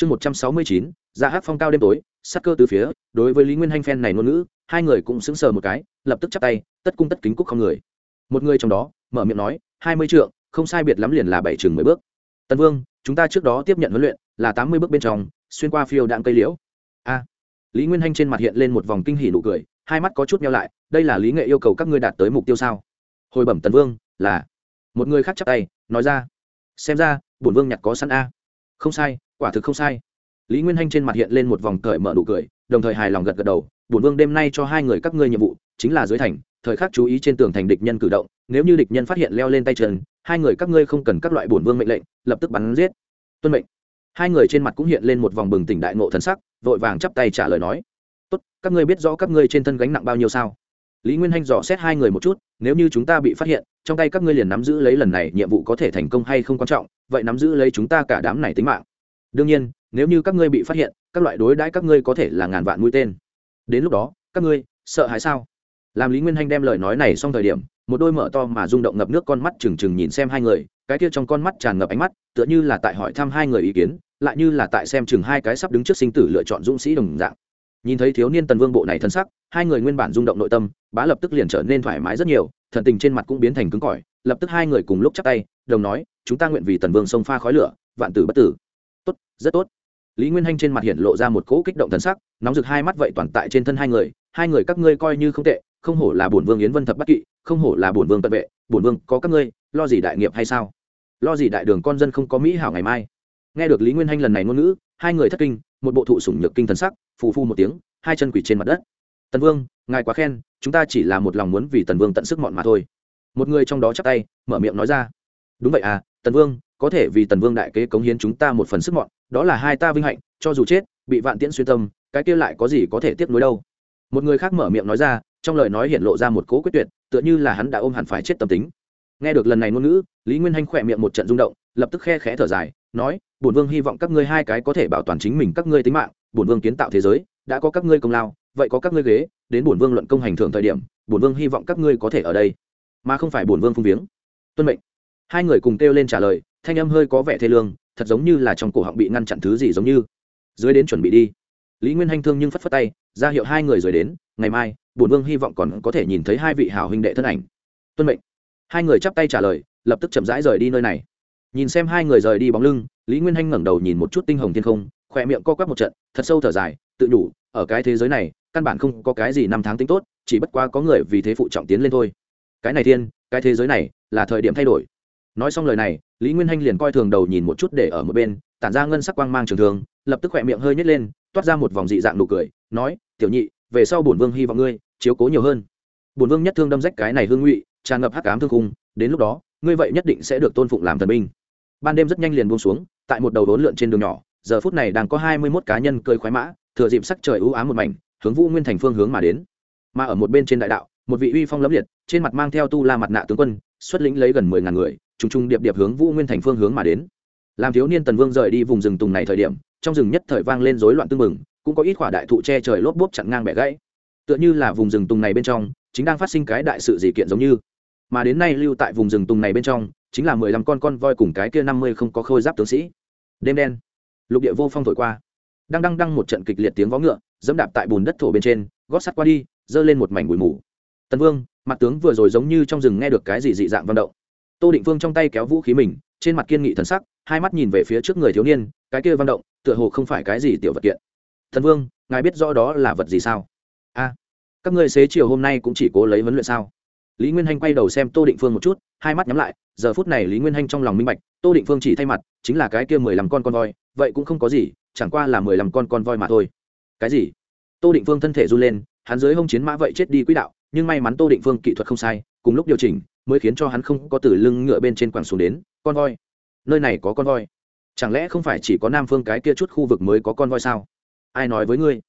chương một trăm sáu mươi chín dạ ra hát phong cao đêm tối, sắc cơ từ phía, đối với lý nguyên hanh phen này ngôn ngữ, hai người cũng sững sờ một cái, lập tức chắp tay, tất cung tất kính cúc không người. Một người trong đó, mở miệng nói, hai mươi trượng, không sai biệt lắm liền là bảy chừng mười bước. Tần vương, chúng ta trước đó tiếp nhận huấn luyện, là tám mươi bước bên trong, xuyên qua phiêu đạn cây liễu. A. Lý nguyên hanh trên mặt hiện lên một vòng kinh hỉ nụ cười, hai mắt có chút nhau lại, đây là lý nghệ yêu cầu các ngươi đạt tới mục tiêu sao? Hồi bẩm tần vương, là. Một người khác chắp tay, nói ra. Xem ra, bổn vương nhặt có sẵn a không sai quả thực không sai. Lý nguyên hanh trên mặt hiện lên một vòng cởi mở nụ cười đồng thời hài lòng gật gật đầu bổn vương đêm nay cho hai người các ngươi nhiệm vụ chính là dưới thành thời khắc chú ý trên tường thành địch nhân cử động nếu như địch nhân phát hiện leo lên tay trần, hai người các ngươi không cần các loại bổn vương mệnh lệnh lập tức bắn giết. Tuân mệnh. Hai người trên mặt cũng hiện lên một vòng bừng tỉnh đại ngộ thần sắc vội vàng chắp tay trả lời nói tốt các ngươi biết rõ các ngươi trên thân gánh nặng bao nhiêu sao? Lý nguyên hanh dò xét hai người một chút, nếu như chúng ta bị phát hiện, trong tay các ngươi liền nắm giữ lấy lần này nhiệm vụ có thể thành công hay không quan trọng, vậy nắm giữ lấy chúng ta cả đám này tính mạng. Đương nhiên, nếu như các ngươi bị phát hiện, các loại đối đãi các ngươi có thể là ngàn vạn mũi tên. Đến lúc đó, các ngươi sợ hãi sao? Làm lý nguyên hanh đem lời nói này xong thời điểm, một đôi mở to mà rung động ngập nước con mắt trừng trừng nhìn xem hai người, cái kia trong con mắt tràn ngập ánh mắt, tựa như là tại hỏi thăm hai người ý kiến, lại như là tại xem chừng hai cái sắp đứng trước sinh tử lựa chọn dũng sĩ đồng dạng. Nhìn thấy thiếu niên tần vương bộ này thân sắc, hai người nguyên bản rung động nội tâm bá lập tức liền trở nên thoải mái rất nhiều, thần tình trên mặt cũng biến thành cứng cỏi. Lập tức hai người cùng lúc chắp tay, đồng nói, chúng ta nguyện vì tần vương sông pha khói lửa, vạn tử bất tử. Tốt, rất tốt. Lý nguyên hanh trên mặt hiện lộ ra một cỗ kích động thần sắc, nóng rực hai mắt vậy toàn tại trên thân hai người hai người các ngươi coi như không tệ, không hổ là bổn vương yến vân thập bất kỵ, không hổ là bổn vương tận vệ, bổn vương có các ngươi, lo gì đại nghiệp hay sao? Lo gì đại đường con dân không có mỹ hảo ngày mai? Nghe được lý nguyên hanh lần này ngôn ngữ, hai người thất kinh, một bộ thụ sủng nhược kinh thần sắc, phù phu một tiếng, hai chân quỷ trên mặt đất tần vương, ngài quá khen, chúng ta chỉ là một lòng muốn vì tần vương tận sức mọn mà thôi. Một người trong đó chắp tay, mở miệng nói ra. Đúng vậy à tần vương, có thể vì tần vương đại kế cống hiến chúng ta một phần sức mọn, đó là hai ta vinh hạnh, cho dù chết, bị vạn tiễn xuyên tâm, cái kia lại có gì có thể tiếp nối đâu. Một người khác mở miệng nói ra, trong lời nói hiện lộ ra một cố quyết tuyệt, tựa như là hắn đã ôm hẳn phải chết tâm tính. Nghe được lần này ngôn ngữ, lý nguyên hanh khỏe miệng một trận rung động, lập tức khe khẽ thở dài, nói, bổn vương hy vọng các ngươi hai cái có thể bảo toàn chính mình, các ngươi tính mạng bổn vương kiến tạo thế giới, đã có các ngươi công lao, vậy có các ngươi ghế, đến bổn vương luận công hành thưởng thời điểm, bổn vương hy vọng các ngươi có thể ở đây. Mà không phải bổn vương phung viếng. Tuân mệnh. Hai người cùng kêu lên trả lời, thanh âm hơi có vẻ thê lương, thật giống như là trong cổ họng bị ngăn chặn thứ gì giống như. Dưới đến chuẩn bị đi. Lý nguyên hanh thương nhưng phất phất tay, ra hiệu hai người rời đến, ngày mai, bổn vương hy vọng còn có thể nhìn thấy hai vị hảo huynh đệ thân ảnh. Tuân mệnh. Hai người chắp tay trả lời, lập tức chậm rãi rời đi nơi này. Nhìn xem hai người rời đi bóng lưng, lý nguyên hanh ngẩng đầu nhìn một chút tinh hồng thiên không khỏe miệng co quắp một trận, thật sâu thở dài, tự nhủ, ở cái thế giới này, căn bản không có cái gì năm tháng tính tốt, chỉ bất quá có người vì thế phụ trọng tiến lên thôi. Cái này thiên, cái thế giới này là thời điểm thay đổi. Nói xong lời này, lý nguyên hanh liền coi thường đầu nhìn một chút để ở một bên, tản ra ngân sắc quang mang trường thường lập tức khỏe miệng hơi nhét lên, toát ra một vòng dị dạng nụ cười, nói, tiểu nhị, về sau bổn vương hy vọng ngươi chiếu cố nhiều hơn. Bổn vương nhất thương đâm rách cái này hương ngụy, tràn ngập hắc ám thương khung, đến lúc đó, ngươi vậy nhất định sẽ được tôn phụng làm thần binh. Ban đêm rất nhanh liền buông xuống, tại một đầu đốn lượn trên đường nhỏ giờ phút này đang có hai mươi mốt cá nhân cơi khoái mã, thừa dịp sắc trời u ám một mảnh, hướng vũ nguyên thành phương hướng mà đến. Mà ở một bên trên đại đạo, một vị uy phong lẫm liệt, trên mặt mang theo tu la mặt nạ tướng quân, xuất lĩnh lấy gần mười ngàn người, trùng trùng điệp điệp hướng vũ nguyên thành phương hướng mà đến. Làm thiếu niên tần vương rời đi vùng rừng tùng này thời điểm, trong rừng nhất thời vang lên rối loạn tương mừng cũng có ít quả đại thụ che trời lốp bốp chặn ngang bẻ gãy. Tựa như là vùng rừng tùng này bên trong, chính đang phát sinh cái đại sự gì kiện giống như. Mà đến nay lưu tại vùng rừng tùng này bên trong, chính là mười lăm con con voi cùng cái kia năm mươi không có khôi giáp tướng sĩ. Đêm đen lục địa vô phong thổi qua. Đang đăng đăng một trận kịch liệt tiếng vó ngựa, dẫm đạp tại bùn đất thổ bên trên, gót sắt qua đi giơ lên một mảnh bụi mù. Tần vương, mặt tướng vừa rồi giống như trong rừng nghe được cái gì dị dạng vận động. Tô định vương trong tay kéo vũ khí mình, trên mặt kiên nghị thần sắc, hai mắt nhìn về phía trước người thiếu niên, cái kia vận động, tựa hồ không phải cái gì tiểu vật kiện. Thần vương, ngài biết rõ đó là vật gì sao? A, các ngươi xế chiều hôm nay cũng chỉ cố lấy vấn luyện sao? Lý nguyên hanh quay đầu xem tô định phương một chút, hai mắt nhắm lại, giờ phút này lý nguyên hanh trong lòng minh bạch, tô định phương chỉ thay mặt, chính là cái kia mười lăm con con voi vậy cũng không có gì, chẳng qua là mười lăm con con voi mà thôi. Cái gì? Tô định phương thân thể run lên, hắn dưới hông chiến mã vậy chết đi quỹ đạo, nhưng may mắn tô định phương kỹ thuật không sai, cùng lúc điều chỉnh, mới khiến cho hắn không có từ lưng ngựa bên trên quảng xuống đến, con voi, nơi này có con voi. Chẳng lẽ không phải chỉ có nam phương cái kia chút khu vực mới có con voi sao? Ai nói với ngươi?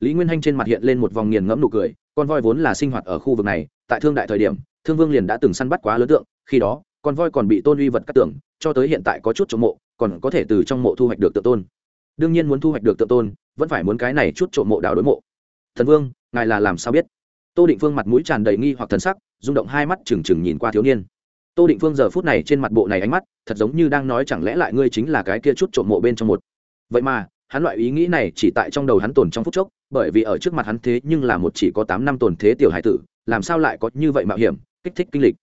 Lý nguyên hanh trên mặt hiện lên một vòng nghiền ngẫm nụ cười, con voi vốn là sinh hoạt ở khu vực này, tại thương đại thời điểm, thương vương liền đã từng săn bắt quá lớn tượng, khi đó con voi còn bị tôn uy vật cắt tưởng cho tới hiện tại có chút trộm mộ, còn có thể từ trong mộ thu hoạch được tự tôn. Đương nhiên muốn thu hoạch được tự tôn, vẫn phải muốn cái này chút trộm mộ đào đối mộ. Thần vương, ngài là làm sao biết? Tô định phương mặt mũi tràn đầy nghi hoặc thần sắc, rung động hai mắt trừng trừng nhìn qua thiếu niên. Tô định phương giờ phút này trên mặt bộ này ánh mắt, thật giống như đang nói chẳng lẽ lại ngươi chính là cái kia chút trộm mộ bên trong một. Vậy mà, hắn loại ý nghĩ này chỉ tại trong đầu hắn tồn trong phút chốc, bởi vì ở trước mặt hắn thế nhưng là một chỉ có tám năm tồn thế tiểu hải tử, làm sao lại có như vậy mạo hiểm, kích thích kinh lịch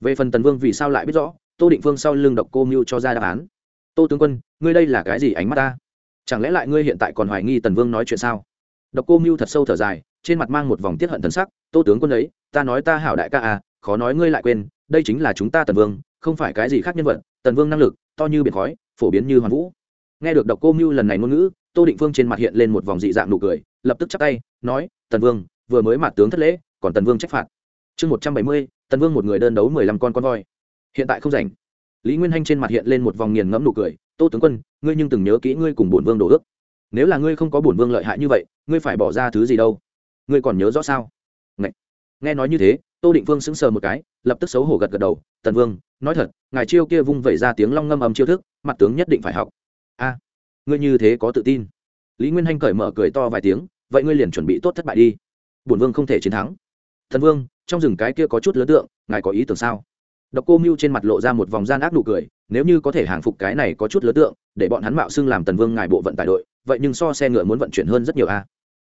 về phần tần vương vì sao lại biết rõ, tô định phương sau lưng độc cô mưu cho ra đáp án. Tô tướng quân, ngươi đây là cái gì ánh mắt ta? Chẳng lẽ lại ngươi hiện tại còn hoài nghi tần vương nói chuyện sao? Độc cô mưu thật sâu thở dài, trên mặt mang một vòng tiết hận thần sắc. Tô tướng quân ấy, ta nói ta hảo đại ca à khó nói ngươi lại quên, đây chính là chúng ta tần vương, không phải cái gì khác nhân vật, tần vương năng lực, to như biển khói, phổ biến như hoàn vũ. Nghe được độc cô mưu lần này ngôn ngữ, tô định phương trên mặt hiện lên một vòng dị dạng nụ cười, lập tức chắc tay, nói, tần vương, vừa mới mặt tướng thất lễ, còn tần vương trách phạt. Chương một trăm bảy mươi tần vương một người đơn đấu mười lăm con con voi. Hiện tại không rảnh. Lý nguyên hanh trên mặt hiện lên một vòng nghiền ngẫm nụ cười. Tô tướng quân, ngươi nhưng từng nhớ kỹ ngươi cùng bổn vương đổ ước. Nếu là ngươi không có bổn vương lợi hại như vậy, ngươi phải bỏ ra thứ gì đâu? Ngươi còn nhớ rõ sao? Ngậy. nghe nói như thế, tô định vương sững sờ một cái, lập tức xấu hổ gật gật đầu. Tần vương, nói thật, ngài chiêu kia vung vẩy ra tiếng long ngâm âm chiêu thức, mặt tướng nhất định phải học. A, ngươi như thế có tự tin. Lý nguyên hanh cởi mở cười to vài tiếng, vậy ngươi liền chuẩn bị tốt thất bại đi. Bổn vương không thể chiến thắng thần vương, trong rừng cái kia có chút lớn tượng, ngài có ý tưởng sao? Độc cô mưu trên mặt lộ ra một vòng gian ác nụ cười, nếu như có thể hàng phục cái này có chút lớn tượng, để bọn hắn mạo xưng làm tần vương ngài bộ vận tải đội, vậy nhưng so xe ngựa muốn vận chuyển hơn rất nhiều a.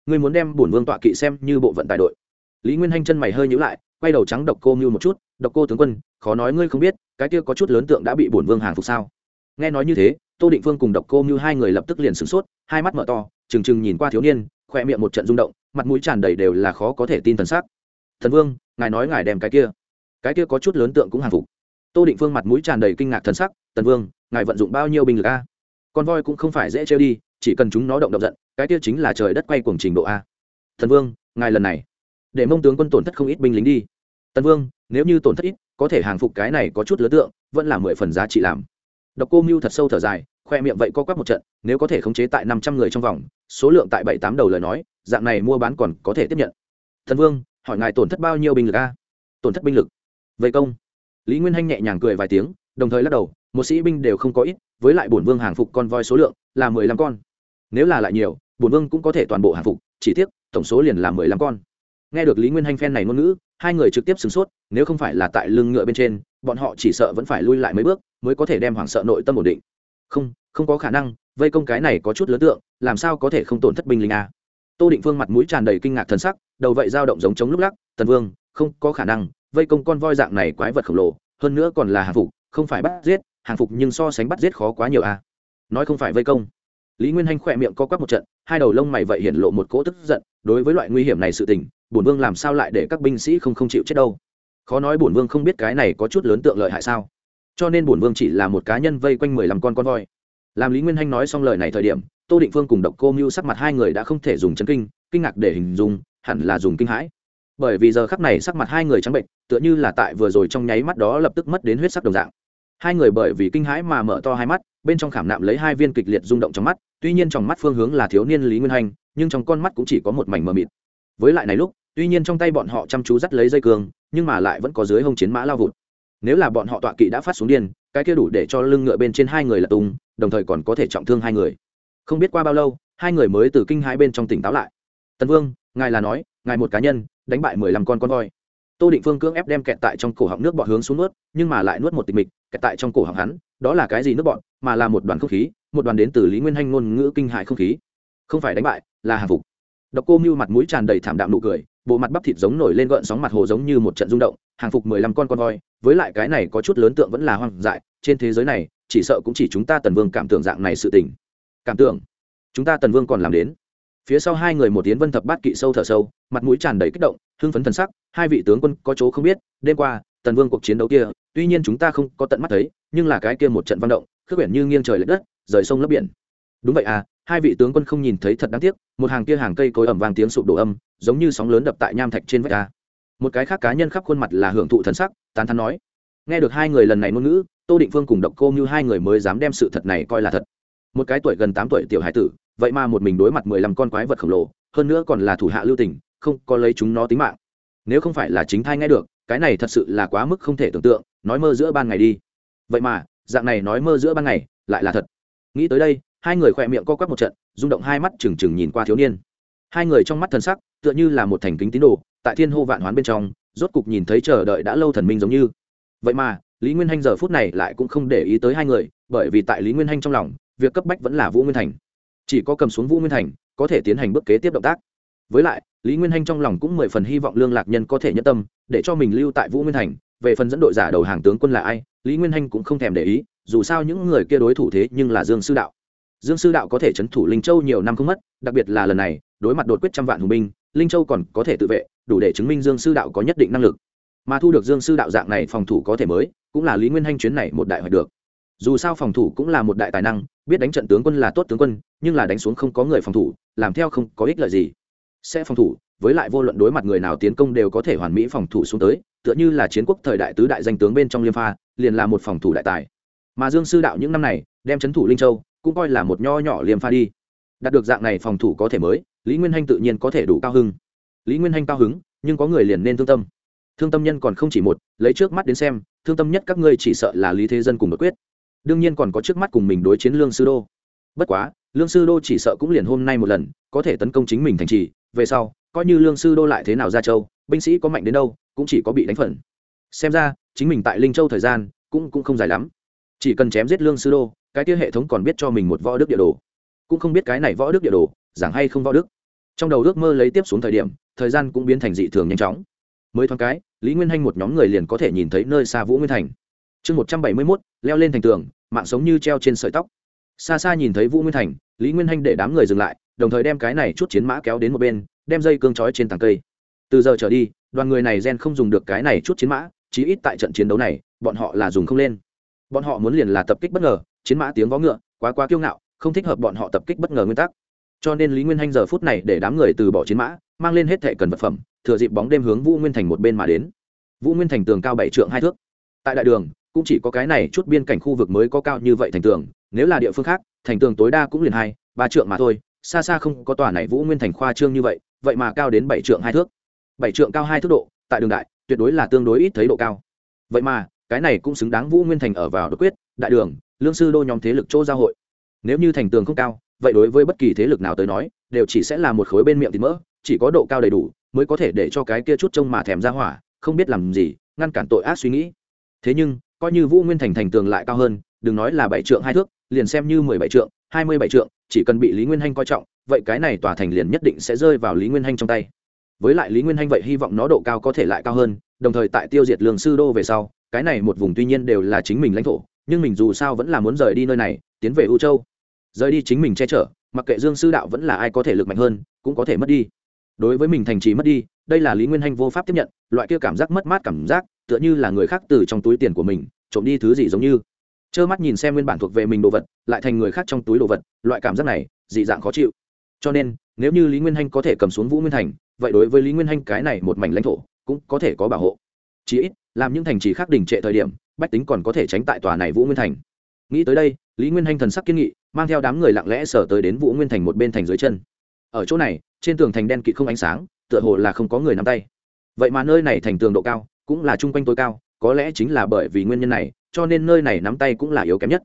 Ngươi muốn đem bổn vương tọa kỵ xem như bộ vận tải đội. Lý nguyên hanh chân mày hơi nhữ lại, quay đầu trắng độc cô mưu một chút, độc cô tướng quân, khó nói ngươi không biết, cái kia có chút lớn tượng đã bị bổn vương hàng phục sao? Nghe nói như thế, tô định Vương cùng độc cô mưu hai người lập tức liền sửng sốt, hai mắt mở to, trừng trừng nhìn qua thiếu niên, khoe miệng một trận rung động, mặt mũi tràn đầy đều là khó có thể tin thần sắc thần vương, ngài nói ngài đem cái kia. Cái kia có chút lớn tượng cũng hàng phục. Tô định phương mặt mũi tràn đầy kinh ngạc thần sắc tần vương, ngài vận dụng bao nhiêu binh lực a? Con voi cũng không phải dễ trêu đi, chỉ cần chúng nó động động giận, cái kia chính là trời đất quay cuồng trình độ a. Thần vương, ngài lần này, để mông tướng quân tổn thất không ít binh lính đi. Tần vương, nếu như tổn thất ít, có thể hàng phục cái này có chút lớn tượng, vẫn là mười phần giá trị làm. Độc cô mưu thật sâu thở dài, khoe miệng vậy co quắp một trận, nếu có thể khống chế tại năm trăm người trong vòng, số lượng tại bảy tám đầu lời nói, dạng này mua bán còn có thể tiếp nhận. Thần vương hỏi ngài tổn thất bao nhiêu binh lực a? Tổn thất binh lực? Vậy công. Lý nguyên hanh nhẹ nhàng cười vài tiếng, đồng thời lắc đầu, một sĩ binh đều không có ít, với lại bổn vương hàng phục con voi số lượng là mười lăm con. Nếu là lại nhiều, bổn vương cũng có thể toàn bộ hàng phục, chỉ tiếc, tổng số liền là mười lăm con. Nghe được lý nguyên hanh phen này ngôn ngữ, hai người trực tiếp sửng sốt, nếu không phải là tại lưng ngựa bên trên, bọn họ chỉ sợ vẫn phải lui lại mấy bước, mới có thể đem hoảng sợ nội tâm ổn định. Không không có khả năng, vây công cái này có chút lớn tượng, làm sao có thể không tổn thất binh linh a? Tô định phương mặt mũi tràn đầy kinh ngạc thần sắc đầu vậy dao động giống chống lúc lắc, tần vương, không có khả năng, vây công con voi dạng này quái vật khổng lồ, hơn nữa còn là hàng phục, không phải bắt giết, hàng phục nhưng so sánh bắt giết khó quá nhiều a nói không phải vây công. Lý nguyên hanh khỏe miệng co quắp một trận, hai đầu lông mày vậy hiện lộ một cỗ tức giận, đối với loại nguy hiểm này sự tình, bổn vương làm sao lại để các binh sĩ không không chịu chết đâu? Khó nói bổn vương không biết cái này có chút lớn tượng lợi hại sao? Cho nên bổn vương chỉ là một cá nhân vây quanh mười lăm con con voi. Làm lý nguyên hanh nói xong lời này thời điểm, tô định phương cùng độc cô mưu sắc mặt hai người đã không thể dùng chấn kinh kinh ngạc để hình dung hẳn là dùng kinh hãi. Bởi vì giờ khắc này sắc mặt hai người trắng bệnh tựa như là tại vừa rồi trong nháy mắt đó lập tức mất đến huyết sắc đồng dạng. Hai người bởi vì kinh hãi mà mở to hai mắt bên trong khảm nạm lấy hai viên kịch liệt rung động trong mắt tuy nhiên trong mắt phương hướng là thiếu niên lý nguyên hành, nhưng trong con mắt cũng chỉ có một mảnh mờ mịt. Với lại này lúc tuy nhiên trong tay bọn họ chăm chú dắt lấy dây cương nhưng mà lại vẫn có dưới hông chiến mã lao vụt. Nếu là bọn họ tọa kỵ đã phát xuống điên cái kia đủ để cho lưng ngựa bên trên hai người là tung đồng thời còn có thể trọng thương hai người. Không biết qua bao lâu hai người mới từ kinh hãi bên trong tỉnh táo lại. Tần vương ngài là nói, ngài một cá nhân, đánh bại mười lăm con con voi. Tô định phương cưỡng ép đem kẹt tại trong cổ họng nước bọt hướng xuống nuốt, nhưng mà lại nuốt một tịch mịch, kẹt tại trong cổ họng hắn, đó là cái gì nước bọt? Mà là một đoàn không khí, một đoàn đến từ lý nguyên hanh ngôn ngữ kinh hại không khí. Không phải đánh bại, là hàng phục. Độc cô mưu mặt mũi tràn đầy thảm đạm nụ cười, bộ mặt bắp thịt giống nổi lên gợn sóng mặt hồ giống như một trận rung động, hàng phục mười lăm con con voi, với lại cái này có chút lớn tượng vẫn là hoang dại, trên thế giới này, chỉ sợ cũng chỉ chúng ta tần vương cảm tưởng dạng này sự tình. Cảm tưởng, chúng ta tần vương còn làm đến phía sau hai người một tiến vân thập bát kỵ sâu thở sâu, mặt mũi tràn đầy kích động, hưng phấn thần sắc, hai vị tướng quân có chỗ không biết, đêm qua, tần vương cuộc chiến đấu kia, tuy nhiên chúng ta không có tận mắt thấy, nhưng là cái kia một trận văn động, khước biển như nghiêng trời l ệ đất, rời sông lấp biển. Đúng vậy à hai vị tướng quân không nhìn thấy thật đáng tiếc, một hàng kia hàng cây cối ẩm vàng tiếng sụp đổ âm, giống như sóng lớn đập tại nham thạch trên vách đá. Một cái khác cá nhân khắp khuôn mặt là hưởng thụ thần sắc, tán thắn nói, nghe được hai người lần này ngôn ngữ, tô định phương cùng độc cô như hai người mới dám đem sự thật này coi là thật. Một cái tuổi gần tám tuổi tiểu hải tử vậy mà một mình đối mặt mười lăm con quái vật khổng lồ, hơn nữa còn là thủ hạ lưu tình, không có lấy chúng nó tính mạng. Nếu không phải là chính thai nghe được, cái này thật sự là quá mức không thể tưởng tượng, nói mơ giữa ban ngày đi. Vậy mà, dạng này nói mơ giữa ban ngày, lại là thật. Nghĩ tới đây, hai người khỏe miệng co quắp một trận, rung động hai mắt trừng trừng nhìn qua thiếu niên. Hai người trong mắt thần sắc, tựa như là một thành kính tín đồ, tại thiên hô vạn hoán bên trong, rốt cục nhìn thấy chờ đợi đã lâu thần minh giống như. Vậy mà, lý nguyên hanh giờ phút này lại cũng không để ý tới hai người, bởi vì tại lý nguyên hanh trong lòng, việc cấp bách vẫn là vũ nguyên thành chỉ có cầm xuống vũ nguyên thành, có thể tiến hành bước kế tiếp động tác. Với lại, lý nguyên hanh trong lòng cũng mười phần hy vọng lương lạc nhân có thể nhân tâm, để cho mình lưu tại vũ nguyên thành, về phần dẫn đội giả đầu hàng tướng quân là ai, lý nguyên hanh cũng không thèm để ý, dù sao những người kia đối thủ thế nhưng là dương sư đạo. Dương sư đạo có thể c h ấ n thủ linh châu nhiều năm không mất, đặc biệt là lần này, đối mặt đột quyết trăm vạn hùng binh, linh châu còn có thể tự vệ, đủ để chứng minh dương sư đạo có nhất định năng lực. Mà thu được dương sư đạo dạng này phòng thủ có thể mới, cũng là lý nguyên hanh chuyến này một đại hoạch được. Dù sao phòng thủ cũng là một đại tài năng biết đánh trận tướng quân là tốt tướng quân, nhưng là đánh xuống không có người phòng thủ, làm theo không có ích lợi gì. Sẽ phòng thủ, với lại vô luận đối mặt người nào tiến công đều có thể hoàn mỹ phòng thủ xuống tới, tựa như là chiến quốc thời đại tứ đại danh tướng bên trong liêm pha, liền là một phòng thủ đại tài. Mà dương sư đạo những năm này, đem c h ấ n thủ linh châu, cũng coi là một nho nhỏ liêm pha đi. Đạt được dạng này phòng thủ có thể mới, lý nguyên hanh tự nhiên có thể đủ cao hưng lý nguyên hanh cao hứng, nhưng có người liền nên thương tâm. Thương tâm nhân còn không chỉ một, lấy trước mắt đến xem, thương tâm nhất các ngươi chỉ sợ là lý thế dân cùng bất quyết đương nhiên còn có trước mắt cùng mình đối chiến lương sư đô. Bất quá, lương sư đô chỉ sợ cũng liền hôm nay một lần, có thể tấn công chính mình thành trì, về sau, coi như lương sư đô lại thế nào ra châu, binh sĩ có mạnh đến đâu, cũng chỉ có bị đánh phần xem ra, chính mình tại linh châu thời gian, cũng cũng không dài lắm. Chỉ cần chém giết lương sư đô, cái kia hệ thống còn biết cho mình một võ đức địa đồ. Cũng không biết cái này võ đức địa đồ, giảng hay không võ đức. Trong đầu ước mơ lấy tiếp xuống thời điểm, thời gian cũng biến thành dị thường nhanh chóng. Mới thoáng cái, lý nguyên hanh một nhóm người liền có thể nhìn thấy nơi xa vũ nguyên thành chương một trăm bảy mươi mốt, leo lên thành tường, mạng sống như treo trên sợi tóc. Xa xa nhìn thấy vũ nguyên thành, lý nguyên hanh để đám người dừng lại, đồng thời đem cái này chút chiến mã kéo đến một bên, đem dây cương trói trên tàng cây. Từ giờ trở đi, đoàn người này gen không dùng được cái này chút chiến mã, chí ít tại trận chiến đấu này, bọn họ là dùng không lên. Bọn họ muốn liền là tập kích bất ngờ, chiến mã tiếng vó ngựa, quá quá kiêu ngạo, không thích hợp bọn họ tập kích bất ngờ nguyên tắc. Cho nên lý nguyên hanh giờ phút này để đám người từ bỏ chiến mã, mang lên hết thệ cần vật phẩm, thừa dịp bóng đêm hướng vũ nguyên thành một bên mà đến. Vũ nguyên thành tường cao bảy trượng hai thước. Tại đại đường cũng chỉ có cái này chút biên cảnh khu vực mới có cao như vậy thành tường, nếu là địa phương khác, thành tường tối đa cũng liền hai, ba trượng mà thôi, xa xa không có tòa này vũ nguyên thành khoa trương như vậy vậy mà cao đến bảy trượng hai thước. Bảy trượng cao hai thước độ, tại đường đại, tuyệt đối là tương đối ít thấy độ cao. Vậy mà, cái này cũng xứng đáng vũ nguyên thành ở vào đột quyết, đại đường, lương sư đô nhóm thế lực chỗ giao hội. Nếu như thành tường không cao, vậy đối với bất kỳ thế lực nào tới nói, đều chỉ sẽ là một khối bên miệng thịt mỡ, chỉ có độ cao đầy đủ mới có thể để cho cái kia chút trông mà thèm ra hỏa, không biết làm gì, ngăn cản tội ác suy nghĩ. Thế nhưng coi như vũ nguyên thành thành tường lại cao hơn, đừng nói là bảy trượng hai thước, liền xem như mười bảy trượng, hai mươi bảy trượng, chỉ cần bị lý nguyên hanh coi trọng, vậy cái này tòa thành liền nhất định sẽ rơi vào lý nguyên hanh trong tay. Với lại lý nguyên hanh vậy hy vọng nó độ cao có thể lại cao hơn, đồng thời tại tiêu diệt lương sư đô về sau, cái này một vùng tuy nhiên đều là chính mình lãnh thổ, nhưng mình dù sao vẫn là muốn rời đi nơi này, tiến về u châu. Rời đi chính mình che chở, mặc kệ dương sư đạo vẫn là ai có thể lực mạnh hơn, cũng có thể mất đi. Đối với mình thành trì mất đi, đây là lý nguyên hanh vô pháp tiếp nhận, loại kia cảm giác mất mát cảm giác tựa như là người khác từ trong túi tiền của mình, trộm đi thứ gì giống như. Trơ mắt nhìn xem nguyên bản thuộc về mình đồ vật, lại thành người khác trong túi đồ vật, loại cảm giác này, dị dạng khó chịu. Cho nên, nếu như lý nguyên hanh có thể cầm xuống vũ nguyên thành, vậy đối với lý nguyên hanh cái này một mảnh lãnh thổ, cũng có thể có bảo hộ. Chí ít, làm những thành trì khác đình trệ thời điểm, bách tính còn có thể tránh tại tòa này vũ nguyên thành. Nghĩ tới đây, lý nguyên hanh thần sắc kiến nghị, mang theo đám người lặng lẽ sở tới đến vũ nguyên thành một bên thành dưới chân. Ở chỗ này, trên tường thành đen kịt không ánh sáng, tựa hồ là không có người nắm tay. Vậy mà nơi này thành tường độ cao cũng là chung quanh tối cao, có lẽ chính là bởi vì nguyên nhân này, cho nên nơi này nắm tay cũng là yếu kém nhất.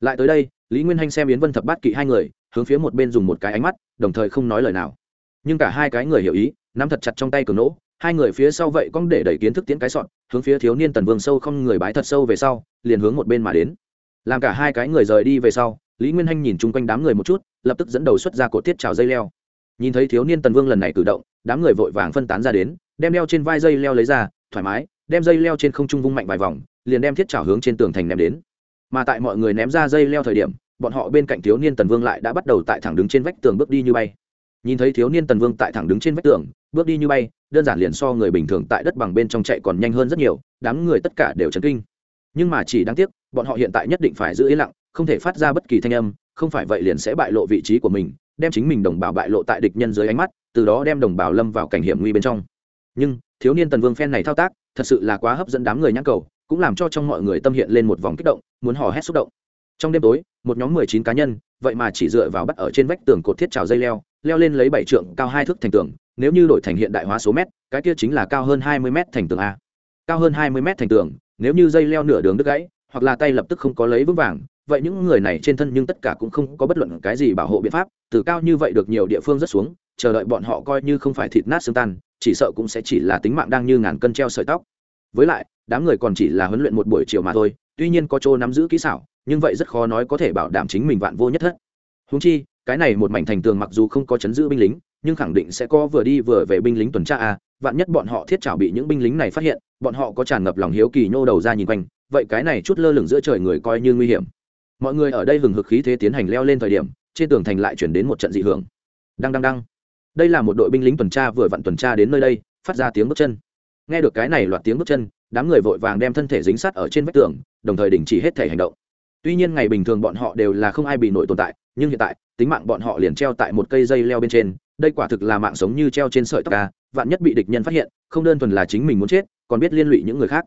Lại tới đây, lý nguyên hanh xem yến vân thập bát kỵ hai người, hướng phía một bên dùng một cái ánh mắt, đồng thời không nói lời nào. Nhưng cả hai cái người hiểu ý, nắm thật chặt trong tay cường nỗ, hai người phía sau vậy cong để đẩy kiến thức tiễn cái sọn hướng phía thiếu niên tần vương sâu không người bái thật sâu về sau, liền hướng một bên mà đến. Làm cả hai cái người rời đi về sau, lý nguyên hanh nhìn chung quanh đám người một chút, lập tức dẫn đầu xuất ra cột tiết trào dây leo. Nhìn thấy thiếu niên tần vương lần này cử động, đám người vội vàng phân tán ra đến, đem đeo trên vai dây leo lấy ra thoải mái, đem dây leo trên không trung vung mạnh vài vòng, liền đem thiết trào hướng trên tường thành ném đến. Mà tại mọi người ném ra dây leo thời điểm, bọn họ bên cạnh thiếu niên tần vương lại đã bắt đầu tại thẳng đứng trên vách tường bước đi như bay. Nhìn thấy thiếu niên tần vương tại thẳng đứng trên vách tường, bước đi như bay, đơn giản liền so người bình thường tại đất bằng bên trong chạy còn nhanh hơn rất nhiều, đám người tất cả đều chấn kinh. Nhưng mà chỉ đáng tiếc, bọn họ hiện tại nhất định phải giữ yên lặng, không thể phát ra bất kỳ thanh âm, không phải vậy liền sẽ bại lộ vị trí của mình, đem chính mình đồng bào bại lộ tại địch nhân dưới ánh mắt, từ đó đem đồng bào lâm vào cảnh hiểm nguy bên trong nhưng, thiếu niên tần vương phen này thao tác, thật sự là quá hấp dẫn đám người nhãn cầu, cũng làm cho trong mọi người tâm hiện lên một vòng kích động, muốn hò hét xúc động. Trong đêm tối, một nhóm mười chín cá nhân, vậy mà chỉ dựa vào bắt ở trên vách tường cột thiết trào dây leo leo lên lấy bảy trượng cao hai thước thành tường, nếu như đổi thành hiện đại hóa số mét, cái kia chính là cao hơn hai mươi mét thành tường a. Cao hơn hai mươi mét thành tường, nếu như dây leo nửa đường đứt gãy, hoặc là tay lập tức không có lấy vững vàng, vậy những người này trên thân nhưng tất cả cũng không có bất luận cái gì bảo hộ biện pháp, từ cao như vậy được nhiều địa phương rất xuống, chờ đợi bọn họ coi như không phải thịt nát xương tan chỉ sợ cũng sẽ chỉ là tính mạng đang như ngàn cân treo sợi tóc. Với lại, đám người còn chỉ là huấn luyện một buổi chiều mà thôi, tuy nhiên có chỗ nắm giữ kỹ xảo, nhưng vậy rất khó nói có thể bảo đảm chính mình vạn vô nhất thất. Húng chi, cái này một mảnh thành tường mặc dù không có chấn giữ binh lính, nhưng khẳng định sẽ có vừa đi vừa về binh lính tuần tra a, vạn nhất bọn họ thiết chảo bị những binh lính này phát hiện, bọn họ có tràn ngập lòng hiếu kỳ nhô đầu ra nhìn quanh, vậy cái này chút lơ lửng giữa trời người coi như nguy hiểm. Mọi người ở đây hừng hực khí thế tiến hành leo lên thời điểm, trên tường thành lại chuyển đến một trận dị hưởng. Đăng đăng đăng đây là một đội binh lính tuần tra vừa vặn tuần tra đến nơi đây, phát ra tiếng bước chân. Nghe được cái này loạt tiếng bước chân, đám người vội vàng đem thân thể dính sát ở trên vách tường, đồng thời đình chỉ hết thể hành động. Tuy nhiên ngày bình thường bọn họ đều là không ai bị nổi tồn tại, nhưng hiện tại, tính mạng bọn họ liền treo tại một cây dây leo bên trên, đây quả thực là mạng sống như treo trên sợi tóc ca, vạn nhất bị địch nhân phát hiện, không đơn thuần là chính mình muốn chết, còn biết liên lụy những người khác.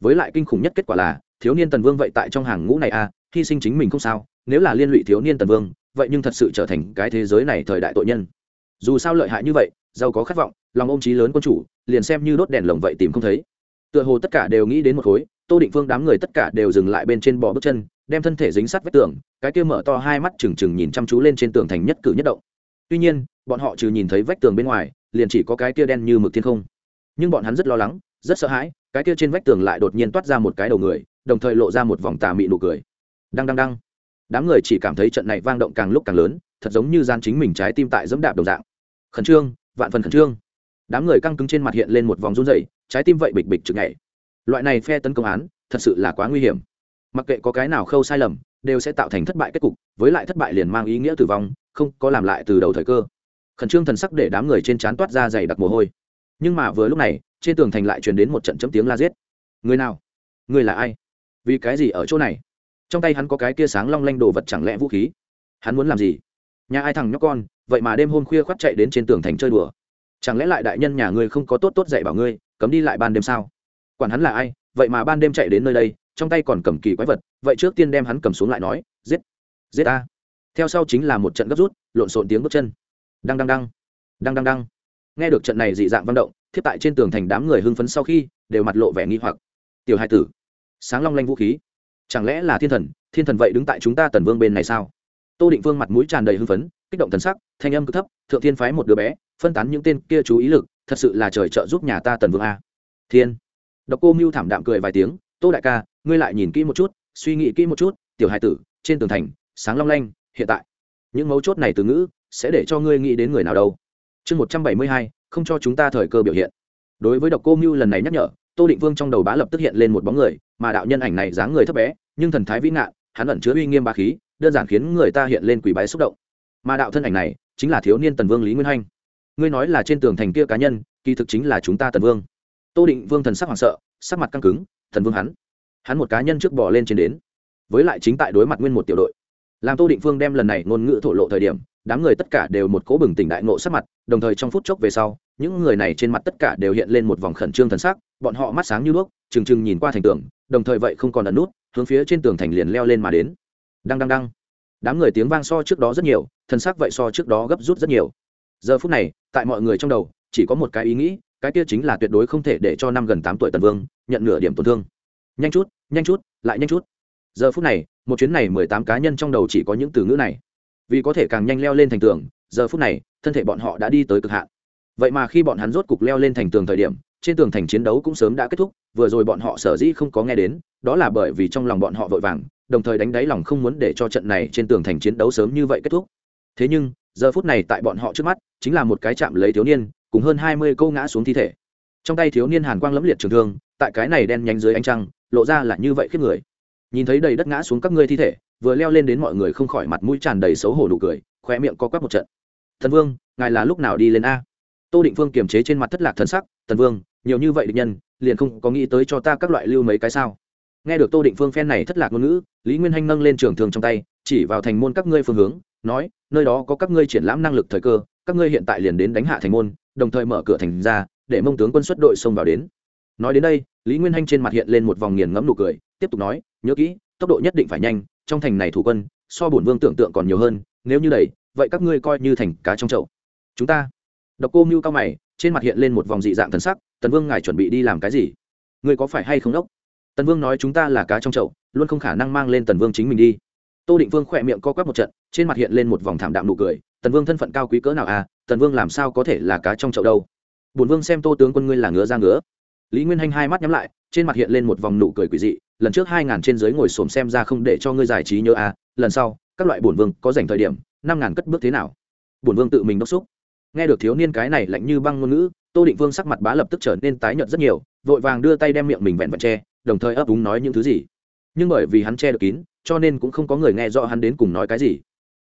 Với lại kinh khủng nhất kết quả là, thiếu niên tần vương vậy tại trong hàng ngũ này a hy sinh chính mình không sao, nếu là liên lụy thiếu niên tần vương, vậy nhưng thật sự trở thành cái thế giới này thời đại tội nhân dù sao lợi hại như vậy, giàu có khát vọng, lòng ôm trí lớn quân chủ, liền xem như đốt đèn lồng vậy tìm không thấy. Tựa hồ tất cả đều nghĩ đến một khối, tô định phương đám người tất cả đều dừng lại bên trên bò bước chân, đem thân thể dính sát vách tường, cái kia mở to hai mắt trừng trừng nhìn chăm chú lên trên tường thành nhất cử nhất động. Tuy nhiên, bọn họ trừ nhìn thấy vách tường bên ngoài, liền chỉ có cái kia đen như mực thiên không. Nhưng bọn hắn rất lo lắng, rất sợ hãi, cái kia trên vách tường lại đột nhiên toát ra một cái đầu người, đồng thời lộ ra một vòng tà mị nụ cười. Đăng đăng đăng. Đám người chỉ cảm thấy trận này vang động càng lúc càng lớn thật giống như gian chính mình trái tim tại dẫm đạp đồng dạng. Khẩn trương, vạn phần khẩn trương. Đám người căng cứng trên mặt hiện lên một vòng run rẩy, trái tim vậy bịch bịch chực nhảy. Loại này phe tấn công án, thật sự là quá nguy hiểm. Mặc kệ có cái nào khâu sai lầm, đều sẽ tạo thành thất bại kết cục, với lại thất bại liền mang ý nghĩa tử vong, không có làm lại từ đầu thời cơ. Khẩn trương thần sắc để đám người trên trán toát ra dày đặc mồ hôi. Nhưng mà vừa lúc này, trên tường thành lại truyền đến một trận chấm tiếng la giết. Người nào? Người là ai? Vì cái gì ở chỗ này? Trong tay hắn có cái kia sáng long lanh đồ vật chẳng lẽ vũ khí? Hắn muốn làm gì? Nhà ai thằng nhóc con, vậy mà đêm hôm khuya khoác chạy đến trên tường thành chơi đùa. Chẳng lẽ lại đại nhân nhà ngươi không có tốt tốt dạy bảo ngươi, cấm đi lại ban đêm sao? Quản hắn là ai, vậy mà ban đêm chạy đến nơi đây, trong tay còn cầm kỳ quái vật, vậy trước tiên đem hắn cầm xuống lại nói, giết giết a theo sau chính là một trận gấp rút, lộn xộn tiếng bước chân. Đăng đăng đăng đăng đăng đăng. Nghe được trận này dị dạng văn động thiết tại trên tường thành đám người hưng phấn sau khi đều mặt lộ vẻ nghi hoặc. Tiểu hai tử, sáng long lanh vũ khí, chẳng lẽ là thiên thần? Thiên thần vậy đứng tại chúng ta tần vương bên này sao? Tô định vương mặt mũi tràn đầy hưng phấn, kích động thần sắc, thanh âm cực thấp, thượng thiên phái một đứa bé, phân tán những tên kia chú ý lực, thật sự là trời trợ giúp nhà ta tần vương a. Thiên. Độc cô mưu thảm đạm cười vài tiếng, tô đại ca, ngươi lại nhìn kỹ một chút, suy nghĩ kỹ một chút, tiểu hài tử, trên tường thành, sáng long lanh, hiện tại, những mấu chốt này từ ngữ, sẽ để cho ngươi nghĩ đến người nào đâu. Chương một trăm bảy mươi hai, không cho chúng ta thời cơ biểu hiện. Đối với độc cô mưu lần này nhắc nhở, tô định vương trong đầu bá lập tức hiện lên một bóng người, mà đạo nhân ảnh này dáng người thấp bé, nhưng thần thái vĩ ngạn hắn ẩn chứa uy nghiêm ba khí đơn giản khiến người ta hiện lên quỷ bái xúc động. Mà đạo thân ảnh này chính là thiếu niên tần vương lý nguyên hanh ngươi nói là trên tường thành kia cá nhân, kỳ thực chính là chúng ta tần vương. Tô định vương thần sắc hoảng sợ, sắc mặt căng cứng thần vương hắn hắn một cá nhân trước bỏ lên trên đến, với lại chính tại đối mặt nguyên một tiểu đội. Làm tô định phương đem lần này ngôn ngữ thổ lộ thời điểm, đám người tất cả đều một cố bừng tỉnh đại ngộ sắc mặt, đồng thời trong phút chốc về sau, những người này trên mặt tất cả đều hiện lên một vòng khẩn trương thần sắc, bọn họ mắt sáng như đuốc, trừng trừng nhìn qua thành tường, đồng thời vậy không còn ẩn nút, hướng phía trên tường thành liền leo lên mà đến đăng đăng đăng. Đám người tiếng vang so trước đó rất nhiều thần sắc vậy so trước đó gấp rút rất nhiều. Giờ phút này, tại mọi người trong đầu, chỉ có một cái ý nghĩ, cái kia chính là tuyệt đối không thể để cho năm gần tám tuổi tần vương nhận nửa điểm tổn thương. Nhanh chút nhanh chút, lại nhanh chút. Giờ phút này, một chuyến này mười tám cá nhân trong đầu chỉ có những từ ngữ này. Vì có thể càng nhanh leo lên thành tường, giờ phút này, thân thể bọn họ đã đi tới cực hạn. Vậy mà khi bọn hắn rốt cục leo lên thành tường thời điểm, trên tường thành chiến đấu cũng sớm đã kết thúc, vừa rồi bọn họ sở dĩ không có nghe đến, đó là bởi vì trong lòng bọn họ vội vàng đồng thời đánh đáy lòng không muốn để cho trận này trên tường thành chiến đấu sớm như vậy kết thúc. Thế nhưng, giờ phút này tại bọn họ trước mắt, chính là một cái chạm lấy thiếu niên, cùng hơn hai mươi câu ngã xuống thi thể. Trong tay thiếu niên hàn quang lẫm liệt trường thương, tại cái này đen nhanh dưới ánh trăng, lộ ra là như vậy khiếp người. Nhìn thấy đầy đất ngã xuống các ngươi thi thể, vừa leo lên đến mọi người không khỏi mặt mũi tràn đầy xấu hổ nụ cười khoe miệng co quắp một trận. Thần vương, ngài là lúc nào đi lên a? Tô định vương kiềm chế trên mặt thất lạc thân sắc, thần vương, nhiều như vậy định nhân, liền không có nghĩ tới cho ta các loại lưu mấy cái sao? Nghe được tô định phương phen này thất lạc ngôn ngữ, lý nguyên hanh nâng lên trường thường trong tay, chỉ vào thành môn các ngươi phương hướng, nói, nơi đó có các ngươi triển lãm năng lực thời cơ, các ngươi hiện tại liền đến đánh hạ thành môn, đồng thời mở cửa thành ra, để mông tướng quân xuất đội xông vào đến. Nói đến đây, lý nguyên hanh trên mặt hiện lên một vòng nghiền ngẫm nụ cười, tiếp tục nói, nhớ kỹ, tốc độ nhất định phải nhanh, trong thành này thủ quân, so bổn vương tưởng tượng còn nhiều hơn, nếu như đầy vậy các ngươi coi như thành cá trong chậu. Chúng ta. Độc cô mưu cao mày, trên mặt hiện lên một vòng dị dạng thần sắc, tần vương ngài chuẩn bị đi làm cái gì? Ngươi có phải hay không đốc? Tần vương nói chúng ta là cá trong chậu, luôn không khả năng mang lên tần vương chính mình đi. Tô định vương khỏe miệng co quắp một trận, trên mặt hiện lên một vòng thảm đạm nụ cười, tần vương thân phận cao quý cỡ nào à? Tần vương làm sao có thể là cá trong chậu đâu? Bổn vương xem tô tướng quân ngươi là ngứa ra ngứa. Lý nguyên hanh hai mắt nhắm lại, trên mặt hiện lên một vòng nụ cười quỷ dị, lần trước hai ngàn trên dưới ngồi xổm xem ra không để cho ngươi giải trí nhớ à? Lần sau, các loại bổn vương có dành thời điểm, năm ngàn cất bước thế nào? Bổn vương tự mình đốc xúc. Nghe được thiếu niên cái này lạnh như băng ngôn ngữ, tô định vương sắc mặt bá lập tức trở nên tái nhợt rất nhiều, vội vàng đưa tay đem miệng mình vẹn vẹn che đồng thời ấp úng nói những thứ gì. Nhưng bởi vì hắn che được kín, cho nên cũng không có người nghe rõ hắn đến cùng nói cái gì.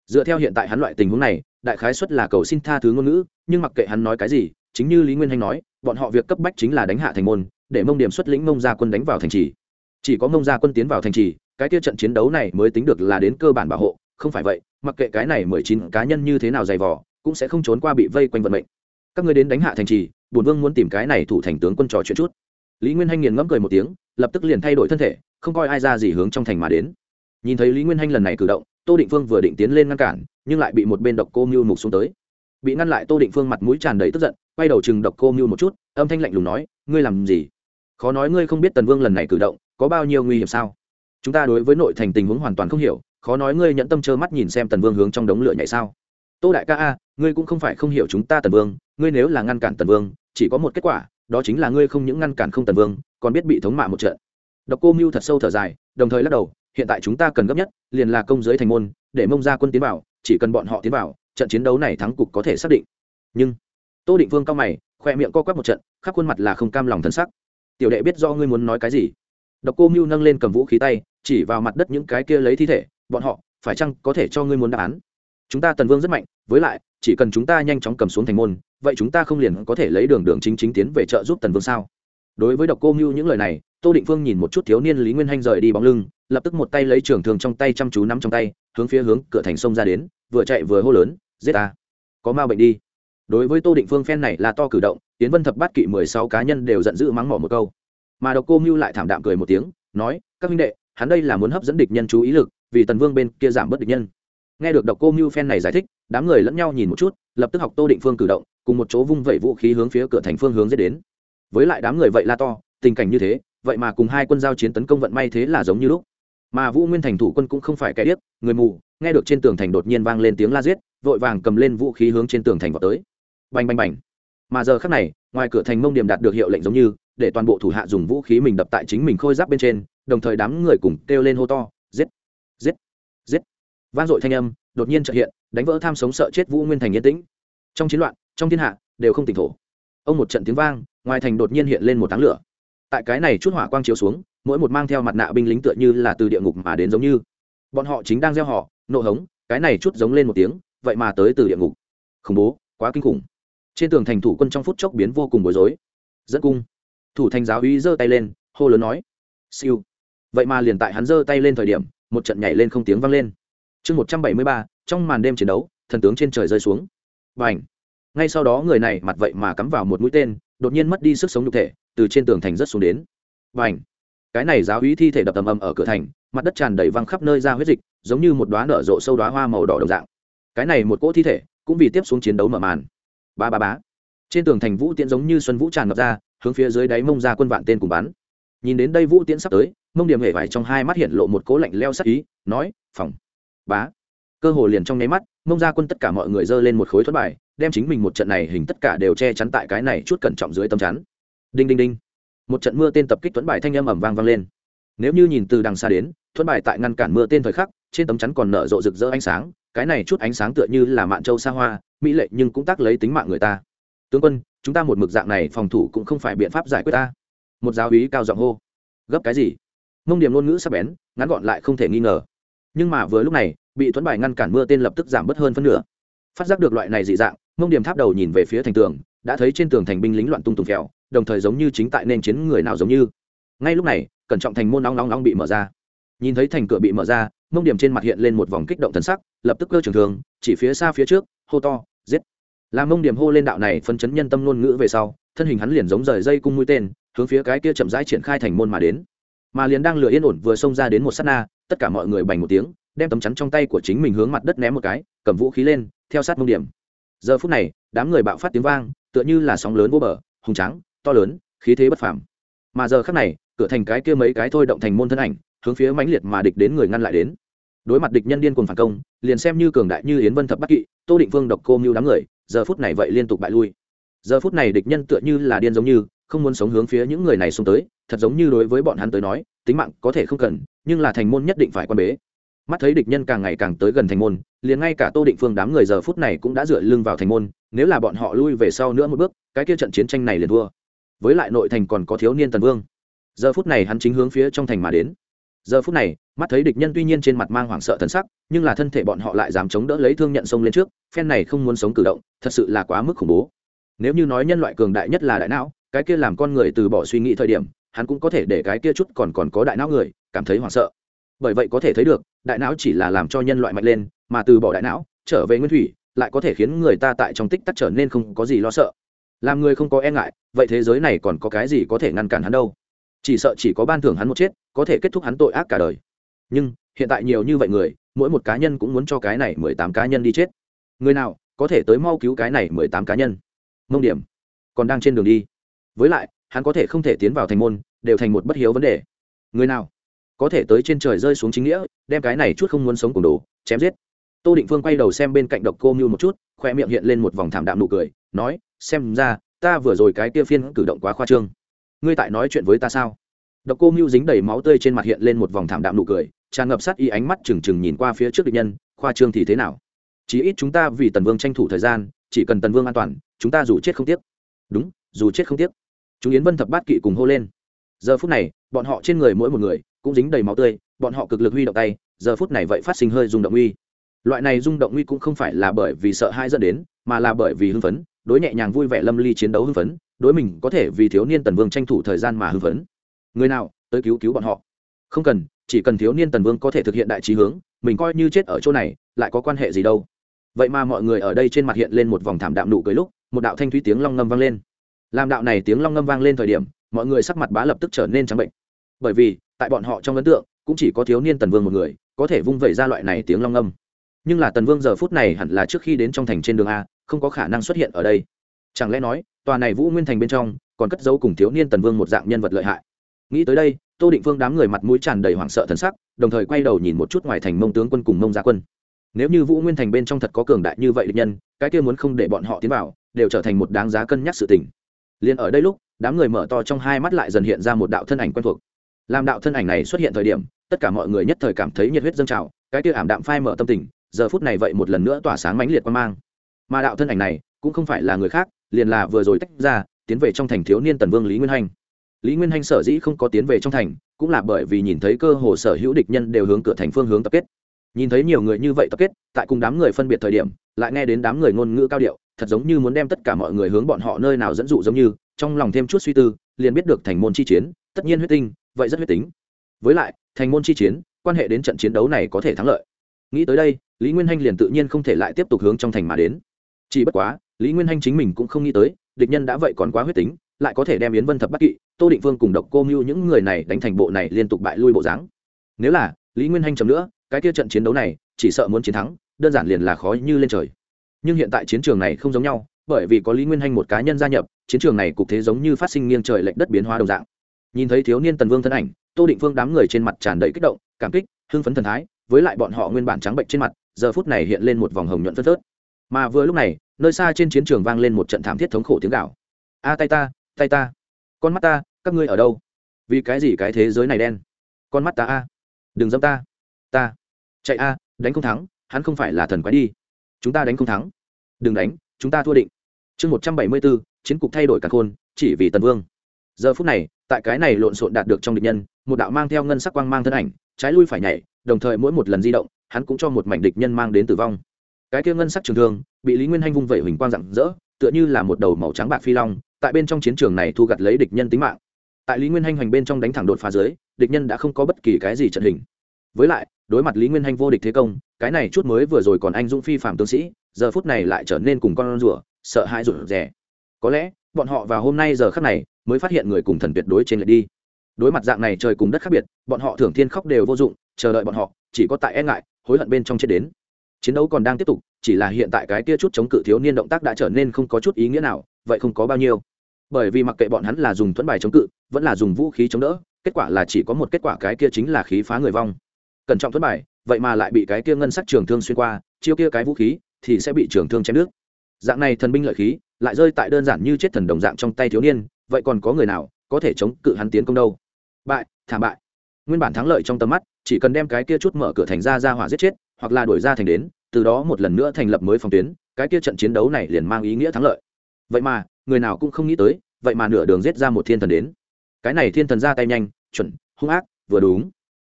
Dựa theo hiện tại hắn loại tình huống này, đại khái xuất là cầu xin tha thứ ngôn ngữ, nhưng mặc kệ hắn nói cái gì, chính như lý nguyên hanh nói, bọn họ việc cấp bách chính là đánh hạ thành môn, để mông điểm xuất lĩnh mông gia quân đánh vào thành trì. Chỉ có mông gia quân tiến vào thành trì, cái tiêu trận chiến đấu này mới tính được là đến cơ bản bảo hộ, không phải vậy, mặc kệ cái này mười chín cá nhân như thế nào dày vò, cũng sẽ không trốn qua bị vây quanh vận mệnh. Các người đến đánh hạ thành trì bùn vương muốn tìm cái này thủ thành tướng quân trò chuyện chút lý nguyên hanh nghiền ngẫm cười một tiếng, lập tức liền thay đổi thân thể, không coi ai ra gì hướng trong thành mà đến. Nhìn thấy lý nguyên hanh lần này cử động, tô định phương vừa định tiến lên ngăn cản, nhưng lại bị một bên độc cô mưu mục xuống tới. Bị ngăn lại tô định phương mặt mũi tràn đầy tức giận, quay đầu chừng độc cô mưu một chút, âm thanh lạnh lùng nói, ngươi làm gì? Khó nói ngươi không biết tần vương lần này cử động, có bao nhiêu nguy hiểm sao? Chúng ta đối với nội thành tình huống hoàn toàn không hiểu, khó nói ngươi nhận tâm trơ mắt nhìn xem tần vương hướng trong đống lửa nhảy sao? Tô đại ca a, ngươi cũng không phải không hiểu chúng ta tần vương, ngươi nếu là ngăn cản tần vương, chỉ có một kết quả đó chính là ngươi không những ngăn cản không tần vương, còn biết bị thống mạ một trận. Độc cô mưu thật sâu thở dài, đồng thời lắc đầu, hiện tại chúng ta cần gấp nhất, liền là công giới thành môn, để mông ra quân tiến vào, chỉ cần bọn họ tiến vào, trận chiến đấu này thắng cục có thể xác định. Nhưng, tô định vương cao mày, khoe miệng co quắp một trận, khắp khuôn mặt là không cam lòng thân sắc. Tiểu đệ biết do ngươi muốn nói cái gì. Độc cô mưu nâng lên cầm vũ khí tay, chỉ vào mặt đất những cái kia lấy thi thể, bọn họ, phải chăng có thể cho ngươi muốn đáp án? Chúng ta tần vương rất mạnh, với lại, chỉ cần chúng ta nhanh chóng cầm xuống thành môn, vậy chúng ta không liền có thể lấy đường đường chính chính tiến về trợ giúp tần vương sao? Đối với độc cô mưu những lời này, tô định phương nhìn một chút thiếu niên lý nguyên hanh rời đi bóng lưng, lập tức một tay lấy trường thường trong tay chăm chú nắm trong tay, hướng phía hướng cửa thành sông ra đến, vừa chạy vừa hô lớn, giết ta! Có ma bệnh đi! Đối với tô định phương phen này là to cử động tiến vân thập bát kỵ mười sáu cá nhân đều giận dữ mắng mỏ một câu. Mà độc cô mưu lại thảm đạm cười một tiếng, nói, các huynh đệ, hắn đây là muốn hấp dẫn địch nhân chú ý lực, vì tần vương bên kia giảm bớt địch nhân nghe được độc cô mưu phen này giải thích, đám người lẫn nhau nhìn một chút, lập tức học tô định phương cử động, cùng một chỗ vung vẩy vũ khí hướng phía cửa thành phương hướng dễ đến. Với lại đám người vậy la to, tình cảnh như thế, vậy mà cùng hai quân giao chiến tấn công vận may thế là giống như lúc. Mà vũ nguyên thành thủ quân cũng không phải kẻ điếc, người mù, nghe được trên tường thành đột nhiên vang lên tiếng la giết, vội vàng cầm lên vũ khí hướng trên tường thành vào tới. Bành bành bành. Mà giờ khắc này, ngoài cửa thành mông điểm đạt được hiệu lệnh giống như, để toàn bộ thủ hạ dùng vũ khí mình đập tại chính mình khôi giáp bên trên, đồng thời đám người cùng kêu lên hô to, giết giết giết vang dội thanh âm, đột nhiên trợ hiện, đánh vỡ tham sống sợ chết vũ nguyên thành yên tĩnh. Trong chiến loạn, trong thiên hạ, đều không tỉnh thổ. Ông một trận tiếng vang, ngoài thành đột nhiên hiện lên một táng lửa. Tại cái này chút hỏa quang chiếu xuống, mỗi một mang theo mặt nạ binh lính tựa như là từ địa ngục mà đến giống như. Bọn họ chính đang gieo họ, nộ hống, cái này chút giống lên một tiếng, vậy mà tới từ địa ngục. Khủng bố, quá kinh khủng. Trên tường thành thủ quân trong phút chốc biến vô cùng bối rối. Dẫn cung. Thủ thành giáo uy giơ tay lên, hô lớn nói. Siêu. Vậy mà liền tại hắn giơ tay lên thời điểm, một trận nhảy lên không tiếng vang lên chương một trăm bảy mươi ba, trong màn đêm chiến đấu, thần tướng trên trời rơi xuống. Và ảnh ngay sau đó người này mặt vậy mà cắm vào một mũi tên, đột nhiên mất đi sức sống nhục thể, từ trên tường thành rất xuống đến. Và ảnh cái này giáo hí thi thể đập tầm ầm ở cửa thành, mặt đất tràn đầy văng khắp nơi ra huyết dịch, giống như một đoá nở rộ sâu đoá hoa màu đỏ đồng dạng. Cái này một cỗ thi thể, cũng vì tiếp xuống chiến đấu mở màn. Ba ba bá trên tường thành vũ tiễn giống như xuân vũ tràn ngập ra, hướng phía dưới đáy mông ra quân vạn tên cùng bắn. Nhìn đến đây vũ tiễn sắp tới, mông điểm hề vải trong hai mắt hiện lộ một cố lạnh leo sắc ý, nói, phòng bá. Cơ hồ liền trong nháy mắt, mông ra quân tất cả mọi người dơ lên một khối thoát bài, đem chính mình một trận này hình tất cả đều che chắn tại cái này chút cẩn trọng dưới tấm chắn. Đinh đinh đinh. Một trận mưa tên tập kích thuẫn bài thanh âm ẩm vang vang lên. Nếu như nhìn từ đằng xa đến, thuẫn bài tại ngăn cản mưa tên thời khắc, trên tấm chắn còn nở rộ rực rỡ ánh sáng, cái này chút ánh sáng tựa như là mạn châu xa hoa, mỹ lệ nhưng cũng tác lấy tính mạng người ta. Tướng quân, chúng ta một mực dạng này phòng thủ cũng không phải biện pháp giải quyết ta. Một giáo úy cao giọng hô. Gấp cái gì? Mông điểm ngôn ngữ sắp bén, ngắn gọn lại không thể nghi ngờ. Nhưng mà vừa lúc này bị thuẫn bài ngăn cản mưa tên lập tức giảm bớt hơn phân nửa. Phát giác được loại này dị dạng, mông điểm tháp đầu nhìn về phía thành tường, đã thấy trên tường thành binh lính loạn tung tùng kẹo đồng thời giống như chính tại nên chiến người nào giống như. Ngay lúc này, cẩn trọng thành môn nóng nóng nóng bị mở ra. Nhìn thấy thành cửa bị mở ra, mông điểm trên mặt hiện lên một vòng kích động thần sắc, lập tức cơ trường thường, chỉ phía xa phía trước, hô to, giết! Làm mông điểm hô lên đạo này phân chấn nhân tâm ngôn ngữ về sau, thân hình hắn liền giống rời dây cung mũi tên, hướng phía cái kia chậm rãi triển khai thành môn mà đến. Mà liền đang lửa yên ổn vừa xông ra đến một sát na tất cả mọi người bành một tiếng, đem tấm chắn trong tay của chính mình hướng mặt đất ném một cái, cầm vũ khí lên, theo sát mông điểm. Giờ phút này, đám người bạo phát tiếng vang, tựa như là sóng lớn vô bờ, hùng trắng to lớn, khí thế bất phàm. Mà giờ khắc này, cửa thành cái kia mấy cái thôi động thành môn thân ảnh, hướng phía mãnh liệt mà địch đến người ngăn lại đến. Đối mặt địch nhân điên cuồng phản công, liền xem như cường đại như yến vân thập bắc kỵ, tô định vương độc cô mưu đám người, giờ phút này vậy liên tục bại lui. Giờ phút này địch nhân tựa như là điên giống như, không muốn sống hướng phía những người này xuống tới, thật giống như đối với bọn hắn tới nói, tính mạng có thể không cần nhưng là thành môn nhất định phải quan bế. Mắt thấy địch nhân càng ngày càng tới gần thành môn, liền ngay cả tô định phương đám người giờ phút này cũng đã dựa lưng vào thành môn, nếu là bọn họ lui về sau nữa một bước, cái kia trận chiến tranh này liền thua. Với lại nội thành còn có thiếu niên tần vương. Giờ phút này hắn chính hướng phía trong thành mà đến. Giờ phút này, mắt thấy địch nhân tuy nhiên trên mặt mang hoảng sợ thân sắc, nhưng là thân thể bọn họ lại dám chống đỡ lấy thương nhận sông lên trước, phen này không muốn sống cử động, thật sự là quá mức khủng bố. Nếu như nói nhân loại cường đại nhất là đại não, cái kia làm con người từ bỏ suy nghĩ thời điểm hắn cũng có thể để cái kia chút còn còn có đại não người cảm thấy hoảng sợ. Bởi vậy có thể thấy được, đại não chỉ là làm cho nhân loại mạnh lên, mà từ bỏ đại não, trở về nguyên thủy, lại có thể khiến người ta tại trong tích tắc trở nên không có gì lo sợ. Làm người không có e ngại, vậy thế giới này còn có cái gì có thể ngăn cản hắn đâu? Chỉ sợ chỉ có ban thưởng hắn một chết, có thể kết thúc hắn tội ác cả đời. Nhưng, hiện tại nhiều như vậy người, mỗi một cá nhân cũng muốn cho cái này mười tám cá nhân đi chết. Người nào có thể tới mau cứu cái này mười tám cá nhân? Mông điểm, còn đang trên đường đi. Với lại hắn có thể không thể tiến vào thành môn, đều thành một bất hiếu vấn đề. Người nào có thể tới trên trời rơi xuống chính nghĩa, đem cái này chút không muốn sống cùng đồ, chém giết. Tô định phương quay đầu xem bên cạnh độc cô mưu một chút, khoe miệng hiện lên một vòng thảm đạm nụ cười, nói, xem ra, ta vừa rồi cái kia phiên cử động quá khoa trương. Ngươi tại nói chuyện với ta sao? Độc cô mưu dính đầy máu tươi trên mặt hiện lên một vòng thảm đạm nụ cười, tràn ngập sát y ánh mắt trừng trừng nhìn qua phía trước địch nhân, khoa trương thì thế nào? Chí ít chúng ta vì tần vương tranh thủ thời gian, chỉ cần tần vương an toàn, chúng ta dù chết không tiếc. Đúng, dù chết không tiếc chúng yến vân thập bát kỵ cùng hô lên. Giờ phút này, bọn họ trên người mỗi một người cũng dính đầy máu tươi, bọn họ cực lực huy động tay, giờ phút này vậy phát sinh hơi rung động uy. Loại này rung động uy cũng không phải là bởi vì sợ hai dẫn đến, mà là bởi vì hưng phấn, đối nhẹ nhàng vui vẻ lâm ly chiến đấu hưng phấn, đối mình có thể vì thiếu niên tần vương tranh thủ thời gian mà hưng phấn. Người nào, tới cứu cứu bọn họ. Không cần, chỉ cần thiếu niên tần vương có thể thực hiện đại trí hướng, mình coi như chết ở chỗ này, lại có quan hệ gì đâu. Vậy mà mọi người ở đây trên mặt hiện lên một vòng thảm đạm nụ cười lúc, một đạo thanh thúy tiếng long ngâm vang lên làm đạo này tiếng long ngâm vang lên thời điểm, mọi người sắc mặt bá lập tức trở nên trắng bệnh. Bởi vì, tại bọn họ trong ấn tượng, cũng chỉ có thiếu niên tần vương một người, có thể vung vẩy ra loại này tiếng long ngâm. Nhưng là tần vương giờ phút này hẳn là trước khi đến trong thành trên đường a, không có khả năng xuất hiện ở đây. Chẳng lẽ nói, tòa này vũ nguyên thành bên trong, còn cất giấu cùng thiếu niên tần vương một dạng nhân vật lợi hại? Nghĩ tới đây, tô định vương đám người mặt mũi tràn đầy hoảng sợ thần sắc, đồng thời quay đầu nhìn một chút ngoài thành mông tướng quân cùng mông gia quân. Nếu như vũ nguyên thành bên trong thật có cường đại như vậy địch nhân, cái kia muốn không để bọn họ tiến vào, đều trở thành một đáng giá cân nhắc sự tình liền ở đây lúc, đám người mở to trong hai mắt lại dần hiện ra một đạo thân ảnh quen thuộc. Làm đạo thân ảnh này xuất hiện thời điểm, tất cả mọi người nhất thời cảm thấy nhiệt huyết dâng trào, cái tia ảm đạm phai mở tâm tình, giờ phút này vậy một lần nữa tỏa sáng mãnh liệt quan mang. Mà đạo thân ảnh này, cũng không phải là người khác, liền là vừa rồi tách ra, tiến về trong thành thiếu niên tần vương lý nguyên hanh. Lý nguyên hanh sở dĩ không có tiến về trong thành, cũng là bởi vì nhìn thấy cơ hồ sở hữu địch nhân đều hướng cửa thành phương hướng tập kết. Nhìn thấy nhiều người như vậy tập kết, tại cùng đám người phân biệt thời điểm, lại nghe đến đám người ngôn ngữ cao điệu thật giống như muốn đem tất cả mọi người hướng bọn họ nơi nào dẫn dụ giống như, trong lòng thêm chút suy tư, liền biết được thành môn chi chiến, tất nhiên huyết tinh, vậy rất huyết tính. Với lại, thành môn chi chiến, quan hệ đến trận chiến đấu này có thể thắng lợi. Nghĩ tới đây, lý nguyên hanh liền tự nhiên không thể lại tiếp tục hướng trong thành mà đến. Chỉ bất quá, lý nguyên hanh chính mình cũng không nghĩ tới, địch nhân đã vậy còn quá huyết tính, lại có thể đem yến vân thập bắc kỵ, tô định vương cùng độc cô mưu những người này đánh thành bộ này liên tục bại lui bộ dáng. Nếu là, lý nguyên hanh chấm nữa, cái kia trận chiến đấu này, chỉ sợ muốn chiến thắng, đơn giản liền là khó như lên trời nhưng hiện tại chiến trường này không giống nhau, bởi vì có lý nguyên hanh một cá nhân gia nhập, chiến trường này cục thế giống như phát sinh nghiêng trời lệch đất biến hóa đồng dạng. Nhìn thấy thiếu niên tần vương thân ảnh, tô định vương đám người trên mặt tràn đầy kích động, cảm kích, hưng phấn thần thái, với lại bọn họ nguyên bản trắng bệnh trên mặt, giờ phút này hiện lên một vòng hồng nhuận phân phớt. Mà vừa lúc này, nơi xa trên chiến trường vang lên một trận thảm thiết thống khổ tiếng gạo a, tay ta tay ta, con mắt ta, các ngươi ở đâu? Vì cái gì cái thế giới này đen? Con mắt ta a, đừng dâm ta ta, chạy a, đánh không thắng, hắn không phải là thần quái đi chúng ta đánh không thắng. Đừng đánh, chúng ta thua định. Chương một trăm bảy mươi bốn, chiến cục thay đổi cả khôn, chỉ vì tần vương. Giờ phút này, tại cái này lộn xộn đạt được trong địch nhân, một đạo mang theo ngân sắc quang mang thân ảnh, trái lui phải nhảy, đồng thời mỗi một lần di động, hắn cũng cho một mảnh địch nhân mang đến tử vong. Cái kia ngân sắc trường thương, bị lý nguyên hanh vung vẩy huỳnh quang rạng rỡ, tựa như là một đầu màu trắng bạc phi long, tại bên trong chiến trường này thu gặt lấy địch nhân tính mạng. Tại lý nguyên hanh hoành bên trong đánh thẳng đột phá dưới, địch nhân đã không có bất kỳ cái gì trận hình với lại, đối mặt lý nguyên hanh vô địch thế công, cái này chút mới vừa rồi còn anh dũng phi phạm tướng sĩ, giờ phút này lại trở nên cùng con rủa sợ hãi rủa rẻ có lẽ, bọn họ vào hôm nay giờ khắc này mới phát hiện người cùng thần tuyệt đối trên lệ đi. Đối mặt dạng này trời cùng đất khác biệt, bọn họ thưởng thiên khóc đều vô dụng, chờ đợi bọn họ, chỉ có tại e ngại, hối hận bên trong chết đến. Chiến đấu còn đang tiếp tục, chỉ là hiện tại cái kia chút chống cự thiếu niên động tác đã trở nên không có chút ý nghĩa nào, vậy không có bao nhiêu. Bởi vì mặc kệ bọn hắn là dùng thuẫn bài chống cự, vẫn là dùng vũ khí chống đỡ, kết quả là chỉ có một kết quả cái kia chính là khí phá người vong cẩn trọng thất bài vậy mà lại bị cái kia ngân sắc trường thương xuyên qua, chiêu kia cái vũ khí thì sẽ bị trường thương chém nước dạng này thần binh lợi khí lại rơi tại đơn giản như chết thần đồng dạng trong tay thiếu niên, vậy còn có người nào có thể chống cự hắn tiến công đâu? Bại, thảm bại. Nguyên bản thắng lợi trong tầm mắt, chỉ cần đem cái kia chút mở cửa thành ra ra hỏa giết chết, hoặc là đuổi ra thành đến, từ đó một lần nữa thành lập mới phòng tuyến, cái kia trận chiến đấu này liền mang ý nghĩa thắng lợi. Vậy mà, người nào cũng không nghĩ tới, vậy mà nửa đường giết ra một thiên thần đến. Cái này thiên thần ra tay nhanh, chuẩn, hung ác, vừa đúng.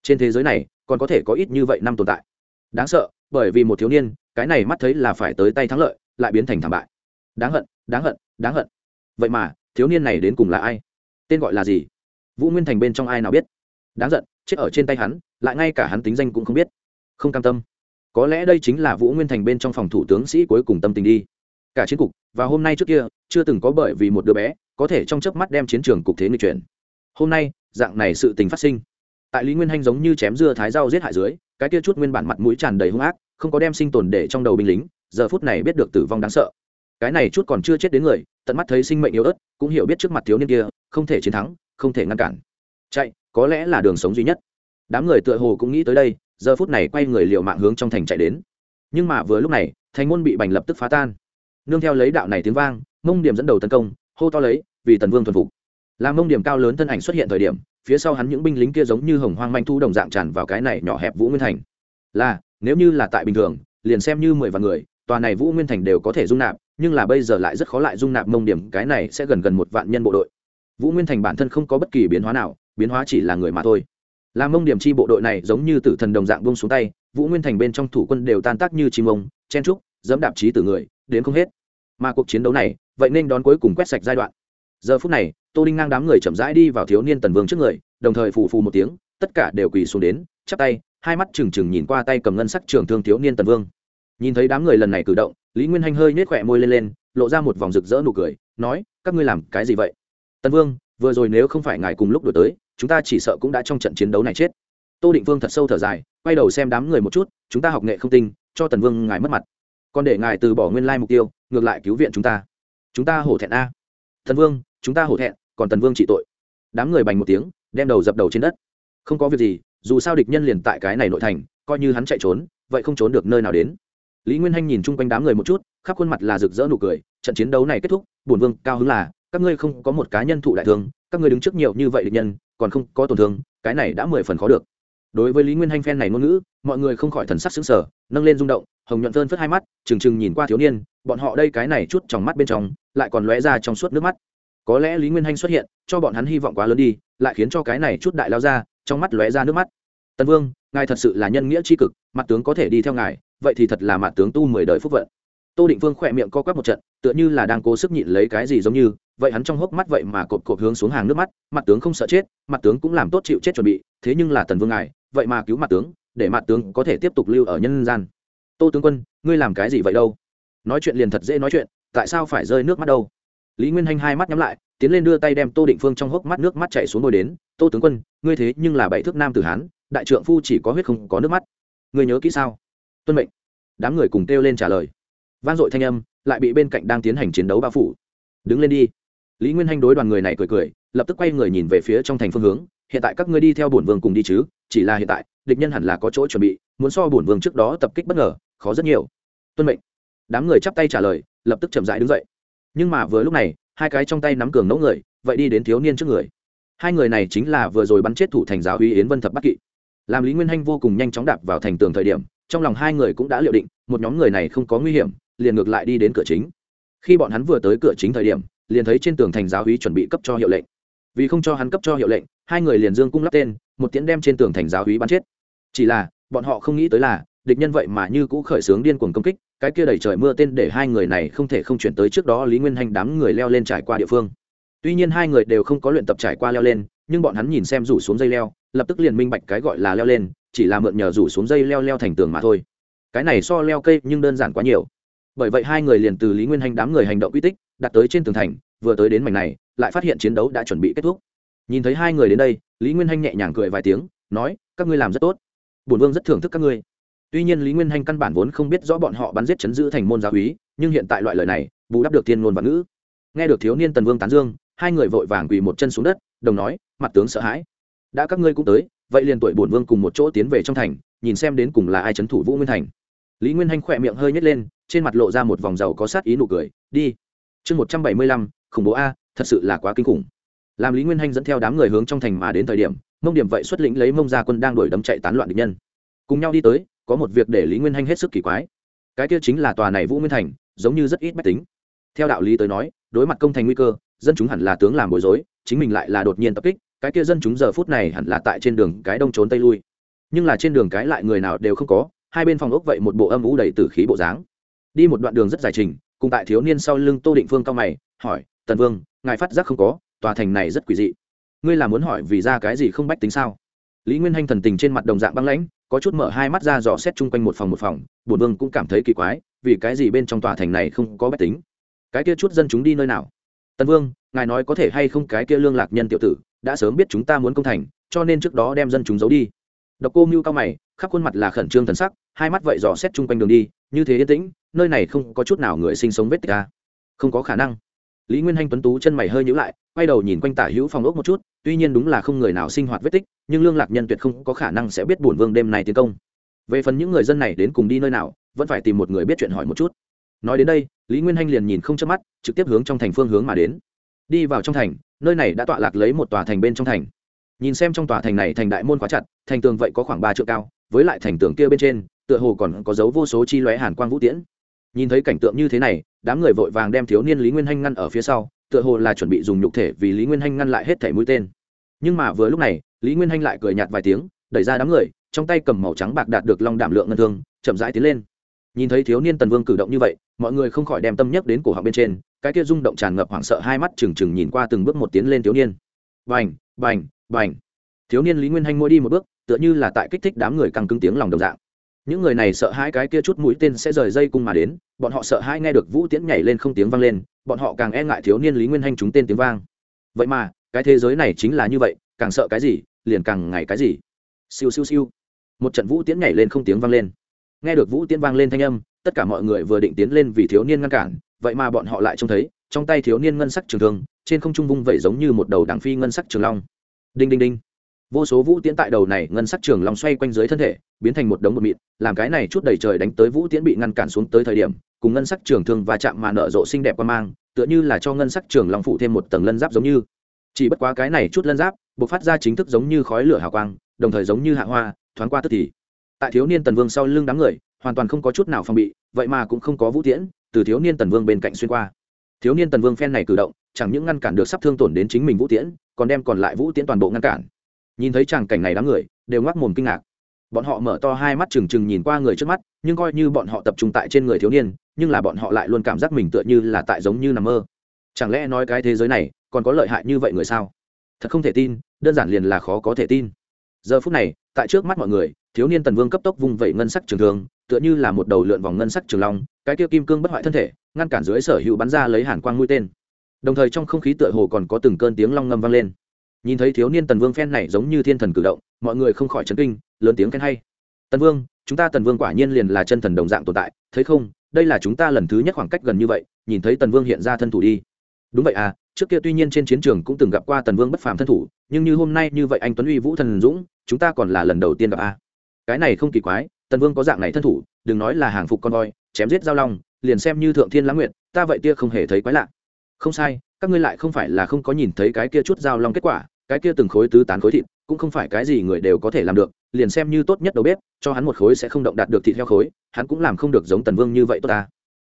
Trên thế giới này còn có thể có ít như vậy năm tồn tại. Đáng sợ, bởi vì một thiếu niên, cái này mắt thấy là phải tới tay thắng lợi, lại biến thành thảm bại. Đáng hận đáng hận đáng hận. Vậy mà, thiếu niên này đến cùng là ai? Tên gọi là gì? Vũ nguyên thành bên trong ai nào biết? Đáng giận, chết ở trên tay hắn, lại ngay cả hắn tính danh cũng không biết. Không cam tâm. Có lẽ đây chính là vũ nguyên thành bên trong phòng thủ tướng sĩ cuối cùng tâm tình đi. Cả chiến cục, và hôm nay trước kia, chưa từng có bởi vì một đứa bé, có thể trong chớp mắt đem chiến trường cục thế người chuyển. Hôm nay, dạng này sự tình phát sinh tại lý nguyên hanh giống như chém dưa thái rau giết hại dưới, cái kia chút nguyên bản mặt mũi tràn đầy hung ác, không có đem sinh tồn để trong đầu binh lính, giờ phút này biết được tử vong đáng sợ. Cái này chút còn chưa chết đến người, tận mắt thấy sinh mệnh yếu ớt, cũng hiểu biết trước mặt thiếu niên kia, không thể chiến thắng, không thể ngăn cản. Chạy, có lẽ là đường sống duy nhất. Đám người tựa hồ cũng nghĩ tới đây, giờ phút này quay người liều mạng hướng trong thành chạy đến. Nhưng mà vừa lúc này, thành môn bị bành lập tức phá tan. Nương theo lấy đạo này tiếng vang, mông điểm dẫn đầu tấn công, hô to lấy, vì tần vương thuần phục. Làm mông điểm cao lớn thân ảnh xuất hiện thời điểm phía sau hắn những binh lính kia giống như hồng hoang manh thu đồng dạng tràn vào cái này nhỏ hẹp vũ nguyên thành. Là, nếu như là tại bình thường, liền xem như mười vạn người, tòa này vũ nguyên thành đều có thể dung nạp, nhưng là bây giờ lại rất khó lại dung nạp mông điểm, cái này sẽ gần gần một vạn nhân bộ đội. Vũ nguyên thành bản thân không có bất kỳ biến hóa nào, biến hóa chỉ là người mà thôi. Làm mông điểm chi bộ đội này giống như tử thần đồng dạng bông xuống tay, vũ nguyên thành bên trong thủ quân đều tan tác như chim ông, chen trúc, dẫm đạp trí từ người, đến không hết. Mà cuộc chiến đấu này, vậy nên đón cuối cùng quét sạch giai đoạn. Giờ phút này tô đinh ngang đám người chậm rãi đi vào thiếu niên tần vương trước người, đồng thời phù phù một tiếng, tất cả đều quỳ xuống đến, chắp tay, hai mắt trừng trừng nhìn qua tay cầm ngân sắc trường thương thiếu niên tần vương. Nhìn thấy đám người lần này cử động, lý nguyên hanh hơi nhếch khỏe môi lên lên, lộ ra một vòng rực rỡ nụ cười, nói, các ngươi làm cái gì vậy? Tần vương, vừa rồi nếu không phải ngài cùng lúc đổi tới, chúng ta chỉ sợ cũng đã trong trận chiến đấu này chết. Tô định vương thật sâu thở dài, quay đầu xem đám người một chút, chúng ta học nghệ không tinh, cho tần vương ngài mất mặt. Còn để ngài từ bỏ nguyên lai mục tiêu, ngược lại cứu viện chúng ta. Chúng ta hổ thẹn a. Thần vương, chúng ta hổ thẹn còn tần vương trị tội. Đám người bành một tiếng, đem đầu dập đầu trên đất. Không có việc gì, dù sao địch nhân liền tại cái này nội thành, coi như hắn chạy trốn, vậy không trốn được nơi nào đến. Lý nguyên hanh nhìn chung quanh đám người một chút, khắp khuôn mặt là rực rỡ nụ cười, trận chiến đấu này kết thúc, bổn vương cao hứng là, các ngươi không có một cá nhân thụ đại thương, các ngươi đứng trước nhiều như vậy địch nhân, còn không có tổn thương, cái này đã mười phần khó được. Đối với lý nguyên hanh phen này ngôn ngữ, mọi người không khỏi thần sắc xứng sở nâng lên rung động, hồng nhuận phơn phất hai mắt, trừng trừng nhìn qua thiếu niên, bọn họ đây cái này chút trong mắt bên trong, lại còn lóe ra trong suốt nước mắt có lẽ lý nguyên hanh xuất hiện, cho bọn hắn hy vọng quá lớn đi, lại khiến cho cái này chút đại lao ra, trong mắt lóe ra nước mắt. Tân vương, ngài thật sự là nhân nghĩa tri cực, mặt tướng có thể đi theo ngài, vậy thì thật là mặt tướng tu mười đời phúc vận. Tô định vương khỏe miệng co quắp một trận, tựa như là đang cố sức nhịn lấy cái gì giống như, vậy hắn trong hốc mắt vậy mà cột cột hướng xuống hàng nước mắt, mặt tướng không sợ chết, mặt tướng cũng làm tốt chịu chết chuẩn bị, thế nhưng là tần vương ngài, vậy mà cứu mặt tướng, để mặt tướng có thể tiếp tục lưu ở nhân gian. Tô tướng quân, ngươi làm cái gì vậy đâu? Nói chuyện liền thật dễ nói chuyện, tại sao phải rơi nước mắt đâu? Lý nguyên hanh hai mắt nhắm lại, tiến lên đưa tay đem tô định phương trong hốc mắt nước mắt chạy xuống ngồi đến, tô tướng quân, ngươi thế nhưng là bảy thước nam tử hán, đại trượng phu chỉ có huyết không có nước mắt. Ngươi nhớ kỹ sao? Tuân mệnh. Đám người cùng kêu lên trả lời. Vang dội thanh âm, lại bị bên cạnh đang tiến hành chiến đấu bao phủ. Đứng lên đi. Lý nguyên hanh đối đoàn người này cười cười, lập tức quay người nhìn về phía trong thành phương hướng. Hiện tại các ngươi đi theo bổn vương cùng đi chứ, chỉ là hiện tại, địch nhân hẳn là có chỗ chuẩn bị, muốn so bổn vương trước đó tập kích bất ngờ, khó rất nhiều. Tuân mệnh. Đám người chắp tay trả lời, lập tức chậm rãi đứng dậy nhưng mà vừa lúc này, hai cái trong tay nắm cường nấu người, vậy đi đến thiếu niên trước người. Hai người này chính là vừa rồi bắn chết thủ thành giáo uy yến vân thập bắc kỵ. Làm lý nguyên hanh vô cùng nhanh chóng đạp vào thành tường thời điểm, trong lòng hai người cũng đã liệu định, một nhóm người này không có nguy hiểm, liền ngược lại đi đến cửa chính. Khi bọn hắn vừa tới cửa chính thời điểm, liền thấy trên tường thành giáo uy chuẩn bị cấp cho hiệu lệnh. Vì không cho hắn cấp cho hiệu lệnh, hai người liền dương cung lắp tên, một tiễn đem trên tường thành giáo uy bắn chết. Chỉ là, bọn họ không nghĩ tới là địch nhân vậy mà như cũ khởi xướng điên cuồng công kích, cái kia đẩy trời mưa tên để hai người này không thể không chuyển tới trước đó lý nguyên hành đám người leo lên trải qua địa phương. Tuy nhiên hai người đều không có luyện tập trải qua leo lên, nhưng bọn hắn nhìn xem rủ xuống dây leo, lập tức liền minh bạch cái gọi là leo lên, chỉ là mượn nhờ rủ xuống dây leo leo thành tường mà thôi. Cái này so leo cây nhưng đơn giản quá nhiều. Bởi vậy hai người liền từ lý nguyên hành đám người hành động uy tích, đặt tới trên tường thành, vừa tới đến mảnh này, lại phát hiện chiến đấu đã chuẩn bị kết thúc. Nhìn thấy hai người đến đây, lý nguyên hanh nhẹ nhàng cười vài tiếng, nói, các ngươi làm rất tốt. Bổn vương rất thưởng thức các ngươi tuy nhiên lý nguyên hanh căn bản vốn không biết rõ bọn họ bắn giết chấn giữ thành môn gia úy, nhưng hiện tại loại lời này, bù đắp được thiên ngôn và ngữ. Nghe được thiếu niên tần vương tán dương, hai người vội vàng quỳ một chân xuống đất, đồng nói, mặt tướng sợ hãi. Đã các ngươi cũng tới, vậy liền tuổi bổn vương cùng một chỗ tiến về trong thành, nhìn xem đến cùng là ai trấn thủ vũ nguyên thành. Lý nguyên hanh khỏe miệng hơi nhét lên, trên mặt lộ ra một vòng dầu có sát ý nụ cười, đi. Chương một trăm bảy mươi lăm, khủng bố a, thật sự là quá kinh khủng. Làm lý nguyên hanh dẫn theo đám người hướng trong thành mà đến thời điểm, mông điểm vậy xuất lĩnh lấy mông gia quân đang đuổi đấm chạy tán loạn địch nhân. Cùng nhau đi tới có một việc để lý nguyên hanh hết sức kỳ quái. Cái kia chính là tòa này vũ nguyên thành, giống như rất ít mách tính. Theo đạo lý tới nói, đối mặt công thành nguy cơ, dân chúng hẳn là tướng làm bối rối, chính mình lại là đột nhiên tập kích, cái kia dân chúng giờ phút này hẳn là tại trên đường cái đông trốn tây lui. Nhưng là trên đường cái lại người nào đều không có, hai bên phòng ốc vậy một bộ âm ủ đầy tử khí bộ dáng. Đi một đoạn đường rất dài trình, cùng tại thiếu niên sau lưng tô định phương cao mày, hỏi, tần vương, ngài phát giác không có, tòa thành này rất quỷ dị. Ngươi là muốn hỏi vì ra cái gì không bách tính sao? Lý nguyên hanh thần tình trên mặt đồng dạng băng lãnh có chút mở hai mắt ra dò xét chung quanh một phòng một phòng bổn vương cũng cảm thấy kỳ quái, vì cái gì bên trong tòa thành này không có bách tính? Cái kia chút dân chúng đi nơi nào? Tân vương, ngài nói có thể hay không cái kia lương lạc nhân tiểu tử, đã sớm biết chúng ta muốn công thành, cho nên trước đó đem dân chúng giấu đi. Độc cô mưu cao mày, khắp khuôn mặt là khẩn trương thần sắc, hai mắt vậy dò xét chung quanh đường đi, như thế yên tĩnh, nơi này không có chút nào người sinh sống vết tích ca không có khả năng. Lý nguyên hanh tuấn tú chân mày hơi nhữ lại, quay đầu nhìn quanh tả hữu phòng ốc một chút tuy nhiên đúng là không người nào sinh hoạt vết tích, nhưng lương lạc nhân tuyệt không có khả năng sẽ biết bổn vương đêm này tiến công. Về phần những người dân này đến cùng đi nơi nào, vẫn phải tìm một người biết chuyện hỏi một chút. Nói đến đây, lý nguyên hanh liền nhìn không chớp mắt, trực tiếp hướng trong thành phương hướng mà đến. Đi vào trong thành, nơi này đã tọa lạc lấy một tòa thành bên trong thành. Nhìn xem trong tòa thành này thành đại môn quá chặt, thành tường vậy có khoảng ba triệu cao, với lại thành tường kia bên trên, tựa hồ còn có dấu vô số chi lóe hàn quang vũ tiễn. Nhìn thấy cảnh tượng như thế này, đám người vội vàng đem thiếu niên lý nguyên hanh ngăn ở phía sau tựa hồ là chuẩn bị dùng nhục thể vì lý nguyên hanh ngăn lại hết thẻ mũi tên. Nhưng mà vừa lúc này, lý nguyên hanh lại cười nhạt vài tiếng, đẩy ra đám người, trong tay cầm màu trắng bạc đạt được long đảm lượng ngân thương, chậm rãi tiến lên. Nhìn thấy thiếu niên tần vương cử động như vậy, mọi người không khỏi đem tâm nhắc đến cổ họng bên trên, cái kia rung động tràn ngập hoảng sợ hai mắt trừng trừng nhìn qua từng bước một tiến lên thiếu niên. Bành bành bành. Thiếu niên lý nguyên hanh mỗi đi một bước, tựa như là tại kích thích đám người căng cứng tiếng lòng đồng dạng những người này sợ hai cái kia chút mũi tên sẽ rời dây cung mà đến, bọn họ sợ hai nghe được vũ tiễn nhảy lên không tiếng vang lên, bọn họ càng e ngại thiếu niên lý nguyên hanh chúng tên tiếng vang. Vậy mà, cái thế giới này chính là như vậy, càng sợ cái gì, liền càng ngày cái gì. Siêu siêu siêu. Một trận vũ tiễn nhảy lên không tiếng vang lên. Nghe được vũ tiễn vang lên thanh âm, tất cả mọi người vừa định tiến lên vì thiếu niên ngăn cản, vậy mà bọn họ lại trông thấy, trong tay thiếu niên ngân sắc trường thương, trên không trung vung vẩy giống như một đầu đảng phi ngân sắc trường long. Đinh đinh đinh vô số vũ tiễn tại đầu này ngân sắc trường long xoay quanh dưới thân thể, biến thành một đống một mịn, làm cái này chút đầy trời đánh tới vũ tiễn bị ngăn cản xuống tới thời điểm, cùng ngân sắc trường thương và chạm mà nở rộ xinh đẹp qua mang, tựa như là cho ngân sắc trường long phụ thêm một tầng lân giáp giống như. Chỉ bất quá cái này chút lân giáp buộc phát ra chính thức giống như khói lửa hào quang, đồng thời giống như hạ hoa, thoáng qua tức thì. Tại thiếu niên tần vương sau lưng đám người, hoàn toàn không có chút nào phòng bị, vậy mà cũng không có vũ tiễn, từ thiếu niên tần vương bên cạnh xuyên qua. Thiếu niên tần vương phen này cử động, chẳng những ngăn cản được sắp thương tổn đến chính mình vũ tiễn, còn đem còn lại vũ tiễn toàn bộ ngăn cản nhìn thấy tràng cảnh này đám người, đều ngoác mồm kinh ngạc. Bọn họ mở to hai mắt trừng trừng nhìn qua người trước mắt, nhưng coi như bọn họ tập trung tại trên người thiếu niên, nhưng là bọn họ lại luôn cảm giác mình tựa như là tại giống như nằm mơ. Chẳng lẽ nói cái thế giới này còn có lợi hại như vậy người sao? Thật không thể tin, đơn giản liền là khó có thể tin. Giờ phút này, tại trước mắt mọi người, thiếu niên tần vương cấp tốc vung vẩy ngân sắc trường thương, tựa như là một đầu lượn vòng ngân sắc trường long, cái kia kim cương bất hoại thân thể, ngăn cản dưới sở hữu bắn ra lấy hàn quang mũi tên. Đồng thời trong không khí tựa hồ còn có từng cơn tiếng long ngâm vang lên nhìn thấy thiếu niên tần vương phen này giống như thiên thần cử động, mọi người không khỏi chấn kinh, lớn tiếng khen hay. Tần vương, chúng ta tần vương quả nhiên liền là chân thần đồng dạng tồn tại, thấy không? Đây là chúng ta lần thứ nhất khoảng cách gần như vậy, nhìn thấy tần vương hiện ra thân thủ đi. Đúng vậy à trước kia tuy nhiên trên chiến trường cũng từng gặp qua tần vương bất phàm thân thủ, nhưng như hôm nay như vậy anh tuấn uy vũ thần dũng, chúng ta còn là lần đầu tiên gặp a cái này không kỳ quái, tần vương có dạng này thân thủ, đừng nói là hàng phục con voi, chém giết giao long, liền xem như thượng thiên lãng nguyện ta vậy tia không hề thấy quái lạ. Không sai, các ngươi lại không phải là không có nhìn thấy cái kia chút giao long kết quả cái kia từng khối tứ tán khối thịt, cũng không phải cái gì người đều có thể làm được, liền xem như tốt nhất đầu bếp, cho hắn một khối sẽ không động đạt được thịt heo khối, hắn cũng làm không được giống tần vương như vậy tốt ta.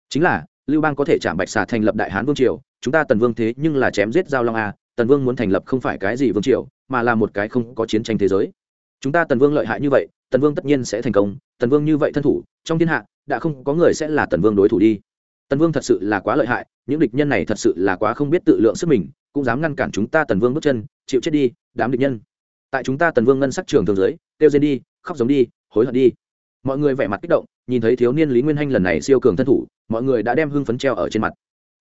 Chính là, lưu bang có thể chạm bạch xà thành lập đại hán vương triều, chúng ta tần vương thế nhưng là chém giết giao long a, tần vương muốn thành lập không phải cái gì vương triều, mà là một cái không có chiến tranh thế giới. Chúng ta tần vương lợi hại như vậy, tần vương tất nhiên sẽ thành công, tần vương như vậy thân thủ, trong thiên hạ, đã không có người sẽ là tần vương đối thủ đi. Tần vương thật sự là quá lợi hại, những địch nhân này thật sự là quá không biết tự lượng sức mình, cũng dám ngăn cản chúng ta tần vương bước chân chịu chết đi, đám địch nhân. Tại chúng ta tần vương ngân sắc trường thường giới kêu dên đi, khóc giống đi, hối hận đi. Mọi người vẻ mặt kích động, nhìn thấy thiếu niên lý nguyên hanh lần này siêu cường thân thủ, mọi người đã đem hưng phấn treo ở trên mặt.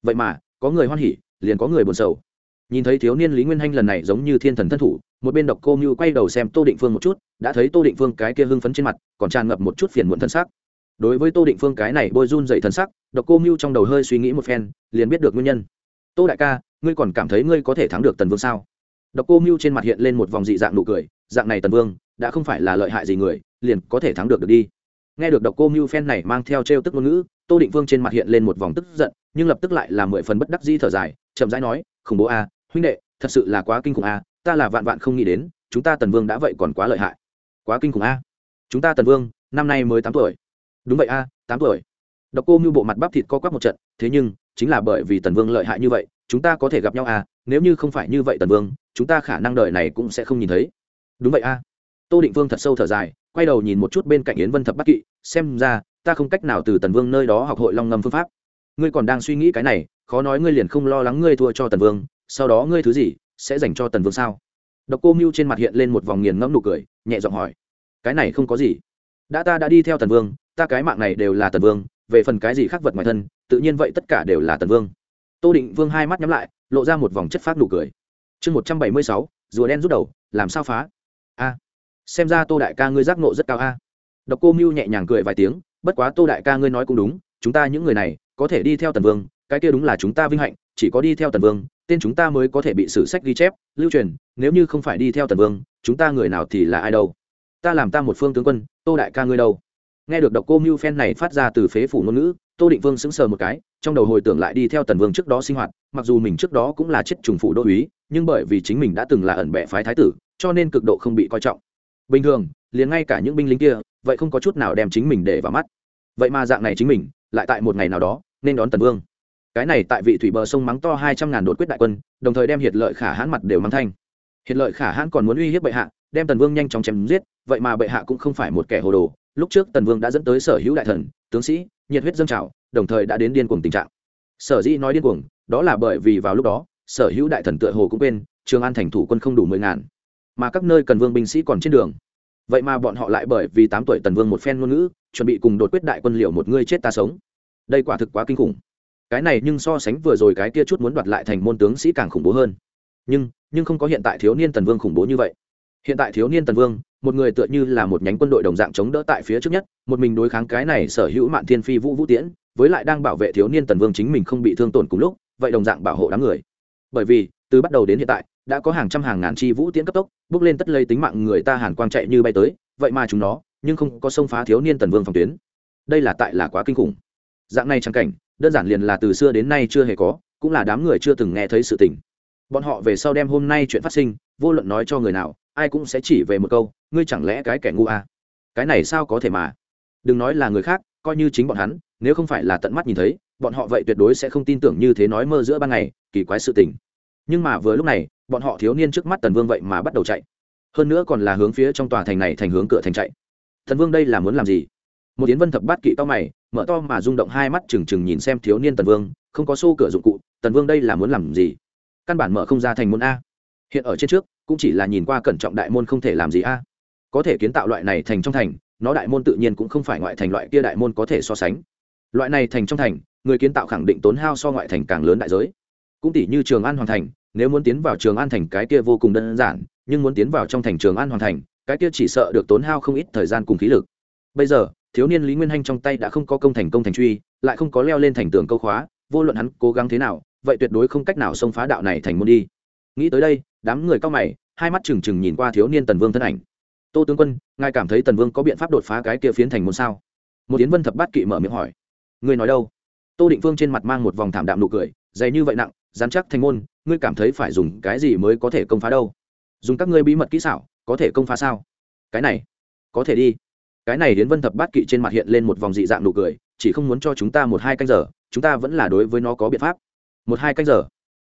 Vậy mà, có người hoan hỉ, liền có người buồn sầu. Nhìn thấy thiếu niên lý nguyên hanh lần này giống như thiên thần thân thủ, một bên độc cô mưu quay đầu xem tô định phương một chút, đã thấy tô định phương cái kia hưng phấn trên mặt, còn tràn ngập một chút phiền muộn thân sắc. Đối với tô định phương cái này bôi run dậy thân sắc, độc cô mưu trong đầu hơi suy nghĩ một phen, liền biết được nguyên nhân. Tô đại ca, ngươi còn cảm thấy ngươi có thể thắng được tần vương sao? Độc cô mưu trên mặt hiện lên một vòng dị dạng nụ cười, dạng này tần vương, đã không phải là lợi hại gì người, liền có thể thắng được được đi. Nghe được độc cô mưu phen này mang theo trêu tức ngôn ngữ, tô định vương trên mặt hiện lên một vòng tức giận, nhưng lập tức lại là mười phần bất đắc dĩ thở dài, chậm rãi nói, khủng bố a, huynh đệ, thật sự là quá kinh khủng a, ta là vạn vạn không nghĩ đến, chúng ta tần vương đã vậy còn quá lợi hại. Quá kinh khủng a? Chúng ta tần vương, năm nay mới tám tuổi. Đúng vậy a, tám tuổi. Độc cô mưu bộ mặt bắp thịt co quắp một trận, thế nhưng, chính là bởi vì tần vương lợi hại như vậy, chúng ta có thể gặp nhau à? nếu như không phải như vậy tần vương chúng ta khả năng đời này cũng sẽ không nhìn thấy. Đúng vậy a. Tô định vương thật sâu thở dài, quay đầu nhìn một chút bên cạnh yến vân thập bắc kỵ, xem ra, ta không cách nào từ tần vương nơi đó học hội long ngâm phương pháp. Ngươi còn đang suy nghĩ cái này, khó nói ngươi liền không lo lắng ngươi thua cho tần vương, sau đó ngươi thứ gì, sẽ dành cho tần vương sao? Độc cô mưu trên mặt hiện lên một vòng nghiền ngẫm nụ cười, nhẹ giọng hỏi. Cái này không có gì. Đã ta đã đi theo tần vương, ta cái mạng này đều là tần vương, về phần cái gì khác vật ngoài thân, tự nhiên vậy tất cả đều là tần vương. Tô định vương hai mắt nhắm lại, lộ ra một vòng chất phát nụ cười chương một trăm bảy mươi sáu, rùa đen rút đầu, làm sao phá? A. Xem ra tô đại ca ngươi giác nộ rất cao a. Độc cô mưu nhẹ nhàng cười vài tiếng, bất quá tô đại ca ngươi nói cũng đúng, chúng ta những người này, có thể đi theo tần vương, cái kia đúng là chúng ta vinh hạnh, chỉ có đi theo tần vương, tên chúng ta mới có thể bị sử sách ghi chép, lưu truyền, nếu như không phải đi theo tần vương, chúng ta người nào thì là ai đâu? Ta làm ta một phương tướng quân, tô đại ca ngươi đâu? Nghe được độc cô mưu phen này phát ra từ phế phủ ngôn ngữ tô định vương sững sờ một cái, trong đầu hồi tưởng lại đi theo tần vương trước đó sinh hoạt, mặc dù mình trước đó cũng là chết trùng phủ đô uý, nhưng bởi vì chính mình đã từng là ẩn bệ phái thái tử, cho nên cực độ không bị coi trọng. Bình thường, liền ngay cả những binh lính kia, vậy không có chút nào đem chính mình để vào mắt. Vậy mà dạng này chính mình, lại tại một ngày nào đó, nên đón tần vương. Cái này tại vị thủy bờ sông mắng to hai trăm ngàn đột quyết đại quân, đồng thời đem hiệt lợi khả hãn mặt đều mắng thanh. Hiệt lợi khả hãn còn muốn uy hiếp bệ hạ, đem tần vương nhanh chóng chém giết, vậy mà bệ hạ cũng không phải một kẻ hồ đồ. Lúc trước tần vương đã dẫn tới sở hữu đại thần, tướng sĩ nhiệt huyết dâng trào, đồng thời đã đến điên cuồng tình trạng. Sở dĩ nói điên cuồng, đó là bởi vì vào lúc đó, sở hữu đại thần tựa hồ cũng quên, trường an thành thủ quân không đủ mười ngàn, mà các nơi cần vương binh sĩ còn trên đường. Vậy mà bọn họ lại bởi vì tám tuổi tần vương một phen ngôn ngữ, chuẩn bị cùng đột quyết đại quân liệu một ngươi chết ta sống. Đây quả thực quá kinh khủng. Cái này nhưng so sánh vừa rồi cái kia chút muốn đoạt lại thành môn tướng sĩ càng khủng bố hơn. Nhưng nhưng không có hiện tại thiếu niên tần vương khủng bố như vậy. Hiện tại thiếu niên tần vương một người tựa như là một nhánh quân đội đồng dạng chống đỡ tại phía trước nhất, một mình đối kháng cái này sở hữu mạn thiên phi vũ vũ tiễn, với lại đang bảo vệ thiếu niên tần vương chính mình không bị thương tổn cùng lúc, vậy đồng dạng bảo hộ đám người. Bởi vì, từ bắt đầu đến hiện tại, đã có hàng trăm hàng ngàn chi vũ tiễn cấp tốc, bước lên tất lây tính mạng người ta hàn quang chạy như bay tới, vậy mà chúng nó, nhưng không có xông phá thiếu niên tần vương phòng tuyến. Đây là tại là quá kinh khủng. Dạng này trang cảnh, đơn giản liền là từ xưa đến nay chưa hề có, cũng là đám người chưa từng nghe thấy sự tình. Bọn họ về sau đem hôm nay chuyện phát sinh, vô luận nói cho người nào ai cũng sẽ chỉ về một câu, ngươi chẳng lẽ cái kẻ ngu à? cái này sao có thể mà? Đừng nói là người khác, coi như chính bọn hắn, nếu không phải là tận mắt nhìn thấy, bọn họ vậy tuyệt đối sẽ không tin tưởng như thế nói mơ giữa ban ngày, kỳ quái sự tình. Nhưng mà vừa lúc này, bọn họ thiếu niên trước mắt tần vương vậy mà bắt đầu chạy. Hơn nữa còn là hướng phía trong tòa thành này thành hướng cửa thành chạy. Thần vương đây là muốn làm gì? Một tiến vân thập bát kỵ to mày, mở to mà rung động hai mắt trừng trừng nhìn xem thiếu niên tần vương, không có xô cửa dụng cụ, tần vương đây là muốn làm gì? Căn bản mở không ra thành môn a. Hiện ở trên trước cũng chỉ là nhìn qua cẩn trọng đại môn không thể làm gì a. Có thể kiến tạo loại này thành trong thành, nó đại môn tự nhiên cũng không phải ngoại thành loại kia đại môn có thể so sánh. Loại này thành trong thành, người kiến tạo khẳng định tốn hao so ngoại thành càng lớn đại giới. Cũng tỷ như trường an hoàn thành, nếu muốn tiến vào trường an thành cái kia vô cùng đơn giản, nhưng muốn tiến vào trong thành trường an hoàn thành, cái kia chỉ sợ được tốn hao không ít thời gian cùng khí lực. Bây giờ, thiếu niên lý nguyên hanh trong tay đã không có công thành công thành truy, lại không có leo lên thành tường câu khóa, vô luận hắn cố gắng thế nào, vậy tuyệt đối không cách nào xông phá đạo này thành môn đi. Nghĩ tới đây đám người cao mày, hai mắt trừng trừng nhìn qua thiếu niên tần vương thân ảnh. Tô tướng quân, ngài cảm thấy tần vương có biện pháp đột phá cái kia phiến thành môn sao? Một yến vân thập bát kỵ mở miệng hỏi. Ngươi nói đâu? Tô định phương trên mặt mang một vòng thảm đạm nụ cười, dày như vậy nặng dán chắc thành môn, ngươi cảm thấy phải dùng cái gì mới có thể công phá đâu? Dùng các ngươi bí mật kỹ xảo, có thể công phá sao? Cái này, có thể đi. Cái này đến vân thập bát kỵ trên mặt hiện lên một vòng dị dạng nụ cười, chỉ không muốn cho chúng ta một hai canh giờ, chúng ta vẫn là đối với nó có biện pháp. Một hai canh giờ?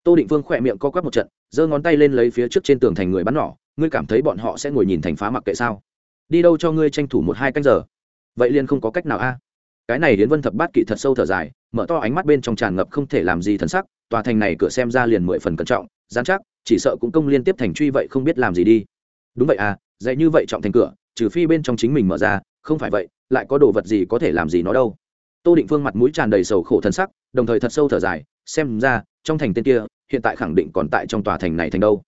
Tô định Vương khỏe miệng co quắp một trận, giơ ngón tay lên lấy phía trước trên tường thành người bắn nỏ, ngươi cảm thấy bọn họ sẽ ngồi nhìn thành phá mặc kệ sao? Đi đâu cho ngươi tranh thủ một hai canh giờ? Vậy liền không có cách nào a. Cái này đến vân thập bát kỵ thật sâu thở dài, mở to ánh mắt bên trong tràn ngập không thể làm gì thân sắc, tòa thành này cửa xem ra liền mười phần cẩn trọng dám chắc, chỉ sợ cũng công liên tiếp thành truy vậy không biết làm gì đi. Đúng vậy à dạy như vậy trọng thành cửa, trừ phi bên trong chính mình mở ra, không phải vậy, lại có đồ vật gì có thể làm gì nó đâu. Tô định phương mặt mũi tràn đầy sầu khổ thân sắc, đồng thời thật sâu thở dài xem ra, trong thành tên kia, hiện tại khẳng định còn tại trong tòa thành này thành đâu.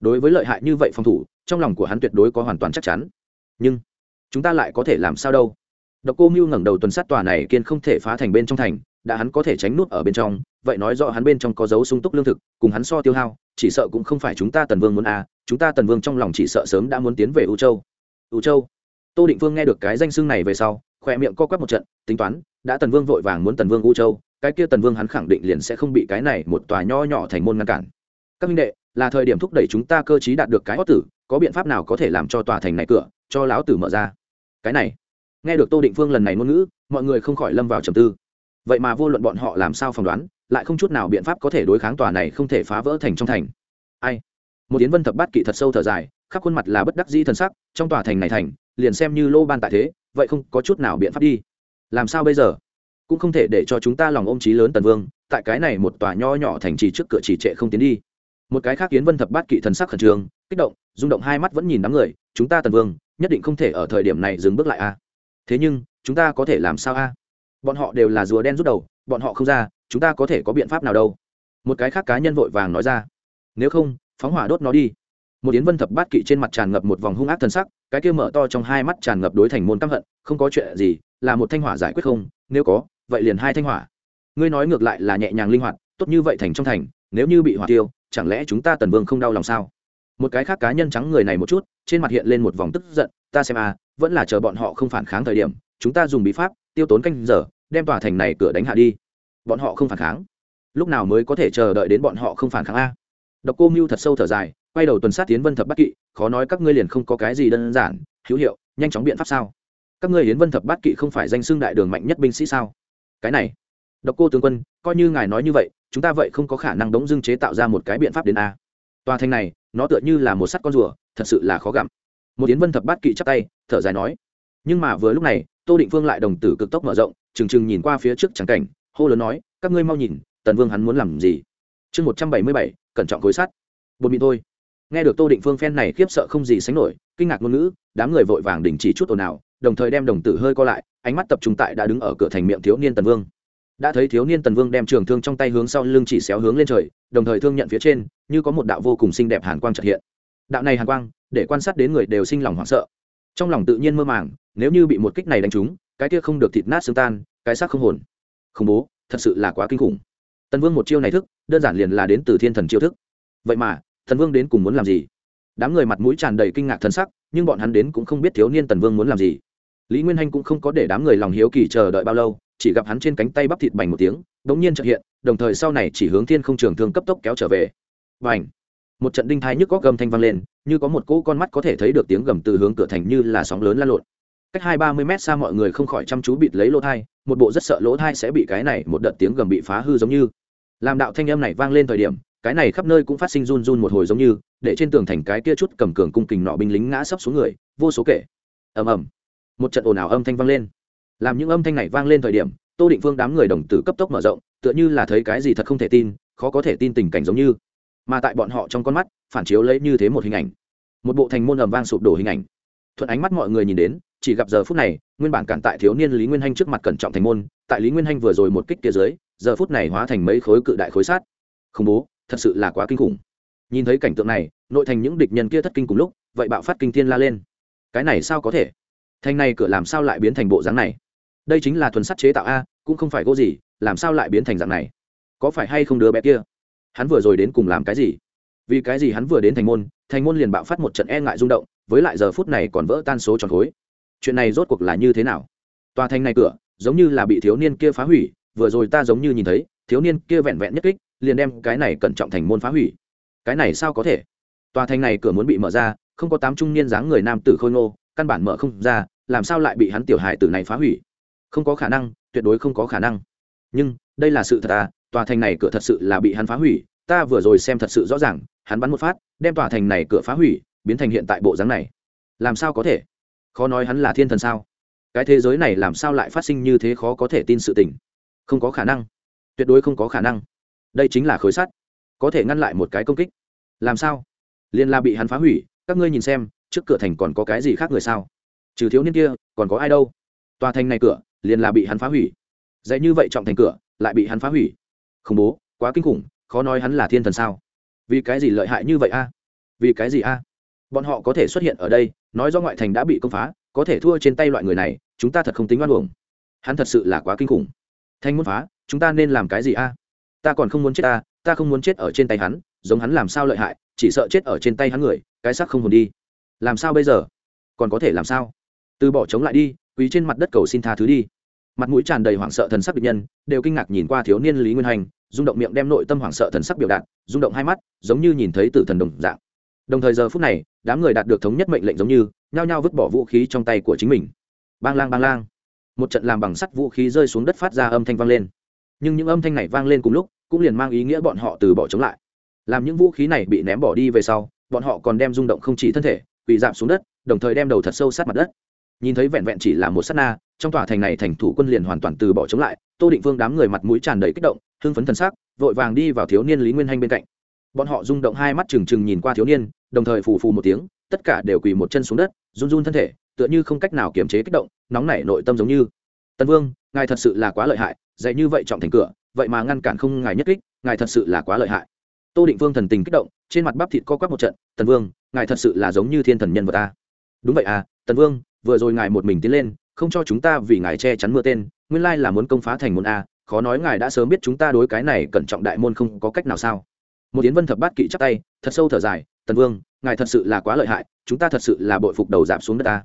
Đối với lợi hại như vậy phòng thủ, trong lòng của hắn tuyệt đối có hoàn toàn chắc chắn. Nhưng, chúng ta lại có thể làm sao đâu? Độc cô mưu ngẩng đầu tuần sát tòa này kiên không thể phá thành bên trong thành, đã hắn có thể tránh nút ở bên trong, vậy nói rõ hắn bên trong có dấu sung túc lương thực, cùng hắn so tiêu hao, chỉ sợ cũng không phải chúng ta tần vương muốn à chúng ta tần vương trong lòng chỉ sợ sớm đã muốn tiến về u châu. U châu? Tô định vương nghe được cái danh xưng này về sau, khỏe miệng co quắp một trận, tính toán, đã tần vương vội vàng muốn tần vương u châu cái kia tần vương hắn khẳng định liền sẽ không bị cái này một tòa nho nhỏ thành môn ngăn cản. Các minh đệ, là thời điểm thúc đẩy chúng ta cơ chí đạt được cái hót tử, có biện pháp nào có thể làm cho tòa thành này cửa, cho lão tử mở ra? Cái này, nghe được tô định phương lần này ngôn ngữ, mọi người không khỏi lâm vào trầm tư. Vậy mà vô luận bọn họ làm sao phỏng đoán, lại không chút nào biện pháp có thể đối kháng tòa này không thể phá vỡ thành trong thành. Ai? Một tiến vân thập bát kỵ thật sâu thở dài, khắp khuôn mặt là bất đắc dĩ thần sắc, trong tòa thành này thành, liền xem như lô ban tại thế, vậy không có chút nào biện pháp đi. Làm sao bây giờ? Cũng không thể để cho chúng ta lòng ôm trí lớn tần vương, tại cái này một tòa nho nhỏ thành trì trước cửa chỉ trệ không tiến đi. Một cái khác kiến vân thập bát kỵ thần sắc khẩn trương, kích động, rung động hai mắt vẫn nhìn đám người, chúng ta tần vương, nhất định không thể ở thời điểm này dừng bước lại a. Thế nhưng, chúng ta có thể làm sao a? Bọn họ đều là rùa đen rút đầu, bọn họ không ra, chúng ta có thể có biện pháp nào đâu. Một cái khác cá nhân vội vàng nói ra. Nếu không, phóng hỏa đốt nó đi. Một yến vân thập bát kỵ trên mặt tràn ngập một vòng hung ác thần sắc, cái kia mở to trong hai mắt tràn ngập đối thành môn căm hận, không có chuyện gì, là một thanh hỏa giải quyết không, nếu có vậy liền hai thanh hỏa. Ngươi nói ngược lại là nhẹ nhàng linh hoạt, tốt như vậy thành trong thành, nếu như bị hỏa tiêu, chẳng lẽ chúng ta tần vương không đau lòng sao? Một cái khác cá nhân trắng người này một chút, trên mặt hiện lên một vòng tức giận, ta xem à vẫn là chờ bọn họ không phản kháng thời điểm, chúng ta dùng bí pháp, tiêu tốn canh giờ, đem tòa thành này cửa đánh hạ đi. Bọn họ không phản kháng. Lúc nào mới có thể chờ đợi đến bọn họ không phản kháng a? Độc cô mưu thật sâu thở dài, quay đầu tuần sát tiến vân thập bát kỵ, khó nói các ngươi liền không có cái gì đơn giản, hữu hiệu, nhanh chóng biện pháp sao? Các ngươi hiến vân thập bát kỵ không phải danh xưng đại đường mạnh nhất binh sĩ sao? Cái này. Độc cô tướng quân, coi như ngài nói như vậy, chúng ta vậy không có khả năng đống dưng chế tạo ra một cái biện pháp đến a. Tòa thành này, nó tựa như là một sắt con rùa, thật sự là khó gặm. Một tiến vân thập bát kỵ chắp tay, thở dài nói. Nhưng mà vừa lúc này, tô định phương lại đồng tử cực tốc mở rộng, trừng trừng nhìn qua phía trước trắng cảnh, hô lớn nói, các ngươi mau nhìn, tần vương hắn muốn làm gì? Chương một trăm bảy mươi bảy, cẩn trọng khối sắt. Bột mịn thôi. Nghe được tô định phương phen này khiếp sợ không gì sánh nổi, kinh ngạc ngôn ngữ, đám người vội vàng đình chỉ chút ồn ào, đồng thời đem đồng tử hơi co lại ánh mắt tập trung tại đã đứng ở cửa thành miệng thiếu niên tần vương. Đã thấy thiếu niên tần vương đem trường thương trong tay hướng sau lưng chỉ xéo hướng lên trời, đồng thời thương nhận phía trên, như có một đạo vô cùng xinh đẹp hàn quang trật hiện. Đạo này hàn quang, để quan sát đến người đều sinh lòng hoảng sợ. Trong lòng tự nhiên mơ màng, nếu như bị một kích này đánh trúng, cái kia không được thịt nát xương tan, cái xác không hồn. Khủng bố, thật sự là quá kinh khủng. Tần vương một chiêu này thức, đơn giản liền là đến từ thiên thần chiêu thức. Vậy mà thần vương đến cùng muốn làm gì? Đám người mặt mũi tràn đầy kinh ngạc thân sắc, nhưng bọn hắn đến cũng không biết thiếu niên tần vương muốn làm gì lý nguyên hanh cũng không có để đám người lòng hiếu kỳ chờ đợi bao lâu, chỉ gặp hắn trên cánh tay bắp thịt bành một tiếng đ ố n g nhiên trợ hiện, đồng thời sau này chỉ hướng thiên không trường thương cấp tốc kéo trở về. Và ảnh một trận đinh thái nhức có gầm thanh vang lên, như có một cỗ con mắt có thể thấy được tiếng gầm từ hướng cửa thành như là sóng lớn lan lộn. Cách hai ba mươi mét xa mọi người không khỏi chăm chú bịt lấy lỗ thai, một bộ rất sợ lỗ thai sẽ bị cái này một đợt tiếng gầm bị phá hư giống như. Làm đạo thanh âm này vang lên thời điểm, cái này khắp nơi cũng phát sinh run run một hồi giống như, để trên tường thành cái kia chút cầm cường cung kình nọ binh lính ngã sấp xuống người, vô số kể. Ầm ầm một trận ồn ào âm thanh vang lên. Làm những âm thanh này vang lên thời điểm, tô định phương đám người đồng tử cấp tốc mở rộng, tựa như là thấy cái gì thật không thể tin, khó có thể tin tình cảnh giống như. Mà tại bọn họ trong con mắt, phản chiếu lấy như thế một hình ảnh. Một bộ thành môn ầm vang sụp đổ hình ảnh. Thuận ánh mắt mọi người nhìn đến, chỉ gặp giờ phút này, nguyên bản cản tại thiếu niên lý nguyên hanh trước mặt cẩn trọng thành môn, tại lý nguyên hanh vừa rồi một kích kia dưới, giờ phút này hóa thành mấy khối cự đại khối sát khủng bố, thật sự là quá kinh khủng. Nhìn thấy cảnh tượng này, nội thành những địch nhân kia thất kinh cùng lúc, vậy bạo phát kinh thiên la lên. Cái này sao có thể? Thành này cửa làm sao lại biến thành bộ dáng này? Đây chính là thuần sắt chế tạo a, cũng không phải gỗ gì, làm sao lại biến thành dạng này? Có phải hay không đứa bé kia? Hắn vừa rồi đến cùng làm cái gì? Vì cái gì hắn vừa đến thành môn thành môn liền bạo phát một trận e ngại rung động, với lại giờ phút này còn vỡ tan số tròn khối. Chuyện này rốt cuộc là như thế nào? Tòa thành này cửa, giống như là bị thiếu niên kia phá hủy, vừa rồi ta giống như nhìn thấy, thiếu niên kia vẹn vẹn nhất kích, liền đem cái này cẩn trọng thành môn phá hủy. Cái này sao có thể? Tòa thành này cửa muốn bị mở ra, không có tám trung niên dáng người nam tử khôi ngô căn bản mở không ra, làm sao lại bị hắn tiểu hài tử này phá hủy? Không có khả năng, tuyệt đối không có khả năng. Nhưng, đây là sự thật à tòa thành này cửa thật sự là bị hắn phá hủy, ta vừa rồi xem thật sự rõ ràng, hắn bắn một phát, đem tòa thành này cửa phá hủy, biến thành hiện tại bộ dáng này. Làm sao có thể? Khó nói hắn là thiên thần sao? Cái thế giới này làm sao lại phát sinh như thế khó có thể tin sự tình? Không có khả năng. Tuyệt đối không có khả năng. Đây chính là khối sắt. Có thể ngăn lại một cái công kích. Làm sao? Liên la bị hắn phá hủy, các ngươi nhìn xem trước cửa thành còn có cái gì khác người sao? Trừ thiếu niên kia, còn có ai đâu? Tòa thành này cửa, liền là bị hắn phá hủy. Dạy như vậy trọng thành cửa, lại bị hắn phá hủy. Khủng bố, quá kinh khủng, khó nói hắn là thiên thần sao? Vì cái gì lợi hại như vậy a? Vì cái gì a? Bọn họ có thể xuất hiện ở đây, nói do ngoại thành đã bị công phá, có thể thua trên tay loại người này, chúng ta thật không tính oan uổng. Hắn thật sự là quá kinh khủng. Thanh muốn phá, chúng ta nên làm cái gì a? Ta còn không muốn chết ta ta không muốn chết ở trên tay hắn, giống hắn làm sao lợi hại, chỉ sợ chết ở trên tay hắn người, cái xác không hồn đi làm sao bây giờ? Còn có thể làm sao? Từ bỏ chống lại đi quý trên mặt đất cầu xin tha thứ đi. Mặt mũi tràn đầy hoảng sợ thần sắc địch nhân, đều kinh ngạc nhìn qua thiếu niên lý nguyên hành, rung động miệng đem nội tâm hoảng sợ thần sắc biểu đạt, rung động hai mắt, giống như nhìn thấy tử thần đồng dạng. Đồng thời giờ phút này, đám người đạt được thống nhất mệnh lệnh giống như, nhao nhao vứt bỏ vũ khí trong tay của chính mình. Bang lang bang lang. Một trận làm bằng sắt vũ khí rơi xuống đất phát ra âm thanh vang lên. Nhưng những âm thanh này vang lên cùng lúc, cũng liền mang ý nghĩa bọn họ từ bỏ chống lại. Làm những vũ khí này bị ném bỏ đi về sau, bọn họ còn đem rung động không chỉ thân thể quỳ giảm xuống đất, đồng thời đem đầu thật sâu sát mặt đất. Nhìn thấy vẹn vẹn chỉ là một s á t na, trong tòa thành này thành thủ quân liền hoàn toàn từ bỏ chống lại, tô định vương đám người mặt mũi tràn đầy kích động, hưng phấn thần sắc, vội vàng đi vào thiếu niên lý nguyên hanh bên cạnh. Bọn họ rung động hai mắt trừng trừng nhìn qua thiếu niên, đồng thời phù phù một tiếng, tất cả đều quỳ một chân xuống đất, run run thân thể, tựa như không cách nào kiềm chế kích động, nóng nảy nội tâm giống như. Tân vương, ngài thật sự là quá lợi hại, dạy như vậy trọng thành cửa, vậy mà ngăn cản không ngài nhất kích, ngài thật sự là quá lợi hại tô định vương thần tình kích động, trên mặt bắp thịt co quắp một trận, tần vương, ngài thật sự là giống như thiên thần nhân vật ta. Đúng vậy à tần vương, vừa rồi ngài một mình tiến lên, không cho chúng ta vì ngài che chắn mưa tên, nguyên lai là muốn công phá thành môn a, khó nói ngài đã sớm biết chúng ta đối cái này cẩn trọng đại môn không có cách nào sao? Một tiến vân thập bát kỵ chắc tay, thật sâu thở dài, tần vương, ngài thật sự là quá lợi hại, chúng ta thật sự là bội phục đầu giảm xuống đất ta.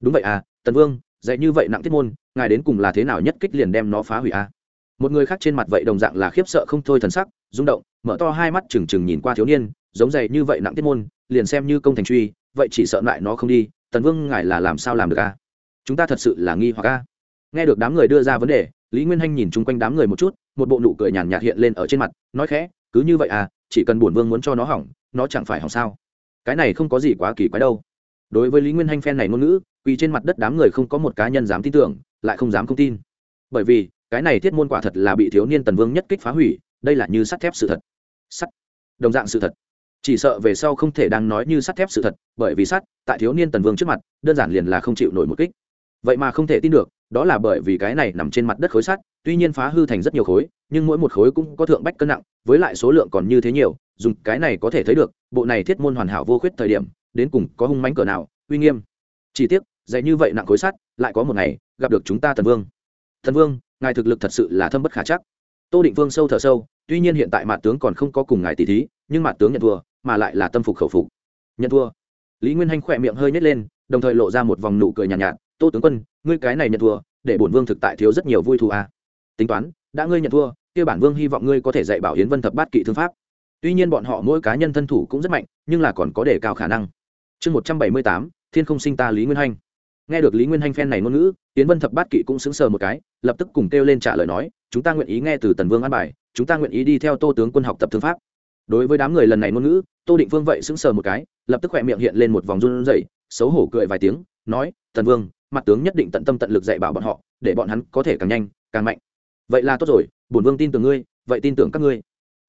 Đúng vậy à tần vương, dạy như vậy nặng tiết môn, ngài đến cùng là thế nào nhất kích liền đem nó phá hủy a? Một người khác trên mặt vậy đồng dạng là khiếp sợ không thôi thần sắc rung động, mở to hai mắt trừng trừng nhìn qua thiếu niên, giống dày như vậy nặng tiết môn, liền xem như công thành truy, vậy chỉ sợ lại nó không đi, tần vương ngài là làm sao làm được a? Chúng ta thật sự là nghi hoặc a. Nghe được đám người đưa ra vấn đề, lý nguyên hanh nhìn chung quanh đám người một chút, một bộ nụ cười nhàn nhạt hiện lên ở trên mặt, nói khẽ, cứ như vậy à chỉ cần bổn vương muốn cho nó hỏng, nó chẳng phải hỏng sao? Cái này không có gì quá kỳ quái đâu. Đối với lý nguyên hanh phen này ngôn ngữ vì trên mặt đất đám người không có một cá nhân dám tin tưởng, lại không dám không tin. Bởi vì, cái này thiết môn quả thật là bị thiếu niên tần vương nhất kích phá hủy đây là như sắt thép sự thật. Sắt. Đồng dạng sự thật. Chỉ sợ về sau không thể đang nói như sắt thép sự thật, bởi vì sắt, tại thiếu niên tần vương trước mặt, đơn giản liền là không chịu nổi một kích. Vậy mà không thể tin được, đó là bởi vì cái này nằm trên mặt đất khối sắt, tuy nhiên phá hư thành rất nhiều khối, nhưng mỗi một khối cũng có thượng bách cân nặng, với lại số lượng còn như thế nhiều, dùng cái này có thể thấy được, bộ này thiết môn hoàn hảo vô khuyết thời điểm, đến cùng có hung mánh cỡ nào, uy nghiêm. Chỉ tiếc, dạy như vậy nặng khối sắt, lại có một ngày, gặp được chúng ta thần vương. Thần vương, ngài thực lực thật sự là thâm bất khả chắc tô định vương sâu thở sâu tuy nhiên hiện tại mạt tướng còn không có cùng ngài tỷ thí nhưng mạt tướng nhận thua mà lại là tâm phục khẩu phục. Nhận thua. Lý nguyên hanh khỏe miệng hơi nhét lên đồng thời lộ ra một vòng nụ cười nhàn nhạt, nhạt tô tướng quân ngươi cái này nhận thua để bổn vương thực tại thiếu rất nhiều vui thù à. tính toán đã ngươi nhận thua kia bản vương hy vọng ngươi có thể dạy bảo hiến vân thập bát kỵ thương pháp. Tuy nhiên bọn họ mỗi cá nhân thân thủ cũng rất mạnh nhưng là còn có đề cao khả năng. Chương một trăm bảy mươi tám thiên không sinh ta lý nguyên hanh nghe được lý nguyên hanh phen này ngôn ngữ tiến vân thập bát kỵ cũng sững sờ một cái, lập tức cùng kêu lên trả lời nói, chúng ta nguyện ý nghe từ tần vương an bài, chúng ta nguyện ý đi theo tô tướng quân học tập thương pháp. Đối với đám người lần này ngôn ngữ, tô định vương vậy sững sờ một cái, lập tức khỏe miệng hiện lên một vòng run rẩy, xấu hổ cười vài tiếng, nói, tần vương, mặt tướng nhất định tận tâm tận lực dạy bảo bọn họ, để bọn hắn có thể càng nhanh, càng mạnh. Vậy là tốt rồi, bổn vương tin tưởng ngươi, vậy tin tưởng các ngươi.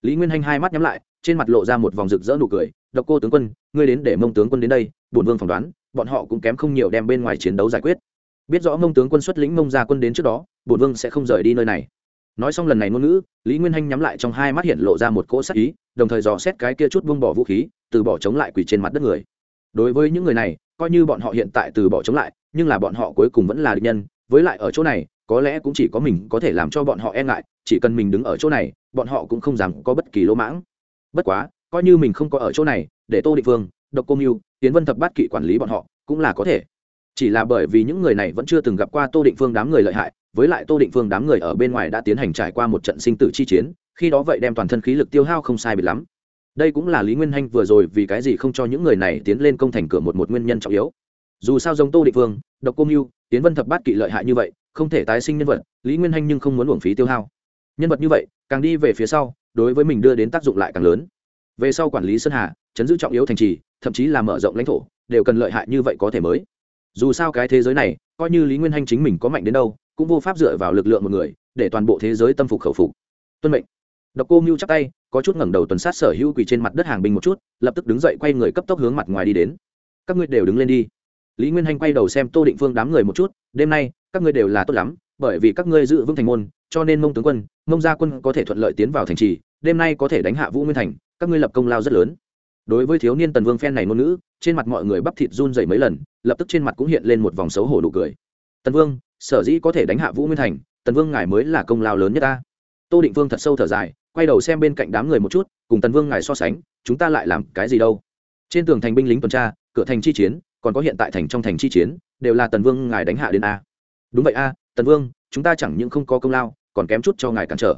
Lý nguyên hanh hai mắt nhắm lại, trên mặt lộ ra một vòng rực rỡ nụ cười, độc cô tướng quân, ngươi đến để mông tướng quân đến đây, bổn vương phỏng đoán bọn họ cũng kém không nhiều đem bên ngoài chiến đấu giải quyết. Biết rõ mông tướng quân xuất lĩnh mông ra quân đến trước đó, bổn vương sẽ không rời đi nơi này. Nói xong lần này ngôn ngữ, lý nguyên hanh nhắm lại trong hai mắt hiện lộ ra một cỗ sắc ý, đồng thời dò xét cái kia chút buông bỏ vũ khí, từ bỏ chống lại quỳ trên mặt đất người. Đối với những người này, coi như bọn họ hiện tại từ bỏ chống lại, nhưng là bọn họ cuối cùng vẫn là địch nhân. Với lại ở chỗ này, có lẽ cũng chỉ có mình có thể làm cho bọn họ e ngại, chỉ cần mình đứng ở chỗ này, bọn họ cũng không dám có bất kỳ lỗ mãng. Bất quá, coi như mình không có ở chỗ này, để tô định phương độc cô mưu tiến vân thập bát kỵ quản lý bọn họ, cũng là có thể. Chỉ là bởi vì những người này vẫn chưa từng gặp qua tô định phương đám người lợi hại, với lại tô định phương đám người ở bên ngoài đã tiến hành trải qua một trận sinh tử chi chiến, khi đó vậy đem toàn thân khí lực tiêu hao không sai biệt lắm. Đây cũng là lý nguyên hanh vừa rồi vì cái gì không cho những người này tiến lên công thành cửa một một nguyên nhân trọng yếu. Dù sao giống tô định phương, độc cô mưu tiến vân thập bát kỵ lợi hại như vậy, không thể tái sinh nhân vật, lý nguyên hanh nhưng không muốn uổng phí tiêu hao. Nhân vật như vậy, càng đi về phía sau, đối với mình đưa đến tác dụng lại càng lớn. Về sau quản lý sơn hà, chấn giữ trọng yếu thành trì thậm chí là mở rộng lãnh thổ, đều cần lợi hại như vậy có thể mới. Dù sao cái thế giới này, coi như lý nguyên hanh chính mình có mạnh đến đâu, cũng vô pháp dựa vào lực lượng một người, để toàn bộ thế giới tâm phục khẩu phục. Tuân mệnh. Độc cô mưu chắc tay, có chút ngẩng đầu tuần sát sở hữu quỳ trên mặt đất hàng binh một chút, lập tức đứng dậy quay người cấp tốc hướng mặt ngoài đi đến. Các ngươi đều đứng lên đi. Lý nguyên hanh quay đầu xem tô định phương đám người một chút, đêm nay, các ngươi đều là tốt lắm, bởi vì các ngươi giữ vững thành môn, cho nên mông tướng quân, mông gia quân có thể thuận lợi tiến vào thành trì, đêm nay có thể đánh hạ vũ nguyên thành, các ngươi lập công lao rất lớn đối với thiếu niên tần vương phen này ngôn ngữ, trên mặt mọi người bắp thịt run dày mấy lần, lập tức trên mặt cũng hiện lên một vòng xấu hổ nụ cười. Tần vương, sở dĩ có thể đánh hạ vũ nguyên thành, tần vương ngài mới là công lao lớn nhất ta. Tô định vương thật sâu thở dài, quay đầu xem bên cạnh đám người một chút, cùng tần vương ngài so sánh, chúng ta lại làm cái gì đâu? Trên tường thành binh lính tuần tra, cửa thành chi chiến, còn có hiện tại thành trong thành chi chiến, đều là tần vương ngài đánh hạ đến a. Đúng vậy a, tần vương, chúng ta chẳng những không có công lao, còn kém chút cho ngài cản trở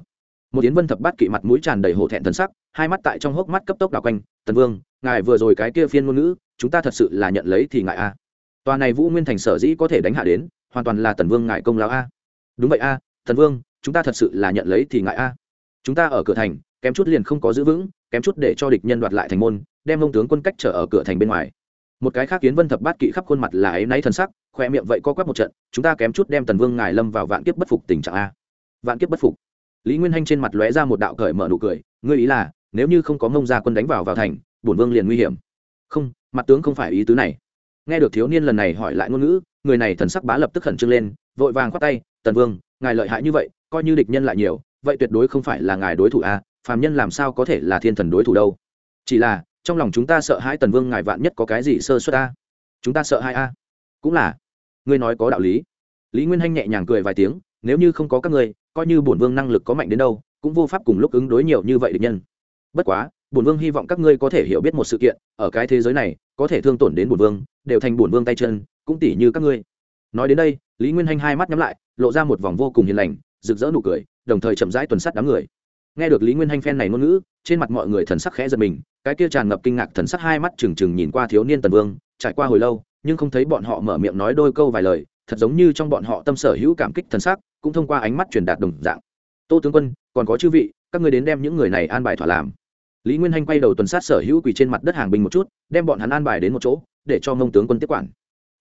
một yến vân thập bát kỵ mặt mũi tràn đầy hổ thẹn thần sắc, hai mắt tại trong hốc mắt cấp tốc đào quanh, tần vương, ngài vừa rồi cái kia phiên ngôn ngữ, chúng ta thật sự là nhận lấy thì ngại a. Tòa này vũ nguyên thành sở dĩ có thể đánh hạ đến, hoàn toàn là tần vương ngài công lao a. Đúng vậy a, tần vương, chúng ta thật sự là nhận lấy thì ngại a. Chúng ta ở cửa thành, kém chút liền không có giữ vững, kém chút để cho địch nhân đoạt lại thành môn, đem ông tướng quân cách trở ở cửa thành bên ngoài. Một cái khác kiến vân thập bát kỵ khắp khuôn mặt là ấy náy thần sắc, khoe miệng vậy co quắp một trận, chúng ta kém chút đem tần vương ngài lâm vào vạn kiếp bất phục tình trạng a. Vạn kiếp bất phục lý nguyên hanh trên mặt lóe ra một đạo cởi mở nụ cười, ngươi ý là, nếu như không có mông gia quân đánh vào vào thành, bổn vương liền nguy hiểm. Không, mặt tướng không phải ý tứ này. Nghe được thiếu niên lần này hỏi lại ngôn ngữ, người này thần sắc bá lập tức khẩn trương lên, vội vàng khoát tay, tần vương, ngài lợi hại như vậy, coi như địch nhân lại nhiều, vậy tuyệt đối không phải là ngài đối thủ a phàm nhân làm sao có thể là thiên thần đối thủ đâu. Chỉ là, trong lòng chúng ta sợ hãi tần vương ngài vạn nhất có cái gì sơ suất a chúng ta sợ hai a à. cũng là, ngươi nói có đạo lý. Lý nguyên hanh nhẹ nhàng cười vài tiếng, nếu như không có các ngươi coi như bổn vương năng lực có mạnh đến đâu, cũng vô pháp cùng lúc ứng đối nhiều như vậy địch nhân. Bất quá, bổn vương hy vọng các ngươi có thể hiểu biết một sự kiện, ở cái thế giới này, có thể thương tổn đến bổn vương, đều thành bổn vương tay chân, cũng tỷ như các ngươi. Nói đến đây, lý nguyên hanh hai mắt nhắm lại, lộ ra một vòng vô cùng hiền lành, rực rỡ nụ cười, đồng thời chậm rãi tuần sắt đám người. Nghe được lý nguyên hanh phen này ngôn ngữ, trên mặt mọi người thần sắc khẽ giật mình, cái kia tràn ngập kinh ngạc thần sắc hai mắt trừng trừng nhìn qua thiếu niên tần vương, trải qua hồi lâu, nhưng không thấy bọn họ mở miệng nói đôi câu vài lời, thật giống như trong bọn họ tâm sở hữu cảm kích thần sắc cũng thông qua ánh mắt truyền đạt đồng dạng. Tô tướng quân, còn có chư vị, các người đến đem những người này an bài thỏa làm. Lý nguyên hanh quay đầu tuần sát sở hữu quỳ trên mặt đất hàng binh một chút, đem bọn hắn an bài đến một chỗ, để cho mông tướng quân tiếp quản.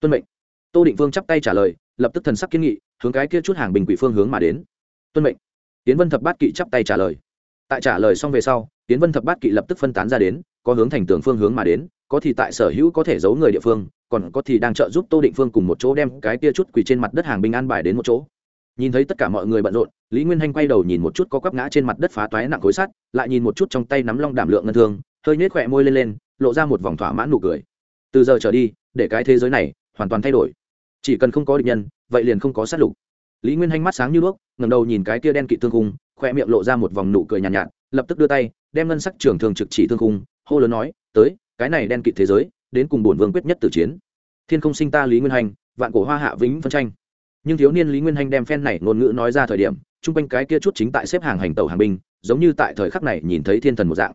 Tuân mệnh. Tô định vương chắp tay trả lời, lập tức thần sắc kiến nghị, hướng cái kia chút hàng bình quỷ phương hướng mà đến. Tuân mệnh. Tiến vân thập bát kỵ chắp tay trả lời. Tại trả lời xong về sau, tiến vân thập bát kỵ lập tức phân tán ra đến, có hướng thành tường phương hướng mà đến, có thì tại sở hữu có thể giấu người địa phương, còn có thì đang trợ giúp tô định phương cùng một chỗ đem cái kia chút quỳ trên mặt đất hàng binh an bài đến một chỗ nhìn thấy tất cả mọi người bận rộn lý nguyên hanh quay đầu nhìn một chút có quắp ngã trên mặt đất phá toái nặng khối sắt lại nhìn một chút trong tay nắm long đảm lượng ngân thương hơi nhếch khỏe môi lên lên lộ ra một vòng thỏa mãn nụ cười. Từ giờ trở đi để cái thế giới này hoàn toàn thay đổi. Chỉ cần không có địch nhân vậy liền không có sát lục. Lý nguyên hanh mắt sáng như đuốc ngầm đầu nhìn cái kia đen kỵ thương khung khoe miệng lộ ra một vòng nụ cười nhàn nhạt, nhạt lập tức đưa tay đem ngân sắc trường thường trực chỉ thương khung hô lớn nói tới cái này đen kỵ thế giới đến cùng bổn vương quyết nhất tử chiến. Thiên không sinh ta lý nguyên hành vạn cổ hoa hạ vĩnh phân tranh nhưng thiếu niên lý nguyên hành đem phen này ngôn ngữ nói ra thời điểm chung quanh cái kia chút chính tại xếp hàng hành tàu hàng binh giống như tại thời khắc này nhìn thấy thiên thần một dạng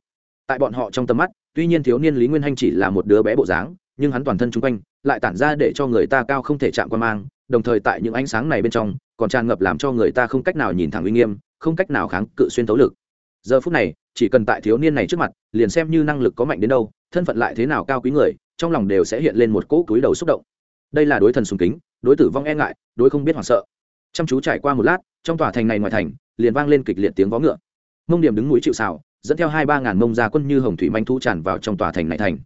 tại bọn họ trong tầm mắt tuy nhiên thiếu niên lý nguyên hành chỉ là một đứa bé bộ dáng nhưng hắn toàn thân chung quanh lại tản ra để cho người ta cao không thể chạm qua mang đồng thời tại những ánh sáng này bên trong còn tràn ngập làm cho người ta không cách nào nhìn thẳng uy nghiêm không cách nào kháng cự xuyên tấu lực giờ phút này chỉ cần tại thiếu niên này trước mặt liền xem như năng lực có mạnh đến đâu thân phận lại thế nào cao quý người trong lòng đều sẽ hiện lên một cỗ túi đầu xúc động đây là đối thần sùng kính đối tử vong e ngại, đối không biết hoảng sợ. Chăm chú trải qua một lát, trong tòa thành này ngoài thành, liền vang lên kịch liệt tiếng vó ngựa. Mông điểm đứng núi chịu xào dẫn theo hai ba ngàn mông gia quân như hồng thủy manh thu tràn vào trong tòa thành này thành.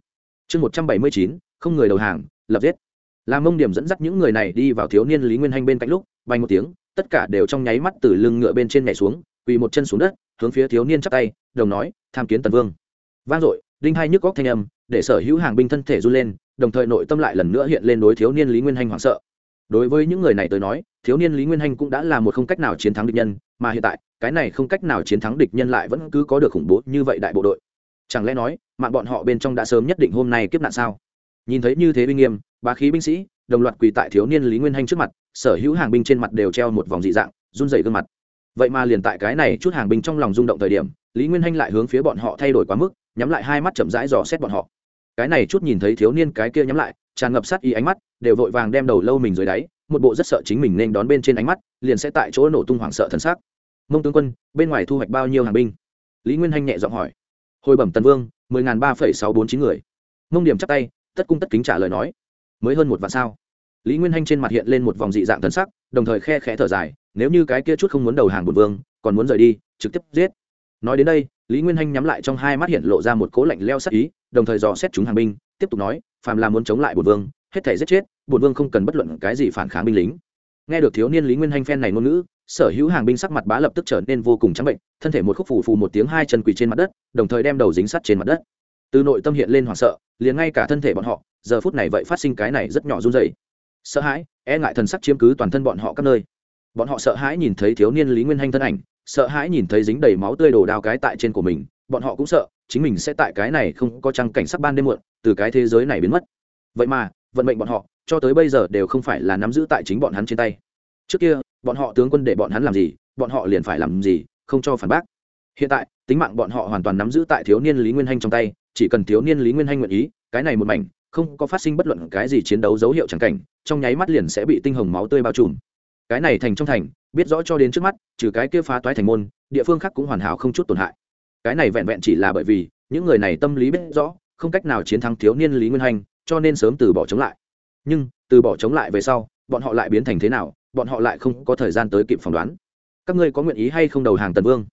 Chương một trăm bảy mươi chín, không người đầu hàng, lập giết. Làm mông điểm dẫn dắt những người này đi vào thiếu niên lý nguyên hanh bên cạnh lúc bay một tiếng, tất cả đều trong nháy mắt từ lưng ngựa bên trên nhảy xuống, quỳ một chân xuống đất, hướng phía thiếu niên chắp tay, đồng nói, tham kiến tần vương. Vang dội, đinh hai nhức góc thanh âm, để sở hữu hàng binh thân thể run lên, đồng thời nội tâm lại lần nữa hiện lên đối thiếu niên lý nguyên hanh hoảng sợ đối với những người này tới nói, thiếu niên lý nguyên hanh cũng đã là một không cách nào chiến thắng địch nhân, mà hiện tại, cái này không cách nào chiến thắng địch nhân lại vẫn cứ có được khủng bố như vậy đại bộ đội. Chẳng lẽ nói, mạng bọn họ bên trong đã sớm nhất định hôm nay kiếp nạn sao? Nhìn thấy như thế binh nghiêm, bá khí binh sĩ, đồng loạt quỳ tại thiếu niên lý nguyên hanh trước mặt, sở hữu hàng binh trên mặt đều treo một vòng dị dạng, run dày gương mặt. Vậy mà liền tại cái này chút hàng binh trong lòng rung động thời điểm, lý nguyên hanh lại hướng phía bọn họ thay đổi quá mức, nhắm lại hai mắt chậm rãi dò xét bọn họ. Cái này chút nhìn thấy thiếu niên cái kia nhắm lại tràn ngập sát ý ánh mắt, đều vội vàng đem đầu lâu mình dưới đáy, một bộ rất sợ chính mình nên đón bên trên ánh mắt, liền sẽ tại chỗ nổ tung hoảng sợ thần sắc. Mông tướng quân, bên ngoài thu hoạch bao nhiêu hàng binh? Lý nguyên hanh nhẹ giọng hỏi. Hồi bẩm tần vương, mười ngàn ba phẩy sáu bốn chín người. Mông điểm chắc tay, tất cung tất kính trả lời nói. Mới hơn một vạn sao? Lý nguyên hanh trên mặt hiện lên một vòng dị dạng thần sắc, đồng thời khe khẽ thở dài, nếu như cái kia chút không muốn đầu hàng bột vương, còn muốn rời đi, trực tiếp giết. Nói đến đây, lý nguyên hanh nhắm lại trong hai mắt hiện lộ ra một cố lạnh leo sắc ý, đồng thời dò xét chúng hàng binh tiếp tục nói, phàm là muốn chống lại Bùn vương, hết thể giết chết Bùn vương không cần bất luận cái gì phản kháng binh lính. Nghe được thiếu niên lý nguyên hanh phen này ngôn ngữ, sở hữu hàng binh sắc mặt bá lập tức trở nên vô cùng trắng bệnh, thân thể một khúc phủ phù một tiếng hai chân quỳ trên mặt đất, đồng thời đem đầu dính sắt trên mặt đất. Từ nội tâm hiện lên hoảng sợ, liền ngay cả thân thể bọn họ, giờ phút này vậy phát sinh cái này rất nhỏ run dày sợ hãi e ngại thần sắc chiếm cứ toàn thân bọn họ các nơi. Bọn họ sợ hãi nhìn thấy thiếu niên lý nguyên hanh thân ảnh, sợ hãi nhìn thấy dính đầy máu tươi đổ đao cái tại trên của mình, bọn họ cũng sợ chính mình sẽ tại cái này không có trăng cảnh sắc ban đêm muộn, từ cái thế giới này biến mất. Vậy mà, vận mệnh bọn họ, cho tới bây giờ đều không phải là nắm giữ tại chính bọn hắn trên tay. Trước kia, bọn họ tướng quân để bọn hắn làm gì, bọn họ liền phải làm gì, không cho phản bác. Hiện tại, tính mạng bọn họ hoàn toàn nắm giữ tại thiếu niên lý nguyên hanh trong tay, chỉ cần thiếu niên lý nguyên hanh nguyện ý, cái này một mảnh, không có phát sinh bất luận cái gì chiến đấu dấu hiệu chẳng cảnh, trong nháy mắt liền sẽ bị tinh hồng máu tươi bao trùm. Cái này thành trong thành, biết rõ cho đến trước mắt, trừ cái kia phá toái thành môn, địa phương khác cũng hoàn hảo không chút tổn hại cái này vẹn vẹn chỉ là bởi vì những người này tâm lý biết rõ, không cách nào chiến thắng thiếu niên lý nguyên hành, cho nên sớm từ bỏ chống lại. Nhưng, từ bỏ chống lại về sau, bọn họ lại biến thành thế nào, bọn họ lại không có thời gian tới kịp phỏng đoán. Các ngươi có nguyện ý hay không đầu hàng tần vương?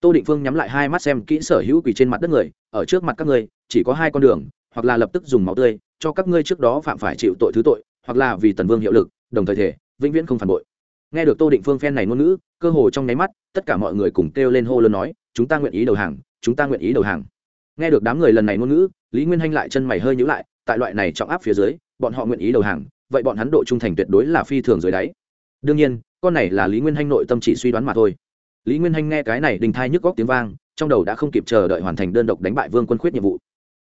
Tô định phương nhắm lại hai mắt xem kỹ sở hữu quỳ trên mặt đất người, ở trước mặt các ngươi, chỉ có hai con đường, hoặc là lập tức dùng máu tươi, cho các ngươi trước đó phạm phải chịu tội thứ tội, hoặc là vì tần vương hiệu lực, đồng thời thể, vĩnh viễn không phản bội. Nghe được tô định phương phen này ngôn ngữ, cơ hồ trong nháy mắt, tất cả mọi người cùng kêu lên hô lớn nói chúng ta nguyện ý đầu hàng, chúng ta nguyện ý đầu hàng. Nghe được đám người lần này ngôn ngữ, lý nguyên hanh lại chân mày hơi nhữ lại, tại loại này trọng áp phía dưới, bọn họ nguyện ý đầu hàng, vậy bọn hắn độ trung thành tuyệt đối là phi thường dưới đáy. Đương nhiên, con này là lý nguyên hanh nội tâm chỉ suy đoán mà thôi. Lý nguyên hanh nghe cái này đình thai nhức góc tiếng vang, trong đầu đã không kịp chờ đợi hoàn thành đơn độc đánh bại vương quân khuyết nhiệm vụ.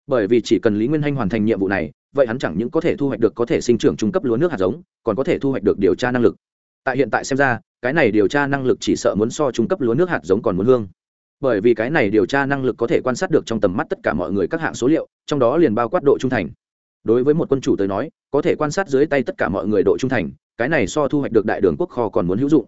Bởi vì chỉ cần lý nguyên hanh hoàn thành nhiệm vụ này, vậy hắn chẳng những có thể thu hoạch được có thể sinh trưởng trung cấp lúa nước hạt giống, còn có thể thu hoạch được điều tra năng lực. Tại hiện tại xem ra, cái này điều tra năng lực chỉ sợ muốn so trung cấp lúa nước hạt giống còn muốn hương bởi vì cái này điều tra năng lực có thể quan sát được trong tầm mắt tất cả mọi người các hạng số liệu, trong đó liền bao quát độ trung thành. Đối với một quân chủ tới nói, có thể quan sát dưới tay tất cả mọi người độ trung thành, cái này so thu hoạch được đại đường quốc kho còn muốn hữu dụng.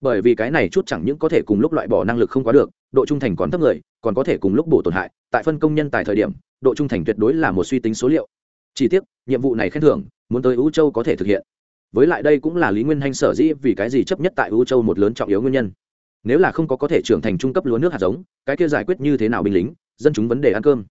Bởi vì cái này chút chẳng những có thể cùng lúc loại bỏ năng lực không quá được, độ trung thành còn thấp người, còn có thể cùng lúc bổ tổn hại, tại phân công nhân tại thời điểm, độ trung thành tuyệt đối là một suy tính số liệu. Chỉ tiếc, nhiệm vụ này khen thưởng, muốn tới ưu châu có thể thực hiện. Với lại đây cũng là lý nguyên hanh sở dĩ vì cái gì chấp nhất tại ưu châu một lớn trọng yếu nguyên nhân nếu là không có có thể trưởng thành trung cấp lúa nước hạt giống, cái kia giải quyết như thế nào binh lính, dân chúng vấn đề ăn cơm.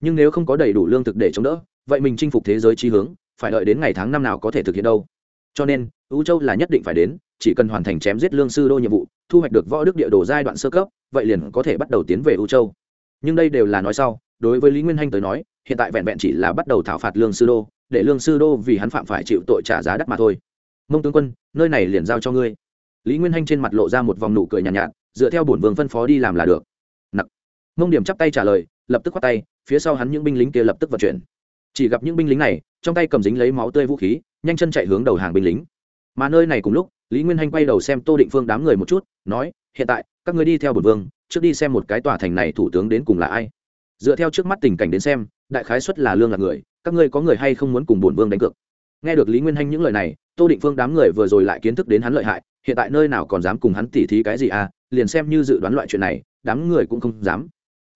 Nhưng nếu không có đầy đủ lương thực để chống đỡ, vậy mình chinh phục thế giới trí hướng, phải đợi đến ngày tháng năm nào có thể thực hiện đâu. Cho nên U châu là nhất định phải đến, chỉ cần hoàn thành chém giết lương sư đô nhiệm vụ, thu hoạch được võ đức địa đồ giai đoạn sơ cấp, vậy liền có thể bắt đầu tiến về U châu. Nhưng đây đều là nói sau, đối với lý nguyên hanh tới nói, hiện tại vẹn vẹn chỉ là bắt đầu thảo phạt lương sư đô, để lương sư đô vì hắn phạm phải chịu tội trả giá đắt mà thôi. Mông tướng quân, nơi này liền giao cho ngươi lý nguyên hanh trên mặt lộ ra một vòng nụ cười nhàn nhạt, nhạt dựa theo bổn vương phân phó đi làm là được. Nặc. Mông điểm chắp tay trả lời lập tức khoát tay phía sau hắn những binh lính kia lập tức vận chuyển. Chỉ gặp những binh lính này trong tay cầm dính lấy máu tươi vũ khí nhanh chân chạy hướng đầu hàng binh lính. Mà nơi này cùng lúc lý nguyên hanh quay đầu xem tô định phương đám người một chút nói hiện tại các người đi theo bổn vương trước đi xem một cái tòa thành này thủ tướng đến cùng là ai. Dựa theo trước mắt tình cảnh đến xem đại khái xuất là lương là người các ngươi có người hay không muốn cùng bổn vương đánh cược? Nghe được lý nguyên hanh những lời này tô định phương đám người vừa rồi lại kiến thức đến hắn lợi hại, hiện tại nơi nào còn dám cùng hắn tỉ thí cái gì à liền xem như dự đoán loại chuyện này, đám người cũng không dám.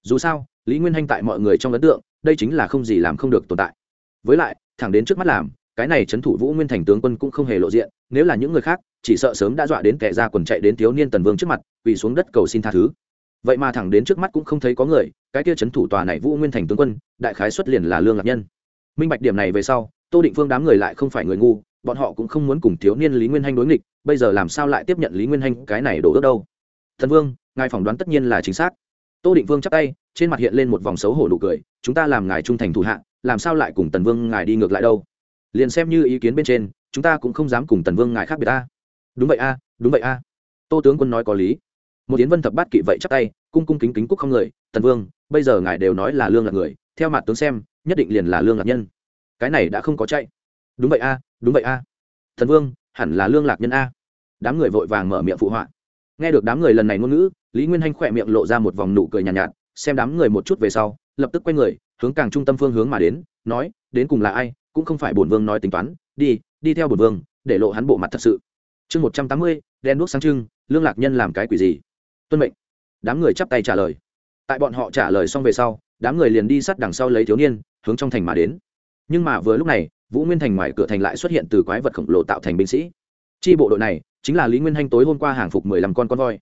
Dù sao, lý nguyên hanh tại mọi người trong ấn tượng, đây chính là không gì làm không được tồn tại. Với lại, thẳng đến trước mắt làm, cái này trấn thủ vũ nguyên thành tướng quân cũng không hề lộ diện, nếu là những người khác, chỉ sợ sớm đã dọa đến kẻ ra quần chạy đến thiếu niên tần vương trước mặt, quỳ xuống đất cầu xin tha thứ. Vậy mà thẳng đến trước mắt cũng không thấy có người, cái kia trấn thủ tòa này vũ nguyên thành tướng quân, đại khái xuất liền là lương lạc nhân. Minh bạch điểm này về sau, tô định phương đám người lại không phải người ngu bọn họ cũng không muốn cùng thiếu niên lý nguyên hanh đối nghịch, bây giờ làm sao lại tiếp nhận lý nguyên hanh cái này đổ ước đâu? Thần vương, ngài phỏng đoán tất nhiên là chính xác. Tô định vương chắp tay, trên mặt hiện lên một vòng xấu hổ nụ cười, chúng ta làm ngài trung thành thủ hạ, làm sao lại cùng tần vương ngài đi ngược lại đâu? Liền xem như ý kiến bên trên, chúng ta cũng không dám cùng tần vương ngài khác biệt ta. Đúng vậy a, đúng vậy a. Tô tướng quân nói có lý. Một yến vân thập bát kỵ vậy chắp tay, cung cung kính kính cúc không người, tần vương, bây giờ ngài đều nói là lương là người, theo mặt tướng xem, nhất định liền là lương lạc nhân. Cái này đã không có chạy. Đúng vậy a đúng vậy a. Thần vương hẳn là lương lạc nhân a. Đám người vội vàng mở miệng phụ họa. Nghe được đám người lần này ngôn ngữ lý nguyên hanh khỏe miệng lộ ra một vòng nụ cười nhàn nhạt, nhạt xem đám người một chút về sau lập tức quay người hướng càng trung tâm phương hướng mà đến nói đến cùng là ai cũng không phải bổn vương nói tính toán đi đi theo bổn vương để lộ hắn bộ mặt thật sự. Chương một trăm tám mươi đen đuốc sáng trưng lương lạc nhân làm cái quỷ gì? Tuân mệnh. Đám người chắp tay trả lời. Tại bọn họ trả lời xong về sau đám người liền đi sát đằng sau lấy thiếu niên hướng trong thành mà đến. Nhưng mà vừa lúc này vũ nguyên thành ngoài cửa thành lại xuất hiện từ quái vật khổng lồ tạo thành binh sĩ. Chi bộ đội này chính là lý nguyên hanh tối hôm qua hàng phục mười lăm con con voi.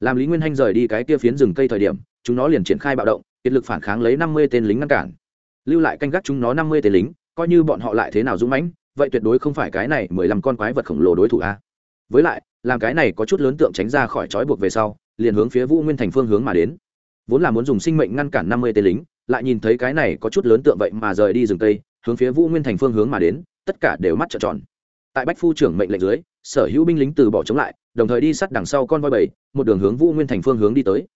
Làm lý nguyên hanh rời đi cái kia phiến rừng cây thời điểm, chúng nó liền triển khai bạo động, kiệt lực phản kháng lấy năm mươi tên lính ngăn cản. Lưu lại canh gác chúng nó năm mươi tên lính, coi như bọn họ lại thế nào dũng mãnh, vậy tuyệt đối không phải cái này mười lăm con quái vật khổng lồ đối thủ a. Với lại, làm cái này có chút lớn tượng tránh ra khỏi trói buộc về sau, liền hướng phía vũ nguyên thành phương hướng mà đến. Vốn là muốn dùng sinh mệnh ngăn cản năm mươi tên lính, lại nhìn thấy cái này có chút lớn tượng vậy mà rời đi rừng tây hướng phía vũ nguyên thành phương hướng mà đến, tất cả đều mắt trợn tròn. Tại bách phu trưởng mệnh lệnh dưới, sở hữu binh lính từ bỏ chống lại, đồng thời đi sát đằng sau con voi bảy, một đường hướng vũ nguyên thành phương hướng đi tới.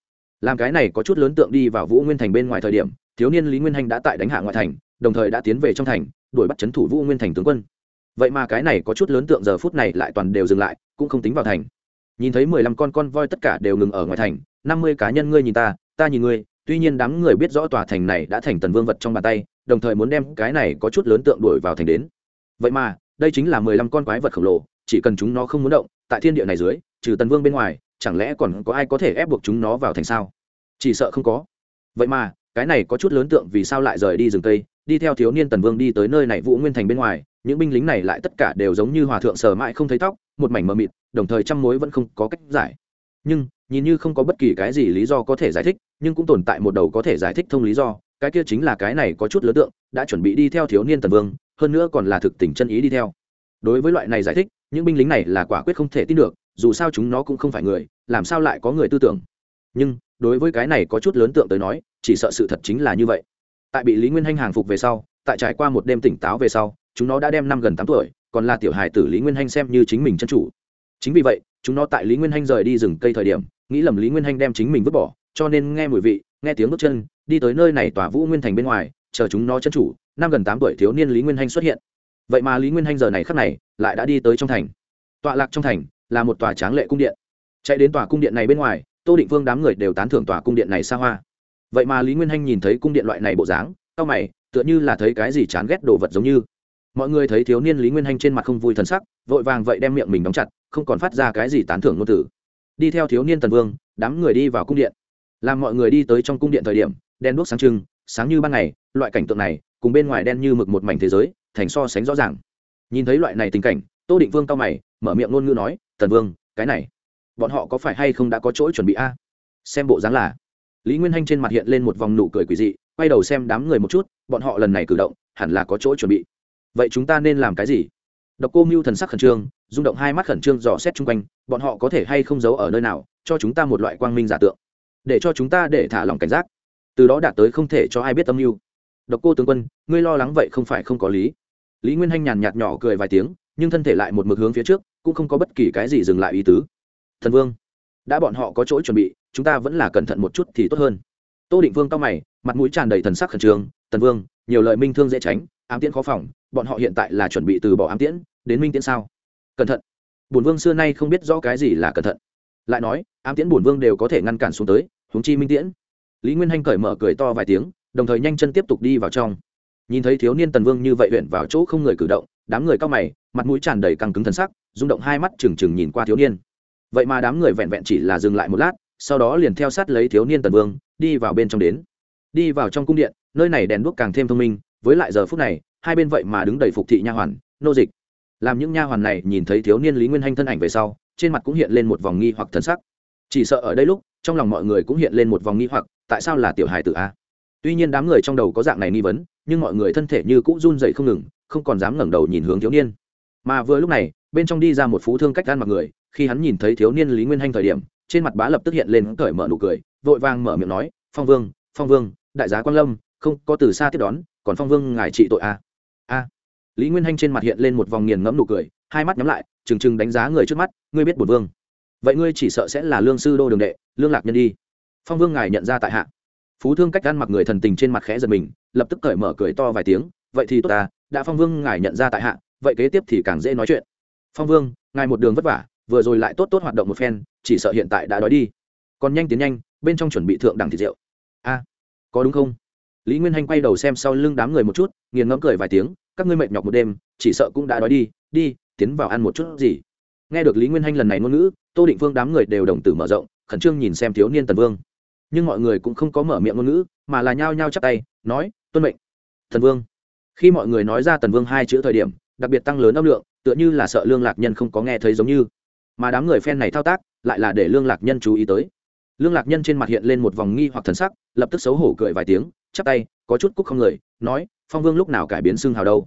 Làm cái này có chút lớn tượng đi vào vũ nguyên thành bên ngoài thời điểm, thiếu niên lý nguyên Hành đã tại đánh hạ ngoại thành, đồng thời đã tiến về trong thành, đuổi bắt c thủ vũ nguyên thành tướng quân. Vậy mà cái này có chút lớn tượng giờ phút này lại toàn đều dừng lại, cũng không tính vào thành. Nhìn thấy mười lăm con con voi tất cả đều ngừng ở ngoài thành, năm mươi cá nhân ngươi nhìn ta ta nhìn ngươi, tuy nhiên đám người biết rõ tòa thành này đã thành tần vương vật trong bàn tay đồng thời muốn đem cái này có chút lớn tượng đuổi vào thành đến. Vậy mà, đây chính là mười lăm con quái vật khổng lồ, chỉ cần chúng nó không muốn động, tại thiên địa này dưới, trừ tần vương bên ngoài, chẳng lẽ còn có ai có thể ép buộc chúng nó vào thành sao? Chỉ sợ không có. Vậy mà, cái này có chút lớn tượng vì sao lại rời đi rừng tây đi theo thiếu niên tần vương đi tới nơi này vũ nguyên thành bên ngoài, những binh lính này lại tất cả đều giống như hòa thượng sờ mãi không thấy tóc, một mảnh mờ mịt, đồng thời trăm mối vẫn không có cách giải. Nhưng, nhìn như không có bất kỳ cái gì lý do có thể giải thích, nhưng cũng tồn tại một đầu có thể giải thích thông lý do cái kia chính là cái này có chút lớn tượng, đã chuẩn bị đi theo thiếu niên tần vương, hơn nữa còn là thực tình chân ý đi theo. Đối với loại này giải thích, những binh lính này là quả quyết không thể tin được, dù sao chúng nó cũng không phải người, làm sao lại có người tư tưởng. Nhưng, đối với cái này có chút lớn tượng tới nói, chỉ sợ sự thật chính là như vậy. Tại bị lý nguyên hanh hàng phục về sau, tại trải qua một đêm tỉnh táo về sau, chúng nó đã đem năm gần tám tuổi, còn là tiểu hài tử lý nguyên hanh xem như chính mình chân chủ. Chính vì vậy, chúng nó tại lý nguyên hanh rời đi rừng cây thời điểm, nghĩ lầm lý nguyên hanh đem chính mình vứt bỏ, cho nên nghe mùi vị, nghe tiếng bước chân đi tới nơi này tòa vũ nguyên thành bên ngoài, chờ chúng nó chân chủ, năm gần tám tuổi thiếu niên lý nguyên hanh xuất hiện. Vậy mà lý nguyên hanh giờ này khắc này, lại đã đi tới trong thành. Tọa lạc trong thành, là một tòa tráng lệ cung điện. Chạy đến tòa cung điện này bên ngoài, tô định vương đám người đều tán thưởng tòa cung điện này xa hoa. Vậy mà lý nguyên hanh nhìn thấy cung điện loại này bộ dáng tao mày, tựa như là thấy cái gì chán ghét đồ vật giống như. Mọi người thấy thiếu niên lý nguyên hanh trên mặt không vui t sắc, vội vàng vậy đem miệng mình đóng chặt, không còn phát ra cái gì tán thưởng ngôn từ. Đi theo thiếu niên tần vương, đám người đi vào cung điện. Làm mọi người đi tới trong cung điện thời điểm đen đuốc sáng trưng, sáng như ban ngày, loại cảnh tượng này, cùng bên ngoài đen như mực một mảnh thế giới, thành so sánh rõ ràng. Nhìn thấy loại này tình cảnh, tô định vương cao mày, mở miệng ngôn ngữ nói, tần vương, cái này, bọn họ có phải hay không đã có chỗ chuẩn bị a? Xem bộ dáng là, lý nguyên hanh trên mặt hiện lên một vòng nụ cười quỳ dị, quay đầu xem đám người một chút, bọn họ lần này cử động, hẳn là có chỗ chuẩn bị. Vậy chúng ta nên làm cái gì? Độc cô mưu thần sắc khẩn trương, rung động hai mắt khẩn trương dò xét chung quanh, bọn họ có thể hay không giấu ở nơi nào, cho chúng ta một loại quang minh giả tượng, để cho chúng ta để thả lỏng cảnh giác từ đó đạt tới không thể cho ai biết âm mưu. Độc cô tướng quân, ngươi lo lắng vậy không phải không có lý. Lý nguyên hanh nhàn nhạt nhỏ cười vài tiếng, nhưng thân thể lại một mực hướng phía trước, cũng không có bất kỳ cái gì dừng lại ý tứ. Thần vương, đã bọn họ có chỗ chuẩn bị, chúng ta vẫn là cẩn thận một chút thì tốt hơn. Tô định vương cao mày, mặt mũi tràn đầy thần sắc khẩn trương tần vương, nhiều lời minh thương dễ tránh, ám tiễn khó phòng, bọn họ hiện tại là chuẩn bị từ bỏ ám tiễn, đến minh tiễn sao? Cẩn thận. Bổn vương xưa nay không biết rõ cái gì là cẩn thận. Lại nói, ám tiễn bổn vương đều có thể ngăn cản xuống tới, huống chi minh tiễn lý nguyên hanh cởi mở cười to vài tiếng, đồng thời nhanh chân tiếp tục đi vào trong. Nhìn thấy thiếu niên tần vương như vậy huyện vào chỗ không người cử động, đám người cao mày, mặt mũi tràn đầy căng cứng thần sắc, rung động hai mắt trừng trừng nhìn qua thiếu niên. Vậy mà đám người vẹn vẹn chỉ là dừng lại một lát, sau đó liền theo sát lấy thiếu niên tần vương, đi vào bên trong đến. Đi vào trong cung điện, nơi này đèn đuốc càng thêm thông minh, với lại giờ phút này, hai bên vậy mà đứng đầy phục thị nha hoàn, nô dịch. Làm những nha hoàn này nhìn thấy thiếu niên lý nguyên hanh thân ảnh về sau, trên mặt cũng hiện lên một vòng nghi hoặc thần sắc. Chỉ sợ ở đây lúc, trong lòng mọi người cũng hiện lên một vòng nghi hoặc tại sao là tiểu hài tử a? Tuy nhiên đám người trong đầu có dạng này nghi vấn, nhưng mọi người thân thể như cũng run dậy không ngừng, không còn dám ngẩng đầu nhìn hướng thiếu niên. Mà vừa lúc này, bên trong đi ra một phú thương cách gan mặc người, khi hắn nhìn thấy thiếu niên lý nguyên hanh thời điểm, trên mặt bá lập tức hiện lên cởi mở nụ cười, vội vàng mở miệng nói, phong vương phong vương, đại giá quan lâm, không có từ xa tiếp đón, còn phong vương ngài trị tội a a. Lý nguyên hanh trên mặt hiện lên một vòng nghiền ngẫm nụ cười, hai mắt nhắm lại, trừng trừng đánh giá người trước mắt, ngươi biết bổn vương. Vậy ngươi chỉ sợ sẽ là lương sư đô đường đệ, lương lạc nhân đi phong vương ngài nhận ra tại hạ. Phú thương cách ăn mặc người thần tình trên mặt khẽ giật mình, lập tức cởi mở cười to vài tiếng, vậy thì tốt ta, đã phong vương ngài nhận ra tại hạ, vậy kế tiếp thì càng dễ nói chuyện. Phong vương, ngài một đường vất vả, vừa rồi lại tốt tốt hoạt động một phen, chỉ sợ hiện tại đã đói đi. Còn nhanh tiến nhanh, bên trong chuẩn bị thượng đẳng thịt rượu. A, có đúng không? Lý nguyên hanh quay đầu xem sau lưng đám người một chút, nghiền ngẫm cười vài tiếng, các ngươi mệt nhọc một đêm, chỉ sợ cũng đã đói đi đi, tiến vào ăn một chút gì. Nghe được lý nguyên hanh lần này ngôn ngữ, tô định phương đám người đều đồng tử mở rộng, khẩn trương nhìn xem thiếu niên tần vương nhưng mọi người cũng không có mở miệng ngôn ngữ, mà là nhao nhao chắp tay, nói, tuân mệnh. Thần vương. Khi mọi người nói ra tần vương hai chữ thời điểm, đặc biệt tăng lớn âm lượng, tựa như là sợ lương lạc nhân không có nghe thấy giống như. Mà đám người phen này thao tác, lại là để lương lạc nhân chú ý tới. Lương lạc nhân trên mặt hiện lên một vòng nghi hoặc thần sắc, lập tức xấu hổ cười vài tiếng, chắp tay, có chút cúc không người, nói, phong vương lúc nào cải biến xương hào đâu?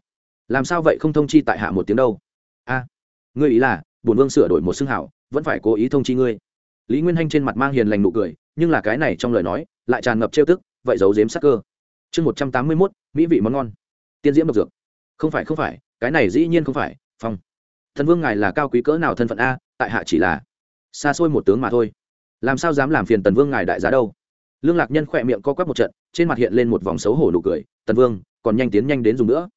Làm sao vậy không thông chi tại hạ một tiếng đâu? A, ngươi ý là, bổn vương sửa đổi một xương hào, vẫn phải cố ý thông chi ngươi. Lý nguyên hanh trên mặt mang hiền lành nụ cười nhưng là cái này trong lời nói lại tràn ngập trêu tức vậy giấu giếm sắc cơ. Chương một trăm tám mươi mốt mỹ vị món ngon. Tiên diễm độc dược. Không phải không phải cái này dĩ nhiên không phải phong. Thần vương ngài là cao quý cỡ nào thân phận a tại hạ chỉ là xa xôi một tướng mà thôi. Làm sao dám làm phiền tần vương ngài đại giá đâu? Lương lạc nhân khỏe miệng co quắp một trận trên mặt hiện lên một vòng xấu hổ nụ cười. Tần vương còn nhanh tiến nhanh đến dùng nữa.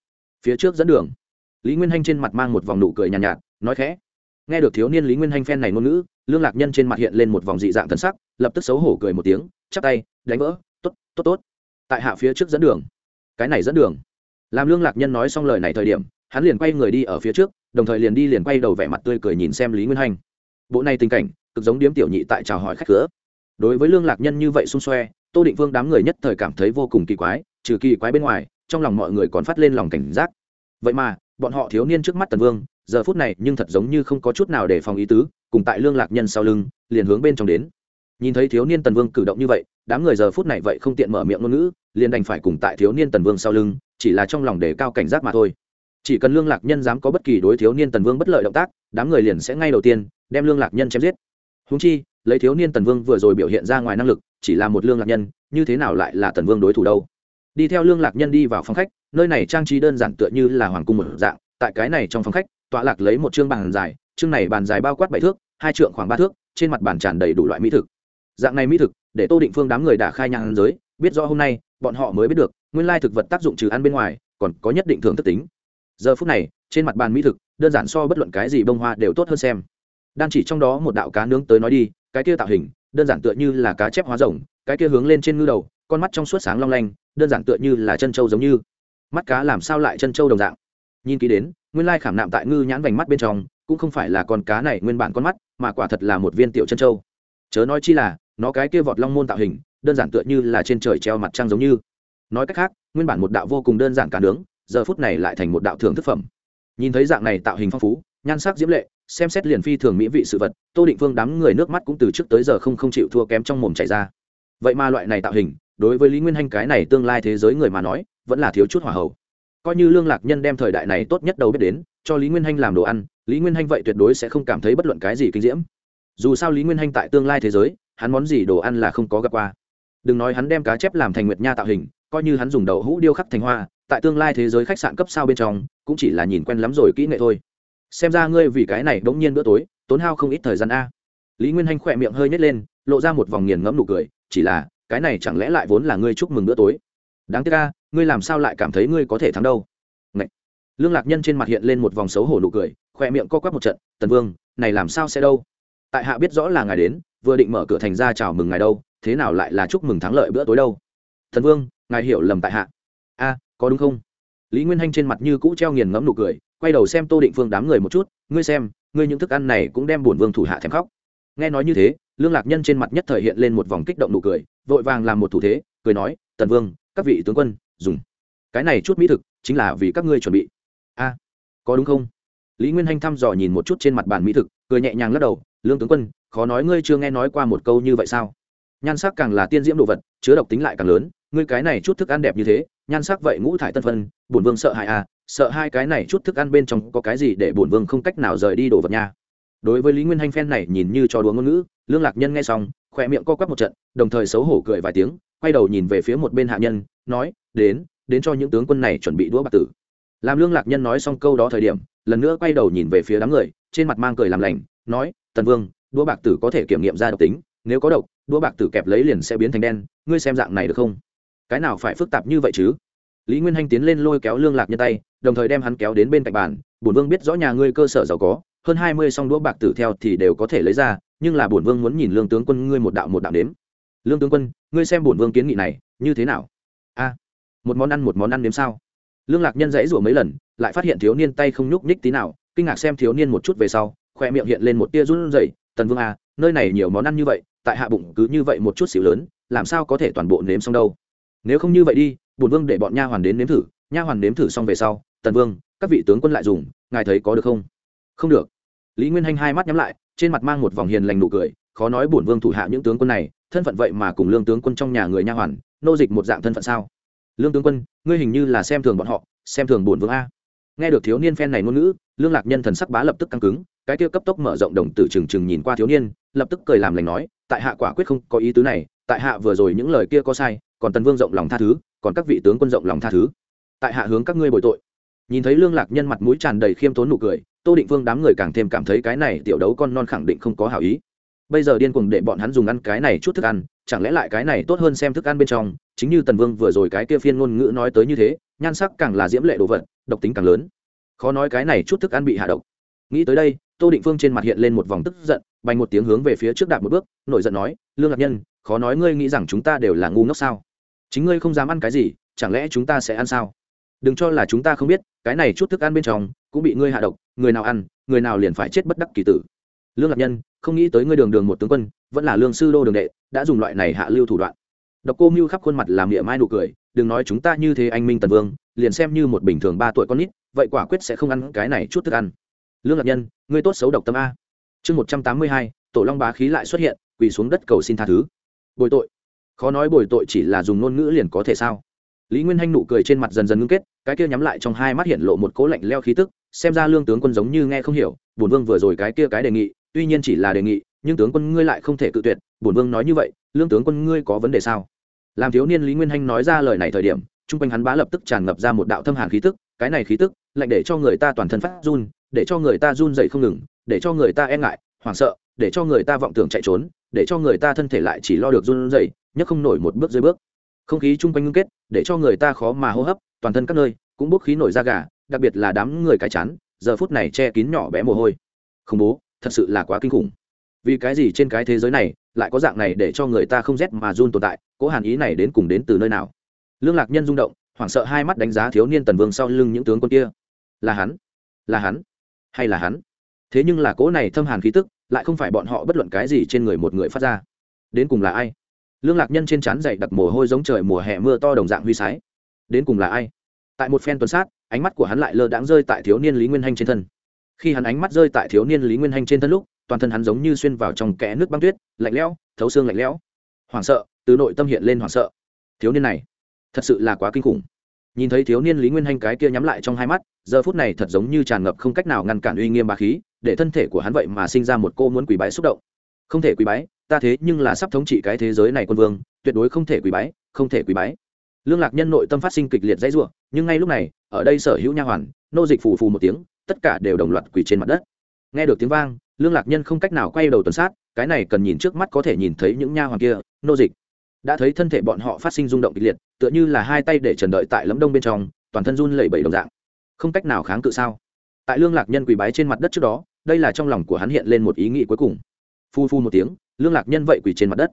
Phía trước dẫn đường. Lý nguyên hanh trên mặt mang một vòng nụ cười nhàn nhạt, nhạt nói khẽ. Nghe được thiếu niên lý nguyên hanh phen này ngôn ngữ lương lạc nhân trên mặt hiện lên một vòng dị dạng thân sắc, lập tức xấu hổ cười một tiếng, chắp tay, đánh vỡ, tốt tốt tốt. Tại hạ phía trước dẫn đường. Cái này dẫn đường. Làm lương lạc nhân nói xong lời này thời điểm, hắn liền quay người đi ở phía trước, đồng thời liền đi liền quay đầu vẻ mặt tươi cười nhìn xem lý nguyên hanh bộ này tình cảnh, cực giống điếm tiểu nhị tại chào hỏi khách cửa. Đối với lương lạc nhân như vậy xung xoe, tô định vương đám người nhất thời cảm thấy vô cùng kỳ quái, trừ kỳ quái bên ngoài, trong lòng mọi người còn phát lên lòng cảnh giác. Vậy mà, bọn họ thiếu niên trước mắt tần vương, giờ phút này nhưng thật giống như không có chút nào để phòng ý tứ cùng tại lương lạc nhân sau lưng, liền hướng bên trong đến. Nhìn thấy thiếu niên tần vương cử động như vậy, đám người giờ phút này vậy không tiện mở miệng ngôn ngữ, liền đành phải cùng tại thiếu niên tần vương sau lưng, chỉ là trong lòng đề cao cảnh giác mà thôi. Chỉ cần lương lạc nhân dám có bất kỳ đối thiếu niên tần vương bất lợi động tác, đám người liền sẽ ngay đầu tiên đem lương lạc nhân chém giết. Húng chi, lấy thiếu niên tần vương vừa rồi biểu hiện ra ngoài năng lực, chỉ là một lương lạc nhân, như thế nào lại là tần vương đối thủ đâu? Đi theo lương lạc nhân đi vào phòng khách, nơi này trang trí đơn giản tựa như là hoàng cung một dạng, tại cái này trong phòng khách, tọa lạc lấy một chương bàn dài chương này bàn dài bao quát bảy thước, hai trượng khoảng ba thước, trên mặt bàn tràn đầy đủ loại mỹ thực. Dạng này mỹ thực, để tô định phương đám người đã khai nhang giới, biết rõ hôm nay, bọn họ mới biết được, nguyên lai thực vật tác dụng trừ ăn bên ngoài, còn có nhất định thường thức tính. Giờ phút này, trên mặt bàn mỹ thực, đơn giản so bất luận cái gì bông hoa đều tốt hơn xem. Đang chỉ trong đó một đạo cá nướng tới nói đi, cái kia tạo hình, đơn giản tựa như là cá chép hóa rồng, cái kia hướng lên trên ngư đầu, con mắt trong suốt sáng long lanh, đơn giản tựa như là chân trâu giống như. Mắt cá làm sao lại chân trâu đồng dạng? Nhìn kỹ đến, nguyên lai khảm nạm tại ngư nhãn vành mắt bên trong cũng không phải là con cá này nguyên bản con mắt, mà quả thật là một viên tiểu chân trâu. Chớ nói chi là, nó cái kia vọt long môn tạo hình, đơn giản tựa như là trên trời treo mặt trăng giống như. Nói cách khác, nguyên bản một đạo vô cùng đơn giản cả nướng, giờ phút này lại thành một đạo thưởng thức phẩm. Nhìn thấy dạng này tạo hình phong phú, nhan sắc diễm lệ, xem xét liền phi thường mỹ vị sự vật, tô định phương đám người nước mắt cũng từ trước tới giờ không không chịu thua kém trong mồm chảy ra. Vậy mà loại này tạo hình, đối với lý nguyên hanh cái này tương lai thế giới người mà nói, vẫn là thiếu chút hỏa hậu. Coi như lương lạc nhân đem thời đại này tốt nhất đầu biết đến, cho lý nguyên hanh làm đồ ăn lý nguyên hanh vậy tuyệt đối sẽ không cảm thấy bất luận cái gì kinh diễm. Dù sao lý nguyên hanh tại tương lai thế giới, hắn món gì đồ ăn là không có gặp qua. Đừng nói hắn đem cá chép làm thành nguyệt nha tạo hình, coi như hắn dùng đậu hũ điêu khắc thành hoa, tại tương lai thế giới khách sạn cấp sao bên trong, cũng chỉ là nhìn quen lắm rồi kỹ nghệ thôi. Xem ra ngươi vì cái này bỗng nhiên bữa tối, tốn hao không ít thời gian a. Lý nguyên hanh khỏe miệng hơi nhét lên, lộ ra một vòng nghiền ngẫm nụ cười, chỉ là, cái này chẳng lẽ lại vốn là ngươi chúc mừng bữa tối? Đáng tiếc a, ngươi làm sao lại cảm thấy ngươi có thể thắng đâu? Ngậy. lương lạc nhân trên mặt hiện lên một vòng xấu hổ nụ cười khỏe miệng co quắp một trận, tần vương, này làm sao sẽ đâu? Tại hạ biết rõ là ngài đến, vừa định mở cửa thành ra chào mừng ngài đâu, thế nào lại là chúc mừng thắng lợi bữa tối đâu? Thần vương, ngài hiểu lầm tại hạ. A, có đúng không? Lý nguyên hanh trên mặt như cũ treo nghiền ngẫm nụ cười, quay đầu xem tô định phương đám người một chút, ngươi xem, ngươi những thức ăn này cũng đem bổn vương thủ hạ thèm khóc. Nghe nói như thế, lương lạc nhân trên mặt nhất thời hiện lên một vòng kích động nụ cười, vội vàng làm một thủ thế, cười nói, tần vương, các vị tướng quân, dùng. Cái này chút mỹ thực, chính là vì các ngươi chuẩn bị. A, có đúng không? Lý nguyên hanh thăm dò nhìn một chút trên mặt bàn mỹ thực, cười nhẹ nhàng lắc đầu, lương tướng quân, khó nói ngươi chưa nghe nói qua một câu như vậy sao? Nhan sắc càng là tiên diễm đồ vật, chứa độc tính lại càng lớn, ngươi cái này chút thức ăn đẹp như thế, nhan sắc vậy ngũ thải tân phân, bổn vương sợ hại à sợ hai cái này chút thức ăn bên trong có cái gì để bổn vương không cách nào rời đi đồ vật nha? Đối với lý nguyên hanh phen này nhìn như cho đùa ngôn ngữ, lương lạc nhân nghe xong, khỏe miệng co quắp một trận, đồng thời xấu hổ cười vài tiếng, quay đầu nhìn về phía một bên hạ nhân, nói, đến đến cho những tướng quân này chuẩn bị đũa bạc tử làm lương lạc nhân nói xong câu đó thời điểm, lần nữa quay đầu nhìn về phía đám người, trên mặt mang cười làm lành, nói, tần vương, đũa bạc tử có thể kiểm nghiệm ra độc tính, nếu có độc, đũa bạc tử kẹp lấy liền sẽ biến thành đen, ngươi xem dạng này được không? Cái nào phải phức tạp như vậy chứ? Lý nguyên hanh tiến lên lôi kéo lương lạc nhân tay, đồng thời đem hắn kéo đến bên cạnh bàn, bổn vương biết rõ nhà ngươi cơ sở giàu có, hơn hai mươi song đũa bạc tử theo thì đều có thể lấy ra, nhưng là bổn vương muốn nhìn lương tướng quân ngươi một đạo một đạo đếm. Lương tướng quân, ngươi xem bổn vương kiến nghị này như thế nào? A, một món ăn một món ăn đếm sao? Lương lạc nhân dãy rủa mấy lần lại phát hiện thiếu niên tay không nhúc nhích tí nào kinh ngạc xem thiếu niên một chút về sau khoe miệng hiện lên một tia run rẩy tần vương à, nơi này nhiều món ăn như vậy tại hạ bụng cứ như vậy một chút xíu lớn làm sao có thể toàn bộ nếm xong đâu? Nếu không như vậy đi bổn vương để bọn nha hoàn đến nếm thử. Nha hoàn nếm thử xong về sau tần vương các vị tướng quân lại dùng ngài thấy có được không? Không được. Lý nguyên hanh hai mắt nhắm lại trên mặt mang một vòng hiền lành nụ cười khó nói bổn vương thủ hạ những tướng quân này thân phận vậy mà cùng lương tướng quân trong nhà người nha hoàn nô dịch một dạng thân phận sao? Lương tướng quân, ngươi hình như là xem thường bọn họ, xem thường bổn vương a. Nghe được thiếu niên phen này ngôn ngữ, lương lạc nhân thần sắc bá lập tức căng cứng, cái kia cấp tốc mở rộng đồng tử trừng trừng nhìn qua thiếu niên, lập tức cười làm lành nói, tại hạ quả quyết không có ý tứ này, tại hạ vừa rồi những lời kia có sai, còn tần vương rộng lòng tha thứ, còn các vị tướng quân rộng lòng tha thứ. Tại hạ hướng các ngươi bồi tội. Nhìn thấy lương lạc nhân mặt mũi tràn đầy khiêm tốn nụ cười, tô định vương đám người càng thêm cảm thấy cái này tiểu đấu con non khẳng định không có hảo ý bây giờ điên cuồng để bọn hắn dùng ăn cái này chút thức ăn, chẳng lẽ lại cái này tốt hơn xem thức ăn bên trong, chính như tần vương vừa rồi cái kia phiên ngôn ngữ nói tới như thế, nhan sắc càng là diễm lệ đồ vật, độc tính càng lớn. Khó nói cái này chút thức ăn bị hạ độc. Nghĩ tới đây, tô định phương trên mặt hiện lên một vòng tức giận, bành một tiếng hướng về phía trước đạp một bước, nổi giận nói, lương lạc nhân, khó nói ngươi nghĩ rằng chúng ta đều là ngu ngốc sao? Chính ngươi không dám ăn cái gì, chẳng lẽ chúng ta sẽ ăn sao? Đừng cho là chúng ta không biết, cái này chút thức ăn bên trong cũng bị ngươi hạ độc, người nào ăn, người nào liền phải chết bất đắc kỳ tử lương lạc nhân, không nghĩ tới ngươi đường đường một tướng quân, vẫn là lương sư đô đường đệ, đã dùng loại này hạ lưu thủ đoạn. Độc cô mưu khắp khuôn mặt làm địa mai nụ cười, đừng nói chúng ta như thế anh minh tần vương, liền xem như một bình thường ba tuổi con nít, vậy quả quyết sẽ không ăn cái này chút thức ăn. Lương lạc nhân, ngươi tốt xấu độc tâm a. Chương một trăm tám mươi hai, tổ long bá khí lại xuất hiện, quỳ xuống đất cầu xin tha thứ. Bồi tội. Khó nói bồi tội chỉ là dùng ngôn ngữ liền có thể sao? Lý nguyên hanh nụ cười trên mặt dần dần ngưng kết, cái kia nhắm lại trong hai mắt hiện lộ một cố lạnh leo khí tức, xem ra lương tướng quân giống như nghe không hiểu, bổn vương vừa rồi cái kia cái đề nghị tuy nhiên chỉ là đề nghị, nhưng tướng quân ngươi lại không thể cự tuyệt, bổn vương nói như vậy, lương tướng quân ngươi có vấn đề sao? Làm thiếu niên lý nguyên hanh nói ra lời này thời điểm, chung quanh hắn bá lập tức tràn ngập ra một đạo thâm hàn khí tức, cái này khí tức, lạnh để cho người ta toàn thân phát run, để cho người ta run dậy không ngừng, để cho người ta e ngại, hoảng sợ, để cho người ta vọng tưởng chạy trốn, để cho người ta thân thể lại chỉ lo được run dậy nhấc không nổi một bước dưới bước. Không khí chung quanh ngưng kết, để cho người ta khó mà hô hấp, toàn thân các nơi cũng bốc khí nổi ra gà, đặc biệt là đám người cái chán, giờ phút này che kín nhỏ bé mồ hôi. Khủng bố thật sự là quá kinh khủng. Vì cái gì trên cái thế giới này lại có dạng này để cho người ta không rét mà run tồn tại, cố hàn ý này đến cùng đến từ nơi nào? Lương lạc nhân rung động, hoảng sợ hai mắt đánh giá thiếu niên tần vương sau lưng những tướng quân kia. Là hắn? Là hắn? Hay là hắn? Thế nhưng là cỗ này thâm hàn khí tức lại không phải bọn họ bất luận cái gì trên người một người phát ra. Đến cùng là ai? Lương lạc nhân trên trán dày đặc mồ hôi giống trời mùa hè mưa to đồng dạng huy sái. Đến cùng là ai? Tại một phen tuần sát, ánh mắt của hắn lại lơ đãng rơi tại thiếu niên lý nguyên hanh trên thân khi hắn ánh mắt rơi tại thiếu niên lý nguyên hanh trên thân lúc, toàn thân hắn giống như xuyên vào trong kẽ nước băng tuyết, lạnh lẽo, thấu xương lạnh lẽo. Hoảng sợ, từ nội tâm hiện lên hoảng sợ. Thiếu niên này, thật sự là quá kinh khủng. Nhìn thấy thiếu niên lý nguyên hanh cái kia nhắm lại trong hai mắt, giờ phút này thật giống như tràn ngập không cách nào ngăn cản uy nghiêm bà khí, để thân thể của hắn vậy mà sinh ra một cô muốn quỳ bái xúc động. Không thể quỳ bái, ta thế nhưng là sắp thống trị cái thế giới này quân vương, tuyệt đối không thể quỳ bái, không thể quỳ bái. Lương lạc nhân nội tâm phát sinh kịch liệt dãy ruộng nhưng ngay lúc này, ở đây sở hữu nha hoàn, nô dịch phù phù một tiếng tất cả đều đồng loạt quỳ trên mặt đất. Nghe được tiếng vang, lương lạc nhân không cách nào quay đầu tuần sát, cái này cần nhìn trước mắt có thể nhìn thấy những nha hoàn kia, nô dịch. Đã thấy thân thể bọn họ phát sinh rung động kịch liệt, tựa như là hai tay để trần đợi tại lấm đông bên trong, toàn thân run lẩy bẩy đồng dạng. Không cách nào kháng cự sao? Tại lương lạc nhân quỳ bái trên mặt đất trước đó, đây là trong lòng của hắn hiện lên một ý nghĩ cuối cùng. Phu phu một tiếng, lương lạc nhân vậy quỳ trên mặt đất.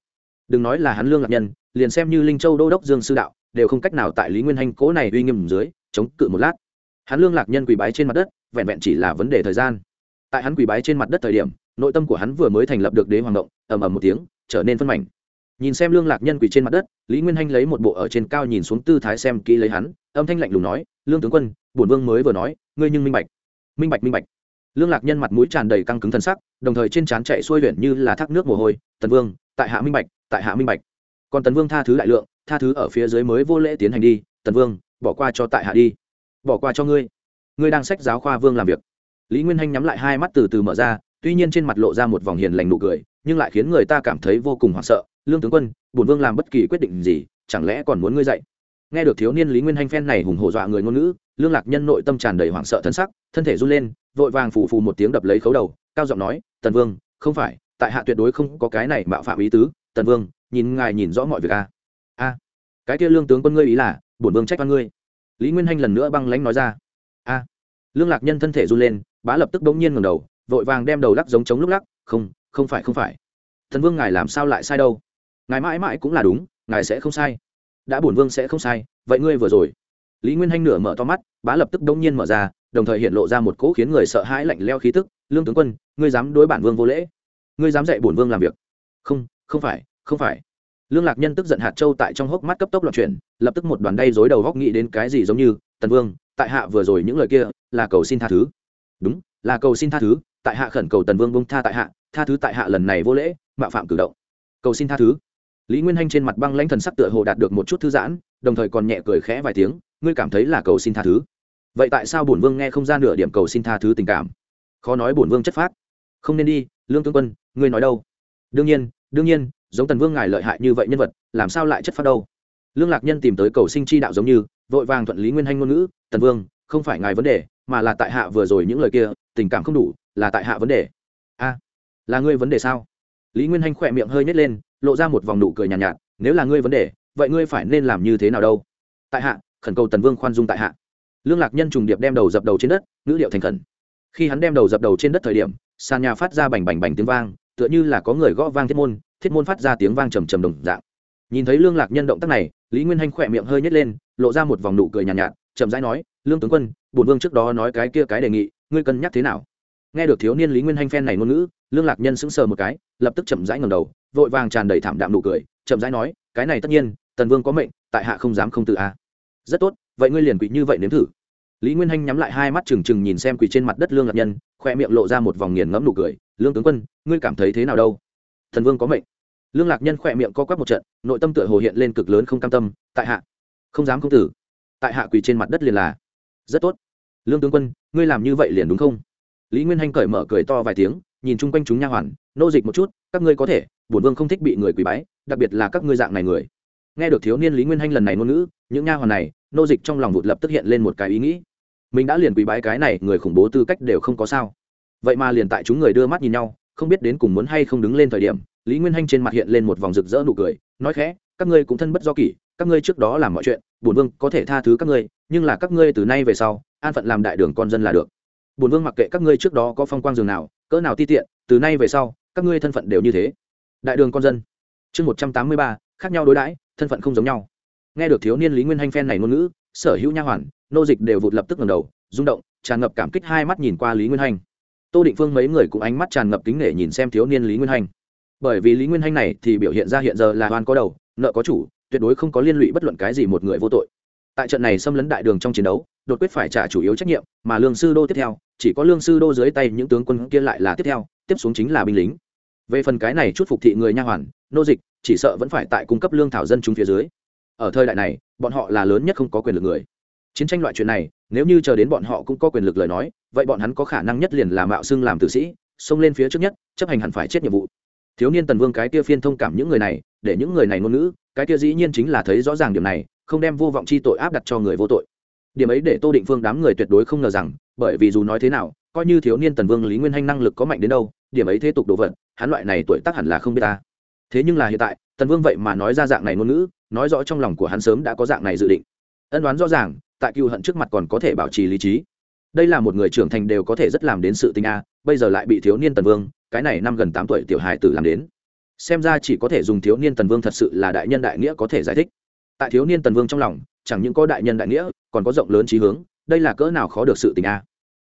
Đừng nói là hắn lương lạc nhân, liền xem như linh châu đô đốc dương sư đạo, đều không cách nào tại lý nguyên hành cố này uy nghiêm dưới, chống cự một lát. Hắn lương lạc nhân quỳ bái trên mặt đất vẹn vẹn chỉ là vấn đề thời gian. Tại hắn quỳ bái trên mặt đất thời điểm, nội tâm của hắn vừa mới thành lập được đế hoàng động, ầm ầm một tiếng, trở nên phân mảnh. Nhìn xem lương lạc nhân quỳ trên mặt đất, lý nguyên hanh lấy một bộ ở trên cao nhìn xuống tư thái xem kỹ lấy hắn, âm thanh lạnh lùng nói, lương tướng quân, bổn vương mới vừa nói, ngươi nhưng minh bạch. Minh bạch minh bạch. Lương lạc nhân mặt mũi tràn đầy căng cứng thân sắc, đồng thời trên trán chạy xuôi luyện như là thác nước mồ hôi, tần vương, tại hạ minh bạch, tại hạ minh bạch. Còn tần vương tha thứ đại lượng, tha thứ ở phía dưới mới vô lễ tiến hành đi, tần vương, bỏ qua cho tại hạ đi, bỏ qua cho ngươi ngươi đang sách giáo khoa vương làm việc. Lý nguyên hanh nhắm lại hai mắt từ từ mở ra, tuy nhiên trên mặt lộ ra một vòng hiền lành nụ cười, nhưng lại khiến người ta cảm thấy vô cùng hoảng sợ. Lương tướng quân, bổn vương làm bất kỳ quyết định gì, chẳng lẽ còn muốn ngươi dạy? Nghe được thiếu niên lý nguyên hanh phen này hùng hổ dọa người ngôn ngữ, lương lạc nhân nội tâm tràn đầy hoảng sợ thân sắc, thân thể run lên, vội vàng phù phù một tiếng đập lấy khấu đầu, cao giọng nói, tần vương, không phải, tại hạ tuyệt đối không có cái này mạo phạm ý tứ. Tần vương, nhìn ngài nhìn rõ mọi việc a a, cái kia lương tướng quân ngươi ý là, bổn vương trách văn ngươi. Lý nguyên hanh lần nữa băng lãnh nói ra a. Lương lạc nhân thân thể run lên, bá lập tức bỗng nhiên ngầm đầu, vội vàng đem đầu lắc giống chống lúc lắc, không không phải không phải. Thần vương ngài làm sao lại sai đâu? Ngài mãi mãi cũng là đúng, ngài sẽ không sai. Đã bổn vương sẽ không sai, vậy ngươi vừa rồi. Lý nguyên hanh nửa mở to mắt, bá lập tức đông nhiên mở ra, đồng thời hiện lộ ra một cỗ khiến người sợ hãi lạnh leo khí tức, lương tướng quân, ngươi dám đối bản vương vô lễ? Ngươi dám dạy bổn vương làm việc? Không không phải không phải. Lương lạc nhân tức giận hạt châu tại trong hốc mắt cấp tốc loạn chuyển, lập tức một đoàn đay dối đầu góc nghĩ đến cái gì giống như, tần vương tại hạ vừa rồi những lời kia là cầu xin tha thứ. Đúng, là cầu xin tha thứ, tại hạ khẩn cầu tần vương bông tha tại hạ, tha thứ tại hạ lần này vô lễ, mạo phạm cử động. Cầu xin tha thứ. Lý nguyên hanh trên mặt băng lãnh thần sắc tựa hồ đạt được một chút thư giãn, đồng thời còn nhẹ cười khẽ vài tiếng, ngươi cảm thấy là cầu xin tha thứ? Vậy tại sao bổn vương nghe không ra nửa điểm cầu xin tha thứ tình cảm? Khó nói bổn vương chất phác. Không nên đi, lương tướng quân, ngươi nói đâu? Đương nhiên đương nhiên, giống tần vương ngài lợi hại như vậy nhân vật, làm sao lại chất phát đâu? Lương lạc nhân tìm tới cầu sinh chi đạo giống như vội vàng thuận lý nguyên hanh ngôn ngữ tần vương không phải ngài vấn đề mà là tại hạ vừa rồi những lời kia tình cảm không đủ là tại hạ vấn đề. A là ngươi vấn đề sao? Lý nguyên hanh khỏe miệng hơi nhét lên lộ ra một vòng nụ cười nhàn nhạt, nhạt nếu là ngươi vấn đề vậy ngươi phải nên làm như thế nào đâu? Tại hạ khẩn cầu tần vương khoan dung tại hạ. Lương lạc nhân trùng điệp đem đầu dập đầu trên đất ngữ liệu thành khẩn. Khi hắn đem đầu dập đầu trên đất thời điểm sàn nhà phát ra bành bành bành tiếng vang tựa như là có người gõ vang thiết môn thiết môn phát ra tiếng vang trầm trầm đồng dạng nhìn thấy lương lạc nhân động tác này lý nguyên hanh khỏe miệng hơi nhét lên lộ ra một vòng nụ cười nhàn nhạt, nhạt chậm rãi nói lương tướng quân bổn vương trước đó nói cái kia cái đề nghị ngươi cân nhắc thế nào? Nghe được thiếu niên lý nguyên hanh phen này ngôn ngữ lương lạc nhân sững sờ một cái lập tức chậm rãi ngầm đầu vội vàng tràn đầy thảm đạm nụ cười chậm rãi nói cái này tất nhiên tần vương có mệnh tại hạ không dám không tự a. Rất tốt vậy ngươi liền quỷ như vậy nếm thử. Lý nguyên hanh nhắm lại hai mắt trừng trừng nhìn xem quỷ trên mặt đất lương lạc nhân khoe miệng lộ ra một vòng nghiền ngẫm nụ cười lương tướng quân ngươi cảm thấy thế nào đâu? Thần vương có mệnh lương lạc nhân khỏe miệng co quắp một trận, nội tâm tựa hồ hiện lên cực lớn không cam tâm, tại hạ, không dám không tử. Tại hạ quỳ trên mặt đất liền là. Rất tốt. Lương tướng quân, ngươi làm như vậy liền đúng không? Lý nguyên hanh cởi mở cười to vài tiếng, nhìn chung quanh chúng nha hoàn, nô dịch một chút, các ngươi có thể, bổn vương không thích bị người quỳ bái, đặc biệt là các ngươi dạng này người. Nghe được thiếu niên lý nguyên hanh lần này ngôn ngữ, những nha hoàn này, nô dịch trong lòng vụt lập tức hiện lên một cái ý nghĩ. Mình đã liền quỳ bái cái này người khủng bố tư cách đều không có sao. Vậy mà liền tại chúng người đưa mắt nhìn nhau không biết đến cùng muốn hay không đứng lên thời điểm, lý nguyên hanh trên mặt hiện lên một vòng rực rỡ nụ cười, nói khẽ, các ngươi cũng thân bất do kỷ, các ngươi trước đó làm mọi chuyện, bổn vương có thể tha thứ các ngươi, nhưng là các ngươi từ nay về sau, an phận làm đại đường con dân là được. Bổn vương mặc kệ các ngươi trước đó có phong quang dường nào, cỡ nào ti tiện, từ nay về sau, các ngươi thân phận đều như thế. Đại đường con dân. Chương một trăm tám mươi ba, khác nhau đối đãi, thân phận không giống nhau. Nghe được thiếu niên lý nguyên hanh phen này ngôn ngữ, sở hữu nha hoàn, nô dịch đều vụt lập tức ngầm đầu, rung động, tràn ngập cảm kích hai mắt nhìn qua lý nguyên hanh tô định phương mấy người cũng ánh mắt tràn ngập kính nể nhìn xem thiếu niên lý nguyên hanh. Bởi vì lý nguyên hanh này thì biểu hiện ra hiện giờ là oan có đầu, nợ có chủ, tuyệt đối không có liên lụy bất luận cái gì một người vô tội. Tại trận này xâm lấn đại đường trong chiến đấu, đột quyết phải trả chủ yếu trách nhiệm, mà lương sư đô tiếp theo, chỉ có lương sư đô dưới tay những tướng quân kia lại là tiếp theo, tiếp xuống chính là binh lính. Về phần cái này chút phục thị người nha hoàn, nô dịch, chỉ sợ vẫn phải tại cung cấp lương thảo dân chúng phía dưới. Ở thời đại này, bọn họ là lớn nhất không có quyền lực người. Chiến tranh loại chuyện này nếu như chờ đến bọn họ cũng có quyền lực lời nói, vậy bọn hắn có khả năng nhất liền là mạo xưng làm tử sĩ, xông lên phía trước nhất, chấp hành hẳn phải chết nhiệm vụ. Thiếu niên tần vương cái kia phiên thông cảm những người này, để những người này ngôn ngữ, cái kia dĩ nhiên chính là thấy rõ ràng điểm này, không đem vô vọng chi tội áp đặt cho người vô tội. Điểm ấy để tô định phương đám người tuyệt đối không ngờ rằng, bởi vì dù nói thế nào, coi như thiếu niên tần vương lý nguyên hanh năng lực có mạnh đến đâu, điểm ấy thế tục đồ vật, hắn loại này tuổi tác hẳn là không biết ta. Thế nhưng là hiện tại, tần vương vậy mà nói ra dạng này ngôn ngữ, nói rõ trong lòng của hắn sớm đã có dạng này dự định. Ân đoán rõ ràng tại cựu hận trước mặt còn có thể bảo trì lý trí. Đây là một người trưởng thành đều có thể rất làm đến sự tình a, bây giờ lại bị thiếu niên tần vương, cái này năm gần tám tuổi tiểu hài tử làm đến. Xem ra chỉ có thể dùng thiếu niên tần vương thật sự là đại nhân đại nghĩa có thể giải thích. Tại thiếu niên tần vương trong lòng, chẳng những có đại nhân đại nghĩa, còn có rộng lớn trí hướng, đây là cỡ nào khó được sự tình a.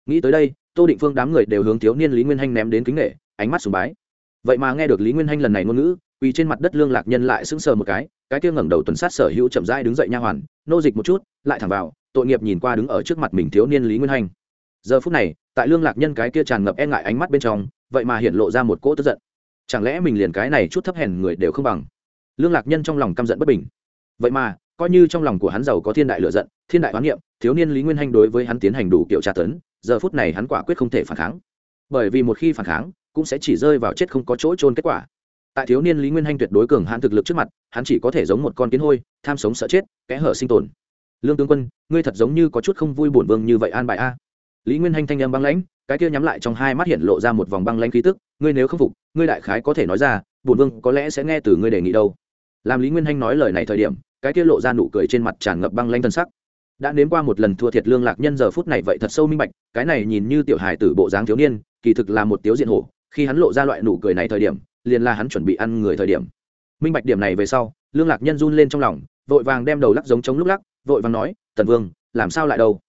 Nghĩ tới đây, tô định phương đám người đều hướng thiếu niên lý nguyên hanh ném đến kính nghệ ánh mắt sùng bái. Vậy mà nghe được lý nguyên hanh lần này ngôn ngữ, quỳ trên mặt đất lương lạc nhân lại sững sờ một cái cái kia ngẩng đầu tuần sát sở hữu chậm rãi đứng dậy nha hoàn, nô dịch một chút, lại thẳng vào tội nghiệp nhìn qua đứng ở trước mặt mình thiếu niên lý nguyên hanh giờ phút này, tại lương lạc nhân cái kia tràn ngập e ngại ánh mắt bên trong, vậy mà hiện lộ ra một cỗ tức giận. Chẳng lẽ mình liền cái này chút thấp hèn người đều không bằng? Lương lạc nhân trong lòng căm giận bất bình. Vậy mà, coi như trong lòng của hắn giàu có thiên đại lựa giận, thiên đại hoán niệm, thiếu niên lý nguyên hanh đối với hắn tiến hành đủ kiểu tra tấn, giờ phút này hắn quả quyết không thể phản kháng. Bởi vì một khi phản kháng, cũng sẽ chỉ rơi vào chết không có chỗ trôn kết quả. Tại thiếu niên lý nguyên hanh tuyệt đối cường hãn thực lực trước mặt, hắn chỉ có thể giống một con kiến hôi, tham sống sợ chết, kẽ hở sinh tồn lương tướng quân, ngươi thật giống như có chút không vui bổn vương như vậy an bài a. Lý nguyên hanh thanh âm băng lãnh, cái kia nhắm lại trong hai mắt hiện lộ ra một vòng băng lãnh khí tức, ngươi nếu không phục, ngươi đại khái có thể nói ra bổn vương có lẽ sẽ nghe từ ngươi đề nghị đâu. Làm lý nguyên hanh nói lời này thời điểm, cái kia lộ ra nụ cười trên mặt tràn ngập băng lãnh thân sắc. Đã nếm qua một lần thua thiệt lương lạc nhân giờ phút này vậy thật sâu minh bạch, cái này nhìn như tiểu hài tử bộ dáng thiếu niên, kỳ thực là một tiếu diện hổ, khi hắn lộ ra loại nụ cười này thời điểm, liền là hắn chuẩn bị ăn người thời điểm. Minh bạch điểm này về sau, lương lạc nhân run lên trong lòng, vội vàng đem đầu lắc giống chống lúc lắc vội vàng nói tần vương, làm sao lại đâu?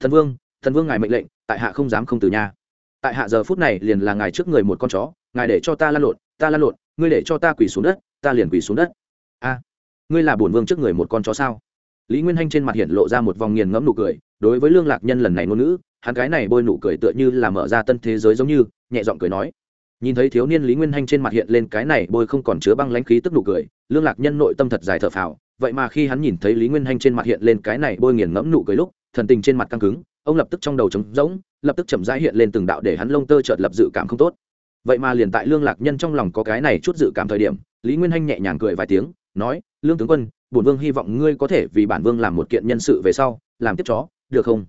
Thần vương thần vương ngài mệnh lệnh, tại hạ không dám không từ nha. Tại hạ giờ phút này liền là ngài trước người một con chó, ngài để cho ta lăn lộn, ta lăn lộn, ngươi để cho ta quỳ xuống đất, ta liền quỳ xuống đất. A, ngươi là bổn vương trước người một con chó sao? Lý nguyên hanh trên mặt hiện lộ ra một vòng nghiền ngẫm nụ cười, đối với lương lạc nhân lần này ngôn ngữ, hắn cái này bôi nụ cười tựa như là mở ra tân thế giới giống như, nhẹ giọng cười nói nhìn thấy thiếu niên lý nguyên hanh trên mặt hiện lên cái này bôi không còn chứa băng lãnh khí tức nụ cười, lương lạc nhân nội tâm thật dài thở phào. Vậy mà khi hắn nhìn thấy lý nguyên hanh trên mặt hiện lên cái này bôi nghiền ngẫm nụ cười lúc, thần tình trên mặt căng cứng, ông lập tức trong đầu trống rỗng, lập tức chậm rãi hiện lên từng đạo để hắn lông tơ chợt lập dự cảm không tốt. Vậy mà liền tại lương lạc nhân trong lòng có cái này chút dự cảm thời điểm, lý nguyên hanh nhẹ nhàng cười vài tiếng, nói, lương tướng quân, bổn vương hy vọng ngươi có thể vì bản vương làm một kiện nhân sự về sau, làm tiếp chó, được không?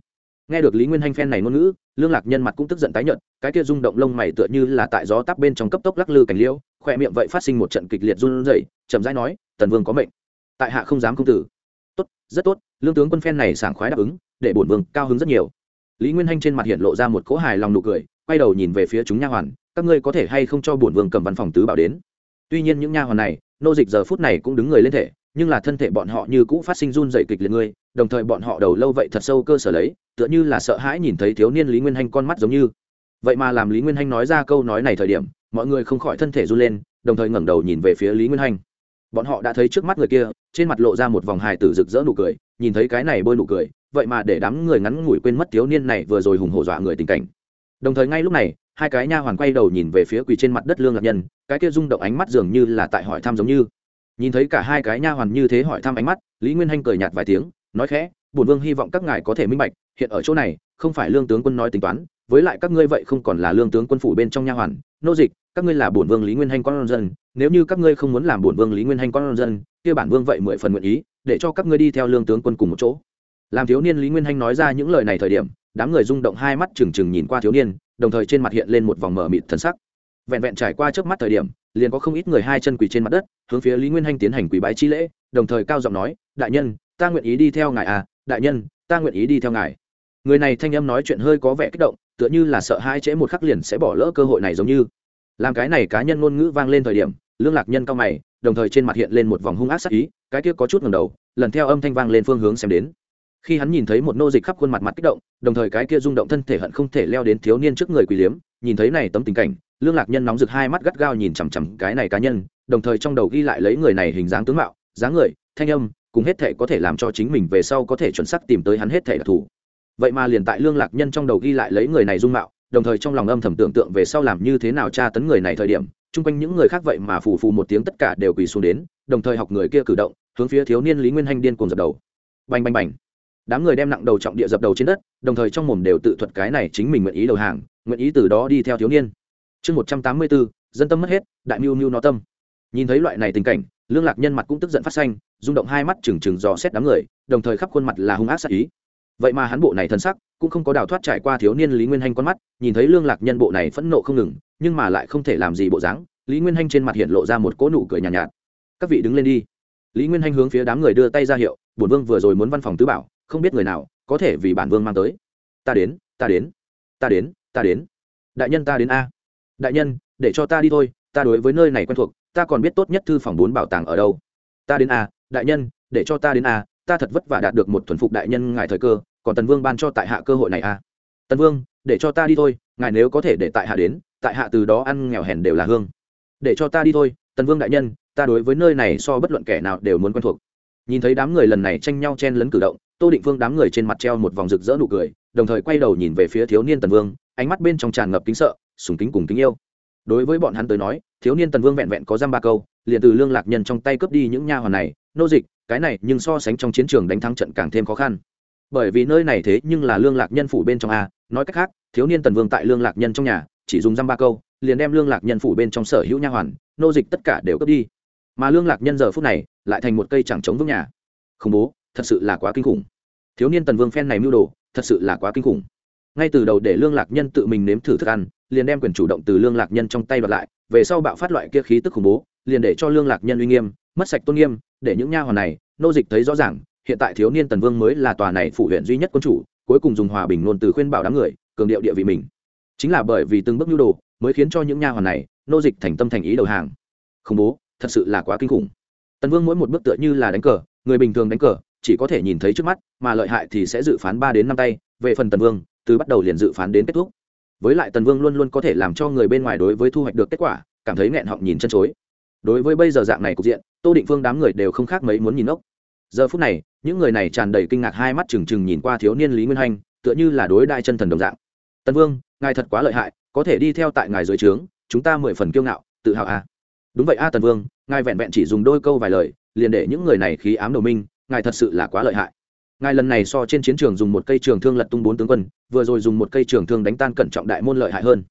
Nghe được lý nguyên hanh phen này ngôn ngữ, lương lạc nhân mặt cũng tức giận tái nhợt, cái kia rung động lông mày tựa như là tại gió tắp bên trong cấp tốc lắc lư cảnh liễu khoe miệng vậy phát sinh một trận kịch liệt run rẩy, chậm rãi nói, tần vương có mệnh. Tại hạ không dám công tử. Tốt, rất tốt, lương tướng quân phen này sảng khoái đáp ứng, để bổn vương cao hứng rất nhiều. Lý nguyên hanh trên mặt hiện lộ ra một cỗ hài lòng nụ cười, quay đầu nhìn về phía chúng nha hoàn, các ngươi có thể hay không cho bổn vương cầm văn phòng tứ bảo đến? Tuy nhiên những nha hoàn này, nô dịch giờ phút này cũng đứng người lên thể, nhưng là thân thể bọn họ như cũ phát sinh run dày kịch liệt ngươi đồng thời bọn họ đầu lâu vậy thật sâu cơ sở lấy, tựa như là sợ hãi nhìn thấy thiếu niên lý nguyên hanh con mắt giống như. Vậy mà làm lý nguyên hanh nói ra câu nói này thời điểm, mọi người không khỏi thân thể run lên, đồng thời ngẩng đầu nhìn về phía lý nguyên hanh. Bọn họ đã thấy trước mắt người kia, trên mặt lộ ra một vòng hài tử rực rỡ nụ cười, nhìn thấy cái này bôi nụ cười, vậy mà để đám người ngắn ngủi quên mất thiếu niên này vừa rồi hùng hổ dọa người tình cảnh. Đồng thời ngay lúc này, hai cái nha hoàn quay đầu nhìn về phía quỳ trên mặt đất lương lạc nhân, cái kia rung động ánh mắt dường như là tại hỏi thăm giống như. Nhìn thấy cả hai cái nha hoàn như thế hỏi thăm ánh mắt, lý nguyên hanh cười nhạt vài tiếng nói khẽ, bổn vương hy vọng các ngài có thể minh bạch, hiện ở chỗ này, không phải lương tướng quân nói tính toán, với lại các ngươi vậy không còn là lương tướng quân phủ bên trong nha hoàn. Nô dịch, các ngươi là bổn vương lý nguyên hanh con dân, nếu như các ngươi không muốn làm bổn vương lý nguyên hanh con dân, kia bản vương vậy mười phần nguyện ý, để cho các ngươi đi theo lương tướng quân cùng một chỗ. Làm thiếu niên lý nguyên hanh nói ra những lời này thời điểm, đám người rung động hai mắt trừng trừng nhìn qua thiếu niên, đồng thời trên mặt hiện lên một vòng mở mịt thần sắc. Vẹn vẹn trải qua trước mắt thời điểm, liền có không ít người hai chân quỳ trên mặt đất, hướng phía lý nguyên hanh tiến hành quỳ bái chi lễ, đồng thời cao giọng nói, đại nhân ta nguyện ý đi theo ngài à đại nhân, ta nguyện ý đi theo ngài. Người này thanh âm nói chuyện hơi có vẻ kích động, tựa như là sợ hai trễ một khắc liền sẽ bỏ lỡ cơ hội này giống như. Làm cái này cá nhân ngôn ngữ vang lên thời điểm, lương lạc nhân cao mày, đồng thời trên mặt hiện lên một vòng hung ác sắc ý, cái kia có chút ngầm đầu, lần theo âm thanh vang lên phương hướng xem đến. Khi hắn nhìn thấy một nô dịch khắp khuôn mặt mặt kích động, đồng thời cái kia rung động thân thể hận không thể leo đến thiếu niên trước người quỳ liếm, nhìn thấy này tấm tình cảnh, lương lạc nhân nóng rực hai mắt gắt gao nhìn chằm chằm cái này cá nhân, đồng thời trong đầu ghi lại lấy người này hình dáng tướng mạo, dáng người, thanh âm cùng hết thể có thể làm cho chính mình về sau có thể chuẩn xác tìm tới hắn hết thể đặc thù. Vậy mà liền tại lương lạc nhân trong đầu ghi lại lấy người này dung mạo, đồng thời trong lòng âm thầm tưởng tượng về sau làm như thế nào tra tấn người này thời điểm, chung quanh những người khác vậy mà phù phù một tiếng tất cả đều quỳ xuống đến, đồng thời học người kia cử động, hướng phía thiếu niên lý nguyên hanh điên cùng dập đầu. Bành bành bành. Đám người đem nặng đầu trọng địa dập đầu trên đất, đồng thời trong mồm đều tự thuật cái này chính mình nguyện ý đầu hàng, nguyện ý từ đó đi theo thiếu niên. Chương một trăm tám mươi bốn dân tâm mất hết, đại mưu mưu nó tâm. Nhìn thấy loại này tình cảnh lương lạc nhân mặt cũng tức giận phát xanh rung động hai mắt trừng trừng dò xét đám người đồng thời khắp khuôn mặt là hung ác sát ý. Vậy mà hắn bộ này thân sắc cũng không có đào thoát trải qua thiếu niên lý nguyên hanh con mắt nhìn thấy lương lạc nhân bộ này phẫn nộ không ngừng nhưng mà lại không thể làm gì bộ dáng lý nguyên hanh trên mặt hiện lộ ra một cỗ nụ cười nhàn nhạt, nhạt. Các vị đứng lên đi. Lý nguyên hanh hướng phía đám người đưa tay ra hiệu bổn vương vừa rồi muốn văn phòng tứ bảo không biết người nào có thể vì bản vương mang tới. Ta đến ta đến ta đến ta đến. Đại nhân ta đến a. Đại nhân để cho ta đi thôi ta đối với nơi này quen thuộc ta còn biết tốt nhất thư phòng bốn bảo tàng ở đâu. Ta đến a, đại nhân, để cho ta đến a, ta thật vất vả đạt được một thuần phục đại nhân ngài thời cơ, còn tần vương ban cho tại hạ cơ hội này a. Tần vương, để cho ta đi thôi, ngài nếu có thể để tại hạ đến, tại hạ từ đó ăn nghèo hèn đều là hương. Để cho ta đi thôi, tần vương đại nhân, ta đối với nơi này so bất luận kẻ nào đều muốn quen thuộc. Nhìn thấy đám người lần này tranh nhau chen lấn cử động, tô định vương đám người trên mặt treo một vòng rực rỡ nụ cười, đồng thời quay đầu nhìn về phía thiếu niên tần vương, ánh mắt bên trong tràn ngập kính sợ, sùng kính cùng kính yêu đối với bọn hắn tới nói, thiếu niên tần vương vẹn vẹn có dăm ba câu, liền từ lương lạc nhân trong tay cướp đi những nha hoàn này. Nô dịch, cái này nhưng so sánh trong chiến trường đánh thắng trận càng thêm khó khăn. Bởi vì nơi này thế nhưng là lương lạc nhân phủ bên trong a. Nói cách khác, thiếu niên tần vương tại lương lạc nhân trong nhà, chỉ dùng dăm ba câu, liền đem lương lạc nhân phủ bên trong sở hữu nha hoàn, nô dịch tất cả đều cướp đi. Mà lương lạc nhân giờ phút này, lại thành một cây chẳng chống vững nhà. Khủng bố, thật sự là quá kinh khủng. Thiếu niên tần vương phen này mưu đồ, thật sự là quá kinh khủng. Ngay từ đầu để lương lạc nhân tự mình nếm thử thức ăn liền đem quyền chủ động từ lương lạc nhân trong tay đoạt lại, về sau bạo phát loại kia khí tức khủng bố, liền để cho lương lạc nhân uy nghiêm, mất sạch tôn nghiêm, để những nha hoàn này, nô dịch thấy rõ ràng, hiện tại thiếu niên tần vương mới là tòa này phủ huyện duy nhất quân chủ, cuối cùng dùng hòa bình luôn từ khuyên bảo đám người, cường điệu địa vị mình. Chính là bởi vì từng bước nhu đồ, mới khiến cho những nha hoàn này, nô dịch thành tâm thành ý đầu hàng. Khủng bố, thật sự là quá kinh khủng. Tần vương mỗi một bước tựa như là đánh cờ, người bình thường đánh cờ, chỉ có thể nhìn thấy trước mắt, mà lợi hại thì sẽ dự phán ba đến năm tay, về phần tần vương, từ bắt đầu liền dự phán đến kết thúc với lại tần vương luôn luôn có thể làm cho người bên ngoài đối với thu hoạch được kết quả, cảm thấy nghẹn họng nhìn chân chối. Đối với bây giờ dạng này cục diện, tô định phương đám người đều không khác mấy muốn nhìn ốc. Giờ phút này, những người này tràn đầy kinh ngạc hai mắt trừng trừng nhìn qua thiếu niên lý nguyên hanh, tựa như là đối đại chân thần đồng dạng. Tần vương, ngài thật quá lợi hại, có thể đi theo tại ngài dưới trướng, chúng ta mười phần kiêu ngạo, tự hào à. đúng vậy a, tần vương, ngài vẹn vẹn chỉ dùng đôi câu vài lời, liền để những người này khí ám đầu minh, ngài thật sự là quá lợi hại ngài lần này so trên chiến trường dùng một cây trường thương lật tung bốn tướng quân, vừa rồi dùng một cây trường thương đánh tan cẩn trọng đại môn lợi hại hơn.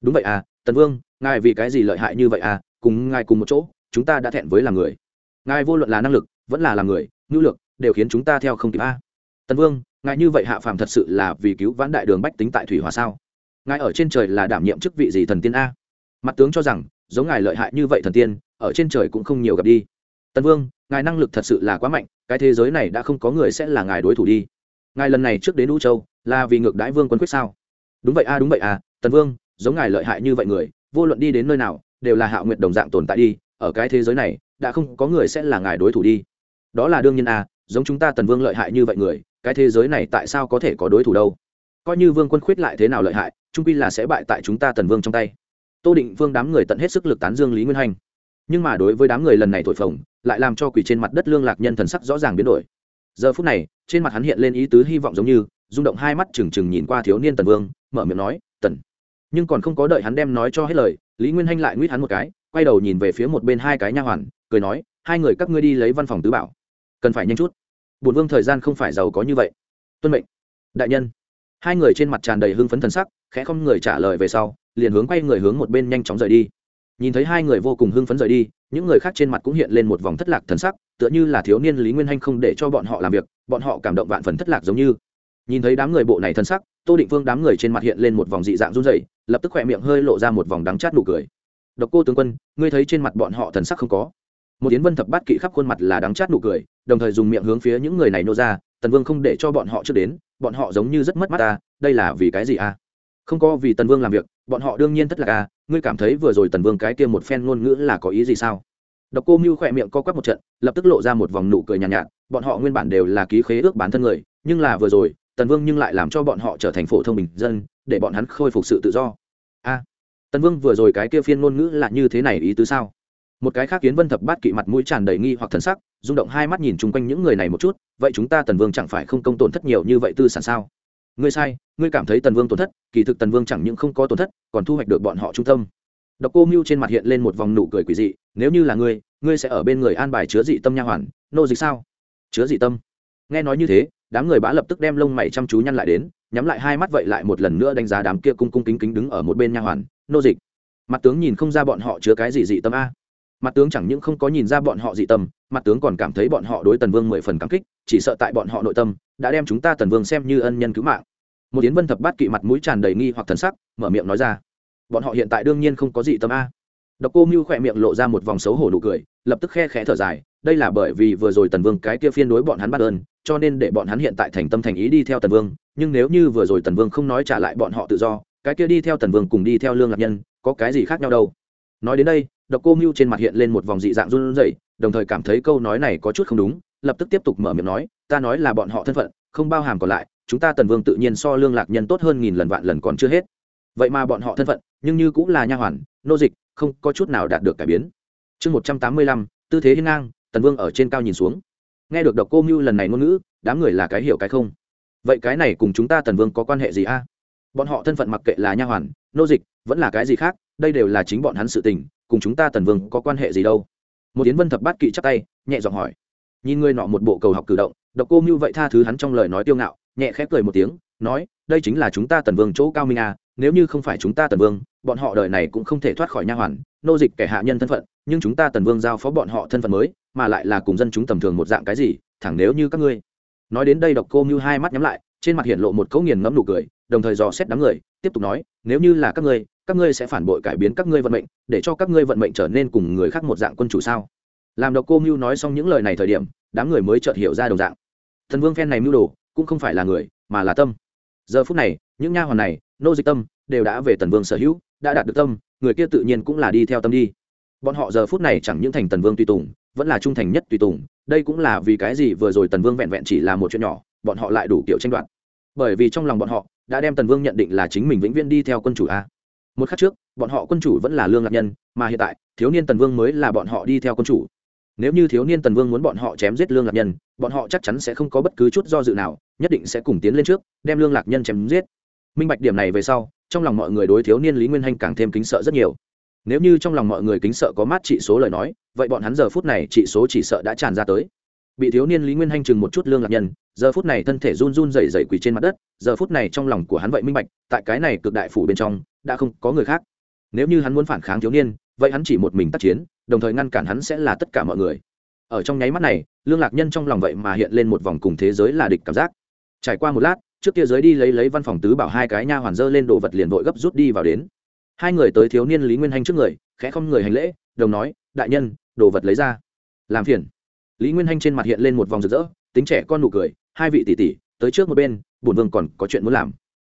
Đúng vậy à tần vương, ngài vì cái gì lợi hại như vậy à cùng ngài cùng một chỗ, chúng ta đã thẹn với làm người. Ngài vô luận là năng lực, vẫn là làm người ngữ lực, đều khiến chúng ta theo không kịp a. Tần vương, ngài như vậy hạ phàm thật sự là vì cứu vãn đại đường bách tính tại thủy hòa sao? Ngài ở trên trời là đảm nhiệm chức vị gì thần tiên a? Mặt tướng cho rằng, giống ngài lợi hại như vậy thần tiên, ở trên trời cũng không nhiều gặp đi. Tần vương ngài năng lực thật sự là quá mạnh, cái thế giới này đã không có người sẽ là ngài đối thủ đi. Ngài lần này trước đến u châu, là vì ngược đãi vương quân quyết sao? Đúng vậy a đúng vậy a tần vương, giống ngài lợi hại như vậy người, vô luận đi đến nơi nào, đều là hạo nguyện đồng dạng tồn tại đi, ở cái thế giới này, đã không có người sẽ là ngài đối thủ đi. Đó là đương nhiên à giống chúng ta tần vương lợi hại như vậy người, cái thế giới này tại sao có thể có đối thủ đâu? Coi như vương quân khuyết lại thế nào lợi hại trung quy là sẽ bại tại chúng ta tần vương trong tay. Tô định vương đám người tận hết sức lực tán dương lý nguyên hành. Nhưng mà đối với đám người lần này thổi phồng lại làm cho quỷ trên mặt đất lương lạc nhân thần sắc rõ ràng biến đổi. Giờ phút này, trên mặt hắn hiện lên ý tứ hy vọng giống như, rung động hai mắt trừng trừng nhìn qua thiếu niên tần vương, mở miệng nói, tần. Nhưng còn không có đợi hắn đem nói cho hết lời, lý nguyên hanh lại nguyết hắn một cái, quay đầu nhìn về phía một bên hai cái nha hoàn, cười nói, hai người các ngươi đi lấy văn phòng tứ bảo. Cần phải nhanh chút. Bùn vương thời gian không phải giàu có như vậy. Tuân mệnh. Đại nhân. Hai người trên mặt tràn đầy hưng phấn thần sắc, khẽ không người trả lời về sau, liền hướng quay người hướng một bên nhanh chóng rời đi nhìn thấy hai người vô cùng hưng phấn rời đi, những người khác trên mặt cũng hiện lên một vòng thất lạc thần sắc, tựa như là thiếu niên lý nguyên hanh không để cho bọn họ làm việc, bọn họ cảm động vạn phần thất lạc giống như. Nhìn thấy đám người bộ này thân sắc, tô định vương đám người trên mặt hiện lên một vòng dị dạng run dày lập tức khỏe miệng hơi lộ ra một vòng đắng chát nụ cười. Độc cô tướng quân, ngươi thấy trên mặt bọn họ thần sắc không có? Một yến vân thập bát kỵ khắp khuôn mặt là đắng chát nụ cười, đồng thời dùng miệng hướng phía những người này nô ra, tần vương không để cho bọn họ trước đến, bọn họ giống như rất mất mắt ta, đây là vì cái gì à? không có vì tần vương làm việc bọn họ đương nhiên thất lạc a ngươi cảm thấy vừa rồi tần vương cái kia một phen ngôn ngữ là có ý gì sao? Độc cô mưu khỏe miệng co quắp một trận lập tức lộ ra một vòng nụ cười nhàn nhạt, nhạt bọn họ nguyên bản đều là ký khế ước bản thân người nhưng là vừa rồi tần vương nhưng lại làm cho bọn họ trở thành phổ thông bình dân để bọn hắn khôi phục sự tự do. A tần vương vừa rồi cái kia phiên ngôn ngữ là như thế này ý tứ sao? Một cái khác kiến vân thập bát kỵ mặt mũi tràn đầy nghi hoặc thần sắc rung động hai mắt nhìn chung quanh những người này một chút vậy chúng ta tần vương chẳng phải không công tổn thất nhiều như vậy tư sản sao? Ngươi sai, ngươi cảm thấy tần vương tổn thất, kỳ thực tần vương chẳng những không có tổn thất, còn thu hoạch được bọn họ trung tâm. Độc cô mưu trên mặt hiện lên một vòng nụ cười quỷ dị, nếu như là ngươi ngươi sẽ ở bên người an bài chứa dị tâm nha hoàn, nô dịch sao? Chứa dị tâm. Nghe nói như thế, đám người bá lập tức đem lông mày chăm chú nhăn lại đến, nhắm lại hai mắt vậy lại một lần nữa đánh giá đám kia cung cung kính kính đứng ở một bên nha hoàn, nô dịch. Mặt tướng nhìn không ra bọn họ chứa cái gì dị tâm a. Mặt tướng chẳng những không có nhìn ra bọn họ dị tâm, mặt tướng còn cảm thấy bọn họ đối tần vương mười phần cảm kích, chỉ sợ tại bọn họ nội tâm, đã đem chúng ta tần vương xem như ân nhân cứu mạng một yến vân thập bát kỵ mặt mũi tràn đầy nghi hoặc thần sắc, mở miệng nói ra. Bọn họ hiện tại đương nhiên không có gì tâm a. Độc cô mưu khỏe miệng lộ ra một vòng xấu hổ nụ cười, lập tức khe khẽ thở dài, đây là bởi vì vừa rồi tần vương cái kia phiên đối bọn hắn bắt ơn, cho nên để bọn hắn hiện tại thành tâm thành ý đi theo tần vương, nhưng nếu như vừa rồi tần vương không nói trả lại bọn họ tự do, cái kia đi theo tần vương cùng đi theo lương lạc nhân, có cái gì khác nhau đâu? Nói đến đây, độc cô mưu trên mặt hiện lên một vòng dị dạng run rẩy, đồng thời cảm thấy câu nói này có chút không đúng, lập tức tiếp tục mở miệng nói, ta nói là bọn họ thân phận, không bao hàm còn lại chúng ta tần vương tự nhiên so lương lạc nhân tốt hơn nghìn lần vạn lần còn chưa hết. Vậy mà bọn họ thân phận, nhưng như cũng là nha hoàn, nô dịch, không có chút nào đạt được cải biến. Chương một trăm tám mươi lăm, tư thế hiên ngang, tần vương ở trên cao nhìn xuống. Nghe được độc cô mưu lần này ngôn ngữ, đám người là cái hiểu cái không. Vậy cái này cùng chúng ta tần vương có quan hệ gì a? Bọn họ thân phận mặc kệ là nha hoàn, nô dịch, vẫn là cái gì khác, đây đều là chính bọn hắn sự tình, cùng chúng ta tần vương có quan hệ gì đâu? Một tiến vân thập bát kỵ chắp tay, nhẹ giọng hỏi. Nhìn người nọ một bộ cầu học cử động, độc cô mưu vậy tha thứ hắn trong lời nói tiêu ngạo nhẹ khép cười một tiếng, nói, đây chính là chúng ta tần vương chỗ cao minh à nếu như không phải chúng ta tần vương, bọn họ đời này cũng không thể thoát khỏi nha hoàn, nô dịch kẻ hạ nhân thân phận, nhưng chúng ta tần vương giao phó bọn họ thân phận mới, mà lại là cùng dân chúng tầm thường một dạng cái gì, thẳng nếu như các ngươi. Nói đến đây độc cô như hai mắt nhắm lại, trên mặt hiện lộ một cấu nghiền ngẫm nụ cười, đồng thời dò xét đám người, tiếp tục nói, nếu như là các ngươi các ngươi sẽ phản bội cải biến các ngươi vận mệnh, để cho các ngươi vận mệnh trở nên cùng người khác một dạng quân chủ sao? Làm độc cô mưu nói xong những lời này thời điểm, đám người mới chợt hiểu ra đồng dạng. Thần vương phen này mưu đồ cũng không phải là người, mà là tâm. Giờ phút này, những nha hoàn này, nô dịch tâm, đều đã về tần vương sở hữu, đã đạt được tâm, người kia tự nhiên cũng là đi theo tâm đi. Bọn họ giờ phút này chẳng những thành tần vương tùy tùng, vẫn là trung thành nhất tùy tùng, đây cũng là vì cái gì vừa rồi tần vương vẹn vẹn chỉ là một chuyện nhỏ, bọn họ lại đủ kiểu tranh đoạt. Bởi vì trong lòng bọn họ, đã đem tần vương nhận định là chính mình vĩnh viễn đi theo quân chủ a. Một khắc trước, bọn họ quân chủ vẫn là lương lạc nhân, mà hiện tại, thiếu niên tần vương mới là bọn họ đi theo quân chủ nếu như thiếu niên tần vương muốn bọn họ chém giết lương lạc nhân, bọn họ chắc chắn sẽ không có bất cứ chút do dự nào, nhất định sẽ cùng tiến lên trước, đem lương lạc nhân chém giết. Minh bạch điểm này về sau, trong lòng mọi người đối thiếu niên lý nguyên hanh càng thêm kính sợ rất nhiều. Nếu như trong lòng mọi người kính sợ có mát trị số lời nói, vậy bọn hắn giờ phút này trị số chỉ sợ đã tràn ra tới. Bị thiếu niên lý nguyên hanh chừng một chút lương lạc nhân, giờ phút này thân thể run run rẩy rẩy quỳ trên mặt đất, giờ phút này trong lòng của hắn vậy minh bạch, tại cái này cực đại phủ bên trong, đã không có người khác. Nếu như hắn muốn phản kháng thiếu niên, vậy hắn chỉ một mình tác chiến đồng thời ngăn cản hắn sẽ là tất cả mọi người. Ở trong nháy mắt này, lương lạc nhân trong lòng vậy mà hiện lên một vòng cùng thế giới là địch cảm giác. Trải qua một lát, trước kia giới đi lấy lấy văn phòng tứ bảo hai cái nha hoàn dơ lên đồ vật liền vội gấp rút đi vào đến. Hai người tới thiếu niên lý nguyên hanh trước người, khẽ không người hành lễ, đồng nói, đại nhân, đồ vật lấy ra. Làm phiền. Lý nguyên hanh trên mặt hiện lên một vòng rực rỡ, tính trẻ con nụ cười, hai vị tỷ tỷ, tới trước một bên, bổn vương còn có chuyện muốn làm.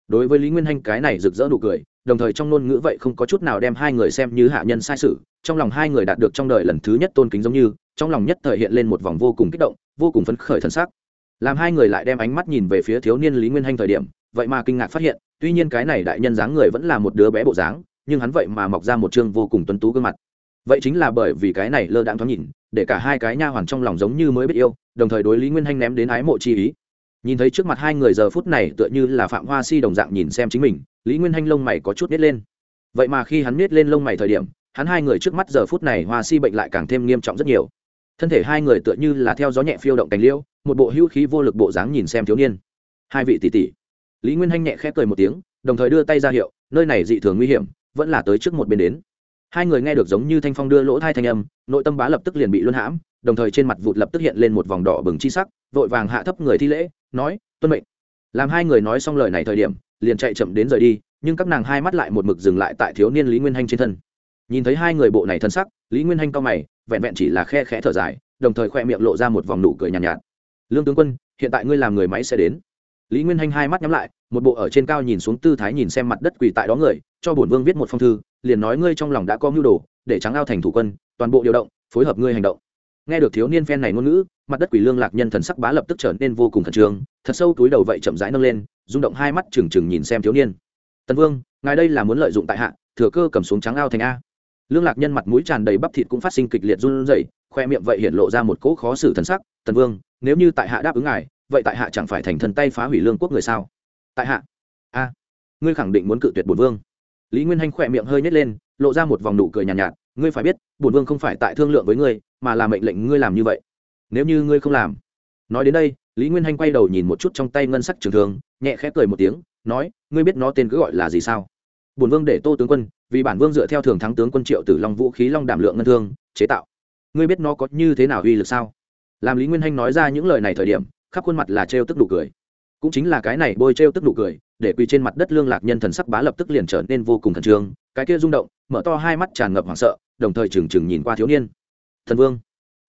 Đối với lý nguyên hanh cái này rực rỡ nụ cười đồng thời trong ngôn ngữ vậy không có chút nào đem hai người xem như hạ nhân sai sự, trong lòng hai người đạt được trong đời lần thứ nhất tôn kính giống như, trong lòng nhất thời hiện lên một vòng vô cùng kích động, vô cùng phấn khởi thân xác làm hai người lại đem ánh mắt nhìn về phía thiếu niên lý nguyên hanh thời điểm, vậy mà kinh ngạc phát hiện, tuy nhiên cái này đại nhân dáng người vẫn là một đứa bé bộ dáng, nhưng hắn vậy mà mọc ra một chương vô cùng tuấn tú gương mặt. Vậy chính là bởi vì cái này lơ đãng thoáng nhìn, để cả hai cái nha hoàn trong lòng giống như mới biết yêu, đồng thời đối lý nguyên hanh ném đến ái mộ chi ý. Nhìn thấy trước mặt hai người giờ phút này tựa như là phạm hoa si đồng dạng nhìn xem chính mình lý nguyên hanh lông mày có chút nít lên. Vậy mà khi hắn nít lên lông mày thời điểm, hắn hai người trước mắt giờ phút này hoa si bệnh lại càng thêm nghiêm trọng rất nhiều. Thân thể hai người tựa như là theo gió nhẹ phiêu động cành liêu một bộ hữu khí vô lực bộ dáng nhìn xem thiếu niên. Hai vị tỷ tỷ. Lý nguyên hanh nhẹ khẽ cười một tiếng, đồng thời đưa tay ra hiệu, nơi này dị thường nguy hiểm, vẫn là tới trước một bên đến. Hai người nghe được giống như thanh phong đưa lỗ thai thanh âm, nội tâm bá lập tức liền bị luân hãm, đồng thời trên mặt vụt lập tức hiện lên một vòng đỏ bừng chi sắc, vội vàng hạ thấp người thi lễ, nói, tuân mệnh. Làm hai người nói xong lời này thời điểm liền chạy chậm đến rời đi nhưng các nàng hai mắt lại một mực dừng lại tại thiếu niên lý nguyên hanh trên thân. Nhìn thấy hai người bộ này thân sắc lý nguyên hanh cao mày vẹn vẹn chỉ là khe khẽ thở dài đồng thời khoe miệng lộ ra một vòng nụ cười nhàn nhạt, nhạt. Lương tướng quân hiện tại ngươi làm người máy sẽ đến. Lý nguyên hanh hai mắt nhắm lại một bộ ở trên cao nhìn xuống tư thái nhìn xem mặt đất quỳ tại đó người cho bổn vương viết một phong thư liền nói ngươi trong lòng đã có mưu đồ để trắng ao thành thủ quân toàn bộ điều động phối hợp ngươi hành động. Nghe được thiếu niên phen này ngôn ngữ mặt đất quỷ lương lạc nhân thần sắc bá lập tức trở nên vô cùng khẩn trương thật sâu túi đầu vậy chậm rãi nâng lên rung động hai mắt trừng trừng nhìn xem thiếu niên. Tần vương ngài đây là muốn lợi dụng tại hạ thừa cơ cầm xuống trắng ao thành a. Lương lạc nhân mặt mũi tràn đầy bắp thịt cũng phát sinh kịch liệt run rẩy khoe miệng vậy hiện lộ ra một cỗ khó xử thần sắc tần vương nếu như tại hạ đáp ứng ngài vậy tại hạ chẳng phải thành thần tay phá hủy lương quốc người sao? Tại hạ. A ngươi khẳng định muốn cự tuyệt bổn vương. Lý nguyên hanh khoe miệng hơi nhét lên lộ ra một vòng nụ cười nhàn nhạt, nhạt ngươi phải biết bổn vương không phải tại thương lượng với ngươi mà là mệnh lệnh ngươi làm như vậy. Nếu như ngươi không làm nói đến đây lý nguyên hanh quay đầu nhìn một chút trong tay ngân sắc trường thường nhẹ khẽ cười một tiếng, nói, ngươi biết nó tên cứ gọi là gì sao? Bổn vương để tô tướng quân, vì bản vương dựa theo thường thắng tướng quân triệu tử long vũ khí long đảm lượng ngân thương, chế tạo. Ngươi biết nó có như thế nào uy lực sao? Làm lý nguyên hanh nói ra những lời này thời điểm, khắp khuôn mặt là trêu tức đủ cười. Cũng chính là cái này bôi trêu tức đủ cười, để quỳ trên mặt đất lương lạc nhân thần sắc bá lập tức liền trở nên vô cùng khẩn trương, cái kia rung động, mở to hai mắt tràn ngập hoảng sợ, đồng thời trừng trừng nhìn qua thiếu niên. Thần vương.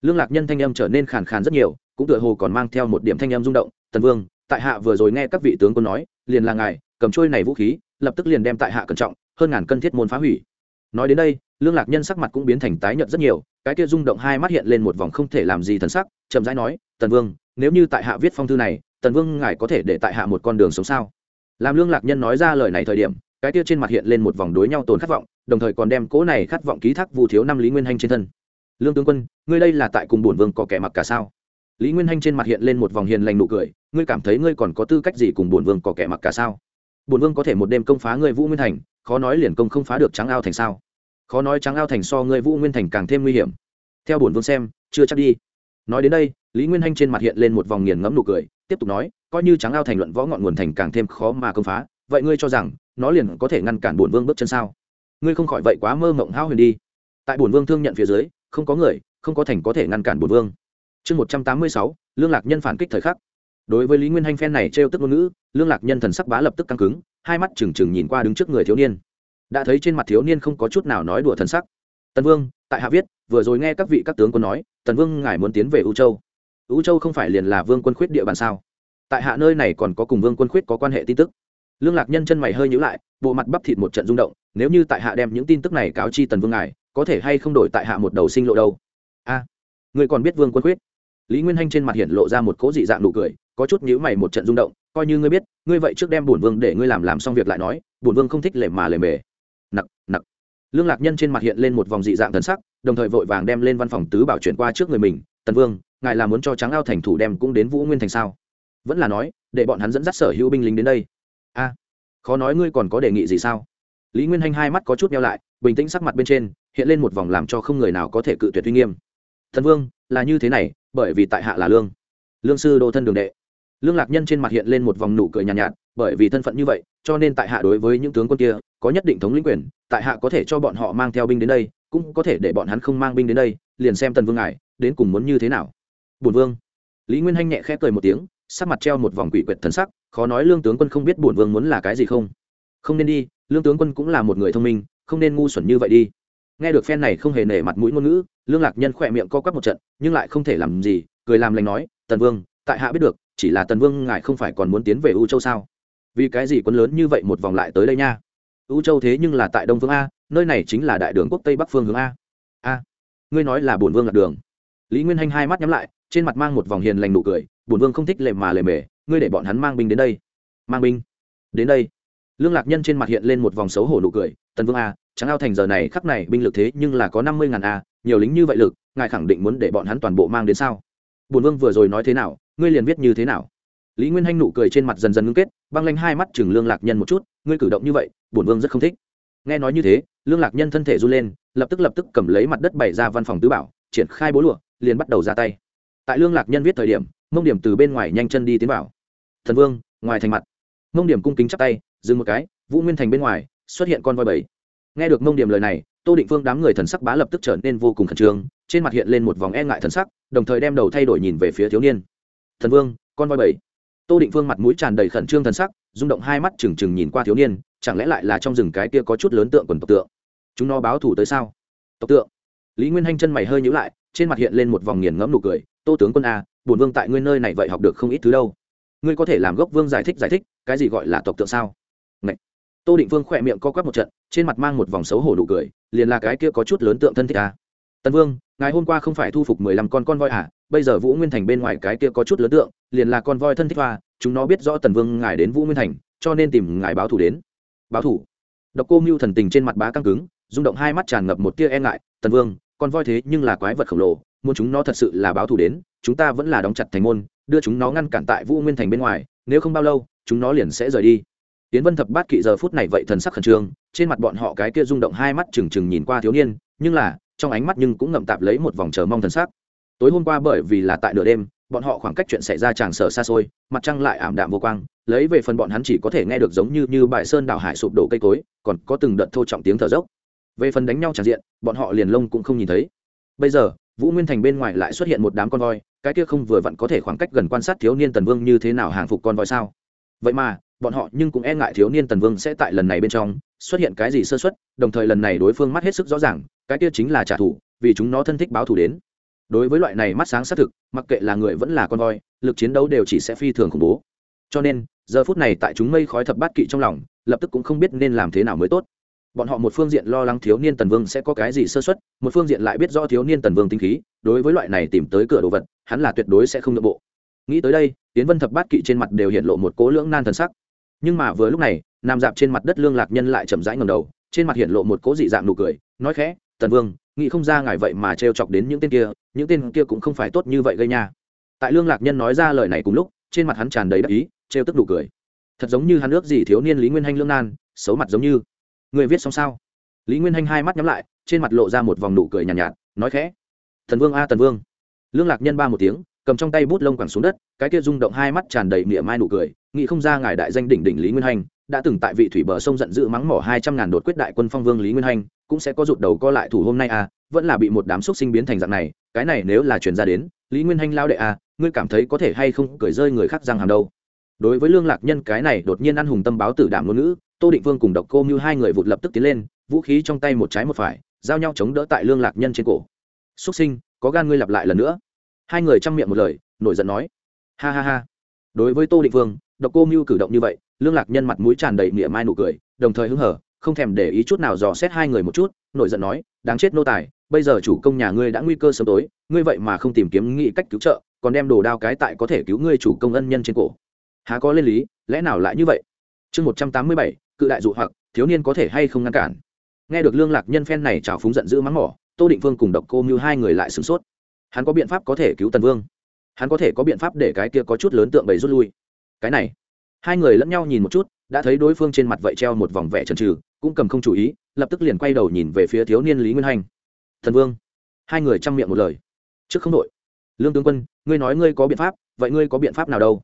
Lương lạc nhân thanh âm trở nên khàn khàn rất nhiều cũng tựa hồ còn mang theo một điểm thanh âm rung động thần vương, tại hạ vừa rồi nghe các vị tướng quân nói, liền là ngài, cầm trôi này vũ khí, lập tức liền đem tại hạ cẩn trọng, hơn ngàn cân thiết môn phá hủy. Nói đến đây, lương lạc nhân sắc mặt cũng biến thành tái nhợt rất nhiều, cái kia rung động hai mắt hiện lên một vòng không thể làm gì thần sắc, chậm rãi nói, tần vương, nếu như tại hạ viết phong thư này, tần vương ngài có thể để tại hạ một con đường sống sao? Làm lương lạc nhân nói ra lời này thời điểm, cái kia trên mặt hiện lên một vòng đối nhau tồn khát vọng, đồng thời còn đem cố này khát vọng ký thác vu thiếu năm lý nguyên hanh trên thân. Lương tướng quân, ngươi đây là tại cùng bổn vương có kẻ mặc cả sao? Lý nguyên hanh trên mặt hiện lên một vòng hiền lành nụ cười, ngươi cảm thấy ngươi còn có tư cách gì cùng bổn vương có kẻ mặc cả sao? Bổn vương có thể một đêm công phá ngươi vũ nguyên thành, khó nói liền công không phá được trắng ao thành sao? Khó nói trắng ao thành so ngươi vũ nguyên thành càng thêm nguy hiểm. Theo bổn vương xem, chưa chắc đi. Nói đến đây, lý nguyên hanh trên mặt hiện lên một vòng nghiền ngẫm nụ cười, tiếp tục nói, coi như trắng ao thành luận võ ngọn nguồn thành càng thêm khó mà công phá, vậy ngươi cho rằng nó liền có thể ngăn cản bổn vương bước chân sao? Ngươi không khỏi vậy quá mơ mộng hao huyền đi. Tại bổn vương thương nhận phía dưới, không có người, không có thành có thể ngăn cản bổn vương chương một trăm tám mươi sáu lương lạc nhân phản kích thời khắc. Đối với lý nguyên hanh phen này trêu tức ngôn ngữ lương lạc nhân thần sắc bá lập tức căng cứng hai mắt trừng trừng nhìn qua đứng trước người thiếu niên. Đã thấy trên mặt thiếu niên không có chút nào nói đùa thần sắc. Tần vương tại hạ viết vừa rồi nghe các vị các tướng quân nói tần vương ngài muốn tiến về u châu. U châu không phải liền là vương quân khuyết địa bàn sao? Tại hạ nơi này còn có cùng vương quân khuyết có quan hệ tin tức. Lương lạc nhân chân mày hơi nhữ lại bộ mặt bắp thịt một trận rung động nếu như tại hạ đem những tin tức này cáo chi tần vương ngài có thể hay không đổi tại hạ một đầu sinh lộ đâu? A à, người còn biết vương quân khuyết? Lý nguyên hanh trên mặt hiện lộ ra một cố dị dạng nụ cười, có chút nhữ mày một trận rung động, coi như ngươi biết, ngươi vậy trước đem bổn vương để ngươi làm làm xong việc lại nói, bổn vương không thích lề mà lề mề. Nặc nặc. Lương lạc nhân trên mặt hiện lên một vòng dị dạng thần sắc, đồng thời vội vàng đem lên văn phòng tứ bảo chuyển qua trước người mình, tần vương, ngài là muốn cho trắng ao thành thủ đem cũng đến vũ nguyên thành sao? Vẫn là nói, để bọn hắn dẫn dắt sở hữu binh lính đến đây. A, khó nói ngươi còn có đề nghị gì sao? Lý nguyên hanh hai mắt có chút nhau lại, bình tĩnh sắc mặt bên trên, hiện lên một vòng làm cho không người nào có thể cự tuyệt uy nghiêm thần vương là như thế này bởi vì tại hạ là lương. Lương sư đô thân đường đệ. Lương lạc nhân trên mặt hiện lên một vòng nụ cười nhàn nhạt, nhạt bởi vì thân phận như vậy cho nên tại hạ đối với những tướng quân kia có nhất định thống lĩnh quyền tại hạ có thể cho bọn họ mang theo binh đến đây cũng có thể để bọn hắn không mang binh đến đây liền xem tần vương ngài đến cùng muốn như thế nào. Bổn vương. Lý nguyên hanh nhẹ khẽ cười một tiếng sắc mặt treo một vòng quỷ quyệt thần sắc khó nói lương tướng quân không biết bổn vương muốn là cái gì không. Không nên đi lương tướng quân cũng là một người thông minh không nên ngu xuẩn như vậy đi nghe được phen này không hề nể mặt mũi ngôn ngữ, lương lạc nhân khỏe miệng co quắp một trận, nhưng lại không thể làm gì, cười làm lành nói, tần vương, tại hạ biết được, chỉ là tần vương ngài không phải còn muốn tiến về u châu sao? Vì cái gì quân lớn như vậy một vòng lại tới đây nha? U châu thế nhưng là tại đông phương a, nơi này chính là đại đường quốc tây bắc phương hướng a. A, ngươi nói là bổn vương lạc đường. Lý nguyên hanh hai mắt nhắm lại, trên mặt mang một vòng hiền lành nụ cười, bổn vương không thích lề mà lề mề, ngươi để bọn hắn mang binh đến đây. Mang binh? Đến đây? Lương lạc nhân trên mặt hiện lên một vòng xấu hổ nụ cười, tần vương a trắng ao thành giờ này khắc này binh lực thế nhưng là có năm mươi ngàn a, nhiều lính như vậy lực, ngài khẳng định muốn để bọn hắn toàn bộ mang đến sao? Bùn vương vừa rồi nói thế nào, ngươi liền viết như thế nào? Lý nguyên hanh nụ cười trên mặt dần dần ngưng kết, băng lanh hai mắt chừng lương lạc nhân một chút, ngươi cử động như vậy, bùn vương rất không thích. Nghe nói như thế, lương lạc nhân thân thể run lên, lập tức lập tức cầm lấy mặt đất bày ra văn phòng tứ bảo, triển khai bố lụa, liền bắt đầu ra tay. Tại lương lạc nhân viết thời điểm, mông điểm từ bên ngoài nhanh chân đi tiến vào. Thần vương, ngoài thành mặt. Mông điểm cung kính chắp tay, dừng một cái, vũ nguyên thành bên ngoài, xuất hiện con voi bảy nghe được mông điểm lời này, tô định phương đám người thần sắc bá lập tức trở nên vô cùng khẩn trương, trên mặt hiện lên một vòng e ngại thần sắc, đồng thời đem đầu thay đổi nhìn về phía thiếu niên. Thần vương, con voi bảy. Tô định phương mặt mũi tràn đầy khẩn trương thần sắc, rung động hai mắt trừng trừng nhìn qua thiếu niên, chẳng lẽ lại là trong rừng cái kia có chút lớn tượng quần tộc tượng? Chúng nó báo thủ tới sao? Tộc tượng. Lý nguyên hanh chân mày hơi nhữ lại, trên mặt hiện lên một vòng nghiền ngẫm nụ cười, tô tướng quân a bổn vương tại ngươi nơi này vậy học được không ít thứ đâu. Ngươi có thể làm gốc vương giải thích giải thích, cái gì gọi là tộc tượng sao? Ngậy. tô định vương khỏe miệng co quắp một trận trên mặt mang một vòng xấu hổ đủ cười, liền là cái kia có chút lớn tượng thân thích à? tần vương, ngài hôm qua không phải thu phục mười lăm con con voi à? Bây giờ vũ nguyên thành bên ngoài cái kia có chút lớn tượng, liền là con voi thân thích hoa, chúng nó biết rõ tần vương ngài đến vũ nguyên thành, cho nên tìm ngài báo thủ đến. Báo thủ độc cô mưu thần tình trên mặt bá căng cứng, rung động hai mắt tràn ngập một tia e ngại, tần vương, con voi thế nhưng là quái vật khổng lồ, muốn chúng nó thật sự là báo thủ đến, chúng ta vẫn là đóng chặt thành môn, đưa chúng nó ngăn cản tại vũ nguyên thành bên ngoài, nếu không bao lâu, chúng nó liền sẽ rời đi. Tiến vân thập bát kỵ giờ phút này vậy thần sắc khẩn trương trên mặt bọn họ cái kia rung động hai mắt trừng trừng nhìn qua thiếu niên, nhưng là, trong ánh mắt nhưng cũng ngậm tạp lấy một vòng chờ mong thần sắc. Tối hôm qua bởi vì là tại nửa đêm, bọn họ khoảng cách chuyện xảy ra tràng sở xa xôi, mặt trăng lại ảm đạm vô quang, lấy về phần bọn hắn chỉ có thể nghe được giống như như bãi sơn đảo hải sụp đổ cây cối, còn có từng đợt thô trọng tiếng thở dốc. Về phần đánh nhau tràn diện, bọn họ liền lông cũng không nhìn thấy. Bây giờ, vũ nguyên thành bên ngoài lại xuất hiện một đám con voi, cái kia không vừa vặn có thể khoảng cách gần quan sát thiếu niên tần vương như thế nào hàng phục con voi sao? Vậy mà bọn họ nhưng cũng e ngại thiếu niên tần vương sẽ tại lần này bên trong xuất hiện cái gì sơ xuất đồng thời lần này đối phương mắt hết sức rõ ràng, cái kia chính là trả thù, vì chúng nó thân thích báo thù đến. Đối với loại này mắt sáng xác thực, mặc kệ là người vẫn là con voi, lực chiến đấu đều chỉ sẽ phi thường khủng bố. Cho nên, giờ phút này tại chúng mây khói thập bát kỵ trong lòng, lập tức cũng không biết nên làm thế nào mới tốt. Bọn họ một phương diện lo lắng thiếu niên tần vương sẽ có cái gì sơ xuất một phương diện lại biết rõ thiếu niên tần vương tinh khí, đối với loại này tìm tới cửa đồ vật, hắn là tuyệt đối sẽ không nội bộ. Nghĩ tới đây tiến vân thập bát kỵ trên mặt đều hiện lộ một cố lưỡng nan thần sắc nhưng mà vừa lúc này nằm dạp trên mặt đất lương lạc nhân lại chậm rãi ngầm đầu trên mặt hiện lộ một cố dị dạng nụ cười nói khẽ tần vương nghĩ không ra ngài vậy mà trêu chọc đến những tên kia những tên kia cũng không phải tốt như vậy gây nha. Tại lương lạc nhân nói ra lời này cùng lúc trên mặt hắn tràn đầy đắc ý trêu tức nụ cười. Thật giống như hắn ước gì thiếu niên lý nguyên hanh lương nan xấu mặt giống như. Người viết xong sao? Lý nguyên hanh hai mắt nhắm lại trên mặt lộ ra một vòng nụ cười nhàn nhạt, nhạt nói khẽ thần vương a tần vương. Lương lạc nhân ba một tiếng cầm trong tay bút lông quẳng xuống đất, cái kia rung động hai mắt tràn đầy mỉa mai nụ cười, nghĩ không ra ngài đại danh đỉnh đỉnh lý nguyên hanh đã từng tại vị thủy bờ sông giận dữ mắng mỏ hai trăm ngàn đột quyết đại quân phong vương lý nguyên hanh cũng sẽ có rụt đầu co lại thủ hôm nay à vẫn là bị một đám xúc sinh biến thành dạng này, cái này nếu là truyền ra đến, lý nguyên hanh lao đệ à ngươi cảm thấy có thể hay không cười rơi người khác răng hàng đâu. Đối với lương lạc nhân, cái này đột nhiên ăn hùng tâm báo tử đảm ngôn ngữ, tô định vương cùng độc cô như hai người vụt lập tức tiến lên, vũ khí trong tay một trái một phải, giao nhau chống đỡ tại lương lạc nhân trên cổ. Xúc sinh, có gan ngươi lặp lại lần nữa hai người chăm miệng một lời, nổi giận nói, ha ha ha. Đối với tô định vương, độc cô mưu cử động như vậy, lương lạc nhân mặt mũi tràn đầy mỉa mai nụ cười, đồng thời hứng hở, không thèm để ý chút nào dò xét hai người một chút, nổi giận nói, đáng chết nô tài, bây giờ chủ công nhà ngươi đã nguy cơ sớm tối, ngươi vậy mà không tìm kiếm nghị cách cứu trợ, còn đem đồ đao cái tại có thể cứu ngươi chủ công ân nhân trên cổ. Há có lên lý, lẽ nào lại như vậy? Chương một trăm tám mươi bảy, cự đại dụ hoặc, thiếu niên có thể hay không ngăn cản? Nghe được lương lạc nhân phen này trào phúng giận dữ mắng mỏ, tô định vương cùng độc cô mưu hai người lại sửng sốt hắn có biện pháp có thể cứu tần vương. Hắn có thể có biện pháp để cái kia có chút lớn tượng bầy rút lui. Cái này hai người lẫn nhau nhìn một chút đã thấy đối phương trên mặt vậy treo một vòng vẻ trần trừ cũng cầm không chú ý lập tức liền quay đầu nhìn về phía thiếu niên lý nguyên hành. Thần vương. Hai người chăm miệng một lời. Trước không đội lương tướng quân ngươi nói ngươi có biện pháp vậy ngươi có biện pháp nào đâu?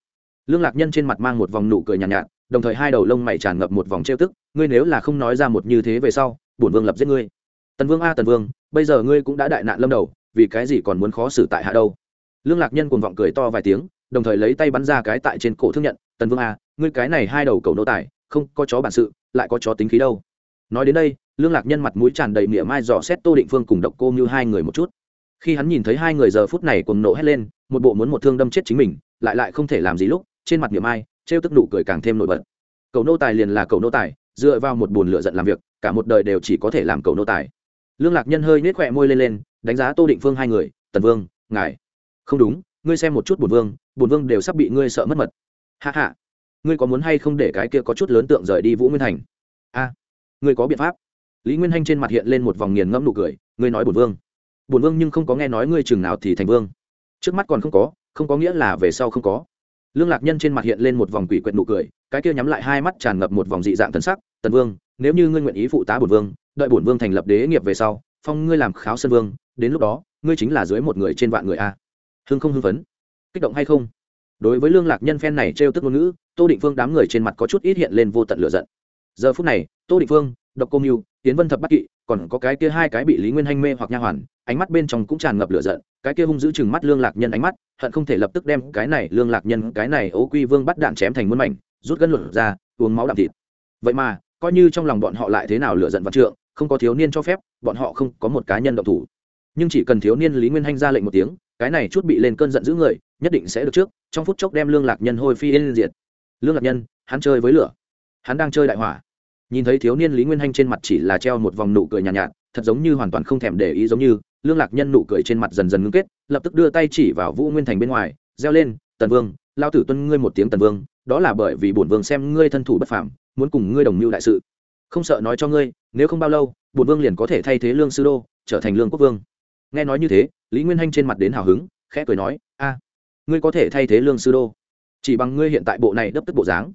Lương lạc nhân trên mặt mang một vòng nụ cười nhàn nhạt, nhạt đồng thời hai đầu lông mày tràn ngập một vòng trêu tức ngươi nếu là không nói ra một như thế về sau bổn vương lập giết ngươi. Tần vương a tần vương bây giờ ngươi cũng đã đại nạn lâm đầu vì cái gì còn muốn khó xử tại hạ đâu. Lương lạc nhân cuồng vọng cười to vài tiếng, đồng thời lấy tay bắn ra cái tại trên cổ thương nhận, tần vương a ngươi cái này hai đầu cầu nô tài, không có chó bản sự, lại có chó tính khí đâu. Nói đến đây, lương lạc nhân mặt mũi tràn đầy mỉa mai dò xét tô định phương cùng độc cô như hai người một chút. Khi hắn nhìn thấy hai người giờ phút này cùng nộ hét lên, một bộ muốn một thương đâm chết chính mình, lại lại không thể làm gì lúc, trên mặt mỉa mai, trêu tức nụ cười càng thêm nổi bật. Cầu nô tài liền là cầu nô tài, dựa vào một bồn lửa giận làm việc, cả một đời đều chỉ có thể làm cầu nô tài. Lương lạc nhân hơi nhếch khỏe môi lên lên đánh giá tô định phương hai người, tần vương, ngài. Không đúng, ngươi xem một chút bùn vương bùn vương đều sắp bị ngươi sợ mất mật. Hạ hạ ngươi có muốn hay không để cái kia có chút lớn tượng rời đi vũ nguyên thành a, ngươi có biện pháp. Lý nguyên hanh trên mặt hiện lên một vòng nghiền ngẫm nụ cười, ngươi nói bùn vương. Bùn vương nhưng không có nghe nói ngươi chừng nào thì thành vương. Trước mắt còn không có không có nghĩa là về sau không có. Lương lạc nhân trên mặt hiện lên một vòng quỷ quyệt nụ cười, cái kia nhắm lại hai mắt tràn ngập một vòng dị dạng thần sắc, tần vương, nếu như ngươi nguyện ý phụ tá bổn vương, đợi bổn vương thành lập đế nghiệp về sau, phong ngươi làm kháo sơn vương đến lúc đó, ngươi chính là dưới một người trên vạn người a. Hưng không hưng phấn? Kích động hay không? Đối với lương lạc nhân phen này trêu tức ngôn ngữ, tô định phương đám người trên mặt có chút ít hiện lên vô tận lửa giận. Giờ phút này, tô định phương, độc cô mưu tiến vân thập bắc kỵ, còn có cái kia hai cái bị lý nguyên hanh mê hoặc nha hoàn, ánh mắt bên trong cũng tràn ngập lửa giận, cái kia hung giữ chừng mắt lương lạc nhân ánh mắt, hận không thể lập tức đem cái này lương lạc nhân, cái này ố quy vương bắt đạn chém thành muôn mảnh, rút gân luận ra, uống máu đạm thịt. Vậy mà, coi như trong lòng bọn họ lại thế nào lửa giận vạn trượng, không có thiếu niên cho phép, bọn họ không có một cá nhân động thủ nhưng chỉ cần thiếu niên lý nguyên hanh ra lệnh một tiếng cái này chút bị lên cơn giận giữ người nhất định sẽ được trước trong phút chốc đem lương lạc nhân hôi phi yên diệt lương lạc nhân hắn chơi với lửa hắn đang chơi đại hỏa nhìn thấy thiếu niên lý nguyên hanh trên mặt chỉ là treo một vòng nụ cười nhàn nhạt, nhạt thật giống như hoàn toàn không thèm để ý giống như lương lạc nhân nụ cười trên mặt dần dần ngưng kết lập tức đưa tay chỉ vào vũ nguyên thành bên ngoài reo lên tần vương lao tử tuân ngươi một tiếng tần vương đó là bởi vì bổn vương xem ngươi thân thủ bất phàm muốn cùng ngươi đồng mưu đại sự không sợ nói cho ngươi nếu không bao lâu bổn vương liền có thể thay thế lương sư đô trở thành lương quốc vương nghe nói như thế, lý nguyên hanh trên mặt đến hào hứng, khẽ cười nói, a, ngươi có thể thay thế lương sư đô. Chỉ bằng ngươi hiện tại bộ này đấp tức bộ dáng,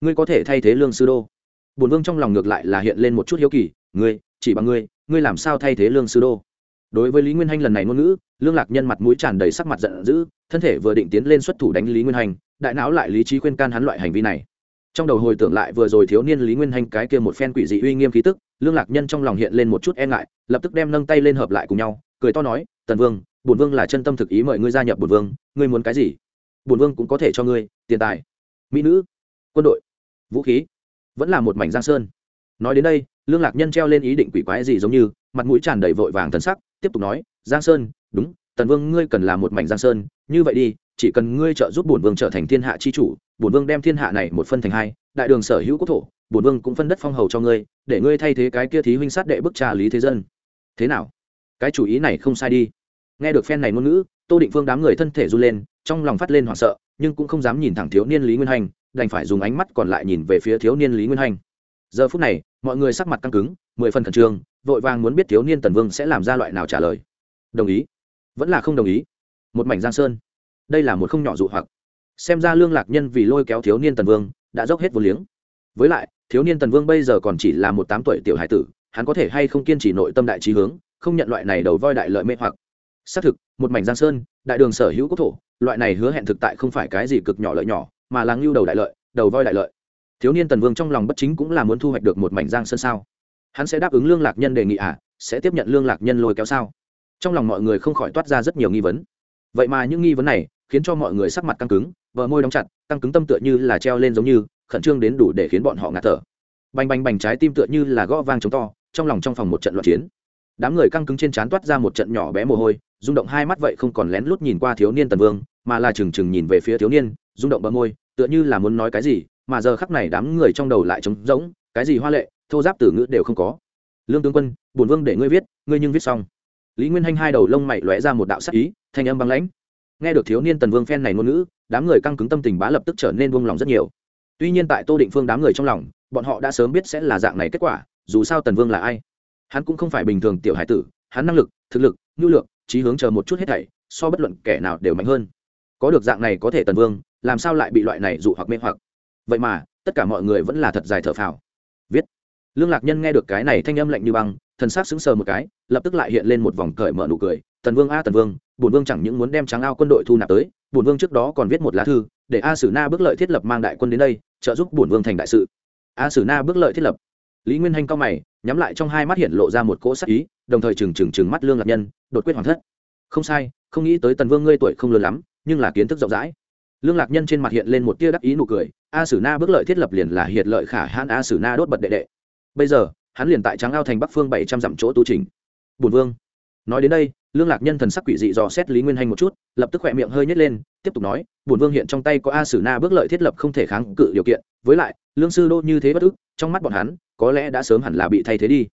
ngươi có thể thay thế lương sư đô. Bổn vương trong lòng ngược lại là hiện lên một chút hiếu kỳ, ngươi, chỉ bằng ngươi ngươi làm sao thay thế lương sư đô? Đối với lý nguyên hanh lần này ngôn ngữ, lương lạc nhân mặt mũi tràn đầy sắc mặt giận dữ, thân thể vừa định tiến lên xuất thủ đánh lý nguyên hành đại não lại lý trí khuyên can hắn loại hành vi này. Trong đầu hồi tưởng lại vừa rồi thiếu niên lý nguyên hành cái kia một phen quỷ dị uy nghiêm khí tức, lương lạc nhân trong lòng hiện lên một chút e ngại, lập tức đem nâng tay lên hợp lại cùng nhau cười to nói, tần vương, bổn vương là chân tâm thực ý mời ngươi gia nhập bổn vương, ngươi muốn cái gì? Bổn vương cũng có thể cho ngươi tiền tài, mỹ nữ, quân đội, vũ khí, vẫn là một mảnh giang sơn. Nói đến đây, lương lạc nhân treo lên ý định quỷ quái gì giống như, mặt mũi tràn đầy vội vàng thần sắc, tiếp tục nói, giang sơn, đúng, tần vương ngươi cần là một mảnh giang sơn, như vậy đi, chỉ cần ngươi trợ giúp bổn vương trở thành thiên hạ chi chủ, bổn vương đem thiên hạ này một phân thành hai, đại đường sở hữu quốc thổ, bổn vương cũng phân đất phong hầu cho ngươi, để ngươi thay thế cái kia thí huynh sát đệ bức trà lý thế dân. Thế nào? Cái chủ ý này không sai đi. Nghe được phen này ngôn ngữ, tô định phương đám người thân thể run lên, trong lòng phát lên hoảng sợ, nhưng cũng không dám nhìn thẳng thiếu niên lý nguyên hành, đành phải dùng ánh mắt còn lại nhìn về phía thiếu niên lý nguyên hành. Giờ phút này, mọi người sắc mặt căng cứng, mười phần khẩn trương, vội vàng muốn biết thiếu niên tần vương sẽ làm ra loại nào trả lời. Đồng ý. Vẫn là không đồng ý. Một mảnh giang sơn. Đây là một không nhỏ dụ hoặc. Xem ra lương lạc nhân vì lôi kéo thiếu niên tần vương, đã dốc hết vô liếng. Với lại, thiếu niên tần vương bây giờ còn chỉ là một tám tuổi tiểu hải tử, hắn có thể hay không kiên trì nội tâm đại trí hướng không nhận loại này đầu voi đại lợi mê hoặc. Xác thực, một mảnh giang sơn, đại đường sở hữu quốc thổ, loại này hứa hẹn thực tại không phải cái gì cực nhỏ lợi nhỏ, mà là ngưu đầu đại lợi, đầu voi đại lợi. Thiếu niên tần vương trong lòng bất chính cũng là muốn thu hoạch được một mảnh giang sơn sao? Hắn sẽ đáp ứng lương lạc nhân đề nghị à? Sẽ tiếp nhận lương lạc nhân lôi kéo sao? Trong lòng mọi người không khỏi toát ra rất nhiều nghi vấn. Vậy mà những nghi vấn này khiến cho mọi người sắc mặt căng cứng vợ môi đóng chặt, căng cứng tâm tựa như là treo lên giống như, khẩn trương đến đủ để khiến bọn họ ngạt thở. Bành bành bành trái tim tựa như là gõ vang chống to, trong lòng trong phòng một trận loạn chiến đám người căng cứng trên trán toát ra một trận nhỏ bé mồ hôi, rung động hai mắt vậy không còn lén lút nhìn qua thiếu niên tần vương, mà là trừng trừng nhìn về phía thiếu niên, rung động bờ môi, tựa như là muốn nói cái gì, mà giờ khắc này đám người trong đầu lại trống rỗng, cái gì hoa lệ, thô giáp từ ngữ đều không có. Lương tướng quân, bổn vương để ngươi viết, ngươi nhưng viết xong. Lý nguyên hanh hai đầu lông mày lóe ra một đạo sắc ý, thanh âm băng lãnh. Nghe được thiếu niên tần vương phen này ngôn ngữ, đám người căng cứng tâm tình bá lập tức trở nên buông lòng rất nhiều. Tuy nhiên tại tô định phương đám người trong lòng, bọn họ đã sớm biết sẽ là dạng này kết quả, dù sao tần vương là ai? Hắn cũng không phải bình thường tiểu hải tử, hắn năng lực, thực lực, nhu lượng, trí hướng chờ một chút hết thảy, so bất luận kẻ nào đều mạnh hơn. Có được dạng này có thể tần vương, làm sao lại bị loại này dụ hoặc mê hoặc? Vậy mà, tất cả mọi người vẫn là thật dài thở phào. Viết. Lương lạc nhân nghe được cái này thanh âm lạnh như băng, thần sắc sững sờ một cái, lập tức lại hiện lên một vòng cởi mở nụ cười, tần vương a, tần vương, bổn vương chẳng những muốn đem Tráng ao quân đội thu nạp tới, bổn vương trước đó còn viết một lá thư, để a sử na bước lợi thiết lập mang đại quân đến đây, trợ giúp bổn vương thành đại sự. A sử na bước lợi thiết lập lý nguyên hanh cao mày, nhắm lại trong hai mắt hiện lộ ra một cỗ sắc ý, đồng thời trừng trừng trừng mắt lương lạc nhân, đột quyết hoàng thất. Không sai, không nghĩ tới tần vương ngươi tuổi không lớn lắm, nhưng là kiến thức rộng rãi. Lương lạc nhân trên mặt hiện lên một tia đắc ý nụ cười, a sử na bước lợi thiết lập liền là hiệt lợi khả hãn a sử na đốt bật đệ đệ. Bây giờ, hắn liền tại tráng ao thành bắc phương bảy trăm dặm chỗ tu trình bùn vương. Nói đến đây, lương lạc nhân thần sắc quỷ dị dò xét lý nguyên hanh một chút, lập tức khỏe miệng hơi nhét lên, tiếp tục nói bùn vương hiện trong tay có a sử na bước lợi thiết lập không thể kháng cự điều kiện, với lại, lương sư đô như thế bất ức, trong mắt bọn hắn có lẽ đã sớm hẳn là bị thay thế đi.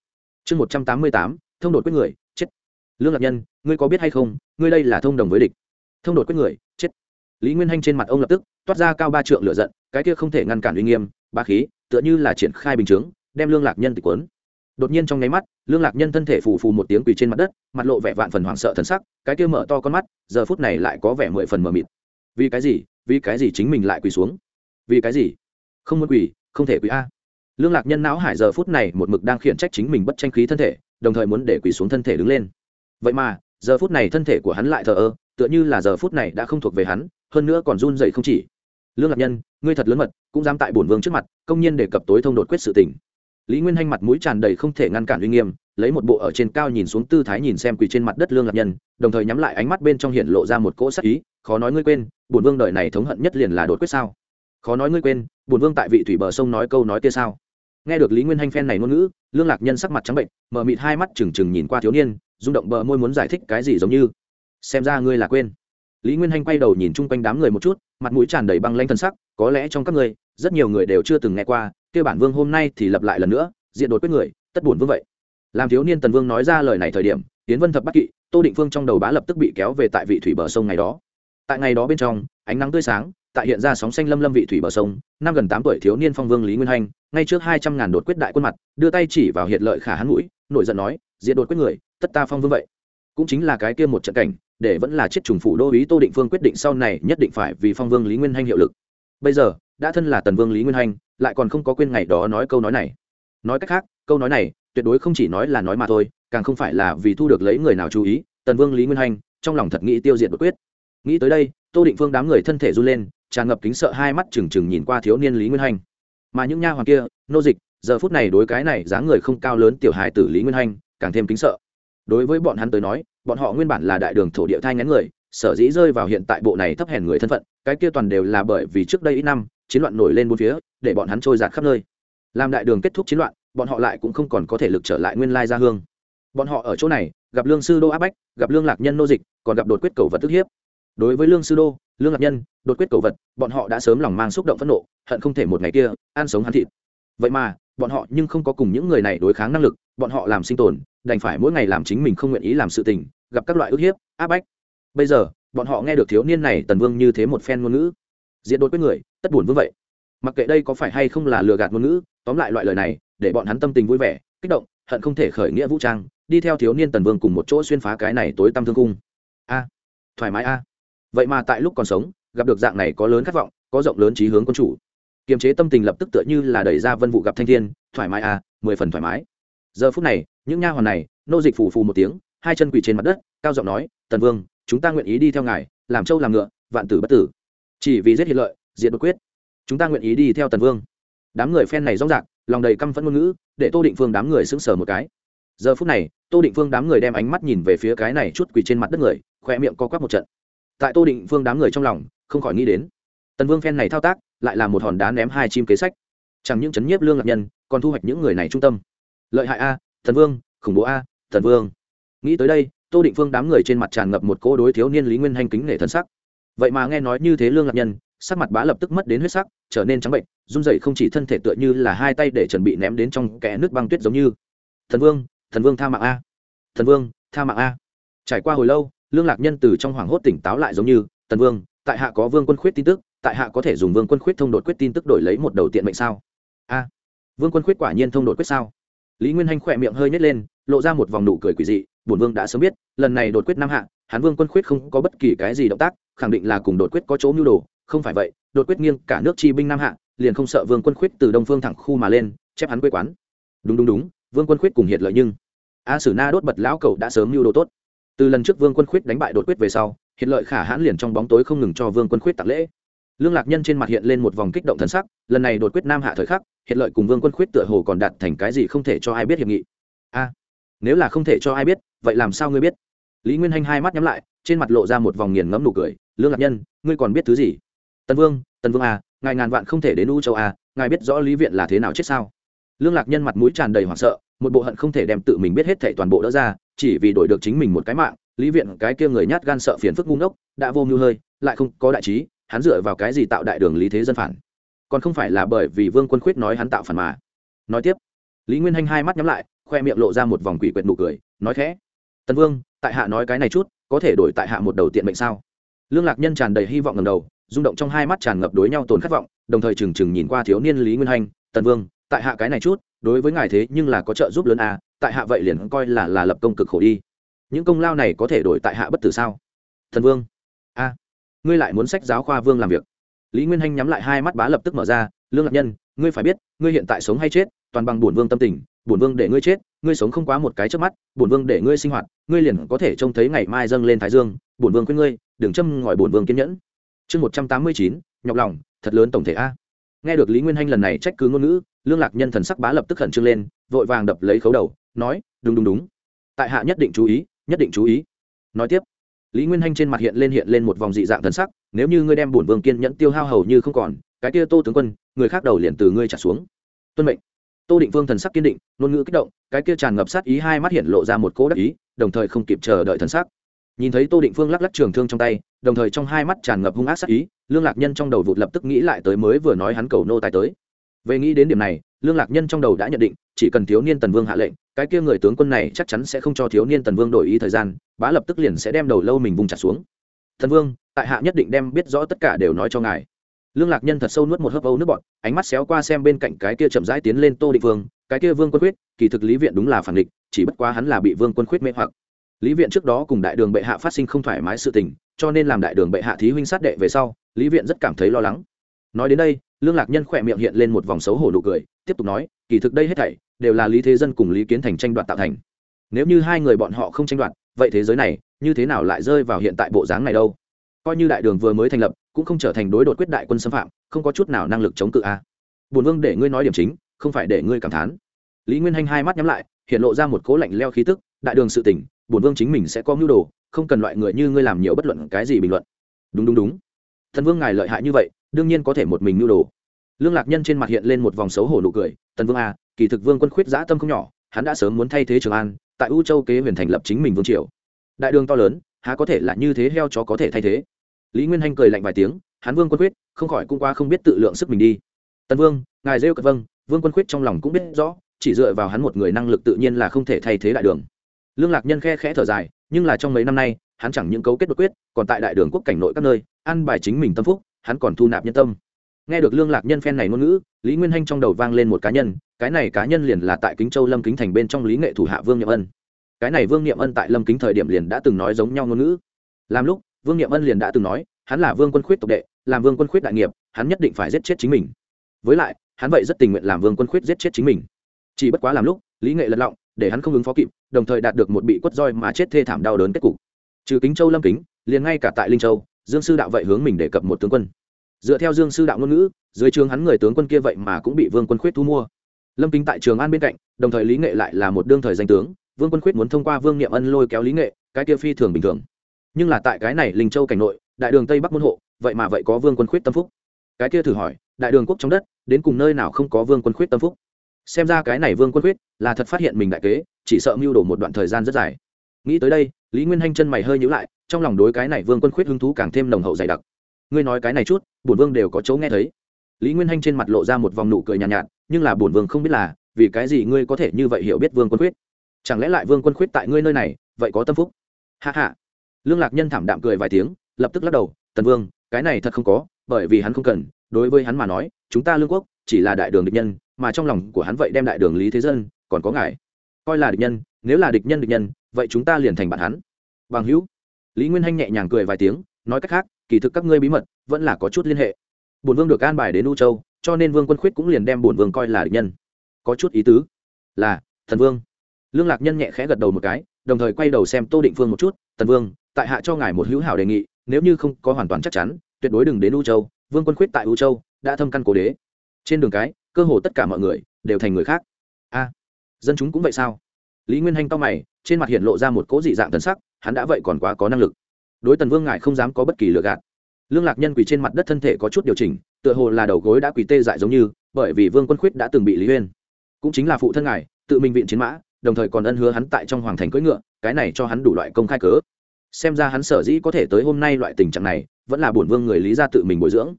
Chương một trăm tám mươi tám, thông đột quyết người, chết. Lương lạc nhân, ngươi có biết hay không, ngươi đây là thông đồng với địch. Thông đột quyết người, chết. Lý nguyên hanh trên mặt ông lập tức toát ra cao ba trượng lửa giận, cái kia không thể ngăn cản uy nghiêm, ba khí, tựa như là triển khai bình chướng, đem lương lạc nhân tịch quấn đột nhiên trong nháy mắt, lương lạc nhân thân thể phù phù một tiếng quỳ trên mặt đất, mặt lộ vẻ vạn phần hoảng sợ thân sắc, cái kia mở to con mắt, giờ phút này lại có vẻ mười phần mờ mịt. Vì cái gì? Vì cái gì chính mình lại quỳ xuống? Vì cái gì? Không muốn quỳ, không thể quỳ a lương lạc nhân não hải giờ phút này một mực đang khiển trách chính mình bất tranh khí thân thể, đồng thời muốn để quỳ xuống thân thể đứng lên. Vậy mà, giờ phút này thân thể của hắn lại thờ ơ, tựa như là giờ phút này đã không thuộc về hắn, hơn nữa còn run dậy không chỉ. Lương lạc nhân, ngươi thật lớn mật, cũng dám tại bổn vương trước mặt, công nhiên đề cập tối thông đột quyết sự tình. Lý nguyên hanh mặt mũi tràn đầy không thể ngăn cản uy nghiêm, lấy một bộ ở trên cao nhìn xuống tư thái nhìn xem quỳ trên mặt đất lương lạc nhân, đồng thời nhắm lại ánh mắt bên trong hiện lộ ra một cỗ sắc ý, khó nói ngươi quên, bổn vương đời này thống hận nhất liền là đột quyết sao? Khó nói ngươi quên, bổn vương tại vị thủy bờ sông nói câu nói kia sao? Nghe được lý nguyên hanh phen này ngôn ngữ, lương lạc nhân sắc mặt trắng bệnh, mở mịt hai mắt trừng trừng nhìn qua thiếu niên, rung động bờ môi muốn giải thích cái gì giống như. Xem ra ngươi là quên. Lý nguyên hanh quay đầu nhìn chung quanh đám người một chút, mặt mũi tràn đầy băng lanh thân sắc, có lẽ trong các ngươi, rất nhiều người đều chưa từng nghe qua, kêu bản vương hôm nay thì lập lại lần nữa diện đột quyết người, tất buồn vương vậy. Làm thiếu niên tần vương nói ra lời này thời điểm tiến vân thập bắc kỵ, tô định phương trong đầu bá lập tức bị kéo về tại vị thủy bờ sông ngày đó. Tại ngày đó bên trong, ánh nắng tươi sáng tại hiện ra sóng xanh lâm lâm vị thủy bờ sông, năm gần tám tuổi thiếu niên phong vương lý nguyên hanh, ngay trước hai trăm ngàn đột quyết đại quân mặt, đưa tay chỉ vào hiện lợi khả hắn mũi, nổi giận nói diện đột quyết người, tất ta phong vương vậy. Cũng chính là cái kia một trận cảnh, để vẫn là chết trùng phủ đô ý tô định phương quyết định sau này nhất định phải vì phong vương lý nguyên hanh hiệu lực. Bây giờ, đã thân là tần vương lý nguyên hanh, lại còn không có quên ngày đó nói câu nói này. Nói cách khác, câu nói này tuyệt đối không chỉ nói là nói mà thôi, càng không phải là vì thu được lấy người nào chú ý, tần vương lý nguyên hanh trong lòng thật nghĩ tiêu diệt bất quyết. Nghĩ tới đây, tô định phương đám người thân thể run lên tràn ngập kính sợ hai mắt trừng trừng nhìn qua thiếu niên lý nguyên hanh mà những nha hoàng kia, nô dịch, giờ phút này đối cái này dáng người không cao lớn tiểu hài tử lý nguyên hanh càng thêm kính sợ. Đối với bọn hắn tới nói, bọn họ nguyên bản là đại đường thổ địa thai ngắn người, sở dĩ rơi vào hiện tại bộ này thấp hèn người thân phận, cái kia toàn đều là bởi vì trước đây ít năm, chiến loạn nổi lên bốn phía, để bọn hắn trôi giạt khắp nơi. Làm đại đường kết thúc chiến loạn, bọn họ lại cũng không còn có thể lực trở lại nguyên lai gia hương. Bọn họ ở chỗ này, gặp lương sư đô áp bách, gặp lương lạc nhân nô dịch, còn gặp đột quyết cầu vật tức hiếp đối với lương sư đô, lương lạc nhân, đột quyết cầu vật, bọn họ đã sớm lòng mang xúc động phẫn nộ, hận không thể một ngày kia, ăn sống hắn thịt. Vậy mà, bọn họ nhưng không có cùng những người này đối kháng năng lực, bọn họ làm sinh tồn, đành phải mỗi ngày làm chính mình không nguyện ý làm sự tình, gặp các loại ức hiếp, áp bách. Bây giờ, bọn họ nghe được thiếu niên này tần vương như thế một phen ngôn ngữ diện đột quyết người, tất buồn vương vậy. Mặc kệ đây có phải hay không là lừa gạt ngôn ngữ, tóm lại loại lời này, để bọn hắn tâm tình vui vẻ, kích động, hận không thể khởi nghĩa vũ trang, đi theo thiếu niên tần vương cùng một chỗ xuyên phá cái này tối tăm thương cung. A, thoải mái a vậy mà tại lúc còn sống gặp được dạng này có lớn khát vọng có rộng lớn trí hướng quân chủ. Kiềm chế tâm tình lập tức tựa như là đẩy ra vân vụ gặp thanh thiên thoải mái à, mười phần thoải mái. Giờ phút này những nha hoàn này nô dịch phù phù một tiếng hai chân quỳ trên mặt đất cao giọng nói tần vương chúng ta nguyện ý đi theo ngài làm trâu làm ngựa vạn tử bất tử. Chỉ vì giết hiện lợi diện bất quyết. Chúng ta nguyện ý đi theo tần vương. Đám người phen này rõ rạc lòng đầy căm phẫn ngôn ngữ để tô định phương đám người sững sờ một cái. Giờ phút này tô định phương đám người đem ánh mắt nhìn về phía cái này chút quỳ trên mặt đất người khoe miệng co quắp một trận tại tô định phương đám người trong lòng, không khỏi nghĩ đến. Tần vương phen này thao tác, lại là một hòn đá ném hai chim kế sách. Chẳng những chấn nhiếp lương lạc nhân, còn thu hoạch những người này trung tâm. Lợi hại a thần vương, khủng bố a thần vương. Nghĩ tới đây, tô định phương đám người trên mặt tràn ngập một cỗ đối thiếu niên lý nguyên hành kính nể thân sắc. Vậy mà nghe nói như thế lương lạc nhân, sắc mặt bá lập tức mất đến huyết sắc, trở nên trắng bệnh, run rẩy không chỉ thân thể tựa như là hai tay để chuẩn bị ném đến trong kẽ nước băng tuyết giống như. Thần vương thần vương tha mạng a thần vương tha mạng a. Trải qua hồi lâu lương lạc nhân từ trong hoảng hốt tỉnh táo lại giống như, tần vương, tại hạ có vương quân khuyết tin tức, tại hạ có thể dùng vương quân khuyết thông đột quyết tin tức đổi lấy một đầu tiện mệnh sao? A, vương quân khuyết quả nhiên thông đột quyết sao? Lý nguyên hanh khỏe miệng hơi nhét lên, lộ ra một vòng nụ cười quỷ dị, bổn vương đã sớm biết, lần này đột quyết nam hạ hán vương quân khuyết không có bất kỳ cái gì động tác, khẳng định là cùng đột quyết có chỗ mưu đồ, không phải vậy, đột quyết nghiêng cả nước chi binh nam hạ, liền không sợ vương quân khuyết từ đông phương thẳng khu mà lên, chép hắn quê quán. Đúng đúng đúng, vương quân khuyết cùng hiệt lợi nhưng, a sử na đốt bật lão cầu đã sớm mưu đồ tốt từ lần trước vương quân khuyết đánh bại đột quyết về sau hiện lợi khả hãn liền trong bóng tối không ngừng cho vương quân khuyết tặng lễ. Lương lạc nhân trên mặt hiện lên một vòng kích động thần sắc, lần này đột quyết nam hạ thời khắc hiện lợi cùng vương quân khuyết tựa hồ còn đạt thành cái gì không thể cho ai biết hiệp nghị. A, nếu là không thể cho ai biết, vậy làm sao ngươi biết? Lý nguyên hanh hai mắt nhắm lại, trên mặt lộ ra một vòng nghiền ngẫm nụ cười, lương lạc nhân, ngươi còn biết thứ gì? Tần vương tần vương à ngài ngàn vạn không thể đến u châu à ngài biết rõ lý viện là thế nào chết sao? Lương lạc nhân mặt mũi tràn đầy hoảng sợ, một bộ hận không thể đem tự mình biết hết thể toàn bộ đỡ ra chỉ vì đổi được chính mình một cái mạng, lý viện cái kia người nhát gan sợ phiền phức ngu ngốc, đã vô mưu hơi, lại không có đại trí, hắn dựa vào cái gì tạo đại đường lý thế dân phản? Còn không phải là bởi vì vương quân khuyết nói hắn tạo phản mà. Nói tiếp, lý nguyên hanh hai mắt nhắm lại, khoe miệng lộ ra một vòng quỷ quyệt nụ cười, nói khẽ, tần vương, tại hạ nói cái này chút, có thể đổi tại hạ một đầu tiện mệnh sao? Lương lạc nhân tràn đầy hy vọng ngầm đầu, rung động trong hai mắt tràn ngập đối nhau tồn khát vọng, đồng thời trừng trừng nhìn qua thiếu niên lý nguyên hanh, tần vương, tại hạ cái này chút, đối với ngài thế nhưng là có trợ giúp lớn à tại hạ vậy liền coi là là lập công cực khổ đi. Những công lao này có thể đổi tại hạ bất tử sao? Thần vương. A. Ngươi lại muốn sách giáo khoa vương làm việc. Lý nguyên hanh nhắm lại hai mắt bá lập tức mở ra, lương lạc nhân, ngươi phải biết, ngươi hiện tại sống hay chết, toàn bằng bổn vương tâm tình, bổn vương để ngươi chết, ngươi sống không quá một cái trước mắt, bổn vương để ngươi sinh hoạt, ngươi liền có thể trông thấy ngày mai dâng lên thái dương, bổn vương khuyên ngươi, đừng châm ngòi bổn vương kiên nhẫn. Chương một trăm tám mươi chín, nhọc lòng, thật lớn tổng thể a. Nghe được lý nguyên hanh lần này trách cứ ngôn ngữ, lương lạc nhân thần sắc bá lập tức khẩn trương lên, vội vàng đập lấy khấu đầu nói, đúng đúng đúng. Tại hạ nhất định chú ý, nhất định chú ý. Nói tiếp, lý nguyên hanh trên mặt hiện lên hiện lên một vòng dị dạng thần sắc, nếu như ngươi đem bổn vương kiên nhẫn tiêu hao hầu như không còn, cái kia tô tướng quân, người khác đầu liền từ ngươi trả xuống. Tuân mệnh. Tô định vương thần sắc kiên định, ngôn ngữ kích động, cái kia tràn ngập sát ý hai mắt hiện lộ ra một cỗ đắc ý, đồng thời không kịp chờ đợi thần sắc. Nhìn thấy tô định phương lắc lắc trường thương trong tay, đồng thời trong hai mắt tràn ngập hung ác sát ý, lương lạc nhân trong đầu vụt lập tức nghĩ lại tới mới vừa nói hắn cầu nô tài tới. Về nghĩ đến điểm này, lương lạc nhân trong đầu đã nhận định, chỉ cần thiếu niên tần vương hạ lệnh cái kia người tướng quân này chắc chắn sẽ không cho thiếu niên tần vương đổi ý thời gian, bá lập tức liền sẽ đem đầu lâu mình vùng trả xuống. Thần vương, tại hạ nhất định đem biết rõ tất cả đều nói cho ngài. Lương lạc nhân thật sâu nuốt một hớp âu nước bọn ánh mắt xéo qua xem bên cạnh cái kia chậm rãi tiến lên tô định vương, cái kia vương quân quyết kỳ thực lý viện đúng là phản địch, chỉ bất quá hắn là bị vương quân quyết mê hoặc. Lý viện trước đó cùng đại đường bệ hạ phát sinh không thoải mái sự tình, cho nên làm đại đường bệ hạ thí huynh sát đệ về sau, lý viện rất cảm thấy lo lắng. Nói đến đây lương lạc nhân khỏe miệng hiện lên một vòng xấu hổ nụ cười, tiếp tục nói, kỳ thực đây hết thảy đều là lý thế dân cùng lý kiến thành tranh đoạt tạo thành. Nếu như hai người bọn họ không tranh đoạt, vậy thế giới này như thế nào lại rơi vào hiện tại bộ dáng này đâu? Coi như đại đường vừa mới thành lập, cũng không trở thành đối đột quyết đại quân xâm phạm, không có chút nào năng lực chống cự a. À. bùn vương để ngươi nói điểm chính, không phải để ngươi cảm thán. Lý nguyên hanh hai mắt nhắm lại, hiện lộ ra một cố lạnh leo khí tức, đại đường sự tỉnh bùn vương chính mình sẽ có mưu đồ, không cần loại người như ngươi làm nhiều bất luận cái gì bình luận. Đúng đúng đúng thần vương ngài lợi hại như vậy, đương nhiên có thể một mình mưu đồ. Lương lạc nhân trên mặt hiện lên một vòng xấu hổ nụ cười tần vương a kỳ thực vương quân khuyết giã tâm không nhỏ, hắn đã sớm muốn thay thế trường an, tại u châu kế huyền thành lập chính mình vương triều. Đại đường to lớn, há có thể là như thế heo chó có thể thay thế. Lý nguyên hanh cười lạnh vài tiếng, hắn vương quân khuyết, không khỏi cũng qua không biết tự lượng sức mình đi. Tần vương, ngài rêu cật vâng vương quân khuyết trong lòng cũng biết rõ, chỉ dựa vào hắn một người năng lực tự nhiên là không thể thay thế đại đường. Lương lạc nhân khe khẽ thở dài, nhưng là trong mấy năm nay hắn chẳng những cấu kết đột quyết, còn tại đại đường quốc cảnh nội các nơi ăn bài chính mình tâm phúc, hắn còn thu nạp nhân tâm. Nghe được lương lạc nhân phen này ngôn ngữ, lý nguyên hanh trong đầu vang lên một cá nhân, cái này cá nhân liền là tại kính châu lâm kính thành bên trong lý nghệ thủ hạ vương nhậm ân. Cái này vương nhậm ân tại lâm kính thời điểm liền đã từng nói giống nhau ngôn ngữ. Làm lúc, vương nhậm ân liền đã từng nói, hắn là vương quân khuyết tộc đệ, làm vương quân khuyết đại nghiệp, hắn nhất định phải giết chết chính mình. Với lại, hắn vậy rất tình nguyện làm vương quân khuyết giết chết chính mình. Chỉ bất quá làm lúc, lý nghệ lật lọng, để hắn không ứng phó kịp, đồng thời đạt được một bị quất roi mà chết thê thảm đau đớn kết cục trừ kính châu lâm kính, liền ngay cả tại linh châu, dương sư đạo vậy hướng mình đề cập một tướng quân. Dựa theo dương sư đạo ngôn ngữ, dưới trường hắn người tướng quân kia vậy mà cũng bị vương quân khuyết thu mua. Lâm kính tại trường an bên cạnh, đồng thời lý nghệ lại là một đương thời danh tướng, vương quân khuyết muốn thông qua vương niệm ân lôi kéo lý nghệ, cái kia phi thường bình thường. Nhưng là tại cái này linh châu cảnh nội, đại đường tây bắc môn hộ, vậy mà vậy có vương quân khuyết tâm phúc. Cái kia thử hỏi, đại đường quốc trong đất, đến cùng nơi nào không có vương quân khuyết tâm phúc? Xem ra cái này vương quân khuyết là thật phát hiện mình đại kế, chỉ sợ mưu đồ một đoạn thời gian rất dài. Nghĩ tới đây lý nguyên hanh chân mày hơi nhữ lại trong lòng đối cái này vương quân khuyết hứng thú càng thêm nồng hậu dày đặc. Ngươi nói cái này chút bổn vương đều có chỗ nghe thấy. Lý nguyên hanh trên mặt lộ ra một vòng nụ cười nhàn nhạt, nhạt nhưng là bổn vương không biết là vì cái gì ngươi có thể như vậy hiểu biết vương quân khuyết? Chẳng lẽ lại vương quân khuyết tại ngươi nơi này vậy có tâm phúc? Hạ hạ lương lạc nhân thảm đạm cười vài tiếng lập tức lắc đầu tần vương cái này thật không có bởi vì hắn không cần. Đối với hắn mà nói chúng ta lương quốc chỉ là đại đường địch nhân mà trong lòng của hắn vậy đem đại đường lý thế dân còn có ngài. Coi là địch nhân nếu là địch nhân địch nhân, vậy chúng ta liền thành bạn hắn. Bằng hữu, lý nguyên hanh nhẹ nhàng cười vài tiếng, nói cách khác, kỳ thực các ngươi bí mật vẫn là có chút liên hệ. Bổn vương được an bài đến u châu, cho nên vương quân khuyết cũng liền đem bổn vương coi là địch nhân. Có chút ý tứ là, thần vương. Lương lạc nhân nhẹ khẽ gật đầu một cái, đồng thời quay đầu xem tô định phương một chút tần vương, tại hạ cho ngài một hữu hảo đề nghị, nếu như không có hoàn toàn chắc chắn, tuyệt đối đừng đến u châu, vương quân khuyết tại u châu đã thâm căn cố đế. Trên đường cái, cơ hồ tất cả mọi người đều thành người khác. A, dân chúng cũng vậy sao? Lý nguyên hanh to mày, trên mặt hiện lộ ra một cố dị dạng thần sắc, hắn đã vậy còn quá có năng lực. Đối tần vương ngài không dám có bất kỳ lựa gạt. Lương lạc nhân quỳ trên mặt đất thân thể có chút điều chỉnh, tựa hồ là đầu gối đã quỳ tê dại giống như, bởi vì vương quân khuyết đã từng bị lý Huyên. cũng chính là phụ thân ngài, tự mình viện chiến mã, đồng thời còn ân hứa hắn tại trong hoàng thành cưỡi ngựa, cái này cho hắn đủ loại công khai cớ. Xem ra hắn sở dĩ có thể tới hôm nay loại tình trạng này, vẫn là bổn vương người lý ra tự mình bồi dưỡng.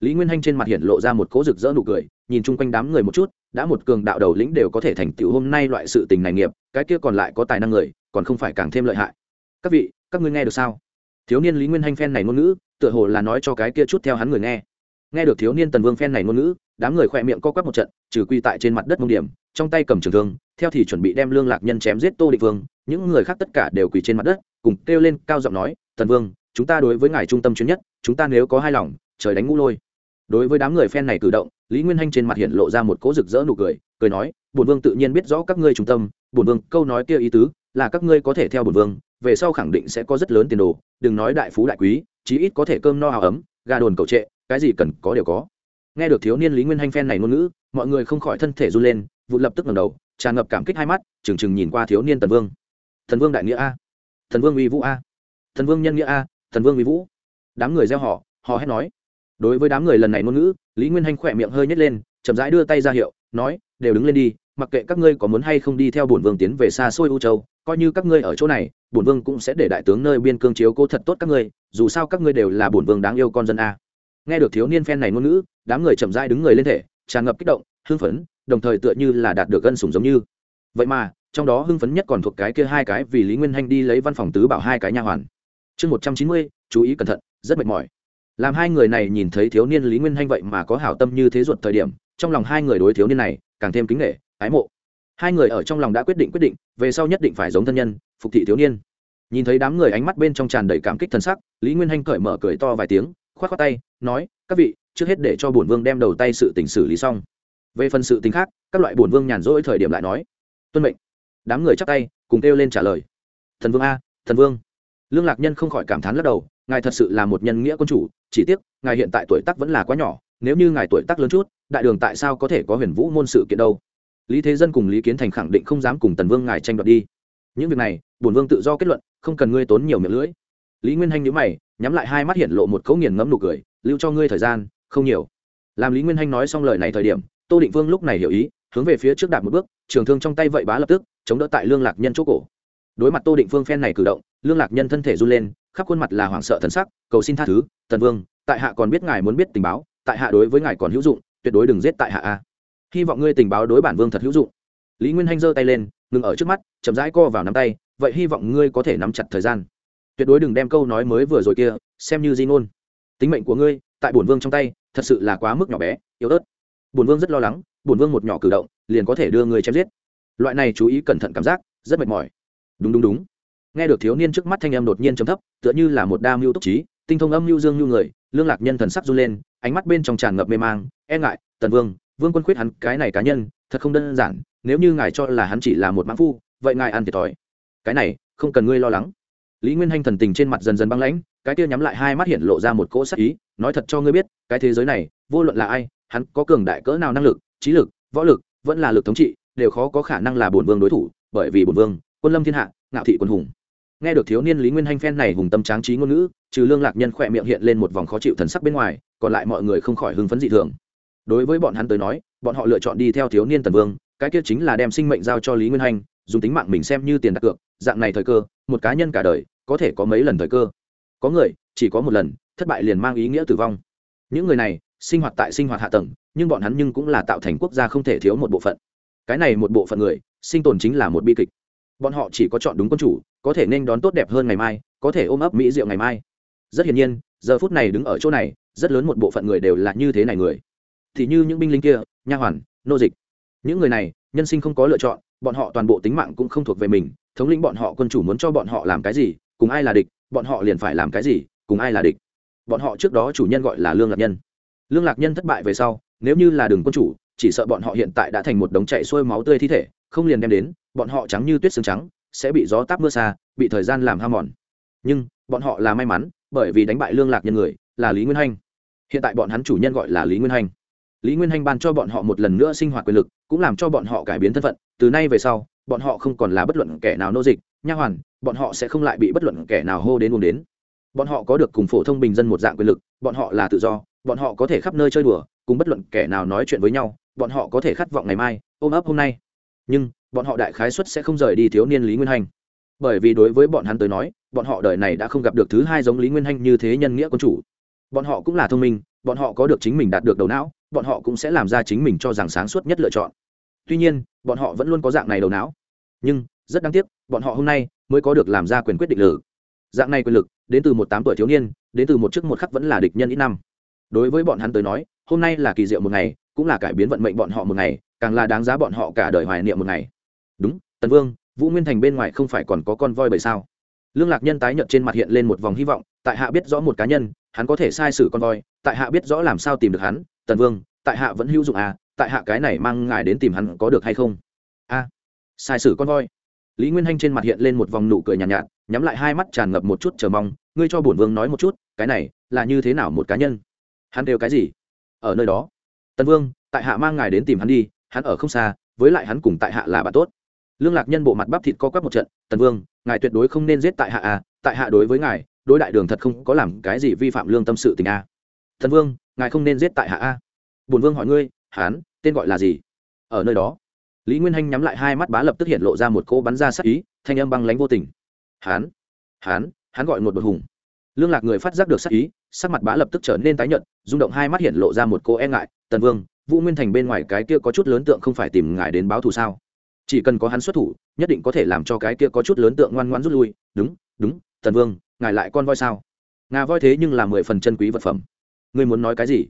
Lý nguyên hanh trên mặt hiện lộ ra một cố rực rỡ nụ cười nhìn chung quanh đám người một chút, đã một cường đạo đầu lĩnh đều có thể thành tựu hôm nay loại sự tình này nghiệp, cái kia còn lại có tài năng người, còn không phải càng thêm lợi hại. Các vị, các ngươi nghe được sao? Thiếu niên lý nguyên hanh phen này ngôn ngữ, tựa hồ là nói cho cái kia chút theo hắn người nghe. Nghe được thiếu niên tần vương phen này ngôn ngữ, đám người khỏe miệng co quắp một trận, trừ quy tại trên mặt đất mông điểm, trong tay cầm trường thương, theo thì chuẩn bị đem lương lạc nhân chém giết tô địch vương, những người khác tất cả đều quỳ trên mặt đất, cùng kêu lên cao giọng nói, tần vương, chúng ta đối với ngài trung tâm chuyến nhất, chúng ta nếu có hai lòng, trời đánh ngũ lôi đối với đám người phen này cử động, lý nguyên hanh trên mặt hiện lộ ra một cố rực rỡ nụ cười cười nói, bổn vương tự nhiên biết rõ các ngươi trung tâm, bổn vương, câu nói kia ý tứ, là các ngươi có thể theo bổn vương, về sau khẳng định sẽ có rất lớn tiền đồ, đừng nói đại phú đại quý, chí ít có thể cơm no hào ấm, gà đồn cầu trệ, cái gì cần có đều có. Nghe được thiếu niên lý nguyên hanh phen này ngôn ngữ, mọi người không khỏi thân thể run lên vụ lập tức ngầm đầu, tràn ngập cảm kích hai mắt trừng trừng nhìn qua thiếu niên tần vương. Thần vương đại nghĩa a, thần vương uy vũ a, thần vương nhân nghĩa a, thần vương uy vũ. Đám người gieo họ họ hét nói đối với đám người lần này ngôn ngữ, lý nguyên hanh khỏe miệng hơi nhét lên, chậm rãi đưa tay ra hiệu, nói, đều đứng lên đi, mặc kệ các ngươi có muốn hay không đi theo bổn vương tiến về xa xôi u châu, coi như các ngươi ở chỗ này, bổn vương cũng sẽ để đại tướng nơi biên cương chiếu cố thật tốt các ngươi, dù sao các ngươi đều là bổn vương đáng yêu con dân a. Nghe được thiếu niên phen này ngôn ngữ, đám người chậm rãi đứng người lên thể, tràn ngập kích động, hưng phấn, đồng thời tựa như là đạt được gân sủng giống như. Vậy mà, trong đó hưng phấn nhất còn thuộc cái kia hai cái vì lý nguyên hanh đi lấy văn phòng tứ bảo hai cái nha hoàn. Chương một trăm chín mươi, chú ý cẩn thận, rất mệt mỏi làm hai người này nhìn thấy thiếu niên lý nguyên hanh vậy mà có hảo tâm như thế ruột thời điểm, trong lòng hai người đối thiếu niên này càng thêm kính nghệ ái mộ. Hai người ở trong lòng đã quyết định quyết định, về sau nhất định phải giống thân nhân, phục thị thiếu niên. Nhìn thấy đám người ánh mắt bên trong tràn đầy cảm kích thân sắc, lý nguyên hanh cởi mở cười to vài tiếng k h o á t k h o á tay, nói, các vị, trước hết để cho bổn vương đem đầu tay sự t ì n h xử lý xong. Về phần sự t ì n h khác, các loại bổn vương nhàn rỗi thời điểm lại nói, tuân mệnh. Đám người chắc tay, cùng kêu lên trả lời, thần vương a, thần vương lương lạc nhân không khỏi cảm thán lắc đầu, ngài thật sự là một nhân nghĩa quân chủ, chỉ tiếc, ngài hiện tại tuổi tác vẫn là quá nhỏ, nếu như ngài tuổi tác lớn chút, đại đường tại sao có thể có huyền vũ môn sự kiện đâu? Lý thế dân cùng lý kiến thành khẳng định không dám cùng tần vương ngài tranh đoạt đi. Những việc này, bổn vương tự do kết luận, không cần ngươi tốn nhiều miệng lưỡi. Lý nguyên hanh nhíu mày, nhắm lại hai mắt hiện lộ một cấu nghiền ngẫm nụ cười, lưu cho ngươi thời gian, không nhiều. Làm lý nguyên hanh nói xong lời này thời điểm, tô định vương lúc này hiểu ý, hướng về phía trước đạp một bước, trường thương trong tay vậy bá lập tức, chống đỡ tại lương lạc nhân chỗ cổ đối mặt tô định phương phen này cử động, lương lạc nhân thân thể run lên, khắp khuôn mặt là hoảng sợ thần sắc, cầu xin tha thứ, tần vương, tại hạ còn biết ngài muốn biết tình báo, tại hạ đối với ngài còn hữu dụng, tuyệt đối đừng giết tại hạ a. Hy vọng ngươi tình báo đối bản vương thật hữu dụng. Lý nguyên hanh giơ tay lên, ngừng ở trước mắt, chậm rãi co vào nắm tay, vậy hy vọng ngươi có thể nắm chặt thời gian. Tuyệt đối đừng đem câu nói mới vừa rồi kia, xem như di ngôn. Tính mệnh của ngươi, tại bổn vương trong tay, thật sự là quá mức nhỏ bé, yếu ớt. Bổn vương rất lo lắng, bổn vương một nhỏ cử động, liền có thể đưa ngươi chém giết. Loại này chú ý cẩn thận cảm giác, rất mệt mỏi đúng đúng đúng. Nghe được thiếu niên trước mắt thanh âm đột nhiên trầm thấp, tựa như là một đa mưu túc trí, tinh thông âm mưu dương mưu người, lương lạc nhân thần sắc run lên, ánh mắt bên trong tràn ngập mê mang e ngại, tần vương vương quân khuyết hắn cái này cá nhân, thật không đơn giản, nếu như ngài cho là hắn chỉ là một mãn phu, vậy ngài ăn thiệt thòi. Cái này, không cần ngươi lo lắng. Lý nguyên hanh thần tình trên mặt dần dần băng lãnh, cái kia nhắm lại hai mắt hiện lộ ra một cỗ sắc ý, nói thật cho ngươi biết, cái thế giới này, vô luận là ai, hắn có cường đại cỡ nào năng lực, trí lực, võ lực, vẫn là lực thống trị, đều khó có khả năng là bổn vương đối thủ, bởi vì bổn vương quân lâm thiên hạ, ngạo thị quân hùng. Nghe được thiếu niên lý nguyên hanh phen này hùng tâm tráng trí ngôn ngữ, trừ lương lạc nhân khỏe miệng hiện lên một vòng khó chịu thần sắc bên ngoài, còn lại mọi người không khỏi hưng phấn dị thường. Đối với bọn hắn tới nói, bọn họ lựa chọn đi theo thiếu niên tần vương, cái kia chính là đem sinh mệnh giao cho lý nguyên hanh, dùng tính mạng mình xem như tiền đặt cược, dạng này thời cơ, một cá nhân cả đời, có thể có mấy lần thời cơ. Có người, chỉ có một lần, thất bại liền mang ý nghĩa tử vong. Những người này, sinh hoạt tại sinh hoạt hạ tầng, nhưng bọn hắn nhưng cũng là tạo thành quốc gia không thể thiếu một bộ phận. Cái này một bộ phận người, sinh tồn chính là một bi kịch bọn họ chỉ có chọn đúng quân chủ, có thể nên đón tốt đẹp hơn ngày mai, có thể ôm ấp mỹ diệu ngày mai. Rất hiển nhiên, giờ phút này đứng ở chỗ này, rất lớn một bộ phận người đều là như thế này người. Thì như những binh lính kia, nha hoàn, nô dịch. Những người này, nhân sinh không có lựa chọn, bọn họ toàn bộ tính mạng cũng không thuộc về mình, thống lĩnh bọn họ quân chủ muốn cho bọn họ làm cái gì, cùng ai là địch, bọn họ liền phải làm cái gì, cùng ai là địch. Bọn họ trước đó chủ nhân gọi là lương lạc nhân. Lương lạc nhân thất bại về sau, nếu như là đường quân chủ, chỉ sợ bọn họ hiện tại đã thành một đống chạy xuôi máu tươi thi thể, không liền đem đến bọn họ trắng như tuyết xương trắng, sẽ bị gió táp mưa xa, bị thời gian làm ham mòn. Nhưng, bọn họ là may mắn, bởi vì đánh bại lương lạc nhân người, là lý nguyên hanh. Hiện tại bọn hắn chủ nhân gọi là lý nguyên hanh. Lý nguyên hanh ban cho bọn họ một lần nữa sinh hoạt quyền lực, cũng làm cho bọn họ cải biến thân phận. Từ nay về sau, bọn họ không còn là bất luận kẻ nào nô dịch, nha hoàn, bọn họ sẽ không lại bị bất luận kẻ nào hô đến uống đến. Bọn họ có được cùng phổ thông bình dân một dạng quyền lực, bọn họ là tự do, bọn họ có thể khắp nơi chơi đùa, cùng bất luận kẻ nào nói chuyện với nhau, bọn họ có thể khát vọng ngày mai, ôm ấp hôm nay. Nhưng bọn họ đại khái xuất sẽ không rời đi thiếu niên lý nguyên hanh. Bởi vì đối với bọn hắn tới nói, bọn họ đời này đã không gặp được thứ hai giống lý nguyên hanh như thế nhân nghĩa quân chủ. Bọn họ cũng là thông minh, bọn họ có được chính mình đạt được đầu não, bọn họ cũng sẽ làm ra chính mình cho rằng sáng suốt nhất lựa chọn. Tuy nhiên, bọn họ vẫn luôn có dạng này đầu não. Nhưng, rất đáng tiếc, bọn họ hôm nay mới có được làm ra quyền quyết định lử dạng này quyền lực, đến từ một tám tuổi thiếu niên, đến từ một chức một khắc vẫn là địch nhân ít năm. Đối với bọn hắn tới nói, hôm nay là kỳ diệu một ngày, cũng là cải biến vận mệnh bọn họ một ngày, càng là đáng giá bọn họ cả đời hoài niệm một ngày đúng tần vương vũ nguyên thành bên ngoài không phải còn có con voi bởi sao? Lương lạc nhân tái nhợt trên mặt hiện lên một vòng hy vọng tại hạ biết rõ một cá nhân hắn có thể sai sử con voi tại hạ biết rõ làm sao tìm được hắn tần vương tại hạ vẫn hữu dụng à tại hạ cái này mang ngài đến tìm hắn có được hay không? A sai sử con voi. Lý nguyên hanh trên mặt hiện lên một vòng nụ cười nhàn nhạt, nhạt nhắm lại hai mắt tràn ngập một chút chờ mong ngươi cho bổn vương nói một chút cái này là như thế nào một cá nhân? Hắn đều cái gì? Ở nơi đó. Tần vương tại hạ mang ngài đến tìm hắn đi hắn ở không xa với lại hắn cùng tại hạ là bạn tốt lương lạc nhân bộ mặt bắp thịt co quắp một trận, tần vương, ngài tuyệt đối không nên giết tại hạ à tại hạ đối với ngài, đối đại đường thật không có làm cái gì vi phạm lương tâm sự tình a à. thần vương, ngài không nên giết tại hạ à. a bùn vương hỏi ngươi, hán, tên gọi là gì? Ở nơi đó. Lý nguyên hanh nhắm lại hai mắt bá lập tức hiện lộ ra một cô bắn ra sắc ý, thanh âm băng lánh vô tình. Hán hán hắn gọi một bậc hùng. Lương lạc người phát giác được sắc ý, sắc mặt bá lập tức trở nên tái nhợt, rung động hai mắt hiện lộ ra một cô e ngại, tần vương, vũ nguyên thành bên ngoài cái kia có chút lớn tượng không phải tìm ngài đến báo thù sao? Chỉ cần có hắn xuất thủ, nhất định có thể làm cho cái kia có chút lớn tượng ngoan ngoan rút lui. Đúng đúng, tần vương, ngài lại con voi sao? Ngà voi thế nhưng là mười phần chân quý vật phẩm. Ngươi muốn nói cái gì?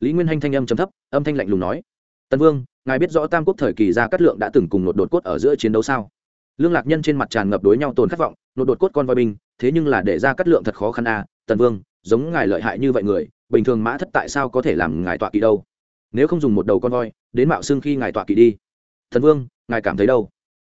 Lý nguyên hanh thanh âm chấm thấp, âm thanh lạnh lùng nói. Tần vương, ngài biết rõ tam quốc thời kỳ ra cát lượng đã từng cùng nột đột cốt ở giữa chiến đấu sao? Lương lạc nhân trên mặt tràn ngập đối nhau tồn khát vọng, nột đột cốt con voi binh, thế nhưng là để ra cát lượng thật khó khăn à? Tần vương, giống ngài lợi hại như vậy người, bình thường mã thất tại sao có thể làm ngài tọa kỵ đâu? Nếu không dùng một đầu con voi, đến mạo xưng khi ngài tọa kỵ đi thần vương, ngài cảm thấy đâu?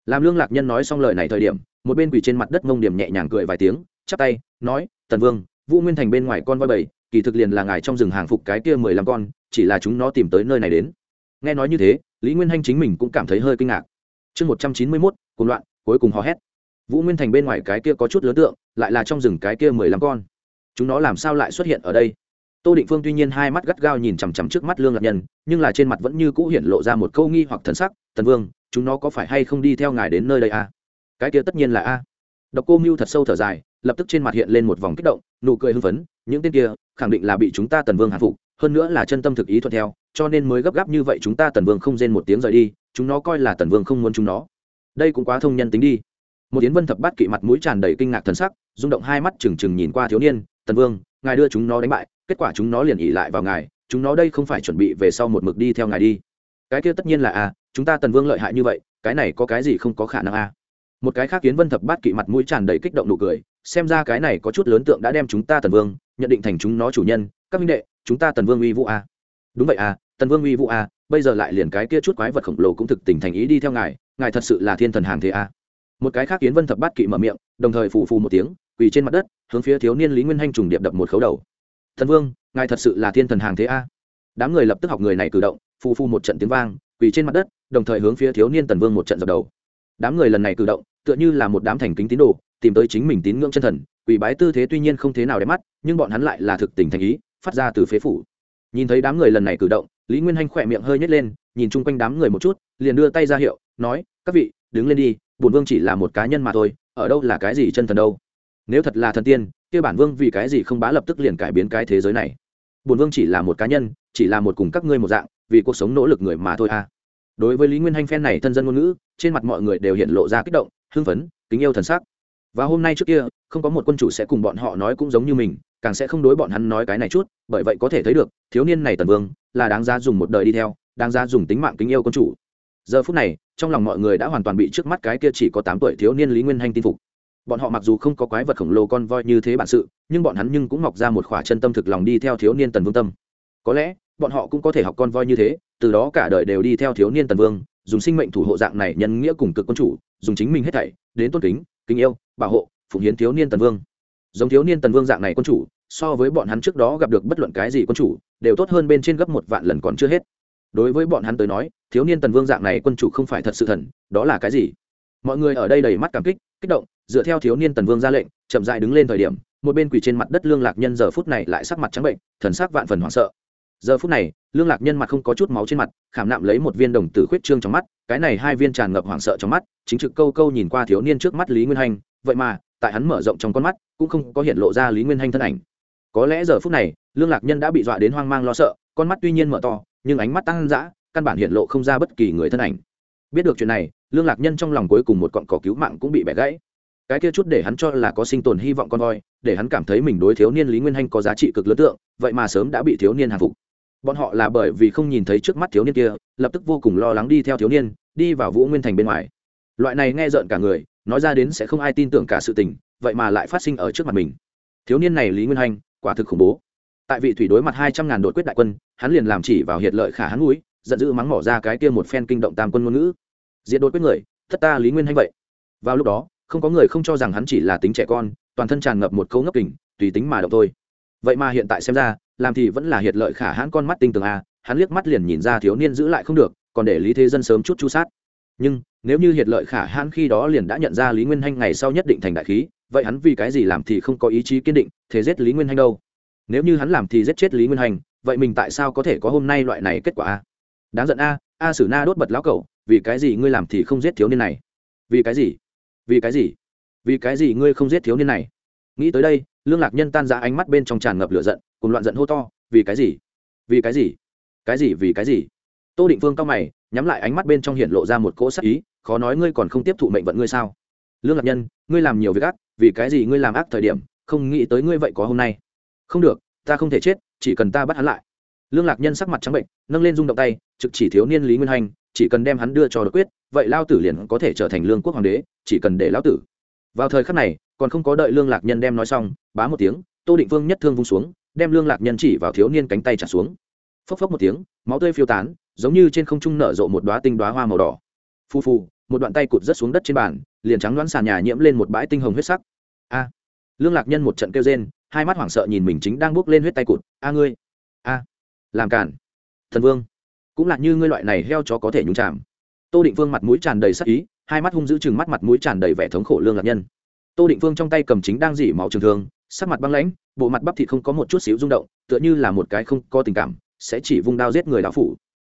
Làm lương lạc nhân nói xong lời này thời điểm, một bên quỳ trên mặt đất ngông điểm nhẹ nhàng cười vài tiếng, chắp tay, nói tần vương, vũ nguyên thành bên ngoài con voi bảy, kỳ thực liền là ngài trong rừng hàng phục cái kia mười lăm con, chỉ là chúng nó tìm tới nơi này đến. Nghe nói như thế, lý nguyên hanh chính mình cũng cảm thấy hơi kinh ngạc. Chương một trăm chín mươi mốt cùng loạn, cuối cùng hò hét. Vũ nguyên thành bên ngoài cái kia có chút lớn tượng, lại là trong rừng cái kia mười lăm con. Chúng nó làm sao lại xuất hiện ở đây? Tô định phương tuy nhiên hai mắt gắt gao nhìn chằm chằm trước mắt lương lạc nhân, nhưng là trên mặt vẫn như cũ hiện lộ ra một câu nghi hoặc thần sắc, tần vương, chúng nó có phải hay không đi theo ngài đến nơi đây à? cái kia tất nhiên là a. Độc cô mưu thật sâu thở dài, lập tức trên mặt hiện lên một vòng kích động, nụ cười hưng phấn, những tên kia, khẳng định là bị chúng ta tần vương hạ phục, hơn nữa là chân tâm thực ý thuận theo, cho nên mới gấp gáp như vậy chúng ta tần vương không rên một tiếng rời đi, chúng nó coi là tần vương không muốn chúng nó. Đây cũng quá thông nhân tính đi. Một tiến vân thập bát kỵ mặt mũi tràn đầy kinh ngạc thần sắc, rung động hai mắt trừng trừng nhìn qua thiếu niên, tần vương, ngài đưa chúng nó đánh bại kết quả chúng nó liền ỉ lại vào ngài, chúng nó đây không phải chuẩn bị về sau một mực đi theo ngài đi. Cái kia tất nhiên là a, chúng ta tần vương lợi hại như vậy, cái này có cái gì không có khả năng a? Một cái khác kiến vân thập bát kỵ mặt mũi tràn đầy kích động nụ cười, xem ra cái này có chút lớn tượng đã đem chúng ta tần vương, nhận định thành chúng nó chủ nhân, các minh đệ, chúng ta tần vương uy vũ a. Đúng vậy a, tần vương uy vũ a, bây giờ lại liền cái kia chút quái vật khổng lồ cũng thực tình thành ý đi theo ngài ngài thật sự là thiên thần hàng thế a. Một cái khác kiến vân thập bát kỵ mở miệng, đồng thời phù phù một tiếng, quỳ trên mặt đất, hướng phía thiếu niên lý nguyên hanh trùng điệp đập một khấu đầu thần vương, ngài thật sự là thiên thần hàng thế a. Đám người lập tức học người này cử động, phù phù một trận tiếng vang, quỳ trên mặt đất, đồng thời hướng phía thiếu niên tần vương một trận dập đầu. Đám người lần này cử động, tựa như là một đám thành kính tín đồ, tìm tới chính mình tín ngưỡng chân thần, quỳ bái tư thế tuy nhiên không thế nào đẹp mắt, nhưng bọn hắn lại là thực tình thành ý, phát ra từ phế phủ. Nhìn thấy đám người lần này cử động, lý nguyên hanh khỏe miệng hơi nhét lên, nhìn chung quanh đám người một chút, liền đưa tay ra hiệu, nói, các vị, đứng lên đi, bổn vương chỉ là một cá nhân mà thôi, ở đâu là cái gì chân thần đâu? Nếu thật là thần tiên, kia bản vương vì cái gì không bá lập tức liền cải biến cái thế giới này? Bổn vương chỉ là một cá nhân, chỉ là một cùng các ngươi một dạng, vì cuộc sống nỗ lực người mà thôi à. Đối với lý nguyên hanh phen này thân dân ngôn ngữ, trên mặt mọi người đều hiện lộ ra kích động, hưng phấn, kính yêu thần sắc. Và hôm nay trước kia, không có một quân chủ sẽ cùng bọn họ nói cũng giống như mình, càng sẽ không đối bọn hắn nói cái này chút, bởi vậy có thể thấy được, thiếu niên này tần vương, là đáng giá dùng một đời đi theo, đáng giá dùng tính mạng kính yêu quân chủ. Giờ phút này, trong lòng mọi người đã hoàn toàn bị trước mắt cái kia chỉ có tám tuổi thiếu niên lý nguyên hanh tin phục bọn họ mặc dù không có quái vật khổng lồ con voi như thế bản sự, nhưng bọn hắn nhưng cũng mọc ra một khỏa chân tâm thực lòng đi theo thiếu niên tần vương tâm. Có lẽ, bọn họ cũng có thể học con voi như thế, từ đó cả đời đều đi theo thiếu niên tần vương, dùng sinh mệnh thủ hộ dạng này nhân nghĩa cùng cực quân chủ, dùng chính mình hết thảy, đến tôn kính kính yêu, bảo hộ, phụng hiến thiếu niên tần vương. Giống thiếu niên tần vương dạng này quân chủ, so với bọn hắn trước đó gặp được bất luận cái gì quân chủ, đều tốt hơn bên trên gấp một vạn lần còn chưa hết. Đối với bọn hắn tới nói, thiếu niên tần vương dạng này quân chủ không phải thật sự thần, đó là cái gì? Mọi người ở đây đầy mắt cảm kích kích động, dựa theo thiếu niên tần vương ra lệnh, chậm dại đứng lên thời điểm, một bên quỳ trên mặt đất lương lạc nhân giờ phút này lại sắc mặt trắng bệnh, thần sắc vạn phần hoảng sợ. Giờ phút này, lương lạc nhân mặt không có chút máu trên mặt, khảm nạm lấy một viên đồng tử khuyết trương trong mắt, cái này hai viên tràn ngập hoảng sợ trong mắt, chính trực câu câu nhìn qua thiếu niên trước mắt lý nguyên hanh, vậy mà, tại hắn mở rộng trong con mắt, cũng không có hiện lộ ra lý nguyên hanh thân ảnh. Có lẽ giờ phút này, lương lạc nhân đã bị dọa đến hoang mang lo sợ, con mắt tuy nhiên mở to, nhưng ánh mắt tăng dã, căn bản hiện lộ không ra bất kỳ người thân ảnh. Biết được chuyện này lương lạc nhân trong lòng cuối cùng một cọn cỏ cứu mạng cũng bị bẻ gãy. Cái kia chút để hắn cho là có sinh tồn hy vọng con voi, để hắn cảm thấy mình đối thiếu niên lý nguyên hanh có giá trị cực lớn tượng, vậy mà sớm đã bị thiếu niên hàng phục. Bọn họ là bởi vì không nhìn thấy trước mắt thiếu niên kia, lập tức vô cùng lo lắng đi theo thiếu niên, đi vào vũ nguyên thành bên ngoài. Loại này nghe rợn cả người, nói ra đến sẽ không ai tin tưởng cả sự tình, vậy mà lại phát sinh ở trước mặt mình. Thiếu niên này lý nguyên hanh, quả thực khủng bố. Tại vị thủy đối mặt hai trăm ngàn đội quyết đại quân, hắn liền làm chỉ vào hiệt lợi khả hắn núi, giận dữ mắng mỏ ra cái kia một phen kinh động tam quân ngôn ngữ diện đột quyết người thất ta lý nguyên hanh vậy? Vào lúc đó không có người không cho rằng hắn chỉ là tính trẻ con toàn thân tràn ngập một câu ngốc kình tùy tính mà động thôi. Vậy mà hiện tại xem ra làm thì vẫn là hiệt lợi khả hãn con mắt tinh tường a hắn liếc mắt liền nhìn ra thiếu niên giữ lại không được còn để lý thế dân sớm chút chu sát. Nhưng nếu như hiệt lợi khả hãn khi đó liền đã nhận ra lý nguyên hanh ngày sau nhất định thành đại khí vậy hắn vì cái gì làm thì không có ý chí kiên định thế giết lý nguyên hanh đâu? Nếu như hắn làm thì giết chết lý nguyên hanh, vậy mình tại sao có thể có hôm nay loại này kết quả a? Đáng giận a a sử na đốt bật lão cậu vì cái gì ngươi làm thì không giết thiếu niên này? Vì cái gì? Vì cái gì? Vì cái gì ngươi không giết thiếu niên này? Nghĩ tới đây, lương lạc nhân tan ra ánh mắt bên trong tràn ngập lửa giận cùng loạn giận hô to, vì cái gì? Vì cái gì? Cái gì vì cái gì? Tô định vương cao mày, nhắm lại ánh mắt bên trong hiện lộ ra một cỗ sắc ý, khó nói ngươi còn không tiếp thụ mệnh vận ngươi sao? Lương lạc nhân, ngươi làm nhiều việc ác, vì cái gì ngươi làm ác thời điểm, không nghĩ tới ngươi vậy có hôm nay? Không được, ta không thể chết, chỉ cần ta bắt hắn lại. Lương lạc nhân sắc mặt trắng bệnh, nâng lên rung động tay, trực chỉ thiếu niên lý nguyên hành chỉ cần đem hắn đưa cho đột quyết, vậy lao tử liền có thể trở thành lương quốc hoàng đế, chỉ cần để lao tử. Vào thời khắc này, còn không có đợi lương lạc nhân đem nói xong, bá một tiếng, tô định vương nhất thương vung xuống, đem lương lạc nhân chỉ vào thiếu niên cánh tay trả xuống. Phốc phốc một tiếng, máu tươi phiêu tán, giống như trên không trung nở rộ một đoá tinh đoá hoa màu đỏ. Phù phù, một đoạn tay cụt rớt xuống đất trên bàn, liền trắng đoán sàn nhà nhiễm lên một bãi tinh hồng huyết sắc. A! Lương lạc nhân một trận kêu rên, hai mắt hoảng sợ nhìn mình chính đang bước lên huyết tay cụt. A ngươi! A! Làm cản thần vương! Cũng là như ngươi loại này heo chó có thể nhúng chạm tô định vương mặt mũi tràn đầy sắc ý, hai mắt hung dữ chừng mắt mặt mũi tràn đầy vẻ thống khổ lương lạc nhân. Tô định vương trong tay cầm chính đang dỉ máu trường thương, sắc mặt băng lãnh, bộ mặt bắp thịt không có một chút xíu rung động, tựa như là một cái không có tình cảm, sẽ chỉ vung đao giết người đạo phủ.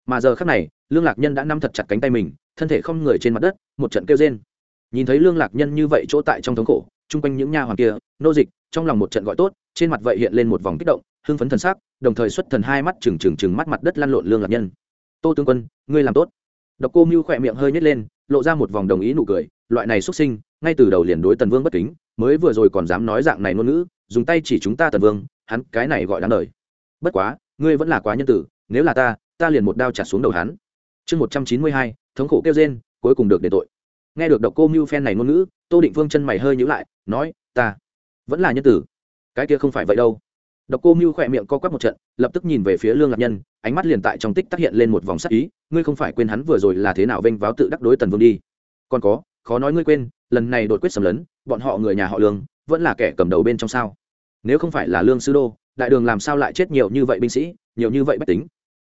Mà giờ khắc này, lương lạc nhân đã nắm thật chặt cánh tay mình, thân thể không người trên mặt đất, một trận kêu rên. Nhìn thấy lương lạc nhân như vậy chỗ tại trong thống khổ, chung quanh những nha hoàng kia, nô dịch, trong lòng một trận gọi tốt, trên mặt vậy hiện lên một vòng kích động hưng phấn thần sắc đồng thời xuất thần hai mắt trừng trừng trừng mắt mặt đất lăn lộn lương lạc nhân. Tô tướng quân ngươi làm tốt. Độc cô mưu khỏe miệng hơi nhếch lên lộ ra một vòng đồng ý nụ cười loại này xuất sinh ngay từ đầu liền đối tần vương bất kính mới vừa rồi còn dám nói dạng này ngôn ngữ dùng tay chỉ chúng ta tần vương hắn cái này gọi đáng đời. Bất quá ngươi vẫn là quá nhân tử nếu là ta ta liền một đao chặt xuống đầu hắn. Chương một trăm chín mươi hai thống khổ kêu rên, cuối cùng được đền tội. Nghe được độc cô mưu phen này ngôn ngữ tô định vương chân mày hơi nhíu lại nói ta vẫn là nhân tử cái kia không phải vậy đâu độc cô mưu khỏe miệng co quắp một trận, lập tức nhìn về phía lương lạc nhân, ánh mắt liền tại trong tích tác hiện lên một vòng sắc ý, ngươi không phải quên hắn vừa rồi là thế nào vênh váo tự đắc đối tần vương đi. Còn có, khó nói ngươi quên, lần này đột quyết sầm lấn, bọn họ người nhà họ lương, vẫn là kẻ cầm đầu bên trong sao? Nếu không phải là lương sư đô, đại đường làm sao lại chết nhiều như vậy binh sĩ, nhiều như vậy bách tính?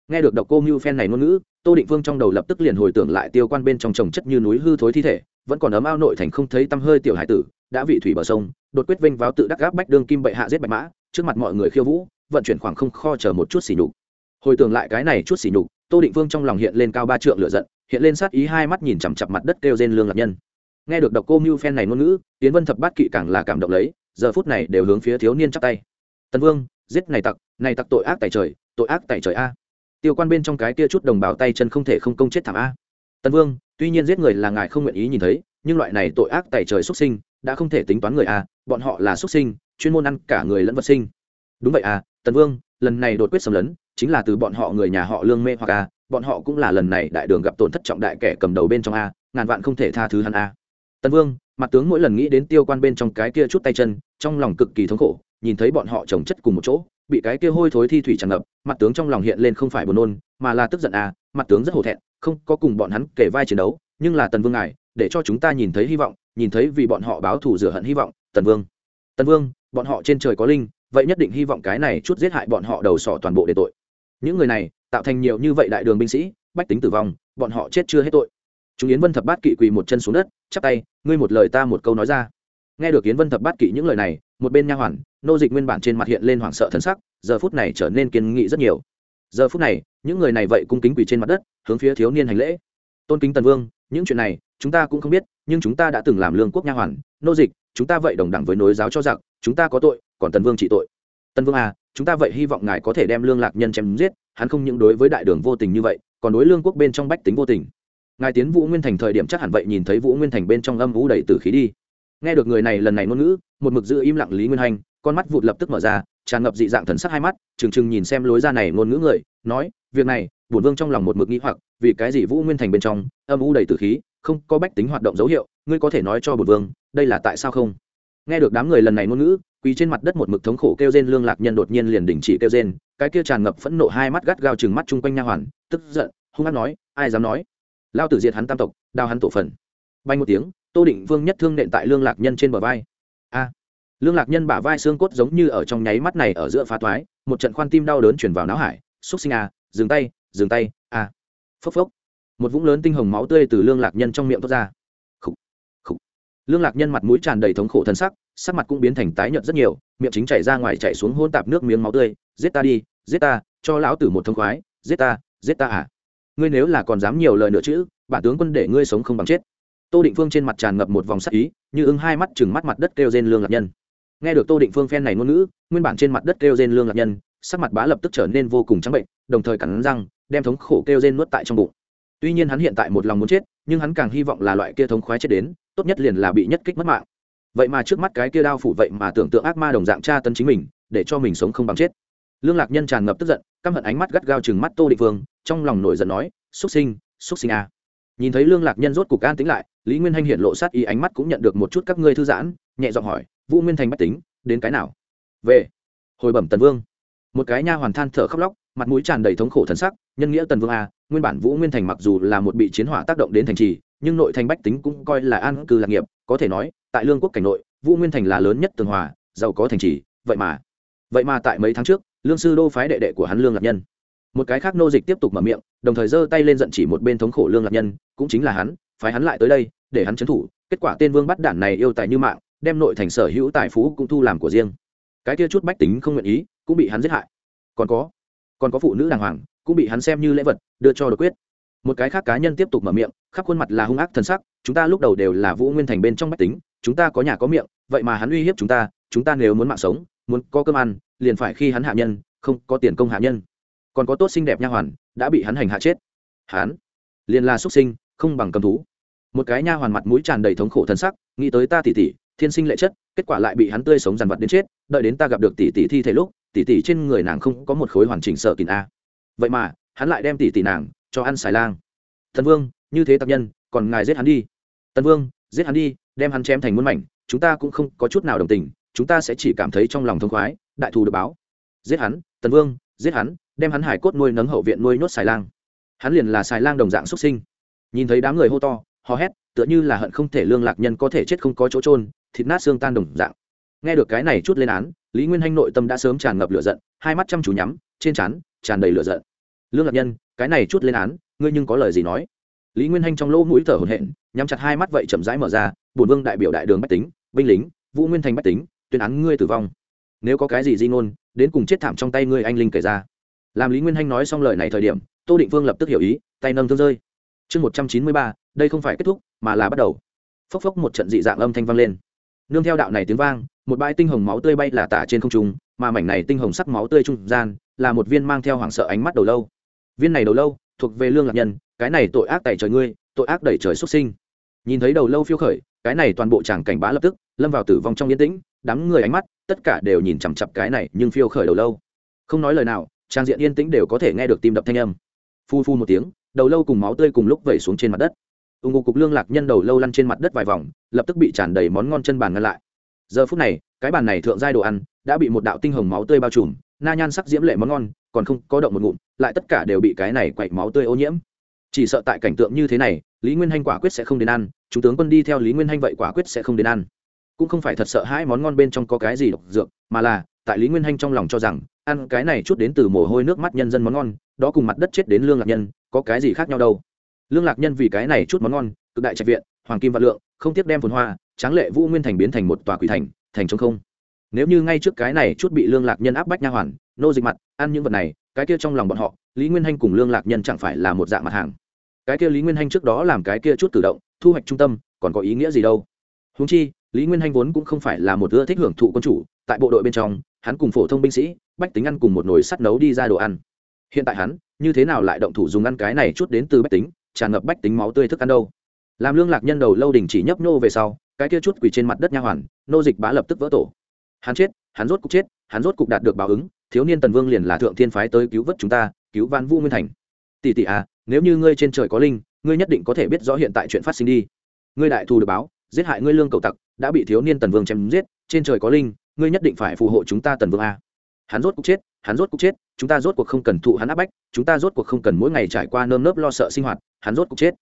Nghe được độc cô mưu phen này ngôn ngữ, tô định vương trong đầu lập tức liền hồi tưởng lại tiêu quan bên trong chồng chất như núi hư thối thi thể, vẫn còn ấm ao nội thành không thấy tăm hơi tiểu hải tử, đã vị thủy bờ sông, đột quyết vinh váo tự đắc gáp bách đương kim bệ hạ giết bạch mã trước mặt mọi người khiêu vũ, vận chuyển khoảng không kho chờ một chút xỉ nhục. Hồi tưởng lại cái này chút xỉ nhục, tô định vương trong lòng hiện lên cao ba trượng lửa giận, hiện lên sát ý hai mắt nhìn chằm chặp mặt đất kêu trên lương lạc nhân. Nghe được độc cô mưu phen này ngôn ngữ, tiến vân thập bát kỵ càng là cảm động lấy, giờ phút này đều hướng phía thiếu niên chắp tay. Tần vương, giết này tặc này tặc tội ác tại trời, tội ác tại trời a. Tiêu quan bên trong cái kia chút đồng bào tay chân không thể không công chết thảm a. Tần vương, tuy nhiên giết người là ngài không nguyện ý nhìn thấy, nhưng loại này tội ác tại trời xuất sinh, đã không thể tính toán người a, bọn họ là xuất sinh chuyên môn ăn cả người lẫn vật sinh. Đúng vậy à tần vương, lần này đột quyết xâm lấn, chính là từ bọn họ người nhà họ lương mê hoặc a bọn họ cũng là lần này đại đường gặp tổn thất trọng đại kẻ cầm đầu bên trong a ngàn vạn không thể tha thứ hắn a tần vương, mặt tướng mỗi lần nghĩ đến tiêu quan bên trong cái kia chút tay chân, trong lòng cực kỳ thống khổ, nhìn thấy bọn họ trồng chất cùng một chỗ, bị cái kia hôi thối thi thủy tràn ngập, mặt tướng trong lòng hiện lên không phải buồn nôn, mà là tức giận à mặt tướng rất hổ thẹn, không có cùng bọn hắn kể vai chiến đấu, nhưng là tần vương ngài, để cho chúng ta nhìn thấy hy vọng, nhìn thấy vì bọn họ báo thù rửa hận hy vọng, tần vương. Tần vương bọn họ trên trời có linh, vậy nhất định hy vọng cái này chút giết hại bọn họ đầu sỏ toàn bộ để tội. Những người này, tạo thành nhiều như vậy đại đường binh sĩ, bách tính tử vong, bọn họ chết chưa hết tội. Chúng yến vân thập bát kỵ quỳ một chân xuống đất, chắp tay, ngươi một lời ta một câu nói ra. Nghe được yến vân thập bát kỵ những lời này, một bên nha hoàn, nô dịch nguyên bản trên mặt hiện lên hoảng sợ thân sắc, giờ phút này trở nên kiên nghị rất nhiều. Giờ phút này, những người này vậy cung kính quỳ trên mặt đất, hướng phía thiếu niên hành lễ. Tôn kính tần vương, những chuyện này, chúng ta cũng không biết, nhưng chúng ta đã từng làm lương quốc nha hoàn, nô dịch, chúng ta vậy đồng đẳng với nối giáo cho giặc chúng ta có tội, còn tần vương trị tội. Tần vương à chúng ta vậy hy vọng ngài có thể đem lương lạc nhân chém giết, hắn không những đối với đại đường vô tình như vậy, còn đối lương quốc bên trong bách tính vô tình. Ngài tiến vũ nguyên thành thời điểm chắc hẳn vậy nhìn thấy vũ nguyên thành bên trong âm vũ đầy tử khí đi. Nghe được người này lần này ngôn ngữ, một mực giữ im lặng lý nguyên hành, con mắt vụt lập tức mở ra, tràn ngập dị dạng thần sắc hai mắt, trừng trừng nhìn xem lối ra này ngôn ngữ người, nói, việc này, bổn vương trong lòng một mực nghĩ hoặc, vì cái gì vũ nguyên thành bên trong âm u đầy tử khí, không có bách tính hoạt động dấu hiệu, ngươi có thể nói cho bổn vương, đây là tại sao không? Nghe được đám người lần này ngôn ngữ, quỳ trên mặt đất một mực thống khổ kêu rên, lương lạc nhân đột nhiên liền đình chỉ kêu rên, cái kia tràn ngập phẫn nộ hai mắt gắt gao chừng mắt chung quanh nha hoàn, tức giận, hung hát nói, ai dám nói? Lao tử diệt hắn tam tộc đao hắn tổ phần. Bay một tiếng, tô định vương nhất thương nện tại lương lạc nhân trên bờ vai. A! Lương lạc nhân bả vai xương cốt giống như ở trong nháy mắt này ở giữa phá toái, một trận khoan tim đau đớn chuyển vào não hải, xúc sinh a dừng tay dừng tay a phốc phốc. Một vũng lớn tinh hồng máu tươi từ lương lạc nhân trong miệng thoát ra lương lạc nhân mặt mũi tràn đầy thống khổ thân sắc sắc mặt cũng biến thành tái nhợt rất nhiều, miệng chính chảy ra ngoài chạy xuống hôn tạp nước miếng máu tươi. Giết ta đi, giết ta, cho lão tử một thông khoái, giết ta giết ta à? Ngươi nếu là còn dám nhiều lời nữa chữ bản tướng quân để ngươi sống không bằng chết. Tô định phương trên mặt tràn ngập một vòng sắc ý, như ưng hai mắt chừng mắt mặt đất kêu trên lương lạc nhân. Nghe được tô định phương phen này ngôn ngữ, nguyên bản trên mặt đất kêu trên lương lạc nhân, sắc mặt bá lập tức trở nên vô cùng trắng bệnh, đồng thời cắn răng, đem thống khổ kêu trên nuốt tại trong bụng. Tuy nhiên hắn hiện tại một lòng muốn chết, nhưng hắn càng hy vọng là loại kia thống khoái chết đến tốt nhất liền là bị nhất kích mất mạng. Vậy mà trước mắt cái kia đao phủ vậy mà tưởng tượng ác ma đồng dạng tra tấn chính mình để cho mình sống không bằng chết. Lương lạc nhân tràn ngập tức giận căm hận ánh mắt gắt gao chừng mắt tô định vương, trong lòng nổi giận nói xúc sinh xúc sinh a. À. nhìn thấy lương lạc nhân rốt cục an tính lại lý nguyên hanh hiện lộ sát ý ánh mắt cũng nhận được một chút các ngươi thư giãn nhẹ giọng hỏi vũ nguyên thành bách tính đến cái nào? Về. Hồi bẩm tần vương. Một cái nha hoàn than thở khóc lóc mặt mũi tràn đầy thống khổ thần sắc nhân nghĩa tần vương a nguyên bản vũ nguyên thành mặc dù là một bị chiến hỏa tác động đến thành trì nhưng nội thành bách tính cũng coi là an cư lạc nghiệp, có thể nói, tại lương quốc cảnh nội, vũ nguyên thành là lớn nhất tường hòa, giàu có thành trì, vậy mà vậy mà tại mấy tháng trước, lương sư đô phái đệ đệ của hắn lương lạc nhân. Một cái khác nô dịch tiếp tục mở miệng, đồng thời giơ tay lên giận chỉ một bên thống khổ lương lạc nhân, cũng chính là hắn, phái hắn lại tới đây, để hắn trấn thủ, kết quả tên vương bắt đản này yêu tài như mạng, đem nội thành sở hữu tài phú cũng thu làm của riêng. Cái kia chút bách tính không nguyện ý, cũng bị hắn giết hại. Còn có còn có phụ nữ đàng hoàng, cũng bị hắn xem như lễ vật, đưa cho đột quyết một cái khác cá nhân tiếp tục mở miệng, khắp khuôn mặt là hung ác thân sắc, chúng ta lúc đầu đều là vũ nguyên thành bên trong bách tính, chúng ta có nhà có miệng, vậy mà hắn uy hiếp chúng ta chúng ta nếu muốn mạng sống, muốn có cơm ăn, liền phải khi hắn hạ nhân, không có tiền công hạ nhân. Còn có tốt xinh đẹp nha hoàn, đã bị hắn hành hạ chết. Hắn liền là xuất sinh, không bằng cầm thú. Một cái nha hoàn mặt mũi tràn đầy thống khổ thân sắc, nghĩ tới ta tỉ tỉ, thiên sinh lệ chất, kết quả lại bị hắn tươi sống dằn vặt đến chết, đợi đến ta gặp được tỷ tỷ thi thể lúc tỷ tỷ trên người nàng không có một khối hoàn chỉnh sợ kín a. Vậy mà, hắn lại đem tỷ tỷ nàng cho ăn xài lang. Thần vương, như thế tập nhân, còn ngài giết hắn đi. Tần vương, giết hắn đi, đem hắn chém thành muôn mảnh, chúng ta cũng không có chút nào đồng tình, chúng ta sẽ chỉ cảm thấy trong lòng thông khoái, đại thù được báo. Giết hắn, tần vương, giết hắn, đem hắn hải cốt nuôi nấng hậu viện nuôi nhốt xài lang. Hắn liền là xài lang đồng dạng xuất sinh. Nhìn thấy đám người hô to, hò hét, tựa như là hận không thể lương lạc nhân có thể chết không có chỗ trôn thịt nát xương tan đồng dạng. Nghe được cái này chút lên án, lý nguyên hanh nội tâm đã sớm tràn ngập lửa giận, hai mắt chăm chú nhắm, trên trán tràn đầy lửa giận. Lương lạc nhân cái này chút lên án, ngươi nhưng có lời gì nói? Lý nguyên hanh trong lỗ mũi thở hổn hển, nhắm chặt hai mắt vậy chậm rãi mở ra, bổn vương đại biểu đại đường bách tính, binh lính, vũ nguyên thành bách tính, tuyên án ngươi tử vong. Nếu có cái gì di ngôn, đến cùng chết thảm trong tay ngươi anh linh kể ra. Làm lý nguyên hanh nói xong lời này thời điểm, tô định vương lập tức hiểu ý, tay nâng thương rơi. Chương một trăm chín mươi ba, đây không phải kết thúc, mà là bắt đầu. Phốc phốc một trận dị dạng âm thanh vang lên. Nương theo đạo này tiếng vang, một bãi tinh hồng máu tươi bay là tả trên không trung, mà mảnh này tinh hồng sắc máu tươi trung gian, là một viên mang theo hoảng sợ ánh mắt đầu lâu viên này đầu lâu thuộc về lương lạc nhân, cái này tội ác tẩy trời ngươi, tội ác đẩy trời xuất sinh. Nhìn thấy đầu lâu phiêu khởi, cái này toàn bộ chàng cảnh bá lập tức lâm vào tử vong trong yên tĩnh, đám người ánh mắt tất cả đều nhìn chằm chặp cái này nhưng phiêu khởi đầu lâu. Không nói lời nào, trang diện yên tĩnh đều có thể nghe được tim đập thanh âm. Phu phu một tiếng, đầu lâu cùng máu tươi cùng lúc vẩy xuống trên mặt đất. Ung ngục cục lương lạc nhân đầu lâu lăn trên mặt đất vài vòng, lập tức bị tràn đầy món ngon chân bàn ngăn lại. Giờ phút này, cái bàn này thượng giai đồ ăn đã bị một đạo tinh hồng máu tươi bao trùm na nhan sắc diễm lệ món ngon, còn không có động một ngụm, lại tất cả đều bị cái này quậy máu tươi ô nhiễm. Chỉ sợ tại cảnh tượng như thế này, lý nguyên hanh quả quyết sẽ không đến ăn, chúng tướng quân đi theo lý nguyên hanh vậy quả quyết sẽ không đến ăn. Cũng không phải thật sợ hai món ngon bên trong có cái gì độc dược, mà là, tại lý nguyên hanh trong lòng cho rằng, ăn cái này chút đến từ mồ hôi nước mắt nhân dân món ngon, đó cùng mặt đất chết đến lương lạc nhân, có cái gì khác nhau đâu. Lương lạc nhân vì cái này chút món ngon, cực đại trạch viện, hoàng kim vạn lượng, không tiếc đem phồn hoa, tráng lệ vũ nguyên thành biến thành một tòa quỷ thành thành trống không nếu như ngay trước cái này chút bị lương lạc nhân áp bách nha hoàn, nô dịch mặt, ăn những vật này, cái kia trong lòng bọn họ, lý nguyên hanh cùng lương lạc nhân chẳng phải là một dạng mặt hàng. Cái kia lý nguyên hanh trước đó làm cái kia chút cử động, thu hoạch trung tâm, còn có ý nghĩa gì đâu? Húng chi, lý nguyên hanh vốn cũng không phải là một ưa thích hưởng thụ quân chủ, tại bộ đội bên trong, hắn cùng phổ thông binh sĩ, bách tính ăn cùng một nồi sắt nấu đi ra đồ ăn. Hiện tại hắn, như thế nào lại động thủ dùng ăn cái này chút đến từ bách tính, tràn ngập bách tính máu tươi thức ăn đâu? Làm lương lạc nhân đầu lâu đình chỉ nhấp nô về sau, cái kia chút quỳ trên mặt đất nha hoàn, nô dịch bá lập tức vỡ tổ hắn chết, hắn rốt cục chết, hắn rốt cục đạt được báo ứng, thiếu niên tần vương liền là thượng thiên phái tới cứu vớt chúng ta, cứu văn vũ nguyên thành. Tỷ tỷ à nếu như ngươi trên trời có linh, ngươi nhất định có thể biết rõ hiện tại chuyện phát sinh đi. Ngươi đại thù được báo, giết hại ngươi lương cầu tặc, đã bị thiếu niên tần vương chém giết, trên trời có linh, ngươi nhất định phải phù hộ chúng ta tần vương a. Hắn rốt cuộc chết, hắn rốt cuộc chết, chúng ta rốt cuộc không cần thụ hắn áp bách, chúng ta rốt cuộc không cần mỗi ngày trải qua nơm nớp lo sợ sinh hoạt, hắn rốt cuộc chết.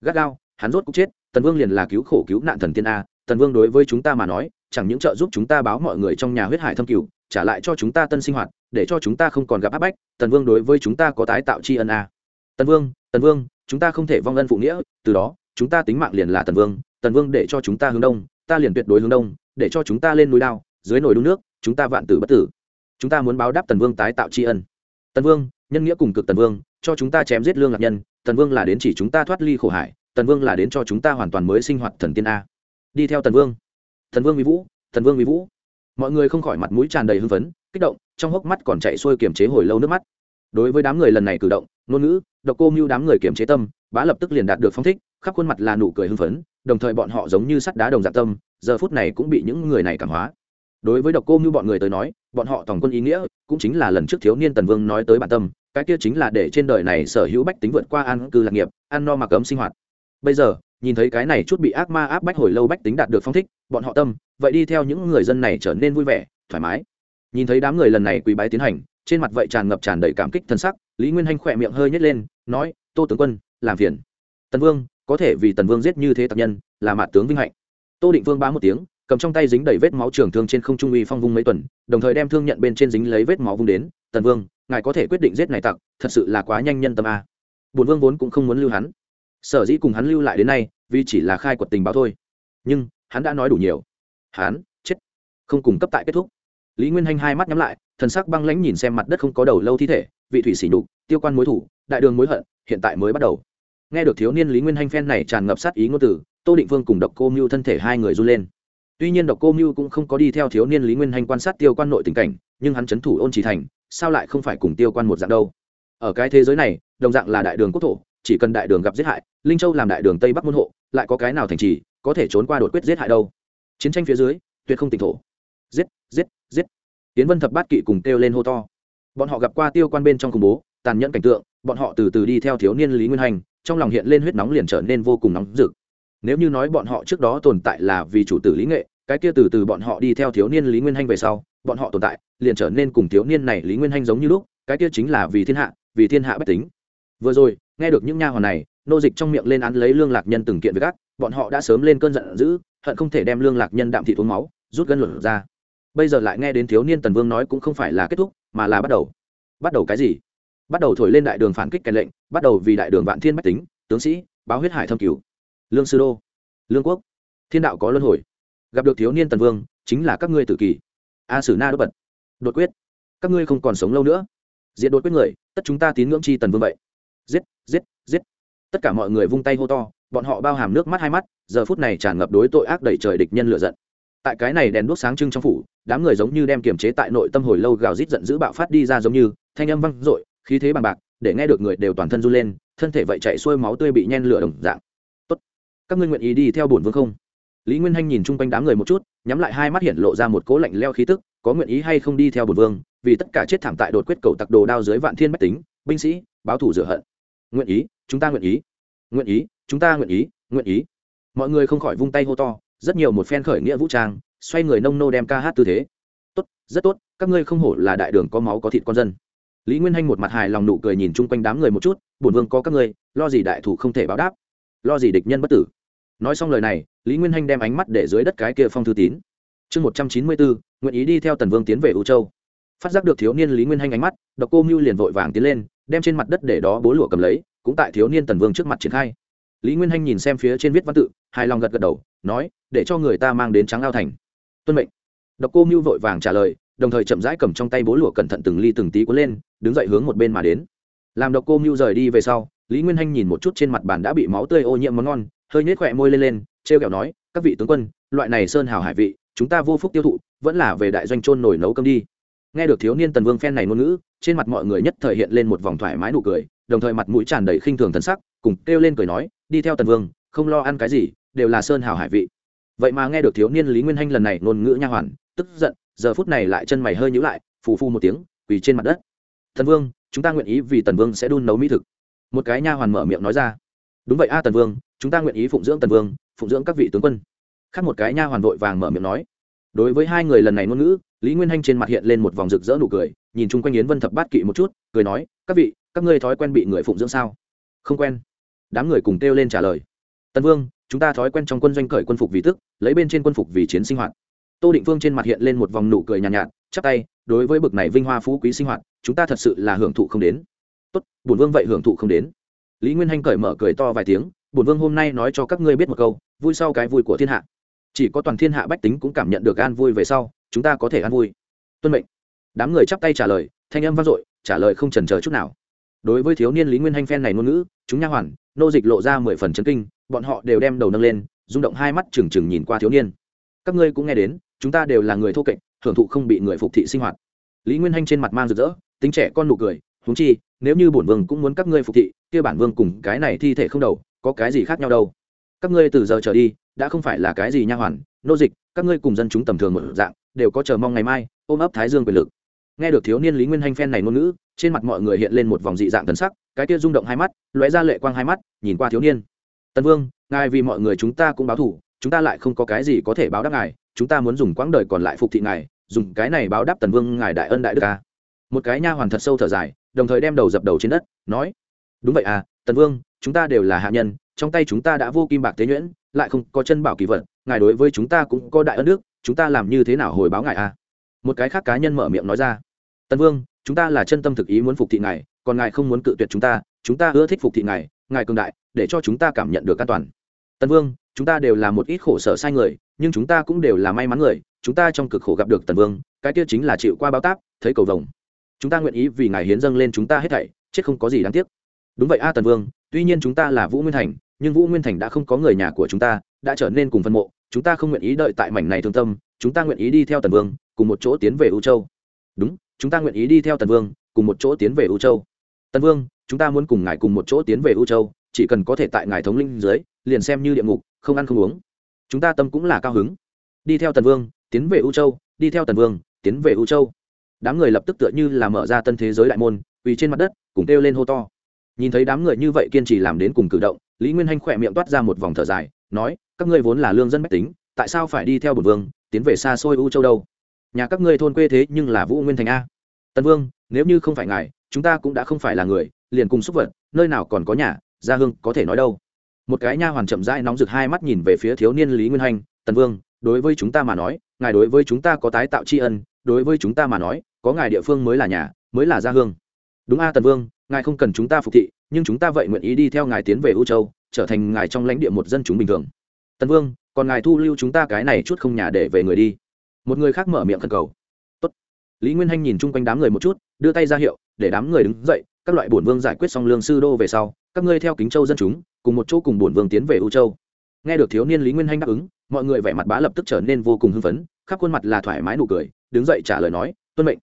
Gắt gao, hắn rốt cuộc chết, tần vương liền là cứu khổ cứu nạn thần tiên a, tần vương đối với chúng ta mà nói chẳng những trợ giúp chúng ta báo mọi người trong nhà huyết hải thâm cửu trả lại cho chúng ta tân sinh hoạt để cho chúng ta không còn gặp áp bách tần vương đối với chúng ta có tái tạo tri ân a tần vương tần vương chúng ta không thể vong ân phụ nghĩa từ đó chúng ta tính mạng liền là tần vương tần vương để cho chúng ta hướng đông ta liền tuyệt đối hướng đông để cho chúng ta lên núi lao dưới nồi đun nước chúng ta vạn tử bất tử chúng ta muốn báo đáp tần vương tái tạo tri ân tần vương nhân nghĩa cùng cực tần vương cho chúng ta chém giết lương lạc nhân tần vương là đến chỉ chúng ta thoát ly khổ hải tần vương là đến cho chúng ta hoàn toàn mới sinh hoạt thần tiên a đi theo tần vương thần vương mỹ vũ, thần vương mỹ vũ. Mọi người không khỏi mặt mũi tràn đầy hưng phấn, kích động, trong hốc mắt còn chạy xuôi kiềm chế hồi lâu nước mắt. Đối với đám người lần này cử động, ngôn ngữ, độc cô mưu đám người kiềm chế tâm, bá lập tức liền đạt được phong thích, khắp khuôn mặt là nụ cười hưng phấn, đồng thời bọn họ giống như sắt đá đồng dạng tâm, giờ phút này cũng bị những người này cảm hóa. Đối với độc cô mưu bọn người tới nói, bọn họ tổng quân ý nghĩa cũng chính là lần trước thiếu niên tần vương nói tới bản tâm, cái kia chính là để trên đời này sở hữu bách tính vượt qua an cư lạc nghiệp ăn no mặc ấm sinh hoạt. Bây giờ nhìn thấy cái này chút bị ác ma áp bách hồi lâu bách tính đạt được phong thích, bọn họ tâm, vậy đi theo những người dân này trở nên vui vẻ, thoải mái. Nhìn thấy đám người lần này quỳ bái tiến hành, trên mặt vậy tràn ngập tràn đầy cảm kích thân sắc, lý nguyên hanh khỏe miệng hơi nhét lên, nói, tô tướng quân, làm phiền. Tần vương, có thể vì tần vương giết như thế tạc nhân, là mạt tướng vinh hạnh. Tô định vương bá một tiếng, cầm trong tay dính đầy vết máu trường thương trên không trung uy phong vung mấy tuần, đồng thời đem thương nhận bên trên dính lấy vết máu vung đến, tần vương, ngài có thể quyết định giết này tặc, thật sự là quá nhanh nhân tâm a. Bùn vương vốn cũng không muốn lưu hắn sở dĩ cùng hắn lưu lại đến nay, vì chỉ là khai quật tình báo thôi. Nhưng, hắn đã nói đủ nhiều. Hắn, chết. Không cùng cấp tại kết thúc. Lý nguyên hanh hai mắt nhắm lại, thần sắc băng lãnh nhìn xem mặt đất không có đầu lâu thi thể, vị thủy sỉ nhục, tiêu quan mối thủ, đại đường mối hận, hiện tại mới bắt đầu. Nghe được thiếu niên lý nguyên hanh phen này tràn ngập sát ý ngôn từ, tô định vương cùng độc cô mưu thân thể hai người run lên. Tuy nhiên độc cô mưu cũng không có đi theo thiếu niên lý nguyên hanh quan sát tiêu quan nội tình cảnh, nhưng hắn c h ấ n thủ ôn trì thành, sao lại không phải cùng tiêu quan một dạng đâu? Ở cái thế giới này, đồng dạng là đại đường quốc thổ chỉ cần đại đường gặp giết hại, linh châu làm đại đường tây bắc môn hộ, lại có cái nào thành trì, có thể trốn qua đột quyết giết hại đâu. Chiến tranh phía dưới, tuyệt không tỉnh thổ. Giết giết giết. Tiến vân thập bát kỵ cùng kêu lên hô to. Bọn họ gặp qua tiêu quan bên trong khủng bố, tàn nhẫn cảnh tượng, bọn họ từ từ đi theo thiếu niên lý nguyên hành, trong lòng hiện lên huyết nóng liền trở nên vô cùng nóng rực. Nếu như nói bọn họ trước đó tồn tại là vì chủ tử lý nghệ, cái kia từ từ bọn họ đi theo thiếu niên lý nguyên hanh về sau, bọn họ tồn tại, liền trở nên cùng thiếu niên này lý nguyên hanh giống như lúc, cái kia chính là vì thiên hạ, vì thiên hạ bất tính. Vừa rồi nghe được những nha hoàn này, nô dịch trong miệng lên án lấy lương lạc nhân từng kiện với gác bọn họ đã sớm lên cơn giận dữ, hận không thể đem lương lạc nhân đạm thị uống máu, rút gân luận ra. Bây giờ lại nghe đến thiếu niên tần vương nói cũng không phải là kết thúc, mà là bắt đầu. Bắt đầu cái gì? Bắt đầu thổi lên đại đường phản kích kèn lệnh, bắt đầu vì đại đường vạn thiên bách tính, tướng sĩ, báo huyết hải thâm cứu lương sư đô, lương quốc, thiên đạo có luân hồi. Gặp được thiếu niên tần vương, chính là các ngươi tử kỳ. A sử na đốt bật. Đột quyết. Các ngươi không còn sống lâu nữa. Diện đột quyết người, tất chúng ta tín ngưỡng chi tần vương vậy. Giết giết giết. Tất cả mọi người vung tay hô to, bọn họ bao hàm nước mắt hai mắt, giờ phút này tràn ngập đối tội ác đẩy trời địch nhân lựa giận. Tại cái này đèn đuốc sáng trưng trong phủ, đám người giống như đem kiềm chế tại nội tâm hồi lâu gào rít giận dữ bạo phát đi ra giống như, thanh âm vang dội, khí thế bằng bạc, để nghe được người đều toàn thân run lên, thân thể vậy chạy xuôi máu tươi bị nhen lửa đồng dạng. Tốt, các ngươi nguyện ý đi theo bổn vương không? Lý nguyên hanh nhìn chung quanh đám người một chút, nhắm lại hai mắt hiện lộ ra một cố lạnh leo khí tức, có nguyện ý hay không đi theo bổn vương, vì tất cả chết thảm tại đột quyết cầu tặc đồ đao dưới vạn thiên bách tính, binh sĩ, báo thủ rửa hận nguyện ý, chúng ta nguyện ý. Nguyện ý, chúng ta nguyện ý nguyện ý. Mọi người không khỏi vung tay hô to, rất nhiều một phen khởi nghĩa vũ trang, xoay người nông nô đem ca hát tư thế. Tốt, rất tốt, các ngươi không hổ là đại đường có máu có thịt con dân. Lý nguyên hanh một mặt hài lòng nụ cười nhìn chung quanh đám người một chút, bổn vương có các ngươi, lo gì đại thủ không thể báo đáp? Lo gì địch nhân bất tử? Nói xong lời này, lý nguyên hanh đem ánh mắt để dưới đất cái kia phong thư tín. Chương một trăm chín mươi bốn, nguyện ý đi theo tần vương tiến về ưu châu. Phát giác được thiếu niên lý nguyên hanh ánh mắt, độc cô mưu liền vội vàng tiến lên đem trên mặt đất để đó bố lụa cầm lấy, cũng tại thiếu niên tần vương trước mặt triển khai. Lý nguyên hanh nhìn xem phía trên viết văn tự, hài lòng gật gật đầu, nói, để cho người ta mang đến trắng ao thành. Tuân mệnh. Độc cô mưu vội vàng trả lời, đồng thời chậm rãi cầm trong tay bố lụa cẩn thận từng ly từng tí cuốn lên, đứng dậy hướng một bên mà đến. Làm độc cô mưu rời đi về sau, lý nguyên hanh nhìn một chút trên mặt bàn đã bị máu tươi ô nhiễm món ngon, hơi nhếch khỏe môi lên lên t r e o kẹo nói, các vị tướng quân, loại này sơn hào hải vị, chúng ta vô phúc tiêu thụ, vẫn là về đại doanh trôn nổi nấu cơm đi nghe được thiếu niên tần vương phen này ngôn ngữ, trên mặt mọi người nhất thời hiện lên một vòng thoải mái nụ cười, đồng thời mặt mũi tràn đầy khinh thường thần sắc, cùng kêu lên cười nói, đi theo tần vương, không lo ăn cái gì, đều là sơn hào hải vị. Vậy mà nghe được thiếu niên lý nguyên hanh lần này ngôn ngữ nha hoàn, tức giận, giờ phút này lại chân mày hơi nhữ lại, phù phu một tiếng, quỳ trên mặt đất. Thần vương, chúng ta nguyện ý vì tần vương sẽ đun nấu mỹ thực. Một cái nha hoàn mở miệng nói ra. Đúng vậy a tần vương, chúng ta nguyện ý phụng dưỡng tần vương, phụng dưỡng các vị tướng quân. Khác một cái nha hoàn vội vàng mở miệng nói. Đối với hai người lần này ngôn ngữ lý nguyên hanh trên mặt hiện lên một vòng rực rỡ nụ cười nhìn chung quanh yến vân thập bát kỵ một chút cười nói các vị các ngươi thói quen bị người phụng dưỡng sao? Không quen. Đám người cùng kêu lên trả lời. Tần vương chúng ta thói quen trong quân doanh cởi quân phục vì tức lấy bên trên quân phục vì chiến sinh hoạt. Tô định phương trên mặt hiện lên một vòng nụ cười nhàn nhạt, nhạt chắp tay đối với bực này vinh hoa phú quý sinh hoạt chúng ta thật sự là hưởng thụ không đến. Tốt bổn vương vậy hưởng thụ không đến. Lý nguyên hanh cởi mở cười to vài tiếng bổn vương hôm nay nói cho các ngươi biết một câu vui sau cái vui của thiên hạ. Chỉ có toàn thiên hạ bách tính cũng cảm nhận được an vui về sau chúng ta có thể ăn vui. Tuân mệnh. Đám người chắp tay trả lời, thanh âm vang dội, trả lời không trần chờ chút nào. Đối với thiếu niên lý nguyên hanh phen này ngôn ngữ, chúng nha hoàn, nô dịch lộ ra mười phần chấn kinh, bọn họ đều đem đầu nâng lên, rung động hai mắt trừng trừng nhìn qua thiếu niên. Các ngươi cũng nghe đến, chúng ta đều là người thô kệch, hưởng thụ không bị người phục thị sinh hoạt. Lý nguyên hanh trên mặt mang rực rỡ, tính trẻ con nụ cười húng chi, nếu như bổn vương cũng muốn các ngươi phục thị, kia bản vương cùng cái này thi thể không đầu, có cái gì khác nhau đâu. Các ngươi từ giờ trở đi, đã không phải là cái gì nha hoàn, nô dịch, các ngươi cùng dân chúng tầm thường một dạng đều có chờ mong ngày mai, ôm ấp thái dương quyền lực. Nghe được thiếu niên lý nguyên hanh phen này ngôn ngữ, trên mặt mọi người hiện lên một vòng dị dạng tần sắc, cái kia rung động hai mắt, lóe ra lệ quang hai mắt, nhìn qua thiếu niên. Tần vương, ngài vì mọi người chúng ta cũng báo thủ chúng ta lại không có cái gì có thể báo đáp ngài, chúng ta muốn dùng quãng đời còn lại phục thị ngài, dùng cái này báo đáp tần vương ngài đại ân đại đức ca một cái nha hoàn thật sâu thở dài, đồng thời đem đầu dập đầu trên đất, nói, đúng vậy à tần vương, chúng ta đều là hạ nhân, trong tay chúng ta đã vô kim bạc tế nhuyễn, lại không có chân bảo kỳ vật, ngài đối với chúng ta cũng có đại ân đức chúng ta làm như thế nào hồi báo ngài à? Một cái khác cá nhân mở miệng nói ra. Tần vương, chúng ta là chân tâm thực ý muốn phục thị ngài, còn ngài không muốn cự tuyệt chúng ta chúng ta ưa thích phục thị ngài ngài cường đại, để cho chúng ta cảm nhận được an toàn. Tần vương, chúng ta đều là một ít khổ sở sai người, nhưng chúng ta cũng đều là may mắn người, chúng ta trong cực khổ gặp được tần vương, cái kia chính là chịu qua báo táp, thấy cầu vồng. Chúng ta nguyện ý vì ngài hiến dâng lên chúng ta hết thảy, chết không có gì đáng tiếc. Đúng vậy a tần vương, tuy nhiên chúng ta là vũ nguyên thành, nhưng vũ nguyên thành đã không có người nhà của chúng ta, đã trở nên cùng phân mộ chúng ta không nguyện ý đợi tại mảnh này thương tâm, chúng ta nguyện ý đi theo tần vương, cùng một chỗ tiến về u châu. Đúng, chúng ta nguyện ý đi theo tần vương, cùng một chỗ tiến về u châu. Tần vương, chúng ta muốn cùng ngài cùng một chỗ tiến về u châu, chỉ cần có thể tại ngài thống linh dưới, liền xem như địa ngục, không ăn không uống. Chúng ta tâm cũng là cao hứng. Đi theo tần vương, tiến về u châu, đi theo tần vương, tiến về u châu. Đám người lập tức tựa như là mở ra tân thế giới đại môn vì trên mặt đất, cùng kêu lên hô to. Nhìn thấy đám người như vậy kiên trì làm đến cùng cử động, lý nguyên hanh khỏe miệng toát ra một vòng thở dài, nói các ngươi vốn là lương dân bách tính tại sao phải đi theo bổn vương tiến về xa xôi u châu đâu? Nhà các ngươi thôn quê thế nhưng là vũ nguyên thành a. Tần vương nếu như không phải ngài chúng ta cũng đã không phải là người liền cùng xúc vật nơi nào còn có nhà gia hương có thể nói đâu. Một cái nha hoàn chậm rãi nóng rực hai mắt nhìn về phía thiếu niên lý nguyên hành, tần vương đối với chúng ta mà nói ngài đối với chúng ta có tái tạo tri ân đối với chúng ta mà nói có ngài địa phương mới là nhà mới là gia hương. Đúng a tần vương ngài không cần chúng ta phục thị nhưng chúng ta vậy nguyện ý đi theo ngài tiến về u châu trở thành ngài trong lãnh địa một dân chúng bình thường tần vương, còn ngài thu lưu chúng ta cái này chút không nhà để về người đi. Một người khác mở miệng khẩn cầu. Tốt. lý nguyên hanh nhìn chung quanh đám người một chút, đưa tay ra hiệu, để đám người đứng dậy, các loại bổn vương giải quyết xong lương sư đô về sau, các ngươi theo kính châu dân chúng, cùng một chỗ cùng bổn vương tiến về u châu. Nghe được thiếu niên lý nguyên hanh đáp ứng, mọi người vẻ mặt bá lập tức trở nên vô cùng hưng phấn, khắp khuôn mặt là thoải mái nụ cười, đứng dậy trả lời nói, tuân mệnh.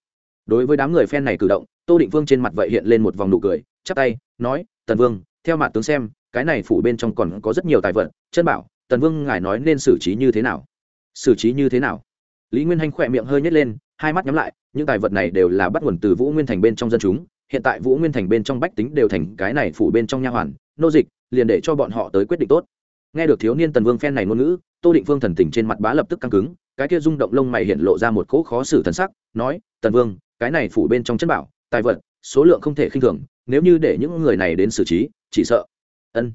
Đối với đám người phen này cử động, tô định vương trên mặt vậy hiện lên một vòng nụ cười, chắp tay, nói, tần vương, theo mặt tướng xem, cái này phủ bên trong còn có rất nhiều tài vật, chân bảo tần vương ngài nói nên xử trí như thế nào? Xử trí như thế nào? Lý nguyên hanh khỏe miệng hơi nhét lên, hai mắt nhắm lại, những tài vật này đều là bắt nguồn từ vũ nguyên thành bên trong dân chúng. Hiện tại vũ nguyên thành bên trong bách tính đều thành cái này phủ bên trong nha hoàn, nô dịch, liền để cho bọn họ tới quyết định tốt. Nghe được thiếu niên tần vương phen này ngôn ngữ, tô định vương thần tình trên mặt bá lập tức căng cứng, cái kia rung động lông mày hiện lộ ra một cỗ khó xử thần sắc, nói, tần vương, cái này phủ bên trong chất bảo, tài vật, số lượng không thể khinh thường, nếu như để những người này đến xử trí, chỉ sợ. Ân.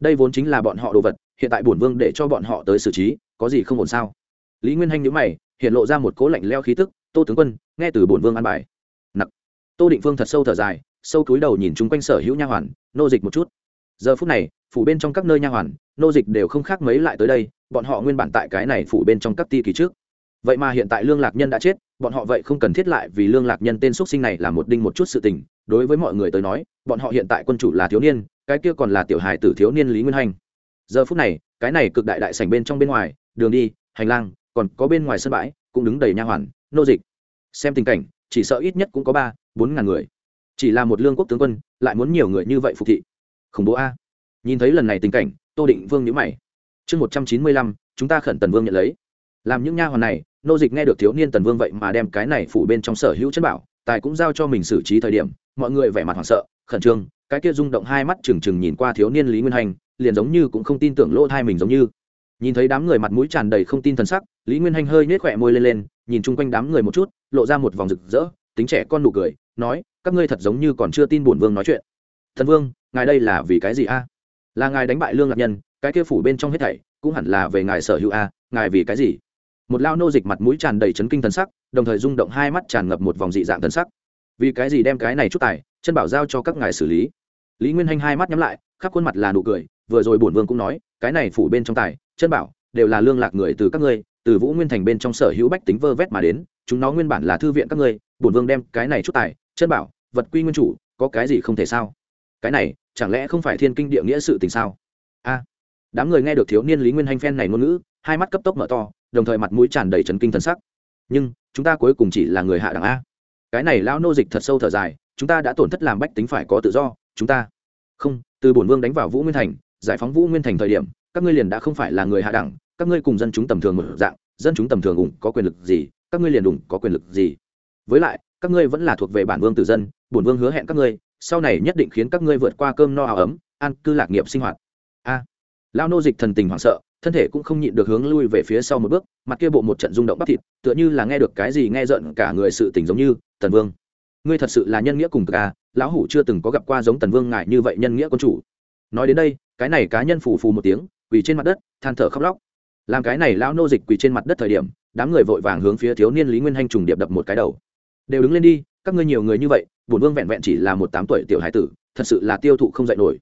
Đây vốn chính là bọn họ đồ vật hiện tại bổn vương để cho bọn họ tới xử trí, có gì không ổn sao? Lý nguyên hanh nhữ mày, hiện lộ ra một cố lạnh leo khí tức, tô tướng quân, nghe từ bổn vương an bài. Nặc. Tô định vương thật sâu thở dài, sâu túi đầu nhìn chung quanh sở hữu nha hoàn, nô dịch một chút. Giờ phút này, phủ bên trong các nơi nha hoàn, nô dịch đều không khác mấy lại tới đây, bọn họ nguyên bản tại cái này phủ bên trong các ti kỳ trước. Vậy mà hiện tại lương lạc nhân đã chết, bọn họ vậy không cần thiết lại vì lương lạc nhân tên x sinh này là một đinh một chút sự tình. Đối với mọi người tới nói, bọn họ hiện tại quân chủ là thiếu niên, cái kia còn là tiểu hài tử thiếu niên lý nguyên hành giờ phút này, cái này cực đại đại sảnh bên trong bên ngoài, đường đi, hành lang, còn có bên ngoài sân bãi, cũng đứng đầy nha hoàn, nô dịch. Xem tình cảnh, chỉ sợ ít nhất cũng có ba, bốn ngàn người. Chỉ là một lương quốc tướng quân, lại muốn nhiều người như vậy phục thị. Khủng bố a. Nhìn thấy lần này tình cảnh, tô định vương nhữ mày. Chương một trăm chín mươi lăm, chúng ta khẩn tần vương nhận lấy. Làm những nha hoàn này, nô dịch nghe được thiếu niên tần vương vậy mà đem cái này phủ bên trong sở hữu chân bảo, tài cũng giao cho mình xử trí thời điểm, mọi người vẻ mặt hoảng sợ, khẩn trương, cái kia rung động hai mắt trừng trừng nhìn qua thiếu niên lý nguyên hành liền giống như cũng không tin tưởng lỗ thai mình giống như. Nhìn thấy đám người mặt mũi tràn đầy không tin thần sắc, lý nguyên hanh hơi nhếch khỏe môi lên lên, nhìn chung quanh đám người một chút, lộ ra một vòng rực rỡ, tính trẻ con nụ cười, nói, các ngươi thật giống như còn chưa tin bổn vương nói chuyện. Thần vương, ngài đây là vì cái gì a? Là ngài đánh bại lương lạc nhân, cái kia phủ bên trong hết thảy, cũng hẳn là về ngài sở hữu a, ngài vì cái gì? Một lao nô dịch mặt mũi tràn đầy chấn kinh thần sắc, đồng thời rung động hai mắt tràn ngập một vòng dị dạng thần sắc. Vì cái gì đem cái này chút tài, chân bảo giao cho các ngài xử lý? Lý nguyên hanh hai mắt nhắm lại, khắp khuôn mặt là nụ cười vừa rồi bổn vương cũng nói, cái này phủ bên trong tài, chân bảo, đều là lương lạc người từ các ngươi, từ vũ nguyên thành bên trong sở hữu bách tính vơ vét mà đến, chúng nó nguyên bản là thư viện các ngươi, bổn vương đem cái này chút tài, chân bảo, vật quy nguyên chủ, có cái gì không thể sao? Cái này, chẳng lẽ không phải thiên kinh địa nghĩa sự tình sao? A, đám người nghe được thiếu niên lý nguyên hanh phen này ngôn ngữ, hai mắt cấp tốc mở to, đồng thời mặt mũi tràn đầy trấn kinh thần sắc. Nhưng, chúng ta cuối cùng chỉ là người hạ đẳng a. Cái này lão nô dịch thật sâu thở dài, chúng ta đã tổn thất làm bách tính phải có tự do, chúng ta. Không, từ bổn vương đánh vào vũ nguyên thành giải phóng vũ nguyên thành thời điểm các ngươi liền đã không phải là người hạ đẳng các ngươi cùng dân chúng tầm thường một dạng dân chúng tầm thường ủng có quyền lực gì các ngươi liền ủng có quyền lực gì. Với lại các ngươi vẫn là thuộc về bản vương tử dân bổn vương hứa hẹn các ngươi sau này nhất định khiến các ngươi vượt qua cơm no áo ấm an cư lạc nghiệp sinh hoạt. A. À, lao nô dịch thần tình hoảng sợ thân thể cũng không nhịn được hướng lui về phía sau một bước mặt kia bộ một trận rung động bắp thịt tựa như là nghe được cái gì nghe giận cả người sự tình giống như tần vương ngươi thật sự là nhân nghĩa cùng cực à lão hủ chưa từng có gặp qua giống tần vương ngại như vậy nhân nghĩa quân chủ. Nói đến đây cái này cá nhân phù phù một tiếng, quỳ trên mặt đất, than thở khóc lóc. Làm cái này lão nô dịch quỳ trên mặt đất thời điểm, đám người vội vàng hướng phía thiếu niên lý nguyên hanh trùng điệp đập một cái đầu. Đều đứng lên đi, các ngươi nhiều người như vậy, bổn vương vẹn vẹn chỉ là một tám tuổi tiểu hải tử, thật sự là tiêu thụ không dạy nổi.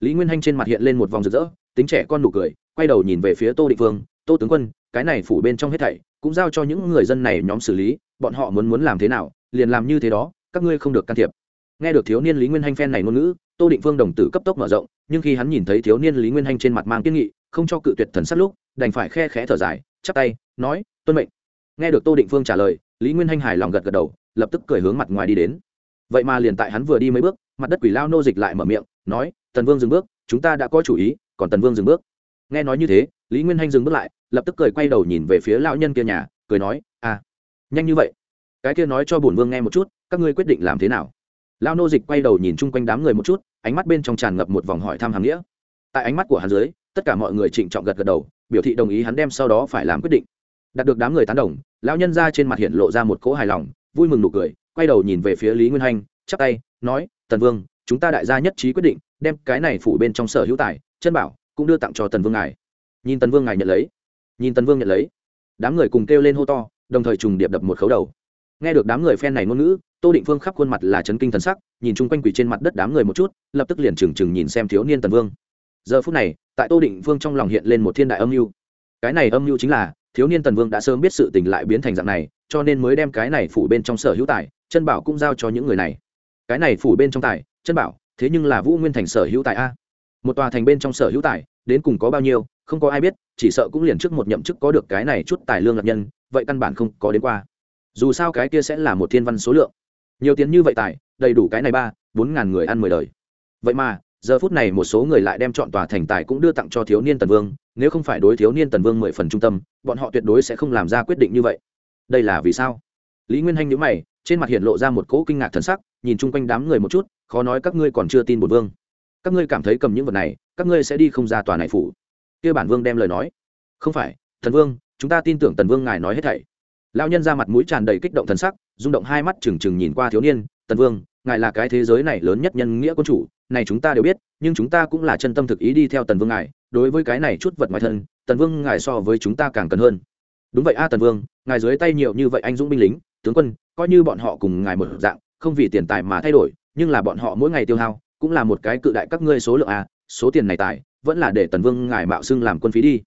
Lý nguyên hanh trên mặt hiện lên một vòng rực rỡ, tính trẻ con nụ cười, quay đầu nhìn về phía tô định vương tô tướng quân, cái này phủ bên trong hết thảy, cũng giao cho những người dân này nhóm xử lý, bọn họ muốn muốn làm thế nào, liền làm như thế đó, các ngươi không được can thiệp. Nghe được thiếu niên lý nguyên hanh phen này ngôn ngữ tô định phương đồng tử cấp tốc mở rộng, nhưng khi hắn nhìn thấy thiếu niên lý nguyên hanh trên mặt mang kiên nghị, không cho cự tuyệt thần sát lúc, đành phải khe khẽ thở dài, chắp tay, nói, tuân mệnh. Nghe được tô định phương trả lời, lý nguyên hanh hài lòng gật gật đầu, lập tức cười hướng mặt ngoài đi đến. Vậy mà liền tại hắn vừa đi mấy bước, mặt đất quỷ lao nô dịch lại mở miệng, nói, tần vương dừng bước, chúng ta đã có chủ ý, còn tần vương dừng bước. Nghe nói như thế, lý nguyên hanh dừng bước lại, lập tức cười quay đầu nhìn về phía lão nhân kia nhà, cười nói à nhanh như vậy. Cái kia nói cho bổn vương nghe một chút, các ngươi quyết định làm thế nào? Lao nô dịch quay đầu nhìn chung quanh đám người một chút, ánh mắt bên trong tràn ngập một vòng hỏi thăm hàm nghĩa. Tại ánh mắt của hắn dưới, tất cả mọi người trịnh trọng gật gật đầu, biểu thị đồng ý hắn đem sau đó phải làm quyết định. Đạt được đám người tán đồng, lão nhân ra trên mặt hiện lộ ra một cỗ hài lòng, vui mừng nụ cười, quay đầu nhìn về phía lý nguyên hanh, chắp tay, nói, tần vương, chúng ta đại gia nhất trí quyết định, đem cái này phủ bên trong sở hữu tài, chân bảo, cũng đưa tặng cho tần vương ngài. Nhìn tần vương ngài nhận lấy. Nhìn tần vương nhận lấy. Đám người cùng kêu lên hô to, đồng thời trùng điệp đập một khấu đầu nghe được đám người phen này ngôn ngữ, tô định phương khắp khuôn mặt là chấn kinh thần sắc, nhìn chung quanh quỷ trên mặt đất đám người một chút, lập tức liền trừng trừng nhìn xem thiếu niên tần vương. Giờ phút này, tại tô định phương trong lòng hiện lên một thiên đại âm mưu. Cái này âm mưu chính là, thiếu niên tần vương đã sớm biết sự tình lại biến thành dạng này, cho nên mới đem cái này phủ bên trong sở hữu tài, chân bảo cũng giao cho những người này. Cái này phủ bên trong tài, chân bảo, thế nhưng là vũ nguyên thành sở hữu tài a. Một tòa thành bên trong sở hữu tài, đến cùng có bao nhiêu, không có ai biết, chỉ sợ cũng liền trước một nhậm chức có được cái này chút tài lương lạc nhân, vậy căn bản không có đến qua dù sao cái kia sẽ là một thiên văn số lượng. Nhiều tiền như vậy tài, đầy đủ cái này ba, bốn ngàn người ăn mười đời. Vậy mà, giờ phút này một số người lại đem chọn tòa thành tài cũng đưa tặng cho thiếu niên tần vương, nếu không phải đối thiếu niên tần vương mười phần trung tâm, bọn họ tuyệt đối sẽ không làm ra quyết định như vậy. Đây là vì sao? Lý nguyên hanh nhữ mày, trên mặt hiện lộ ra một cỗ kinh ngạc thần sắc, nhìn chung quanh đám người một chút, khó nói các ngươi còn chưa tin bột vương. Các ngươi cảm thấy cầm những vật này, các ngươi sẽ đi không ra tòa này phủ. Kia bản vương đem lời nói. Không phải thần vương, chúng ta tin tưởng tần vương ngài nói hết thảy lao nhân ra mặt mũi tràn đầy kích động thần sắc, rung động hai mắt trừng trừng nhìn qua thiếu niên, tần vương, ngài là cái thế giới này lớn nhất nhân nghĩa quân chủ, này chúng ta đều biết, nhưng chúng ta cũng là chân tâm thực ý đi theo tần vương ngài, đối với cái này chút vật ngoài thân, tần vương ngài so với chúng ta càng cần hơn. Đúng vậy a, tần vương, ngài dưới tay nhiều như vậy anh dũng binh lính, tướng quân, coi như bọn họ cùng ngài một dạng, không vì tiền tài mà thay đổi, nhưng là bọn họ mỗi ngày tiêu hao, cũng là một cái cự đại các ngươi số lượng a, số tiền này tài, vẫn là để tần vương ngài mạo xưng làm quân phí đi.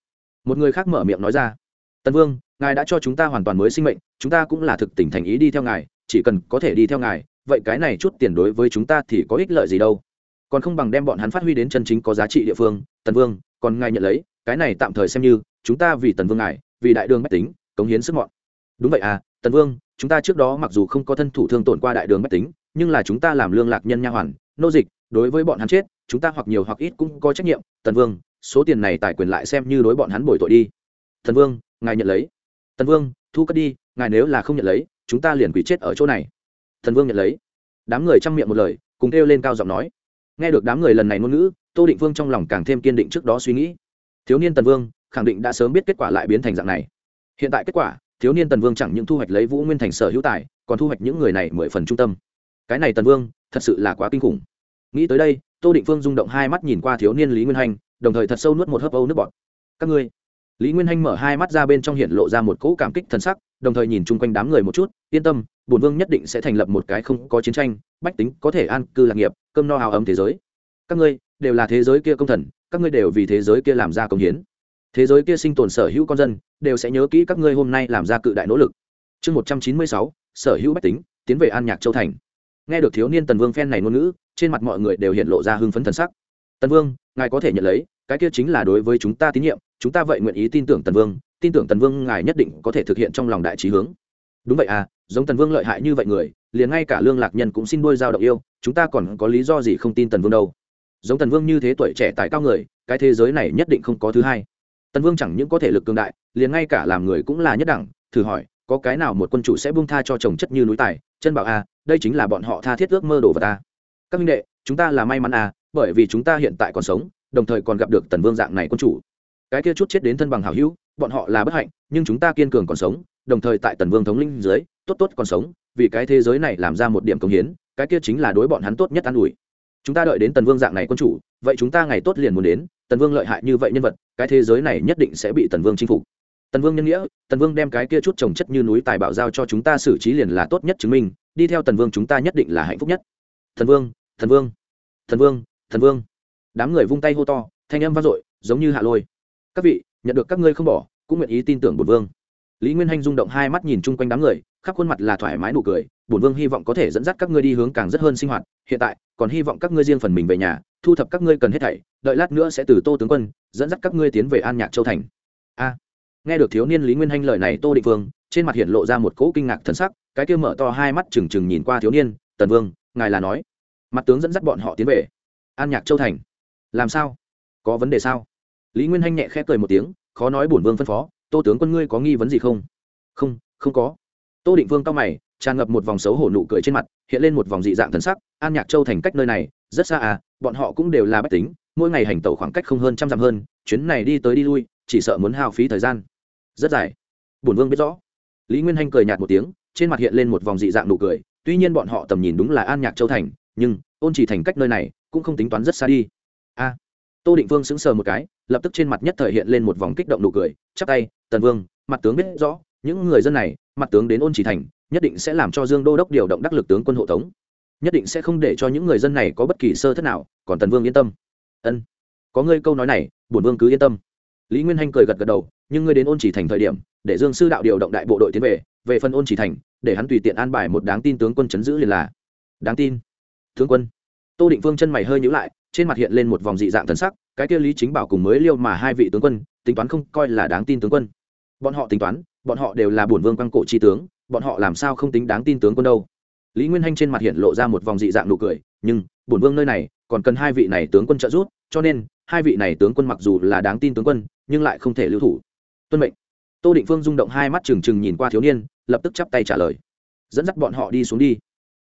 Một người khác mở miệng nói ra. Tần vương ngài đã cho chúng ta hoàn toàn mới sinh mệnh, chúng ta cũng là thực tình thành ý đi theo ngài, chỉ cần có thể đi theo ngài, vậy cái này chút tiền đối với chúng ta thì có ích lợi gì đâu. Còn không bằng đem bọn hắn phát huy đến chân chính có giá trị địa phương, tần vương, còn ngài nhận lấy, cái này tạm thời xem như, chúng ta vì tần vương ngài, vì đại đường mách tính, cống hiến sức mọn. Đúng vậy à tần vương, chúng ta trước đó mặc dù không có thân thủ thương tổn qua đại đường mách tính, nhưng là chúng ta làm lương lạc nhân nha hoàn, nô dịch, đối với bọn hắn chết, chúng ta hoặc nhiều hoặc ít cũng có trách nhiệm. Tần vương, số tiền này tài quyền lại xem như đối bọn hắn bồi tội đi. Tần vương, ngài nhận lấy tần vương thu cất đi ngài nếu là không nhận lấy chúng ta liền quỷ chết ở chỗ này. Thần vương nhận lấy. Đám người chăm miệng một lời cùng kêu lên cao giọng nói. Nghe được đám người lần này ngôn ngữ tô định vương trong lòng càng thêm kiên định trước đó suy nghĩ. Thiếu niên tần vương khẳng định đã sớm biết kết quả lại biến thành dạng này. Hiện tại kết quả thiếu niên tần vương chẳng những thu hoạch lấy vũ nguyên thành sở hữu tài còn thu hoạch những người này mười phần trung tâm. Cái này tần vương thật sự là quá kinh khủng. Nghĩ tới đây tô định Vương rung động hai mắt nhìn qua thiếu niên lý nguyên Hành, đồng thời thật sâu nuốt một hớp âu nước bọt. Các ngươi lý nguyên hanh mở hai mắt ra bên trong hiện lộ ra một cỗ cảm kích thần sắc, đồng thời nhìn chung quanh đám người một chút, yên tâm, bổn vương nhất định sẽ thành lập một cái không có chiến tranh, bách tính có thể an cư lạc nghiệp, cơm no hào ấm thế giới. Các ngươi đều là thế giới kia công thần, các ngươi đều vì thế giới kia làm ra công hiến. Thế giới kia sinh tồn sở hữu con dân, đều sẽ nhớ kỹ các ngươi hôm nay làm ra cự đại nỗ lực. Chương một trăm chín mươi sáu, sở hữu bách tính, tiến về an nhạc châu thành. Nghe được thiếu niên tần vương phen này ngôn ngữ, trên mặt mọi người đều hiện lộ ra hưng phấn thần sắc. Tần vương, ngài có thể nhận lấy, cái kia chính là đối với chúng ta tín nhiệm chúng ta vậy nguyện ý tin tưởng tần vương tin tưởng tần vương ngài nhất định có thể thực hiện trong lòng đại trí hướng. Đúng vậy à giống tần vương lợi hại như vậy người liền ngay cả lương lạc nhân cũng xin đôi giao động yêu chúng ta còn có lý do gì không tin tần vương đâu? Giống tần vương như thế tuổi trẻ tài cao người cái thế giới này nhất định không có thứ hai. Tần vương chẳng những có thể lực cường đại liền ngay cả làm người cũng là nhất đẳng thử hỏi có cái nào một quân chủ sẽ buông tha cho chồng chất như núi tài? Chân bảo a à, đây chính là bọn họ tha thiết ước mơ đồ vật ta các minh đệ chúng ta là may mắn à bởi vì chúng ta hiện tại còn sống đồng thời còn gặp được tần vương dạng này quân chủ cái kia chút chết đến thân bằng hảo hữu, bọn họ là bất hạnh, nhưng chúng ta kiên cường còn sống, đồng thời tại tần vương thống linh dưới, tốt tốt còn sống, vì cái thế giới này làm ra một điểm công hiến, cái kia chính là đối bọn hắn tốt nhất an ủi. Chúng ta đợi đến tần vương dạng này quân chủ, vậy chúng ta ngày tốt liền muốn đến, tần vương lợi hại như vậy nhân vật, cái thế giới này nhất định sẽ bị tần vương chinh phục. Tần vương nhân nghĩa, tần vương đem cái kia chút trồng chất như núi tài bảo giao cho chúng ta xử trí liền là tốt nhất chứng minh, đi theo tần vương chúng ta nhất định là hạnh phúc nhất. Thần vương thần vương thần vương thần vương. Đám người vung tay hô to, thanh âm vang dội, giống như hạ lôi các vị, nhận được các ngươi không bỏ, cũng nguyện ý tin tưởng bổn vương. Lý nguyên hanh rung động hai mắt nhìn chung quanh đám người, khắp khuôn mặt là thoải mái nụ cười, bổn vương hy vọng có thể dẫn dắt các ngươi đi hướng càng rất hơn sinh hoạt, hiện tại, còn hy vọng các ngươi riêng phần mình về nhà, thu thập các ngươi cần hết thảy, đợi lát nữa sẽ từ tô tướng quân, dẫn dắt các ngươi tiến về an nhạc châu thành. A. Nghe được thiếu niên lý nguyên hanh lời này tô định vương, trên mặt hiện lộ ra một cỗ kinh ngạc thần sắc, cái kia mở to hai mắt trừng trừng nhìn qua thiếu niên, tần vương, ngài là nói, mặt tướng dẫn dắt bọn họ tiến về an nhạc châu thành. Làm sao? Có vấn đề sao? Lý nguyên hanh nhẹ khẽ cười một tiếng, khó nói bổn vương phân phó, tô tướng quân ngươi có nghi vấn gì không? Không không có. Tô định vương cao mày, tràn ngập một vòng xấu hổ nụ cười trên mặt, hiện lên một vòng dị dạng thần sắc, an nhạc châu thành cách nơi này, rất xa à bọn họ cũng đều là bách tính, mỗi ngày hành tẩu khoảng cách không hơn trăm dặm hơn, chuyến này đi tới đi lui, chỉ sợ muốn hao phí thời gian. Rất dài. Bổn vương biết rõ. Lý nguyên hanh cười nhạt một tiếng, trên mặt hiện lên một vòng dị dạng nụ cười, tuy nhiên bọn họ tầm nhìn đúng là an nhạc châu thành, nhưng, ôn chỉ thành cách nơi này, cũng không tính toán rất xa đi. A. Tô định vương sững sờ một cái lập tức trên mặt nhất thời hiện lên một vòng kích động nụ cười, chắp tay, tần vương, mặt tướng biết rõ, những người dân này, mặt tướng đến ôn chỉ thành, nhất định sẽ làm cho dương đô đốc điều động đắc lực tướng quân hộ tống. Nhất định sẽ không để cho những người dân này có bất kỳ sơ thất nào, còn tần vương yên tâm. Ân, có ngươi câu nói này, bổn vương cứ yên tâm. Lý nguyên hanh cười gật gật đầu, nhưng ngươi đến ôn chỉ thành thời điểm, để dương sư đạo điều động đại bộ đội tiến về về phần ôn chỉ thành, để hắn tùy tiện an bài một đáng tin tướng quân chấn giữ liền là. Đáng tin, tướng quân. Tô định Vương chân mày hơi nhữ lại, trên mặt hiện lên một vòng dị dạng thân sắc cái kia lý chính bảo cùng mới liêu mà hai vị tướng quân, tính toán không coi là đáng tin tướng quân. Bọn họ tính toán, bọn họ đều là bổn vương quang cổ chi tướng, bọn họ làm sao không tính đáng tin tướng quân đâu. Lý nguyên hanh trên mặt hiện lộ ra một vòng dị dạng nụ cười, nhưng, bổn vương nơi này, còn cần hai vị này tướng quân trợ giúp, cho nên, hai vị này tướng quân mặc dù là đáng tin tướng quân, nhưng lại không thể lưu thủ. Tuân mệnh. Tô định phương rung động hai mắt trừng trừng nhìn qua thiếu niên, lập tức chắp tay trả lời. Dẫn dắt bọn họ đi xuống đi.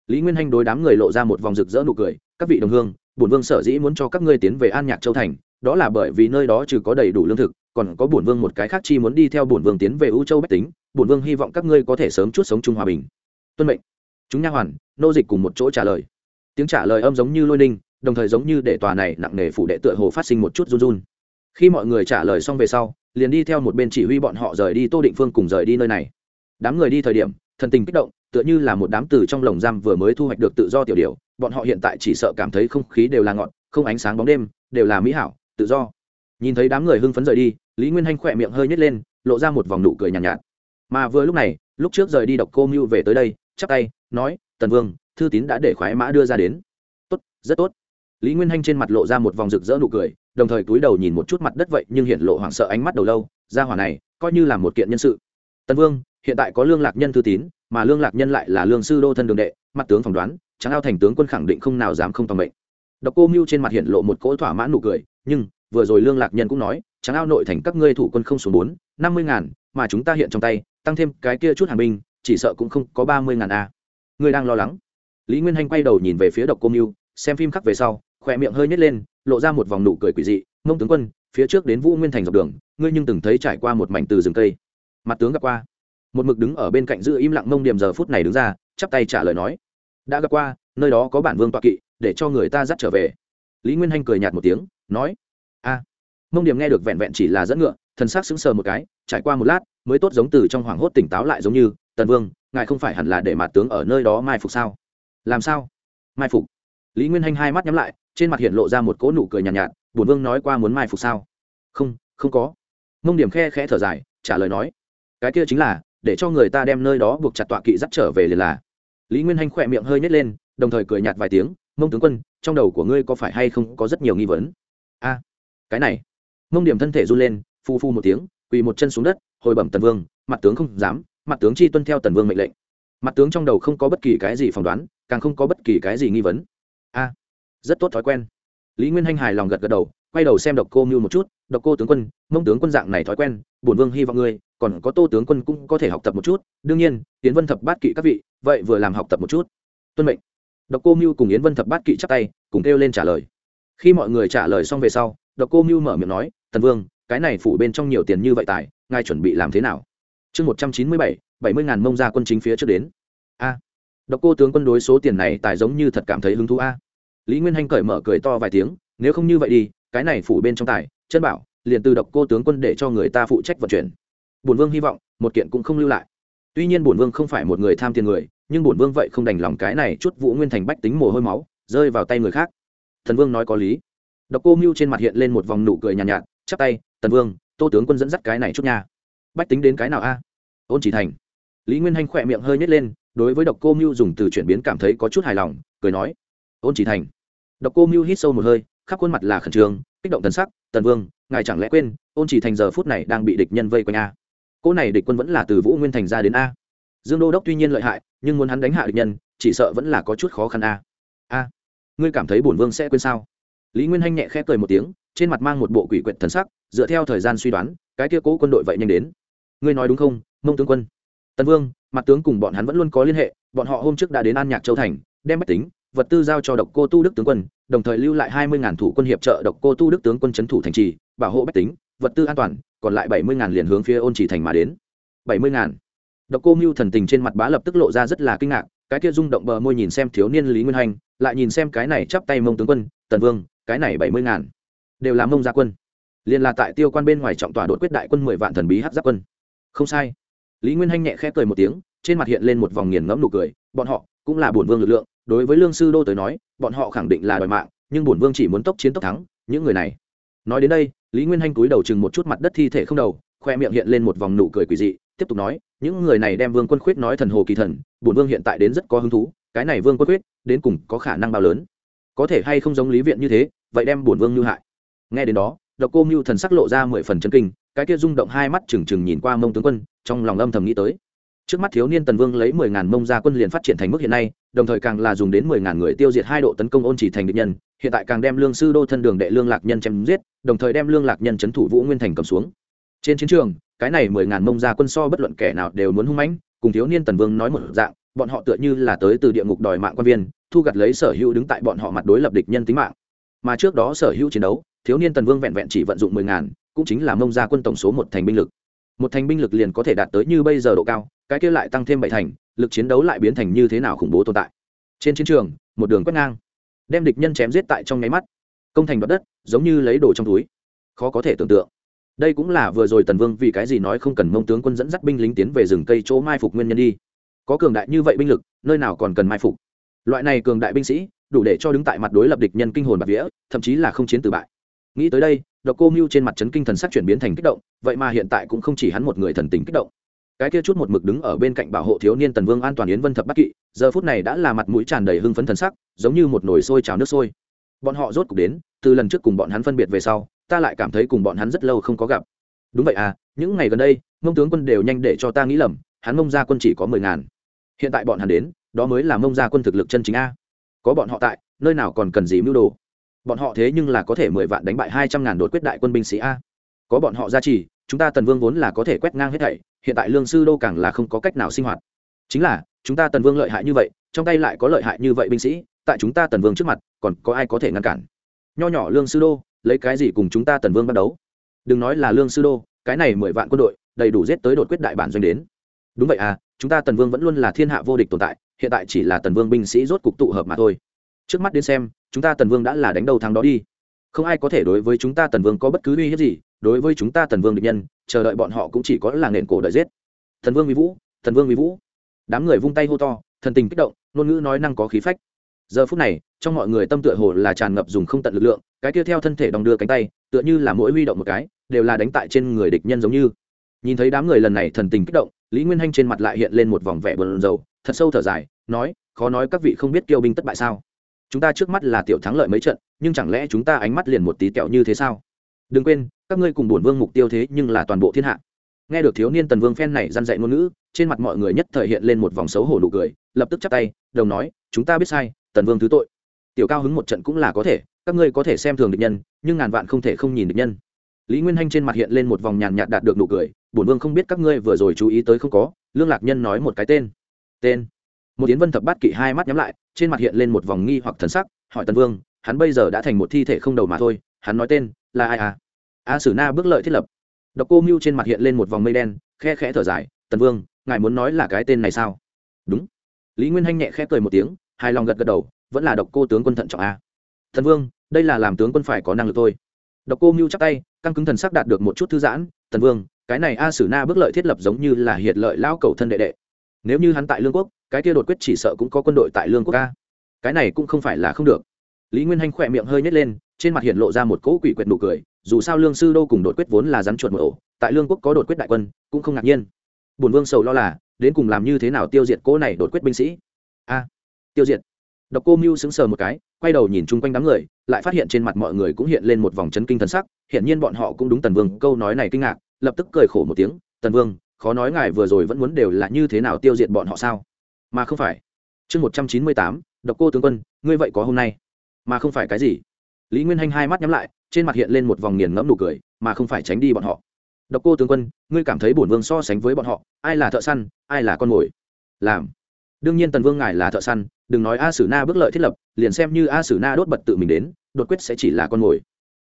Lý nguyên hanh đối đám người lộ ra một vòng rực rỡ nụ cười, các vị đồng hương, bổn vương sở dĩ muốn cho các ngươi tiến về an nhạc châu thành đó là bởi vì nơi đó trừ có đầy đủ lương thực, còn có bổn vương một cái khác chi muốn đi theo bổn vương tiến về u châu bách tính, bổn vương hy vọng các ngươi có thể sớm chút sống chung hòa bình. Tuân mệnh. Chúng nha hoàn, nô dịch cùng một chỗ trả lời. Tiếng trả lời âm giống như lôi ninh đồng thời giống như để tòa này nặng nề phủ đệ tựa hồ phát sinh một chút run run. Khi mọi người trả lời xong về sau, liền đi theo một bên chỉ huy bọn họ rời đi tô định phương cùng rời đi nơi này. Đám người đi thời điểm, thần tình kích động, tựa như là một đám từ trong lồng giam vừa mới thu hoạch được tự do tiểu điều bọn họ hiện tại chỉ sợ cảm thấy không khí đều là ngọn, không ánh sáng bóng đêm, đều là mỹ hảo tự do. Nhìn thấy đám người hưng phấn rời đi lý nguyên hanh khỏe miệng hơi nhét lên lộ ra một vòng nụ cười nhàn nhạt, nhạt. Mà vừa lúc này lúc trước rời đi độc cô mưu về tới đây chắp tay nói tần vương thư tín đã để khoái mã đưa ra đến. Tốt rất tốt. Lý nguyên hanh trên mặt lộ ra một vòng rực rỡ nụ cười đồng thời túi đầu nhìn một chút mặt đất vậy nhưng hiện lộ hoảng sợ ánh mắt đầu lâu gia hỏa này coi như là một kiện nhân sự. Tần vương hiện tại có lương lạc nhân thư tín mà lương lạc nhân lại là lương sư đô thân đường đệ mặt tướng phỏng đoán tráng ao thành tướng quân khẳng định không nào dám không toàn mệnh độc cô mưu trên mặt hiện lộ một cỗ thỏa mãn nụ cười, nhưng, vừa rồi lương lạc nhân cũng nói, tráng ao nội thành các ngươi thủ quân không xuống bốn, năm mươi ngàn, mà chúng ta hiện trong tay, tăng thêm cái kia chút hàng binh, chỉ sợ cũng không có ba mươi ngàn a. Ngươi đang lo lắng. Lý nguyên hanh quay đầu nhìn về phía độc cô mưu, xem phim khắc về sau, khỏe miệng hơi nhét lên, lộ ra một vòng nụ cười quỷ dị, mông tướng quân, phía trước đến vũ nguyên thành dọc đường, ngươi nhưng từng thấy trải qua một mảnh từ rừng cây. Mặt tướng gặp qua. Một mực đứng ở bên cạnh giữ im lặng mông điểm giờ phút này đứng ra, chắp tay trả lời nói, đã gặp qua, nơi đó có bản vương toạ kỵ để cho người ta dắt trở về. Lý nguyên hanh cười nhạt một tiếng nói a. Mông điểm nghe được vẹn vẹn chỉ là dẫn ngựa thần sắc sững sờ một cái trải qua một lát mới tốt giống từ trong hoảng hốt tỉnh táo lại giống như tần vương ngài không phải hẳn là để mặt tướng ở nơi đó mai phục sao? Làm sao? Mai phục. Lý nguyên hanh hai mắt nhắm lại trên mặt hiện lộ ra một cỗ nụ cười nhàn nhạt, nhạt bùn vương nói qua muốn mai phục sao? Không không có. Mông điểm khe khẽ thở dài trả lời nói cái kia chính là để cho người ta đem nơi đó buộc chặt tọa kỵ dắt trở về liền là. Lý nguyên hanh khỏe miệng hơi nhét lên đồng thời cười nhạt vài tiếng mông tướng quân, trong đầu của ngươi có phải hay không có rất nhiều nghi vấn? A, cái này. Mông điểm thân thể run lên phu phu một tiếng, quỳ một chân xuống đất, hồi bẩm tần vương, mặt tướng không dám, mặt tướng chi tuân theo tần vương mệnh lệnh. Mặt tướng trong đầu không có bất kỳ cái gì phỏng đoán, càng không có bất kỳ cái gì nghi vấn. A, rất tốt thói quen. Lý nguyên hanh hài lòng gật gật đầu, quay đầu xem độc cô mưu một chút, độc cô tướng quân, mông tướng quân dạng này thói quen, bổn vương hy vọng ngươi, còn có tô tướng quân cũng có thể học tập một chút. Đương nhiên, tiến vân thập bát kỵ các vị, vậy vừa làm học tập một chút. Tuân mệnh độc cô mưu cùng yến vân thập bát kỵ chắp tay, cùng kêu lên trả lời. Khi mọi người trả lời xong về sau, độc cô mưu mở miệng nói, tần vương, cái này phủ bên trong nhiều tiền như vậy tài, ngài chuẩn bị làm thế nào? Chương một trăm chín mươi bảy bảy mươi ngàn mông ra quân chính phía trước đến. A. Độc cô tướng quân đối số tiền này tài giống như thật cảm thấy hứng thú a. Lý nguyên hanh cởi mở cười to vài tiếng, nếu không như vậy đi, cái này phủ bên trong tài, chân bảo, liền từ độc cô tướng quân để cho người ta phụ trách vận chuyển. Bổn vương hy vọng, một kiện cũng không lưu lại. Tuy nhiên bổn vương không phải một người tham tiền người nhưng bổn vương vậy không đành lòng cái này chút vũ nguyên thành bách tính mồ hôi máu rơi vào tay người khác. Thần vương nói có lý. Độc cô mưu trên mặt hiện lên một vòng nụ cười nhàn nhạt, nhạt chắp tay tần vương tô tướng quân dẫn dắt cái này chút nha. Bách tính đến cái nào a? Ôn chỉ thành. Lý nguyên hanh khỏe miệng hơi nhét lên đối với độc cô mưu dùng từ chuyển biến cảm thấy có chút hài lòng cười nói ôn chỉ thành. Độc cô mưu hít sâu một hơi khắp khuôn mặt là khẩn trương kích động tần sắc tần vương ngài chẳng lẽ quên ôn chỉ thành giờ phút này đang bị địch nhân vây quanh a? Cỗ này địch quân vẫn là từ vũ nguyên thành ra đến a? Dương đô đốc tuy nhiên lợi hại, nhưng muốn hắn đánh hạ địch nhân, chỉ sợ vẫn là có chút khó khăn a. A, ngươi cảm thấy bổn vương sẽ quên sao? Lý nguyên hanh nhẹ khẽ cười một tiếng, trên mặt mang một bộ quỷ quyệt thần sắc, dựa theo thời gian suy đoán, cái kia cố quân đội vậy nhanh đến. Ngươi nói đúng không, mông tướng quân? Tần vương, mặt tướng cùng bọn hắn vẫn luôn có liên hệ, bọn họ hôm trước đã đến an nhạc châu thành, đem bách tính, vật tư giao cho độc cô tu đức tướng quân, đồng thời lưu lại hai mươi ngàn thủ quân hiệp trợ độc cô tu đức tướng quân c thủ thành trì, bảo hộ bách tính, vật tư an toàn, còn lại bảy mươi ngàn liền hướng phía ôn chỉ thành mà đến. Bảy mươi ngàn? Độc cô mưu thần tình trên mặt bá lập tức lộ ra rất là kinh ngạc, cái kia rung động bờ môi nhìn xem thiếu niên lý nguyên hành, lại nhìn xem cái này chắp tay mông tướng quân, tần vương, cái này bảy mươi ngàn đều là mông gia quân. Liền là tại tiêu quan bên ngoài trọng tòa đột quyết đại quân mười vạn thần bí hắc giáp quân. Không sai. Lý nguyên Hành nhẹ khẽ cười một tiếng, trên mặt hiện lên một vòng nghiền ngẫm nụ cười, bọn họ cũng là bổn vương lực lượng, đối với lương sư đô tới nói, bọn họ khẳng định là đòi mạng, nhưng bổn vương chỉ muốn tốc chiến tốc thắng, những người này. Nói đến đây, lý nguyên Hành cúi đầu chừng một chút mặt đất thi thể không đầu khoe miệng hiện lên một vòng nụ cười quỳ dị, tiếp tục nói, những người này đem vương quân khuyết nói thần hồ kỳ thần, bổn vương hiện tại đến rất có hứng thú, cái này vương quân khuyết, đến cùng có khả năng bao lớn? Có thể hay không giống lý viện như thế, vậy đem bổn vương như hại? Nghe đến đó, độc cô mưu thần sắc lộ ra mười phần chân kinh, cái kia rung động hai mắt trừng trừng nhìn qua mông tướng quân, trong lòng âm thầm nghĩ tới. Trước mắt thiếu niên tần vương lấy mười ngàn mông ra quân liền phát triển thành mức hiện nay, đồng thời càng là dùng đến mười ngàn người tiêu diệt hai độ tấn công ôn chỉ thành địch nhân, hiện tại càng đem lương sư đô thân đường đệ lương lạc nhân chém giết, đồng thời đem lương lạc nhân c thủ vũ nguyên thành cầm xuống trên chiến trường, cái này mười ngàn mông ra quân so bất luận kẻ nào đều muốn hung mãnh, cùng thiếu niên tần vương nói một dạng, bọn họ tựa như là tới từ địa ngục đòi mạng quan viên, thu gặt lấy sở hữu đứng tại bọn họ mặt đối lập địch nhân tính mạng. Mà trước đó sở hữu chiến đấu, thiếu niên tần vương vẹn vẹn chỉ vận dụng mười ngàn, cũng chính là mông ra quân tổng số một thành binh lực. Một thành binh lực liền có thể đạt tới như bây giờ độ cao, cái kia lại tăng thêm bảy thành, lực chiến đấu lại biến thành như thế nào khủng bố tồn tại. Trên chiến trường, một đường quét ngang, đem địch nhân chém giết tại trong nháy mắt. Công thành đoạt đất, giống như lấy đồ trong túi. Khó có thể tưởng tượng đây cũng là vừa rồi tần vương vì cái gì nói không cần mông tướng quân dẫn dắt binh lính tiến về rừng cây chỗ mai phục nguyên nhân đi. Có cường đại như vậy binh lực, nơi nào còn cần mai phục? Loại này cường đại binh sĩ, đủ để cho đứng tại mặt đối lập địch nhân kinh hồn bạc vía, thậm chí là không chiến từ bại. Nghĩ tới đây, độc cô mưu trên mặt trấn kinh thần sắc chuyển biến thành kích động, vậy mà hiện tại cũng không chỉ hắn một người thần tình kích động. Cái kia chút một mực đứng ở bên cạnh bảo hộ thiếu niên tần vương an toàn yến vân thập bắc kỵ, giờ phút này đã là mặt mũi tràn đầy hưng phấn thần sắc, giống như một nồi sôi trào nước sôi. Bọn họ rốt cục đến, từ lần trước cùng bọn hắn phân biệt về sau ta lại cảm thấy cùng bọn hắn rất lâu không có gặp. Đúng vậy à những ngày gần đây, mông tướng quân đều nhanh để cho ta nghĩ lầm, hắn mông gia quân chỉ có mười ngàn. Hiện tại bọn hắn đến, đó mới là mông gia quân thực lực chân chính a. Có bọn họ tại, nơi nào còn cần gì mưu đồ? Bọn họ thế nhưng là có thể mười vạn đánh bại hai trăm ngàn đột quyết đại quân binh sĩ a. Có bọn họ gia trì, chúng ta tần vương vốn là có thể quét ngang hết thảy, hiện tại lương sư đô càng là không có cách nào sinh hoạt. Chính là, chúng ta tần vương lợi hại như vậy, trong tay lại có lợi hại như vậy binh sĩ, tại chúng ta tần vương trước mặt, còn có ai có thể ngăn cản? Nho nhỏ lương sư đô lấy cái gì cùng chúng ta tần vương bắt đấu đừng nói là lương sư đô, cái này mười vạn quân đội, đầy đủ giết tới đột quyết đại bản doanh đến. Đúng vậy à chúng ta tần vương vẫn luôn là thiên hạ vô địch tồn tại, hiện tại chỉ là tần vương binh sĩ rốt cục tụ hợp mà thôi. Trước mắt đến xem, chúng ta tần vương đã là đánh đầu thắng đó đi. Không ai có thể đối với chúng ta tần vương có bất cứ uy hiếp gì, đối với chúng ta tần vương địch nhân, chờ đợi bọn họ cũng chỉ có là nền cổ đợi giết. Thần vương vi vũ thần vương vi vũ. Đám người vung tay hô to, thần tình kích động, ngôn ngữ nói năng có khí phách. Giờ phút này trong mọi người tâm tựa hồ là tràn ngập dùng không tận lực lượng, cái kia theo thân thể đong đưa cánh tay, tựa như là mỗi huy động một cái, đều là đánh tại trên người địch nhân giống như. Nhìn thấy đám người lần này thần tình kích động, lý nguyên hanh trên mặt lại hiện lên một vòng vẻ bờn dầu thật sâu thở dài, nói, khó nói các vị không biết kiêu binh thất bại sao? Chúng ta trước mắt là tiểu thắng lợi mấy trận, nhưng chẳng lẽ chúng ta ánh mắt liền một tí kẹo như thế sao? Đừng quên, các ngươi cùng bổn vương mục tiêu thế nhưng là toàn bộ thiên hạ. Nghe được thiếu niên tần vương phen này răn dạy ngôn ngữ, trên mặt mọi người nhất thời hiện lên một vòng xấu hổ nụ cười, lập tức chắp tay, đồng nói, chúng ta biết sai, tần vương thứ tội tiểu cao hứng một trận cũng là có thể, các ngươi có thể xem thường địch nhân, nhưng ngàn vạn không thể không nhìn địch nhân. Lý nguyên hanh trên mặt hiện lên một vòng nhàn nhạt đạt được nụ cười, bổn vương không biết các ngươi vừa rồi chú ý tới không có, lương lạc nhân nói một cái tên. Tên. Một yến vân thập bát kỵ hai mắt nhắm lại, trên mặt hiện lên một vòng nghi hoặc thần sắc, hỏi tần vương, hắn bây giờ đã thành một thi thể không đầu mà thôi, hắn nói tên là ai à? A sử na bước lợi thiết lập. Độc cô mưu trên mặt hiện lên một vòng mây đen, khe khẽ thở dài, tần vương, ngài muốn nói là cái tên này sao? Đúng. Lý nguyên hanh nhẹ khẽ cười một tiếng, hài lòng gật gật đầu vẫn là độc cô tướng quân thận trọng a. Thần vương, đây là làm tướng quân phải có năng lực thôi. Độc cô mưu chắc tay, căng cứng thần sắc đạt được một chút thư giãn, thần vương, cái này a sử na bước lợi thiết lập giống như là hiệt lợi lao cầu thân đệ đệ. Nếu như hắn tại lương quốc, cái kia đột quyết chỉ sợ cũng có quân đội tại lương quốc a. Cái này cũng không phải là không được. Lý nguyên hanh khỏe miệng hơi nhét lên, trên mặt hiện lộ ra một cỗ quỷ quyệt nụ cười, dù sao lương sư đô cùng đột quyết vốn là rắn chuột một ổ, tại lương quốc có đột quyết đại quân, cũng không ngạc nhiên. Bùn vương sầu lo là, đến cùng làm như thế nào tiêu diệt cỗ này đột quyết binh sĩ? A, tiêu diệt độc cô mưu sững sờ một cái, quay đầu nhìn chung quanh đám người, lại phát hiện trên mặt mọi người cũng hiện lên một vòng chấn kinh thần sắc hiện nhiên bọn họ cũng đúng tần vương, câu nói này kinh ngạc, lập tức cười khổ một tiếng, tần vương, khó nói ngài vừa rồi vẫn muốn đều là như thế nào tiêu diệt bọn họ sao? Mà không phải. Chương một trăm chín mươi tám, độc cô tướng quân, ngươi vậy có hôm nay. Mà không phải cái gì. Lý nguyên Hành hai mắt nhắm lại, trên mặt hiện lên một vòng nghiền ngẫm nụ cười, mà không phải tránh đi bọn họ. Độc cô tướng quân, ngươi cảm thấy bổn vương so sánh với bọn họ, ai là thợ săn, ai là con mồi? Làm. Đương nhiên tần vương ngài là thợ săn đừng nói a sử na bước lợi thiết lập, liền xem như a sử na đốt bật tự mình đến, đột quyết sẽ chỉ là con mồi.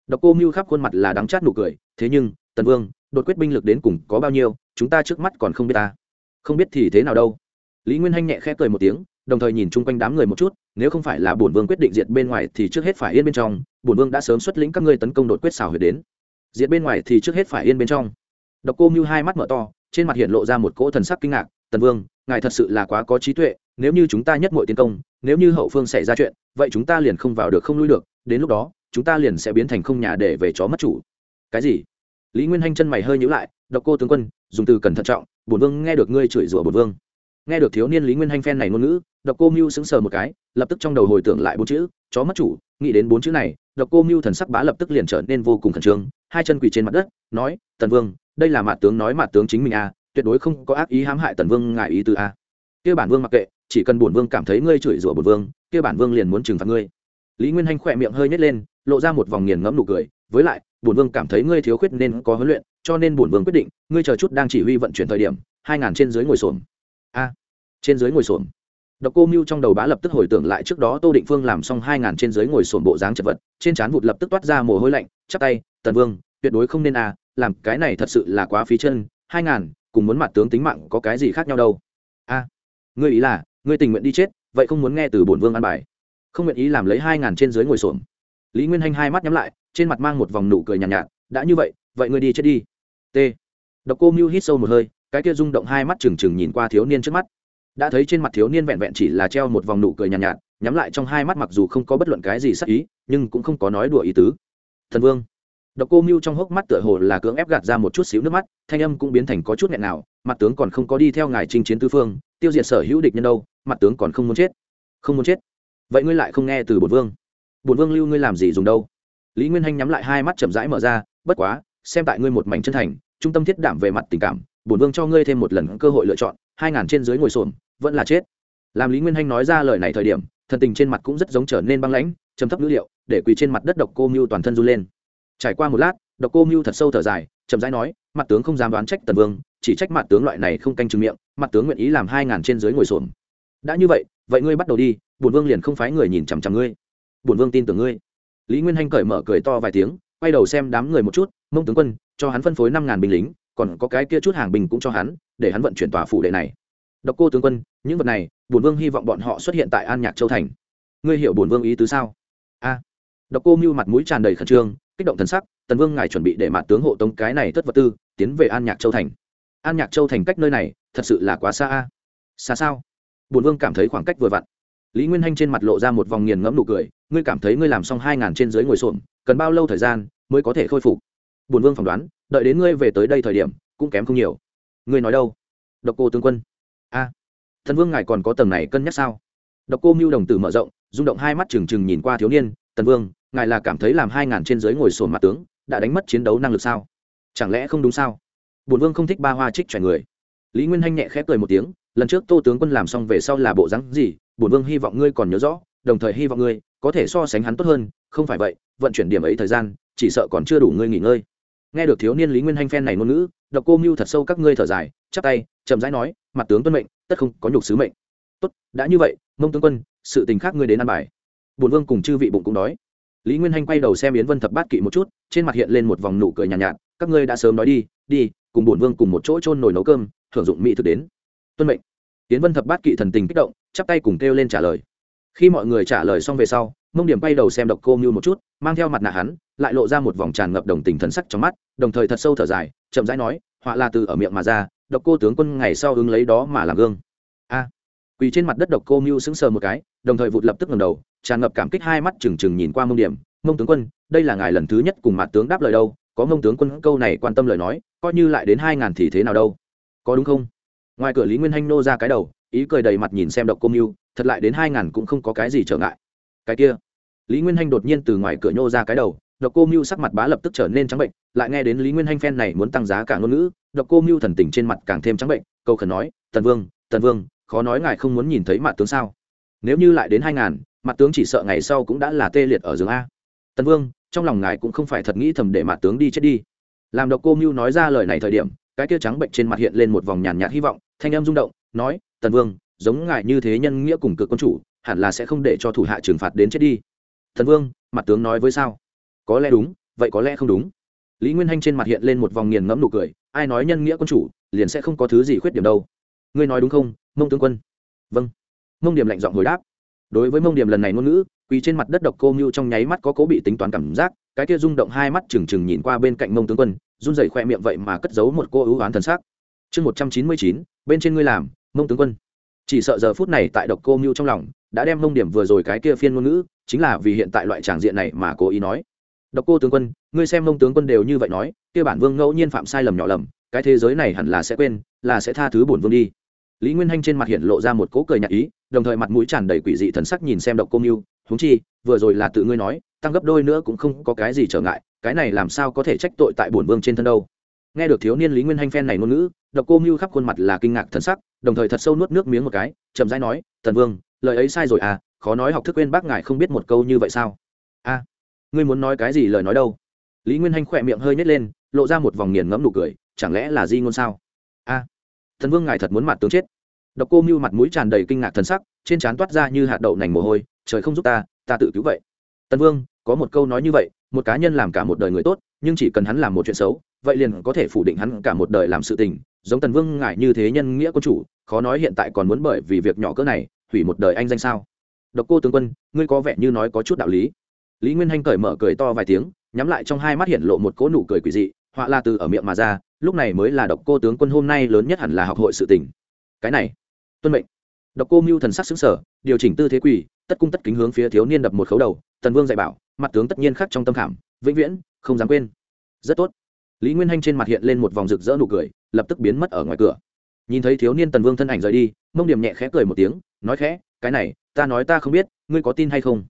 Độc cô mưu khắp khuôn mặt là đắng chát nụ cười, thế nhưng, tần vương, đột quyết binh lực đến cùng có bao nhiêu, chúng ta trước mắt còn không biết ta. Không biết thì thế nào đâu. Lý nguyên hanh nhẹ khẽ cười một tiếng, đồng thời nhìn chung quanh đám người một chút, nếu không phải là bổn vương quyết định diệt bên ngoài thì trước hết phải yên bên trong, bổn vương đã sớm xuất lĩnh các ngươi tấn công đột quyết xào huyệt đến. Diệt bên ngoài thì trước hết phải yên bên trong. Độc cô mưu hai mắt mở to, trên mặt hiện lộ ra một cỗ thần sắc kinh ngạc, tần vương, ngài thật sự là quá có trí tuệ nếu như chúng ta nhất mọi tiến công nếu như hậu phương xảy ra chuyện vậy chúng ta liền không vào được không lui được đến lúc đó chúng ta liền sẽ biến thành không nhà để về chó mất chủ. Cái gì? Lý nguyên hanh chân mày hơi nhữ lại độc cô tướng quân dùng từ cần thận trọng bổn vương nghe được ngươi chửi rủa bổn vương. Nghe được thiếu niên lý nguyên hanh phen này ngôn ngữ độc cô mưu sững sờ một cái lập tức trong đầu hồi tưởng lại bốn chữ chó mất chủ. Nghĩ đến bốn chữ này độc cô mưu thần sắc bá lập tức liền trở nên vô cùng khẩn trương hai chân quỳ trên mặt đất nói tần vương đây là mạt tướng nói mạt tướng chính mình a à, tuyệt đối không có ác ý hãm hại tần vương ngại ý từ a à kia bản vương mặc kệ chỉ cần bổn vương cảm thấy ngươi chửi rủa bổn vương kia bản vương liền muốn trừng phạt ngươi. Lý nguyên hanh khỏe miệng hơi nhét lên lộ ra một vòng nghiền ngẫm nụ cười với lại bổn vương cảm thấy ngươi thiếu khuyết nên có huấn luyện cho nên bổn vương quyết định ngươi chờ chút đang chỉ huy vận chuyển thời điểm hai ngàn trên dưới ngồi xổm. A trên dưới ngồi xổm. Độc Cô Mưu trong đầu bá lập tức hồi tưởng lại trước đó Tô Định Phương làm xong hai ngàn trên dưới ngồi xổm bộ dáng chật vật, trên trán vụt lập tức toát ra mồ hôi lạnh, chắp tay, "Tần Vương, tuyệt đối không nên à, làm cái này thật sự là quá phí chân, hai ngàn, cùng muốn mặt tướng tính mạng có cái gì khác nhau đâu?" Ngươi ý là, ngươi tình nguyện đi chết, vậy không muốn nghe từ bổn vương an bài." Không nguyện ý làm lấy hai ngàn trên dưới ngồi xổm. Lý Nguyên Hành hai mắt nhắm lại, trên mặt mang một vòng nụ cười nhàn nhạt, nhạt, "Đã như vậy, vậy ngươi đi chết đi." T. Độc Cô Mưu hít sâu một hơi, cái kia rung động hai mắt trừng trừng nhìn qua thiếu niên trước mắt đã thấy trên mặt thiếu niên vẹn vẹn chỉ là treo một vòng nụ cười nhàn nhạt, nhạt nhắm lại trong hai mắt mặc dù không có bất luận cái gì sắc ý nhưng cũng không có nói đùa ý tứ thần vương độc cô mưu trong hốc mắt tựa hồ là cưỡng ép gạt ra một chút xíu nước mắt, thanh âm cũng biến thành có chút nghẹn nào, mặt tướng còn không có đi theo ngài chinh chiến tứ phương, tiêu diệt sở hữu địch nhân đâu, mặt tướng còn không muốn chết. Không muốn chết? Vậy ngươi lại không nghe từ bổn vương. Bổn vương lưu ngươi làm gì dùng đâu? Lý nguyên hanh nhắm lại hai mắt chậm rãi mở ra, bất quá, xem tại ngươi một mảnh chân thành, trung tâm thiết đảm về mặt tình cảm, bổn vương cho ngươi thêm một lần cơ hội lựa chọn, hai ngàn trên dưới ngồi xổm, vẫn là chết. Làm lý nguyên hanh nói ra lời này thời điểm, thần tình trên mặt cũng rất giống trở nên băng lãnh, trầm thấp ngữ liệu, để quỳ trên mặt đất độc cô mưu toàn thân run lên trải qua một lát, độc cô mưu thật sâu thở dài, chậm rãi nói, mặt tướng không dám đoán trách tần vương, chỉ trách mặt tướng loại này không canh chừng miệng, mặt tướng nguyện ý làm hai ngàn trên dưới ngồi xổm. Đã như vậy vậy ngươi bắt đầu đi, bổn vương liền không phái người nhìn chằm chằm ngươi. Bổn vương tin tưởng ngươi. Lý nguyên hanh cởi mở cười to vài tiếng, quay đầu xem đám người một chút, mông tướng quân, cho hắn phân phối năm ngàn binh lính, còn có cái kia chút hàng bình cũng cho hắn, để hắn vận chuyển tòa phủ đệ này. Độc cô tướng quân, những vật này, bổn vương hy vọng bọn họ xuất hiện tại an nhạc châu thành. Ngươi hiểu bổn vương ý tứ sao? A. Độc cô mưu mặt mũi tràn đầy khẩn trương kích động thần sắc tần vương ngài chuẩn bị để mạt tướng hộ tống cái này thất vật tư, tiến về an nhạc châu thành. An nhạc châu thành cách nơi này, thật sự là quá xa a. Xa sao? Bùn vương cảm thấy khoảng cách vừa vặn. Lý nguyên hanh trên mặt lộ ra một vòng nghiền ngẫm nụ cười, ngươi cảm thấy ngươi làm xong hai ngàn trên dưới ngồi xổm, cần bao lâu thời gian mới có thể khôi phục? Bùn vương phỏng đoán, đợi đến ngươi về tới đây thời điểm, cũng kém không nhiều. Ngươi nói đâu? Độc cô tướng quân. A thần vương ngài còn có tầng này cân nhắc sao? Độc cô mưu đồng tử mở rộng, rung động hai mắt trừng trừng nhìn qua thiếu niên, tần vương ngài là cảm thấy làm hai ngàn trên dưới ngồi sồn mặt tướng, đã đánh mất chiến đấu năng lực sao? Chẳng lẽ không đúng sao? Bổn vương không thích ba hoa trích chuyển người. Lý nguyên hanh nhẹ khẽ cười một tiếng, lần trước tô tướng quân làm xong về sau là bộ rắn gì? Bổn vương hy vọng ngươi còn nhớ rõ, đồng thời hy vọng ngươi có thể so sánh hắn tốt hơn, không phải vậy, vận chuyển điểm ấy thời gian, chỉ sợ còn chưa đủ ngươi nghỉ ngơi. Nghe được thiếu niên lý nguyên hanh phen này ngôn ngữ, độc cô mưu thật sâu các ngươi thở dài, chắp tay, chậm rãi nói, mặt tướng tuân mệnh, tất không có nhục sứ mệnh. Tốt, đã như vậy, mông tướng quân, sự tình khác ngươi đến ăn bài. Bổn vương cùng chư vị bụng cũng đói lý nguyên hanh quay đầu xem yến vân thập bát kỵ một chút trên mặt hiện lên một vòng nụ cười nhàn nhạt, nhạt các ngươi đã sớm nói đi đi cùng bổn vương cùng một chỗ trôn nồi nấu cơm thưởng dụng mỹ thực đến. Tuân mệnh. Yến vân thập bát kỵ thần tình kích động chắp tay cùng kêu lên trả lời. Khi mọi người trả lời xong về sau mông điểm quay đầu xem độc cô mưu một chút mang theo mặt nạ hắn lại lộ ra một vòng tràn ngập đồng tình thần sắc trong mắt đồng thời thật sâu thở dài chậm rãi nói họa là từ ở miệng mà ra độc cô tướng quân ngày sau ứng lấy đó mà làm gương quỳ trên mặt đất độc cô mưu sững sờ một cái, đồng thời vụt lập tức ngầm đầu, tràn ngập cảm kích hai mắt trừng trừng nhìn qua mông điểm. Mông tướng quân, đây là ngài lần thứ nhất cùng mặt tướng đáp lời đâu, có mông tướng quân câu này quan tâm lời nói, coi như lại đến hai ngàn thì thế nào đâu? Có đúng không? Ngoài cửa lý nguyên hanh nô ra cái đầu, ý cười đầy mặt nhìn xem độc cô mưu, thật lại đến hai ngàn cũng không có cái gì trở ngại. Cái kia? Lý nguyên hanh đột nhiên từ ngoài cửa nhô ra cái đầu, độc cô mưu sắc mặt bá lập tức trở nên trắng bệnh, lại nghe đến lý nguyên hanh phen này muốn tăng giá cả ngôn ngữ, độc cô mưu thần tình trên mặt càng thêm trắng bệnh câu khẩn nói, tần vương tần vương khó nói ngài không muốn nhìn thấy mặt tướng sao? Nếu như lại đến hai ngàn, mặt tướng chỉ sợ ngày sau cũng đã là tê liệt ở giường a. Tần vương, trong lòng ngài cũng không phải thật nghĩ thầm để mặt tướng đi chết đi. Làm độc cô mưu nói ra lời này thời điểm, cái kia trắng bệnh trên mặt hiện lên một vòng nhàn nhạt hy vọng, thanh em rung động, nói, tần vương, giống ngài như thế nhân nghĩa cùng cực quân chủ, hẳn là sẽ không để cho thủ hạ trừng phạt đến chết đi. Thần vương, mặt tướng nói với sao? Có lẽ đúng, vậy có lẽ không đúng. Lý nguyên hanh trên mặt hiện lên một vòng nghiền ngẫm nụ cười, ai nói nhân nghĩa quân chủ, liền sẽ không có thứ gì khuyết điểm đâu ngươi nói đúng không, mông tướng quân? Vâng. Mông điểm lạnh giọng hồi đáp. Đối với mông điểm lần này ngôn ngữ, quỳ trên mặt đất độc cô mưu trong nháy mắt có cố bị tính toán cảm giác, cái kia rung động hai mắt trừng trừng nhìn qua bên cạnh mông tướng quân, run rẩy khoe miệng vậy mà cất giấu một cô ưu oán thần sắc. Chương một trăm chín mươi chín, bên trên ngươi làm, mông tướng quân. Chỉ sợ giờ phút này tại độc cô mưu trong lòng, đã đem mông điểm vừa rồi cái kia phiên ngôn ngữ, chính là vì hiện tại loại tràng diện này mà cố ý nói. Độc cô tướng quân, ngươi xem mông tướng quân đều như vậy nói, kia bản vương ngẫu nhiên phạm sai lầm nhỏ lầm, cái thế giới này hẳn là sẽ quên, là sẽ tha thứ bổn vương đi lý nguyên hanh trên mặt hiện lộ ra một cố cười nhạt ý, đồng thời mặt mũi tràn đầy quỷ dị thần sắc nhìn xem độc cô mưu húng chi, vừa rồi là tự ngươi nói, tăng gấp đôi nữa cũng không có cái gì trở ngại, cái này làm sao có thể trách tội tại bổn vương trên thân đâu? Nghe được thiếu niên lý nguyên hanh phen này ngôn ngữ, độc cô mưu khắp khuôn mặt là kinh ngạc thần sắc, đồng thời thật sâu nuốt nước miếng một cái, chậm rãi nói, thần vương, lời ấy sai rồi à khó nói học thức quên bác ngài không biết một câu như vậy sao? A, ngươi muốn nói cái gì lời nói đâu? Lý nguyên hanh khỏe miệng hơi nhét lên, lộ ra một vòng nghiền ngẫm nụ cười, chẳng lẽ là di ngôn sao? A, thần vương ngài thật muốn mặt tướng chết độc cô mưu mặt mũi tràn đầy kinh ngạc thần sắc, trên trán toát ra như hạt đậu nành mồ hôi, trời không giúp ta ta tự cứu vậy. Tần vương, có một câu nói như vậy, một cá nhân làm cả một đời người tốt, nhưng chỉ cần hắn làm một chuyện xấu, vậy liền có thể phủ định hắn cả một đời làm sự tình. Giống tần vương ngại như thế nhân nghĩa quân chủ, khó nói hiện tại còn muốn bởi vì việc nhỏ cỡ này, hủy một đời anh danh sao? Độc cô tướng quân, ngươi có vẻ như nói có chút đạo lý. Lý nguyên hanh cởi mở cười to vài tiếng, nhắm lại trong hai mắt hiện lộ một cỗ nụ cười quỷ dị, họa la từ ở miệng mà ra, lúc này mới là độc cô tướng quân hôm nay lớn nhất hẳn là học hội sự tình. Cái này tuân mệnh. Độc cô mưu thần sắc xứng sở điều chỉnh tư thế quỳ, tất cung tất kính hướng phía thiếu niên đập một khấu đầu tần vương dạy bảo mặt tướng tất nhiên khắc trong tâm khảm vĩnh viễn không dám quên. Rất tốt. Lý nguyên hanh trên mặt hiện lên một vòng rực rỡ nụ cười lập tức biến mất ở ngoài cửa. Nhìn thấy thiếu niên tần vương thân ảnh rời đi mông điểm nhẹ khẽ cười một tiếng nói khẽ cái này ta nói ta không biết ngươi có tin hay không?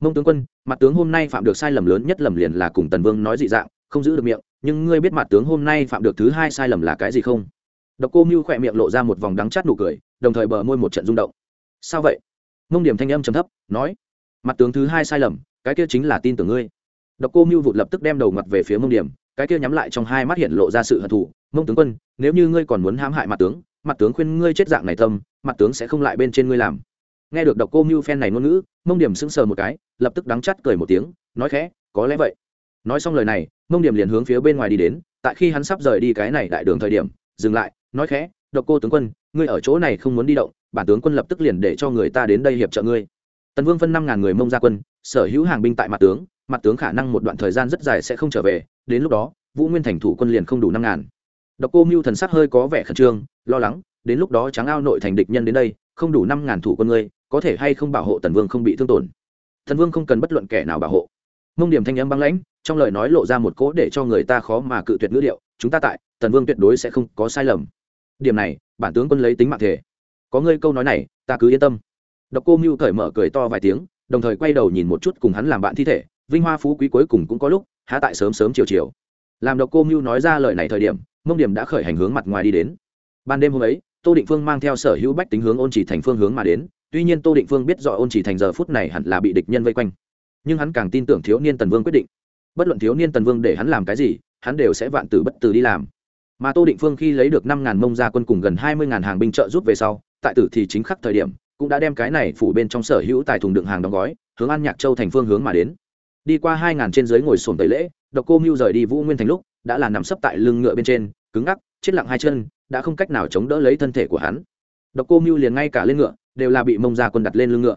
Mông tướng quân mặt tướng hôm nay phạm được sai lầm lớn nhất lầm liền là cùng tần vương nói dị dạng không giữ được miệng nhưng ngươi biết mặt tướng hôm nay phạm được thứ hai sai lầm là cái gì không? Độc cô mưu khỏe miệng lộ ra một vòng đắng chát nụ cười, đồng thời bờ môi một trận rung động. Sao vậy? Mông điểm thanh âm trầm thấp, nói, mặt tướng thứ hai sai lầm, cái kia chính là tin tưởng ngươi. Độc cô mưu vụt lập tức đem đầu mặt về phía mông điểm, cái kia nhắm lại trong hai mắt hiện lộ ra sự hận thù. Mông tướng quân, nếu như ngươi còn muốn hãm hại mặt tướng mặt tướng khuyên ngươi chết dạng này tâm mặt tướng sẽ không lại bên trên ngươi làm. Nghe được độc cô mưu phen này ngôn ngữ, mông điểm sững sờ một cái, lập tức đắng chắt cười một tiếng, nói khẽ, có lẽ vậy. Nói xong lời này, mông điểm liền hướng phía bên ngoài đi đến, tại khi hắn sắp rời đi cái này đại đường thời điểm dừng lại, nói khẽ, độc cô tướng quân, ngươi ở chỗ này không muốn đi động, bản tướng quân lập tức liền để cho người ta đến đây hiệp trợ ngươi. Tần vương phân năm ngàn người mông ra quân, sở hữu hàng binh tại mặt tướng mặt tướng khả năng một đoạn thời gian rất dài sẽ không trở về, đến lúc đó, vũ nguyên thành thủ quân liền không đủ năm ngàn. Độc cô mưu thần sắc hơi có vẻ khẩn trương, lo lắng, đến lúc đó Tráng ao nội thành địch nhân đến đây, không đủ năm ngàn thủ quân ngươi, có thể hay không bảo hộ tần vương không bị thương tổn? Thần vương không cần bất luận kẻ nào bảo hộ. Mông điểm thanh âm băng lãnh, trong lời nói lộ ra một cỗ để cho người ta khó mà cự tuyệt ngữ điệu, chúng ta tại tần vương tuyệt đối sẽ không có sai lầm. Điểm này, bản tướng quân lấy tính mạng thể có ngươi câu nói này, ta cứ yên tâm. Độc cô mưu cởi mở cười to vài tiếng, đồng thời quay đầu nhìn một chút cùng hắn làm bạn thi thể, vinh hoa phú quý cuối cùng cũng có lúc, há tại sớm sớm chiều chiều. Làm độc cô mưu nói ra lời này thời điểm, mông điểm đã khởi hành hướng mặt ngoài đi đến. Ban đêm hôm ấy, tô định phương mang theo sở hữu bách tính hướng ôn chỉ thành phương hướng mà đến, tuy nhiên tô định phương biết rõ ôn chỉ thành giờ phút này hẳn là bị địch nhân vây quanh. Nhưng hắn càng tin tưởng thiếu niên tần vương quyết định. Bất luận thiếu niên tần vương để hắn làm cái gì, hắn đều sẽ vạn tử bất tử đi làm mà tô định phương khi lấy được năm ngàn mông gia quân cùng gần hai mươi ngàn hàng binh trợ giúp về sau, tại tử thì chính khắc thời điểm, cũng đã đem cái này phủ bên trong sở hữu tại thùng đựng hàng đóng gói, hướng an nhạc châu thành phương hướng mà đến. Đi qua hai ngàn trên dưới ngồi sồn tẩy lễ, độc cô mưu rời đi vũ nguyên thành lúc, đã là nằm sấp tại lưng ngựa bên trên, cứng ngắc, chết lặng hai chân, đã không cách nào chống đỡ lấy thân thể của hắn. Độc cô mưu liền ngay cả lên ngựa, đều là bị mông gia quân đặt lên lưng ngựa.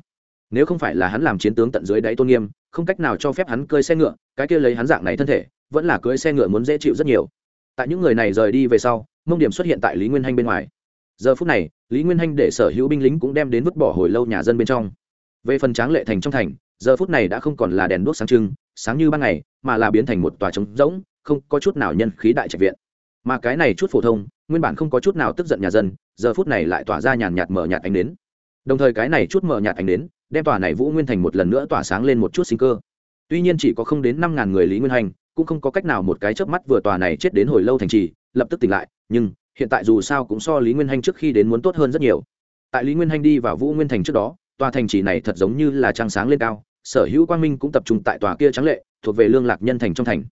Nếu không phải là hắn làm chiến tướng tận dưới đáy tôn nghiêm, không cách nào cho phép hắn cơi xe ngựa, cái kia lấy hắn dạng này thân thể, vẫn là cưới xe ngựa muốn dễ chịu rất nhiều tại những người này rời đi về sau, mông điểm xuất hiện tại lý nguyên hanh bên ngoài. Giờ phút này, lý nguyên hanh để sở hữu binh lính cũng đem đến vứt bỏ hồi lâu nhà dân bên trong. Về phần tráng lệ thành trong thành, giờ phút này đã không còn là đèn đuốc sáng trưng, sáng như ban ngày, mà là biến thành một tòa trống rỗng, không có chút nào nhân khí đại trạch viện. Mà cái này chút phổ thông, nguyên bản không có chút nào tức giận nhà dân, giờ phút này lại tỏa ra nhàn nhạt mở nhạt ánh đến đồng thời cái này chút mở nhạt ánh đến đem tòa này vũ nguyên thành một lần nữa tỏa sáng lên một chút sinh cơ. Tuy nhiên chỉ có không đến năm ngàn người lý nguyên hành cũng không có cách nào một cái chớp mắt vừa tòa này chết đến hồi lâu thành trì, lập tức tỉnh lại, nhưng hiện tại dù sao cũng so lý nguyên hành trước khi đến muốn tốt hơn rất nhiều. Tại lý nguyên hành đi vào vũ nguyên thành trước đó, tòa thành trì này thật giống như là trăng sáng lên cao, sở hữu quang minh cũng tập trung tại tòa kia trắng lệ, thuộc về lương lạc nhân thành trong thành.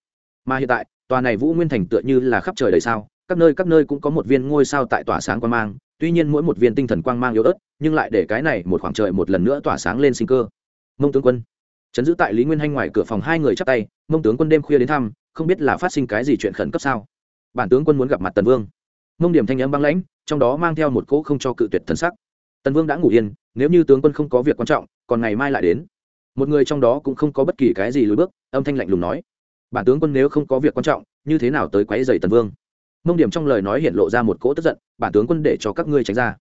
Mà hiện tại, tòa này vũ nguyên thành tựa như là khắp trời đầy sao, các nơi các nơi cũng có một viên ngôi sao tại tỏa sáng quang mang, tuy nhiên mỗi một viên tinh thần quang mang yếu ớt, nhưng lại để cái này một khoảng trời một lần nữa tỏa sáng lên sinh cơ. Mông tướng quân chấn giữ tại lý nguyên hanh ngoài cửa phòng hai người chắp tay, mông tướng quân đêm khuya đến thăm, không biết là phát sinh cái gì chuyện khẩn cấp sao? Bản tướng quân muốn gặp mặt tần vương. Mông điểm thanh âm băng lãnh, trong đó mang theo một cỗ không cho cự tuyệt thần sắc. Tần vương đã ngủ yên, nếu như tướng quân không có việc quan trọng, còn ngày mai lại đến. Một người trong đó cũng không có bất kỳ cái gì lùi bước, âm thanh lạnh lùng nói. Bản tướng quân nếu không có việc quan trọng, như thế nào tới quấy dày tần vương? Mông điểm trong lời nói hiện lộ ra một cỗ tức giận, bản tướng quân để cho các ngươi tránh ra.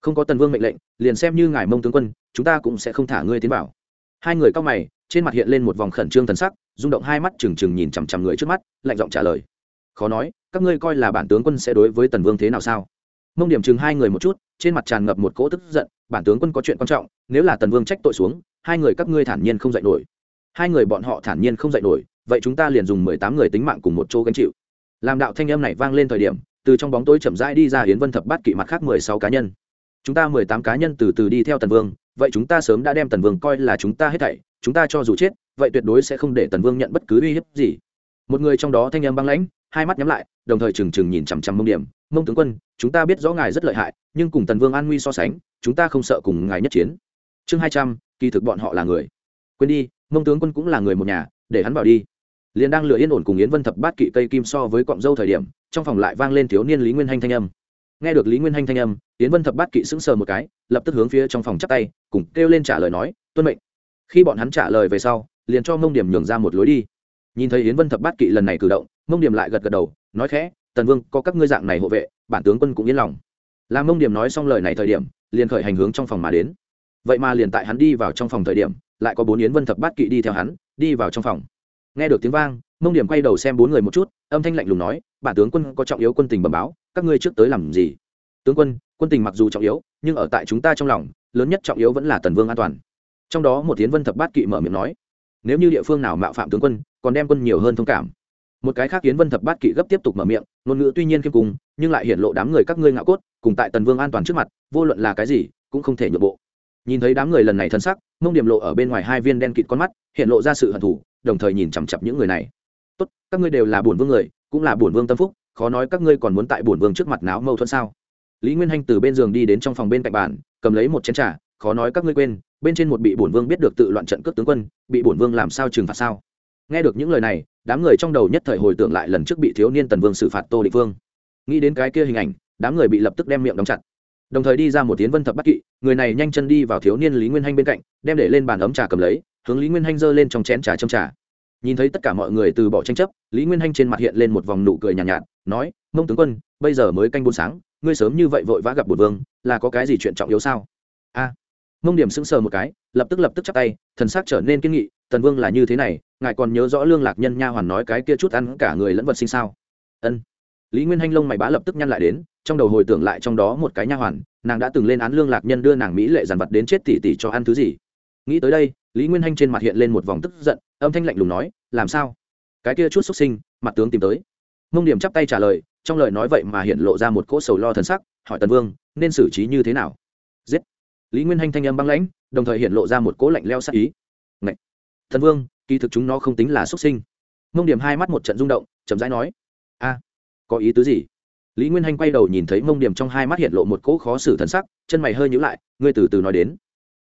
Không có tần vương mệnh lệnh, liền xem như ngài mông tướng quân, chúng ta cũng sẽ không thả ngươi tiến vào hai người cao mày, trên mặt hiện lên một vòng khẩn trương thần sắc, rung động hai mắt trừng trừng nhìn chằm chằm người trước mắt, lạnh giọng trả lời. Khó nói, các ngươi coi là bản tướng quân sẽ đối với tần vương thế nào sao? Mông điểm chừng hai người một chút, trên mặt tràn ngập một cỗ tức giận, bản tướng quân có chuyện quan trọng, nếu là tần vương trách tội xuống, hai người các ngươi thản nhiên không dạy nổi. Hai người bọn họ thản nhiên không dạy nổi, vậy chúng ta liền dùng mười tám người tính mạng cùng một chỗ gánh chịu. Làm đạo thanh âm này vang lên thời điểm, từ trong bóng tối chậm rãi đi ra hiến vân thập bát kỵ mặt khác mười sáu cá nhân. Chúng ta mười tám cá nhân từ từ đi theo tần vương vậy chúng ta sớm đã đem tần vương coi là chúng ta hết thảy, chúng ta cho dù chết, vậy tuyệt đối sẽ không để tần vương nhận bất cứ uy hiếp gì. Một người trong đó thanh âm băng lãnh, hai mắt nhắm lại, đồng thời trừng trừng nhìn chằm chằm mông điểm. Mông tướng quân, chúng ta biết rõ ngài rất lợi hại, nhưng cùng tần vương an nguy so sánh, chúng ta không sợ cùng ngài nhất chiến. Chương hai trăm, kỳ thực bọn họ là người. Quên đi, mông tướng quân cũng là người một nhà, để hắn bảo đi. Liền đang lựa yên ổn cùng yến vân thập bát kỵ cây kim so với cọng dâu thời điểm, trong phòng lại vang lên thiếu niên lý nguyên hanh thanh âm nghe được lý nguyên hanh thanh âm, yến vân thập bát kỵ sững sờ một cái, lập tức hướng phía trong phòng chắp tay, cùng kêu lên trả lời nói, tuân mệnh. Khi bọn hắn trả lời về sau, liền cho mông điểm nhường ra một lối đi. Nhìn thấy yến vân thập bát kỵ lần này cử động, mông điểm lại gật gật đầu, nói khẽ, tần vương, có các ngươi dạng này hộ vệ, bản tướng quân cũng yên lòng. Làm mông điểm nói xong lời này thời điểm, liền khởi hành hướng trong phòng mà đến. Vậy mà liền tại hắn đi vào trong phòng thời điểm, lại có bốn yến vân thập bát kỵ đi theo hắn, đi vào trong phòng. Nghe được tiếng vang, mông điểm quay đầu xem bốn người một chút, âm thanh lạnh lùng nói, bản tướng quân có trọng yếu quân tình bẩm báo các ngươi trước tới làm gì? Tướng quân quân tình mặc dù trọng yếu, nhưng ở tại chúng ta trong lòng, lớn nhất trọng yếu vẫn là tần vương an toàn. Trong đó một tiến vân thập bát kỵ mở miệng nói, nếu như địa phương nào mạo phạm tướng quân, còn đem quân nhiều hơn thông cảm. Một cái khác tiến vân thập bát kỵ gấp tiếp tục mở miệng, ngôn ngữ tuy nhiên kiêm cùng nhưng lại hiện lộ đám người các ngươi ngạo cốt, cùng tại tần vương an toàn trước mặt, vô luận là cái gì, cũng không thể nhượng bộ. Nhìn thấy đám người lần này thân sắc, mông điểm lộ ở bên ngoài hai viên đen kịt con mắt, hiện lộ ra sự hận thù, đồng thời nhìn chằm chặp những người này. Tốt, các ngươi đều là bổn vương người, cũng là bổn vương tâm phúc khó nói các ngươi còn muốn tại bổn vương trước mặt náo mâu thuẫn sao? Lý nguyên hanh từ bên giường đi đến trong phòng bên cạnh bàn cầm lấy một chén trà khó nói các ngươi quên bên trên một bị bổn vương biết được tự loạn trận cướp tướng quân bị bổn vương làm sao trừng phạt sao? Nghe được những lời này đám người trong đầu nhất thời hồi tưởng lại lần trước bị thiếu niên tần vương xử phạt tô địch vương. Nghĩ đến cái kia hình ảnh đám người bị lập tức đem miệng đóng chặt. Đồng thời đi ra một tiến vân thập bắt kỵ người này nhanh chân đi vào thiếu niên lý nguyên hanh bên cạnh đem để lên bàn ấm trà cầm lấy hướng lý nguyên hanh giơ lên trong chén trà châm trà. Nhìn thấy tất cả mọi người từ bỏ tranh chấp lý nguyên hanh trên mặt hiện lên một vòng nụ cười nhàn nhạt, nhạt nói, mông tướng quân, bây giờ mới canh buôn sáng, ngươi sớm như vậy vội vã gặp bột vương, là có cái gì chuyện trọng yếu sao? A. Mông điểm sững sờ một cái, lập tức lập tức chắp tay, thần sắc trở nên kiên nghị, tần vương là như thế này, ngài còn nhớ rõ lương lạc nhân nha hoàn nói cái kia chút ăn cả người lẫn vật sinh sao? Ân. Lý nguyên hanh lông mày bá lập tức nhăn lại đến, trong đầu hồi tưởng lại trong đó một cái nha hoàn, nàng đã từng lên án lương lạc nhân đưa nàng mỹ lệ dàn vật đến chết tỉ tỉ cho ăn thứ gì. Nghĩ tới đây, lý nguyên hanh trên mặt hiện lên một vòng tức giận, âm thanh lạnh lùng nói, làm sao? Cái kia chút xuất sinh, mặt tướng tìm tới mông điểm chắp tay trả lời, trong lời nói vậy mà hiện lộ ra một cỗ sầu lo thần sắc, hỏi tần vương, nên xử trí như thế nào? Giết. Lý nguyên hanh thanh âm băng lãnh, đồng thời hiện lộ ra một cỗ lạnh leo sắc ý. Ngậy! thần vương, kỳ thực chúng nó không tính là xuất sinh. Mông điểm hai mắt một trận rung động, chậm rãi nói. A, có ý tứ gì? Lý nguyên hanh quay đầu nhìn thấy mông điểm trong hai mắt hiện lộ một cỗ khó xử thần sắc, chân mày hơi nhữ lại, ngươi từ từ nói đến.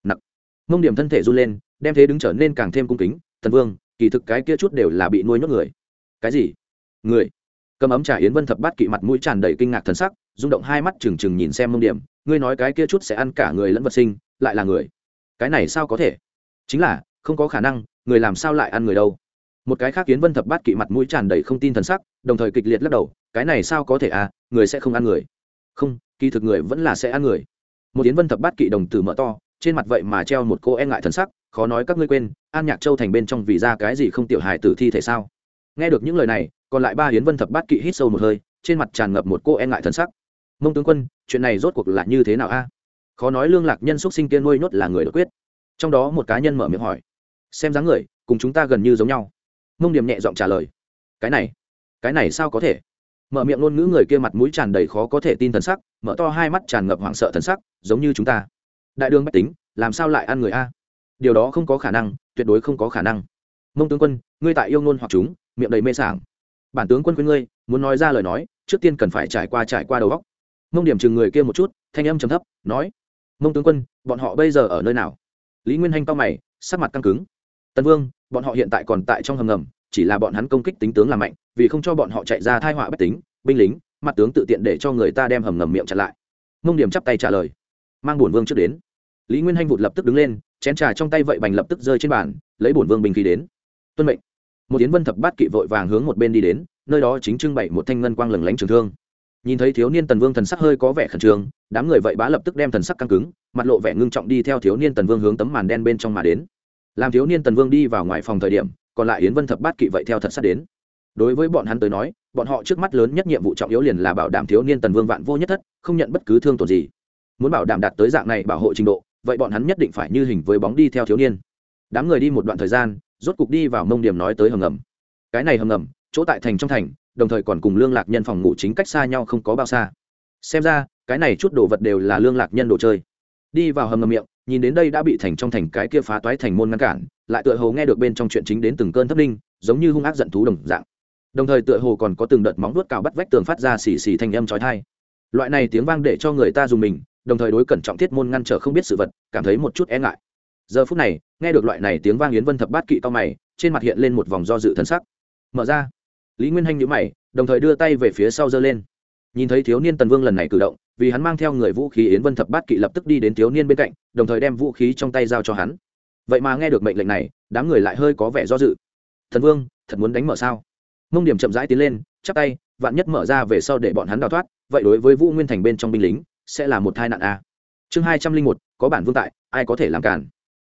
Nặng mông điểm thân thể run lên, đem thế đứng trở nên càng thêm cung kính. Thần vương, kỳ thực cái kia chút đều là bị nuôi nhốt người. Cái gì? Người cầm ấm trà yến vân thập bát kỵ mặt mũi tràn đầy kinh ngạc thần sắc, rung động hai mắt trừng trừng nhìn xem mông điểm. Ngươi nói cái kia chút sẽ ăn cả người lẫn vật sinh, lại là người. Cái này sao có thể? Chính là, không có khả năng, người làm sao lại ăn người đâu? Một cái khác yến vân thập bát kỵ mặt mũi tràn đầy không tin thần sắc, đồng thời kịch liệt lắc đầu, cái này sao có thể à người sẽ không ăn người. Không, kỳ thực người vẫn là sẽ ăn người. Một yến vân thập bát kỵ đồng tử mở to, trên mặt vậy mà treo một cô e ngại thần sắc, khó nói các ngươi quên, an nhạc châu thành bên trong vì ra cái gì không tiểu hài tử thi thể sao? Nghe được những lời này còn lại ba hiến vân thập bát kỵ hít sâu một hơi, trên mặt tràn ngập một cô e ngại thần sắc. Mông tướng quân, chuyện này rốt cuộc là như thế nào a? Khó nói lương lạc nhân xúc sinh tiên nuôi nhốt là người đột quyết. Trong đó một cá nhân mở miệng hỏi. Xem dáng người, cùng chúng ta gần như giống nhau. Mông điểm nhẹ giọng trả lời. Cái này cái này sao có thể? Mở miệng ngôn ngữ người kia mặt mũi tràn đầy khó có thể tin thần sắc, mở to hai mắt tràn ngập hoảng sợ thần sắc, giống như chúng ta. Đại đường bách tính, làm sao lại ăn người a? Điều đó không có khả năng, tuyệt đối không có khả năng. Mông tướng quân, ngươi tại yêu ngôn hoặc chúng, miệng đầy mê sảng bản tướng quân khuyên ngươi, muốn nói ra lời nói, trước tiên cần phải trải qua trải qua đầu góc mông điểm chừng người kia một chút, thanh âm trầm thấp, nói, mông tướng quân, bọn họ bây giờ ở nơi nào? Lý nguyên hanh to mày, sắc mặt căng cứng. Tân vương, bọn họ hiện tại còn tại trong hầm ngầm, chỉ là bọn hắn công kích tính tướng là mạnh, vì không cho bọn họ chạy ra thai họa bất tính, binh lính, mặt tướng tự tiện để cho người ta đem hầm ngầm miệng chặn lại. Mông điểm chắp tay trả lời. Mang bổn vương trước đến. Lý nguyên hanh vụt lập tức đứng lên, chén trà trong tay vậy bành lập tức rơi trên bàn, lấy bổn vương bình khí đến. Tuân mệnh một tiến vân thập bát kỵ vội vàng hướng một bên đi đến, nơi đó chính trưng bày một thanh ngân quang lừng lánh trường thương. Nhìn thấy thiếu niên tần vương thần sắc hơi có vẻ khẩn trương, đám người vậy bá lập tức đem thần sắc căng cứng, mặt lộ vẻ ngưng trọng đi theo thiếu niên tần vương hướng tấm màn đen bên trong mà đến. Làm thiếu niên tần vương đi vào ngoài phòng thời điểm, còn lại yến vân thập bát kỵ vậy theo thật sát đến. Đối với bọn hắn tới nói, bọn họ trước mắt lớn nhất nhiệm vụ trọng yếu liền là bảo đảm thiếu niên tần vương vạn vô nhất thất, không nhận bất cứ thương tổn gì. Muốn bảo đảm đạt tới dạng này bảo hộ trình độ, vậy bọn hắn nhất định phải như hình với bóng đi theo thiếu niên. Đám người đi một đoạn thời gian rốt cục đi vào mông điểm nói tới hầm ngầm. Cái này hầm ngầm, chỗ tại thành trong thành, đồng thời còn cùng lương lạc nhân phòng ngủ chính cách xa nhau không có bao xa. Xem ra, cái này chút đồ vật đều là lương lạc nhân đồ chơi. Đi vào hầm ngầm miệng, nhìn đến đây đã bị thành trong thành cái kia phá toái thành môn ngăn cản, lại tựa hồ nghe được bên trong chuyện chính đến từng cơn thấp linh, giống như hung ác giận thú đồng dạng. Đồng thời tựa hồ còn có từng đợt móng vuốt cào bắt vách tường phát ra xì xì thanh âm trói tai. Loại này tiếng vang để cho người ta dùng mình, đồng thời đối cẩn trọng thiết môn ngăn trở không biết sự vật, cảm thấy một chút e ngại giờ phút này, nghe được loại này tiếng vang yến vân thập bát kỵ to mày, trên mặt hiện lên một vòng do dự thân sắc. Mở ra. Lý nguyên hanh nhữ mày, đồng thời đưa tay về phía sau giơ lên. Nhìn thấy thiếu niên tần vương lần này cử động, vì hắn mang theo người vũ khí yến vân thập bát kỵ lập tức đi đến thiếu niên bên cạnh, đồng thời đem vũ khí trong tay giao cho hắn. Vậy mà nghe được mệnh lệnh này, đám người lại hơi có vẻ do dự. Thần vương, thật muốn đánh mở sao? Mông điểm chậm rãi tiến lên, chắp tay, vạn nhất mở ra về sau để bọn hắn đào thoát, vậy đối với vũ nguyên thành bên trong binh lính, sẽ là một tai nạn a. Chương hai trăm linh một, có bản vương tại, ai có thể làm cản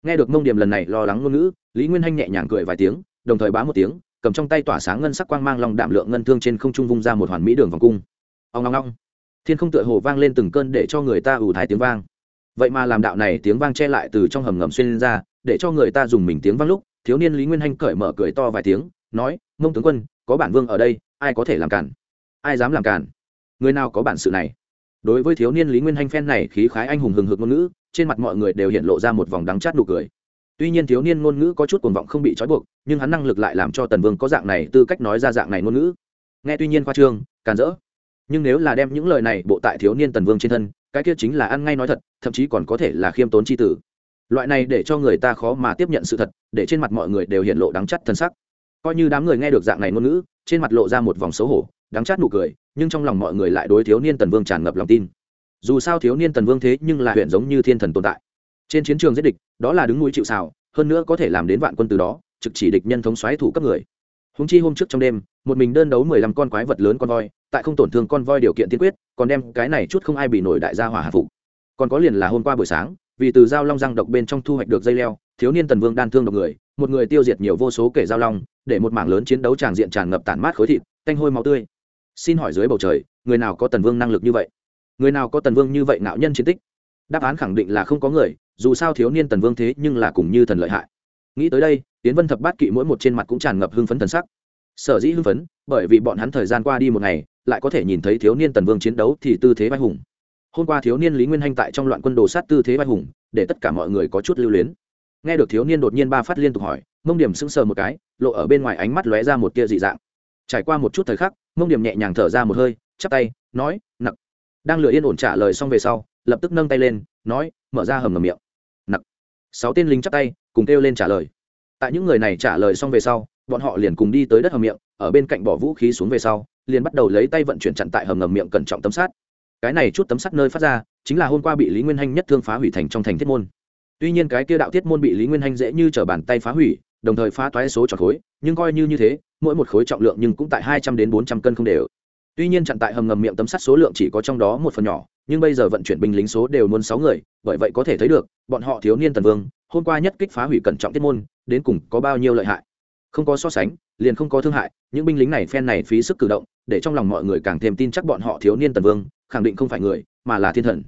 nghe được mông điểm lần này lo lắng ngôn ngữ, lý nguyên hanh nhẹ nhàng cười vài tiếng, đồng thời bá một tiếng, cầm trong tay tỏa sáng ngân sắc quang mang lòng đạm lượng ngân thương trên không trung vung ra một hoàn mỹ đường vòng cung. Ông long long thiên không tựa hồ vang lên từng cơn để cho người ta ủ thái tiếng vang. Vậy mà làm đạo này tiếng vang che lại từ trong hầm ngầm xuyên ra, để cho người ta dùng mình tiếng vang lúc, thiếu niên lý nguyên hanh cởi mở cười to vài tiếng, nói, mông tướng quân, có bản vương ở đây, ai có thể làm cản? Ai dám làm cản? Người nào có bản sự này? Đối với thiếu niên lý nguyên hanh phen này khí khái anh hùng hừng hực ngôn ngữ trên mặt mọi người đều hiện lộ ra một vòng đắng chát nụ cười. Tuy nhiên thiếu niên ngôn ngữ có chút cuồng vọng không bị trói buộc, nhưng hắn năng lực lại làm cho tần vương có dạng này tư cách nói ra dạng này ngôn ngữ. Nghe tuy nhiên khoa trương, càn rỡ, nhưng nếu là đem những lời này bộ tại thiếu niên tần vương trên thân, cái kia chính là ăn ngay nói thật, thậm chí còn có thể là khiêm tốn c h i tử. Loại này để cho người ta khó mà tiếp nhận sự thật, để trên mặt mọi người đều hiện lộ đắng chắt thân sắc. Coi như đám người nghe được dạng này ngôn ngữ, trên mặt lộ ra một vòng xấu hổ, đắng chát nụ cười, nhưng trong lòng mọi người lại đối thiếu niên tần vương tràn ngập lòng tin dù sao thiếu niên tần vương thế nhưng là huyện giống như thiên thần tồn tại. Trên chiến trường giết địch, đó là đứng núi chịu xào hơn nữa có thể làm đến vạn quân từ đó, trực chỉ địch nhân thống xoáy thủ cấp người. Húng chi hôm trước trong đêm, một mình đơn đấu mười lăm con quái vật lớn con voi, tại không tổn thương con voi điều kiện tiên quyết, còn đem cái này chút không ai bị nổi đại gia hỏa hạ phục. Còn có liền là hôm qua buổi sáng, vì từ dao long răng độc bên trong thu hoạch được dây leo, thiếu niên tần vương đan thương độc người, một người tiêu diệt nhiều vô số kể dao long, để một mảng lớn chiến đấu tràn diện tràn ngập tản mát khối thịt, tanh hôi máu tươi. Xin hỏi dưới bầu trời, người nào có tần vương năng lực như vậy? Người nào có tần vương như vậy nạo nhân chiến tích? Đáp án khẳng định là không có người, dù sao thiếu niên tần vương thế nhưng là cùng như thần lợi hại. Nghĩ tới đây, tiến vân thập bát kỵ mỗi một trên mặt cũng tràn ngập hưng phấn thần sắc. Sở dĩ hưng phấn, bởi vì bọn hắn thời gian qua đi một ngày, lại có thể nhìn thấy thiếu niên tần vương chiến đấu thì tư thế vai hùng. Hôm qua thiếu niên lý nguyên hanh tại trong loạn quân đồ sát tư thế vai hùng, để tất cả mọi người có chút lưu luyến. Nghe được thiếu niên đột nhiên ba phát liên tục hỏi, mông điểm sững sờ một cái, lộ ở bên ngoài ánh mắt lóe ra một tia dị dạng. Trải qua một chút thời khắc, mông điểm nhẹ nhàng thở ra một hơi, chắp tay, nói, nặc đang lựa yên ổn trả lời xong về sau, lập tức nâng tay lên, nói, mở ra hầm ngầm miệng. Nặc. Sáu tên lính chắp tay, cùng kêu lên trả lời. Tại những người này trả lời xong về sau, bọn họ liền cùng đi tới đất hầm miệng, ở bên cạnh bỏ vũ khí xuống về sau, liền bắt đầu lấy tay vận chuyển chặn tại hầm ngầm miệng cẩn trọng tấm sát cái này chút tấm sắt nơi phát ra, chính là hôm qua bị lý nguyên hanh nhất thương phá hủy thành trong thành thiết môn. Tuy nhiên cái kia đạo thiết môn bị lý nguyên hanh dễ như t bàn tay phá hủy, đồng thời phá toái số tròn khối, nhưng coi như như thế, mỗi một khối trọng lượng nhưng cũng tại hai trăm đến bốn trăm cân không đều tuy nhiên chặn tại hầm ngầm miệng tấm sắt số lượng chỉ có trong đó một phần nhỏ, nhưng bây giờ vận chuyển binh lính số đều muốn sáu người, bởi vậy có thể thấy được, bọn họ thiếu niên tần vương, hôm qua nhất kích phá hủy cẩn trọng tiết môn, đến cùng có bao nhiêu lợi hại. Không có so sánh, liền không có thương hại, những binh lính này phen này phí sức cử động, để trong lòng mọi người càng thêm tin chắc bọn họ thiếu niên tần vương, khẳng định không phải người, mà là thiên thần.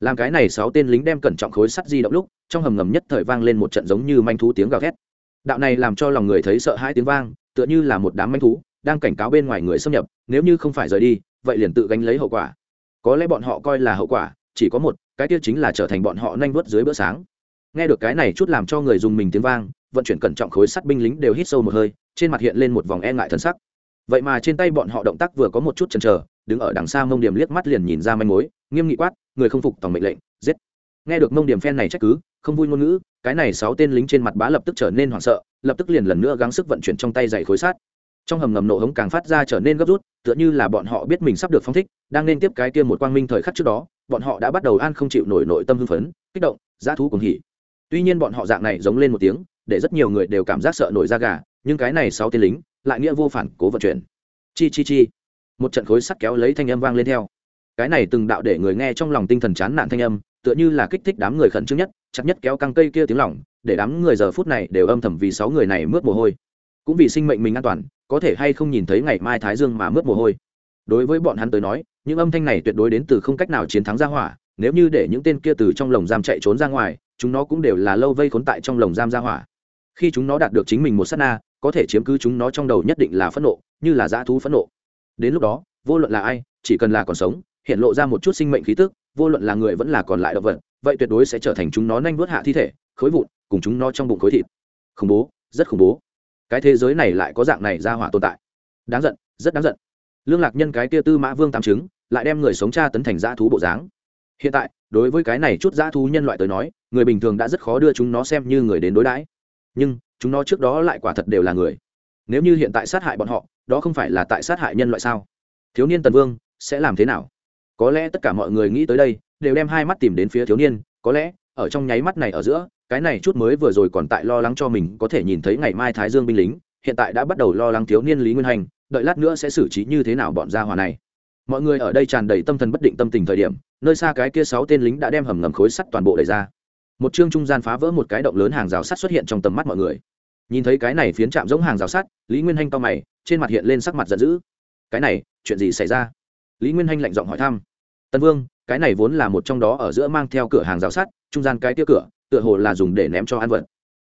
Làm cái này sáu tên lính đem cẩn trọng khối sắt di động lúc, trong hầm ngầm nhất thời vang lên một trận giống như manh thú tiếng gào thét. Đạo này làm cho lòng người thấy sợ hãi tiếng vang, tựa như là một đám manh thú đang cảnh cáo bên ngoài người xâm nhập, nếu như không phải rời đi, vậy liền tự gánh lấy hậu quả. Có lẽ bọn họ coi là hậu quả, chỉ có một, cái kia chính là trở thành bọn họ nanh vớt dưới bữa sáng. Nghe được cái này chút làm cho người dùng mình tiếng vang, vận chuyển cẩn trọng khối sắt binh lính đều hít sâu một hơi, trên mặt hiện lên một vòng e ngại thân sắc. Vậy mà trên tay bọn họ động tác vừa có một chút chần chờ, đứng ở đằng xa mông điểm liếc mắt liền nhìn ra manh mối, nghiêm nghị quát, người không phục tổng mệnh lệnh, giết. Nghe được mông điểm phen này trách cứ, không vui ngôn ngữ, cái này sáu tên lính trên mặt bá lập tức trở nên hoảng sợ, lập tức liền lần nữa gắng sức vận chuyển trong tay dày khối sát trong hầm ngầm nổ hống càng phát ra trở nên gấp rút, tựa như là bọn họ biết mình sắp được phong thích, đang nên tiếp cái kia một quang minh thời khắc trước đó, bọn họ đã bắt đầu an không chịu nổi nội tâm hưng phấn, kích động giá thú cùng hỉ. Tuy nhiên bọn họ dạng này giống lên một tiếng, để rất nhiều người đều cảm giác sợ nổi da gà, nhưng cái này sáu tên lính, lại nghĩa vô phản, cố vận chuyển. Chi chi chi. Một trận khối sắt kéo lấy thanh âm vang lên theo. Cái này từng đạo để người nghe trong lòng tinh thần chán nản thanh âm, tựa như là kích thích đám người khẩn trương nhất, chặt nhất kéo căng cây kia tiếng lỏng, để đám người giờ phút này đều âm thầm vì sáu người này mướt mồ hôi. Cũng vì sinh mệnh mình an toàn có thể hay không nhìn thấy ngày mai thái dương mà mướt mồ hôi. Đối với bọn hắn tới nói, những âm thanh này tuyệt đối đến từ không cách nào chiến thắng ra hỏa, nếu như để những tên kia từ trong lồng giam chạy trốn ra ngoài, chúng nó cũng đều là lâu vây khốn tại trong lồng giam ra hỏa. Khi chúng nó đạt được chính mình một s á t na, có thể chiếm cứ chúng nó trong đầu nhất định là phẫn nộ, như là dã thú phẫn nộ. Đến lúc đó, vô luận là ai, chỉ cần là còn sống, hiện lộ ra một chút sinh mệnh khí tức, vô luận là người vẫn là còn lại động vật, vậy tuyệt đối sẽ trở thành chúng nó nhanh vớt hạ thi thể, khối vụn, cùng chúng nó trong bụng khối thịt. Khủng bố, rất khủng bố cái thế giới này lại có dạng này ra hỏa tồn tại. Đáng giận, rất đáng giận. Lương lạc nhân cái kia tư mã vương tam chứng lại đem người sống tra tấn thành dã thú bộ dáng. Hiện tại, đối với cái này chút dã thú nhân loại tới nói, người bình thường đã rất khó đưa chúng nó xem như người đến đối đãi. Nhưng, chúng nó trước đó lại quả thật đều là người. Nếu như hiện tại sát hại bọn họ, đó không phải là tại sát hại nhân loại sao? Thiếu niên tần vương, sẽ làm thế nào? Có lẽ tất cả mọi người nghĩ tới đây, đều đem hai mắt tìm đến phía thiếu niên, có lẽ, ở trong nháy mắt này ở giữa cái này chút mới vừa rồi còn tại lo lắng cho mình có thể nhìn thấy ngày mai thái dương binh lính, hiện tại đã bắt đầu lo lắng thiếu niên lý nguyên hành, đợi lát nữa sẽ xử trí như thế nào bọn gia hòa này. Mọi người ở đây tràn đầy tâm thần bất định tâm tình thời điểm, nơi xa cái kia sáu tên lính đã đem hầm ngầm khối sắt toàn bộ đẩy ra. Một chương trung gian phá vỡ một cái động lớn hàng rào sắt xuất hiện trong tầm mắt mọi người. Nhìn thấy cái này phiến chạm giống hàng rào sắt, lý nguyên hanh to mày, trên mặt hiện lên sắc mặt giận dữ. Cái này, chuyện gì xảy ra? Lý nguyên hanh lạnh giọng hỏi thăm. Tân vương, cái này vốn là một trong đó ở giữa mang theo cửa hàng rào sắt, trung gian cái tia cửa tựa hồ là dùng để ném cho ăn vật.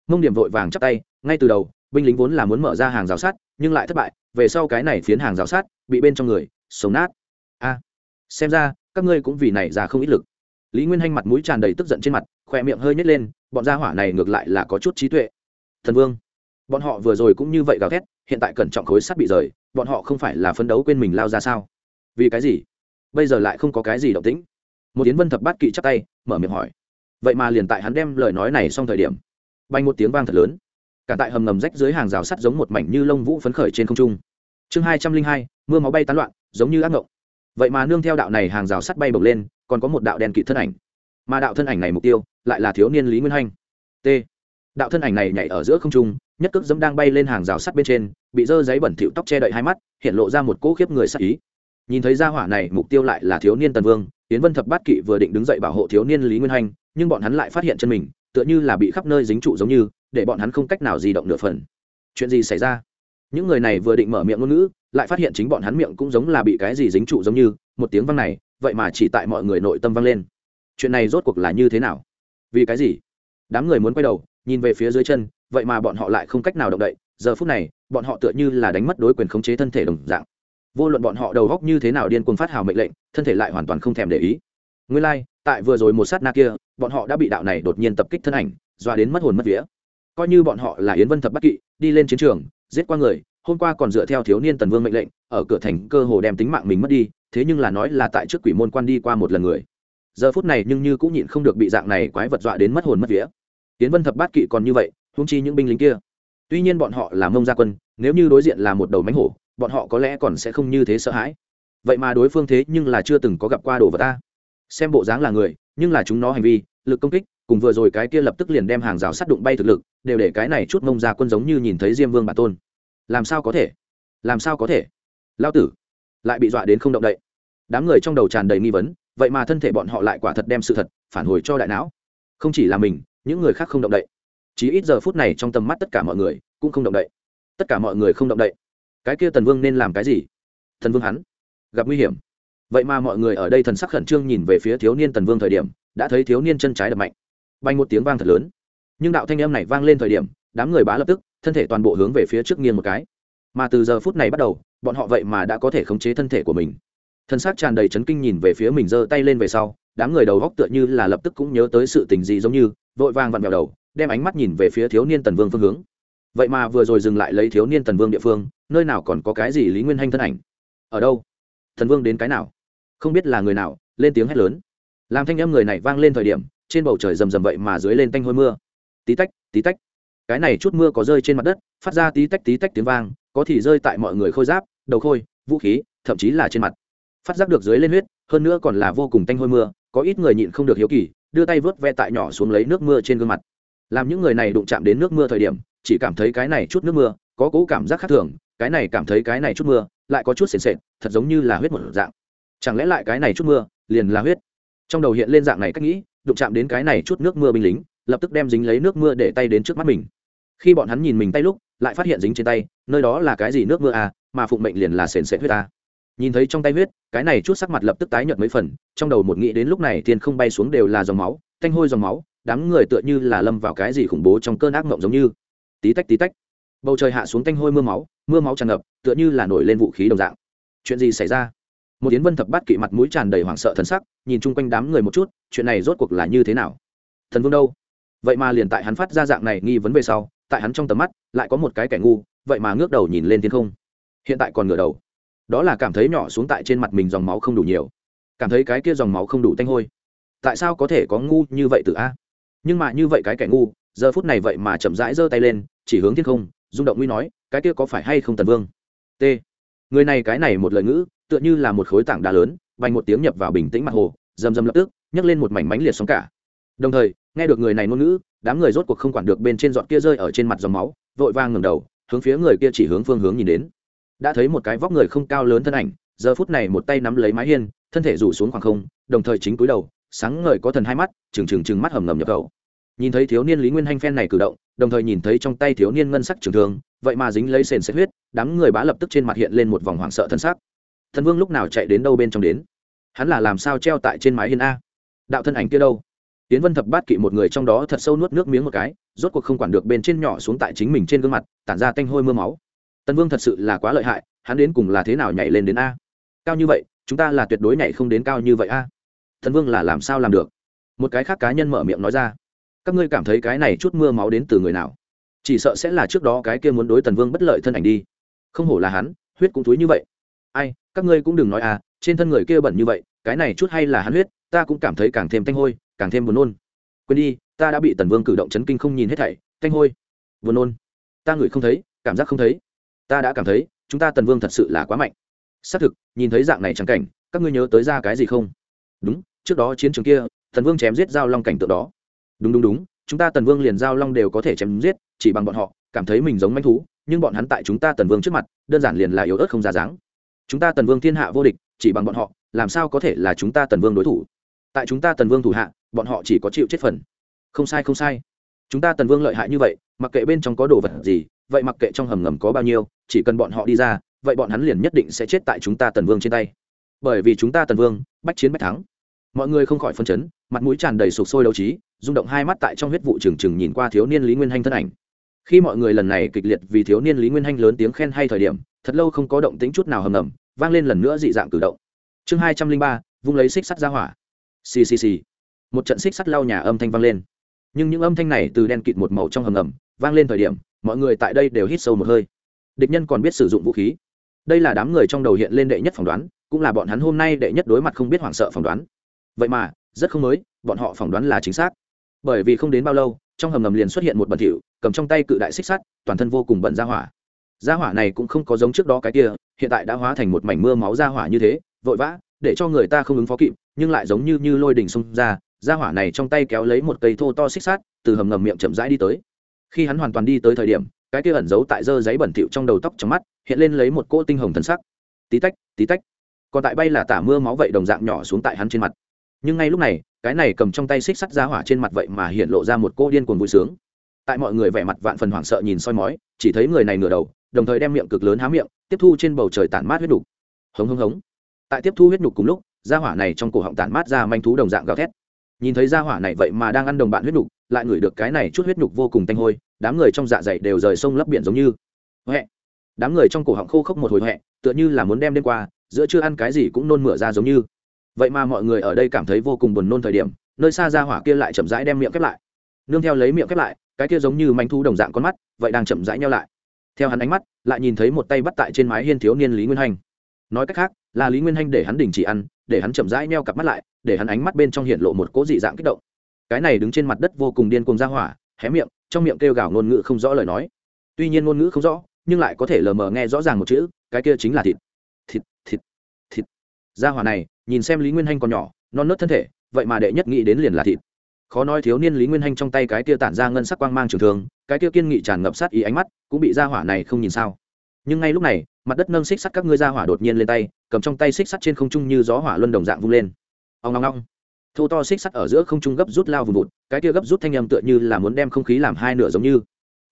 Mông điểm vội vàng chắp tay, ngay từ đầu, binh lính vốn là muốn mở ra hàng rào sắt, nhưng lại thất bại, về sau cái này phiến hàng rào sát bị bên trong người sống nát. A, xem ra, các ngươi cũng vì này ra không ít lực. Lý nguyên hanh mặt mũi tràn đầy tức giận trên mặt khoe miệng hơi nhét lên, bọn gia hỏa này ngược lại là có chút trí tuệ. Thần vương, bọn họ vừa rồi cũng như vậy gào thét, hiện tại cẩn trọng khối sắt bị rời, bọn họ không phải là phấn đấu quên mình lao ra sao? Vì cái gì? Bây giờ lại không có cái gì động tĩnh. Một yến vân thập bát kỵ chắp tay, mở miệng hỏi vậy mà liền tại hắn đem lời nói này xong thời điểm bay một tiếng vang thật lớn. Cả tại hầm ngầm rách dưới hàng rào sắt giống một mảnh như lông vũ phấn khởi trên không trung. Chương hai trăm linh hai, mưa máu bay tán loạn, giống như ác ngộng. Vậy mà nương theo đạo này hàng rào sắt bay bổng lên, còn có một đạo đen kỵ thân ảnh. Mà đạo thân ảnh này mục tiêu, lại là thiếu niên lý nguyên hanh. T. Đạo thân ảnh này nhảy ở giữa không trung, nhất cước dẫm đang bay lên hàng rào sắt bên trên, bị dơ giấy bẩn thịu tóc che đậy hai mắt, hiện lộ ra một cỗ khiếp người sắc ý. Nhìn thấy ra hỏa này, mục tiêu lại là thiếu niên tần vương tiến vân thập bát kỵ vừa định đứng dậy bảo hộ thiếu niên lý nguyên hanh nhưng bọn hắn lại phát hiện chân mình tựa như là bị khắp nơi dính trụ giống như để bọn hắn không cách nào di động nửa phần. Chuyện gì xảy ra? Những người này vừa định mở miệng ngôn ngữ lại phát hiện chính bọn hắn miệng cũng giống là bị cái gì dính trụ giống như một tiếng vang này vậy mà chỉ tại mọi người nội tâm vang lên. Chuyện này rốt cuộc là như thế nào? Vì cái gì? Đám người muốn quay đầu nhìn về phía dưới chân vậy mà bọn họ lại không cách nào động đậy giờ phút này bọn họ tựa như là đánh mất đối quyền khống chế thân thể đồng dạng. Vô luận bọn họ đầu góc như thế nào điên cuồng phát hào mệnh lệnh thân thể lại hoàn toàn không thèm để ý. Nguyên lai、like, tại vừa rồi một sát na kia, bọn họ đã bị đạo này đột nhiên tập kích thân ảnh doa đến mất hồn mất vía. Coi như bọn họ là yến vân thập bắc kỵ, đi lên chiến trường, giết qua người, hôm qua còn dựa theo thiếu niên tần vương mệnh lệnh, ở cửa thành cơ hồ đem tính mạng mình mất đi, thế nhưng là nói là tại trước quỷ môn quan đi qua một lần người. Giờ phút này nhưng như cũng nhịn không được bị dạng này quái vật dọa đến mất hồn mất vía. Tiến vân thập bát kỵ còn như vậy húng chi những binh lính kia. Tuy nhiên bọn họ là mông gia quân, nếu như đối diện là một đầu mánh hổ, bọn họ có lẽ còn sẽ không như thế sợ hãi. Vậy mà đối phương thế nhưng là chưa từng có gặp qua đồ vật ta xem bộ dáng là người, nhưng là chúng nó hành vi, lực công kích, cùng vừa rồi cái kia lập tức liền đem hàng rào sắt đụng bay thực lực, đều để cái này chút mông ra quân giống như nhìn thấy diêm vương bản tôn. Làm sao có thể? Làm sao có thể? Lao tử lại bị dọa đến không động đậy. Đám người trong đầu tràn đầy nghi vấn, vậy mà thân thể bọn họ lại quả thật đem sự thật phản hồi cho đại não. Không chỉ là mình, những người khác không động đậy. Chỉ ít giờ phút này trong tầm mắt tất cả mọi người cũng không động đậy. Tất cả mọi người không động đậy. Cái kia tần vương nên làm cái gì? Thần vương hắn gặp nguy hiểm vậy mà mọi người ở đây thần sắc khẩn trương nhìn về phía thiếu niên tần vương thời điểm, đã thấy thiếu niên chân trái đập mạnh. Bay một tiếng vang thật lớn. Nhưng đạo thanh âm này vang lên thời điểm, đám người bá lập tức, thân thể toàn bộ hướng về phía trước nghiêng một cái. Mà từ giờ phút này bắt đầu, bọn họ vậy mà đã có thể khống chế thân thể của mình. Thân xác tràn đầy chấn kinh nhìn về phía mình giơ tay lên về sau, đám người đầu góc tựa như là lập tức cũng nhớ tới sự tình gì giống như, vội vàng vặn vẹo đầu, đem ánh mắt nhìn về phía thiếu niên tần vương phương hướng. Vậy mà vừa rồi dừng lại lấy thiếu niên tần vương địa phương, nơi nào còn có cái gì lý nguyên hanh thân ảnh? Ở đâu? Thần vương đến cái nào? Không biết là người nào, lên tiếng hét lớn. Làm thanh âm người này vang lên thời điểm, trên bầu trời rầm rầm vậy mà dưới lên tanh hôi mưa. Tí tách tí tách. Cái này chút mưa có rơi trên mặt đất, phát ra tí tách tí tách tiếng vang, có thì rơi tại mọi người khôi giáp, đầu khôi, vũ khí, thậm chí là trên mặt. Phát giác được dưới lên huyết, hơn nữa còn là vô cùng tanh hôi mưa, có ít người nhịn không được hiếu kỳ, đưa tay vớt ve tại nhỏ xuống lấy nước mưa trên gương mặt. Làm những người này đụng chạm đến nước mưa thời điểm, chỉ cảm thấy cái này chút nước mưa, có cố cảm giác khác thường, cái này cảm thấy cái này chút mưa, lại có chút sền sệt, thật giống như là huyết một dạng chẳng lẽ lại cái này chút mưa, liền là huyết? Trong đầu hiện lên dạng này cách nghĩ, đụng chạm đến cái này chút nước mưa binh lính, lập tức đem dính lấy nước mưa để tay đến trước mắt mình. Khi bọn hắn nhìn mình tay lúc, lại phát hiện dính trên tay, nơi đó là cái gì nước mưa à mà phụng mệnh liền là sền sệt huyết à. Nhìn thấy trong tay huyết, cái này chút sắc mặt lập tức tái nhợt mấy phần, trong đầu một nghĩ đến lúc này tiền không bay xuống đều là dòng máu, thanh hôi dòng máu, đám người tựa như là lâm vào cái gì khủng bố trong cơn ác mộng giống như. Tí tách tí tách. Bầu trời hạ xuống thanh hôi mưa máu mưa máu tràn ngập, tựa như là nổi lên vũ khí đồng dạng. Chuyện gì xảy ra? Một tiến vân thập bát kỵ mặt mũi tràn đầy hoảng sợ thần sắc, nhìn chung quanh đám người một chút, chuyện này rốt cuộc là như thế nào? Thần vương đâu? Vậy mà liền tại hắn phát ra dạng này nghi vấn về sau, tại hắn trong tầm mắt, lại có một cái kẻ ngu, vậy mà ngước đầu nhìn lên thiên không. Hiện tại còn ngửa đầu. Đó là cảm thấy nhỏ xuống tại trên mặt mình dòng máu không đủ nhiều. Cảm thấy cái kia dòng máu không đủ tanh hôi. Tại sao có thể có ngu như vậy từ a? Nhưng mà như vậy cái kẻ ngu, giờ phút này vậy mà chậm rãi giơ tay lên, chỉ hướng thiên không, rung động nguy nói, cái kia có phải hay không tần vương? T. Người này cái này một lời ngữ tựa như là một khối tảng đá lớn, vành một tiếng nhập vào bình tĩnh mặt hồ, rầm rầm lập tức, nhấc lên một mảnh mánh liệt sóng cả. Đồng thời, nghe được người này ngôn ngữ, đám người rốt cuộc không quản được bên trên giọt kia rơi ở trên mặt dòng máu, vội vang ngẩng đầu, hướng phía người kia chỉ hướng phương hướng nhìn đến. Đã thấy một cái vóc người không cao lớn thân ảnh, giờ phút này một tay nắm lấy mái hiên, thân thể rủ xuống khoảng không, đồng thời chính cúi đầu, sáng ngời có thần hai mắt, trừng trừng trừng mắt hầm ngầm nhập khẩu. Nhìn thấy thiếu niên lý nguyên hanh phen này cử động, đồng thời nhìn thấy trong tay thiếu niên ngân sắc trường thường vậy mà dính lấy sền xét huyết, đám người bá lập tức trên mặt hiện lên một vòng hoảng sợ thân sắc thần vương lúc nào chạy đến đâu bên trong đến? Hắn là làm sao treo tại trên mái hiên a? Đạo thân ảnh kia đâu? Tiến vân thập bát kỵ một người trong đó thật sâu nuốt nước miếng một cái, rốt cuộc không quản được bên trên nhỏ xuống tại chính mình trên gương mặt, tản ra tanh hôi mưa máu. Tần vương thật sự là quá lợi hại, hắn đến cùng là thế nào nhảy lên đến a? Cao như vậy, chúng ta là tuyệt đối nhảy không đến cao như vậy a. Thần vương là làm sao làm được? Một cái khác cá nhân mở miệng nói ra. Các ngươi cảm thấy cái này chút mưa máu đến từ người nào? Chỉ sợ sẽ là trước đó cái kia muốn đối tần vương bất lợi thân ảnh đi. Không hổ là hắn, huyết cũng túi như vậy ai, các ngươi cũng đừng nói à trên thân người kia bẩn như vậy, cái này chút hay là hắn huyết, ta cũng cảm thấy càng thêm tanh hôi, càng thêm buồn nôn. Quên đi, ta đã bị tần vương cử động chấn kinh không nhìn hết thảy tanh hôi, buồn nôn. Ta ngửi không thấy, cảm giác không thấy. Ta đã cảm thấy, chúng ta tần vương thật sự là quá mạnh. Xác thực, nhìn thấy dạng này chẳng cảnh, các ngươi nhớ tới ra cái gì không? Đúng, trước đó chiến trường kia, tần vương chém giết giao long cảnh tượng đó. Đúng đúng đúng, chúng ta tần vương liền giao long đều có thể chém giết, chỉ bằng bọn họ, cảm thấy mình giống manh thú, nhưng bọn hắn tại chúng ta tần vương trước mặt, đơn giản liền là yếu ớt không ra dáng chúng ta tần vương thiên hạ vô địch, chỉ bằng bọn họ, làm sao có thể là chúng ta tần vương đối thủ? Tại chúng ta tần vương thủ hạ, bọn họ chỉ có chịu chết phần. Không sai không sai. Chúng ta tần vương lợi hại như vậy, mặc kệ bên trong có đồ vật gì, vậy mặc kệ trong hầm ngầm có bao nhiêu, chỉ cần bọn họ đi ra, vậy bọn hắn liền nhất định sẽ chết tại chúng ta tần vương trên tay. Bởi vì chúng ta tần vương, bách chiến bách thắng. Mọi người không khỏi phân chấn, mặt mũi tràn đầy sụp sôi đấu trí, rung động hai mắt tại trong huyết vụ trừng trừng nhìn qua thiếu niên lý nguyên hanh thân ảnh. Khi mọi người lần này kịch liệt vì thiếu niên lý nguyên hanh lớn tiếng khen hay thời điểm, thật lâu không có động tính chút nào hầm ngầm vang lên lần nữa dị dạng cử động. Chương hai trăm linh ba, vung lấy xích sắt ra hỏa. Ccc một trận xích sắt lau nhà âm thanh vang lên. Nhưng những âm thanh này từ đen kịt một màu trong hầm ngầm vang lên thời điểm, mọi người tại đây đều hít sâu một hơi. Địch nhân còn biết sử dụng vũ khí. Đây là đám người trong đầu hiện lên đệ nhất phỏng đoán, cũng là bọn hắn hôm nay đệ nhất đối mặt không biết hoảng sợ phỏng đoán. Vậy mà, rất không mới, bọn họ phỏng đoán là chính xác. Bởi vì không đến bao lâu, trong hầm ngầm liền xuất hiện một bẩn thỉu, cầm trong tay cự đại xích sắt, toàn thân vô cùng bận ra hỏa. Ra hỏa này cũng không có giống trước đó cái kia hiện tại đã hóa thành một mảnh mưa máu ra hỏa như thế, vội vã, để cho người ta không ứng phó kịp, nhưng lại giống như như lôi đỉnh xông ra ra hỏa này trong tay kéo lấy một cây thô to xích sắt, từ hầm ngầm miệng chậm rãi đi tới. Khi hắn hoàn toàn đi tới thời điểm, cái kia ẩn giấu tại dơ giấy bẩn thịu trong đầu tóc trong mắt, hiện lên lấy một cỗ tinh hồng thần sắc. Tí tách tí tách. Còn tại bay là tả mưa máu vậy đồng dạng nhỏ xuống tại hắn trên mặt. Nhưng ngay lúc này, cái này cầm trong tay xích sắt ra hỏa trên mặt vậy mà hiện lộ ra một cô điên cuồng vui sướng. Tại mọi người vẻ mặt vạn phần hoảng sợ nhìn soi mói, chỉ thấy người này ngửa đầu, đồng thời đem miệng cực lớn há miệng tiếp thu trên bầu trời tản mát huyết đục hống hống hống. Tại tiếp thu huyết đục cùng lúc da hỏa này trong cổ họng tản mát ra manh thú đồng dạng gào thét. Nhìn thấy da hỏa này vậy mà đang ăn đồng bạn huyết đục lại ngửi được cái này chút huyết đục vô cùng tanh hôi, đám người trong dạ dày đều rời sông lấp biển giống như. Huệ đám người trong cổ họng khô khốc một hồi huệ tựa như là muốn đem đêm qua, giữa chưa ăn cái gì cũng nôn mửa ra giống như. Vậy mà mọi người ở đây cảm thấy vô cùng buồn nôn thời điểm, nơi xa ra hỏa kia lại chậm rãi đem miệng khép lại. Nương theo lấy miệng khép lại, cái kia giống như manh thu đồng dạng con mắt, vậy đang chậm rãi nhau lại theo hắn ánh mắt, lại nhìn thấy một tay bắt tại trên mái hiên thiếu niên lý nguyên hành. Nói cách khác, là lý nguyên hành để hắn đình chỉ ăn, để hắn chậm rãi neo cặp mắt lại, để hắn ánh mắt bên trong hiện lộ một cỗ dị dạng kích động. Cái này đứng trên mặt đất vô cùng điên cuồng ra hỏa, hé miệng, trong miệng kêu gào ngôn ngữ không rõ lời nói. Tuy nhiên ngôn ngữ không rõ, nhưng lại có thể lờ mờ nghe rõ ràng một chữ, cái kia chính là thịt. Thịt thịt thịt. Ra hỏa này, nhìn xem lý nguyên hanh còn nhỏ, non nớt thân thể, vậy mà đệ nhất nghĩ đến liền là thịt khó nói thiếu niên lý nguyên hanh trong tay cái kia tản ra ngân sắc quang mang trường thường cái kia kiên nghị tràn ngập sát ý ánh mắt, cũng bị ra hỏa này không nhìn sao. Nhưng ngay lúc này, mặt đất nâng xích sắt các ngươi ra hỏa đột nhiên lên tay, cầm trong tay xích sắt trên không trung như gió hỏa luân đồng dạng vung lên. Ông ngong ngong thô to xích sắt ở giữa không trung gấp rút lao vùng vụt, cái kia gấp rút thanh âm tựa như là muốn đem không khí làm hai nửa giống như.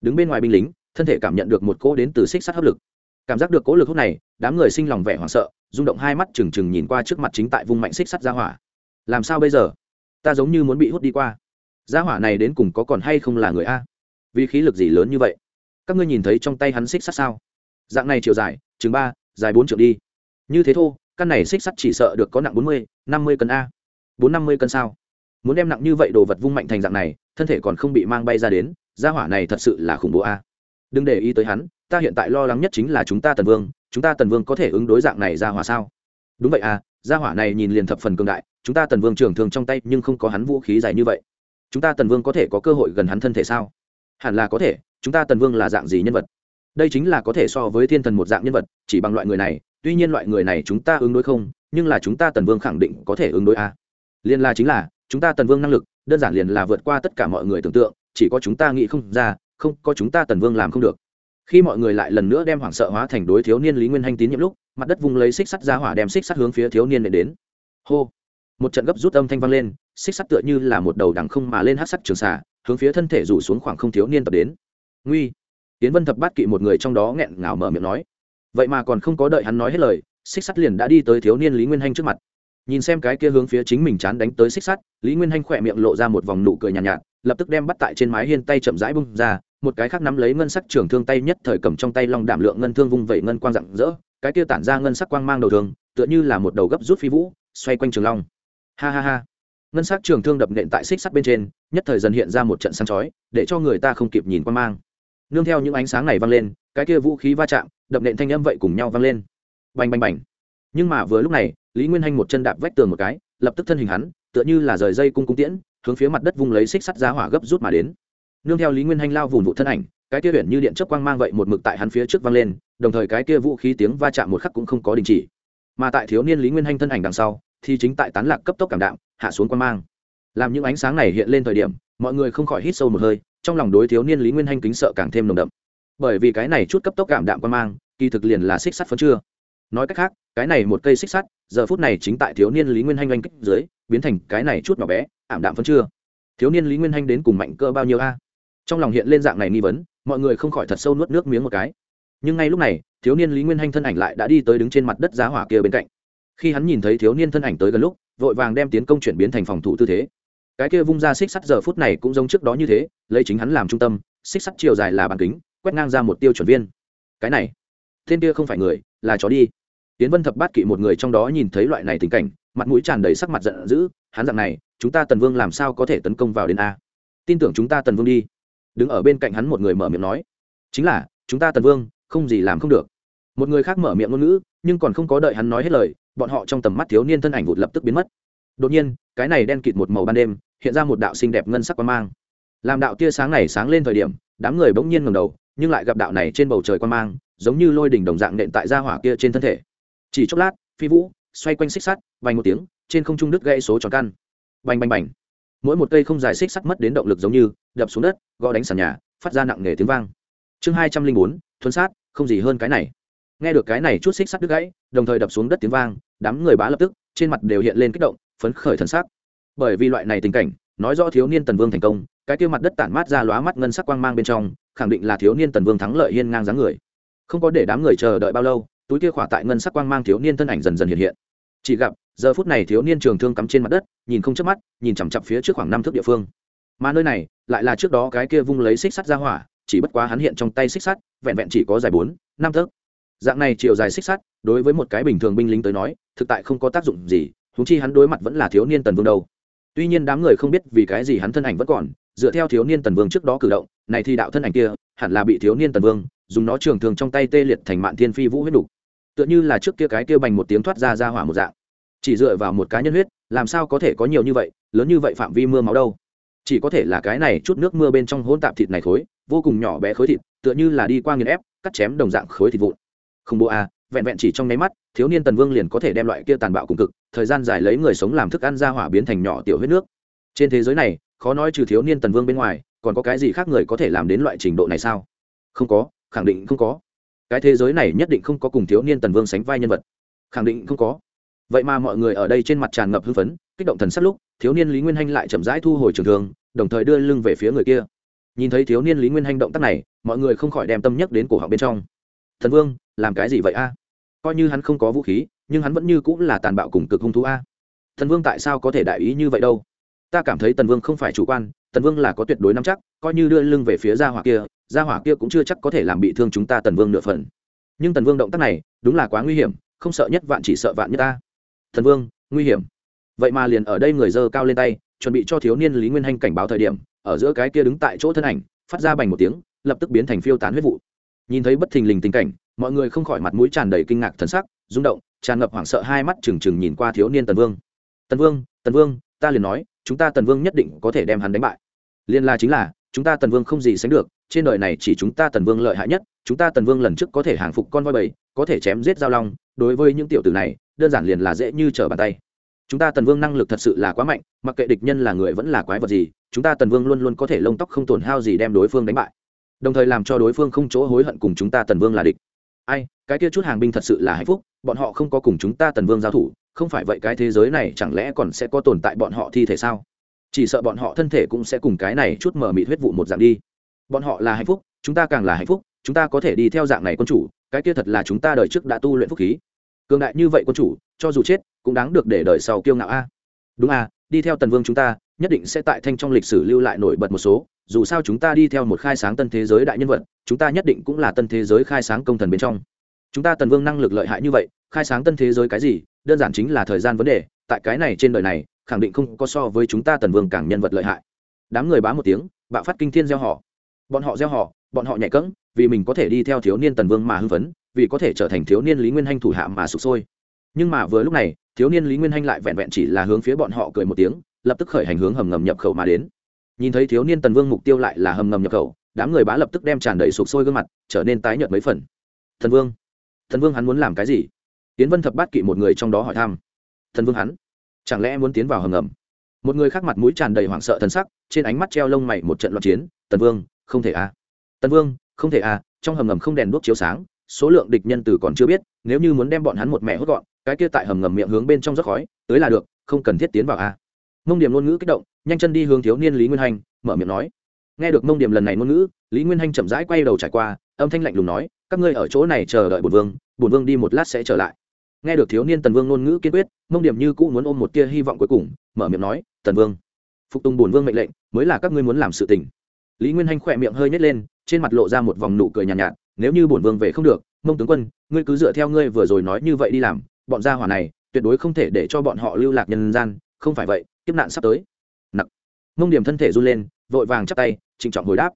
Đứng bên ngoài binh lính, thân thể cảm nhận được một cỗ đến từ xích sắt hấp lực. Cảm giác được cỗ lực hút này, đám người sinh lòng vẻ hoảng sợ, rung động hai mắt trừng trừng nhìn qua trước mặt chính tại vùng mạnh xích sắt ra hỏa. Làm sao bây giờ? Ta giống như muốn bị hút đi qua. Gia hỏa này đến cùng có còn hay không là người a? Vì khí lực gì lớn như vậy? Các ngươi nhìn thấy trong tay hắn xích sắt sao? Dạng này chiều dài, chừng ba, dài bốn triệu đi. Như thế thô, căn này xích sắt chỉ sợ được có nặng bốn mươi, năm mươi cân a. Bốn, năm mươi cân sao? Muốn đem nặng như vậy đồ vật vung mạnh thành dạng này, thân thể còn không bị mang bay ra đến, gia hỏa này thật sự là khủng bố a. Đừng để ý tới hắn, ta hiện tại lo lắng nhất chính là chúng ta tần vương, chúng ta tần vương có thể ứng đối dạng này ra hỏa sao? Đúng vậy à gia hỏa này nhìn liền thập phần cường đại, chúng ta tần vương trưởng thường trong tay nhưng không có hắn vũ khí dài như vậy. Chúng ta tần vương có thể có cơ hội gần hắn thân thể sao? Hẳn là có thể, chúng ta tần vương là dạng gì nhân vật? Đây chính là có thể so với thiên thần một dạng nhân vật, chỉ bằng loại người này, tuy nhiên loại người này chúng ta ứng đối không, nhưng là chúng ta tần vương khẳng định có thể ứng đối a. À. liên là chính là, chúng ta tần vương năng lực, đơn giản liền là vượt qua tất cả mọi người tưởng tượng, chỉ có chúng ta nghĩ không ra, không, có chúng ta tần vương làm không được khi mọi người lại lần nữa đem hoảng sợ hóa thành đối thiếu niên lý nguyên hanh tín nhiệm lúc mặt đất vùng lấy xích sắt ra hỏa đem xích sắt hướng phía thiếu niên này đến. Hô! Một trận gấp rút âm thanh vang lên xích sắt tựa như là một đầu đằng không mà lên hát sắt trường xả hướng phía thân thể rủ xuống khoảng không thiếu niên tập đến. Nguy! Tiến vân thập bát kỵ một người trong đó nghẹn ngào mở miệng nói. Vậy mà còn không có đợi hắn nói hết lời xích sắt liền đã đi tới thiếu niên lý nguyên hanh trước mặt. Nhìn xem cái kia hướng phía chính mình chán đánh tới xích sắt lý nguyên hanh khỏe miệng lộ ra một vòng nụ cười nhàn nhạt, nhạt lập tức đem bắt tại trên mái hiên tay chậm rãi bung ra một cái khác nắm lấy ngân sắc trường thương tay nhất thời cầm trong tay long đảm lượng ngân thương vung vẩy ngân quang rạng rỡ, cái kia tản ra ngân sắc quang mang đầu thương tựa như là một đầu gấp rút phi vũ, xoay quanh trường long. Ha ha ha. Ngân sắc trường thương đập nện tại xích sắt bên trên, nhất thời dần hiện ra một trận sáng chói, để cho người ta không kịp nhìn quang mang. Nương theo những ánh sáng này vang lên, cái kia vũ khí va chạm, đập nện thanh âm vậy cùng nhau vang lên. Bành bành bành. Nhưng mà vừa lúc này, lý nguyên hanh một chân đạp vách tường một cái, lập tức thân hình hắn, tựa như là rời dây cung cung tiễn, hướng phía mặt đất vung lấy xích sắt giá hỏa gấp rút mà đến nương theo lý nguyên hanh lao vùn vụ thân ảnh, cái kia huyện như điện chấp quang mang vậy một mực tại hắn phía trước vang lên, đồng thời cái kia vũ khí tiếng va chạm một khắc cũng không có đình chỉ. Mà tại thiếu niên lý nguyên hanh thân ảnh đằng sau, thì chính tại tán lạc cấp tốc cảm đạm, hạ xuống quang mang. Làm những ánh sáng này hiện lên thời điểm, mọi người không khỏi hít sâu một hơi, trong lòng đối thiếu niên lý nguyên hanh kính sợ càng thêm nồng đậm. Bởi vì cái này chút cấp tốc cảm đạm quang mang, kỳ thực liền là xích sắt phân chưa. Nói cách khác, cái này một cây xích sắt, giờ phút này chính tại thiếu niên lý nguyên hanh oanh kích dưới, biến thành cái này chút nhỏ bé, ảm đạm phân chưa. Thiếu niên lý nguyên hanh đến cùng mạnh cơ bao nhiêu a? Trong lòng hiện lên dạng này nghi vấn, mọi người không khỏi thật sâu nuốt nước miếng một cái. Nhưng ngay lúc này, thiếu niên lý nguyên hanh thân ảnh lại đã đi tới đứng trên mặt đất giá hỏa kia bên cạnh. Khi hắn nhìn thấy thiếu niên thân ảnh tới gần lúc, vội vàng đem tiến công chuyển biến thành phòng thủ tư thế. Cái kia vung ra xích sắt giờ phút này cũng giống trước đó như thế, lấy chính hắn làm trung tâm, xích sắt chiều dài là bàn kính, quét ngang ra một tiêu chuẩn viên. Cái này, tên kia không phải người, là chó đi. Tiến vân thập bát kỵ một người trong đó nhìn thấy loại này tình cảnh, mặt mũi tràn đầy sắc mặt giận dữ, hắn dạng này, chúng ta tần vương làm sao có thể tấn công vào đến a? Tin tưởng chúng ta tần vương đi đứng ở bên cạnh hắn một người mở miệng nói, chính là, chúng ta tần vương, không gì làm không được. Một người khác mở miệng ngôn ngữ, nhưng còn không có đợi hắn nói hết lời, bọn họ trong tầm mắt thiếu niên thân ảnh vụt lập tức biến mất. Đột nhiên, cái này đen kịt một màu ban đêm, hiện ra một đạo xinh đẹp ngân sắc quan mang. Làm đạo tia sáng này sáng lên thời điểm, đám người bỗng nhiên ngầm đầu, nhưng lại gặp đạo này trên bầu trời quan mang, giống như lôi đỉnh đồng dạng nện tại gia hỏa kia trên thân thể. Chỉ chốc lát, phi vũ, xoay quanh xích sắt, vành một tiếng, trên không trung đứt gãy số tròn căn. Bành bành bành. Mỗi một cây không dài xích sắt mất đến động lực giống như đập xuống đất, gõ đánh sàn nhà, phát ra nặng nề tiếng vang. Chương hai trăm linh bốn thuấn sát, không gì hơn cái này. Nghe được cái này chút xích sắt đứt gãy, đồng thời đập xuống đất tiếng vang, đám người bá lập tức, trên mặt đều hiện lên kích động, phấn khởi thần sắc. Bởi vì loại này tình cảnh, nói rõ thiếu niên tần vương thành công, cái kia mặt đất tản mát ra lóa mắt ngân sắc quang mang bên trong, khẳng định là thiếu niên tần vương thắng lợi hiên ngang dáng người. Không có để đám người chờ đợi bao lâu, túi kia khỏa tại ngân sắc quang mang thiếu niên thân ảnh dần dần hiện hiện. Chỉ gặp, giờ phút này thiếu niên trường thương cắm trên mặt đất, nhìn không chớp mắt, nhìn chằm chặp phía trước khoảng năm thước địa phương mà nơi này lại là trước đó cái kia vung lấy xích sắt ra hỏa, chỉ bất quá hắn hiện trong tay xích sắt, vẹn vẹn chỉ có dài bốn, năm thước. Dạng này chiều dài xích sắt, đối với một cái bình thường binh lính tới nói, thực tại không có tác dụng gì húng chi hắn đối mặt vẫn là thiếu niên tần vương đâu. Tuy nhiên đám người không biết vì cái gì hắn thân ảnh vẫn còn, dựa theo thiếu niên tần vương trước đó cử động, này thì đạo thân ảnh kia hẳn là bị thiếu niên tần vương dùng nó trường thường trong tay tê liệt thành mạn thiên phi vũ huyết đủ. Tựa như là trước kia cái kia bành một tiếng thoát ra ra hỏa một dạng. Chỉ dựa vào một cá nhân huyết, làm sao có thể có nhiều như vậy, lớn như vậy phạm vi mưa máu đâu chỉ có thể là cái này chút nước mưa bên trong hỗn tạp thịt này khối vô cùng nhỏ bé khối thịt tựa như là đi qua nghiền ép cắt chém đồng dạng khối thịt vụn. Không bộ a à, vẹn vẹn chỉ trong nháy mắt thiếu niên tần vương liền có thể đem loại kia tàn bạo cùng cực thời gian dài lấy người sống làm thức ăn ra hỏa biến thành nhỏ tiểu huyết nước. Trên thế giới này khó nói trừ thiếu niên tần vương bên ngoài còn có cái gì khác người có thể làm đến loại trình độ này sao? Không có khẳng định không có. Cái thế giới này nhất định không có cùng thiếu niên tần vương sánh vai nhân vật. Khẳng định không có. Vậy mà mọi người ở đây trên mặt tràn ngập hưng phấn kích động thần sắc lúc, thiếu niên lý nguyên hanh lại chậm rãi thu hồi trường thường đồng thời đưa lưng về phía người kia. Nhìn thấy thiếu niên lý nguyên hanh động tác này, mọi người không khỏi đem tâm nhắc đến cổ họng bên trong. Thần vương, làm cái gì vậy a? Coi như hắn không có vũ khí, nhưng hắn vẫn như cũng là tàn bạo cùng cực hung thú a. Thần vương tại sao có thể đại ý như vậy đâu? Ta cảm thấy tần vương không phải chủ quan, tần vương là có tuyệt đối nắm chắc, coi như đưa lưng về phía gia hỏa kia, gia hỏa kia cũng chưa chắc có thể làm bị thương chúng ta tần vương nửa phần. Nhưng tần vương động tác này, đúng là quá nguy hiểm, không sợ nhất vạn chỉ sợ vạn nhất ta. Thần vương, nguy hiểm vậy mà liền ở đây người dơ cao lên tay, chuẩn bị cho thiếu niên lý nguyên hanh cảnh báo thời điểm, ở giữa cái kia đứng tại chỗ thân ảnh, phát ra bành một tiếng, lập tức biến thành phiêu tán huyết vụ. Nhìn thấy bất thình lình tình cảnh, mọi người không khỏi mặt mũi tràn đầy kinh ngạc thần sắc, rung động, tràn ngập hoảng sợ hai mắt trừng trừng nhìn qua thiếu niên tần vương. Tần vương tần vương, ta liền nói, chúng ta tần vương nhất định có thể đem hắn đánh bại. Liên la chính là, chúng ta tần vương không gì sánh được, trên đời này chỉ chúng ta tần vương lợi hại nhất, chúng ta tần vương lần trước có thể hàng phục con voi bầy có thể chém giết giao long, đối với những tiểu tử này, đơn giản liền là dễ như trở bàn tay chúng ta tần vương năng lực thật sự là quá mạnh, mặc kệ địch nhân là người vẫn là quái vật gì, chúng ta tần vương luôn luôn có thể lông tóc không tổn hao gì đem đối phương đánh bại. Đồng thời làm cho đối phương không chỗ hối hận cùng chúng ta tần vương là địch. Ai, cái kia chút hàng binh thật sự là hạnh phúc, bọn họ không có cùng chúng ta tần vương giao thủ, không phải vậy cái thế giới này chẳng lẽ còn sẽ có tồn tại bọn họ thi thể sao? Chỉ sợ bọn họ thân thể cũng sẽ cùng cái này chút mở mịt huyết vụ một dạng đi. Bọn họ là hạnh phúc, chúng ta càng là hạnh phúc, chúng ta có thể đi theo dạng này quân chủ, cái kia thật là chúng ta đời trước đã tu luyện phúc khí cường đại như vậy quân chủ, cho dù chết, cũng đáng được để đời sau kiêu ngạo a. Đúng a đi theo tần vương chúng ta, nhất định sẽ tại thanh trong lịch sử lưu lại nổi bật một số, dù sao chúng ta đi theo một khai sáng tân thế giới đại nhân vật, chúng ta nhất định cũng là tân thế giới khai sáng công thần bên trong. Chúng ta tần vương năng lực lợi hại như vậy, khai sáng tân thế giới cái gì, đơn giản chính là thời gian vấn đề, tại cái này trên đời này, khẳng định không có so với chúng ta tần vương càng nhân vật lợi hại. Đám người bá một tiếng, bạo phát kinh thiên gieo họ. Bọn họ gieo họ, bọn họ nhạy cẫng, vì mình có thể đi theo thiếu niên tần vương mà hưng phấn vì có thể trở thành thiếu niên lý nguyên hanh thủ hạ mà sụp sôi. Nhưng mà vừa lúc này, thiếu niên lý nguyên hanh lại vẹn vẹn chỉ là hướng phía bọn họ cười một tiếng, lập tức khởi hành hướng hầm ngầm nhập khẩu mà đến. Nhìn thấy thiếu niên tần vương mục tiêu lại là hầm ngầm nhập khẩu, đám người bá lập tức đem tràn đầy sụp sôi gương mặt, trở nên tái nhợt mấy phần. Thần vương thần vương hắn muốn làm cái gì? Tiến vân thập bát kỵ một người trong đó hỏi thăm. Thần vương hắn chẳng lẽ muốn tiến vào hầm ngầm? Một người khác mặt mũi tràn đầy hoảng sợ thần sắc, trên ánh mắt treo lông mày một trận loạn chiến, tần vương, không thể à? Tần vương, không thể à? Trong hầm ngầm không đèn đuốc chiếu sáng số lượng địch nhân từ còn chưa biết nếu như muốn đem bọn hắn một mẹ hốt gọn cái kia tại hầm ngầm miệng hướng bên trong rất khói tới là được không cần thiết tiến vào à mông điểm ngôn ngữ kích động nhanh chân đi hướng thiếu niên lý nguyên hành mở miệng nói. Nghe được mông điểm lần này ngôn ngữ lý nguyên hành chậm rãi quay đầu trải qua âm thanh lạnh lùng nói các ngươi ở chỗ này chờ đợi bổn vương bổn vương đi một lát sẽ trở lại. Nghe được thiếu niên tần vương ngôn ngữ kiên quyết mông điểm như cũ muốn ôm một tia hy vọng cuối cùng mở miệng nói tần vương phục tùng bổn vương mệnh lệnh mới là các ngươi muốn làm sự tình. Lý nguyên hanh khỏe miệng hơi nhét lên trên mặt lộ ra một vòng nụ cười nhàn nhạt, nhạt nếu như bổn vương về không được, mông tướng quân, ngươi cứ dựa theo ngươi vừa rồi nói như vậy đi làm, bọn gia hỏa này, tuyệt đối không thể để cho bọn họ lưu lạc nhân gian, không phải vậy, kiếp nạn sắp tới. Nặc. Mông điểm thân thể run lên, vội vàng chắp tay, trịnh trọng hồi đáp.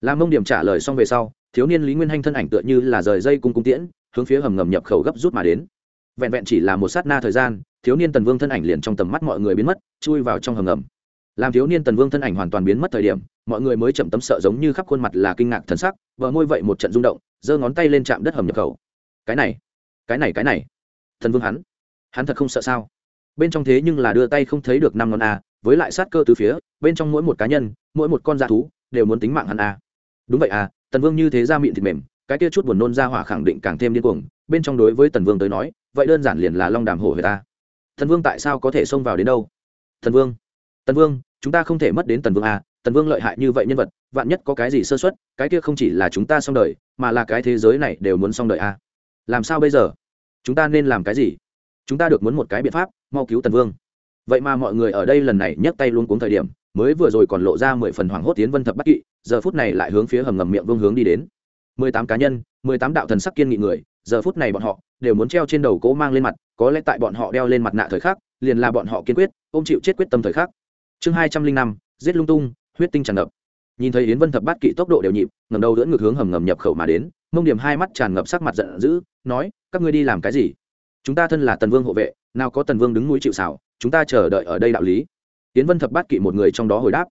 Làm mông điểm trả lời xong về sau, thiếu niên lý nguyên hanh thân ảnh tựa như là rời dây cung cung tiễn, hướng phía hầm ngầm nhập khẩu gấp rút mà đến. Vẹn vẹn chỉ là một sát na thời gian, thiếu niên tần vương thân ảnh liền trong tầm mắt mọi người biến mất, chui vào trong hầm ngầm. Làm thiếu niên tần vương thân ảnh hoàn toàn biến mất thời điểm, mọi người mới chậm tấm sợ giống như khắp khuôn mặt là kinh ngạc thần sắc vợ môi vậy một trận rung động giơ ngón tay lên chạm đất hầm nhập khẩu. Cái này cái này cái này. Thần vương hắn hắn thật không sợ sao? Bên trong thế nhưng là đưa tay không thấy được năm ngón a, với lại sát cơ từ phía, bên trong mỗi một cá nhân, mỗi một con da thú, đều muốn tính mạng hắn a. Đúng vậy à tần vương như thế ra miệng thịt mềm, cái kia chút buồn nôn ra hỏa khẳng định càng thêm điên cuồng, bên trong đối với tần vương tới nói, vậy đơn giản liền là long đàm hổ người ta thần vương tại sao có thể xông vào đến đâu? Thần vương tần vương, chúng ta không thể mất đến tần vương a tần vương lợi hại như vậy nhân vật, vạn nhất có cái gì sơ xuất cái kia không chỉ là chúng ta xong đời, mà là cái thế giới này đều muốn xong đời a làm sao bây giờ? Chúng ta nên làm cái gì? Chúng ta được muốn một cái biện pháp, mau cứu tần vương. Vậy mà mọi người ở đây lần này nhấc tay luôn cuống thời điểm, mới vừa rồi còn lộ ra mười phần hoảng hốt tiến vân thập bắc kỵ, giờ phút này lại hướng phía hầm ngầm miệng vương hướng đi đến. Mười tám cá nhân, mười tám đạo thần sắc kiên nghị người, giờ phút này bọn họ đều muốn treo trên đầu cỗ mang lên mặt, có lẽ tại bọn họ đeo lên mặt nạ thời khắc, liền là bọn họ kiên quyết, ôm chịu chết quyết tâm thời khắc. Chương hai trăm linh năm, giết lung tung huyết tinh tràn ngập. Nhìn thấy yến vân thập bát kỵ tốc độ đều nhịp ngầm đầu dẫn ngược hướng hầm ngầm nhập khẩu mà đến, mông điểm hai mắt tràn ngập sắc mặt giận dữ, nói, các ngươi đi làm cái gì? Chúng ta thân là tần vương hộ vệ, nào có tần vương đứng mũi chịu xảo chúng ta chờ đợi ở đây đạo lý. Yến vân thập bát kỵ một người trong đó hồi đáp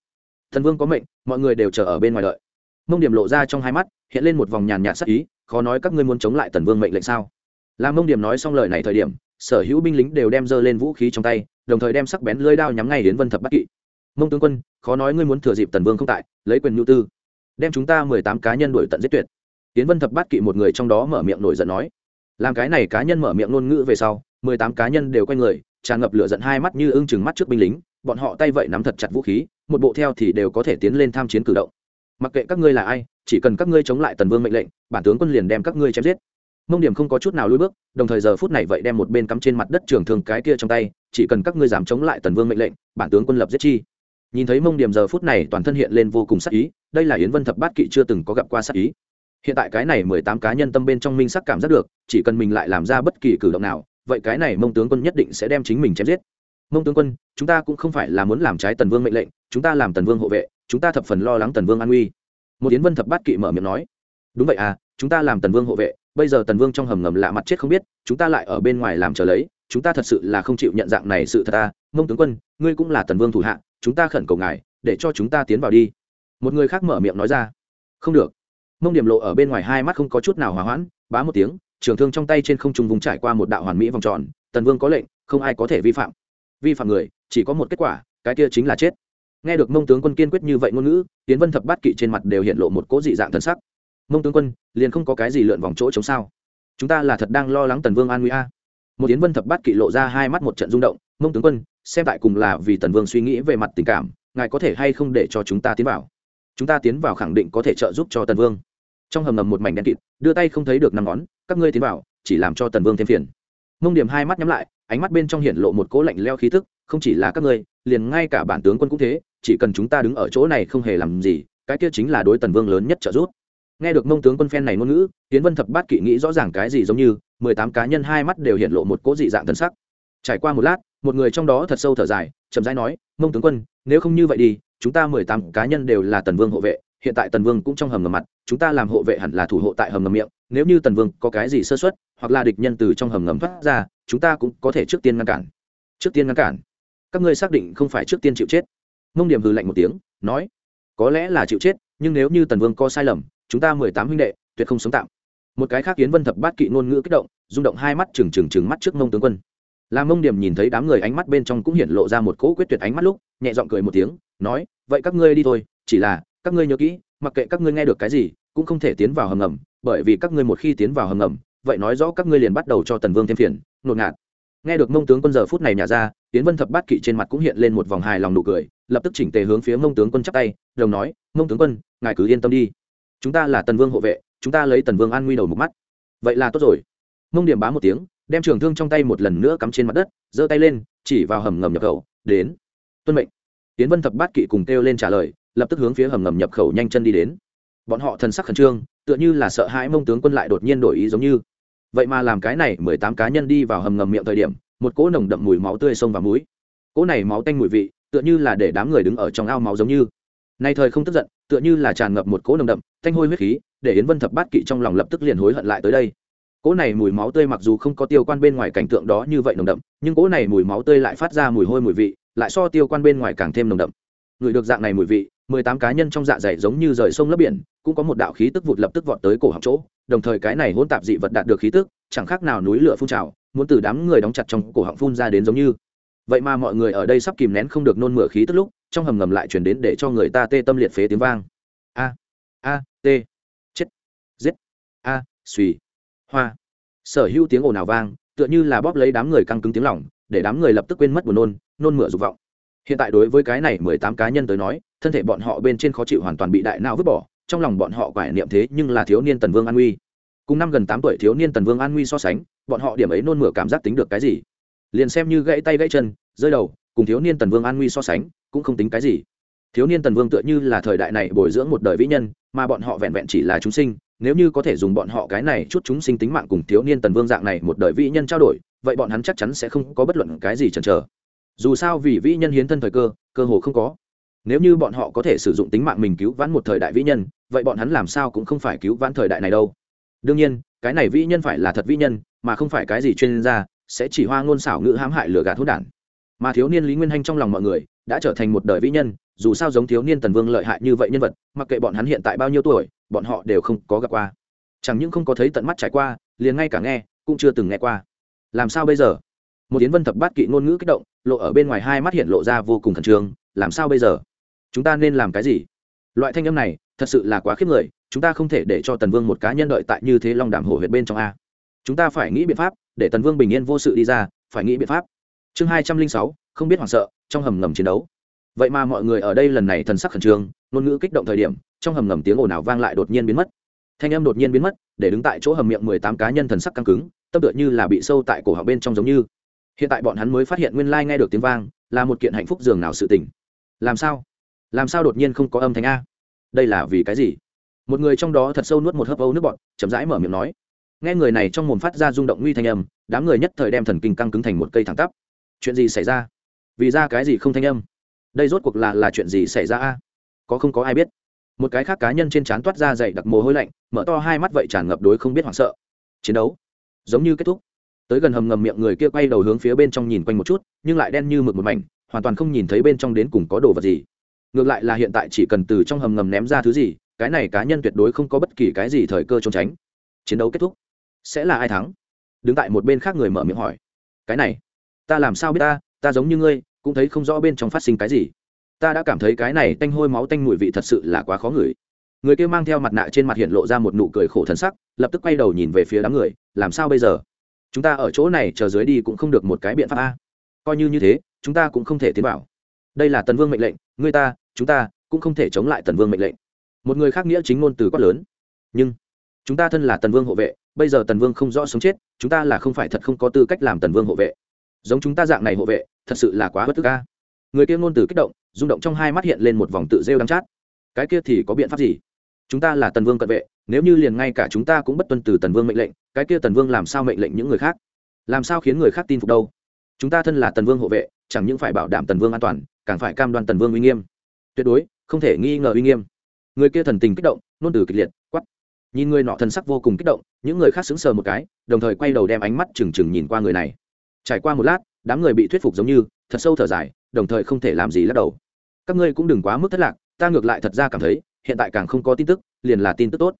thần vương có mệnh, mọi người đều chờ ở bên ngoài đợi. Mông điểm lộ ra trong hai mắt, hiện lên một vòng nhàn nhạt sắc ý, khó nói các ngươi muốn chống lại tần vương mệnh lệnh sao? Làm mông điểm nói xong lời này thời điểm, sở hữu binh lính đều đem dơ lên vũ khí trong tay, đồng thời đem sắc bén lưỡi đao nhắm ngay Yến vân thập bát kỵ mông tướng quân, khó nói ngươi muốn thừa dịp tần vương không tại, lấy quyền nhu tư. Đem chúng ta mười tám cá nhân đuổi tận giết tuyệt. Tiến vân thập bát kỵ một người trong đó mở miệng nổi giận nói. Làm cái này cá nhân mở miệng ngôn ngữ về sau, mười tám cá nhân đều quay người, tràn ngập lửa giận hai mắt như ưng chừng mắt trước binh lính, bọn họ tay vậy nắm thật chặt vũ khí, một bộ theo thì đều có thể tiến lên tham chiến cử động. Mặc kệ các ngươi là ai, chỉ cần các ngươi chống lại tần vương mệnh lệnh, bản tướng quân liền đem các ngươi chém giết. Mông điểm không có chút nào lùi bước, đồng thời giờ phút này vậy đem một bên cắm trên mặt đất trường thường cái kia trong tay, chỉ cần các ngươi dám chống lại tần vương mệnh lệnh, bản tướng quân lập giết chi nhìn thấy mông điểm giờ phút này toàn thân hiện lên vô cùng sắc ý, đây là yến vân thập bát kỵ chưa từng có gặp qua sắc ý. Hiện tại cái này mười tám cá nhân tâm bên trong minh sắc cảm giác được, chỉ cần mình lại làm ra bất kỳ cử động nào, vậy cái này mông tướng quân nhất định sẽ đem chính mình chém giết. Mông tướng quân, chúng ta cũng không phải là muốn làm trái tần vương mệnh lệnh, chúng ta làm tần vương hộ vệ, chúng ta thập phần lo lắng tần vương an nguy. Một yến vân thập bát kỵ mở miệng nói, đúng vậy à chúng ta làm tần vương hộ vệ, bây giờ tần vương trong hầm ngầm lạ mặt chết không biết, chúng ta lại ở bên ngoài làm chờ lấy chúng ta thật sự là không chịu nhận dạng này sự thật ta. Mông tướng quân, ngươi cũng là tần vương thủ hạ, chúng ta khẩn cầu ngài, để cho chúng ta tiến vào đi. Một người khác mở miệng nói ra. Không được. Mông điểm lộ ở bên ngoài hai mắt không có chút nào hòa hoãn, bá một tiếng, trường thương trong tay trên không trung vùng trải qua một đạo hoàn mỹ vòng tròn, tần vương có lệnh, không ai có thể vi phạm. Vi phạm người, chỉ có một kết quả, cái kia chính là chết. Nghe được mông tướng quân kiên quyết như vậy ngôn ngữ, tiến vân thập bát kỵ trên mặt đều hiện lộ một cỗ dị dạng thân sắc. Mông tướng quân, liền không có cái gì lượn vòng chỗ chống sao? Chúng ta là thật đang lo lắng tần vương an nguy a một yến vân thập bát kỵ lộ ra hai mắt một trận rung động mông tướng quân, xem tại cùng là vì tần vương suy nghĩ về mặt tình cảm, ngài có thể hay không để cho chúng ta tiến vào? Chúng ta tiến vào khẳng định có thể trợ giúp cho tần vương. Trong hầm ngầm một mảnh đen kịt, đưa tay không thấy được năm ngón, các ngươi tiến vào, chỉ làm cho tần vương thêm phiền. Mông điểm hai mắt nhắm lại, ánh mắt bên trong hiện lộ một cỗ lạnh leo khí tức, không chỉ là các ngươi, liền ngay cả bản tướng quân cũng thế, chỉ cần chúng ta đứng ở chỗ này không hề làm gì, cái kia chính là đối tần vương lớn nhất trợ giúp. Nghe được mông tướng quân phen này ngôn ngữ tiến vân thập bát kỵ nghĩ rõ ràng cái gì giống như mười tám cá nhân hai mắt đều hiện lộ một cỗ dị dạng thân sắc. Trải qua một lát, một người trong đó thật sâu thở dài, chậm rãi nói, mông tướng quân, nếu không như vậy đi, chúng ta mười tám cá nhân đều là tần vương hộ vệ, hiện tại tần vương cũng trong hầm ngầm mặt, chúng ta làm hộ vệ hẳn là thủ hộ tại hầm ngầm miệng, nếu như tần vương có cái gì sơ xuất hoặc là địch nhân từ trong hầm ngầm thoát ra, chúng ta cũng có thể trước tiên ngăn cản. Trước tiên ngăn cản? Các ngươi xác định không phải trước tiên chịu chết? Mông điểm hừ lạnh một tiếng, nói, có lẽ là chịu chết, nhưng nếu như tần vương có sai lầm, chúng ta mười tám huynh đệ tuyệt không sống tạm một cái khác kiến vân thập bát kỵ ngôn ngữ kích động, rung động hai mắt trừng trừng trừng mắt trước mông tướng quân. Làm mông điểm nhìn thấy đám người ánh mắt bên trong cũng hiện lộ ra một cỗ quyết tuyệt ánh mắt lúc, nhẹ giọng cười một tiếng, nói, vậy các ngươi đi thôi, chỉ là, các ngươi nhớ kỹ, mặc kệ các ngươi nghe được cái gì, cũng không thể tiến vào hầm ngầm, bởi vì các ngươi một khi tiến vào hầm ngầm, vậy nói rõ các ngươi liền bắt đầu cho tần vương thêm phiền. Ngột ngạt. Nghe được mông tướng quân giờ phút này nhả ra tiến vân thập bát kỵ trên mặt cũng hiện lên một vòng hài lòng nụ cười, lập tức chỉnh tề hướng phía mông tướng quân chắp tay, đồng nói, mông tướng quân, ngài cứ yên tâm đi. Chúng ta là tần vương hộ vệ chúng ta lấy tần vương an nguy đầu một mắt. Vậy là tốt rồi. Mông điểm bá một tiếng, đem trường thương trong tay một lần nữa cắm trên mặt đất, giơ tay lên, chỉ vào hầm ngầm nhập khẩu, đến. Tuân mệnh. Tiến vân thập bát kỵ cùng kêu lên trả lời, lập tức hướng phía hầm ngầm nhập khẩu nhanh chân đi đến. Bọn họ thần sắc khẩn trương, tựa như là sợ hãi mông tướng quân lại đột nhiên đổi ý giống như. Vậy mà làm cái này mười tám cá nhân đi vào hầm ngầm miệng thời điểm, một cỗ nồng đậm mùi máu tươi sông và mũi. Cỗ này máu tanh mùi vị, tựa như là để đám người đứng ở trong ao máu giống như nay thời không tức giận, tựa như là tràn ngập một cỗ nồng đậm, thanh hôi huyết khí, để yến vân thập bát kỵ trong lòng lập tức liền hối hận lại tới đây. Cỗ này mùi máu tươi mặc dù không có tiêu quan bên ngoài cảnh tượng đó như vậy nồng đậm, nhưng cỗ này mùi máu tươi lại phát ra mùi hôi mùi vị, lại so tiêu quan bên ngoài càng thêm nồng đậm. Người được dạng này mùi vị, mười tám cá nhân trong dạ dày giống như rời sông lấp biển, cũng có một đạo khí tức vụt lập tức vọt tới cổ họng chỗ, đồng thời cái này hỗn tạp dị vật đạt được khí tức, chẳng khác nào núi lửa phun trào, muốn từ đám người đóng chặt trong cổ họng phun ra đến giống như. Vậy mà mọi người ở đây sắp kìm nén không được nôn mửa khí tức lúc trong hầm ngầm lại chuyển đến để cho người ta tê tâm liệt phế tiếng vang. A a, t, chết, giết, a suy hoa. Sở hữu tiếng ồn ào vang, tựa như là bóp lấy đám người căng cứng tiếng lỏng, để đám người lập tức quên mất buồn nôn nôn mửa dục vọng. Hiện tại đối với cái này mười tám cá nhân tới nói, thân thể bọn họ bên trên khó chịu hoàn toàn bị đại não vứt bỏ, trong lòng bọn họ quải niệm thế nhưng là thiếu niên tần vương an nguy. Cùng năm gần tám tuổi thiếu niên tần vương an nguy so sánh, bọn họ điểm ấy nôn mửa cảm giác tính được cái gì? Liền xem như gãy tay gãy chân, rơi đầu, cùng thiếu niên tần vương an nguy so sánh cũng không tính cái gì. Thiếu niên tần vương tựa như là thời đại này bồi dưỡng một đời vĩ nhân, mà bọn họ vẹn vẹn chỉ là chúng sinh. Nếu như có thể dùng bọn họ cái này chút chúng sinh tính mạng cùng thiếu niên tần vương dạng này một đời vĩ nhân trao đổi, vậy bọn hắn chắc chắn sẽ không có bất luận cái gì chần chờ. Dù sao vì vĩ nhân hiến thân thời cơ cơ hồ không có. Nếu như bọn họ có thể sử dụng tính mạng mình cứu vãn một thời đại vĩ nhân, vậy bọn hắn làm sao cũng không phải cứu vãn thời đại này đâu. Đương nhiên, cái này vĩ nhân phải là thật vĩ nhân, mà không phải cái gì chuyên gia, sẽ chỉ hoa ngôn xảo ngữ hãm hại lừa gạt hốt đản. Mà thiếu niên lý nguyên hanh trong lòng mọi người đã trở thành một đời vĩ nhân, dù sao giống thiếu niên tần vương lợi hại như vậy nhân vật, mặc kệ bọn hắn hiện tại bao nhiêu tuổi, bọn họ đều không có gặp qua. Chẳng những không có thấy tận mắt trải qua, liền ngay cả nghe, cũng chưa từng nghe qua. Làm sao bây giờ? Một tiến vân thập bát kỵ ngôn ngữ kích động, lộ ở bên ngoài hai mắt hiện lộ ra vô cùng khẩn trương, làm sao bây giờ? Chúng ta nên làm cái gì? Loại thanh âm này, thật sự là quá khiếp người, chúng ta không thể để cho tần vương một cá nhân đợi tại như thế long đảm hổ huyệt bên trong a. Chúng ta phải nghĩ biện pháp, để tần vương bình yên vô sự đi ra, phải nghĩ biện pháp. Chương hai trăm linh sáu, không biết hoảng sợ trong hầm ngầm chiến đấu. Vậy mà mọi người ở đây lần này thần sắc khẩn trương, ngôn ngữ kích động thời điểm, trong hầm ngầm tiếng ồn ào vang lại đột nhiên biến mất. Thanh âm đột nhiên biến mất, để đứng tại chỗ hầm miệng mười tám cá nhân thần sắc căng cứng, tâm tựa như là bị sâu tại cổ họng bên trong giống như. Hiện tại bọn hắn mới phát hiện nguyên lai nghe được tiếng vang, là một kiện hạnh phúc dường nào sự tỉnh làm sao? Làm sao đột nhiên không có âm thanh a? Đây là vì cái gì? Một người trong đó thật sâu nuốt một hớp âu nước bọt, chậm rãi mở miệng nói. Nghe người này trong mồm phát ra rung động nguy thanh âm, đám người nhất thời đem thần kinh căng cứng thành một cây thẳng tắp. Chuyện gì xảy ra? Vì ra cái gì không thanh âm? Đây rốt cuộc là là chuyện gì xảy ra a? Có không có ai biết. Một cái khác cá nhân trên trán toát ra dày đặc mồ hôi lạnh, mở to hai mắt vậy tràn ngập đối không biết hoảng sợ. Chiến đấu giống như kết thúc. Tới gần hầm ngầm miệng người kia quay đầu hướng phía bên trong nhìn quanh một chút, nhưng lại đen như mực một mảnh, hoàn toàn không nhìn thấy bên trong đến cùng có đồ vật gì. Ngược lại là hiện tại chỉ cần từ trong hầm ngầm ném ra thứ gì, cái này cá nhân tuyệt đối không có bất kỳ cái gì thời cơ trốn tránh. Chiến đấu kết thúc. Sẽ là ai thắng? Đứng tại một bên khác người mở miệng hỏi. Cái này, ta làm sao biết ta? Ta giống như ngươi cũng thấy không rõ bên trong phát sinh cái gì. Ta đã cảm thấy cái này tanh hôi máu tanh mùi vị thật sự là quá khó ngửi. Người kia mang theo mặt nạ trên mặt hiện lộ ra một nụ cười khổ thân sắc, lập tức quay đầu nhìn về phía đám người, làm sao bây giờ? Chúng ta ở chỗ này chờ dưới đi cũng không được một cái biện pháp a. Coi như như thế, chúng ta cũng không thể tiến vào. Đây là tần vương mệnh lệnh, người ta, chúng ta cũng không thể chống lại tần vương mệnh lệnh. Một người khác nghĩa chính ngôn từ quát lớn. Nhưng chúng ta thân là tần vương hộ vệ, bây giờ tần vương không rõ sống chết, chúng ta là không phải thật không có tư cách làm tần vương hộ vệ giống chúng ta dạng này hộ vệ, thật sự là quá bất tức ca người kia ngôn từ kích động, rung động trong hai mắt hiện lên một vòng tự rêu đắm chát. Cái kia thì có biện pháp gì? Chúng ta là tần vương cận vệ, nếu như liền ngay cả chúng ta cũng bất tuân từ tần vương mệnh lệnh, cái kia tần vương làm sao mệnh lệnh những người khác? Làm sao khiến người khác tin phục đâu? Chúng ta thân là tần vương hộ vệ, chẳng những phải bảo đảm tần vương an toàn, càng phải cam đoan tần vương uy nghiêm. Tuyệt đối, không thể nghi ngờ uy nghiêm. Người kia thần tình kích động nôn từ kịch liệt quắt nhìn người nọ thần sắc vô cùng kích động, những người khác sững sờ một cái, đồng thời quay đầu đem ánh mắt trừng trừng nhìn qua người này trải qua một lát đám người bị thuyết phục giống như thật sâu thở dài đồng thời không thể làm gì lắc đầu. Các ngươi cũng đừng quá mức thất lạc ta ngược lại thật ra cảm thấy hiện tại càng không có tin tức liền là tin tức tốt.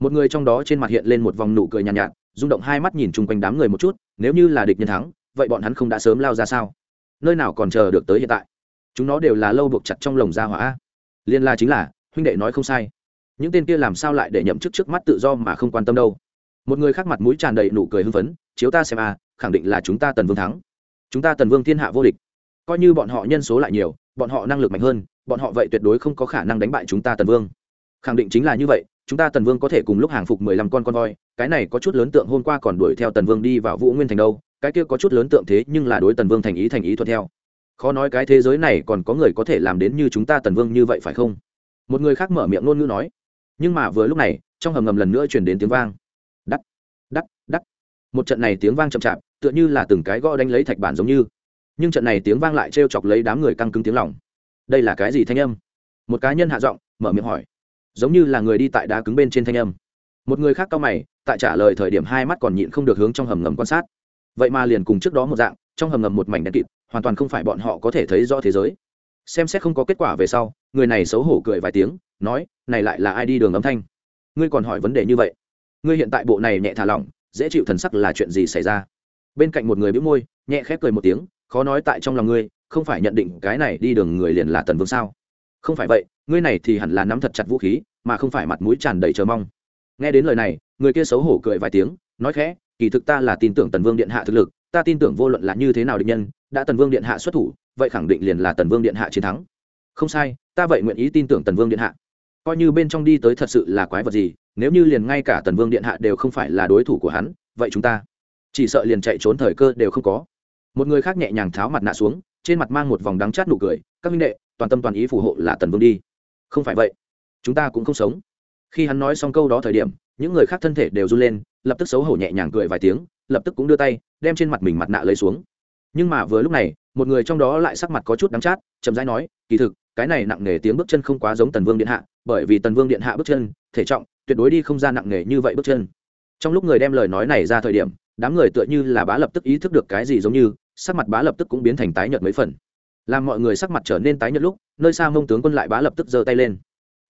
Một người trong đó trên mặt hiện lên một vòng nụ cười nhàn nhạt, nhạt rung động hai mắt nhìn chung quanh đám người một chút nếu như là địch nhân thắng vậy bọn hắn không đã sớm lao ra sao? Nơi nào còn chờ được tới hiện tại? Chúng nó đều là lâu buộc chặt trong lồng ra hỏa. Liên la chính là huynh đệ nói không sai. Những tên kia làm sao lại để nhậm chức trước mắt tự do mà không quan tâm đâu? Một người khác mặt mũi tràn đầy nụ cười hưng phấn chiếu ta xem a, khẳng định là chúng ta tần vương thắng. Chúng ta tần vương thiên hạ vô địch. Coi như bọn họ nhân số lại nhiều, bọn họ năng lực mạnh hơn, bọn họ vậy tuyệt đối không có khả năng đánh bại chúng ta tần vương. Khẳng định chính là như vậy, chúng ta tần vương có thể cùng lúc hàng phục mười lăm con con voi, cái này có chút lớn tượng hôm qua còn đuổi theo tần vương đi vào vũ nguyên thành đâu, cái kia có chút lớn tượng thế nhưng là đối tần vương thành ý thành ý thuận theo. Khó nói cái thế giới này còn có người có thể làm đến như chúng ta tần vương như vậy phải không? Một người khác mở miệng ngôn ngữ nói. Nhưng mà vừa lúc này, trong hầm ngầm lần nữa chuyển đến tiếng vang một trận này tiếng vang chậm chạp, tựa như là từng cái gõ đánh lấy thạch bản giống như. Nhưng trận này tiếng vang lại t chọc lấy đám người căng cứng tiếng lòng. Đây là cái gì thanh âm? Một cá nhân hạ giọng, mở miệng hỏi. Giống như là người đi tại đá cứng bên trên thanh âm. Một người khác cao mày, tại trả lời thời điểm hai mắt còn nhịn không được hướng trong hầm ngầm quan sát. Vậy mà liền cùng trước đó một dạng, trong hầm ngầm một mảnh đen kịt, hoàn toàn không phải bọn họ có thể thấy rõ thế giới. Xem xét không có kết quả về sau, người này xấu hổ cười vài tiếng, nói, này lại là ai đi đường âm thanh? Ngươi còn hỏi vấn đề như vậy? Ngươi hiện tại bộ này nhẹ thả lỏng dễ chịu thần sắc là chuyện gì xảy ra? Bên cạnh một người bĩu môi, nhẹ khép cười một tiếng, khó nói tại trong lòng ngươi, không phải nhận định cái này đi đường người liền là tần vương sao? Không phải vậy, ngươi này thì hẳn là nắm thật chặt vũ khí, mà không phải mặt mũi tràn đầy chờ mong. Nghe đến lời này, người kia xấu hổ cười vài tiếng, nói khẽ, kỳ thực ta là tin tưởng tần vương điện hạ thực lực, ta tin tưởng vô luận là như thế nào định nhân, đã tần vương điện hạ xuất thủ, vậy khẳng định liền là tần vương điện hạ chiến thắng. Không sai, ta vậy nguyện ý tin tưởng tần vương điện hạ. Coi như bên trong đi tới thật sự là quái vật gì nếu như liền ngay cả tần vương điện hạ đều không phải là đối thủ của hắn, vậy chúng ta chỉ sợ liền chạy trốn thời cơ đều không có. Một người khác nhẹ nhàng tháo mặt nạ xuống, trên mặt mang một vòng đắng chát nụ cười, các minh đệ, toàn tâm toàn ý phù hộ là tần vương đi. Không phải vậy, chúng ta cũng không sống. Khi hắn nói xong câu đó thời điểm, những người khác thân thể đều run lên, lập tức xấu hổ nhẹ nhàng cười vài tiếng, lập tức cũng đưa tay, đem trên mặt mình mặt nạ lấy xuống. Nhưng mà vừa lúc này, một người trong đó lại sắc mặt có chút đắng chát, chậm rãi nói, kỳ thực cái này nặng nề tiếng bước chân không quá giống tần vương điện hạ, bởi vì tần vương điện hạ bước chân, thể trọng, tuyệt đối đi không ra nặng nề như vậy bước chân. Trong lúc người đem lời nói này ra thời điểm, đám người tựa như là bá lập tức ý thức được cái gì giống như, sắc mặt bá lập tức cũng biến thành tái nhợt mấy phần. Làm mọi người sắc mặt trở nên tái nhợt lúc, nơi xa mông tướng quân lại bá lập tức giơ tay lên.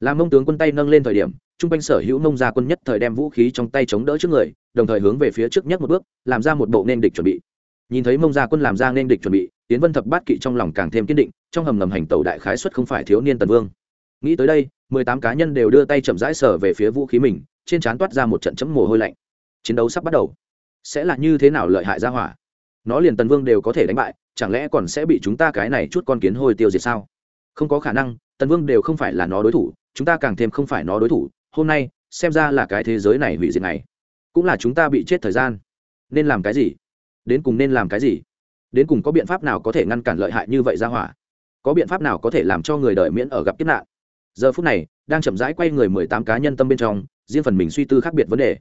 Làm mông tướng quân tay nâng lên thời điểm, trung quanh sở hữu mông gia quân nhất thời đem vũ khí trong tay chống đỡ trước người, đồng thời hướng về phía trước nhất một bước, làm ra một bộ nên địch chuẩn bị nhìn thấy mông gia quân làm ra nên địch chuẩn bị tiến vân thập bát kỵ trong lòng càng thêm kiên định, trong hầm ngầm hành tẩu đại khái xuất không phải thiếu niên tần vương. Nghĩ tới đây, mười tám cá nhân đều đưa tay chậm rãi sở về phía vũ khí mình, trên trán toát ra một trận chấm mồ hôi lạnh. Chiến đấu sắp bắt đầu. Sẽ là như thế nào lợi hại ra hỏa? Nó liền tần vương đều có thể đánh bại, chẳng lẽ còn sẽ bị chúng ta cái này chút con kiến hôi tiêu diệt sao? Không có khả năng, tần vương đều không phải là nó đối thủ, chúng ta càng thêm không phải nó đối thủ. Hôm nay, xem ra là cái thế giới này hủy diệt này. Cũng là chúng ta bị chết thời gian. Nên làm cái gì? Đến cùng nên làm cái gì? Đến cùng có biện pháp nào có thể ngăn cản lợi hại như vậy ra hỏa? Có biện pháp nào có thể làm cho người đời miễn ở gặp kiếp nạn? Giờ phút này, đang chậm rãi quay người mười tám cá nhân tâm bên trong, riêng phần mình suy tư khác biệt vấn đề.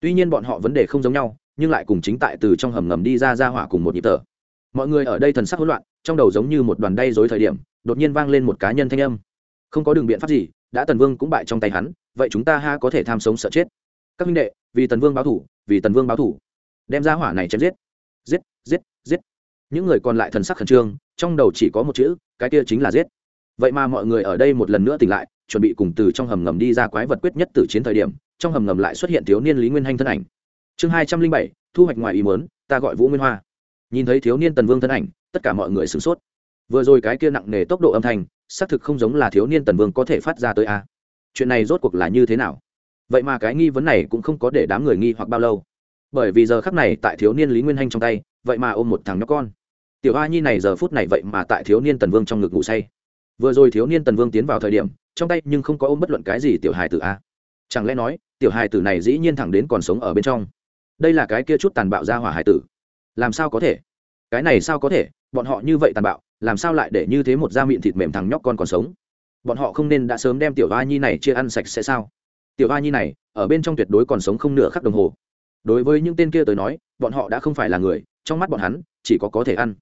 Tuy nhiên bọn họ vấn đề không giống nhau, nhưng lại cùng chính tại từ trong hầm ngầm đi ra ra hỏa cùng một nhịp thở. Mọi người ở đây thần sắc hỗn loạn, trong đầu giống như một đoàn đay dối thời điểm, đột nhiên vang lên một cá nhân thanh âm. Không có đường biện pháp gì, đã tần vương cũng bại trong tay hắn, vậy chúng ta ha có thể tham sống sợ chết. Các minh đệ, vì tần vương báo thủ, vì tần vương báo thủ. Đem ra hỏa này chém giết giết giết. Những người còn lại thần sắc khẩn trương, trong đầu chỉ có một chữ, cái kia chính là giết. Vậy mà mọi người ở đây một lần nữa tỉnh lại, chuẩn bị cùng từ trong hầm ngầm đi ra quái vật quyết nhất từ chiến thời điểm, trong hầm ngầm lại xuất hiện thiếu niên lý nguyên hanh thân ảnh. Chương hai trăm linh bảy, thu hoạch ngoài ý mớn ta gọi vũ nguyên hoa. Nhìn thấy thiếu niên tần vương thân ảnh, tất cả mọi người sửng sốt. Vừa rồi cái kia nặng nề tốc độ âm thanh, xác thực không giống là thiếu niên tần vương có thể phát ra tới a. Chuyện này rốt cuộc là như thế nào? Vậy mà cái nghi vấn này cũng không có để đám người nghi hoặc bao lâu. Bởi vì giờ khắc này tại thiếu niên lý nguyên hanh trong tay vậy mà ôm một thằng nhóc con. Tiểu hoa nhi này giờ phút này vậy mà tại thiếu niên tần vương trong ngực ngủ say. Vừa rồi thiếu niên tần vương tiến vào thời điểm, trong tay nhưng không có ôm bất luận cái gì tiểu hài tử a. Chẳng lẽ nói, tiểu hài tử này dĩ nhiên thẳng đến còn sống ở bên trong? Đây là cái kia chút tàn bạo ra hỏa hài tử. Làm sao có thể? Cái này sao có thể? Bọn họ như vậy tàn bạo, làm sao lại để như thế một da miệng thịt mềm thằng nhóc con còn sống? Bọn họ không nên đã sớm đem tiểu a nhi này chia ăn sạch sẽ sao? Tiểu a nhi này, ở bên trong tuyệt đối còn sống không nửa khắc đồng hồ. Đối với những tên kia tới nói, bọn họ đã không phải là người trong mắt bọn hắn, chỉ có có thể ăn.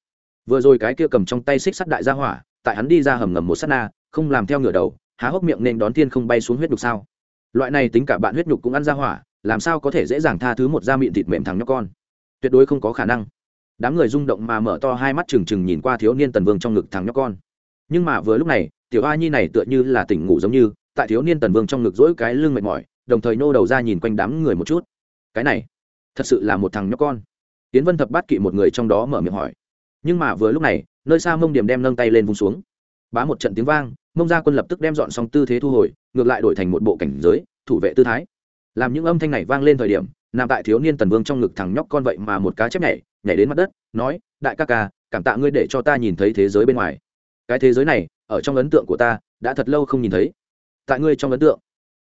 Vừa rồi cái kia cầm trong tay xích sắt đại gia hỏa, tại hắn đi ra hầm ngầm một s á t na, không làm theo ngửa đầu, há hốc miệng nên đón thiên không bay xuống huyết nhục sao? Loại này tính cả bạn huyết nhục cũng ăn ra hỏa, làm sao có thể dễ dàng tha thứ một da mịn thịt mềm thằng nhóc con? Tuyệt đối không có khả năng. Đám người rung động mà mở to hai mắt trừng trừng nhìn qua thiếu niên tần vương trong ngực thằng nhóc con. Nhưng mà vừa lúc này, tiểu a nhi này tựa như là tỉnh ngủ giống như, tại thiếu niên tần vương trong ngực dỗi cái lưng mệt mỏi, đồng thời nô đầu ra nhìn quanh đám người một chút. Cái này, thật sự là một thằng nhóc con tiến vân thập bát kỵ một người trong đó mở miệng hỏi. Nhưng mà vừa lúc này, nơi xa mông điểm đem nâng tay lên vùng xuống. Bá một trận tiếng vang, mông gia quân lập tức đem dọn xong tư thế thu hồi, ngược lại đổi thành một bộ cảnh giới, thủ vệ tư thái. Làm những âm thanh này vang lên thời điểm nằm tại thiếu niên tần vương trong ngực thằng nhóc con vậy mà một cá chép nhảy nhảy đến mặt đất, nói, đại ca ca, cảm tạ ngươi để cho ta nhìn thấy thế giới bên ngoài. Cái thế giới này, ở trong ấn tượng của ta, đã thật lâu không nhìn thấy. Tại ngươi trong ấn tượng.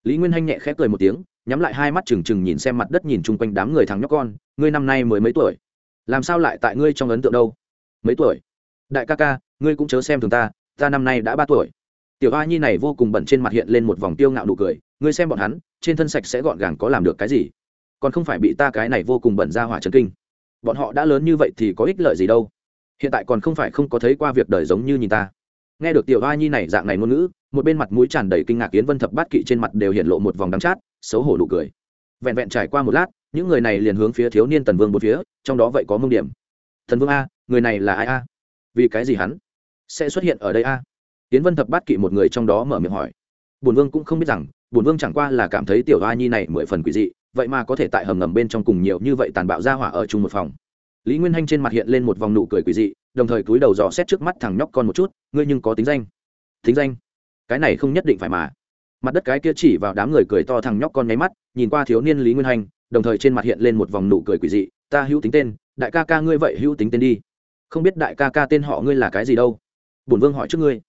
Lý nguyên hanh nhẹ khẽ cười một tiếng nhắm lại hai mắt trừng trừng nhìn xem mặt đất nhìn chung quanh đám người thằng nhóc con, ngươi năm nay mới mấy tuổi? Làm sao lại tại ngươi trong ấn tượng đâu? Mấy tuổi? Đại ca ca, ngươi cũng chớ xem thường ta ta năm nay đã ba tuổi. Tiểu a nhi này vô cùng bẩn trên mặt hiện lên một vòng tiêu ngạo nụ cười, ngươi xem bọn hắn, trên thân sạch sẽ gọn gàng có làm được cái gì? Còn không phải bị ta cái này vô cùng bẩn ra hỏa trần kinh. Bọn họ đã lớn như vậy thì có ích lợi gì đâu? Hiện tại còn không phải không có thấy qua việc đời giống như nhìn ta. Nghe được tiểu a nhi này dạng này ngôn ngữ một bên mặt mũi tràn đầy kinh ngạc yến vân thập bát kỵ trên mặt đều hiện lộ một vòng đắng chát, xấu hổ nụ cười. Vẹn vẹn trải qua một lát, những người này liền hướng phía thiếu niên tần vương một phía, trong đó vậy có mông điểm. Thần vương a, người này là ai a? Vì cái gì hắn sẽ xuất hiện ở đây a? Tiến vân thập bát kỵ một người trong đó mở miệng hỏi. Bùn vương cũng không biết rằng bùn vương chẳng qua là cảm thấy tiểu a nhi này mười phần quỷ dị, vậy mà có thể tại hầm ngầm bên trong cùng nhiều như vậy tàn bạo ra hỏa ở chung một phòng. Lý nguyên hanh trên mặt hiện lên một vòng nụ cười quỷ dị, đồng thời cúi đầu dò xét trước mắt thằng nhóc con một chút, ngươi nhưng có tính danh? Tính danh? Cái này không nhất định phải mà. Mặt đất cái kia chỉ vào đám người cười to thằng nhóc con nháy mắt nhìn qua thiếu niên lý nguyên Hành đồng thời trên mặt hiện lên một vòng nụ cười quỷ dị ta hữu tính tên đại ca ca ngươi vậy hữu tính tên đi. Không biết đại ca ca tên họ ngươi là cái gì đâu. Bổn vương hỏi trước ngươi.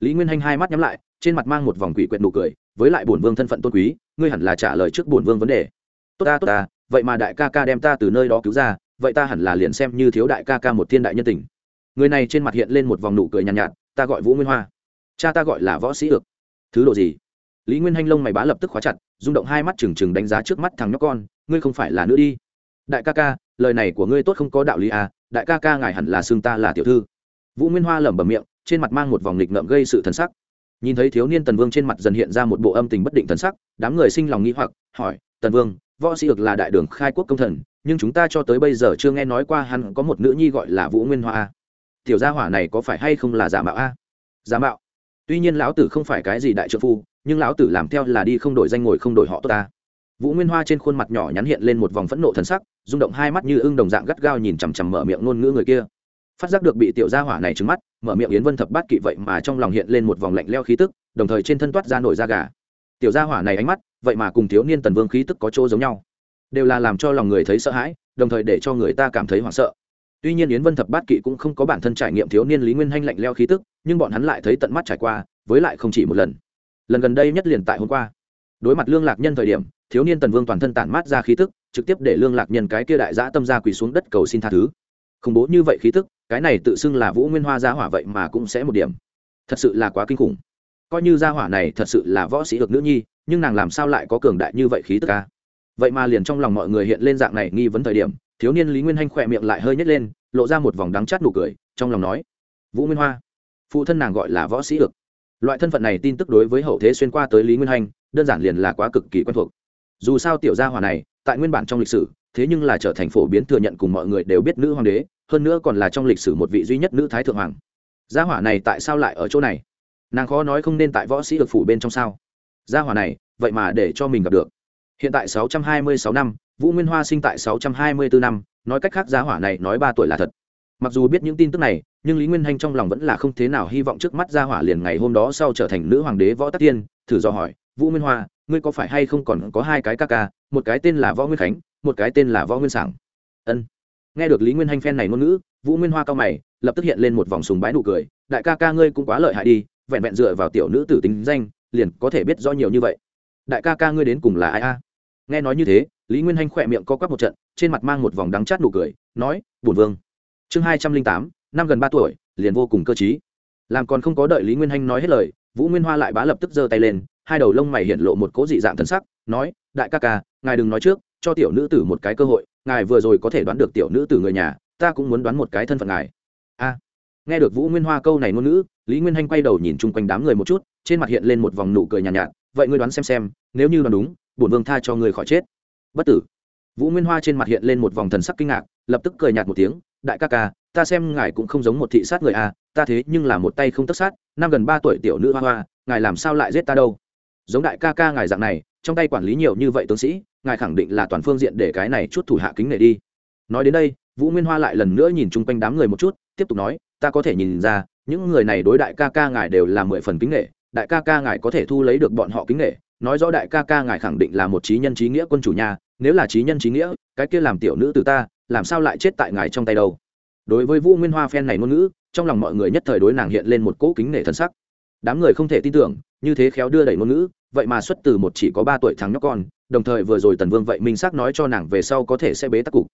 Lý nguyên hanh hai mắt nhắm lại trên mặt mang một vòng quỷ quyệt nụ cười với lại bổn vương thân phận tôn quý ngươi hẳn là trả lời trước bổn vương vấn đề. Tốt ta tốt ta vậy mà đại ca ca đem ta từ nơi đó cứu ra vậy ta hẳn là liền xem như thiếu đại ca ca một thiên đại nhân tình. Người này trên mặt hiện lên một vòng nụ cười nhàn nhạt, nhạt ta gọi vũ nguyên hoa cha ta gọi là võ sĩ được thứ độ gì? Lý nguyên hanh lông mày bá lập tức khóa chặt, rung động hai mắt trừng trừng đánh giá trước mắt thằng nhóc con, ngươi không phải là nữ đi. Đại ca ca, lời này của ngươi tốt không có đạo lý à đại ca ca ngài hẳn là xương ta là tiểu thư. Vũ nguyên hoa lẩm bẩm miệng, trên mặt mang một vòng nghịch ngợm gây sự thần sắc. Nhìn thấy thiếu niên tần vương trên mặt dần hiện ra một bộ âm tình bất định thần sắc, đám người sinh lòng nghĩ hoặc, hỏi, tần vương, võ sĩ ực là đại đường khai quốc công thần, nhưng chúng ta cho tới bây giờ chưa nghe nói qua hắn có một nữ nhi gọi là vũ nguyên hoa a tiểu gia hỏa này có phải hay không là giả mạo a giả mạo tuy nhiên lão tử không phải cái gì đại trợ phu, nhưng lão tử làm theo là đi không đổi danh ngồi không đổi họ tốt ta. Vũ nguyên hoa trên khuôn mặt nhỏ nhắn hiện lên một vòng phẫn nộ thần sắc, rung động hai mắt như ưng đồng dạng gắt gao nhìn chằm chằm mở miệng ngôn ngữ người kia. Phát giác được bị tiểu gia hỏa này trứng mắt, mở miệng yến vân thập bát kỵ vậy mà trong lòng hiện lên một vòng lạnh leo khí tức, đồng thời trên thân toát ra nổi da gà. Tiểu gia hỏa này ánh mắt, vậy mà cùng thiếu niên tần vương khí tức có chỗ giống nhau. Đều là làm cho lòng người thấy sợ hãi, đồng thời để cho người ta cảm thấy hoảng sợ tuy nhiên yến vân thập bát kỵ cũng không có bản thân trải nghiệm thiếu niên lý nguyên hanh lạnh leo khí tức, nhưng bọn hắn lại thấy tận mắt trải qua, với lại không chỉ một lần. Lần gần đây nhất liền tại hôm qua. Đối mặt lương lạc nhân thời điểm, thiếu niên tần vương toàn thân tản mát ra khí tức, trực tiếp để lương lạc nhân cái kia đại giã tâm ra quỳ xuống đất cầu xin tha thứ. Khủng bố như vậy khí tức, cái này tự xưng là vũ nguyên hoa gia hỏa vậy mà cũng sẽ một điểm. Thật sự là quá kinh khủng. Coi như gia hỏa này thật sự là võ sĩ được nữ nhi, nhưng nàng làm sao lại có cường đại như vậy khí tức ca vậy mà liền trong lòng mọi người hiện lên dạng này nghi vấn thời điểm thiếu niên lý nguyên hanh khỏe miệng lại hơi nhét lên, lộ ra một vòng đắng chát nụ cười, trong lòng nói, vũ nguyên hoa, phụ thân nàng gọi là võ sĩ được loại thân phận này tin tức đối với hậu thế xuyên qua tới lý nguyên hanh, đơn giản liền là quá cực kỳ quen thuộc. Dù sao tiểu gia hỏa này, tại nguyên bản trong lịch sử, thế nhưng là trở thành phổ biến thừa nhận cùng mọi người đều biết nữ hoàng đế, hơn nữa còn là trong lịch sử một vị duy nhất nữ thái thượng hoàng. Gia hỏa này tại sao lại ở chỗ này? Nàng khó nói không nên tại võ sĩ được phủ bên trong sao? Gia hỏa này, vậy mà để cho mình gặp được. Hiện tại 626 năm vũ nguyên hoa sinh tại 624 năm, nói cách khác gia hỏa này nói ba tuổi là thật. Mặc dù biết những tin tức này, nhưng lý nguyên hanh trong lòng vẫn là không thế nào hy vọng trước mắt gia hỏa liền ngày hôm đó sau trở thành nữ hoàng đế võ tắc tiên, thử dò hỏi, vũ nguyên hoa, ngươi có phải hay không còn có hai cái ca ca, một cái tên là võ nguyên khánh, một cái tên là võ nguyên sảng? Ân. Nghe được lý nguyên hanh phen này ngôn ngữ, vũ nguyên hoa cao mày, lập tức hiện lên một vòng sùng bái nụ cười, đại ca ca ngươi cũng quá lợi hại đi, vẹn vẹn dựa vào tiểu nữ tử tính danh, liền có thể biết rõ nhiều như vậy. Đại ca ca ngươi đến cùng là ai a? Nghe nói như thế lý nguyên hanh khỏe miệng co quắp một trận trên mặt mang một vòng đắng chát nụ cười nói Bổn vương chương hai trăm linh tám năm gần ba tuổi liền vô cùng cơ t làm còn không có đợi lý nguyên hanh nói hết lời vũ nguyên hoa lại bá lập tức giơ tay lên hai đầu lông mày hiện lộ một cố dị dạng thân sắc nói đại ca ca ngài đừng nói trước cho tiểu nữ tử một cái cơ hội ngài vừa rồi có thể đoán được tiểu nữ tử người nhà ta cũng muốn đoán một cái thân phận ngài. A. Nghe được vũ nguyên hoa câu này ngôn ngữ lý nguyên hanh quay đầu nhìn chung quanh đám người một chút trên mặt hiện lên một vòng nụ cười nhàn nhạt, nhạt vậy ngươi đoán xem xem nếu như đoán đúng bổn vương tha cho ngươi khỏi chết bất tử. Vũ nguyên hoa trên mặt hiện lên một vòng thần sắc kinh ngạc, lập tức cười nhạt một tiếng, đại ca ca, ta xem ngài cũng không giống một thị sát người a ta thế nhưng là một tay không tất sát, năm gần ba tuổi tiểu nữ hoa hoa, ngài làm sao lại giết ta đâu? Giống đại ca ca ngài dạng này, trong tay quản lý nhiều như vậy tướng sĩ, ngài khẳng định là toàn phương diện để cái này chút thủ hạ kính nể đi. Nói đến đây, vũ nguyên hoa lại lần nữa nhìn chung quanh đám người một chút, tiếp tục nói, ta có thể nhìn ra, những người này đối đại ca ca ngài đều là mười phần kính nể, đại ca ca ngài có thể thu lấy được bọn họ kính nể nói rõ đại ca ca ngài khẳng định là một trí nhân trí nghĩa quân chủ nhà nếu là trí nhân trí nghĩa, cái kia làm tiểu nữ từ ta, làm sao lại chết tại ngài trong tay đâu? Đối với vũ nguyên hoa phen này ngôn ngữ, trong lòng mọi người nhất thời đối nàng hiện lên một cỗ kính nể thân sắc. Đám người không thể tin tưởng, như thế khéo đưa đẩy ngôn ngữ, vậy mà xuất từ một chỉ có ba tuổi thằng nhóc con, đồng thời vừa rồi tần vương vậy minh xác nói cho nàng về sau có thể sẽ bế tắc cục.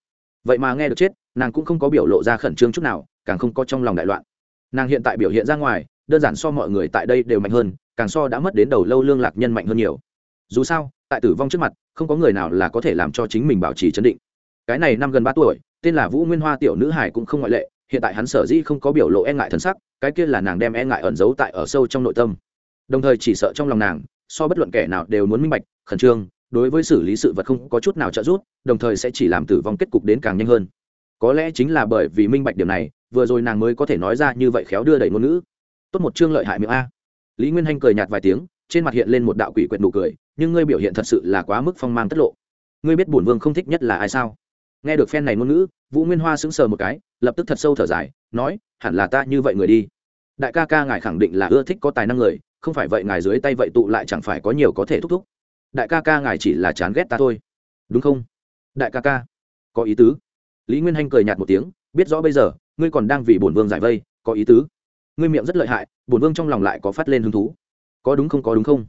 Vậy mà nghe được chết, nàng cũng không có biểu lộ ra khẩn trương chút nào, càng không có trong lòng đại loạn. Nàng hiện tại biểu hiện ra ngoài, đơn giản so mọi người tại đây đều mạnh hơn càng so đã mất đến đầu lâu lương lạc nhân mạnh hơn nhiều. Dù sao, tại tử vong trước mặt, không có người nào là có thể làm cho chính mình bảo trì chấn định. Cái này năm gần ba tuổi, tên là vũ nguyên hoa tiểu nữ hải cũng không ngoại lệ, hiện tại hắn sở dĩ không có biểu lộ e ngại thân sắc, cái kia là nàng đem e ngại ẩn giấu tại ở sâu trong nội tâm. Đồng thời chỉ sợ trong lòng nàng, so bất luận kẻ nào đều muốn minh bạch, khẩn trương, đối với xử lý sự vật không có chút nào trợ giúp, đồng thời sẽ chỉ làm tử vong kết cục đến càng nhanh hơn. Có lẽ chính là bởi vì minh bạch điểm này, vừa rồi nàng mới có thể nói ra như vậy khéo đưa đẩy ngôn ngữ. Tốt một chương lợi hại miệng a lý nguyên hanh cười nhạt vài tiếng, trên mặt hiện lên một đạo quỷ quyệt nụ cười, nhưng ngươi biểu hiện thật sự là quá mức phong mang tất lộ. Ngươi biết bổn vương không thích nhất là ai sao? Nghe được phen này ngôn ngữ, vũ nguyên hoa sững sờ một cái, lập tức thật sâu thở dài, nói, hẳn là ta như vậy người đi. Đại ca ca ngài khẳng định là ưa thích có tài năng người, không phải vậy ngài dưới tay vậy tụ lại chẳng phải có nhiều có thể thúc thúc. Đại ca ca ngài chỉ là chán ghét ta thôi. Đúng không? Đại ca ca, có ý tứ. Lý nguyên hanh cười nhạt một tiếng, biết rõ bây giờ, ngươi còn đang vì bổn vương giải vây, có ý tứ ngươi miệng rất lợi hại, bổn vương trong lòng lại có phát lên hứng thú. Có đúng không, có đúng không?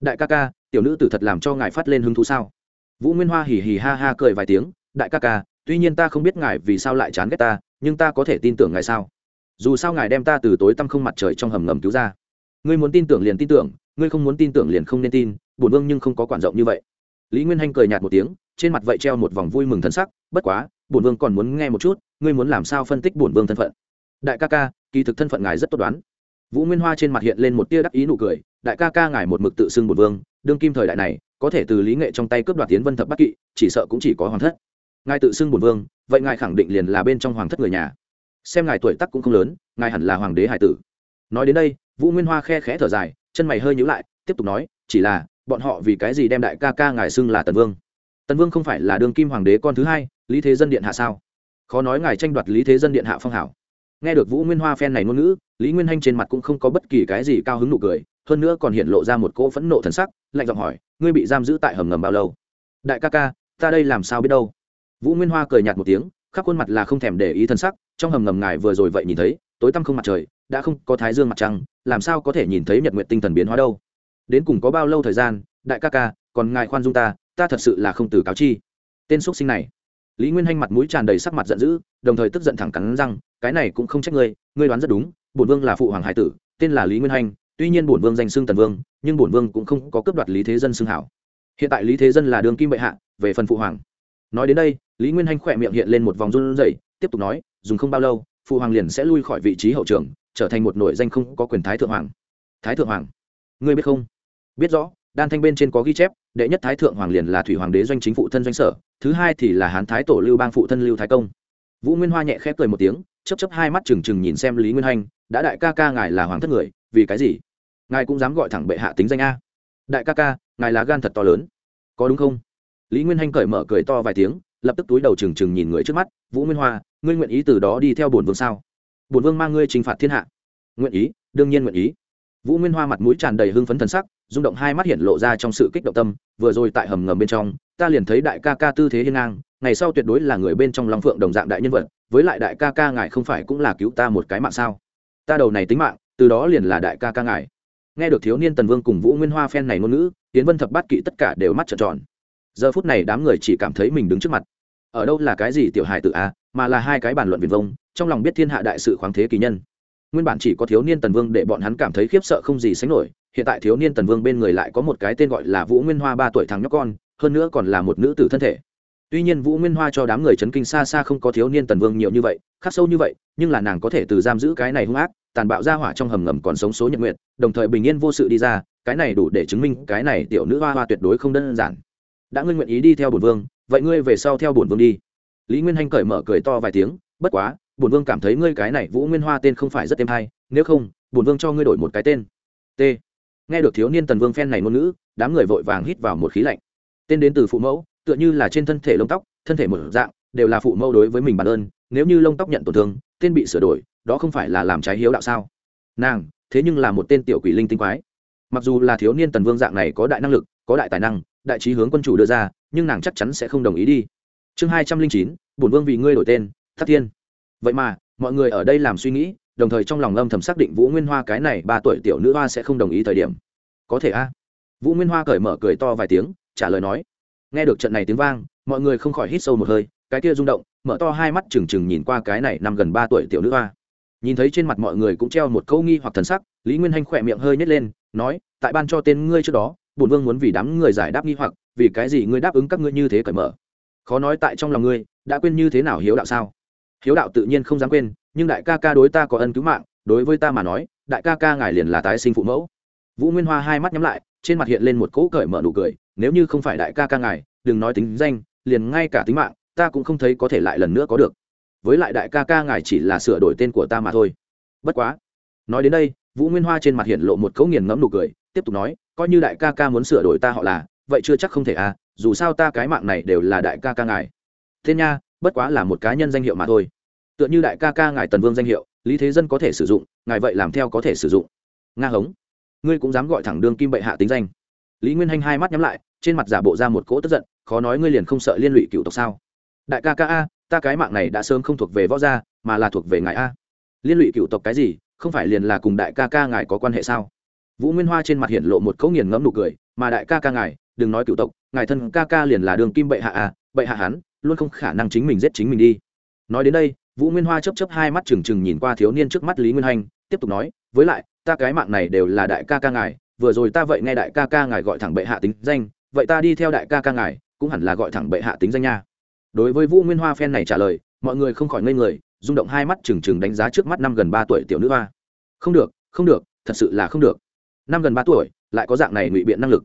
Đại ca ca, tiểu nữ tử thật làm cho ngài phát lên hứng thú sao? Vũ nguyên hoa hì hì ha ha cười vài tiếng, đại ca ca, tuy nhiên ta không biết ngài vì sao lại chán ghét ta, nhưng ta có thể tin tưởng ngài sao? Dù sao ngài đem ta từ tối tăm không mặt trời trong hầm ngầm cứu ra. Ngươi muốn tin tưởng liền tin tưởng, ngươi không muốn tin tưởng liền không nên tin, bổn vương nhưng không có quản rộng như vậy. Lý nguyên hanh cười nhạt một tiếng, trên mặt vậy treo một vòng vui mừng thân sắc, bất quá, bổn vương còn muốn nghe một chút, ngươi muốn làm sao phân tích bổn vương thân phận? Đại ca ca kỳ thực thân phận ngài rất tốt đoán. Vũ nguyên hoa trên mặt hiện lên một tia đắc ý nụ cười, đại ca ca ngài một mực tự xưng một vương, đương kim thời đại này, có thể từ lý nghệ trong tay cướp đoạt tiến vân thập bắc kỵ, chỉ sợ cũng chỉ có hoàng thất. Ngài tự xưng bổn vương, vậy ngài khẳng định liền là bên trong hoàng thất người nhà. Xem ngài tuổi tác cũng không lớn, ngài hẳn là hoàng đế hải tử. Nói đến đây, vũ nguyên hoa khe khẽ thở dài, chân mày hơi nhíu lại, tiếp tục nói, chỉ là, bọn họ vì cái gì đem đại ca ca ngài xưng là tần vương? Tần vương không phải là đương kim hoàng đế con thứ hai, lý thế dân điện hạ sao? Khó nói ngài tranh đoạt lý thế dân điện hạ phong hảo nghe được vũ nguyên hoa phen này ngôn ngữ, lý nguyên hanh trên mặt cũng không có bất kỳ cái gì cao hứng nụ cười, hơn nữa còn hiện lộ ra một cỗ phẫn nộ thần sắc, lạnh giọng hỏi, ngươi bị giam giữ tại hầm ngầm bao lâu? Đại ca ca, ta đây làm sao biết đâu? Vũ nguyên hoa cười nhạt một tiếng, khắp khuôn mặt là không thèm để ý thân sắc, trong hầm ngầm ngài vừa rồi vậy nhìn thấy, tối tăm không mặt trời, đã không có thái dương mặt trăng, làm sao có thể nhìn thấy nhật nguyện tinh thần biến hóa đâu? Đến cùng có bao lâu thời gian, đại ca ca, còn ngài khoan dung ta ta thật sự là không từ cáo chi. Tên x sinh này lý nguyên hanh mặt mũi tràn đầy sắc mặt giận dữ, đồng thời tức giận thẳng cắn răng, cái này cũng không trách ngươi ngươi đoán rất đúng, bổn vương là phụ hoàng hải tử, tên là lý nguyên hanh, tuy nhiên bổn vương danh xưng tần vương, nhưng bổn vương cũng không có cướp đoạt lý thế dân xưng hảo. Hiện tại lý thế dân là đường kim bệ hạ, về phần phụ hoàng. Nói đến đây, lý nguyên hanh khỏe miệng hiện lên một vòng run rẩy, tiếp tục nói, dùng không bao lâu, phụ hoàng liền sẽ lui khỏi vị trí hậu trường, trở thành một nội danh không có quyền thái thượng hoàng. Thái thượng hoàng? Ngươi biết không? Biết rõ, đan thanh bên trên có ghi chép đệ nhất thái thượng hoàng liền là thủy hoàng đế doanh chính phụ thân doanh sở, thứ hai thì là hán thái tổ lưu bang phụ thân lưu thái công. Vũ nguyên hoa nhẹ khép cười một tiếng chấp chấp hai mắt trừng trừng nhìn xem lý nguyên hanh đã đại ca ca ngài là hoàng thất người, vì cái gì? Ngài cũng dám gọi thẳng bệ hạ tính danh a. Đại ca ca, ngài là gan thật to lớn. Có đúng không? Lý nguyên hanh cởi mở cười to vài tiếng, lập tức túi đầu trừng trừng nhìn người trước mắt, vũ nguyên hoa, ngươi nguyện ý từ đó đi theo bổn vương sao? Bổn vương mang ngươi t phạt thiên hạ. Nguyện ý, đương nhiên nguyện ý. Vũ nguyên hoa mặt mũi tràn đầy hưng phấn thần sắc rung động hai mắt hiện lộ ra trong sự kích động tâm, vừa rồi tại hầm ngầm bên trong, ta liền thấy đại ca ca tư thế hiên ngang, ngày sau tuyệt đối là người bên trong long phượng đồng dạng đại nhân vật, với lại đại ca ca ngài không phải cũng là cứu ta một cái mạng sao? Ta đầu này tính mạng, từ đó liền là đại ca ca ngài. Nghe được thiếu niên tần vương cùng vũ nguyên hoa phen này ngôn ngữ tiến vân thập bát kỵ tất cả đều mắt trợn tròn. Giờ phút này đám người chỉ cảm thấy mình đứng trước mặt. Ở đâu là cái gì tiểu hài tự a, mà là hai cái bàn luận viền vông, trong lòng biết thiên hạ đại sự khoáng thế kỳ nhân. Nguyên bản chỉ có thiếu niên tần vương để bọn hắn cảm thấy khiếp sợ không gì sánh nổi hiện tại thiếu niên tần vương bên người lại có một cái tên gọi là vũ nguyên hoa ba tuổi thằng nhóc con, hơn nữa còn là một nữ tử thân thể. Tuy nhiên vũ nguyên hoa cho đám người chấn kinh xa xa không có thiếu niên tần vương nhiều như vậy, khắc sâu như vậy, nhưng là nàng có thể từ giam giữ cái này hung ác, tàn bạo ra hỏa trong hầm ngầm còn sống số nhật nguyện đồng thời bình yên vô sự đi ra, cái này đủ để chứng minh cái này tiểu nữ hoa hoa tuyệt đối không đơn giản. Đã ngươi nguyện ý đi theo bổn vương, vậy ngươi về sau theo bổn vương đi. Lý nguyên hanh cởi mở cười to vài tiếng, bất quá, bổn vương cảm thấy ngươi cái này vũ nguyên hoa tên không phải rất êm hay, nếu không, bổn vương cho ngươi đổi một cái tên. T nghe được thiếu niên tần vương phen này ngôn ngữ, đám người vội vàng hít vào một khí lạnh. Tên đến từ phụ mẫu, tựa như là trên thân thể lông tóc, thân thể một dạng, đều là phụ mẫu đối với mình bản ơn, nếu như lông tóc nhận tổn thương, tên bị sửa đổi, đó không phải là làm trái hiếu đạo sao? Nàng, thế nhưng là một tên tiểu quỷ linh tinh quái. Mặc dù là thiếu niên tần vương dạng này có đại năng lực, có đại tài năng, đại trí hướng quân chủ đưa ra, nhưng nàng chắc chắn sẽ không đồng ý đi. Chương hai trăm linh chín, bổn vương vì ngươi đổi tên, thất thiên. Vậy mà, mọi người ở đây làm suy nghĩ đồng thời trong lòng âm thầm xác định vũ nguyên hoa cái này ba tuổi tiểu nữ hoa sẽ không đồng ý thời điểm. Có thể a. Vũ nguyên hoa cởi mở cười to vài tiếng, trả lời nói. Nghe được trận này tiếng vang, mọi người không khỏi hít sâu một hơi, cái kia rung động, mở to hai mắt trừng trừng nhìn qua cái này năm gần ba tuổi tiểu nữ hoa. Nhìn thấy trên mặt mọi người cũng treo một câu nghi hoặc thần sắc, lý nguyên hanh khỏe miệng hơi nhét lên, nói, tại ban cho tên ngươi trước đó, bổn vương muốn vì đám người giải đáp nghi hoặc, vì cái gì ngươi đáp ứng các ngươi như thế cởi mở? Khó nói tại trong lòng ngươi, đã quên như thế nào hiếu đạo sao? Hiếu đạo tự nhiên không dám quên nhưng đại ca ca đối ta có ân cứu mạng, đối với ta mà nói, đại ca ca ngài liền là tái sinh phụ mẫu. Vũ nguyên hoa hai mắt nhắm lại, trên mặt hiện lên một cỗ cởi mở nụ cười, nếu như không phải đại ca ca ngài, đừng nói tính danh, liền ngay cả tính mạng, ta cũng không thấy có thể lại lần nữa có được. Với lại đại ca ca ngài chỉ là sửa đổi tên của ta mà thôi. Bất quá, nói đến đây, vũ nguyên hoa trên mặt hiện lộ một cấu nghiền ngẫm nụ cười, tiếp tục nói, coi như đại ca ca muốn sửa đổi ta họ là, vậy chưa chắc không thể à dù sao ta cái mạng này đều là đại ca ca ngài. Thế nha, bất quá là một cá nhân danh hiệu mà thôi tựa như đại ca ca ngài tần vương danh hiệu, lý thế dân có thể sử dụng, ngài vậy làm theo có thể sử dụng. Nga hống. Ngươi cũng dám gọi thẳng đương kim bệ hạ tính danh. Lý nguyên hanh hai mắt nhắm lại, trên mặt giả bộ ra một cỗ tức giận, khó nói ngươi liền không sợ liên lụy cựu tộc sao? Đại ca ca a, ta cái mạng này đã sớm không thuộc về võ gia, mà là thuộc về ngài a. Liên lụy cựu tộc cái gì, không phải liền là cùng đại ca ca ngài có quan hệ sao? Vũ nguyên hoa trên mặt hiện lộ một cấu nghiền ngẫm nụ cười, mà đại ca ca ngài, đừng nói cựu tộc, ngài thân ca ca liền là đường kim bệ hạ à bệ hạ hắn, luôn không khả năng chính mình giết chính mình đi. Nói đến đây vũ nguyên hoa chấp chấp hai mắt trừng trừng nhìn qua thiếu niên trước mắt lý nguyên hanh tiếp tục nói, với lại, ta cái mạng này đều là đại ca ca ngài, vừa rồi ta vậy nghe đại ca ca ngài gọi thẳng bệ hạ tính danh, vậy ta đi theo đại ca ca ngài, cũng hẳn là gọi thẳng bệ hạ tính danh nha. Đối với vũ nguyên hoa phen này trả lời, mọi người không khỏi ngây người, rung động hai mắt trừng trừng đánh giá trước mắt năm gần ba tuổi tiểu nữ hoa. Không được không được, thật sự là không được. Năm gần ba tuổi, lại có dạng này ngụy biện năng lực.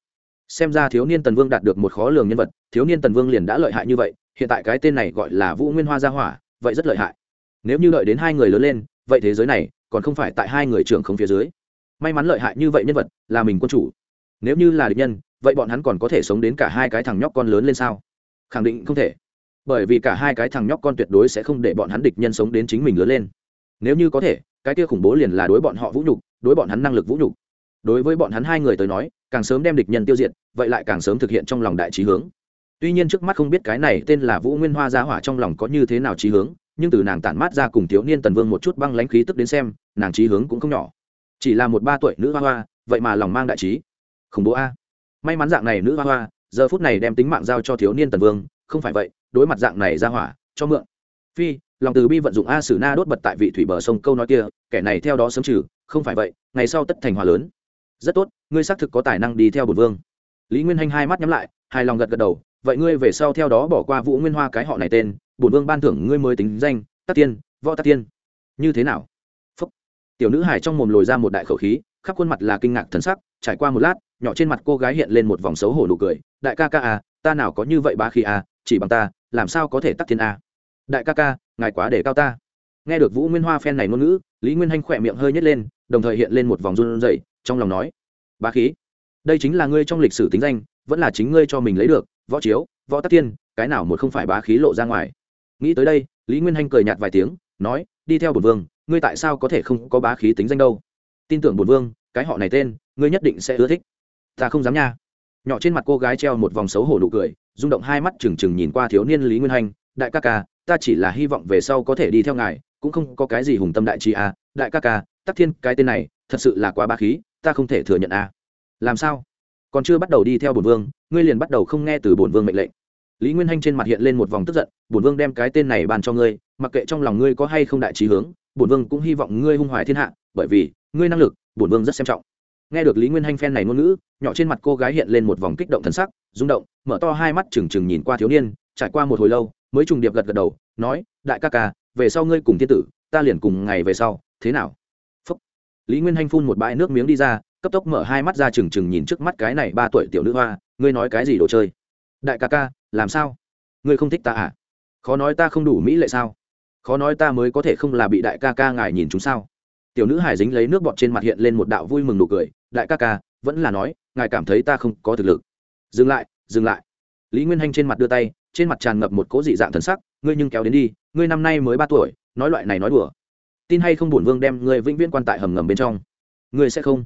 Xem ra thiếu niên tần vương đạt được một khó lường nhân vật, thiếu niên tần vương liền đã lợi hại như vậy, hiện tại cái tên này gọi là vũ nguyên hoa gia hỏa, vậy rất lợi hại nếu như đợi đến hai người lớn lên, vậy thế giới này còn không phải tại hai người trưởng không phía dưới. May mắn lợi hại như vậy nhân vật là mình quân chủ. Nếu như là địch nhân, vậy bọn hắn còn có thể sống đến cả hai cái thằng nhóc con lớn lên sao? Khẳng định không thể. Bởi vì cả hai cái thằng nhóc con tuyệt đối sẽ không để bọn hắn địch nhân sống đến chính mình lớn lên. Nếu như có thể, cái kia khủng bố liền là đối bọn họ vũ nhục, đối bọn hắn năng lực vũ nhục. Đối với bọn hắn hai người tới nói, càng sớm đem địch nhân tiêu diệt, vậy lại càng sớm thực hiện trong lòng đại trí hướng. Tuy nhiên trước mắt không biết cái này tên là vũ nguyên hoa gia hỏa trong lòng có như thế nào trí hướng nhưng từ nàng tản mát ra cùng thiếu niên tần vương một chút băng lãnh khí tức đến xem, nàng trí hướng cũng không nhỏ. Chỉ là một ba tuổi nữ hoa hoa, vậy mà lòng mang đại trí. Khủng bố a. May mắn dạng này nữ hoa hoa, giờ phút này đem tính mạng giao cho thiếu niên tần vương, không phải vậy, đối mặt dạng này ra hỏa, cho mượn. Phi, lòng từ bi vận dụng a sử na đốt bật tại vị thủy bờ sông câu nói kia, kẻ này theo đó sớm trừ, không phải vậy, ngày sau tất thành hòa lớn. Rất tốt, ngươi xác thực có tài năng đi theo bột vương. Lý nguyên hanh hai mắt nhắm lại, hài lòng gật gật đầu, vậy ngươi về sau theo đó bỏ qua vũ nguyên hoa cái họ này tên bổn vương ban thưởng ngươi mới tính danh tắc tiên, võ tắc tiên. Như thế nào? Phúc. tiểu nữ hải trong mồm lồi ra một đại khẩu khí, khắp khuôn mặt là kinh ngạc thần sắc, trải qua một lát, nhỏ trên mặt cô gái hiện lên một vòng xấu hổ nụ cười. Đại ca ca à ta nào có như vậy ba khi à chỉ bằng ta, làm sao có thể tắc thiên à? Đại ca ca, ngài quá để cao ta. Nghe được vũ nguyên hoa phen này ngôn ngữ, lý nguyên hanh khỏe miệng hơi nhét lên, đồng thời hiện lên một vòng run rẩy, trong lòng nói ba khí, đây chính là ngươi trong lịch sử tính danh, vẫn là chính ngươi cho mình lấy được, võ chiếu, võ tắc tiên, cái nào một không phải bá khí lộ ra ngoài? Nghĩ tới đây, lý nguyên hanh cười nhạt vài tiếng, nói, đi theo bổn vương, ngươi tại sao có thể không có bá khí tính danh đâu? Tin tưởng bổn vương, cái họ này tên, ngươi nhất định sẽ ưa thích. Ta không dám nha. Nhỏ trên mặt cô gái treo một vòng xấu hổ nụ cười, rung động hai mắt trừng trừng nhìn qua thiếu niên lý nguyên hanh, đại ca ca, ta chỉ là hy vọng về sau có thể đi theo ngài, cũng không có cái gì hùng tâm đại trí à đại ca ca, tắc thiên, cái tên này, thật sự là quá bá khí, ta không thể thừa nhận à. Làm sao? Còn chưa bắt đầu đi theo bổn vương, ngươi liền bắt đầu không nghe từ bổn vương mệnh lệnh lý nguyên hanh trên mặt hiện lên một vòng tức giận, bổn vương đem cái tên này bàn cho ngươi, mặc kệ trong lòng ngươi có hay không đại trí hướng, bổn vương cũng hy vọng ngươi hung hoài thiên hạ, bởi vì, ngươi năng lực, bổn vương rất xem trọng. Nghe được lý nguyên hanh phen này ngôn ngữ, nhỏ trên mặt cô gái hiện lên một vòng kích động thân sắc, rung động, mở to hai mắt trừng trừng nhìn qua thiếu niên, trải qua một hồi lâu, mới trùng điệp gật gật đầu, nói, đại ca ca, về sau ngươi cùng thiên tử, ta liền cùng ngày về sau, thế nào? Phúc. lý nguyên hanh phun một bãi nước miếng đi ra, cấp tốc mở hai mắt ra trừng trừng nhìn trước mắt cái này ba tuổi tiểu nữ hoa, ngươi nói cái gì đồ chơi? Đại ca ca, làm sao? Ngươi không thích ta à? Khó nói ta không đủ mỹ lệ sao? Khó nói ta mới có thể không là bị đại ca ca ngài nhìn chúng sao? Tiểu nữ hải dính lấy nước bọt trên mặt hiện lên một đạo vui mừng nụ cười. Đại ca ca, vẫn là nói, ngài cảm thấy ta không có thực lực. Dừng lại dừng lại. Lý nguyên hanh trên mặt đưa tay, trên mặt tràn ngập một cố dị dạng thần sắc. Ngươi nhưng kéo đến đi, ngươi năm nay mới ba tuổi, nói loại này nói đùa. Tin hay không bổn vương đem ngươi vĩnh viễn quan tại hầm ngầm bên trong. Ngươi sẽ không?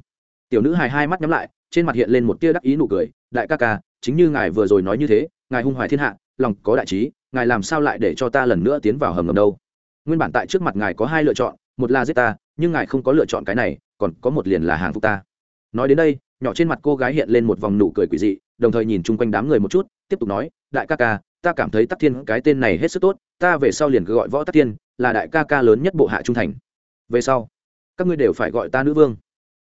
Tiểu nữ hài hai mắt nhắm lại, trên mặt hiện lên một tia đắc ý nụ cười. Đại ca ca chính như ngài vừa rồi nói như thế, ngài hung hoài thiên hạ, lòng có đại trí, ngài làm sao lại để cho ta lần nữa tiến vào hầm ngầm đâu? Nguyên bản tại trước mặt ngài có hai lựa chọn, một là giết ta, nhưng ngài không có lựa chọn cái này, còn có một liền là hàng phục ta. Nói đến đây, nhỏ trên mặt cô gái hiện lên một vòng nụ cười quỷ dị, đồng thời nhìn chung quanh đám người một chút, tiếp tục nói, đại ca ca, ta cảm thấy tắc thiên cái tên này hết sức tốt, ta về sau liền cứ gọi võ tắc thiên, là đại ca ca lớn nhất bộ hạ trung thành. Về sau, các ngươi đều phải gọi ta nữ vương.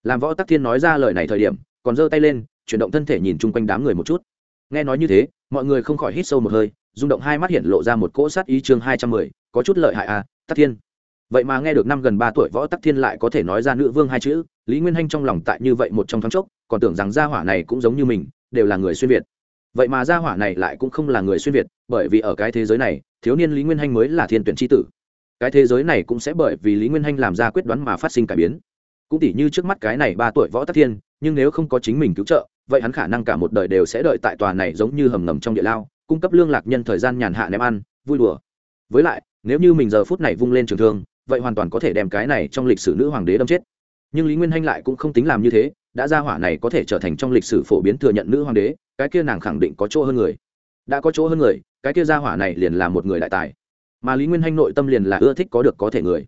Làm võ tắc thiên nói ra lời này thời điểm, còn giơ tay lên chuyển động thân thể nhìn chung quanh đám người một chút. Nghe nói như thế, mọi người không khỏi hít sâu một hơi, rung động hai mắt hiện lộ ra một cỗ sát ý chương hai trăm mười, có chút lợi hại à tắc thiên. Vậy mà nghe được năm gần ba tuổi võ tắc thiên lại có thể nói ra nữ vương hai chữ, lý nguyên hanh trong lòng tại như vậy một trong thoáng chốc, còn tưởng rằng gia hỏa này cũng giống như mình, đều là người xuyên việt. Vậy mà gia hỏa này lại cũng không là người xuyên việt, bởi vì ở cái thế giới này, thiếu niên lý nguyên hanh mới là thiên tuyển tri tử. Cái thế giới này cũng sẽ bởi vì lý nguyên hanh làm ra quyết đoán mà phát sinh cải biến. Cũng tỉ như trước mắt cái này ba tuổi võ tắc thiên, nhưng nếu không có chính mình cứu trợ vậy hắn khả năng cả một đời đều sẽ đợi tại tòa này giống như hầm ngầm trong địa lao, cung cấp lương lạc nhân thời gian nhàn hạ ném ăn, vui đùa. Với lại, nếu như mình giờ phút này vung lên trường thương, vậy hoàn toàn có thể đem cái này trong lịch sử nữ hoàng đế đâm chết. Nhưng lý nguyên hanh lại cũng không tính làm như thế, đã ra hỏa này có thể trở thành trong lịch sử phổ biến thừa nhận nữ hoàng đế, cái kia nàng khẳng định có chỗ hơn người. Đã có chỗ hơn người, cái kia ra hỏa này liền là một người đại tài. Mà lý nguyên hanh nội tâm liền là ưa thích có được có thể người.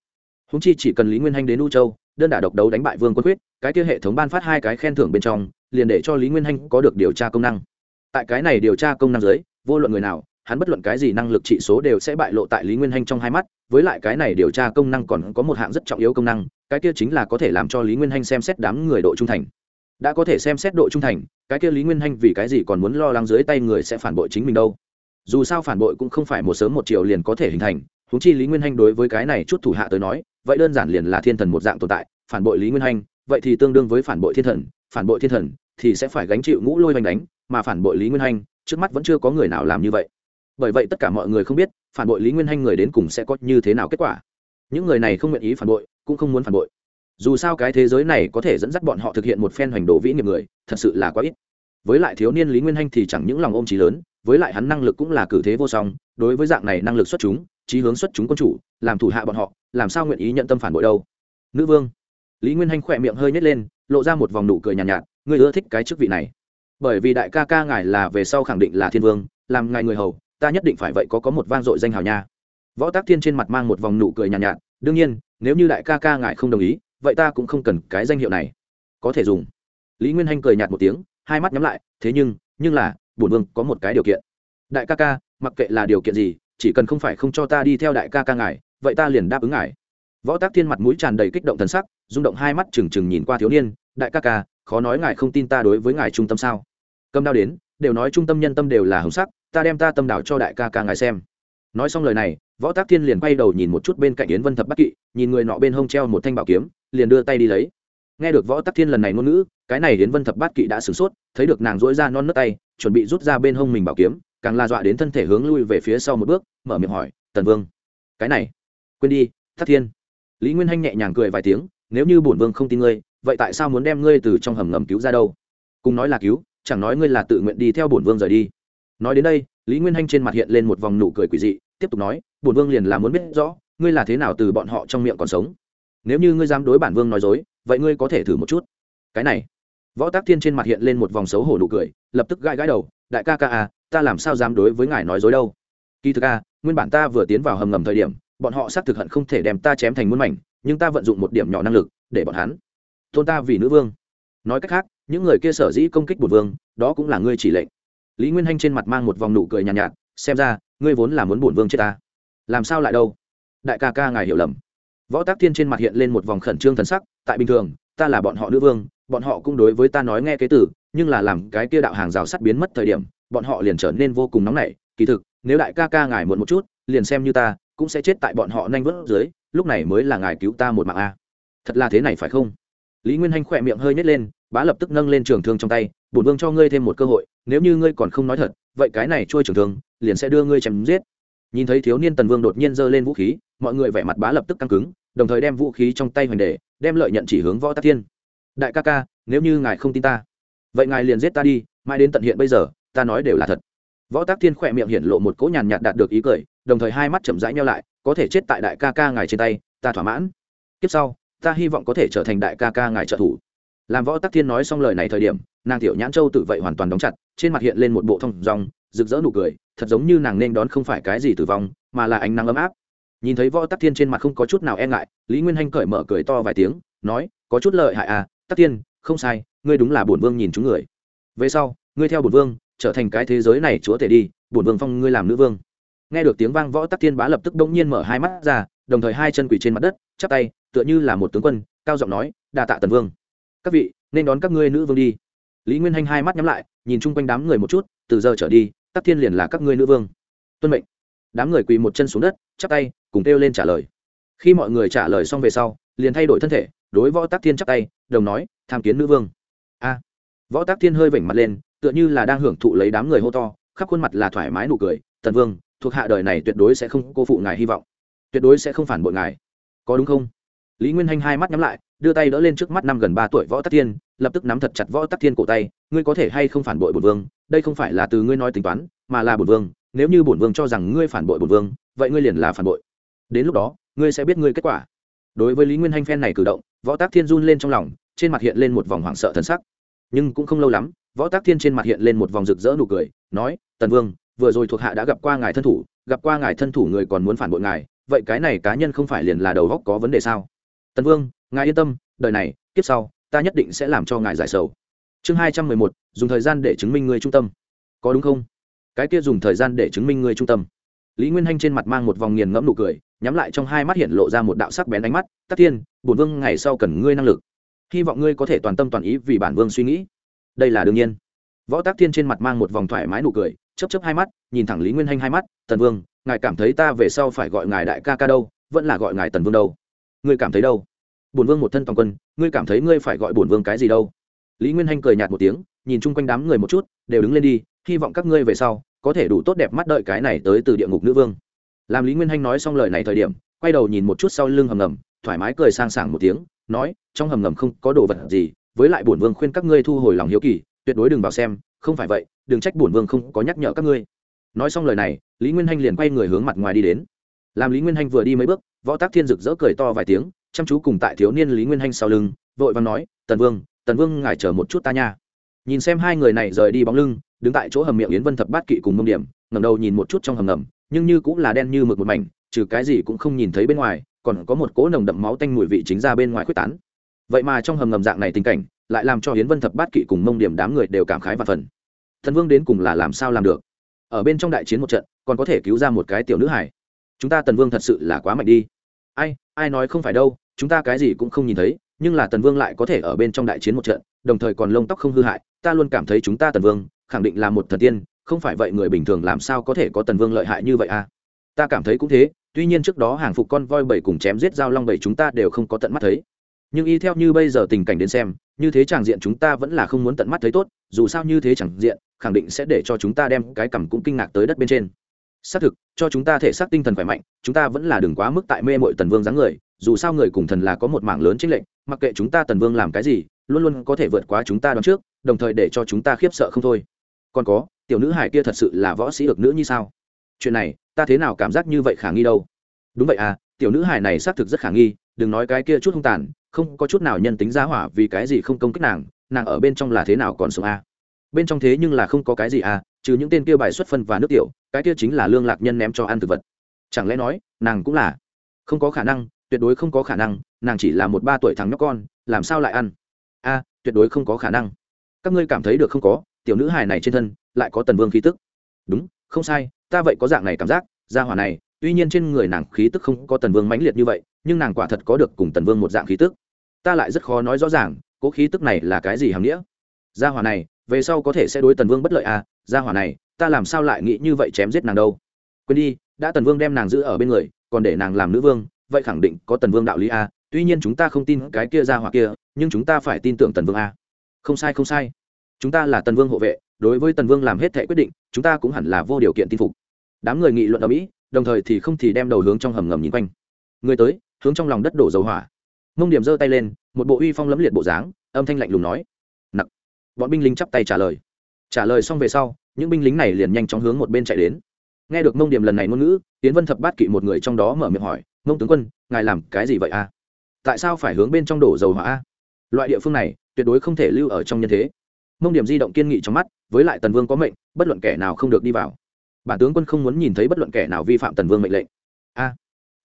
Húng chi chỉ cần lý nguyên hanh đến u châu, đơn đả độc đấu đánh bại vương quân quyết, cái kia hệ thống ban phát hai cái khen thưởng bên trong liền để cho lý nguyên hanh có được điều tra công năng. Tại cái này điều tra công năng dưới, vô luận người nào, hắn bất luận cái gì năng lực trị số đều sẽ bại lộ tại lý nguyên hanh trong hai mắt, với lại cái này điều tra công năng còn có một hạng rất trọng yếu công năng, cái kia chính là có thể làm cho lý nguyên hanh xem xét đám người độ trung thành. Đã có thể xem xét độ trung thành, cái kia lý nguyên hanh vì cái gì còn muốn lo lắng dưới tay người sẽ phản bội chính mình đâu? Dù sao phản bội cũng không phải một sớm một chiều liền có thể hình thành húng chi lý nguyên hanh đối với cái này chút thủ hạ tới nói, vậy đơn giản liền là thiên thần một dạng tồn tại, phản bội lý nguyên hanh, vậy thì tương đương với phản bội thiên thần, phản bội thiên thần thì sẽ phải gánh chịu ngũ lôi hoành đánh mà phản bội lý nguyên hanh trước mắt vẫn chưa có người nào làm như vậy. Bởi vậy tất cả mọi người không biết phản bội lý nguyên hanh người đến cùng sẽ có như thế nào kết quả. Những người này không nguyện ý phản bội cũng không muốn phản bội. Dù sao cái thế giới này có thể dẫn dắt bọn họ thực hiện một phen hoành đồ vĩ nghiệp người thật sự là quá ít. Với lại thiếu niên lý nguyên hanh thì chẳng những lòng ôm trí lớn với lại hắn năng lực cũng là cử thế vô song đối với dạng này năng lực xuất chúng trí hướng xuất chúng quân chủ làm thủ hạ bọn họ làm sao nguyện ý nhận tâm phản bội đâu? Nữ vương. Lý nguyên hanh khỏe miệng hơi nhét lên lộ ra một vòng nụ cười nhàn nhạt, nhạt. Ngươi ưa thích cái chức vị này. Bởi vì đại ca ca ngài là về sau khẳng định là thiên vương làm ngài người hầu ta nhất định phải vậy có có một vang dội danh hào nha. Võ tác thiên trên mặt mang một vòng nụ cười nhàn nhạt, nhạt đương nhiên nếu như đại ca ca ngài không đồng ý vậy ta cũng không cần cái danh hiệu này. Có thể dùng. Lý nguyên hanh cười nhạt một tiếng hai mắt nhắm lại thế nhưng nhưng là bổn vương có một cái điều kiện. Đại ca ca mặc kệ là điều kiện gì chỉ cần không phải không cho ta đi theo đại ca ca ngài vậy ta liền đáp ứng ngài. Võ tác thiên mặt mũi tràn đầy kích động thần sắc rung động hai mắt trừng trừng nhìn qua thiếu niên đại ca ca khó nói ngài không tin ta đối với ngài trung tâm sao? Cầm đao đến, đều nói trung tâm nhân tâm đều là hồng sắc, ta đem ta tâm đảo cho đại ca ca ngài xem. Nói xong lời này, võ tác thiên liền quay đầu nhìn một chút bên cạnh yến vân thập bắc kỵ, nhìn người nọ bên hông treo một thanh bảo kiếm, liền đưa tay đi lấy. Nghe được võ tắc thiên lần này ngôn ngữ, cái này đến vân thập bát kỵ đã sửng sốt, thấy được nàng dỗi ra non nớt tay, chuẩn bị rút ra bên hông mình bảo kiếm, càng la dọa đến thân thể hướng lui về phía sau một bước, mở miệng hỏi, tần vương, cái này, quên đi thất thiên. Lý nguyên hanh nhẹ nhàng cười vài tiếng, nếu như bổn vương không tin ngươi vậy tại sao muốn đem ngươi từ trong hầm ngầm cứu ra đâu? Cùng nói là cứu, chẳng nói ngươi là tự nguyện đi theo bổn vương rời đi. Nói đến đây, lý nguyên hanh trên mặt hiện lên một vòng nụ cười quỷ dị, tiếp tục nói, bổn vương liền là muốn biết rõ, ngươi là thế nào từ bọn họ trong miệng còn sống. Nếu như ngươi dám đối bản vương nói dối, vậy ngươi có thể thử một chút. Cái này, võ tác thiên trên mặt hiện lên một vòng xấu hổ nụ cười, lập tức gãi gãi đầu, đại ca ca à ta làm sao dám đối với ngài nói dối đâu? Kỳ thực a nguyên bản ta vừa tiến vào hầm ngầm thời điểm, bọn họ xác thực hận không thể đem ta chém thành muôn mảnh, nhưng ta vận dụng một điểm nhỏ năng lực, để bọn hắn tôn ta vì nữ vương. Nói cách khác những người kia sở dĩ công kích bột vương đó cũng là ngươi chỉ lệnh. Lý nguyên hanh trên mặt mang một vòng nụ cười nhàn nhạt, nhạt xem ra ngươi vốn là muốn bổn vương chết ta. Làm sao lại đâu? Đại ca ca ngài hiểu lầm. Võ tác thiên trên mặt hiện lên một vòng khẩn trương thần sắc tại bình thường ta là bọn họ nữ vương bọn họ cũng đối với ta nói nghe cái từ nhưng là làm cái kia đạo hàng rào sắt biến mất thời điểm bọn họ liền trở nên vô cùng nóng nảy. Kỳ thực nếu đại ca ca ngài muộn một chút liền xem như ta cũng sẽ chết tại bọn họ nhanh vớt dưới lúc này mới là ngài cứu ta một mạng a. Thật là thế này phải không? Lý nguyên hanh khỏe miệng hơi nhét lên, bá lập tức nâng lên trường thương trong tay, bổn vương cho ngươi thêm một cơ hội, nếu như ngươi còn không nói thật, vậy cái này trôi trường thương, liền sẽ đưa ngươi chém giết. Nhìn thấy thiếu niên tần vương đột nhiên giơ lên vũ khí, mọi người vẻ mặt bá lập tức căng cứng, đồng thời đem vũ khí trong tay hoành để, đem lợi nhận chỉ hướng võ tắc thiên. Đại ca ca, nếu như ngài không tin ta, vậy ngài liền giết ta đi, mãi đến tận hiện bây giờ, ta nói đều là thật. Võ tác thiên khỏe miệng hiện lộ một cỗ nhàn nhạt đạt được ý cười, đồng thời hai mắt chậm rãi nhau lại, có thể chết tại đại ca ca ngài trên tay, ta thỏa mãn. Tiếp sau ta hy vọng có thể trở thành đại ca ca ngài trợ thủ. Làm võ tắc thiên nói xong lời này thời điểm, nàng tiểu nhãn châu tự vậy hoàn toàn đóng chặt, trên mặt hiện lên một bộ thông rong rực rỡ nụ cười, thật giống như nàng nên đón không phải cái gì tử vong, mà là ánh nắng ấm áp. Nhìn thấy võ tắc thiên trên mặt không có chút nào e ngại, lý nguyên hanh cởi mở cười to vài tiếng, nói, có chút lợi hại à tắc thiên, không sai, ngươi đúng là bổn vương nhìn chúng người. Về sau, ngươi theo bổn vương, trở thành cái thế giới này chúa tể đi, bổn vương phong ngươi làm nữ vương. Nghe được tiếng vang võ tắc thiên bá lập tức bỗng nhiên mở hai mắt ra, đồng thời hai chân quỳ trên mặt đất, chắp tay tựa như là một tướng quân, cao giọng nói đà tạ tần vương. Các vị, nên đón các ngươi nữ vương đi. Lý nguyên hanh hai mắt nhắm lại, nhìn chung quanh đám người một chút, từ giờ trở đi, tắc thiên liền là các ngươi nữ vương. Tuân mệnh. Đám người quỳ một chân xuống đất, chắp tay, cùng kêu lên trả lời. Khi mọi người trả lời xong về sau, liền thay đổi thân thể, đối võ tắc thiên chắp tay, đồng nói, tham kiến nữ vương. A. Võ tắc thiên hơi vểnh mặt lên, tựa như là đang hưởng thụ lấy đám người hô to, khắp khuôn mặt là thoải mái nụ cười, tần vương, thuộc hạ đời này tuyệt đối sẽ không cô phụ ngài hy vọng. Tuyệt đối sẽ không phản bội ngài. Có đúng không? Lý nguyên hanh hai mắt nhắm lại, đưa tay đỡ lên trước mắt năm gần ba tuổi võ tắc thiên, lập tức nắm thật chặt võ tắc thiên cổ tay. Ngươi có thể hay không phản bội bổn vương? Đây không phải là từ ngươi nói tính toán, mà là bổn vương. Nếu như bổn vương cho rằng ngươi phản bội bổn vương, vậy ngươi liền là phản bội. Đến lúc đó, ngươi sẽ biết ngươi kết quả. Đối với lý nguyên hanh phen này cử động, võ tác thiên run lên trong lòng, trên mặt hiện lên một vòng hoảng sợ thân sắc. Nhưng cũng không lâu lắm, võ tác thiên trên mặt hiện lên một vòng rực rỡ nụ cười, nói, tần vương, vừa rồi thuộc hạ đã gặp qua ngài thân thủ, gặp qua ngài thân thủ người còn muốn phản bội ngài, vậy cái này cá nhân không phải liền là đầu góc có vấn đề sao? Tần vương, ngài yên tâm đời này, kiếp sau, ta nhất định sẽ làm cho ngài giải sầu. Chương hai trăm mười một, dùng thời gian để chứng minh người trung tâm. Có đúng không? Cái kia dùng thời gian để chứng minh người trung tâm. Lý nguyên hanh trên mặt mang một vòng nghiền ngẫm nụ cười, nhắm lại trong hai mắt hiện lộ ra một đạo sắc bén ánh mắt, tắc thiên, bổn vương ngày sau cần ngươi năng lực. Hy vọng ngươi có thể toàn tâm toàn ý vì bản vương suy nghĩ. Đây là đương nhiên. Võ tác thiên trên mặt mang một vòng thoải mái nụ cười chấp chấp hai mắt, nhìn thẳng lý nguyên hanh hai mắt, tần vương, ngài cảm thấy ta về sau phải gọi ngài đại ca ca đâu, vẫn là gọi ngài tần vương đâu? Ngươi cảm thấy đâu? Bổn vương một thân toàn quân, ngươi cảm thấy ngươi phải gọi bổn vương cái gì đâu? Lý nguyên hanh cười nhạt một tiếng, nhìn chung quanh đám người một chút, đều đứng lên đi, hy vọng các ngươi về sau, có thể đủ tốt đẹp mắt đợi cái này tới từ địa ngục nữ vương. Làm lý nguyên hanh nói xong lời này thời điểm, quay đầu nhìn một chút sau lưng hầm ngầm, thoải mái cười sang sảng một tiếng, nói, trong hầm ngầm không có đồ vật gì, với lại bổn vương khuyên các ngươi thu hồi lòng hiếu kỳ, tuyệt đối đừng vào xem, không phải vậy, đừng trách bổn vương không có nhắc nhở các ngươi. Nói xong lời này, lý nguyên hanh liền quay người hướng mặt ngoài đi đến. Làm lý nguyên hanh vừa đi mấy bước võ tác thiên rực rỡ cười to vài tiếng, chăm chú cùng tại thiếu niên lý nguyên hanh sau lưng, vội và nói, tần vương tần vương ngài chờ một chút ta nha. Nhìn xem hai người này rời đi bóng lưng, đứng tại chỗ hầm miệng yến vân thập bát kỵ cùng mông điểm ngầm đầu nhìn một chút trong hầm ngầm, nhưng như cũng là đen như mực một mảnh, trừ cái gì cũng không nhìn thấy bên ngoài, còn có một cỗ nồng đậm máu tanh mùi vị chính ra bên ngoài quyết tán. Vậy mà trong hầm ngầm dạng này tình cảnh, lại làm cho hiến vân thập bát kỵ cùng mông điểm đám người đều cảm khái và phần. Thần vương đến cùng là làm sao làm được? Ở bên trong đại chiến một trận, còn có thể cứu ra một cái tiểu nữ hải chúng ta tần vương thật sự là quá mạnh đi ai ai nói không phải đâu, chúng ta cái gì cũng không nhìn thấy, nhưng là tần vương lại có thể ở bên trong đại chiến một trận, đồng thời còn lông tóc không hư hại, ta luôn cảm thấy chúng ta tần vương, khẳng định là một thần tiên, không phải vậy người bình thường làm sao có thể có tần vương lợi hại như vậy à? Ta cảm thấy cũng thế, tuy nhiên trước đó hàng phục con voi bảy cùng chém giết dao long bảy chúng ta đều không có tận mắt thấy. Nhưng y theo như bây giờ tình cảnh đến xem, như thế tràng diện chúng ta vẫn là không muốn tận mắt thấy tốt, dù sao như thế chẳng diện, khẳng định sẽ để cho chúng ta đem cái cằm cũng kinh ngạc tới đất bên trên xác thực, cho chúng ta thể xác tinh thần khỏe mạnh, chúng ta vẫn là đừng quá mức tại mê mội tần vương dáng người, dù sao người cùng thần là có một mảng lớn chính lệnh mặc kệ chúng ta tần vương làm cái gì, luôn luôn có thể vượt quá chúng ta đón trước, đồng thời để cho chúng ta khiếp sợ không thôi. Còn có, tiểu nữ hải kia thật sự là võ sĩ được nữ như sao? Chuyện này, ta thế nào cảm giác như vậy khả nghi đâu? Đúng vậy à tiểu nữ hải này xác thực rất khả nghi, đừng nói cái kia chút hung tàn, không có chút nào nhân tính giá hỏa vì cái gì không công kích nàng nàng ở bên trong là thế nào còn sống à? bên trong thế nhưng là không có cái gì à trừ những tên kia bài xuất phân và nước tiểu cái kia chính là lương lạc nhân ném cho ăn thực vật. Chẳng lẽ nói, nàng cũng là? Không có khả năng, tuyệt đối không có khả năng, nàng chỉ là một ba tuổi thằng nhóc con, làm sao lại ăn? A, tuyệt đối không có khả năng. Các ngươi cảm thấy được không có, tiểu nữ hài này trên thân, lại có tần vương khí tức. Đúng, không sai, ta vậy có dạng này cảm giác, gia hỏa này, tuy nhiên trên người nàng khí tức không có tần vương mãnh liệt như vậy, nhưng nàng quả thật có được cùng tần vương một dạng khí tức. Ta lại rất khó nói rõ ràng, cố khí tức này là cái gì hàm nghĩa? Gia hỏa này, về sau có thể sẽ đối tần vương bất lợi à? Gia hỏa này ta làm sao lại nghĩ như vậy chém giết nàng đâu? Quên đi, đã tần vương đem nàng giữ ở bên người, còn để nàng làm nữ vương, vậy khẳng định có tần vương đạo lý a. Tuy nhiên chúng ta không tin cái kia ra hoặc kia, nhưng chúng ta phải tin tưởng tần vương a. Không sai không sai. Chúng ta là tần vương hộ vệ, đối với tần vương làm hết thệ quyết định, chúng ta cũng hẳn là vô điều kiện tin phục. Đám người nghị luận ở mỹ, đồng thời thì không thì đem đầu hướng trong hầm ngầm nhìn quanh. Người tới, hướng trong lòng đất đổ dầu hỏa. Mông điểm giơ tay lên, một bộ uy phong lẫm liệt bộ dáng, âm thanh lạnh lùng nói. Nặc. Bọn binh lính chắp tay trả lời. Trả lời xong về sau những binh lính này liền nhanh chóng hướng một bên chạy đến. Nghe được mông điểm lần này ngôn ngữ tiến vân thập bát kỵ một người trong đó mở miệng hỏi, mông tướng quân, ngài làm cái gì vậy a? Tại sao phải hướng bên trong đổ dầu hỏa a? Loại địa phương này, tuyệt đối không thể lưu ở trong nhân thế. Mông điểm di động kiên nghị trong mắt, với lại tần vương có mệnh, bất luận kẻ nào không được đi vào. Bản tướng quân không muốn nhìn thấy bất luận kẻ nào vi phạm tần vương mệnh lệnh. A,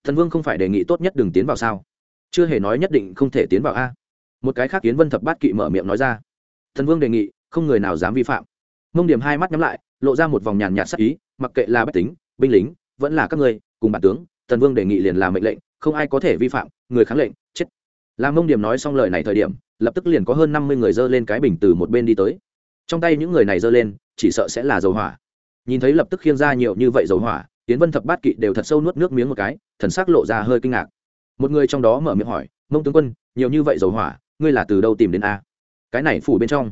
Tần vương không phải đề nghị tốt nhất đừng tiến vào sao? Chưa hề nói nhất định không thể tiến vào a. Một cái khác kiến vân thập bát kỵ mở miệng nói ra. Thần vương đề nghị, không người nào dám vi phạm mông điểm hai mắt nhắm lại, lộ ra một vòng nhàn nhạt sắc ý, mặc kệ là bách tính, binh lính, vẫn là các ngươi, cùng bản tướng, thần vương đề nghị liền làm mệnh lệnh, không ai có thể vi phạm, người kháng lệnh, chết. Làm mông điểm nói xong lời này thời điểm, lập tức liền có hơn năm mươi người dơ lên cái bình từ một bên đi tới. Trong tay những người này dơ lên, chỉ sợ sẽ là dầu hỏa. Nhìn thấy lập tức khiêng ra nhiều như vậy dầu hỏa, tiến vân thập bát kỵ đều thật sâu nuốt nước miếng một cái, thần sắc lộ ra hơi kinh ngạc. Một người trong đó mở miệng hỏi, mông tướng quân, nhiều như vậy dầu hỏa, ngươi là từ đâu tìm đến a? Cái này phủ bên trong.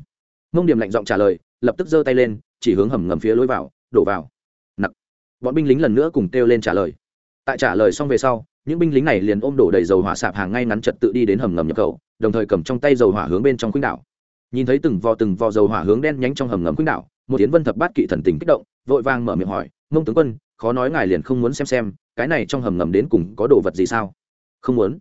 Mông điểm lạnh giọng trả lời lập tức giơ tay lên, chỉ hướng hầm ngầm phía lối vào, đổ vào. Nặc. Bọn binh lính lần nữa cùng kêu lên trả lời. Tại trả lời xong về sau, những binh lính này liền ôm đổ đầy dầu hỏa sạp hàng ngay ngắn trật tự đi đến hầm ngầm nhập khẩu, đồng thời cầm trong tay dầu hỏa hướng bên trong khuynh đảo. Nhìn thấy từng vò từng vò dầu hỏa hướng đen nhánh trong hầm ngầm khuynh đảo, một tiến vân thập bát kỵ thần tình kích động, vội vàng mở miệng hỏi mông tướng quân, khó nói ngài liền không muốn xem xem, cái này trong hầm ngầm đến cùng có đồ vật gì sao? Không muốn.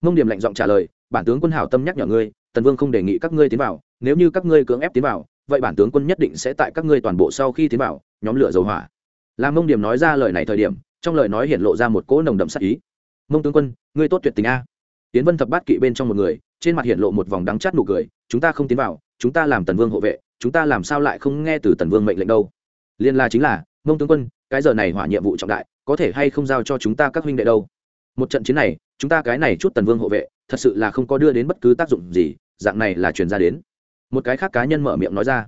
Mông điểm lạnh giọng trả lời, bản tướng quân hảo tâm nhắc nhở ngươi, tần vương không đề nghị các ngươi tiến vào, nếu như các ngươi cưỡng ép tiến vào vậy bản tướng quân nhất định sẽ tại các ngươi toàn bộ sau khi tiến vào, nhóm lửa dầu hỏa. Làm mông điểm nói ra lời này thời điểm, trong lời nói hiện lộ ra một cỗ nồng đậm sắc ý. Mông tướng quân, ngươi tốt tuyệt tình a. Tiến vân thập bát kỵ bên trong một người, trên mặt hiện lộ một vòng đắng chát nụ cười, chúng ta không tiến vào, chúng ta làm tần vương hộ vệ, chúng ta làm sao lại không nghe từ tần vương mệnh lệnh đâu? Liên la chính là, mông tướng quân, cái giờ này hỏa nhiệm vụ trọng đại, có thể hay không giao cho chúng ta các huynh đệ đâu? Một trận chiến này, chúng ta cái này chút tần vương hộ vệ, thật sự là không có đưa đến bất cứ tác dụng gì, dạng này là truyền ra đến một cái khác cá nhân mở miệng nói ra.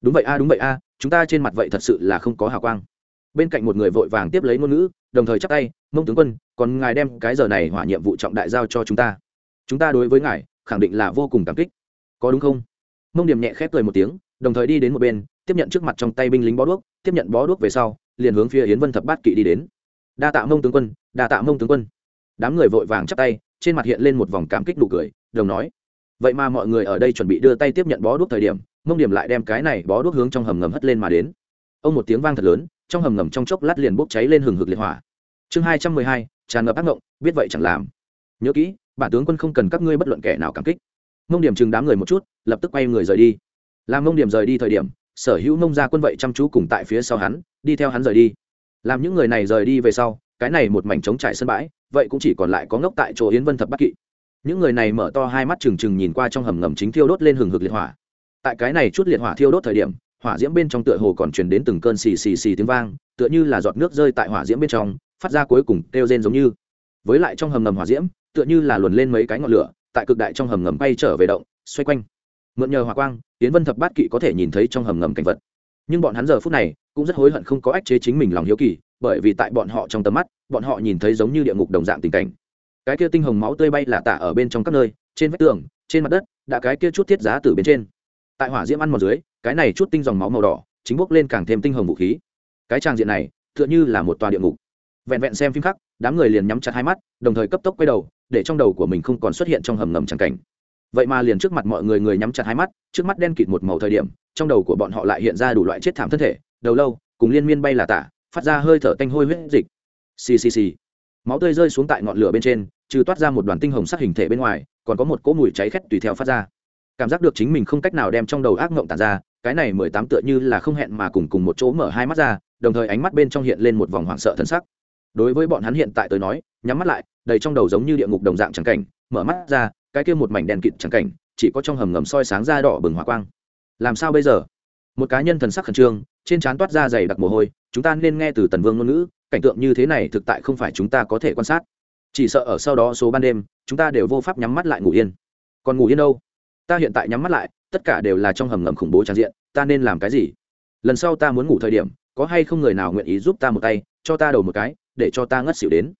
Đúng vậy a, đúng vậy a, chúng ta trên mặt vậy thật sự là không có hào quang. Bên cạnh một người vội vàng tiếp lấy ngôn ngữ, đồng thời chắp tay, mông tướng quân, còn ngài đem cái giờ này hỏa nhiệm vụ trọng đại giao cho chúng ta. Chúng ta đối với ngài, khẳng định là vô cùng cảm kích. Có đúng không? Mông điểm nhẹ khép cười một tiếng, đồng thời đi đến một bên, tiếp nhận trước mặt trong tay binh lính bó đuốc, tiếp nhận bó đuốc về sau, liền hướng phía yến vân thập bát kỵ đi đến. Đa tạ mông tướng quân, đa tạ mông tướng quân. Đám người vội vàng chắp tay, trên mặt hiện lên một vòng cảm kích nụ cười, đồng nói vậy mà mọi người ở đây chuẩn bị đưa tay tiếp nhận bó đuốc thời điểm, mông điểm lại đem cái này bó đuốc hướng trong hầm ngầm hất lên mà đến. Ông một tiếng vang thật lớn, trong hầm ngầm trong chốc lát liền bốc cháy lên hừng hực liệt hỏa. Chương hai trăm mười hai, tràn ngập ác ngộng, biết vậy chẳng làm. Nhớ kỹ, bản tướng quân không cần các ngươi bất luận kẻ nào cảm kích. Mông điểm chừng đám người một chút, lập tức quay người rời đi. Làm mông điểm rời đi thời điểm, sở hữu mông gia quân vậy chăm chú cùng tại phía sau hắn, đi theo hắn rời đi. Làm những người này rời đi về sau, cái này một mảnh trống trải sân bãi, vậy cũng chỉ còn lại có ngốc tại chỗ yến vân thập bắc kỵ những người này mở to hai mắt trừng trừng nhìn qua trong hầm ngầm chính thiêu đốt lên hừng hực liệt hỏa. Tại cái này chút liệt hỏa thiêu đốt thời điểm, hỏa diễm bên trong tựa hồ còn truyền đến từng cơn xì xì xì tiếng vang, tựa như là giọt nước rơi tại hỏa diễm bên trong, phát ra cuối cùng kêu rên giống như. Với lại trong hầm ngầm hỏa diễm, tựa như là luồn lên mấy cái ngọn lửa, tại cực đại trong hầm ngầm bay trở về động, xoay quanh. Mượn nhờ hỏa quang tiến vân thập bát kỵ có thể nhìn thấy trong hầm ngầm cảnh vật. Nhưng bọn hắn giờ phút này, cũng rất hối hận không có ách chế chính mình lòng hiếu kỳ, bởi vì tại bọn họ trong tầm mắt, bọn họ nhìn thấy giống như địa ngục đồng dạng tình cảnh cái kia tinh hồng máu tươi bay là tả ở bên trong các nơi, trên vách tường, trên mặt đất, đã cái kia chút thiết giá từ bên trên. Tại hỏa diễm ăn màu dưới, cái này chút tinh dòng máu màu đỏ, chính bốc lên càng thêm tinh hồng vũ khí. Cái tràng diện này, tựa như là một tòa địa ngục. Vẹn vẹn xem phim khắc, đám người liền nhắm chặt hai mắt, đồng thời cấp tốc quay đầu, để trong đầu của mình không còn xuất hiện trong hầm ngầm tràng cảnh. Vậy mà liền trước mặt mọi người người nhắm chặt hai mắt, trước mắt đen kịt một màu thời điểm, trong đầu của bọn họ lại hiện ra đủ loại chết thảm thân thể, đầu lâu, cùng liên miên bay là tả, phát ra hơi thở tanh hôi huyết dịch. Ccc máu tươi rơi xuống tại ngọn lửa bên trên, trừ toát ra một đoàn tinh hồng sắc hình thể bên ngoài, còn có một cỗ mùi cháy khét tùy theo phát ra. Cảm giác được chính mình không cách nào đem trong đầu ác mộng tàn ra, cái này mười tám tựa như là không hẹn mà cùng cùng một chỗ mở hai mắt ra, đồng thời ánh mắt bên trong hiện lên một vòng hoảng sợ thân sắc. Đối với bọn hắn hiện tại tới nói, nhắm mắt lại, đầy trong đầu giống như địa ngục đồng dạng trắng cảnh, mở mắt ra, cái kia một mảnh đèn kịt trắng cảnh, chỉ có trong hầm ngầm soi sáng ra đỏ bừng hỏa quang. Làm sao bây giờ? Một cá nhân thần sắc khẩn trương, trên trán toát ra dày đặc mồ hôi, chúng ta nên nghe từ tần vương ngôn ngữ cảnh tượng như thế này thực tại không phải chúng ta có thể quan sát. Chỉ sợ ở sau đó số ban đêm, chúng ta đều vô pháp nhắm mắt lại ngủ yên. Còn ngủ yên đâu? Ta hiện tại nhắm mắt lại, tất cả đều là trong hầm ngầm khủng bố trang diện, ta nên làm cái gì? Lần sau ta muốn ngủ thời điểm, có hay không người nào nguyện ý giúp ta một tay, cho ta đầu một cái, để cho ta ngất xỉu đến?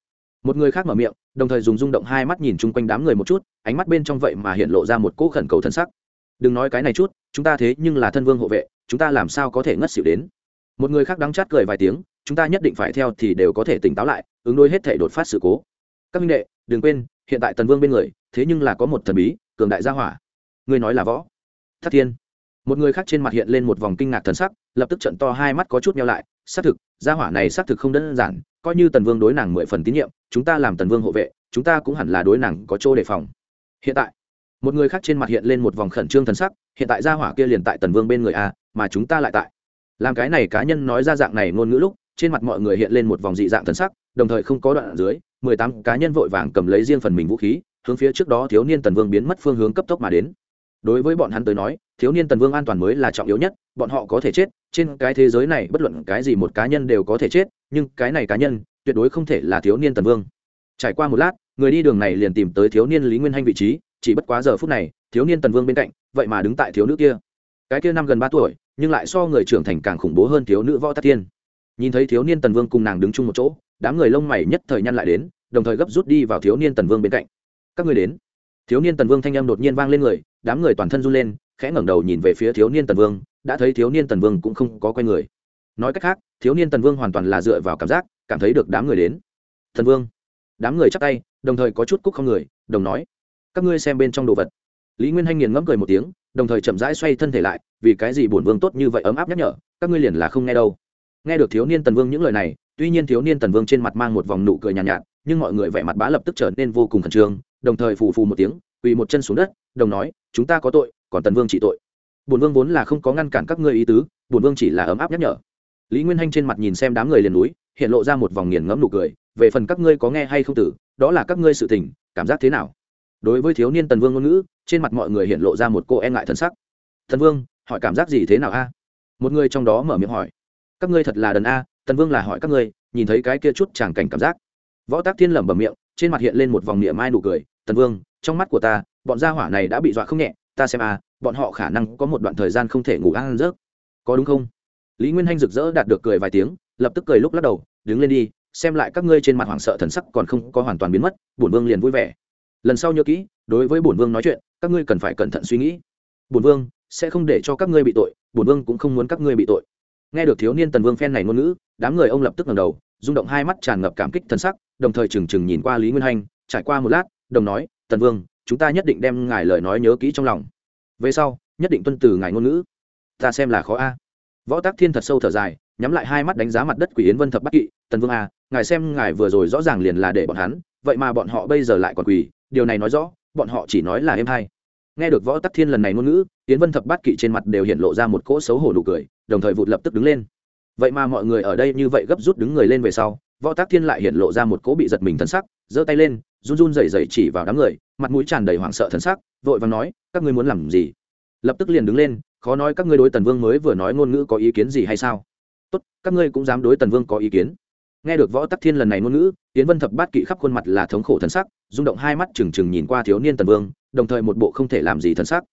Một người khác mở miệng, đồng thời dùng rung động hai mắt nhìn chung quanh đám người một chút, ánh mắt bên trong vậy mà hiện lộ ra một cỗ khẩn cầu thân sắc. Đừng nói cái này chút, chúng ta thế nhưng là thân vương hộ vệ, chúng ta làm sao có thể ngất xỉu đến? Một người khác đắng chát cười vài tiếng chúng ta nhất định phải theo thì đều có thể tỉnh táo lại, ứng đối hết thể đột phát sự cố. Các minh đệ, đừng quên, hiện tại tần vương bên người, thế nhưng là có một thần bí, cường đại gia hỏa. Người nói là võ. Thất thiên. Một người khác trên mặt hiện lên một vòng kinh ngạc thần sắc, lập tức trận to hai mắt có chút nhau lại. Xác thực, gia hỏa này xác thực không đơn giản, coi như tần vương đối nàng mười phần tín nhiệm, chúng ta làm tần vương hộ vệ, chúng ta cũng hẳn là đối nàng có chỗ đề phòng. Hiện tại, một người khác trên mặt hiện lên một vòng khẩn trương thần sắc, hiện tại gia hỏa kia liền tại tần vương bên người a mà chúng ta lại tại. Làm cái này cá nhân nói ra dạng này ngôn ngữ lúc trên mặt mọi người hiện lên một vòng dị dạng thần sắc, đồng thời không có đoạn ở dưới, mười tám cá nhân vội vàng cầm lấy riêng phần mình vũ khí, hướng phía trước đó thiếu niên tần vương biến mất phương hướng cấp tốc mà đến. Đối với bọn hắn tới nói, thiếu niên tần vương an toàn mới là trọng yếu nhất, bọn họ có thể chết, trên cái thế giới này bất luận cái gì một cá nhân đều có thể chết, nhưng cái này cá nhân, tuyệt đối không thể là thiếu niên tần vương. Trải qua một lát, người đi đường này liền tìm tới thiếu niên lý nguyên hanh vị trí, chỉ bất quá giờ phút này, thiếu niên tần vương bên cạnh, vậy mà đứng tại thiếu nữ kia. Cái kia năm gần ba tuổi, nhưng lại so người trưởng thành càng khủng bố hơn thiếu nữ võ tắc tiên nhìn thấy thiếu niên tần vương cùng nàng đứng chung một chỗ, đám người lông mày nhất thời nhăn lại đến, đồng thời gấp rút đi vào thiếu niên tần vương bên cạnh. Các người đến. Thiếu niên tần vương thanh âm đột nhiên vang lên người, đám người toàn thân run lên, khẽ ngẩng đầu nhìn về phía thiếu niên tần vương, đã thấy thiếu niên tần vương cũng không có quay người. Nói cách khác, thiếu niên tần vương hoàn toàn là dựa vào cảm giác, cảm thấy được đám người đến. Thần vương. Đám người chắc tay, đồng thời có chút cúc không người, đồng nói, các ngươi xem bên trong đồ vật. Lý nguyên hanh nghiền ngẫm cười một tiếng, đồng thời chậm rãi xoay thân thể lại, vì cái gì bổn vương tốt như vậy ấm áp nhắc nhở, các ngươi liền là không nghe đâu nghe được thiếu niên tần vương những lời này tuy nhiên thiếu niên tần vương trên mặt mang một vòng nụ cười nhàn nhạt, nhạt nhưng mọi người vẻ mặt bá lập tức trở nên vô cùng khẩn trương đồng thời phù phù một tiếng quỳ một chân xuống đất đồng nói chúng ta có tội còn tần vương trị tội. Bổn vương vốn là không có ngăn cản các ngươi ý tứ bổn vương chỉ là ấm áp nhắc nhở. Lý nguyên hanh trên mặt nhìn xem đám người liền núi hiện lộ ra một vòng nghiền ngẫm nụ cười về phần các ngươi có nghe hay không tử đó là các ngươi sự tình cảm giác thế nào? Đối với thiếu niên tần vương ngôn ngữ trên mặt mọi người hiện lộ ra một cô e ngại thân sắc. Thần vương hỏi cảm giác gì thế nào a? Một người trong đó mở miệng hỏi các ngươi thật là đần a, tần vương là hỏi các ngươi, nhìn thấy cái kia chút chẳng cảnh cảm giác. Võ tác thiên lẩm bẩm miệng, trên mặt hiện lên một vòng niệm mai nụ cười, tần vương, trong mắt của ta, bọn gia hỏa này đã bị dọa không nhẹ, ta xem a, bọn họ khả năng có một đoạn thời gian không thể ngủ ăn rớt có đúng không? Lý nguyên hanh rực rỡ đạt được cười vài tiếng, lập tức cười lúc lắc đầu, đứng lên đi, xem lại các ngươi trên mặt hoảng sợ thần sắc còn không có hoàn toàn biến mất, bổn vương liền vui vẻ. Lần sau nhớ kỹ, đối với bổn vương nói chuyện, các ngươi cần phải cẩn thận suy nghĩ. Bổn vương, sẽ không để cho các ngươi bị tội, bổn vương cũng không muốn các ngươi bị tội nghe được thiếu niên tần vương phen này ngôn ngữ, đám người ông lập tức ngầm đầu, rung động hai mắt tràn ngập cảm kích thần sắc, đồng thời trừng trừng nhìn qua lý nguyên hanh, trải qua một lát, đồng nói, tần vương, chúng ta nhất định đem ngài lời nói nhớ kỹ trong lòng. Về sau, nhất định tuân từ ngài ngôn ngữ. Ta xem là khó a. Võ tác thiên thật sâu thở dài, nhắm lại hai mắt đánh giá mặt đất quỷ yến vân thập bắc kỵ, tần vương a ngài xem ngài vừa rồi rõ ràng liền là để bọn hắn, vậy mà bọn họ bây giờ lại còn quỳ, điều này nói rõ, bọn họ chỉ nói là em hay nghe được võ tắc thiên lần này ngôn ngữ tiến vân thập bát kỵ trên mặt đều hiện lộ ra một cỗ xấu hổ nụ cười, đồng thời vụt lập tức đứng lên. Vậy mà mọi người ở đây như vậy gấp rút đứng người lên về sau, võ tắc thiên lại hiện lộ ra một cỗ bị giật mình thân sắc, giơ tay lên, run run rẩy rẩy chỉ vào đám người, mặt mũi tràn đầy hoảng sợ thân sắc, vội và nói, các ngươi muốn làm gì? Lập tức liền đứng lên, khó nói các ngươi đối tần vương mới vừa nói ngôn ngữ có ý kiến gì hay sao? Tốt, các ngươi cũng dám đối tần vương có ý kiến. Nghe được võ tắc thiên lần này ngôn ngữ tiến vân thập bát kỵ khắp khuôn mặt là thống khổ thân sắc, rung động hai mắt trừng trừng nhìn qua thiếu niên tần vương đồng thời một bộ không thể làm gì thân sắc.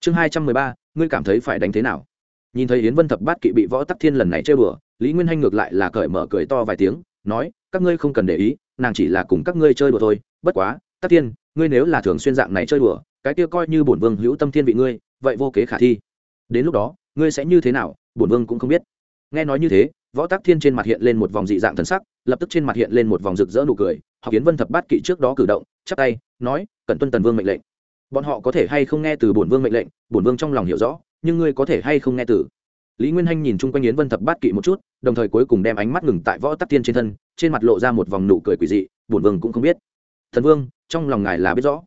Chương hai trăm mười ba, ngươi cảm thấy phải đánh thế nào? Nhìn thấy yến vân thập bát kỵ bị võ tắc thiên lần này chơi bừa lý nguyên hanh ngược lại là cởi mở cười to vài tiếng, nói, các ngươi không cần để ý, nàng chỉ là cùng các ngươi chơi đùa thôi, bất quá, tắc thiên, ngươi nếu là thường xuyên dạng này chơi đùa, cái kia coi như bổn vương hữu tâm thiên vị ngươi, vậy vô kế khả thi. Đến lúc đó, ngươi sẽ như thế nào, bổn vương cũng không biết. Nghe nói như thế, võ tắc thiên trên mặt hiện lên một vòng dị dạng thần sắc, lập tức trên mặt hiện lên một vòng rực rỡ nụ cười, học yến vân thập bát kỵ trước đó cử động, chắp tay, nói cần tuân tần vương mệnh lệnh bọn họ có thể hay không nghe từ bổn vương mệnh lệnh, bổn vương trong lòng hiểu rõ, nhưng ngươi có thể hay không nghe từ? Lý nguyên hanh nhìn chung quanh yến vân thập bát kỵ một chút, đồng thời cuối cùng đem ánh mắt ngừng tại võ tắc thiên trên thân, trên mặt lộ ra một vòng nụ cười quỷ dị, bổn vương cũng không biết. Thần vương, trong lòng ngài là biết rõ.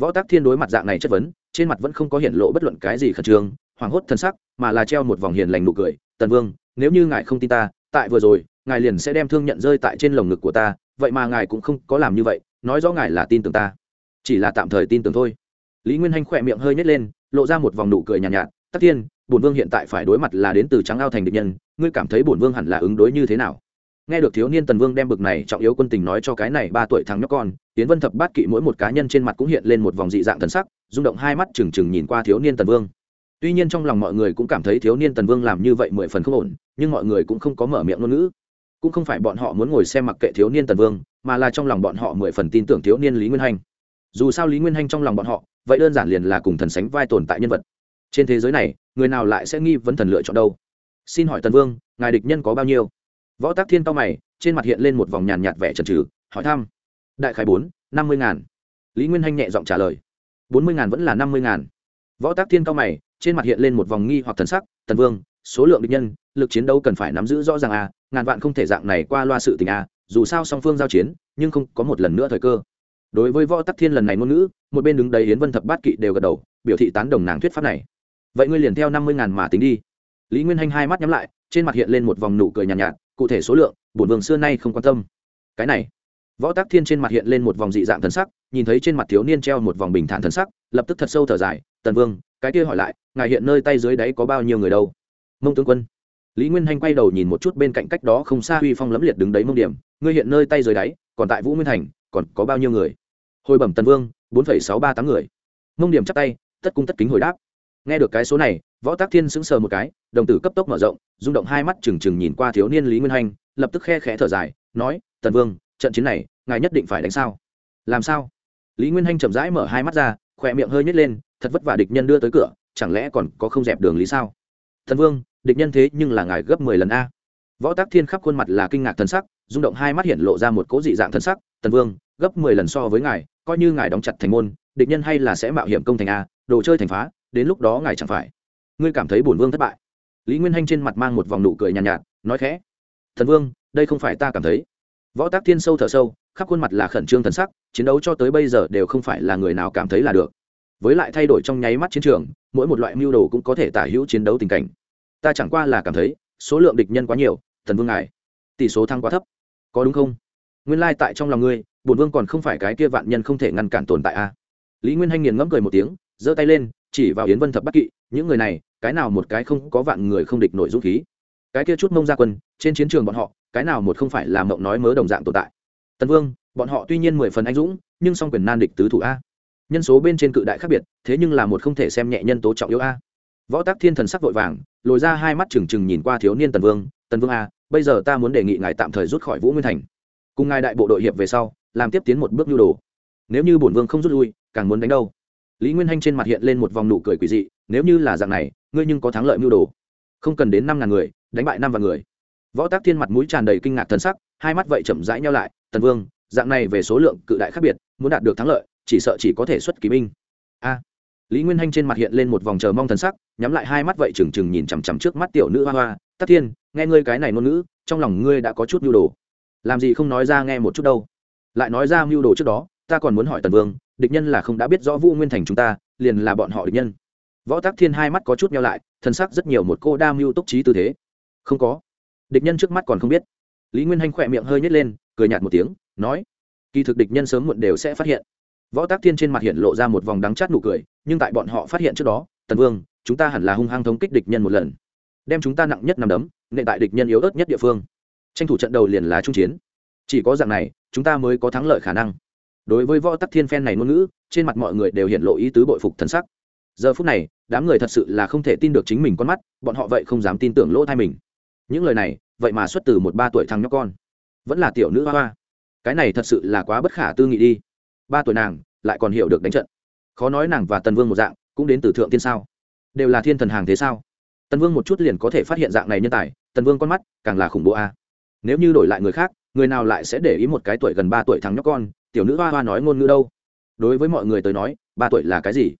Võ tắc thiên đối mặt dạng này chất vấn, trên mặt vẫn không có hiện lộ bất luận cái gì khẩn trương, hoảng hốt thân sắc, mà là treo một vòng hiền lành nụ cười. Tần vương, nếu như ngài không tin ta, tại vừa rồi, ngài liền sẽ đem thương nhận rơi tại trên lồng ngực của ta, vậy mà ngài cũng không có làm như vậy, nói rõ ngài là tin tưởng ta. Chỉ là tạm thời tin tưởng thôi lý nguyên hanh khỏe miệng hơi nhét lên lộ ra một vòng nụ cười nhàn nhạt, nhạt tắc tiên bổn vương hiện tại phải đối mặt là đến từ trắng ao thành địch nhân ngươi cảm thấy bổn vương hẳn là ứng đối như thế nào? Nghe được thiếu niên tần vương đem bực này trọng yếu quân tình nói cho cái này ba tuổi thằng nhóc con tiến vân thập bát kỵ mỗi một cá nhân trên mặt cũng hiện lên một vòng dị dạng thần sắc rung động hai mắt trừng trừng nhìn qua thiếu niên tần vương. Tuy nhiên trong lòng mọi người cũng cảm thấy thiếu niên tần vương làm như vậy mười phần không ổn nhưng mọi người cũng không có mở miệng ngôn ngữ. Cũng không phải bọn họ muốn ngồi xem mặc kệ thiếu niên tần vương mà là trong lòng bọn họ mười phần tin tưởng thiếu niên lý nguyên hanh. Dù sao lý nguyên hanh trong lòng bọn họ vậy đơn giản liền là cùng thần sánh vai tồn tại nhân vật. Trên thế giới này, người nào lại sẽ nghi vấn thần lựa chọn đâu? Xin hỏi tần vương, ngài địch nhân có bao nhiêu? Võ tác thiên cao mày, trên mặt hiện lên một vòng nhàn nhạt vẻ trần trừ hỏi thăm. Đại khái bốn, năm mươi ngàn. Lý nguyên hanh nhẹ giọng trả lời. bốn mươi ngàn vẫn là năm mươi ngàn. Võ tác thiên cao mày, trên mặt hiện lên một vòng nghi hoặc thần sắc, tần vương, số lượng địch nhân, lực chiến đấu cần phải nắm giữ rõ ràng a, ngàn vạn không thể dạng này qua loa sự tình a, dù sao song phương giao chiến, nhưng không có một lần nữa thời cơ. Đối với võ tắc thiên lần này ngôn ngữ một bên đứng đấy yến vân thập bát kỵ đều gật đầu biểu thị tán đồng nàng thuyết pháp này. Vậy ngươi liền theo năm mươi ngàn mà tính đi. Lý nguyên hanh hai mắt nhắm lại trên mặt hiện lên một vòng nụ cười nhàn nhạt, nhạt cụ thể số lượng bổn vương xưa nay không quan tâm. Cái này võ tác thiên trên mặt hiện lên một vòng dị dạng thần sắc nhìn thấy trên mặt thiếu niên treo một vòng bình thản thần sắc lập tức thật sâu thở dài tần vương cái kia hỏi lại ngài hiện nơi tay dưới đáy có bao nhiêu người đâu? Mông tướng quân. Lý nguyên hanh quay đầu nhìn một chút bên cạnh cách đó không xa uy phong lẫm liệt đứng đấy mông điểm ngươi hiện nơi tay dưới đáy còn tại vũ nguyên thành còn có bao nhiêu người? Hồi bẩm tần vương bốn phẩy sáu ba tám người. Mông điểm chắp tay, tất cung tất kính hồi đáp. Nghe được cái số này, võ tác thiên sững sờ một cái, đồng tử cấp tốc mở rộng, rung động hai mắt trừng trừng nhìn qua thiếu niên lý nguyên hanh lập tức khe khẽ thở dài, nói, tần vương, trận chiến này, ngài nhất định phải đánh sao? Làm sao? Lý nguyên hanh chậm rãi mở hai mắt ra, khỏe miệng hơi nhét lên, thật vất vả địch nhân đưa tới cửa, chẳng lẽ còn có không dẹp đường lý sao? Thần vương, địch nhân thế nhưng là ngài gấp mười lần a. Võ tác thiên khắp khuôn mặt là kinh ngạc thần sắc, rung động hai mắt hiện lộ ra một cố dị dạng thần sắc, tần vương, gấp mười lần so với ngài coi như ngài đóng chặt thành môn địch nhân hay là sẽ mạo hiểm công thành a đồ chơi thành phá đến lúc đó ngài chẳng phải. Ngươi cảm thấy bổn vương thất bại. Lý nguyên hanh trên mặt mang một vòng nụ cười nhàn nhạt, nhạt nói khẽ. Thần vương đây không phải ta cảm thấy. Võ tác thiên sâu thở sâu khắp khuôn mặt là khẩn trương thần sắc chiến đấu cho tới bây giờ đều không phải là người nào cảm thấy là được. Với lại thay đổi trong nháy mắt chiến trường mỗi một loại mưu đồ cũng có thể tả hữu chiến đấu tình cảnh. Ta chẳng qua là cảm thấy số lượng địch nhân quá nhiều thần vương ngài tỷ số thăng quá thấp. Có đúng không? Nguyên lai tại trong lòng ngươi bổn vương còn không phải cái kia vạn nhân không thể ngăn cản tồn tại a lý nguyên hanh nghiền ngẫm cười một tiếng, giơ tay lên, chỉ vào yến vân thập bắc kỵ, những người này, cái nào một cái không có vạn người không địch nội dũng khí. Cái kia chút mông ra quân, trên chiến trường bọn họ, cái nào một không phải là mộng nói mớ đồng dạng tồn tại. Tần vương, bọn họ tuy nhiên mười phần anh dũng, nhưng song quyền nan địch tứ thủ a. Nhân số bên trên cự đại khác biệt, thế nhưng là một không thể xem nhẹ nhân tố trọng yếu a. Võ tác thiên thần sắc vội vàng, lồi ra hai mắt trừng trừng nhìn qua thiếu niên tần vương tần vương a, bây giờ ta muốn đề nghị ngài tạm thời rút khỏi vũ nguyên thành. Cùng ngài đại bộ đội hiệp về sau làm tiếp tiến một bước nhu đồ. Nếu như bổn vương không rút lui, càng muốn đánh đâu? Lý nguyên hanh trên mặt hiện lên một vòng nụ cười quỷ dị, nếu như là dạng này, ngươi nhưng có thắng lợi mưu đồ. Không cần đến năm ngàn người, đánh bại năm vạn người. Võ tác thiên mặt mũi tràn đầy kinh ngạc thần sắc, hai mắt vậy chậm rãi nhau lại, tần vương, dạng này về số lượng cự đại khác biệt, muốn đạt được thắng lợi, chỉ sợ chỉ có thể xuất kỳ binh. A. Lý nguyên hanh trên mặt hiện lên một vòng chờ mong thần sắc, nhắm lại hai mắt vậy trừng trừng nhìn chằm chằm trước mắt tiểu nữ hoa hoa, tắc thiên, nghe ngươi cái này ngôn ngữ, trong lòng ngươi đã có chút nhu đồ. Làm gì không nói ra nghe một chút đâu lại nói ra mưu đồ trước đó, ta còn muốn hỏi tần vương, địch nhân là không đã biết rõ vũ nguyên thành chúng ta, liền là bọn họ địch nhân. Võ tác thiên hai mắt có chút nhau lại thân sắc rất nhiều một cô đa mưu túc trí tư thế. Không có. Địch nhân trước mắt còn không biết. Lý nguyên hanh khỏe miệng hơi nhét lên, cười nhạt một tiếng, nói, kỳ thực địch nhân sớm muộn đều sẽ phát hiện. Võ tác thiên trên mặt hiện lộ ra một vòng đắng chát nụ cười, nhưng tại bọn họ phát hiện trước đó, tần vương, chúng ta hẳn là hung hăng thống kích địch nhân một lần. Đem chúng ta nặng nhất nằm đấm nệ tại địch nhân yếu ớt nhất địa phương. Tranh thủ trận đầu liền là trung chiến chỉ có dạng này, chúng ta mới có thắng lợi khả năng. Đối với võ tắc thiên phen này ngôn ngữ, trên mặt mọi người đều hiện lộ ý tứ bội phục thần sắc. Giờ phút này, đám người thật sự là không thể tin được chính mình con mắt, bọn họ vậy không dám tin tưởng lỗ thai mình. Những lời này, vậy mà xuất từ một ba tuổi thằng nhóc con. Vẫn là tiểu nữ hoa hoa. Cái này thật sự là quá bất khả tư nghị đi. Ba tuổi nàng, lại còn hiểu được đánh trận. Khó nói nàng và tần vương một dạng, cũng đến từ thượng tiên sao. Đều là thiên thần hàng thế sao? Tần vương một chút liền có thể phát hiện dạng này nhân tài, tần vương con mắt, càng là khủng bố a. Nếu như đổi lại người khác người nào lại sẽ để ý một cái tuổi gần ba tuổi thằng nhóc con, tiểu nữ hoa hoa nói ngôn ngữ đâu? Đối với mọi người tới nói, ba tuổi là cái gì?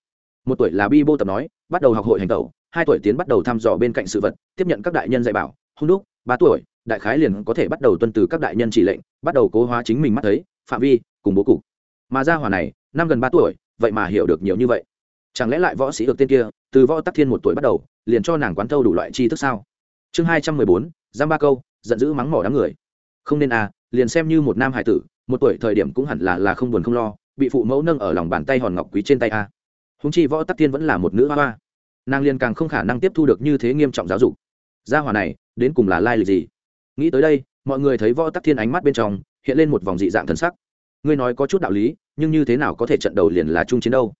Một tuổi là bi bô tập nói, bắt đầu học hội hành tẩu, hai tuổi tiến bắt đầu thăm dò bên cạnh sự vật, tiếp nhận các đại nhân dạy bảo, hung đúc, ba tuổi, đại khái liền có thể bắt đầu tuân từ các đại nhân chỉ lệnh, bắt đầu cố hóa chính mình mắt thấy, phạm vi, cùng bố cục. Mà gia hỏa này, năm gần ba tuổi, vậy mà hiểu được nhiều như vậy. Chẳng lẽ lại võ sĩ được tên kia, từ võ tắc thiên một tuổi bắt đầu, liền cho nàng quán thâu đủ loại tri thức sao? Chương hai trăm mười bốn, giam ba câu, giận dữ mắng mỏ đám người không nên à liền xem như một nam hải tử, một tuổi thời điểm cũng hẳn là là không buồn không lo, bị phụ mẫu nâng ở lòng bàn tay hòn ngọc quý trên tay a. Húng chi võ tắc thiên vẫn là một nữ hoa hoa. Nàng liền càng không khả năng tiếp thu được như thế nghiêm trọng giáo dục. Gia hỏa này, đến cùng là lai lịch gì? Nghĩ tới đây, mọi người thấy võ tắc thiên ánh mắt bên trong, hiện lên một vòng dị dạng thần sắc. Ngươi nói có chút đạo lý, nhưng như thế nào có thể trận đầu liền là chung chiến đâu?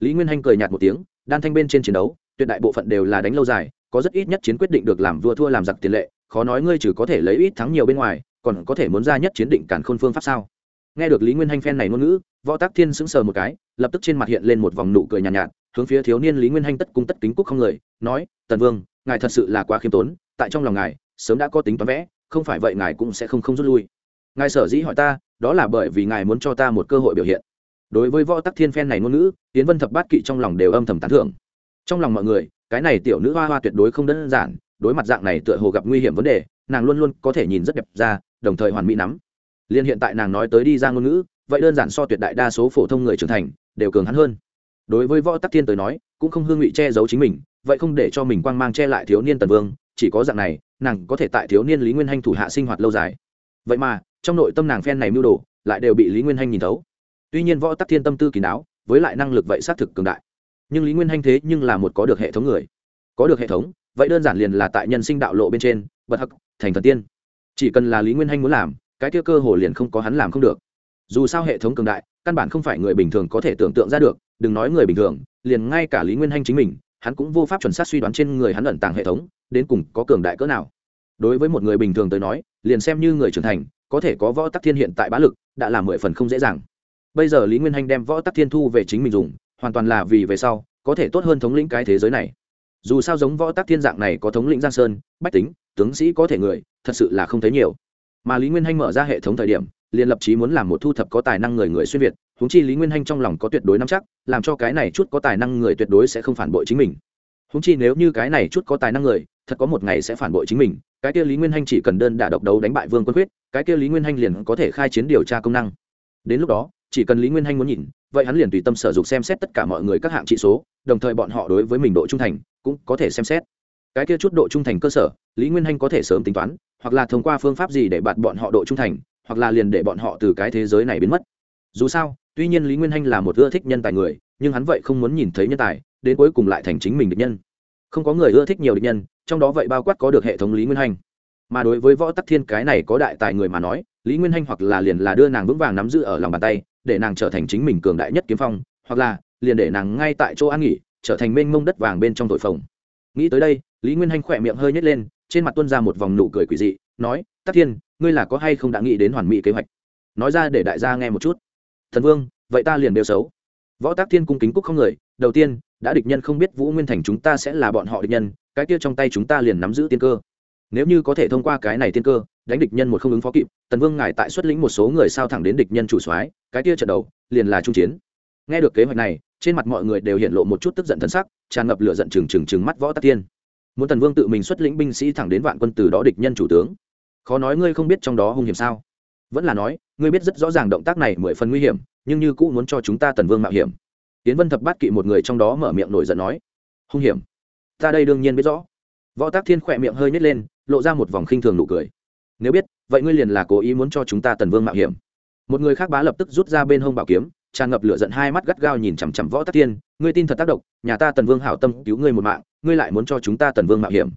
Lý nguyên hanh cười nhạt một tiếng, đan thanh bên trên chiến đấu, tuyệt đại bộ phận đều là đánh lâu dài, có rất ít nhất chiến quyết định được làm vua thua làm giặc tiền lệ, khó nói ngươi chỉ có thể lấy ít thắng nhiều bên ngoài còn có thể muốn ra nhất chiến định cản khôn phương pháp sao? Nghe được lý nguyên hanh phen này ngôn ngữ võ tác thiên sững sờ một cái lập tức trên mặt hiện lên một vòng nụ cười nhàn nhạt, nhạt hướng phía thiếu niên lý nguyên hanh tất cung tất kính cúc không người nói tần vương ngài thật sự là quá khiêm tốn tại trong lòng ngài sớm đã có tính toán vẽ không phải vậy ngài cũng sẽ không không rút lui. Ngài sở dĩ hỏi ta đó là bởi vì ngài muốn cho ta một cơ hội biểu hiện. Đối với võ tắc thiên phen này ngôn ngữ tiến vân thập bát kỵ trong lòng đều âm thầm tán thưởng. Trong lòng mọi người cái này tiểu nữ hoa hoa tuyệt đối không đơn giản đối mặt dạng này tựa hồ gặp nguy hiểm vấn đề nàng luôn luôn có thể nhìn rất đẹp ra đồng thời hoàn mỹ nắm. Liên hiện tại nàng nói tới đi ra ngôn ngữ, vậy đơn giản so tuyệt đại đa số phổ thông người trưởng thành, đều cường hắn hơn. Đối với võ tắc thiên tới nói, cũng không hương ngụy che giấu chính mình, vậy không để cho mình quang mang che lại thiếu niên tần vương, chỉ có dạng này, nàng có thể tại thiếu niên lý nguyên hanh thủ hạ sinh hoạt lâu dài. Vậy mà, trong nội tâm nàng phen này mưu đồ, lại đều bị lý nguyên hanh nhìn thấu. Tuy nhiên võ tắc thiên tâm tư kỳ đáo với lại năng lực vậy xác thực cường đại. Nhưng lý nguyên hanh thế nhưng là một có được hệ thống người. Có được hệ thống, vậy đơn giản liền là tại nhân sinh đạo lộ bên trên bật hắc, thành thần tiên chỉ cần là lý nguyên hanh muốn làm, cái kia cơ hồ liền không có hắn làm không được. Dù sao hệ thống cường đại, căn bản không phải người bình thường có thể tưởng tượng ra được, đừng nói người bình thường, liền ngay cả lý nguyên hanh chính mình, hắn cũng vô pháp chuẩn xác suy đoán trên người hắn ẩn tàng hệ thống, đến cùng có cường đại cỡ nào. Đối với một người bình thường tới nói, liền xem như người trưởng thành, có thể có võ tắc thiên hiện tại bá lực, đã là mười phần không dễ dàng. Bây giờ lý nguyên hanh đem võ tắc thiên thu về chính mình dùng, hoàn toàn là vì về sau, có thể tốt hơn thống lĩnh cái thế giới này. Dù sao giống võ tắc thiên dạng này có thống lĩnh giang sơn, bách tính, tướng sĩ có thể người thật sự là không thấy nhiều. Mà lý nguyên hanh mở ra hệ thống thời điểm, liền lập chí muốn làm một thu thập có tài năng người người xuyên việt húng chi lý nguyên hanh trong lòng có tuyệt đối nắm chắc, làm cho cái này chút có tài năng người tuyệt đối sẽ không phản bội chính mình. Húng chi nếu như cái này chút có tài năng người, thật có một ngày sẽ phản bội chính mình, cái kia lý nguyên hanh chỉ cần đơn đả độc đấu đánh bại vương quân huyết cái kia lý nguyên hanh liền có thể khai chiến điều tra công năng. Đến lúc đó, chỉ cần lý nguyên hanh muốn nhìn, vậy hắn liền tùy tâm sở dục xem xét tất cả mọi người các hạng trị số, đồng thời bọn họ đối với mình độ trung thành cũng có thể xem xét cái kia chút độ trung thành cơ sở, lý nguyên hanh có thể sớm tính toán, hoặc là thông qua phương pháp gì để bạt bọn họ độ trung thành, hoặc là liền để bọn họ từ cái thế giới này biến mất. Dù sao, tuy nhiên lý nguyên hanh là một ưa thích nhân tài người, nhưng hắn vậy không muốn nhìn thấy nhân tài, đến cuối cùng lại thành chính mình địch nhân. Không có người ưa thích nhiều địch nhân, trong đó vậy bao quát có được hệ thống lý nguyên hanh. Mà đối với võ tắc thiên cái này có đại tài người mà nói, lý nguyên hanh hoặc là liền là đưa nàng vững vàng nắm giữ ở lòng bàn tay, để nàng trở thành chính mình cường đại nhất kiếm phong, hoặc là liền để nàng ngay tại chỗ an nghỉ, trở thành mênh mông đất vàng bên trong tội phòng nghĩ tới đây, lý nguyên hanh khỏe miệng hơi nhét lên, trên mặt tuân ra một vòng nụ cười quỷ dị, nói tắc thiên, ngươi là có hay không đã nghĩ đến hoàn mỹ kế hoạch? Nói ra để đại gia nghe một chút. Thần vương, vậy ta liền đều xấu. Võ tác thiên cung kính cúc không người, đầu tiên, đã địch nhân không biết vũ nguyên thành chúng ta sẽ là bọn họ địch nhân, cái kia trong tay chúng ta liền nắm giữ tiên cơ. Nếu như có thể thông qua cái này tiên cơ, đánh địch nhân một không ứng phó kịp, tần vương ngài tại xuất lĩnh một số người sao thẳng đến địch nhân chủ soái, cái kia trận đầu, liền là trung chiến. Nghe được kế hoạch này trên mặt mọi người đều hiện lộ một chút tức giận thân sắc, tràn ngập lửa giận trừng trừng trừng mắt võ tắc tiên. Muốn tần vương tự mình xuất lĩnh binh sĩ thẳng đến vạn quân từ đó địch nhân chủ tướng. Khó nói ngươi không biết trong đó hung hiểm sao? Vẫn là nói, ngươi biết rất rõ ràng động tác này mười phần nguy hiểm, nhưng như cũ muốn cho chúng ta tần vương mạo hiểm. Tiến vân thập bát kỵ một người trong đó mở miệng nổi giận nói, hung hiểm? Ta đây đương nhiên biết rõ. Võ tác thiên khỏe miệng hơi nhét lên, lộ ra một vòng khinh thường nụ cười. Nếu biết, vậy ngươi liền là cố ý muốn cho chúng ta tần vương mạo hiểm. Một người khác bá lập tức rút ra bên hông bảo kiếm tràn ngập lửa giận hai mắt gắt gao nhìn chằm chằm võ tắc thiên ngươi tin thật tác động, nhà ta tần vương hảo tâm cứu ngươi một mạng, ngươi lại muốn cho chúng ta tần vương mạo hiểm.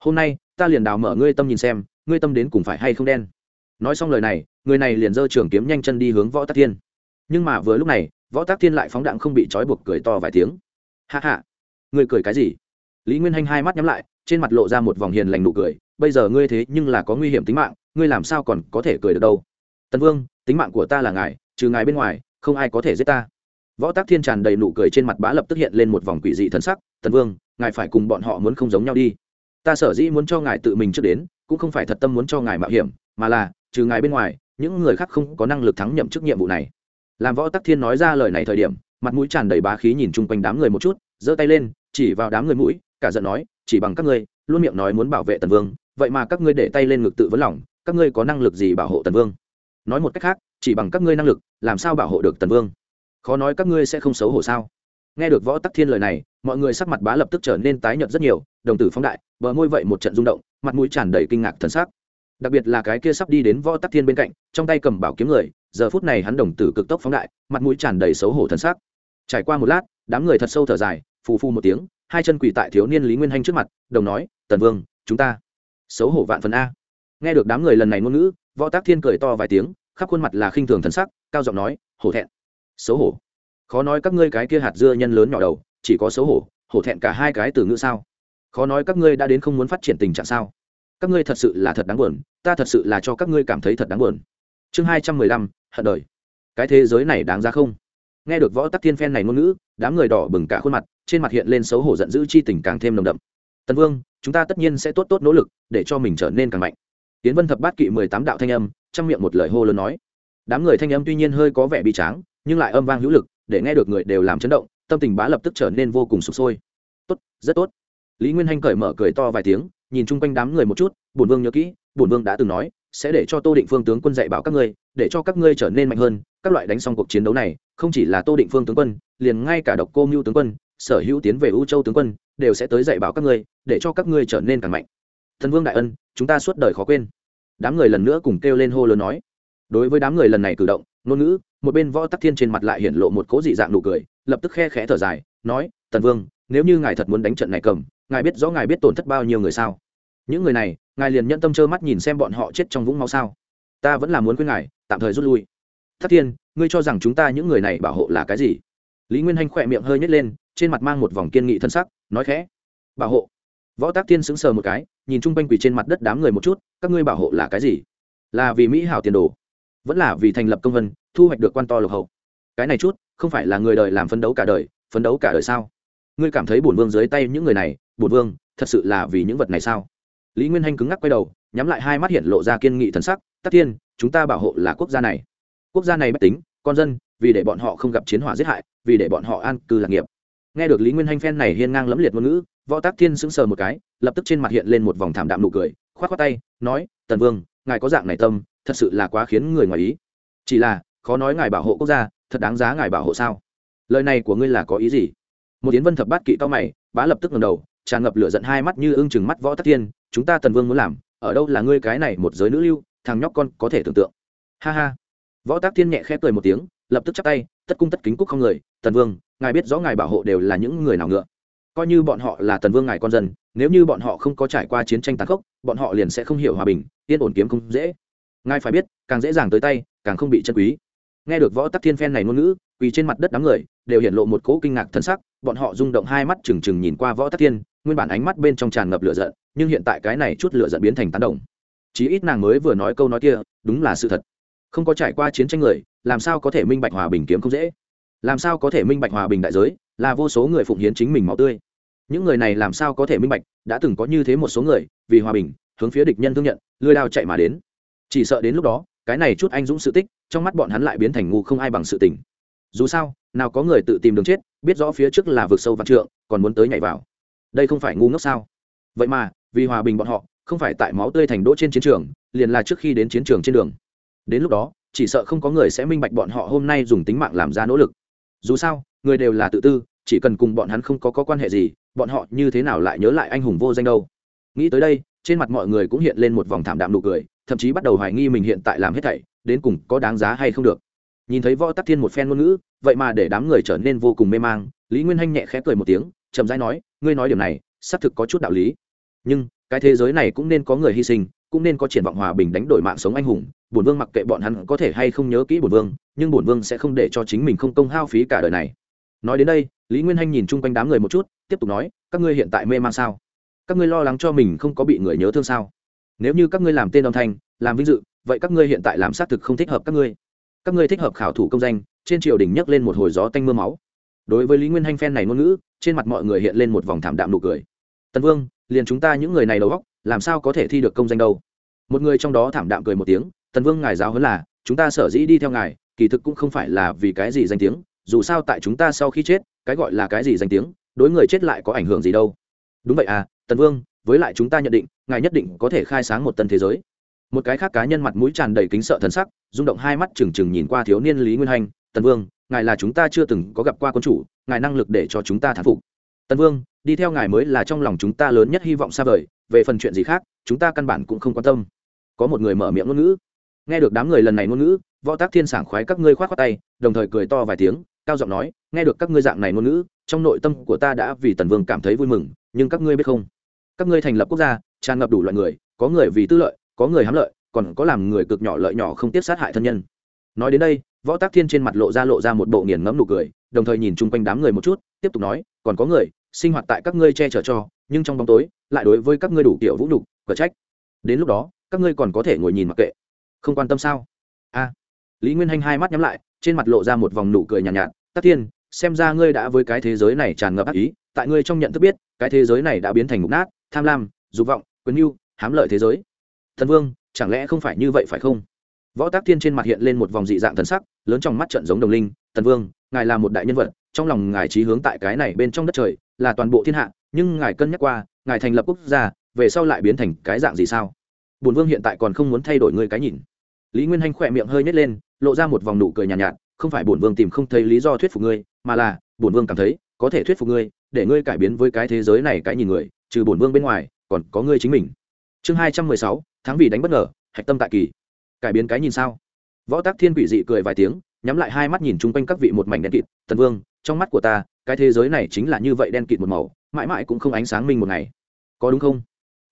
Hôm nay, ta liền đào mở ngươi tâm nhìn xem, ngươi tâm đến cùng phải hay không đen. Nói xong lời này, người này liền giơ trường kiếm nhanh chân đi hướng võ tắc thiên nhưng mà vừa lúc này, võ tắc thiên lại phóng đạn không bị trói buộc cười to vài tiếng. Hạ hạ ngươi cười cái gì? Lý nguyên hanh hai mắt nhắm lại, trên mặt lộ ra một vòng hiền lành nụ cười, bây giờ ngươi thế nhưng là có nguy hiểm tính mạng, ngươi làm sao còn có thể cười được đâu? Tần vương, tính mạng của ta là ngài, trừ ngài bên ngoài không ai có thể giết ta. Võ tác thiên tràn đầy nụ cười trên mặt bá lập tức hiện lên một vòng quỷ dị thân sắc, tần vương, ngài phải cùng bọn họ muốn không giống nhau đi. Ta sở dĩ muốn cho ngài tự mình trước đến, cũng không phải thật tâm muốn cho ngài mạo hiểm, mà là, trừ ngài bên ngoài, những người khác không có năng lực thắng nhậm chức nhiệm vụ này. Làm võ tắc thiên nói ra lời này thời điểm, mặt mũi tràn đầy bá khí nhìn chung quanh đám người một chút, giơ tay lên, chỉ vào đám người mũi, cả giận nói, chỉ bằng các ngươi, luôn miệng nói muốn bảo vệ tần vương, vậy mà các ngươi để tay lên ngực tự vấn lòng, các ngươi có năng lực gì bảo hộ tần vương? Nói một cách khác, chỉ bằng các ngươi năng lực, làm sao bảo hộ được tần vương? Khó nói các ngươi sẽ không xấu hổ sao? Nghe được võ tắc thiên lời này, mọi người sắc mặt bá lập tức trở nên tái nhợt rất nhiều, đồng tử phóng đại, bờ môi vậy một trận rung động, mặt mũi tràn đầy kinh ngạc thần sắc. Đặc biệt là cái kia sắp đi đến võ tắc thiên bên cạnh, trong tay cầm bảo kiếm người, giờ phút này hắn đồng tử cực tốc phóng đại, mặt mũi tràn đầy xấu hổ thần sắc. Trải qua một lát, đám người thật sâu thở dài, phù phu một tiếng, hai chân quỳ tại thiếu niên lý nguyên hanh trước mặt, đồng nói, tần vương, chúng ta xấu hổ vạn phần a. Nghe được đám người lần này ngôn ngữ võ tác thiên cười to vài tiếng, khắp khuôn mặt là khinh thường thần sắc, cao giọng nói, hổ thẹn. Xấu hổ. Khó nói các ngươi cái kia hạt dưa nhân lớn nhỏ đầu, chỉ có xấu hổ hổ thẹn cả hai cái từ ngữ sao? Khó nói các ngươi đã đến không muốn phát triển tình trạng sao? Các ngươi thật sự là thật đáng buồn, ta thật sự là cho các ngươi cảm thấy thật đáng buồn. Chương hai trăm mười lăm, hận đời. Cái thế giới này đáng ra không? Nghe được võ tắc thiên phen này ngôn ngữ, đám người đỏ bừng cả khuôn mặt, trên mặt hiện lên xấu hổ giận dữ chi tình càng thêm nồng đậm. Tần vương, chúng ta tất nhiên sẽ tốt tốt nỗ lực, để cho mình trở nên càng mạnh tiến vân thập bát kỵ mười tám đạo thanh âm, trong miệng một lời hô lớn nói. Đám người thanh âm tuy nhiên hơi có vẻ bị tráng, nhưng lại âm vang hữu lực, để nghe được người đều làm chấn động, tâm tình bá lập tức trở nên vô cùng sụp sôi. Tốt, rất tốt. Lý nguyên hanh cởi mở cười to vài tiếng, nhìn chung quanh đám người một chút, bổn vương nhớ kỹ, bổn vương đã từng nói, sẽ để cho tô định phương tướng quân dạy bảo các ngươi, để cho các ngươi trở nên mạnh hơn, các loại đánh xong cuộc chiến đấu này, không chỉ là tô định phương tướng quân, liền ngay cả độc cô mưu tướng quân, sở hữu tiến về u châu tướng quân, đều sẽ tới dạy bảo các ngươi, để cho các ngươi trở nên càng mạnh thần vương đại ân, chúng ta suốt đời khó quên. Đám người lần nữa cùng kêu lên hô lớn nói. Đối với đám người lần này cử động, ngôn ngữ, một bên võ tắc thiên trên mặt lại hiện lộ một cố dị dạng nụ cười, lập tức khe khẽ thở dài, nói, tần vương, nếu như ngài thật muốn đánh trận này cầm, ngài biết rõ ngài biết tổn thất bao nhiêu người sao? Những người này, ngài liền nhận tâm trơ mắt nhìn xem bọn họ chết trong vũng máu sao? Ta vẫn là muốn khuyên ngài, tạm thời rút lui. Thất thiên, ngươi cho rằng chúng ta những người này bảo hộ là cái gì? Lý nguyên hanh khỏe miệng hơi nhét lên, trên mặt mang một vòng kiên nghị thân sắc, nói khẽ. Bảo hộ võ tác thiên sững sờ một cái, nhìn chung quanh quỳ trên mặt đất đám người một chút, các ngươi bảo hộ là cái gì? Là vì mỹ hảo tiền đồ, vẫn là vì thành lập công vân, thu hoạch được quan to lộc hậu? Cái này chút, không phải là người đời làm phấn đấu cả đời, phấn đấu cả đời sao? Ngươi cảm thấy bổn vương dưới tay những người này, bổn vương, thật sự là vì những vật này sao? Lý nguyên hanh cứng ngắc quay đầu, nhắm lại hai mắt hiện lộ ra kiên nghị thần sắc tắc thiên, chúng ta bảo hộ là quốc gia này. Quốc gia này bất tính, con dân, vì để bọn họ không gặp chiến hỏa giết hại, vì để bọn họ an cư lạc nghiệp. Nghe được lý nguyên hanh phen này hiên ngang lẫm liệt ngôn ngữ võ tác thiên sững sờ một cái, lập tức trên mặt hiện lên một vòng thảm đạm nụ cười k h o á t k tay, nói, tần vương, ngài có dạng này tâm, thật sự là quá khiến người ngoài ý. Chỉ là, khó nói ngài bảo hộ quốc gia, thật đáng giá ngài bảo hộ sao? Lời này của ngươi là có ý gì? Một tiến vân thập bát kỵ to mày, bá lập tức ngầm đầu, tràn ngập lửa giận hai mắt như ưng chừng mắt võ tắc thiên, chúng ta tần vương muốn làm, ở đâu là ngươi cái này một giới nữ lưu, thằng nhóc con có thể tưởng tượng. Ha ha. Võ tác thiên nhẹ khẽ cười một tiếng, lập tức chắp tay, tất cung tất kính cúc không người, tần vương, ngài biết rõ ngài bảo hộ đều là những người nào ngựa coi như bọn họ là tần vương ngài con dân, nếu như bọn họ không có trải qua chiến tranh tàn khốc, bọn họ liền sẽ không hiểu hòa bình, yên ổn kiếm không dễ. Ngài phải biết, càng dễ dàng tới tay, càng không bị chân quý. Nghe được võ tắc thiên phen này ngôn ngữ, quỳ trên mặt đất đám người đều hiện lộ một cỗ kinh ngạc thân sắc, bọn họ rung động hai mắt trừng trừng nhìn qua võ tắc thiên, nguyên bản ánh mắt bên trong tràn ngập lửa giận, nhưng hiện tại cái này chút lửa giận biến thành tán đồng. Chí ít nàng mới vừa nói câu nói kia, đúng là sự thật. Không có trải qua chiến tranh người, làm sao có thể minh bạch hòa bình kiếm không dễ? Làm sao có thể minh bạch hòa bình đại giới là vô số người phụng hiến chính mình máu tươi? Những người này làm sao có thể minh bạch, đã từng có như thế một số người, vì hòa bình, hướng phía địch nhân thương nhận lưới đao chạy mà đến. Chỉ sợ đến lúc đó, cái này chút anh dũng sự tích, trong mắt bọn hắn lại biến thành ngu không ai bằng sự tình. Dù sao, nào có người tự tìm đường chết, biết rõ phía trước là vực sâu vạn trượng, còn muốn tới nhảy vào. Đây không phải ngu ngốc sao? Vậy mà, vì hòa bình bọn họ, không phải tại máu tươi thành đỗ trên chiến trường, liền là trước khi đến chiến trường trên đường. Đến lúc đó, chỉ sợ không có người sẽ minh bạch bọn họ hôm nay dùng tính mạng làm ra nỗ lực dù sao người đều là tự tư chỉ cần cùng bọn hắn không có, có quan hệ gì bọn họ như thế nào lại nhớ lại anh hùng vô danh đâu. Nghĩ tới đây trên mặt mọi người cũng hiện lên một vòng thảm đạm nụ cười thậm chí bắt đầu hoài nghi mình hiện tại làm hết thảy đến cùng có đáng giá hay không được. Nhìn thấy võ tắc thiên một phen ngôn ngữ vậy mà để đám người trở nên vô cùng mê mang lý nguyên hanh nhẹ khẽ cười một tiếng chậm rãi nói ngươi nói điểm này xác thực có chút đạo lý. Nhưng cái thế giới này cũng nên có người hy sinh cũng nên có triển vọng hòa bình đánh đổi mạng sống anh hùng bổn vương mặc kệ bọn hắn có thể hay không nhớ kỹ bổn vương, nhưng bổn vương sẽ không để cho chính mình không công hao phí cả đời này. Nói đến đây, lý nguyên hanh nhìn chung quanh đám người một chút, tiếp tục nói, các ngươi hiện tại mê man sao? Các ngươi lo lắng cho mình không có bị người nhớ thương sao? Nếu như các ngươi làm tên âm thanh, làm vinh dự, vậy các ngươi hiện tại làm xác thực không thích hợp các ngươi. Các ngươi thích hợp khảo thủ công danh, trên triều đình nhấc lên một hồi gió tanh m ư a máu. Đối với lý nguyên hanh phen này ngôn ngữ, trên mặt mọi người hiện lên một vòng thảm đạm nụ cười. Tần vương, liền chúng ta những người này đầu góc làm sao có thể thi được công danh đâu? Một người trong đó thảm đạm cười một tiếng tần vương ngài giáo hơn là, chúng ta sở dĩ đi theo ngài, kỳ thực cũng không phải là vì cái gì danh tiếng, dù sao tại chúng ta sau khi chết, cái gọi là cái gì danh tiếng, đối người chết lại có ảnh hưởng gì đâu. Đúng vậy à tần vương, với lại chúng ta nhận định, ngài nhất định có thể khai sáng một tân thế giới. Một cái khác cá nhân mặt mũi tràn đầy kính sợ thần sắc, rung động hai mắt trừng trừng nhìn qua thiếu niên lý nguyên hành, tần vương, ngài là chúng ta chưa từng có gặp qua quân chủ, ngài năng lực để cho chúng ta thán phục. Tần vương, đi theo ngài mới là trong lòng chúng ta lớn nhất hy vọng xa vời, về phần chuyện gì khác, chúng ta căn bản cũng không quan tâm. Có một người mở miệng ngôn ngữ nghe được đám người lần này ngôn ngữ, võ tác thiên sảng khoái các ngươi khoát khoát tay, đồng thời cười to vài tiếng, cao giọng nói, nghe được các ngươi dạng này ngôn ngữ, trong nội tâm của ta đã vì tần vương cảm thấy vui mừng, nhưng các ngươi biết không? Các ngươi thành lập quốc gia, tràn ngập đủ loại người, có người vì tư lợi, có người hám lợi, còn có làm người cực nhỏ lợi nhỏ không tiếp sát hại thân nhân. Nói đến đây, võ tác thiên trên mặt lộ ra lộ ra một bộ nghiền ngẫm nụ cười, đồng thời nhìn chung quanh đám người một chút, tiếp tục nói, còn có người, sinh hoạt tại các ngươi che chở cho, nhưng trong bóng tối, lại đối với các ngươi đủ kiểu vũ nhục cờ trách. Đến lúc đó, các ngươi còn có thể ngồi nhìn mặc kệ không quan tâm sao? A. Lý nguyên hanh hai mắt nhắm lại trên mặt lộ ra một vòng nụ cười nhàn nhạt, nhạt tắc Thiên, xem ra ngươi đã với cái thế giới này tràn ngập ác ý tại ngươi trong nhận thức biết cái thế giới này đã biến thành mục nát tham lam dục vọng quyền mưu hám lợi thế giới. Thần vương chẳng lẽ không phải như vậy phải không? Võ tác thiên trên mặt hiện lên một vòng dị dạng thần sắc lớn trong mắt trận giống đồng linh thần vương ngài là một đại nhân vật trong lòng ngài trí hướng tại cái này bên trong đất trời là toàn bộ thiên hạ nhưng ngài cân nhắc qua ngài thành lập quốc gia về sau lại biến thành cái dạng gì sao? Bùn vương hiện tại còn không muốn thay đổi ngươi cái nhìn lý nguyên hanh khỏe miệng hơi nhét lên lộ ra một vòng nụ cười nhàn nhạt, nhạt không phải bổn vương tìm không thấy lý do thuyết phục ngươi mà là bổn vương cảm thấy có thể thuyết phục ngươi để ngươi cải biến với cái thế giới này cái nhìn người trừ bổn vương bên ngoài còn có ngươi chính mình. Chương hai trăm mười sáu tháng vì đánh bất ngờ hạch tâm tại kỳ. Cải biến cái nhìn sao? Võ tác thiên quỷ dị cười vài tiếng nhắm lại hai mắt nhìn chung quanh các vị một mảnh đen kịt tần vương trong mắt của ta cái thế giới này chính là như vậy đen kịt một màu mãi mãi cũng không ánh sáng minh một ngày. Có đúng không?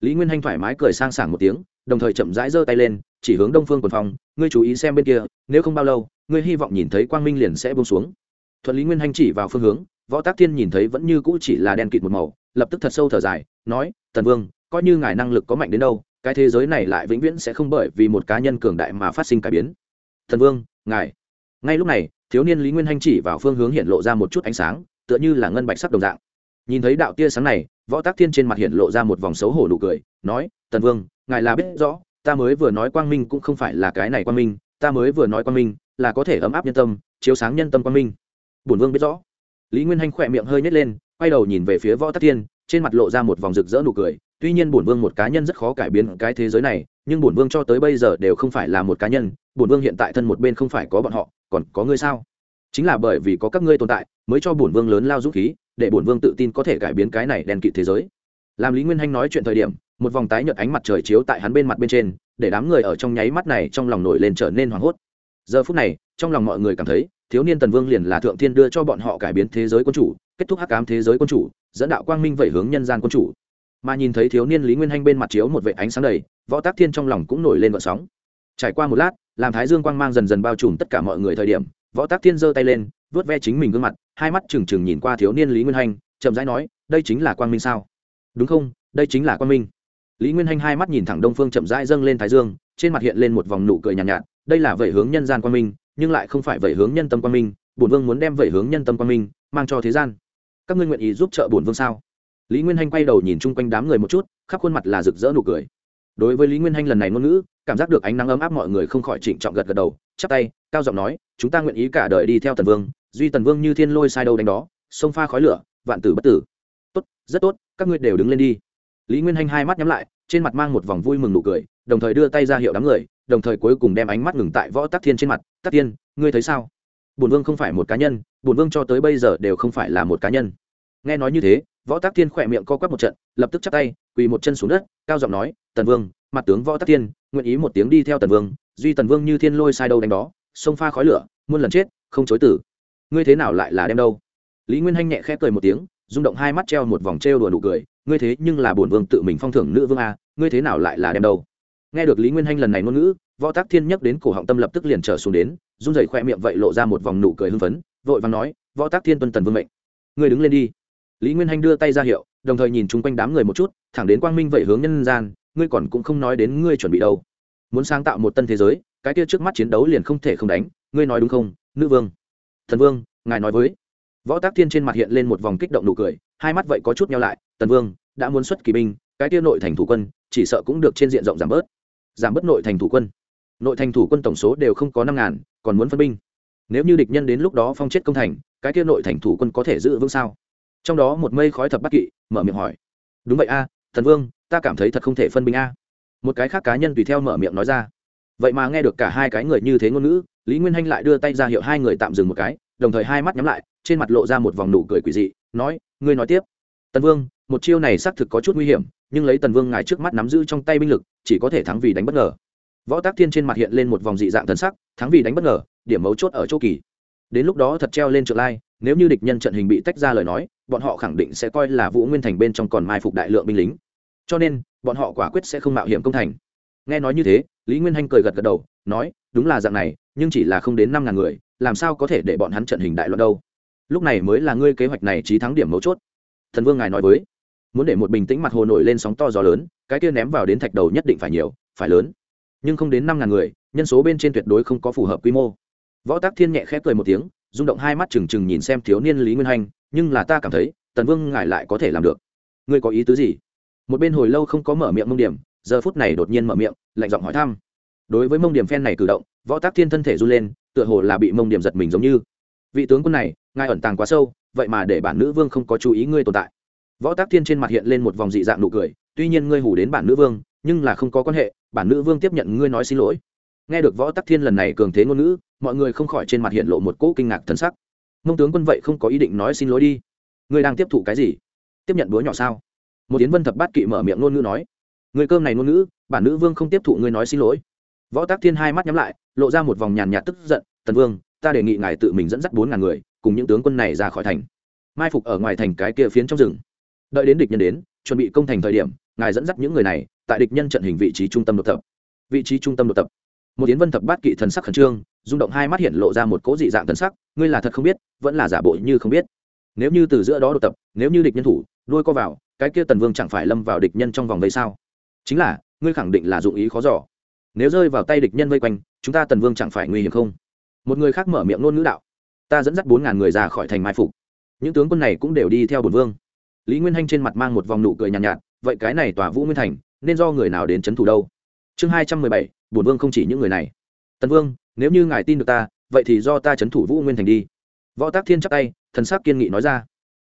Lý nguyên hanh thoải mái cười sang sảng một tiếng đồng thời chậm rãi giơ tay lên chỉ hướng đông phương quần phong, ngươi chú ý xem bên kia, nếu không bao lâu, ngươi hy vọng nhìn thấy quang minh liền sẽ bông xuống. Thuận lý nguyên hanh chỉ vào phương hướng, võ tác thiên nhìn thấy vẫn như cũ chỉ là đen kịt một màu, lập tức thật sâu thở dài, nói, tần vương, coi như ngài năng lực có mạnh đến đâu, cái thế giới này lại vĩnh viễn sẽ không bởi vì một cá nhân cường đại mà phát sinh cải biến. Thần vương, ngài. Ngay lúc này, thiếu niên lý nguyên hanh chỉ vào phương hướng hiện lộ ra một chút ánh sáng, tựa như là ngân bạch sắc đồng dạng. Nhìn thấy đạo tia sáng này, võ tác thiên trên mặt hiện lộ ra một vòng xấu hổ nụ cười, nói, tần vương, ngài là biết rõ ta mới vừa nói quang minh cũng không phải là cái này quang minh, ta mới vừa nói quang minh là có thể ấm áp nhân tâm, chiếu sáng nhân tâm quang minh. Bổn vương biết rõ. Lý nguyên hanh khỏe miệng hơi nhét lên, quay đầu nhìn về phía võ tắc thiên, trên mặt lộ ra một vòng rực rỡ nụ cười. Tuy nhiên bổn vương một cá nhân rất khó cải biến cái thế giới này, nhưng bổn vương cho tới bây giờ đều không phải là một cá nhân. Bổn vương hiện tại thân một bên không phải có bọn họ, còn có ngươi sao? Chính là bởi vì có các ngươi tồn tại, mới cho bổn vương lớn lao dũng khí, để bổn vương tự tin có thể cải biến cái này đen kịt thế giới. Làm lý nguyên hanh nói chuyện thời điểm một vòng tái nhợt ánh mặt trời chiếu tại hắn bên mặt bên trên, để đám người ở trong nháy mắt này trong lòng nổi lên trở nên hoảng hốt. Giờ phút này, trong lòng mọi người cảm thấy, thiếu niên tần vương liền là thượng thiên đưa cho bọn họ cải biến thế giới quân chủ, kết thúc hắc ám thế giới quân chủ, dẫn đạo quang minh vẩy hướng nhân gian quân chủ. Mà nhìn thấy thiếu niên lý nguyên hanh bên mặt chiếu một vệ ánh sáng đầy, võ tác thiên trong lòng cũng nổi lên vận sóng. Trải qua một lát, làm thái dương quang mang dần dần bao trùm tất cả mọi người thời điểm, võ tác thiên giơ tay lên vớt ve chính mình gương mặt, hai mắt trừng trừng nhìn qua thiếu niên lý nguyên hanh, chậm rãi nói, đây chính là quang minh sao? Đúng không? Đây chính là quang minh lý nguyên hanh hai mắt nhìn thẳng đông phương chậm rãi dâng lên thái dương trên mặt hiện lên một vòng nụ cười nhàn nhạt, nhạt. Đây là vẩy hướng nhân gian quan minh nhưng lại không phải vẩy hướng nhân tâm quan minh bổn vương muốn đem vẩy hướng nhân tâm quan minh mang cho thế gian. Các ngươi nguyện ý giúp trợ bổn vương sao? Lý nguyên hanh quay đầu nhìn chung quanh đám người một chút khắp khuôn mặt là rực rỡ nụ cười. Đối với lý nguyên hanh lần này ngôn ngữ cảm giác được ánh nắng ấm áp mọi người không khỏi trịnh trọng gật gật đầu chắp tay cao giọng nói chúng ta nguyện ý cả đời đi theo tần vương duy tần vương như thiên lôi sai đâu đánh đó sông pha khói lửa vạn tử bất tử. Tốt rất tốt các ngươi đều đứng lên đi. Lý nguyên hanh hai mắt nhắm lại trên mặt mang một vòng vui mừng nụ cười, đồng thời đưa tay ra hiệu đám người, đồng thời cuối cùng đem ánh mắt ngừng tại võ tắc thiên trên mặt. Tắc thiên, ngươi thấy sao? Bùn vương không phải một cá nhân bùn vương cho tới bây giờ đều không phải là một cá nhân. Nghe nói như thế, võ tắc thiên khỏe miệng co quắp một trận, lập tức chắp tay, quỳ một chân xuống đất, cao giọng nói, tần vương, mặt tướng võ tắc thiên, nguyện ý một tiếng đi theo tần vương, duy tần vương như thiên lôi sai đâu đánh đó, sông pha khói lửa, muôn lần chết, không chối tử. Ngươi thế nào lại là đem đâu? Lý nguyên hanh nhẹ khẽ cười một tiếng, rung động hai mắt treo một vòng trêu đùa nụ cười ngươi thế nhưng là bổn vương tự mình phong thưởng nữ vương a, ngươi thế nào lại là đem đâu? Nghe được lý nguyên hanh lần này ngôn ngữ, võ tác thiên nhắc đến cổ họng tâm lập tức liền trở xuống đến, run rẩy khoe miệng vậy lộ ra một vòng nụ cười hưng phấn, vội vàng nói, võ tác thiên tuân tần vương mệnh. Ngươi đứng lên đi. Lý nguyên hanh đưa tay ra hiệu, đồng thời nhìn chung quanh đám người một chút, thẳng đến quang minh vậy hướng nhân gian, ngươi còn cũng không nói đến ngươi chuẩn bị đâu. Muốn sáng tạo một tân thế giới, cái kia trước mắt chiến đấu liền không thể không đánh, ngươi nói đúng không, nữ vương? Thần vương, ngài nói với. Võ tác thiên trên mặt hiện lên một vòng kích động nụ cười, hai mắt vậy có chút nhau lại tần vương, đã muốn xuất kỳ binh, cái tiêu nội thành thủ quân, chỉ sợ cũng được trên diện rộng giảm bớt. Giảm bớt nội thành thủ quân. Nội thành thủ quân tổng số đều không có năm ngàn, còn muốn phân binh. Nếu như địch nhân đến lúc đó phong chết công thành, cái tiêu nội thành thủ quân có thể giữ vững sao? Trong đó một mây khói thập bắt kỵ, mở miệng hỏi. Đúng vậy a thần vương, ta cảm thấy thật không thể phân binh a. Một cái khác cá nhân tùy theo mở miệng nói ra. Vậy mà nghe được cả hai cái người như thế ngôn ngữ, lý nguyên hanh lại đưa tay ra hiệu hai người tạm dừng một cái, đồng thời hai mắt nhắm lại, trên mặt lộ ra một vòng nụ cười quỷ dị, nói, ngươi nói tiếp. Tần vương một chiêu này xác thực có chút nguy hiểm, nhưng lấy tần vương ngài trước mắt nắm giữ trong tay binh lực, chỉ có thể thắng vì đánh bất ngờ. Võ tác thiên trên mặt hiện lên một vòng dị dạng thần sắc, thắng vì đánh bất ngờ, điểm mấu chốt ở chỗ kỳ. Đến lúc đó thật treo lên trượng lai, nếu như địch nhân trận hình bị tách ra lời nói, bọn họ khẳng định sẽ coi là vũ nguyên thành bên trong còn mai phục đại lượng binh lính. Cho nên, bọn họ quả quyết sẽ không mạo hiểm công thành. Nghe nói như thế, lý nguyên hanh cười gật gật đầu, nói, đúng là dạng này, nhưng chỉ là không đến năm ngàn người, làm sao có thể để bọn hắn trận hình đại loạn đâu? Lúc này mới là ngươi kế hoạch này trí thắng điểm mấu chốt. Thần vương ngài nói với muốn để một bình tĩnh mặt hồ nổi lên sóng to gió lớn, cái kia ném vào đến thạch đầu nhất định phải nhiều, phải lớn. Nhưng không đến năm ngàn người, nhân số bên trên tuyệt đối không có phù hợp quy mô. Võ tác thiên nhẹ khép cười một tiếng, rung động hai mắt trừng trừng nhìn xem thiếu niên lý nguyên hanh nhưng là ta cảm thấy, tần vương ngài lại có thể làm được. Ngươi có ý tứ gì? Một bên hồi lâu không có mở miệng mông điểm, giờ phút này đột nhiên mở miệng, lạnh giọng hỏi thăm. Đối với mông điểm phen này cử động, võ tác thiên thân thể run lên, tựa hồ là bị mông điểm giật mình giống như. Vị tướng quân này, ngài ẩn tàng quá sâu, vậy mà để bản nữ vương không có chú ý ngươi tồn tại võ tác thiên trên mặt hiện lên một vòng dị dạng nụ cười, tuy nhiên ngươi hủ đến bản nữ vương, nhưng là không có quan hệ, bản nữ vương tiếp nhận ngươi nói xin lỗi. Nghe được võ tắc thiên lần này cường thế ngôn ngữ, mọi người không khỏi trên mặt hiện lộ một cỗ kinh ngạc thân sắc. Mông tướng quân vậy không có ý định nói xin lỗi đi. Ngươi đang tiếp thụ cái gì? Tiếp nhận búa nhỏ sao? Một tiến vân thập bát kỵ mở miệng ngôn ngữ nói. Người cơm này ngôn ngữ, bản nữ vương không tiếp thụ ngươi nói xin lỗi. Võ Tắc thiên hai mắt nhắm lại, lộ ra một vòng nhàn nhạt tức giận, tần vương, ta đề nghị ngài tự mình dẫn dắt bốn ngàn người, cùng những tướng quân này ra khỏi thành. Mai phục ở ngoài thành cái kia phiến trong rừng đợi đến địch nhân đến, chuẩn bị công thành thời điểm, ngài dẫn dắt những người này tại địch nhân trận hình vị trí trung tâm độc tập. Vị trí trung tâm độc tập. Một tiến vân thập bát kỵ thần sắc khẩn trương, rung động hai mắt hiện lộ ra một cố dị dạng thần sắc, ngươi là thật không biết, vẫn là giả bộ như không biết. Nếu như từ giữa đó độc tập, nếu như địch nhân thủ, đuôi co vào, cái kia tần vương chẳng phải lâm vào địch nhân trong vòng vây sao? Chính là, ngươi khẳng định là dụng ý khó giỏ nếu rơi vào tay địch nhân vây quanh, chúng ta tần vương chẳng phải nguy hiểm không? Một người khác mở miệng ngôn ngữ đạo. Ta dẫn dắt bốn ngàn người ra khỏi thành mai phục. Những tướng quân này cũng đều đi theo bổn vương lý nguyên hanh trên mặt mang một vòng nụ cười nhàn nhạt, nhạt vậy cái này tòa vũ nguyên thành nên do người nào đến c h ấ n thủ đâu? Chương hai trăm mười bảy bổn vương không chỉ những người này. Tần vương nếu như ngài tin được ta vậy thì do ta c h ấ n thủ vũ nguyên thành đi. Võ tác thiên chắc tay thần sắc kiên nghị nói ra.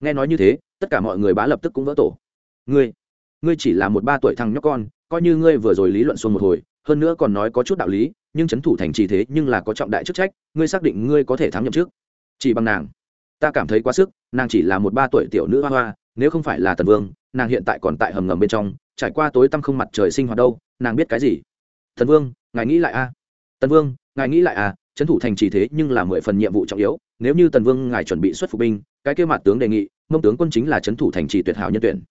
Nghe nói như thế tất cả mọi người bá lập tức cũng vỡ tổ. Ngươi ngươi chỉ là một ba tuổi thằng nhóc con coi như ngươi vừa rồi lý luận xuông một hồi hơn nữa còn nói có chút đạo lý nhưng c h ấ n thủ thành trì thế nhưng là có trọng đại chức trách ngươi xác định ngươi có thể thắng nhậm trước chỉ bằng nàng. Ta cảm thấy quá sức nàng chỉ là một ba tuổi tiểu nữ hoa hoa nếu không phải là tần vương, nàng hiện tại còn tại hầm ngầm bên trong, trải qua tối tăm không mặt trời sinh hoạt đâu, nàng biết cái gì? Thần vương, ngài nghĩ lại a. Tần vương, ngài nghĩ lại a trấn thủ thành chỉ thế nhưng là mười phần nhiệm vụ trọng yếu, nếu như tần vương ngài chuẩn bị xuất phục binh, cái kêu mặt tướng đề nghị, mông tướng quân chính là trấn thủ thành trì tuyệt hảo nhân tuyển.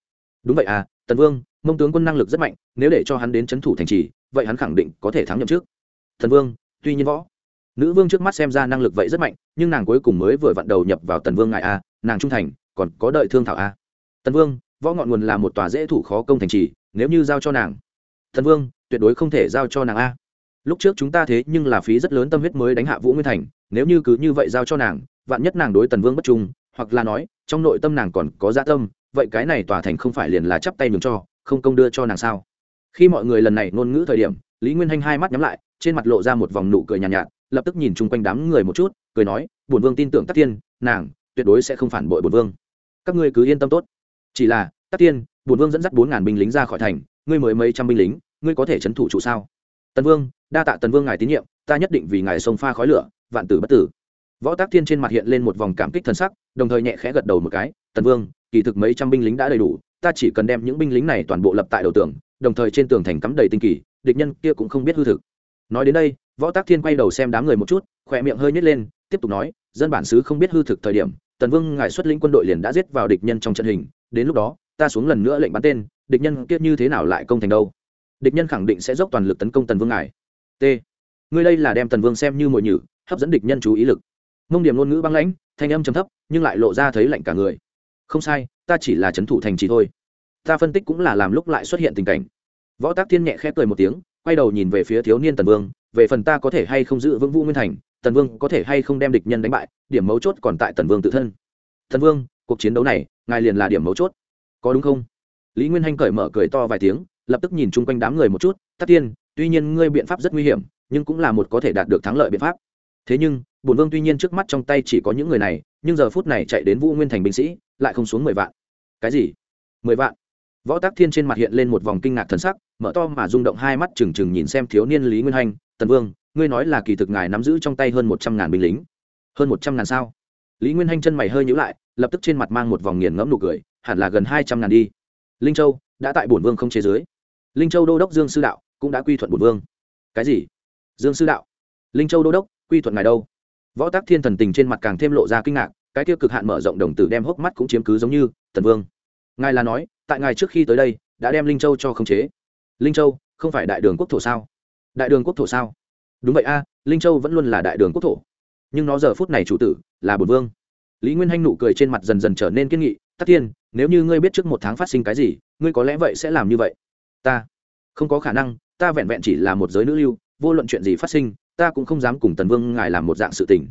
Đúng vậy à tần vương, mông tướng quân năng lực rất mạnh, nếu để cho hắn đến trấn thủ thành trì, vậy hắn khẳng định có thể thắng nhậm trước thần vương, tuy nhiên võ, nữ vương trước mắt xem ra năng lực vậy rất mạnh, nhưng nàng cuối cùng mới vừa vặn đầu nhập vào tần vương ngài a, nàng trung thành, còn có đợi thương thảo a tần vương võ ngọn nguồn là một tòa dễ thủ khó công thành trì nếu như giao cho nàng. Tần vương tuyệt đối không thể giao cho nàng a. Lúc trước chúng ta thế nhưng là phí rất lớn tâm huyết mới đánh hạ vũ nguyên thành nếu như cứ như vậy giao cho nàng vạn nhất nàng đối tần vương bất trung hoặc là nói trong nội tâm nàng còn có gia tâm vậy cái này tòa thành không phải liền là chắp tay mừng cho không công đưa cho nàng sao? Khi mọi người lần này ngôn ngữ thời điểm lý nguyên hanh hai mắt nhắm lại trên mặt lộ ra một vòng nụ cười nhàn nhạt, nhạt lập tức nhìn chung quanh đám người một chút cười nói bổn vương tin tưởng tắc tiên nàng tuyệt đối sẽ không phản bội bổn vương. Các ngươi cứ yên tâm tốt chỉ là, tắc tiên bùn vương dẫn dắt bốn ngàn binh lính ra khỏi thành, ngươi mới mấy trăm binh lính, ngươi có thể c h ấ n thủ trụ sao? Tần vương, đa tạ tần vương ngài tín nhiệm, ta nhất định vì ngài sông pha khói lửa, vạn tử bất tử. Võ tác thiên trên mặt hiện lên một vòng cảm kích thần sắc, đồng thời nhẹ khẽ gật đầu một cái, tần vương, kỳ thực mấy trăm binh lính đã đầy đủ, ta chỉ cần đem những binh lính này toàn bộ lập tại đầu tường, đồng thời trên tường thành cắm đầy tinh kỳ, địch nhân kia cũng không biết hư thực. Nói đến đây, võ tác thiên quay đầu xem đám người một chút, khỏe miệng hơi nhét lên, tiếp tục nói, dân bản xứ không biết hư thực thời điểm, tần vương ngài xuất lĩnh quân đội liền đã giết vào địch nhân trong trận hình đến lúc đó, ta xuống lần nữa lệnh bắn tên, địch nhân kia như thế nào lại công thành đâu? Địch nhân khẳng định sẽ dốc toàn lực tấn công tần vương ngài. T. Ngươi đây là đem tần vương xem như mồi nhử, hấp dẫn địch nhân chú ý lực. Mông điểm ngôn ngữ băng lãnh, thanh âm chấm thấp, nhưng lại lộ ra thấy lạnh cả người. Không sai, ta chỉ là c thủ thành trì thôi. Ta phân tích cũng là làm lúc lại xuất hiện tình cảnh. Võ tác thiên nhẹ khẽ cười một tiếng, quay đầu nhìn về phía thiếu niên tần vương, về phần ta có thể hay không giữ vững vũ nguyên thành, tần vương có thể hay không đem địch nhân đánh bại, điểm mấu chốt còn tại tần vương tự thân. Tần vương cuộc chiến đấu này, ngài liền là điểm mấu chốt. Có đúng không? Lý nguyên hanh cởi mở cười to vài tiếng, lập tức nhìn chung quanh đám người một chút tắc tiên, tuy nhiên ngươi biện pháp rất nguy hiểm, nhưng cũng là một có thể đạt được thắng lợi biện pháp. Thế nhưng, bổn vương tuy nhiên trước mắt trong tay chỉ có những người này, nhưng giờ phút này chạy đến vũ nguyên thành binh sĩ, lại không xuống mười vạn. Cái gì? Mười vạn? Võ tác thiên trên mặt hiện lên một vòng kinh ngạc thần sắc, mở to mà rung động hai mắt trừng trừng nhìn xem thiếu niên lý nguyên hanh, tần vương, ngươi nói là kỳ thực ngài nắm giữ trong tay hơn một trăm ngàn binh lính. Hơn một trăm ngàn sao? Lý nguyên hanh chân mày hơi nhữ lại lập tức trên mặt mang một vòng nghiền ngẫm nụ cười, hẳn là gần hai trăm ngàn đi. Linh châu đã tại bổn vương không chế giới linh châu đô đốc dương sư đạo cũng đã quy thuận bổn vương. Cái gì? Dương sư đạo? Linh châu đô đốc, quy thuận ngài đâu? Võ tác thiên thần tình trên mặt càng thêm lộ ra kinh ngạc, cái tiêu cực hạn mở rộng đồng tử đem hốc mắt cũng chiếm cứ giống như tần vương. Ngài là nói, tại ngài trước khi tới đây, đã đem linh châu cho khống chế. Linh châu, không phải đại đường quốc thổ sao? Đại đường quốc thổ sao? Đúng vậy a, linh châu vẫn luôn là đại đường quốc thổ. Nhưng nó giờ phút này chủ tử là bổn vương lý nguyên hanh nụ cười trên mặt dần dần trở nên kiên nghị tắc tiên nếu như ngươi biết trước một tháng phát sinh cái gì, ngươi có lẽ vậy sẽ làm như vậy. Ta? Không có khả năng, ta vẹn vẹn chỉ là một giới nữ lưu, vô luận chuyện gì phát sinh, ta cũng không dám cùng tần vương ngài làm một dạng sự tình.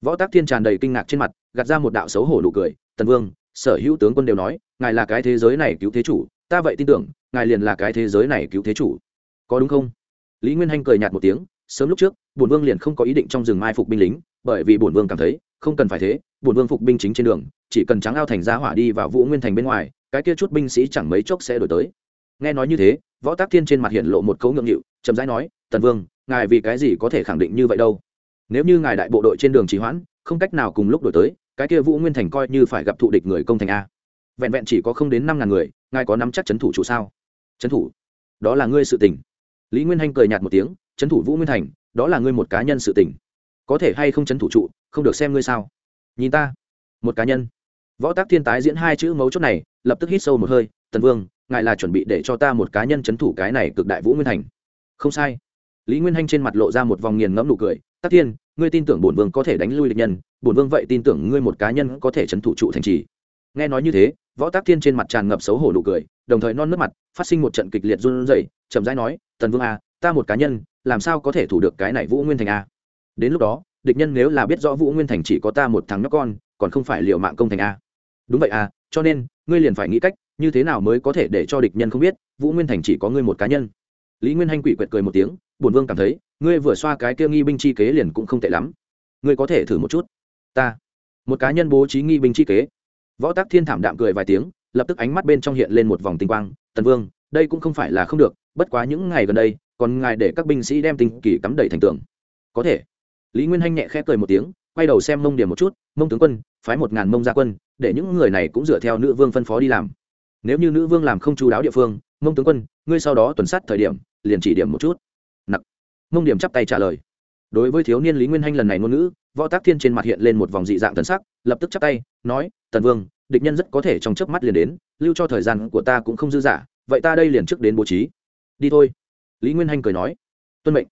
Võ tác thiên tràn đầy kinh ngạc trên mặt, gạt ra một đạo xấu hổ nụ cười, tần vương, sở hữu tướng quân đều nói, ngài là cái thế giới này cứu thế chủ, ta vậy tin tưởng, ngài liền là cái thế giới này cứu thế chủ. Có đúng không? Lý nguyên hanh cười nhạt một tiếng, sớm lúc trước, bổn vương liền không có ý định trong rừng mai phục binh lính, bởi vì bổn vương cảm thấy, không cần phải thế bổn vương phục binh chính trên đường, chỉ cần trắng ao thành ra hỏa đi vào vũ nguyên thành bên ngoài, cái kia chút binh sĩ chẳng mấy chốc sẽ đổi tới. Nghe nói như thế, võ tác thiên trên mặt hiện lộ một cấu ngượng nghịu, chậm rãi nói, tần vương, ngài vì cái gì có thể khẳng định như vậy đâu? Nếu như ngài đại bộ đội trên đường trì hoãn, không cách nào cùng lúc đổi tới, cái kia vũ nguyên thành coi như phải gặp thụ địch người công thành a. Vẹn vẹn chỉ có không đến năm ngàn người, ngài có nắm chắc c thủ chủ sao? C thủ? Đó là ngươi sự tình. Lý nguyên hanh cười nhạt một tiếng c thủ vũ nguyên thành, đó là ngươi một cá nhân sự tình. Có thể hay không c thủ trụ, không được xem ngươi sao nhìn ta. Một cá nhân. Võ tác thiên tái diễn hai chữ mấu chốt này lập tức hít sâu một hơi tần vương ngài là chuẩn bị để cho ta một cá nhân c h ấ n thủ cái này cực đại vũ nguyên thành. Không sai. Lý nguyên hanh trên mặt lộ ra một vòng nghiền ngẫm nụ cười tác thiên ngươi tin tưởng bổn vương có thể đánh lui địch nhân bổn vương vậy tin tưởng ngươi một cá nhân có thể c h ấ n thủ trụ thành trì. Nghe nói như thế võ tác thiên trên mặt tràn ngập xấu hổ nụ cười đồng thời non nước mặt phát sinh một trận kịch liệt run rẩy chậm rãi nói tần vương a à, ta một cá nhân làm sao có thể thủ được cái này vũ nguyên thành a đến lúc đó địch nhân nếu là biết rõ vũ nguyên thành chỉ có ta một thằng nhóc con, còn không phải liệu mạng công thành a. Đúng vậy à cho nên, ngươi liền phải nghĩ cách, như thế nào mới có thể để cho địch nhân không biết, vũ nguyên thành chỉ có ngươi một cá nhân. Lý nguyên hanh quỷ quyệt cười một tiếng bổn vương cảm thấy, ngươi vừa xoa cái kia nghi binh chi kế liền cũng không tệ lắm. Ngươi có thể thử một chút. Ta. Một cá nhân bố trí nghi binh chi kế. Võ tác thiên thảm đạm cười vài tiếng, lập tức ánh mắt bên trong hiện lên một vòng tinh quang, tần vương, đây cũng không phải là không được, bất quá những ngày gần đây, còn ngài để các binh sĩ đem tinh kỳ cắm đầy thành tường. Có thể lý nguyên hanh nhẹ khẽ cười một tiếng, quay đầu xem mông điểm một chút, mông tướng quân, phái một ngàn mông gia quân, để những người này cũng dựa theo nữ vương phân phó đi làm. Nếu như nữ vương làm không chú đáo địa phương, mông tướng quân, ngươi sau đó tuần sát thời điểm, liền chỉ điểm một chút. Nặc. Mông điểm chắp tay trả lời. Đối với thiếu niên lý nguyên hanh lần này ngôn ngữ, võ tác thiên trên mặt hiện lên một vòng dị dạng thần sắc, lập tức chắp tay, nói, tần vương, địch nhân rất có thể trong chớp mắt liền đến, lưu cho thời gian của ta cũng không dư dả, vậy ta đây liền trước đến bố trí. Đi thôi. Lý nguyên hanh cười nói. Tuân mệnh.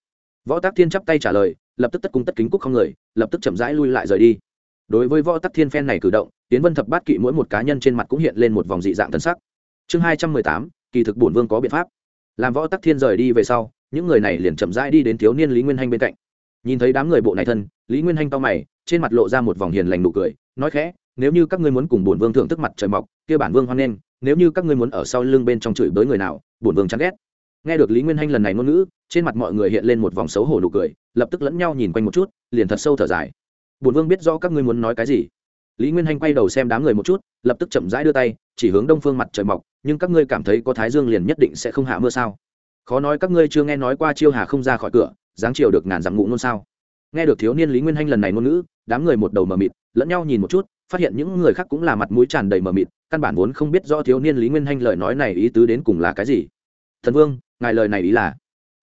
Võ tác thiên chắp tay trả lời lập tức tất cung tất kính cúc không người, lập tức chậm rãi lui lại rời đi. Đối với võ tắc thiên phen này cử động tiến vân thập bát kỵ mỗi một cá nhân trên mặt cũng hiện lên một vòng dị dạng thân sắc. Chương hai trăm mười tám, kỳ thực bổn vương có biện pháp. Làm võ tắc thiên rời đi về sau, những người này liền chậm rãi đi đến thiếu niên lý nguyên hanh bên cạnh. Nhìn thấy đám người bộ này thân, lý nguyên hanh to mày, trên mặt lộ ra một vòng hiền lành nụ cười, nói khẽ, nếu như các ngươi muốn cùng bổn vương thưởng thức mặt trời mọc, kia bản vương hoan nghênh, nếu như các ngươi muốn ở sau lưng bên trong chửi bới người nào, bổn vương chán ghét nghe được lý nguyên hanh lần này ngôn ngữ, trên mặt mọi người hiện lên một vòng xấu hổ nụ cười, lập tức lẫn nhau nhìn quanh một chút, liền thật sâu thở dài. Bổn vương biết rõ các ngươi muốn nói cái gì. Lý nguyên hanh quay đầu xem đám người một chút, lập tức chậm rãi đưa tay, chỉ hướng đông phương mặt trời mọc, nhưng các ngươi cảm thấy có thái dương liền nhất định sẽ không hạ mưa sao? Khó nói các ngươi chưa nghe nói qua chiêu hà không ra khỏi cửa, dáng chiều được ngàn dặm ngụ ngôn sao? Nghe được thiếu niên lý nguyên hanh lần này ngôn ngữ, đám người một đầu mờ mịt, lẫn nhau nhìn một chút, phát hiện những người khác cũng là mặt mũi tràn đầy mờ mịt, căn bản vốn không biết do thiếu niên lý nguyên hanh lời nói này ý tứ đến cùng là cái gì. Thần vương ngài lời này ý là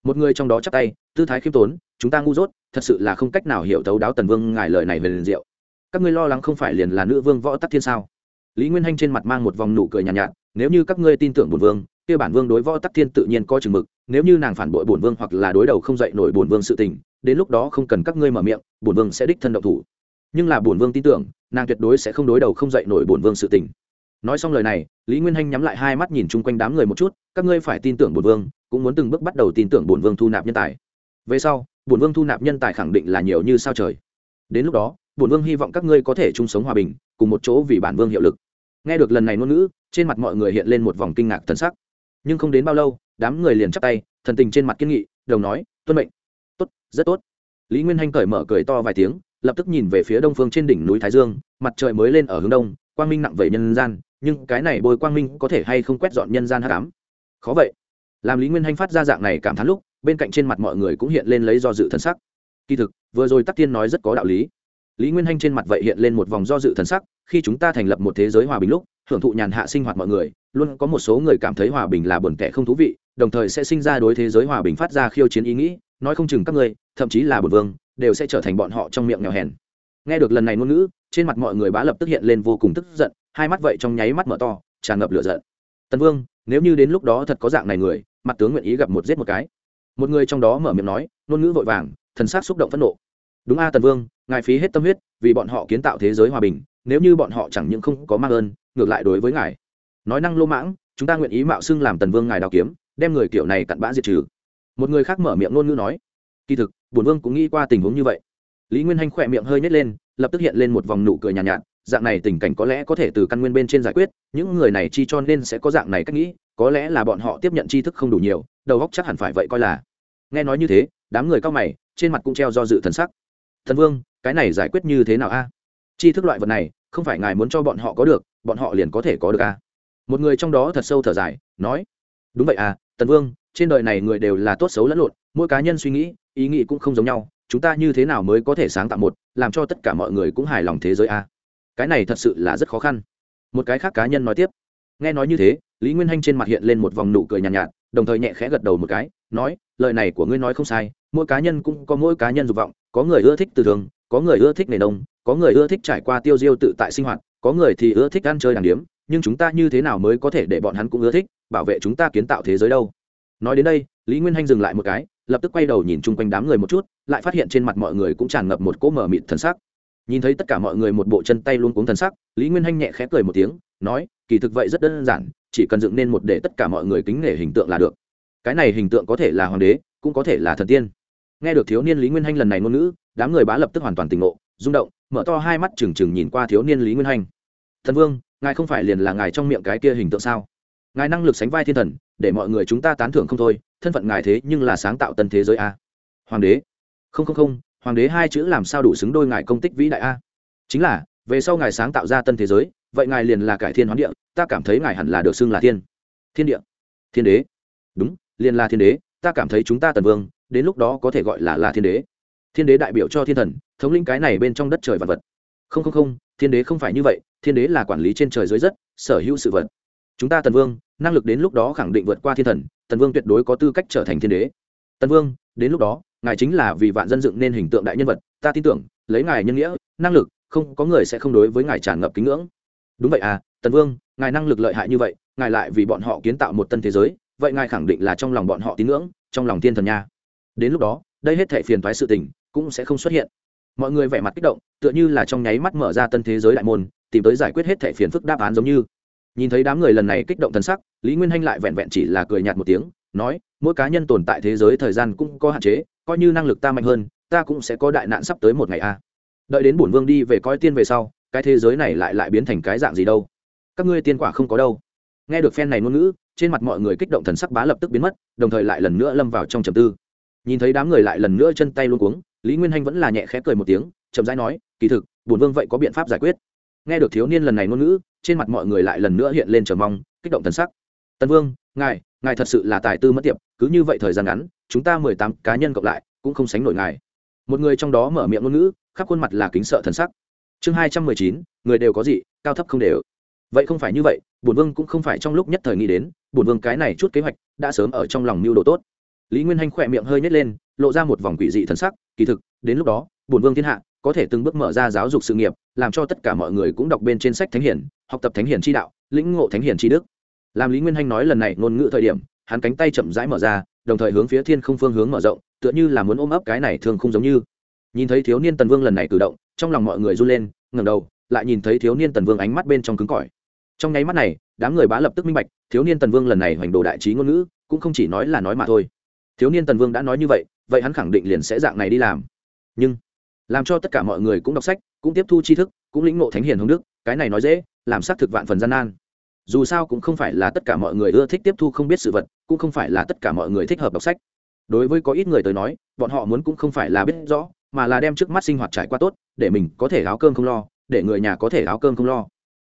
một người trong đó chắp tay tư thái khiêm tốn chúng ta ngu dốt thật sự là không cách nào hiểu thấu đáo tần vương ngài lời này về liền diệu. Các ngươi lo lắng không phải liền là nữ vương võ tắc thiên sao? Lý nguyên hanh trên mặt mang một vòng nụ cười nhàn nhạt, nhạt nếu như các ngươi tin tưởng bổn vương kia bản vương đối võ tắc thiên tự nhiên có chừng mực nếu như nàng phản bội bổn vương hoặc là đối đầu không dậy nổi bổn vương sự tình đến lúc đó không cần các ngươi mở miệng bổn vương sẽ đích thân động thủ. Nhưng là bổn vương tin tưởng nàng tuyệt đối sẽ không đối đầu không dậy nổi bổn vương sự tình nói xong lời này, lý nguyên hanh nhắm lại hai mắt nhìn chung quanh đám người một chút, các ngươi phải tin tưởng bổn vương, cũng muốn từng bước bắt đầu tin tưởng bổn vương thu nạp nhân tài. Về sau, bổn vương thu nạp nhân tài khẳng định là nhiều như sao trời. Đến lúc đó, bổn vương hy vọng các ngươi có thể chung sống hòa bình, cùng một chỗ vì bản vương hiệu lực. Nghe được lần này ngôn ngữ, trên mặt mọi người hiện lên một vòng kinh ngạc thần sắc. Nhưng không đến bao lâu, đám người liền chắp tay, thần tình trên mặt kiên nghị, đồng nói, tuân mệnh. Tốt, rất tốt. Lý nguyên hanh cởi mở cười to vài tiếng, lập tức nhìn về phía đông phương trên đỉnh núi thái dương, mặt trời mới lên ở hướng đông, quang minh nặng về nhân gian nhưng cái này bôi quang minh có thể hay không quét dọn nhân gian hát cám khó vậy. Làm lý nguyên hanh phát ra dạng này cảm thán lúc, bên cạnh trên mặt mọi người cũng hiện lên lấy do dự thần sắc. Kỳ thực, vừa rồi tắc tiên nói rất có đạo lý. Lý nguyên hanh trên mặt vậy hiện lên một vòng do dự thần sắc, khi chúng ta thành lập một thế giới hòa bình lúc, hưởng thụ nhàn hạ sinh hoạt mọi người, luôn có một số người cảm thấy hòa bình là buồn kẻ không thú vị, đồng thời sẽ sinh ra đối thế giới hòa bình phát ra khiêu chiến ý nghĩ, nói không chừng các ngươi, thậm chí là bột vương, đều sẽ trở thành bọn họ trong miệng nghèo hèn. Nghe được lần này ngôn ngữ, trên mặt mọi người bá lập tức hiện lên vô cùng tức giận hai mắt vậy trong nháy mắt mở to tràn ngập lửa giận. Tần vương nếu như đến lúc đó thật có dạng này người mặt tướng nguyện ý gặp một giết một cái. Một người trong đó mở miệng nói ngôn ngữ vội vàng thần sắc xúc động phẫn nộ. Đúng a tần vương ngài phí hết tâm huyết vì bọn họ kiến tạo thế giới hòa bình nếu như bọn họ chẳng những không có mang ơn ngược lại đối với ngài. Nói năng lô mãng chúng ta nguyện ý mạo xưng làm tần vương ngài đào kiếm đem người kiểu này cặn bã diệt trừ. Một người khác mở miệng ngôn ngữ nói kỳ thực bổn vương cũng nghĩ qua tình huống như vậy. Lý nguyên hanh khỏe miệng hơi nhét lên lập tức hiện lên một vòng nụ cười nhàn nhạt, nhạt dạng này tình cảnh có lẽ có thể từ căn nguyên bên trên giải quyết, những người này chi cho nên sẽ có dạng này cách nghĩ, có lẽ là bọn họ tiếp nhận tri thức không đủ nhiều, đầu óc chắc hẳn phải vậy coi là. Nghe nói như thế, đám người cao mày, trên mặt cũng treo do dự thần sắc. Thần vương, cái này giải quyết như thế nào a? À? tri thức loại vật này, không phải ngài muốn cho bọn họ có được, bọn họ liền có thể có được a? Một người trong đó thật sâu thở dài, nói, đúng vậy à tần vương, trên đời này người đều là tốt xấu lẫn lộn, mỗi cá nhân suy nghĩ, ý nghĩ cũng không giống nhau, chúng ta như thế nào mới có thể sáng tạo một, làm cho tất cả mọi người cũng hài lòng thế giới a? Cái này thật sự là rất khó khăn. Một cái khác cá nhân nói tiếp. Nghe nói như thế lý nguyên hanh trên mặt hiện lên một vòng nụ cười nhàn nhạt, nhạt đồng thời nhẹ khẽ gật đầu một cái nói lời này của ngươi nói không sai mỗi cá nhân cũng có mỗi cá nhân dục vọng có người ưa thích từ thường có người ưa thích nghề nông có người ưa thích trải qua tiêu diêu tự tại sinh hoạt có người thì ưa thích ăn chơi đàng điếm nhưng chúng ta như thế nào mới có thể để bọn hắn cũng ưa thích bảo vệ chúng ta kiến tạo thế giới đâu? Nói đến đây lý nguyên hanh dừng lại một cái lập tức quay đầu nhìn chung quanh đám người một chút lại phát hiện trên mặt mọi người cũng tràn ngập một cỗ mờ mịt thần sắc nhìn thấy tất cả mọi người một bộ chân tay luôn cuống thần sắc, lý nguyên hanh nhẹ khẽ cười một tiếng, nói, kỳ thực vậy rất đơn giản, chỉ cần dựng nên một để tất cả mọi người kính nể hình tượng là được. Cái này hình tượng có thể là hoàng đế, cũng có thể là thần tiên. Nghe được thiếu niên lý nguyên hanh lần này ngôn ngữ, đám người bá lập tức hoàn toàn tỉnh ngộ, rung động, mở to hai mắt trừng trừng nhìn qua thiếu niên lý nguyên hanh. Thần vương, ngài không phải liền là ngài trong miệng cái kia hình tượng sao? Ngài năng lực sánh vai thiên thần, để mọi người chúng ta tán thưởng không thôi, thân phận ngài thế nhưng là sáng tạo tân thế giới a. Hoàng đế. Không không không hoàng đế hai chữ làm sao đủ xứng đôi ngài công tích vĩ đại a? Chính là, về sau ngài sáng tạo ra tân thế giới, vậy ngài liền là cải thiên hoán địa, ta cảm thấy ngài hẳn là được xưng là thiên. Thiên địa. Thiên đế. Đúng, liền là thiên đế, ta cảm thấy chúng ta tần vương, đến lúc đó có thể gọi là là thiên đế. Thiên đế đại biểu cho thiên thần, thống lĩnh cái này bên trong đất trời vật vật. Không không không, thiên đế không phải như vậy, thiên đế là quản lý trên trời dưới đất, sở hữu sự vật. Chúng ta tần vương, năng lực đến lúc đó khẳng định vượt qua thiên thần, tần vương tuyệt đối có tư cách trở thành thiên đế. Tần vương, đến lúc đó ngài chính là vì vạn dân dựng nên hình tượng đại nhân vật, ta tin tưởng, lấy ngài nhân nghĩa, năng lực, không có người sẽ không đối với ngài tràn ngập kính ngưỡng. Đúng vậy à tần vương, ngài năng lực lợi hại như vậy, ngài lại vì bọn họ kiến tạo một tân thế giới, vậy ngài khẳng định là trong lòng bọn họ tín ngưỡng, trong lòng thiên thần nha. Đến lúc đó, đây hết thể phiền thoái sự tình, cũng sẽ không xuất hiện. Mọi người vẻ mặt kích động, tựa như là trong nháy mắt mở ra tân thế giới đại môn, tìm tới giải quyết hết thể phiền phức đáp án giống như. Nhìn thấy đám người lần này kích động thân sắc, lý nguyên hanh lại vẹn vẹn chỉ là cười nhạt một tiếng, nói, mỗi cá nhân tồn tại thế giới thời gian cũng có hạn chế coi như năng lực ta mạnh hơn, ta cũng sẽ có đại nạn sắp tới một ngày a. Đợi đến bổn vương đi về coi tiên về sau, cái thế giới này lại lại biến thành cái dạng gì đâu? Các ngươi tiên quả không có đâu. Nghe được phen này ngôn ngữ, trên mặt mọi người kích động thần sắc bá lập tức biến mất, đồng thời lại lần nữa lâm vào trong trầm tư. Nhìn thấy đám người lại lần nữa chân tay luôn cuống, lý nguyên hanh vẫn là nhẹ khẽ cười một tiếng, chậm rãi nói, kỳ thực, bổn vương vậy có biện pháp giải quyết. Nghe được thiếu niên lần này ngôn ngữ, trên mặt mọi người lại lần nữa hiện lên trầm mong, kích động thần sắc. Tân vương, ngài ngài thật sự là tài tư mất tiệp, cứ như vậy thời gian ngắn chúng ta mười tám cá nhân cộng lại, cũng không sánh nổi ngài. Một người trong đó mở miệng ngôn ngữ, khắp khuôn mặt là kính sợ thần sắc. Chương hai trăm mười chín, người đều có gì, cao thấp không đều. Vậy không phải như vậy, bổn vương cũng không phải trong lúc nhất thời nghĩ đến, bổn vương cái này chút kế hoạch đã sớm ở trong lòng mưu đồ tốt. Lý nguyên hanh khỏe miệng hơi nhét lên, lộ ra một vòng quỷ dị thần sắc, kỳ thực, đến lúc đó, bổn vương thiên hạ có thể từng bước mở ra giáo dục sự nghiệp, làm cho tất cả mọi người cũng đọc bên trên sách thánh hiển, học tập thánh hiển tri đạo, lĩnh ngộ thánh hiển tri đức. Làm lý nguyên hanh nói lần này ngôn ngữ thời điểm, hắn cánh tay chậm rãi mở ra đồng thời hướng phía thiên không phương hướng mở rộng, tựa như là muốn ôm ấp cái này thường không giống như. Nhìn thấy thiếu niên tần vương lần này cử động, trong lòng mọi người run lên, ngẩng đầu, lại nhìn thấy thiếu niên tần vương ánh mắt bên trong cứng cỏi. Trong nháy mắt này, đám người bá lập tức minh bạch, thiếu niên tần vương lần này hoành đồ đại trí ngôn ngữ, cũng không chỉ nói là nói mà thôi. Thiếu niên tần vương đã nói như vậy vậy hắn khẳng định liền sẽ dạng này đi làm. Nhưng, làm cho tất cả mọi người cũng đọc sách, cũng tiếp thu tri thức, cũng lĩnh ngộ thánh hiền hồng đức, cái này nói dễ, làm xác thực vạn phần gian nan dù sao cũng không phải là tất cả mọi người ưa thích tiếp thu không biết sự vật, cũng không phải là tất cả mọi người thích hợp đọc sách. Đối với có ít người tới nói, bọn họ muốn cũng không phải là biết rõ, mà là đem trước mắt sinh hoạt trải qua tốt, để mình có thể áo cơm không lo, để người nhà có thể áo cơm không lo.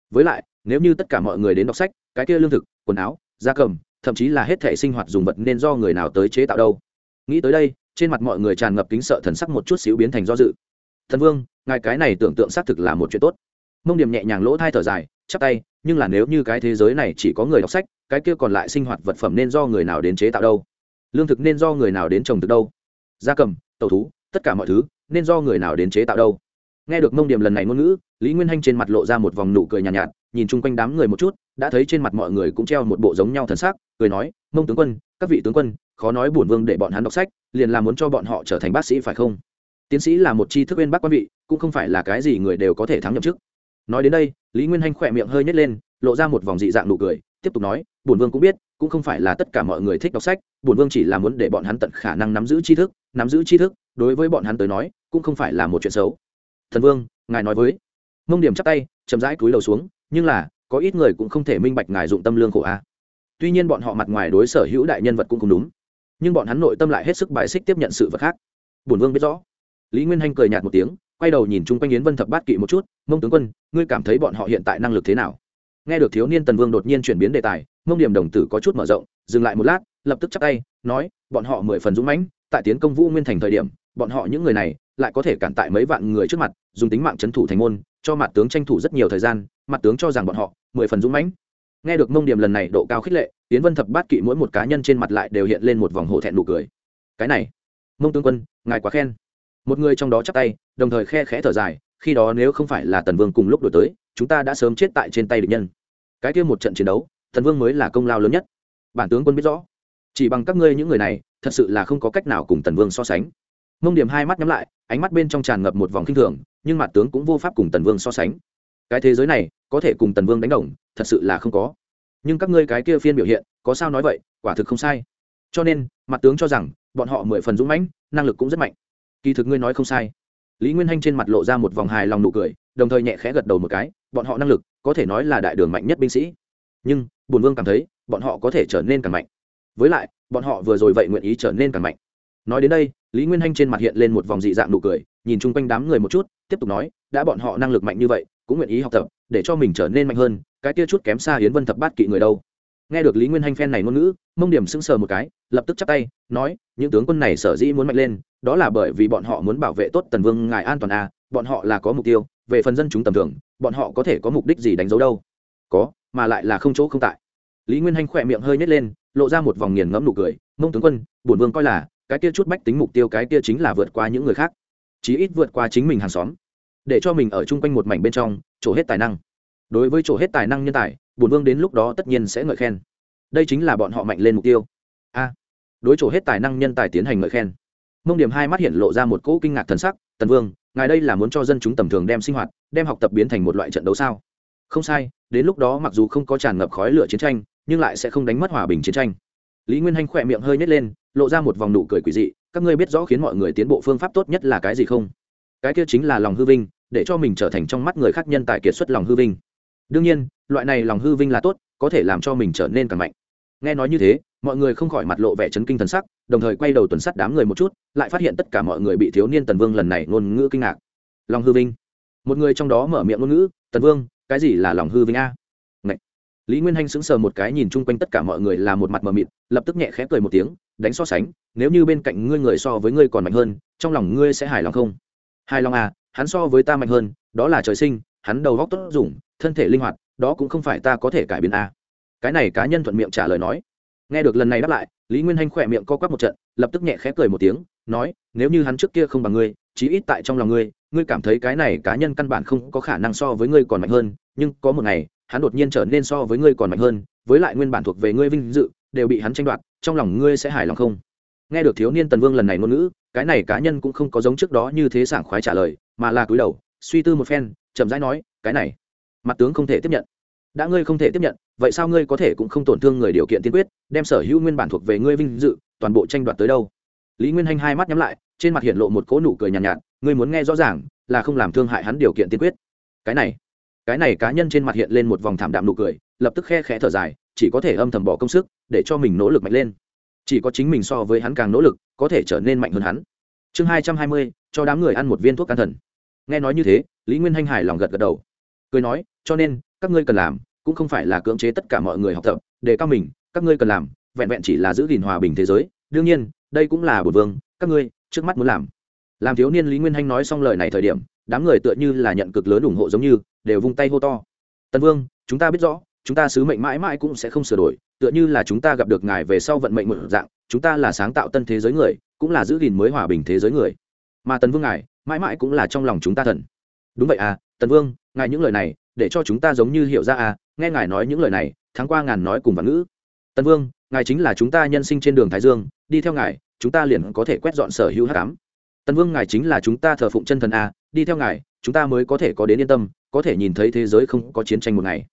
Với lại, nếu như tất cả mọi người đến đọc sách, cái kia lương thực, quần áo, da cầm, thậm chí là hết thể sinh hoạt dùng vật nên do người nào tới chế tạo đâu. Nghĩ tới đây, trên mặt mọi người tràn ngập kính sợ thần sắc một chút xíu biến thành do dự. Thần vương, ngài cái này tưởng tượng xác thực là một chuyện tốt. Mông điểm nhẹ nhàng lỗ thai thở dài, chắp tay nhưng là nếu như cái thế giới này chỉ có người đọc sách cái kia còn lại sinh hoạt vật phẩm nên do người nào đến chế tạo đâu? Lương thực nên do người nào đến trồng thực đâu? Gia cầm tàu thú tất cả mọi thứ nên do người nào đến chế tạo đâu? Nghe được mông điểm lần này ngôn ngữ lý nguyên hanh trên mặt lộ ra một vòng nụ cười nhàn nhạt, nhạt nhìn chung quanh đám người một chút đã thấy trên mặt mọi người cũng treo một bộ giống nhau thần sắc cười nói mông tướng quân các vị tướng quân khó nói bổn vương để bọn hắn đọc sách liền là muốn cho bọn họ trở thành bác sĩ phải không? Tiến sĩ là một tri thức bên bác quan vị cũng không phải là cái gì người đều có thể thắng nhậm chức nói đến đây, lý nguyên hanh khỏe miệng hơi nhét lên, lộ ra một vòng dị dạng nụ cười, tiếp tục nói, bổn vương cũng biết, cũng không phải là tất cả mọi người thích đọc sách, bổn vương chỉ là muốn để bọn hắn tận khả năng nắm giữ tri thức, nắm giữ tri thức, đối với bọn hắn tới nói, cũng không phải là một chuyện xấu. Thần vương, ngài nói với. Mông điểm chắp tay, chậm rãi cúi đầu xuống, nhưng là, có ít người cũng không thể minh bạch ngài dụng tâm lương khổ a tuy nhiên bọn họ mặt ngoài đối sở hữu đại nhân vật cũng không đúng, nhưng bọn hắn nội tâm lại hết sức bài xích tiếp nhận sự vật khác. Bổn vương biết rõ. Lý nguyên hanh cười nhạt một tiếng quay đầu nhìn chung quanh yến vân thập bát kỵ một chút, mông tướng quân, ngươi cảm thấy bọn họ hiện tại năng lực thế nào? Nghe được thiếu niên tần vương đột nhiên chuyển biến đề tài, mông điểm đồng tử có chút mở rộng, dừng lại một lát, lập tức chắp tay, nói, bọn họ mười phần dũng mãnh, tại tiến công vũ nguyên thành thời điểm, bọn họ những người này lại có thể cản tại mấy vạn người trước mặt, dùng tính mạng c h ấ n thủ thành môn, cho mặt tướng tranh thủ rất nhiều thời gian, mặt tướng cho rằng bọn họ mười phần dũng mãnh. Nghe được mông điểm lần này độ cao khích lệ tiến vân thập bát kỵ mỗi một cá nhân trên mặt lại đều hiện lên một vòng hổ thẹn nụ cười. Cái này, mông tướng quân, ngài quá khen một người trong đó chắp tay, đồng thời khe khẽ thở dài, khi đó nếu không phải là tần vương cùng lúc đổi tới, chúng ta đã sớm chết tại trên tay địch nhân. Cái kia một trận chiến đấu, tần vương mới là công lao lớn nhất. Bản tướng quân biết rõ, chỉ bằng các ngươi những người này, thật sự là không có cách nào cùng tần vương so sánh. Mông điểm hai mắt nhắm lại, ánh mắt bên trong tràn ngập một vòng k i n h thường, nhưng mặt tướng cũng vô pháp cùng tần vương so sánh. Cái thế giới này, có thể cùng tần vương đánh đồng, thật sự là không có. Nhưng các ngươi cái kia phiên biểu hiện, có sao nói vậy, quả thực không sai. Cho nên, mặt tướng cho rằng, bọn họ mười phần dũng mãnh, năng lực cũng rất mạnh kỳ thực ngươi nói không sai. Lý nguyên hanh trên mặt lộ ra một vòng hài lòng nụ cười, đồng thời nhẹ khẽ gật đầu một cái, bọn họ năng lực, có thể nói là đại đường mạnh nhất binh sĩ. Nhưng, bùn vương cảm thấy, bọn họ có thể trở nên càng mạnh. Với lại, bọn họ vừa rồi vậy nguyện ý trở nên càng mạnh. Nói đến đây, lý nguyên hanh trên mặt hiện lên một vòng dị dạng nụ cười, nhìn chung quanh đám người một chút, tiếp tục nói, đã bọn họ năng lực mạnh như vậy, cũng nguyện ý học tập, để cho mình trở nên mạnh hơn, cái kia chút kém xa hiến vân thập bát kỵ người đâu. Nghe được lý nguyên hanh phen này ngôn ngữ, mông điểm sững sờ một cái, lập tức chắp tay, nói, những tướng quân này sở dĩ muốn mạnh lên đó là bởi vì bọn họ muốn bảo vệ tốt tần vương ngài an toàn à bọn họ là có mục tiêu, về phần dân chúng tầm thường, bọn họ có thể có mục đích gì đánh dấu đâu? Có, mà lại là không chỗ không tại. Lý nguyên hanh khỏe miệng hơi nhét lên, lộ ra một vòng nghiền ngẫm nụ cười, mông tướng quân, bổn vương coi là, cái kia chút bách tính mục tiêu cái kia chính là vượt qua những người khác. Chí ít vượt qua chính mình hàng xóm. Để cho mình ở chung quanh một mảnh bên trong trổ hết tài năng. Đối với trổ hết tài năng nhân tài, bổn vương đến lúc đó tất nhiên sẽ ngợi khen. Đây chính là bọn họ mạnh lên mục tiêu. A. Đối trổ hết tài năng nhân tài tiến hành ngợi khen mông điểm hai mắt hiện lộ ra một cỗ kinh ngạc thần sắc, tần vương, ngài đây là muốn cho dân chúng tầm thường đem sinh hoạt, đem học tập biến thành một loại trận đấu sao? Không sai, đến lúc đó mặc dù không có tràn ngập khói lửa chiến tranh, nhưng lại sẽ không đánh mất hòa bình chiến tranh. Lý nguyên hanh khỏe miệng hơi nhét lên, lộ ra một vòng nụ cười quỷ dị, các ngươi biết rõ khiến mọi người tiến bộ phương pháp tốt nhất là cái gì không? Cái kia chính là lòng hư vinh, để cho mình trở thành trong mắt người khác nhân tài kiệt xuất lòng hư vinh. Đương nhiên, loại này lòng hư vinh là tốt, có thể làm cho mình trở nên càng mạnh. Nghe nói như thế mọi người không khỏi mặt lộ vẻ chấn kinh thần sắc, đồng thời quay đầu tuần sắt đám người một chút, lại phát hiện tất cả mọi người bị thiếu niên tần vương lần này ngôn ngữ kinh ngạc. Lòng hư vinh. Một người trong đó mở miệng ngôn ngữ, tần vương, cái gì là lòng hư vinh a? Lý nguyên hanh sững sờ một cái nhìn chung quanh tất cả mọi người là một mặt mờ mịt, lập tức nhẹ khẽ cười một tiếng, đánh so sánh, nếu như bên cạnh ngươi người so với ngươi còn mạnh hơn, trong lòng ngươi sẽ hài lòng không? Hài lòng à hắn so với ta mạnh hơn, đó là trời sinh, hắn đầu góc tốt dùng, thân thể linh hoạt, đó cũng không phải ta có thể cải biến a. cái này cá nhân thuận miệng trả lời nói nghe được lần này đáp lại, lý nguyên hanh khỏe miệng co quắp một trận, lập tức nhẹ khẽ cười một tiếng, nói, nếu như hắn trước kia không bằng ngươi, chí ít tại trong lòng ngươi ngươi cảm thấy cái này cá nhân căn bản không có khả năng so với ngươi còn mạnh hơn, nhưng có một ngày, hắn đột nhiên trở nên so với ngươi còn mạnh hơn, với lại nguyên bản thuộc về ngươi vinh dự, đều bị hắn tranh đoạt, trong lòng ngươi sẽ hài lòng không? Nghe được thiếu niên tần vương lần này ngôn ngữ, cái này cá nhân cũng không có giống trước đó như thế sảng khoái trả lời, mà là cúi đầu, suy tư một phen, chậm rãi nói, cái này, mặt tướng không thể tiếp nhận đã ngươi không thể tiếp nhận vậy sao ngươi có thể cũng không tổn thương người điều kiện tiên quyết đem sở hữu nguyên bản thuộc về ngươi vinh dự toàn bộ tranh đoạt tới đâu? Lý nguyên hanh hai mắt nhắm lại trên mặt hiện lộ một cỗ nụ cười nhàn nhạt, nhạt ngươi muốn nghe rõ ràng là không làm thương hại hắn điều kiện tiên quyết. Cái này cái này cá nhân trên mặt hiện lên một vòng thảm đạm nụ cười lập tức khe khẽ thở dài chỉ có thể âm thầm bỏ công sức để cho mình nỗ lực mạnh lên. Chỉ có chính mình so với hắn càng nỗ lực có thể trở nên mạnh hơn hắn. Chương hai trăm hai mươi cho đám người ăn một viên thuốc can thần. Nghe nói như thế lý nguyên hanh hải lòng gật gật đầu. Cười nói cho nên các ngươi cần làm cũng không phải là cưỡng chế tất cả mọi người học tập để cao mình, các ngươi cần làm, vẹn vẹn chỉ là giữ gìn hòa bình thế giới. Đương nhiên, đây cũng là bổn vương, các ngươi trước mắt muốn làm. Làm thiếu niên lý nguyên hanh nói xong lời này thời điểm, đám người tựa như là nhận cực lớn ủng hộ giống như, đều vung tay hô to. Tân vương, chúng ta biết rõ, chúng ta sứ mệnh mãi mãi cũng sẽ không sửa đổi, tựa như là chúng ta gặp được ngài về sau vận mệnh một dạng, chúng ta là sáng tạo tân thế giới người, cũng là giữ gìn mới hòa bình thế giới người. Mà tần vương ngài, mãi mãi cũng là trong lòng chúng ta thần. Đúng vậy à tần vương, ngài những lời này để cho chúng ta giống như hiểu ra à nghe ngài nói những lời này, tháng qua ngàn nói cùng vạn ngữ. Tần vương, ngài chính là chúng ta nhân sinh trên đường thái dương, đi theo ngài, chúng ta liền có thể quét dọn sở hữu hát cám tần vương, ngài chính là chúng ta thờ phụng chân thần a đi theo ngài, chúng ta mới có thể có đến yên tâm, có thể nhìn thấy thế giới không có chiến tranh một ngày.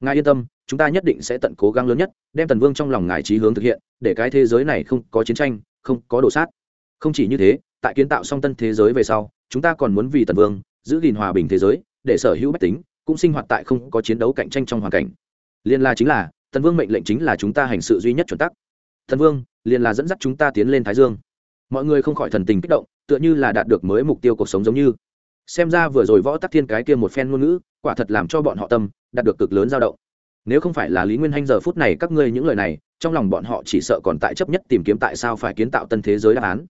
Ngài yên tâm, chúng ta nhất định sẽ tận cố gắng lớn nhất, đem tần vương trong lòng ngài trí hướng thực hiện, để cái thế giới này không có chiến tranh, không có đổ sát. Không chỉ như thế, tại kiến tạo song tân thế giới về sau, chúng ta còn muốn vì tần vương giữ gìn hòa bình thế giới, để sở hữu bách tính cũng sinh hoạt tại không có chiến đấu cạnh tranh trong hoàn cảnh. Liên la chính là tần vương mệnh lệnh chính là chúng ta hành sự duy nhất chuẩn tắc. Thần vương liền là dẫn dắt chúng ta tiến lên thái dương. Mọi người không khỏi thần tình kích động, tựa như là đạt được mới mục tiêu cuộc sống giống như. Xem ra vừa rồi võ tắc thiên cái kia một phen ngôn ngữ, quả thật làm cho bọn họ tâm đạt được cực lớn dao động. Nếu không phải là lý nguyên hanh giờ phút này các ngươi những lời này, trong lòng bọn họ chỉ sợ còn tại chấp nhất tìm kiếm tại sao phải kiến tạo tân thế giới đáp án.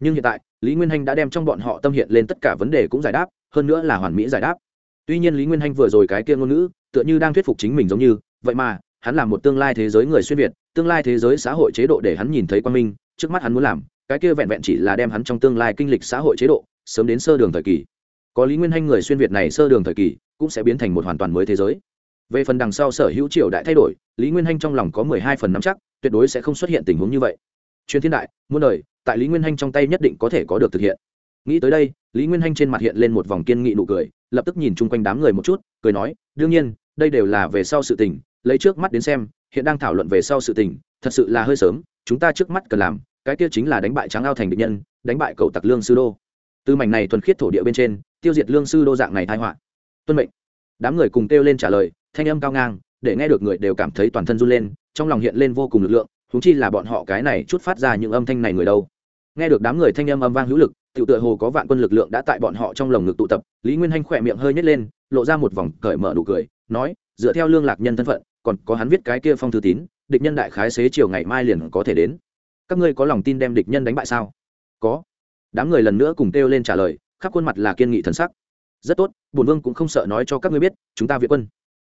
Nhưng hiện tại, lý nguyên hanh đã đem trong bọn họ tâm hiện lên tất cả vấn đề cũng giải đáp, hơn nữa là hoàn mỹ giải đáp tuy nhiên lý nguyên hanh vừa rồi cái kia ngôn ngữ, tựa như đang thuyết phục chính mình giống như, vậy mà, hắn là một tương lai thế giới người xuyên việt, tương lai thế giới xã hội chế độ để hắn nhìn thấy quan minh, trước mắt hắn muốn làm, cái kia vẹn vẹn chỉ là đem hắn trong tương lai kinh lịch xã hội chế độ, sớm đến sơ đường thời kỳ. Có lý nguyên hanh người xuyên việt này sơ đường thời kỳ, cũng sẽ biến thành một hoàn toàn mới thế giới. Về phần đằng sau sở hữu triều đại thay đổi, lý nguyên hanh trong lòng có mười hai phần nắm chắc, tuyệt đối sẽ không xuất hiện tình huống như vậy. Truyền thiên đại, muôn đời, tại lý nguyên hanh trong tay nhất định có thể có được thực hiện. Nghĩ tới đây, lý nguyên hanh trên mặt hiện lên một vòng kiên nghị nụ cười lập tức nhìn chung quanh đám người một chút, cười nói, đương nhiên, đây đều là về sau sự tình, lấy trước mắt đến xem, hiện đang thảo luận về sau sự tình, thật sự là hơi sớm, chúng ta trước mắt cần làm, cái kia chính là đánh bại Tráng ao thành địch nhân, đánh bại cầu tặc lương sư đô. Từ mảnh này thuần khiết thổ địa bên trên, tiêu diệt lương sư đô dạng này thai họa. Tuân mệnh. Đám người cùng kêu lên trả lời, thanh âm cao ngang, để nghe được người đều cảm thấy toàn thân run lên, trong lòng hiện lên vô cùng lực lượng thúng chi là bọn họ cái này chút phát ra những âm thanh này người đâu. Nghe được đám người thanh âm âm vang hữu lực Tiểu tựa hồ có vạn quân lực lượng đã tại bọn họ trong lồng ngực tụ tập, lý nguyên hanh khỏe miệng hơi nhét lên, lộ ra một vòng cởi mở nụ cười, nói, dựa theo lương lạc nhân thân phận, còn có hắn viết cái kia phong thư tín, địch nhân đại khái xế chiều ngày mai liền có thể đến. Các ngươi có lòng tin đem địch nhân đánh bại sao? Có. Đám người lần nữa cùng kêu lên trả lời, khắp khuôn mặt là kiên nghị thần sắc. Rất tốt, bổn vương cũng không sợ nói cho các ngươi biết, chúng ta viện quân,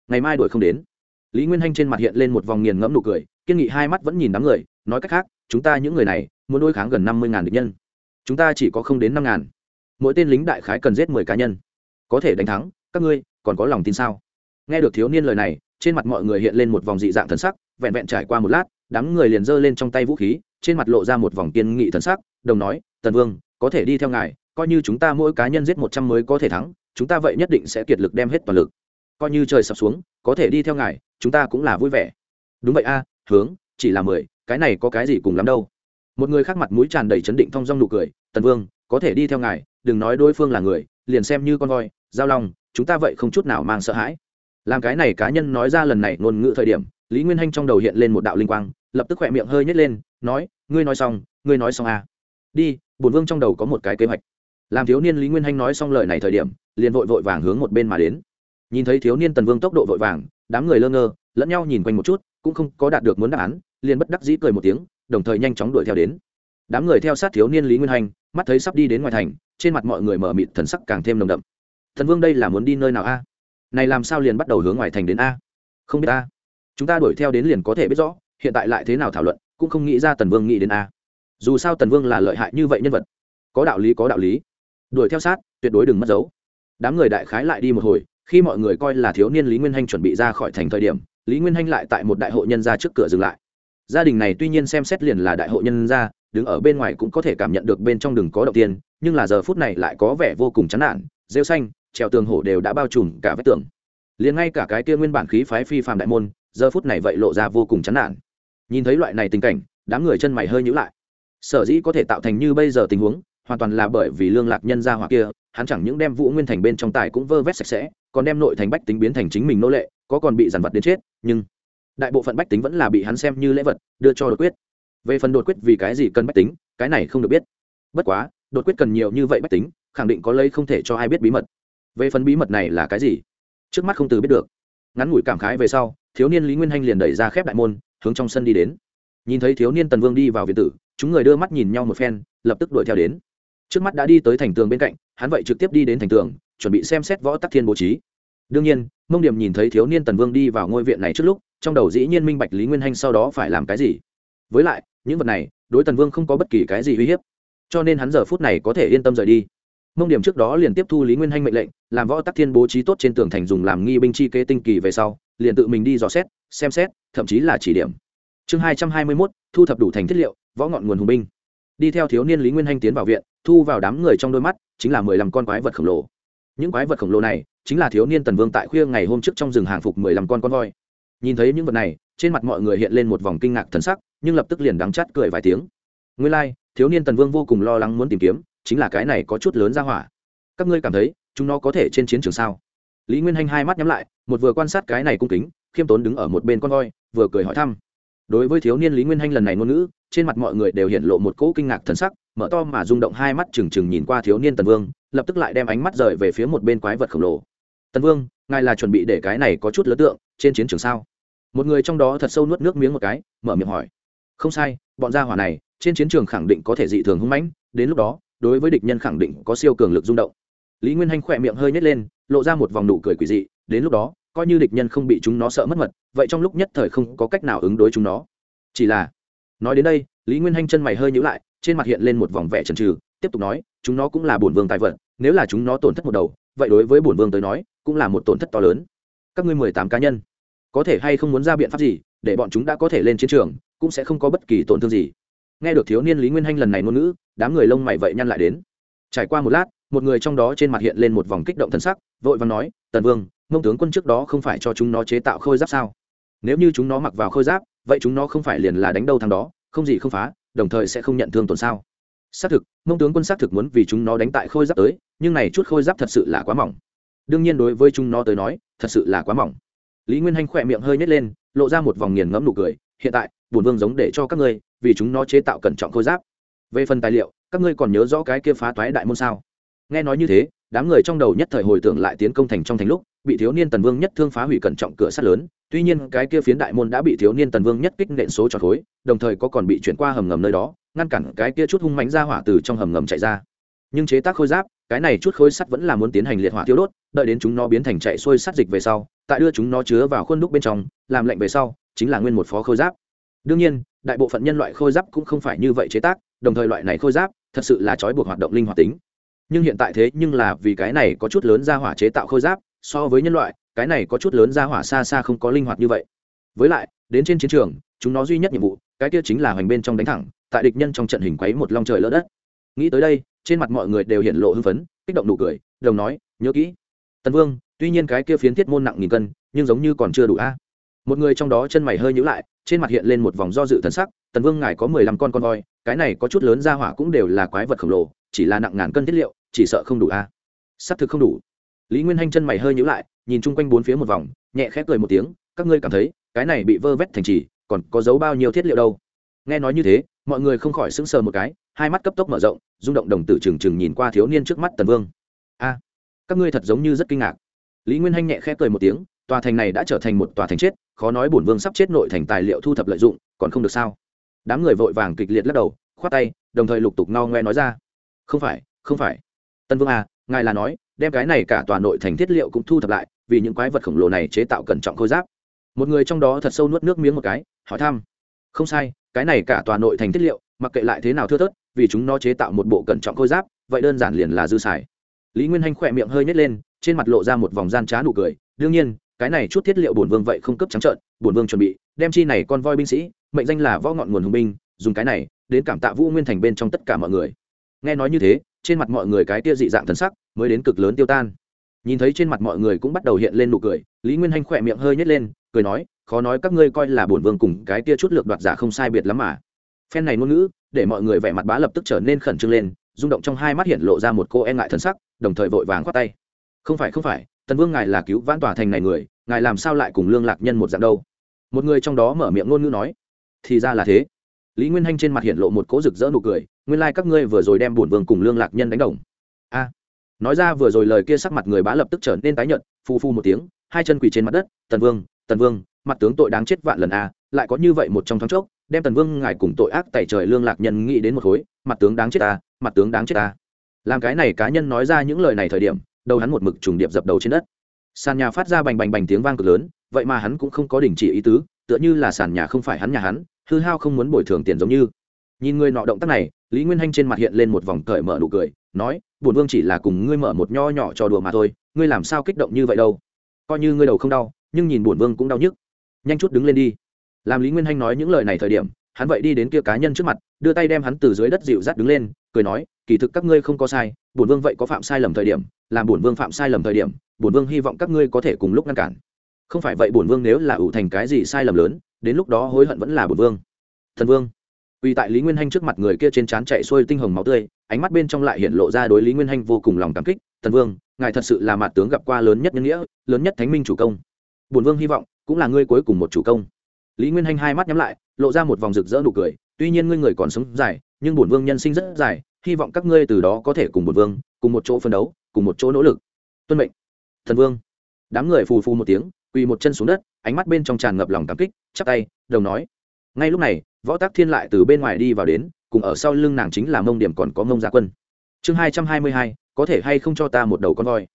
ngày mai đuổi không đến. Lý nguyên hanh trên mặt hiện lên một vòng nghiền ngẫm nụ cười, kiên nghị hai mắt vẫn nhìn đám người, nói cách khác, chúng ta những người này, muốn đối kháng gần năm mươi ngàn địch nhân chúng ta chỉ có không đến năm ngàn. Mỗi tên lính đại khái cần giết mười cá nhân. Có thể đánh thắng, các ngươi còn có lòng tin sao? Nghe được thiếu niên lời này, trên mặt mọi người hiện lên một vòng dị dạng thần sắc, vẹn vẹn trải qua một lát, đám người liền giơ lên trong tay vũ khí, trên mặt lộ ra một vòng kiên nghị thần sắc, đồng nói, tần vương, có thể đi theo ngài, coi như chúng ta mỗi cá nhân giết một trăm mới có thể thắng, chúng ta vậy nhất định sẽ kiệt lực đem hết toàn lực. Coi như trời sập xuống, có thể đi theo ngài, chúng ta cũng là vui vẻ. Đúng vậy a, hướng, chỉ là mười, cái này có cái gì cùng lắm đâu? Một người khác mặt mũi tràn đầy chấn định thong dong nụ cười, tần vương, có thể đi theo ngài, đừng nói đối phương là người, liền xem như con voi, giao long, chúng ta vậy không chút nào mang sợ hãi. Làm cái này cá nhân nói ra lần này ngôn ngữ thời điểm, lý nguyên hanh trong đầu hiện lên một đạo linh quang, lập tức khỏe miệng hơi nhét lên, nói, ngươi nói xong, ngươi nói xong à. đi. Bổn vương trong đầu có một cái kế hoạch. Làm thiếu niên lý nguyên hanh nói xong lời này thời điểm, liền vội vội vàng hướng một bên mà đến. Nhìn thấy thiếu niên tần vương tốc độ vội vàng, đám người lơ ngơ, lẫn nhau nhìn quanh một chút, cũng không có đạt được muốn đáp án, liền bất đắc dĩ cười một tiếng đồng thời nhanh chóng đuổi theo đến. Đám người theo sát thiếu niên lý nguyên Hành, mắt thấy sắp đi đến ngoài thành trên mặt mọi người mở mịt thần sắc càng thêm nồng đậm. Thần vương đây là muốn đi nơi nào a? Này làm sao liền bắt đầu hướng ngoài thành đến a? Không biết a? Chúng ta đuổi theo đến liền có thể biết rõ hiện tại lại thế nào thảo luận cũng không nghĩ ra tần vương nghĩ đến a. Dù sao tần vương là lợi hại như vậy nhân vật. Có đạo lý có đạo lý. Đuổi theo sát tuyệt đối đừng mất dấu. Đám người đại khái lại đi một hồi khi mọi người coi là thiếu niên lý nguyên hanh chuẩn bị ra khỏi thành thời điểm lý nguyên hanh lại tại một đại hội nhân gia trước cửa dừng lại gia đình này tuy nhiên xem xét liền là đại hội nhân gia, đứng ở bên ngoài cũng có thể cảm nhận được bên trong đừng có động tiên, nhưng là giờ phút này lại có vẻ vô cùng chán nản, rêu xanh, trèo tường hổ đều đã bao trùm cả vách tường. Liền ngay cả cái kia nguyên bản khí phái phi phàm đại môn, giờ phút này vậy lộ ra vô cùng chán nản. Nhìn thấy loại này tình cảnh, đám người chân mày hơi nhữ lại. Sở dĩ có thể tạo thành như bây giờ tình huống, hoàn toàn là bởi vì lương lạc nhân gia hỏa kia, hắn chẳng những đem vũ nguyên thành bên trong tài cũng vơ vét sạch sẽ, còn đem nội thành bách tính biến thành chính mình nô lệ, có còn bị giàn vật đến chết, nhưng đại bộ phận bách tính vẫn là bị hắn xem như lễ vật, đưa cho đột quyết. Về phần đột quyết vì cái gì cần bách tính, cái này không được biết. Bất quá, đột quyết cần nhiều như vậy bách tính, khẳng định có lấy không thể cho ai biết bí mật. Về phần bí mật này là cái gì? Trước mắt không từ biết được. Ngắn ngủi cảm khái về sau, thiếu niên lý nguyên hanh liền đẩy ra khép đại môn, hướng trong sân đi đến. Nhìn thấy thiếu niên tần vương đi vào viện tử, chúng người đưa mắt nhìn nhau một phen, lập tức đuổi theo đến. Trước mắt đã đi tới thành tường bên cạnh, hắn vậy trực tiếp đi đến thành tường, chuẩn bị xem xét võ tắc thiên bố trí. Đương nhiên, mông điểm nhìn thấy thiếu niên tần vương đi vào ngôi viện này trước lúc trong đầu dĩ nhiên minh bạch lý nguyên hanh sau đó phải làm cái gì. Với lại, những vật này, đối tần vương không có bất kỳ cái gì uy hiếp. Cho nên hắn giờ phút này có thể yên tâm rời đi. Mông điểm trước đó liền tiếp thu lý nguyên hanh mệnh lệnh, làm võ tắc thiên bố trí tốt trên tường thành dùng làm nghi binh chi kê tinh kỳ về sau, liền tự mình đi dò xét, xem xét, thậm chí là chỉ điểm. Chương hai trăm hai mươi mốt, thu thập đủ thành thiết liệu, võ ngọn nguồn hùng binh. Đi theo thiếu niên lý nguyên hanh tiến vào viện, thu vào đám người trong đôi mắt, chính là mười lăm con quái vật khổng lồ. Những quái vật khổng lồ này, chính là thiếu niên tần vương tại khuya ngày hôm trước trong rừng hàng phục mười lăm con con voi nhìn thấy những vật này trên mặt mọi người hiện lên một vòng kinh ngạc thần sắc nhưng lập tức liền đắng chắt cười vài tiếng. Nguyên lai、like, thiếu niên tần vương vô cùng lo lắng muốn tìm kiếm chính là cái này có chút lớn ra hỏa. Các ngươi cảm thấy chúng nó có thể trên chiến trường sao? Lý nguyên hanh hai mắt nhắm lại một vừa quan sát cái này cung kính khiêm tốn đứng ở một bên con voi vừa cười hỏi thăm. Đối với thiếu niên lý nguyên hanh lần này ngôn ngữ trên mặt mọi người đều hiện lộ một cỗ kinh ngạc thần sắc mở to mà rung động hai mắt trừng trừng nhìn qua thiếu niên tần vương lập tức lại đem ánh mắt rời về phía một bên quái vật khổng lồ. Tần vương ngài là chuẩn bị để cái này có chút lớn tượng trên chiến trường sao? Một người trong đó thật sâu nuốt nước miếng một cái, mở miệng hỏi. Không sai, bọn gia hỏa này, trên chiến trường khẳng định có thể dị thường hung mãnh, đến lúc đó, đối với địch nhân khẳng định có siêu cường lực rung động. Lý nguyên hanh khỏe miệng hơi nhét lên, lộ ra một vòng nụ cười quỷ dị, đến lúc đó, coi như địch nhân không bị chúng nó sợ mất mật, vậy trong lúc nhất thời không có cách nào ứng đối chúng nó. Chỉ là, nói đến đây, lý nguyên hanh chân mày hơi nhữ lại, trên mặt hiện lên một vòng vẻ trần trừ tiếp tục nói, chúng nó cũng là bổn vương tài vật, nếu là chúng nó tổn thất một đầu, vậy đối với bổn vương tới nói cũng là một tổn thất to lớn. Các ngươi mười tám cá nhân, có thể hay không muốn ra biện pháp gì để bọn chúng đã có thể lên chiến trường, cũng sẽ không có bất kỳ tổn thương gì. Nghe được thiếu niên lý nguyên hanh lần này ngôn ngữ, đám người lông mày vậy nhăn lại đến. Trải qua một lát, một người trong đó trên mặt hiện lên một vòng kích động thân sắc, vội và nói, tần vương, mông tướng quân trước đó không phải cho chúng nó chế tạo khôi giáp sao? Nếu như chúng nó mặc vào khôi giáp, vậy chúng nó không phải liền là đánh đâu thằng đó, không gì không phá, đồng thời sẽ không nhận thương tổn sao? Xác thực, mông tướng quân xác thực muốn vì chúng nó đánh tại khôi giáp tới, nhưng này chút khôi giáp thật sự là quá mỏng đương nhiên đối với chúng nó tới nói, thật sự là quá mỏng. Lý nguyên hanh khỏe miệng hơi nhét lên, lộ ra một vòng nghiền ngẫm nụ cười, hiện tại bùn vương giống để cho các ngươi, vì chúng nó chế tạo cẩn trọng khôi giáp. Về phần tài liệu, các ngươi còn nhớ rõ cái kia phá toái đại môn sao? Nghe nói như thế, đám người trong đầu nhất thời hồi tưởng lại tiến công thành trong thành lúc, bị thiếu niên tần vương nhất thương phá hủy cẩn trọng cửa sắt lớn, tuy nhiên cái kia phiến đại môn đã bị thiếu niên tần vương nhất kích nện số trọt khối, đồng thời có còn bị chuyển qua hầm ngầm nơi đó, ngăn cản cái kia chút hung mánh ra hỏa từ trong hầm ngầm chạy ra. Nhưng chế tác khôi giáp cái này chút khối sắt vẫn là muốn tiến hành liệt hỏa tiêu đốt, đợi đến chúng nó biến thành chạy xuôi sắt dịch về sau, tại đưa chúng nó chứa vào khuôn đúc bên trong, làm lạnh về sau, chính là nguyên một phó khôi giáp. Đương nhiên, đại bộ phận nhân loại khôi giáp cũng không phải như vậy chế tác, đồng thời loại này khôi giáp, thật sự là trói buộc hoạt động linh hoạt tính. Nhưng hiện tại thế nhưng là vì cái này có chút lớn ra hỏa chế tạo khôi giáp, so với nhân loại, cái này có chút lớn ra hỏa xa xa không có linh hoạt như vậy. Với lại, đến trên chiến trường, chúng nó duy nhất nhiệm vụ, cái kia chính là hoành bên trong đánh thẳng, tại địch nhân trong trận hình quấy một long trời lỡ đất nghĩ tới đây, trên mặt mọi người đều hiện lộ hưng phấn, kích động nụ cười, đồng nói, nhớ kỹ, tần vương, tuy nhiên cái kia phiến thiết môn nặng nghìn cân, nhưng giống như còn chưa đủ a. Một người trong đó chân mày hơi nhữ lại, trên mặt hiện lên một vòng do dự thần sắc, tần vương ngài có mười lăm con con voi, cái này có chút lớn ra hỏa cũng đều là quái vật khổng lồ, chỉ là nặng ngàn cân thiết liệu, chỉ sợ không đủ a. À? c thực không đủ. Lý nguyên hanh chân mày hơi nhữ lại, nhìn chung quanh bốn phía một vòng, nhẹ khép cười một tiếng, các ngươi cảm thấy, cái này bị vơ vét thành trì, còn có dấu bao nhiêu thiết liệu đâu? Nghe nói như thế, mọi người không khỏi sững sờ một cái, hai mắt cấp tốc mở rộng, rung động đồng tử trừng trừng nhìn qua thiếu niên trước mắt tần vương. A, các ngươi thật giống như rất kinh ngạc. Lý nguyên hanh nhẹ khẽ cười một tiếng, tòa thành này đã trở thành một tòa thành chết, khó nói bổn vương sắp chết nội thành tài liệu thu thập lợi dụng, còn không được sao? Đám người vội vàng kịch liệt lắc đầu, khoát tay, đồng thời lục tục no ngoe nói ra. Không phải không phải. Tân vương à ngài là nói, đem cái này cả tòa nội thành thiết liệu cũng thu thập lại, vì những quái vật khổng lồ này chế tạo cẩn trọng khôi giáp. Một người trong đó thật sâu nuốt nước miếng một cái, hỏi thăm. Không sai cái này cả tòa nội thành thiết liệu, mặc kệ lại thế nào thưa thớt, vì chúng nó chế tạo một bộ cẩn trọng khôi giáp, vậy đơn giản liền là dư xài. Lý nguyên hanh khỏe miệng hơi nhét lên, trên mặt lộ ra một vòng gian trá nụ cười. Đương nhiên, cái này chút thiết liệu bổn vương vậy không cấp trắng trợn, bổn vương chuẩn bị, đem chi này con voi binh sĩ, mệnh danh là võ ngọn nguồn hùng binh, dùng cái này đến cảm tạ vũ nguyên thành bên trong tất cả mọi người. Nghe nói như thế, trên mặt mọi người cái tia dị dạng thần sắc mới đến cực lớn tiêu tan. Nhìn thấy trên mặt mọi người cũng bắt đầu hiện lên nụ cười, lý nguyên hanh khỏe miệng hơi nhét lên cười nói, khó nói các ngươi coi là bổn vương cùng cái tia chút lược đoạt giả không sai biệt lắm mà. Phen này ngôn ngữ, để mọi người vẻ mặt bá lập tức trở nên khẩn trương lên, rung động trong hai mắt hiện lộ ra một cô e ngại thân sắc, đồng thời vội vàng khoát tay. Không phải không phải, tần vương ngài là cứu vãn tòa thành này người, ngài làm sao lại cùng lương lạc nhân một dạng đâu? Một người trong đó mở miệng ngôn ngữ nói, thì ra là thế. Lý nguyên hanh trên mặt hiện lộ một cố rực rỡ nụ cười, nguyên lai、like、các ngươi vừa rồi đem bổn vương cùng lương lạc nhân đánh đồng. A. Nói ra vừa rồi lời kia sắc mặt người bá lập tức trở nên tái nhợt, phu phu một tiếng, hai chân quỳ trên mặt đất, tần vương tần vương, mặt tướng tội đáng chết vạn lần a, lại có như vậy một trong thoáng chốc, đem tần vương ngài cùng tội ác tại trời lương lạc nhân nghĩ đến một khối, mặt tướng đáng chết ta mặt tướng đáng chết ta làm cái này cá nhân nói ra những lời này thời điểm, đầu hắn một mực trùng điệp dập đầu trên đất. Sàn nhà phát ra bành bành bành tiếng vang cực lớn, vậy mà hắn cũng không có đình chỉ ý tứ, tựa như là sàn nhà không phải hắn nhà hắn, hư hao không muốn bồi thường tiền giống như. Nhìn người nọ động tác này, lý nguyên hanh trên mặt hiện lên một vòng cởi mở nụ cười, nói, bổn vương chỉ là cùng ngươi mở một nho nhỏ trò đùa mà thôi, ngươi làm sao kích động như vậy đâu? Coi như ngươi đầu không đau nhưng nhìn bổn vương cũng đau nhức. Nhanh chút đứng lên đi. Làm lý nguyên hanh nói những lời này thời điểm hắn vậy đi đến kia cá nhân trước mặt đưa tay đem hắn từ dưới đất dịu dắt đứng lên cười nói kỳ thực các ngươi không có sai bổn vương vậy có phạm sai lầm thời điểm làm bổn vương phạm sai lầm thời điểm bổn vương hy vọng các ngươi có thể cùng lúc ngăn cản. Không phải vậy bổn vương nếu là ủ thành cái gì sai lầm lớn đến lúc đó hối hận vẫn là bổn vương. Thần vương. Uy tại Lý Nguyên hanh trước mặt người kia trên trán chạy xuôi tinh hồng máu tươi, ánh mắt bên trong lại hiện lộ ra đối Lý Nguyên hanh vô cùng lòng cảm kích, thần Vương, ngài thật sự là mặt tướng gặp qua lớn nhất nhân nghĩa, lớn nhất thánh minh chủ công. Bổn vương hy vọng, cũng là ngươi cuối cùng một chủ công." Lý Nguyên Hành hai mắt nhắm lại, lộ ra một vòng rực rỡ nụ cười, "Tuy nhiên ngươi người còn sống dài, nhưng bổn vương nhân sinh rất dài, hy vọng các ngươi từ đó có thể cùng bổn vương, cùng một chỗ phân đấu, cùng một chỗ nỗ lực." Tuân mệnh. Thần Vương. Đám người phù phù một tiếng, quỳ một chân xuống đất, ánh mắt bên trong tràn ngập lòng cảm kích, chắp tay, đồng nói. Ngay lúc này, võ tác thiên lại từ bên ngoài đi vào đến cùng ở sau lưng nàng chính là mông điểm còn có mông gia quân chương hai trăm hai mươi hai có thể hay không cho ta một đầu con voi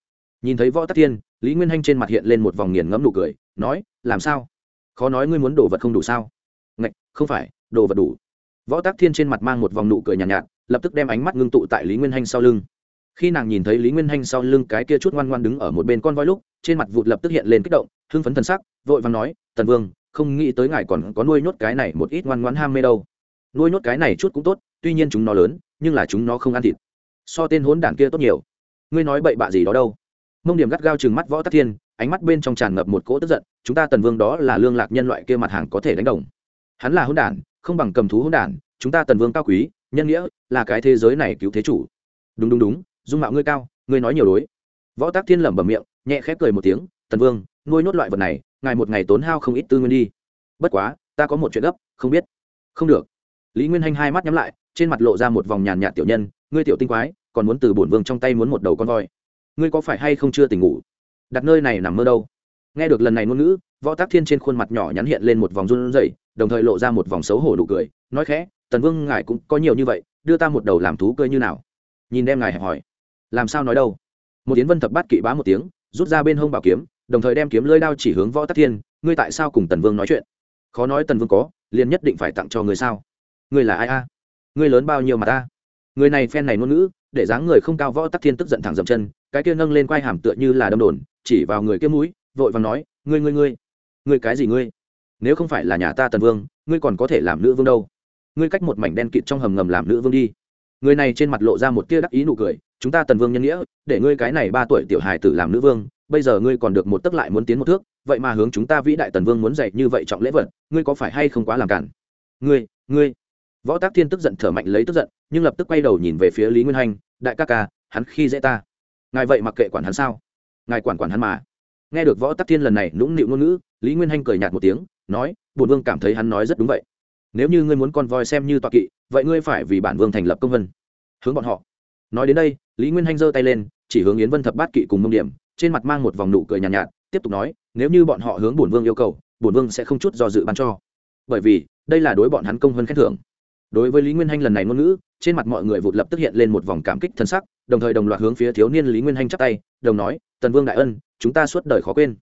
nhìn thấy võ tắc thiên lý nguyên hanh trên mặt hiện lên một vòng nghiền ngẫm nụ cười nói làm sao? Khó nói ngươi muốn đồ vật không đủ sao? Ngạch không phải đồ vật đủ. Võ tắc thiên trên mặt mang một vòng nụ cười nhàn nhạt, nhạt lập tức đem ánh mắt ngưng tụ tại lý nguyên hanh sau lưng. Khi nàng nhìn thấy lý nguyên hanh sau lưng cái kia chút ngoan ngoan đứng ở một bên con voi lúc trên mặt vụt lập tức hiện lên kích động hưng phấn thần sắc vội vàng nói tần vương không nghĩ tới ngài còn có nuôi nhốt cái này một ít ngoan ngoãn ham mê đâu. Nuôi nhốt cái này chút cũng tốt tuy nhiên chúng nó lớn nhưng là chúng nó không ăn thịt. So tên hốn đản kia tốt nhiều. Ngươi nói bậy bạ gì đó đâu? Mông điểm gắt gao chừng mắt võ tắc thiên, ánh mắt bên trong tràn ngập một cỗ tức giận, chúng ta tần vương đó là lương lạc nhân loại kia mặt hàng có thể đánh đồng. Hắn là hôn đản, không bằng cầm thú hôn đản, chúng ta tần vương cao quý, nhân nghĩa là cái thế giới này cứu thế chủ. Đúng đúng đúng, dung mạo ngươi cao, ngươi nói nhiều đối. Võ tác thiên lẩm bẩm miệng, nhẹ khép cười một tiếng, tần vương, nuôi nhốt loại vật này, ngài một ngày tốn hao không ít tư nguyên đi. Bất quá, ta có một chuyện gấp, không biết. Không được. Lý nguyên hanh hai mắt nhắm lại, trên mặt lộ ra một vòng nhàn nhạt tiểu nhân, ngươi tiểu tinh quái, còn muốn từ bổn vương trong tay muốn một đầu con voi ngươi có phải hay không chưa tỉnh ngủ? Đặt nơi này nằm mơ đâu. Nghe được lần này ngôn ngữ, võ tác thiên trên khuôn mặt nhỏ nhắn hiện lên một vòng run rẩy, đồng thời lộ ra một vòng xấu hổ đủ cười, nói khẽ, tần vương, ngài cũng có nhiều như vậy, đưa ta một đầu làm thú cơi như nào? Nhìn đem ngài hỏi. Làm sao nói đâu? Một tiến vân thập bát kỵ bá một tiếng, rút ra bên hông bảo kiếm, đồng thời đem kiếm lưỡi đao chỉ hướng võ tắc thiên, ngươi tại sao cùng tần vương nói chuyện? Khó nói tần vương có, liền nhất định phải tặng cho người sao? Ngươi là ai a? Ngươi lớn bao nhiêu mà ta? Người này phen này ngôn ngữ, để dáng người không cao võ tắc thiên tức giận thẳng dậm chân cái kia nâng lên quai hàm tựa như là đâm đồn, chỉ vào người kia mũi, vội và nói, ngươi ngươi ngươi ngươi cái gì ngươi? Nếu không phải là nhà ta tần vương, ngươi còn có thể làm nữ vương đâu? Ngươi cách một mảnh đen kịt trong hầm ngầm làm nữ vương đi. Người này trên mặt lộ ra một tia đắc ý nụ cười, chúng ta tần vương nhân nghĩa, để ngươi cái này ba tuổi tiểu hài tử làm nữ vương, bây giờ ngươi còn được một tấc lại muốn tiến một thước, vậy mà hướng chúng ta vĩ đại tần vương muốn dạy như vậy trọng lễ vật, ngươi có phải hay không quá làm cản? Ngươi ngươi. Võ tác thiên tức giận thở mạnh lấy tức giận, nhưng lập tức quay đầu nhìn về phía lý nguyên hanh đại ca ca, hắn khi dễ ta ngài vậy mặc kệ quản hắn sao? Ngài quản quản hắn mà. Nghe được võ tắc thiên lần này nũng nịu ngôn ngữ lý nguyên hanh cười nhạt một tiếng nói bùn vương cảm thấy hắn nói rất đúng vậy. Nếu như ngươi muốn con voi xem như tọa kỵ vậy ngươi phải vì bản vương thành lập công vân. Hướng bọn họ. Nói đến đây lý nguyên hanh giơ tay lên chỉ hướng yến vân thập bát kỵ cùng mông điểm trên mặt mang một vòng nụ cười nhàn nhạt, nhạt tiếp tục nói nếu như bọn họ hướng bổn vương yêu cầu bổn vương sẽ không chút do dự ban cho. Bởi vì đây là đối bọn hắn công hơn khen thưởng đối với lý nguyên hanh lần này ngôn ngữ, trên mặt mọi người vụt lập tức hiện lên một vòng cảm kích thân sắc, đồng thời đồng loạt hướng phía thiếu niên lý nguyên hanh chắp tay, đồng nói, tần vương đại ân, chúng ta suốt đời khó quên.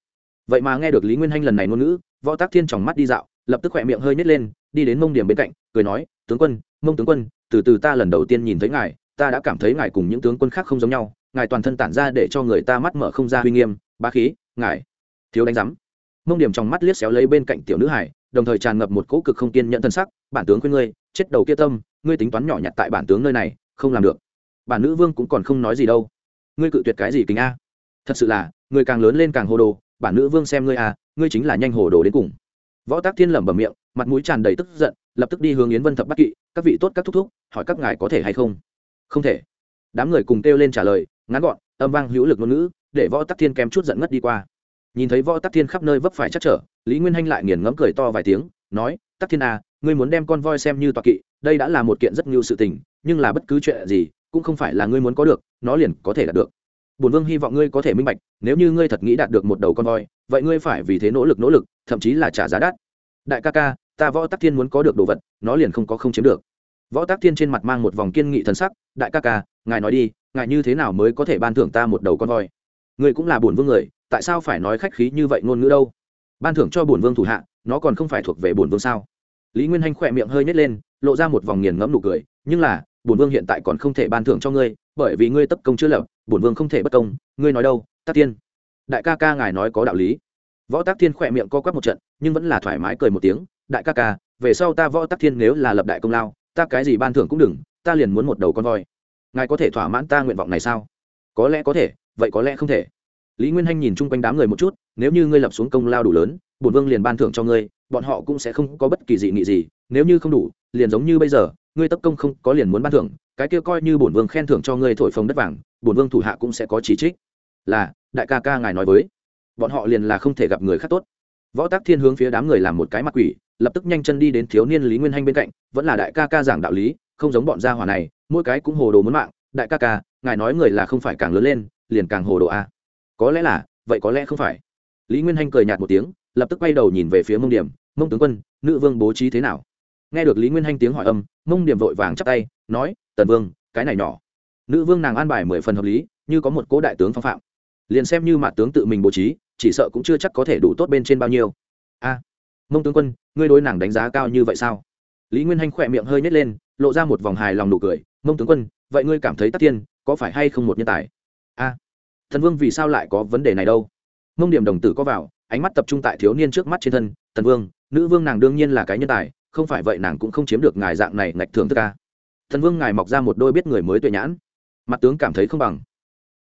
Vậy mà nghe được lý nguyên hanh lần này ngôn ngữ, võ tác thiên tròng mắt đi dạo, lập tức khỏe miệng hơi nhét lên, đi đến mông điểm bên cạnh, cười nói, tướng quân, mông tướng quân, từ từ ta lần đầu tiên nhìn thấy ngài, ta đã cảm thấy ngài cùng những tướng quân khác không giống nhau, ngài toàn thân tản ra để cho người ta mắt mở không ra uy nghiêm, bá khí, ngài, thiếu đánh giám. Mông điểm trong mắt liếc xéo lấy bên cạnh tiểu nữ hải, đồng thời tràn ngập một cỗ cực không kiên nhận thân sắc, bản tướng khuyên ngươi chết đầu kia tâm ngươi tính toán nhỏ nhặt tại bản tướng nơi này không làm được. Bản nữ vương cũng còn không nói gì đâu. Ngươi cự tuyệt cái gì kính a? Thật sự là người càng lớn lên càng hồ đồ bản nữ vương xem ngươi à, ngươi chính là nhanh hồ đồ đến cùng. Võ tác thiên lẩm bẩm miệng mặt mũi tràn đầy tức giận lập tức đi hướng yến vân thập bắt kỵ các vị tốt các thúc thúc hỏi các ngài có thể hay không? Không thể. Đám người cùng kêu lên trả lời ngắn gọn âm vang hữu lực ngôn ngữ để võ tắc thiên kém chút giận ngất đi qua. Nhìn thấy võ tắc thiên khắp nơi vấp phải chắc trở lý nguyên hanh lại nghiền ngẫm cười to vài tiếng nói tắc thiên à ngươi muốn đem con voi xem như tọa kỵ, đây đã là một kiện rất ngưu sự tình, nhưng là bất cứ chuyện gì cũng không phải là ngươi muốn có được, nó liền có thể đạt được. Bổn vương hy vọng ngươi có thể minh bạch, nếu như ngươi thật nghĩ đạt được một đầu con voi, vậy ngươi phải vì thế nỗ lực nỗ lực, thậm chí là trả giá đắt. Đại ca ca, ta võ tắc thiên muốn có được đồ vật, nó liền không có không chiếm được. Võ tắc thiên trên mặt mang một vòng kiên nghị thần sắc, đại ca ca, ngài nói đi, ngài như thế nào mới có thể ban thưởng ta một đầu con voi? Ngươi cũng là bổn vương người, tại sao phải nói khách khí như vậy ngôn ngữ đâu? Ban thưởng cho bổn vương thủ hạ, nó còn không phải thuộc về bổn vương sao? Lý nguyên hanh khỏe miệng hơi nhét lên, lộ ra một vòng nghiền ngẫm nụ cười, nhưng là, bổn vương hiện tại còn không thể ban thưởng cho ngươi, bởi vì ngươi tấp công chưa lập, bổn vương không thể bất công, ngươi nói đâu tác tiên đại ca ca ngài nói có đạo lý. Võ tác thiên khỏe miệng co quắp một trận, nhưng vẫn là thoải mái cười một tiếng, đại ca ca, về sau ta võ tác thiên nếu là lập đại công lao, ta cái gì ban thưởng cũng đừng, ta liền muốn một đầu con voi. Ngài có thể thỏa mãn ta nguyện vọng này sao? Có lẽ có thể, vậy có lẽ không thể. Lý nguyên hanh nhìn chung quanh đám người một chút, nếu như ngươi lập xuống công lao đủ lớn, bổn vương liền ban thưởng cho ngươi bọn họ cũng sẽ không có bất kỳ dị nghị gì, nếu như không đủ, liền giống như bây giờ, ngươi tấp công không có liền muốn ban thưởng, cái kia coi như bổn vương khen thưởng cho ngươi thổi phồng đất vàng, bổn vương thủ hạ cũng sẽ có chỉ trích. Là, đại ca ca ngài nói với, bọn họ liền là không thể gặp người khác tốt. Võ tác thiên hướng phía đám người làm một cái mặt quỷ, lập tức nhanh chân đi đến thiếu niên lý nguyên hanh bên cạnh, vẫn là đại ca ca giảng đạo lý, không giống bọn gia hỏa này, mỗi cái cũng hồ đồ muốn mạng, đại ca ca, ngài nói người là không phải càng lớn lên, liền càng hồ đồ a. Có lẽ là, vậy có lẽ không phải. Lý nguyên hanh cười nhạt một tiếng lập tức quay đầu nhìn về phía mông điểm, mông tướng quân, nữ vương bố trí thế nào? Nghe được lý nguyên hanh tiếng hỏi âm, mông điểm vội vàng chắp tay, nói, tần vương, cái này nhỏ. Nữ vương nàng an bài mười phần hợp lý, như có một cố đại tướng phong phạm. Liền xem như mạ tướng tự mình bố trí, chỉ sợ cũng chưa chắc có thể đủ tốt bên trên bao nhiêu. A, mông tướng quân, ngươi đối nàng đánh giá cao như vậy sao? Lý nguyên hanh khỏe miệng hơi nhét lên, lộ ra một vòng hài lòng nụ cười, mông tướng quân, vậy ngươi cảm thấy tắc tiên có phải hay không một nhân tài? A, thần vương vì sao lại có vấn đề này đâu? Mông điểm đồng tử có vào ánh mắt tập trung tại thiếu niên trước mắt trên thân, tần vương, nữ vương nàng đương nhiên là cái nhân tài, không phải vậy nàng cũng không chiếm được ngài dạng này ngạch thường tất ca thần vương ngài mọc ra một đôi biết người mới tuệ nhãn. Mặt tướng cảm thấy không bằng.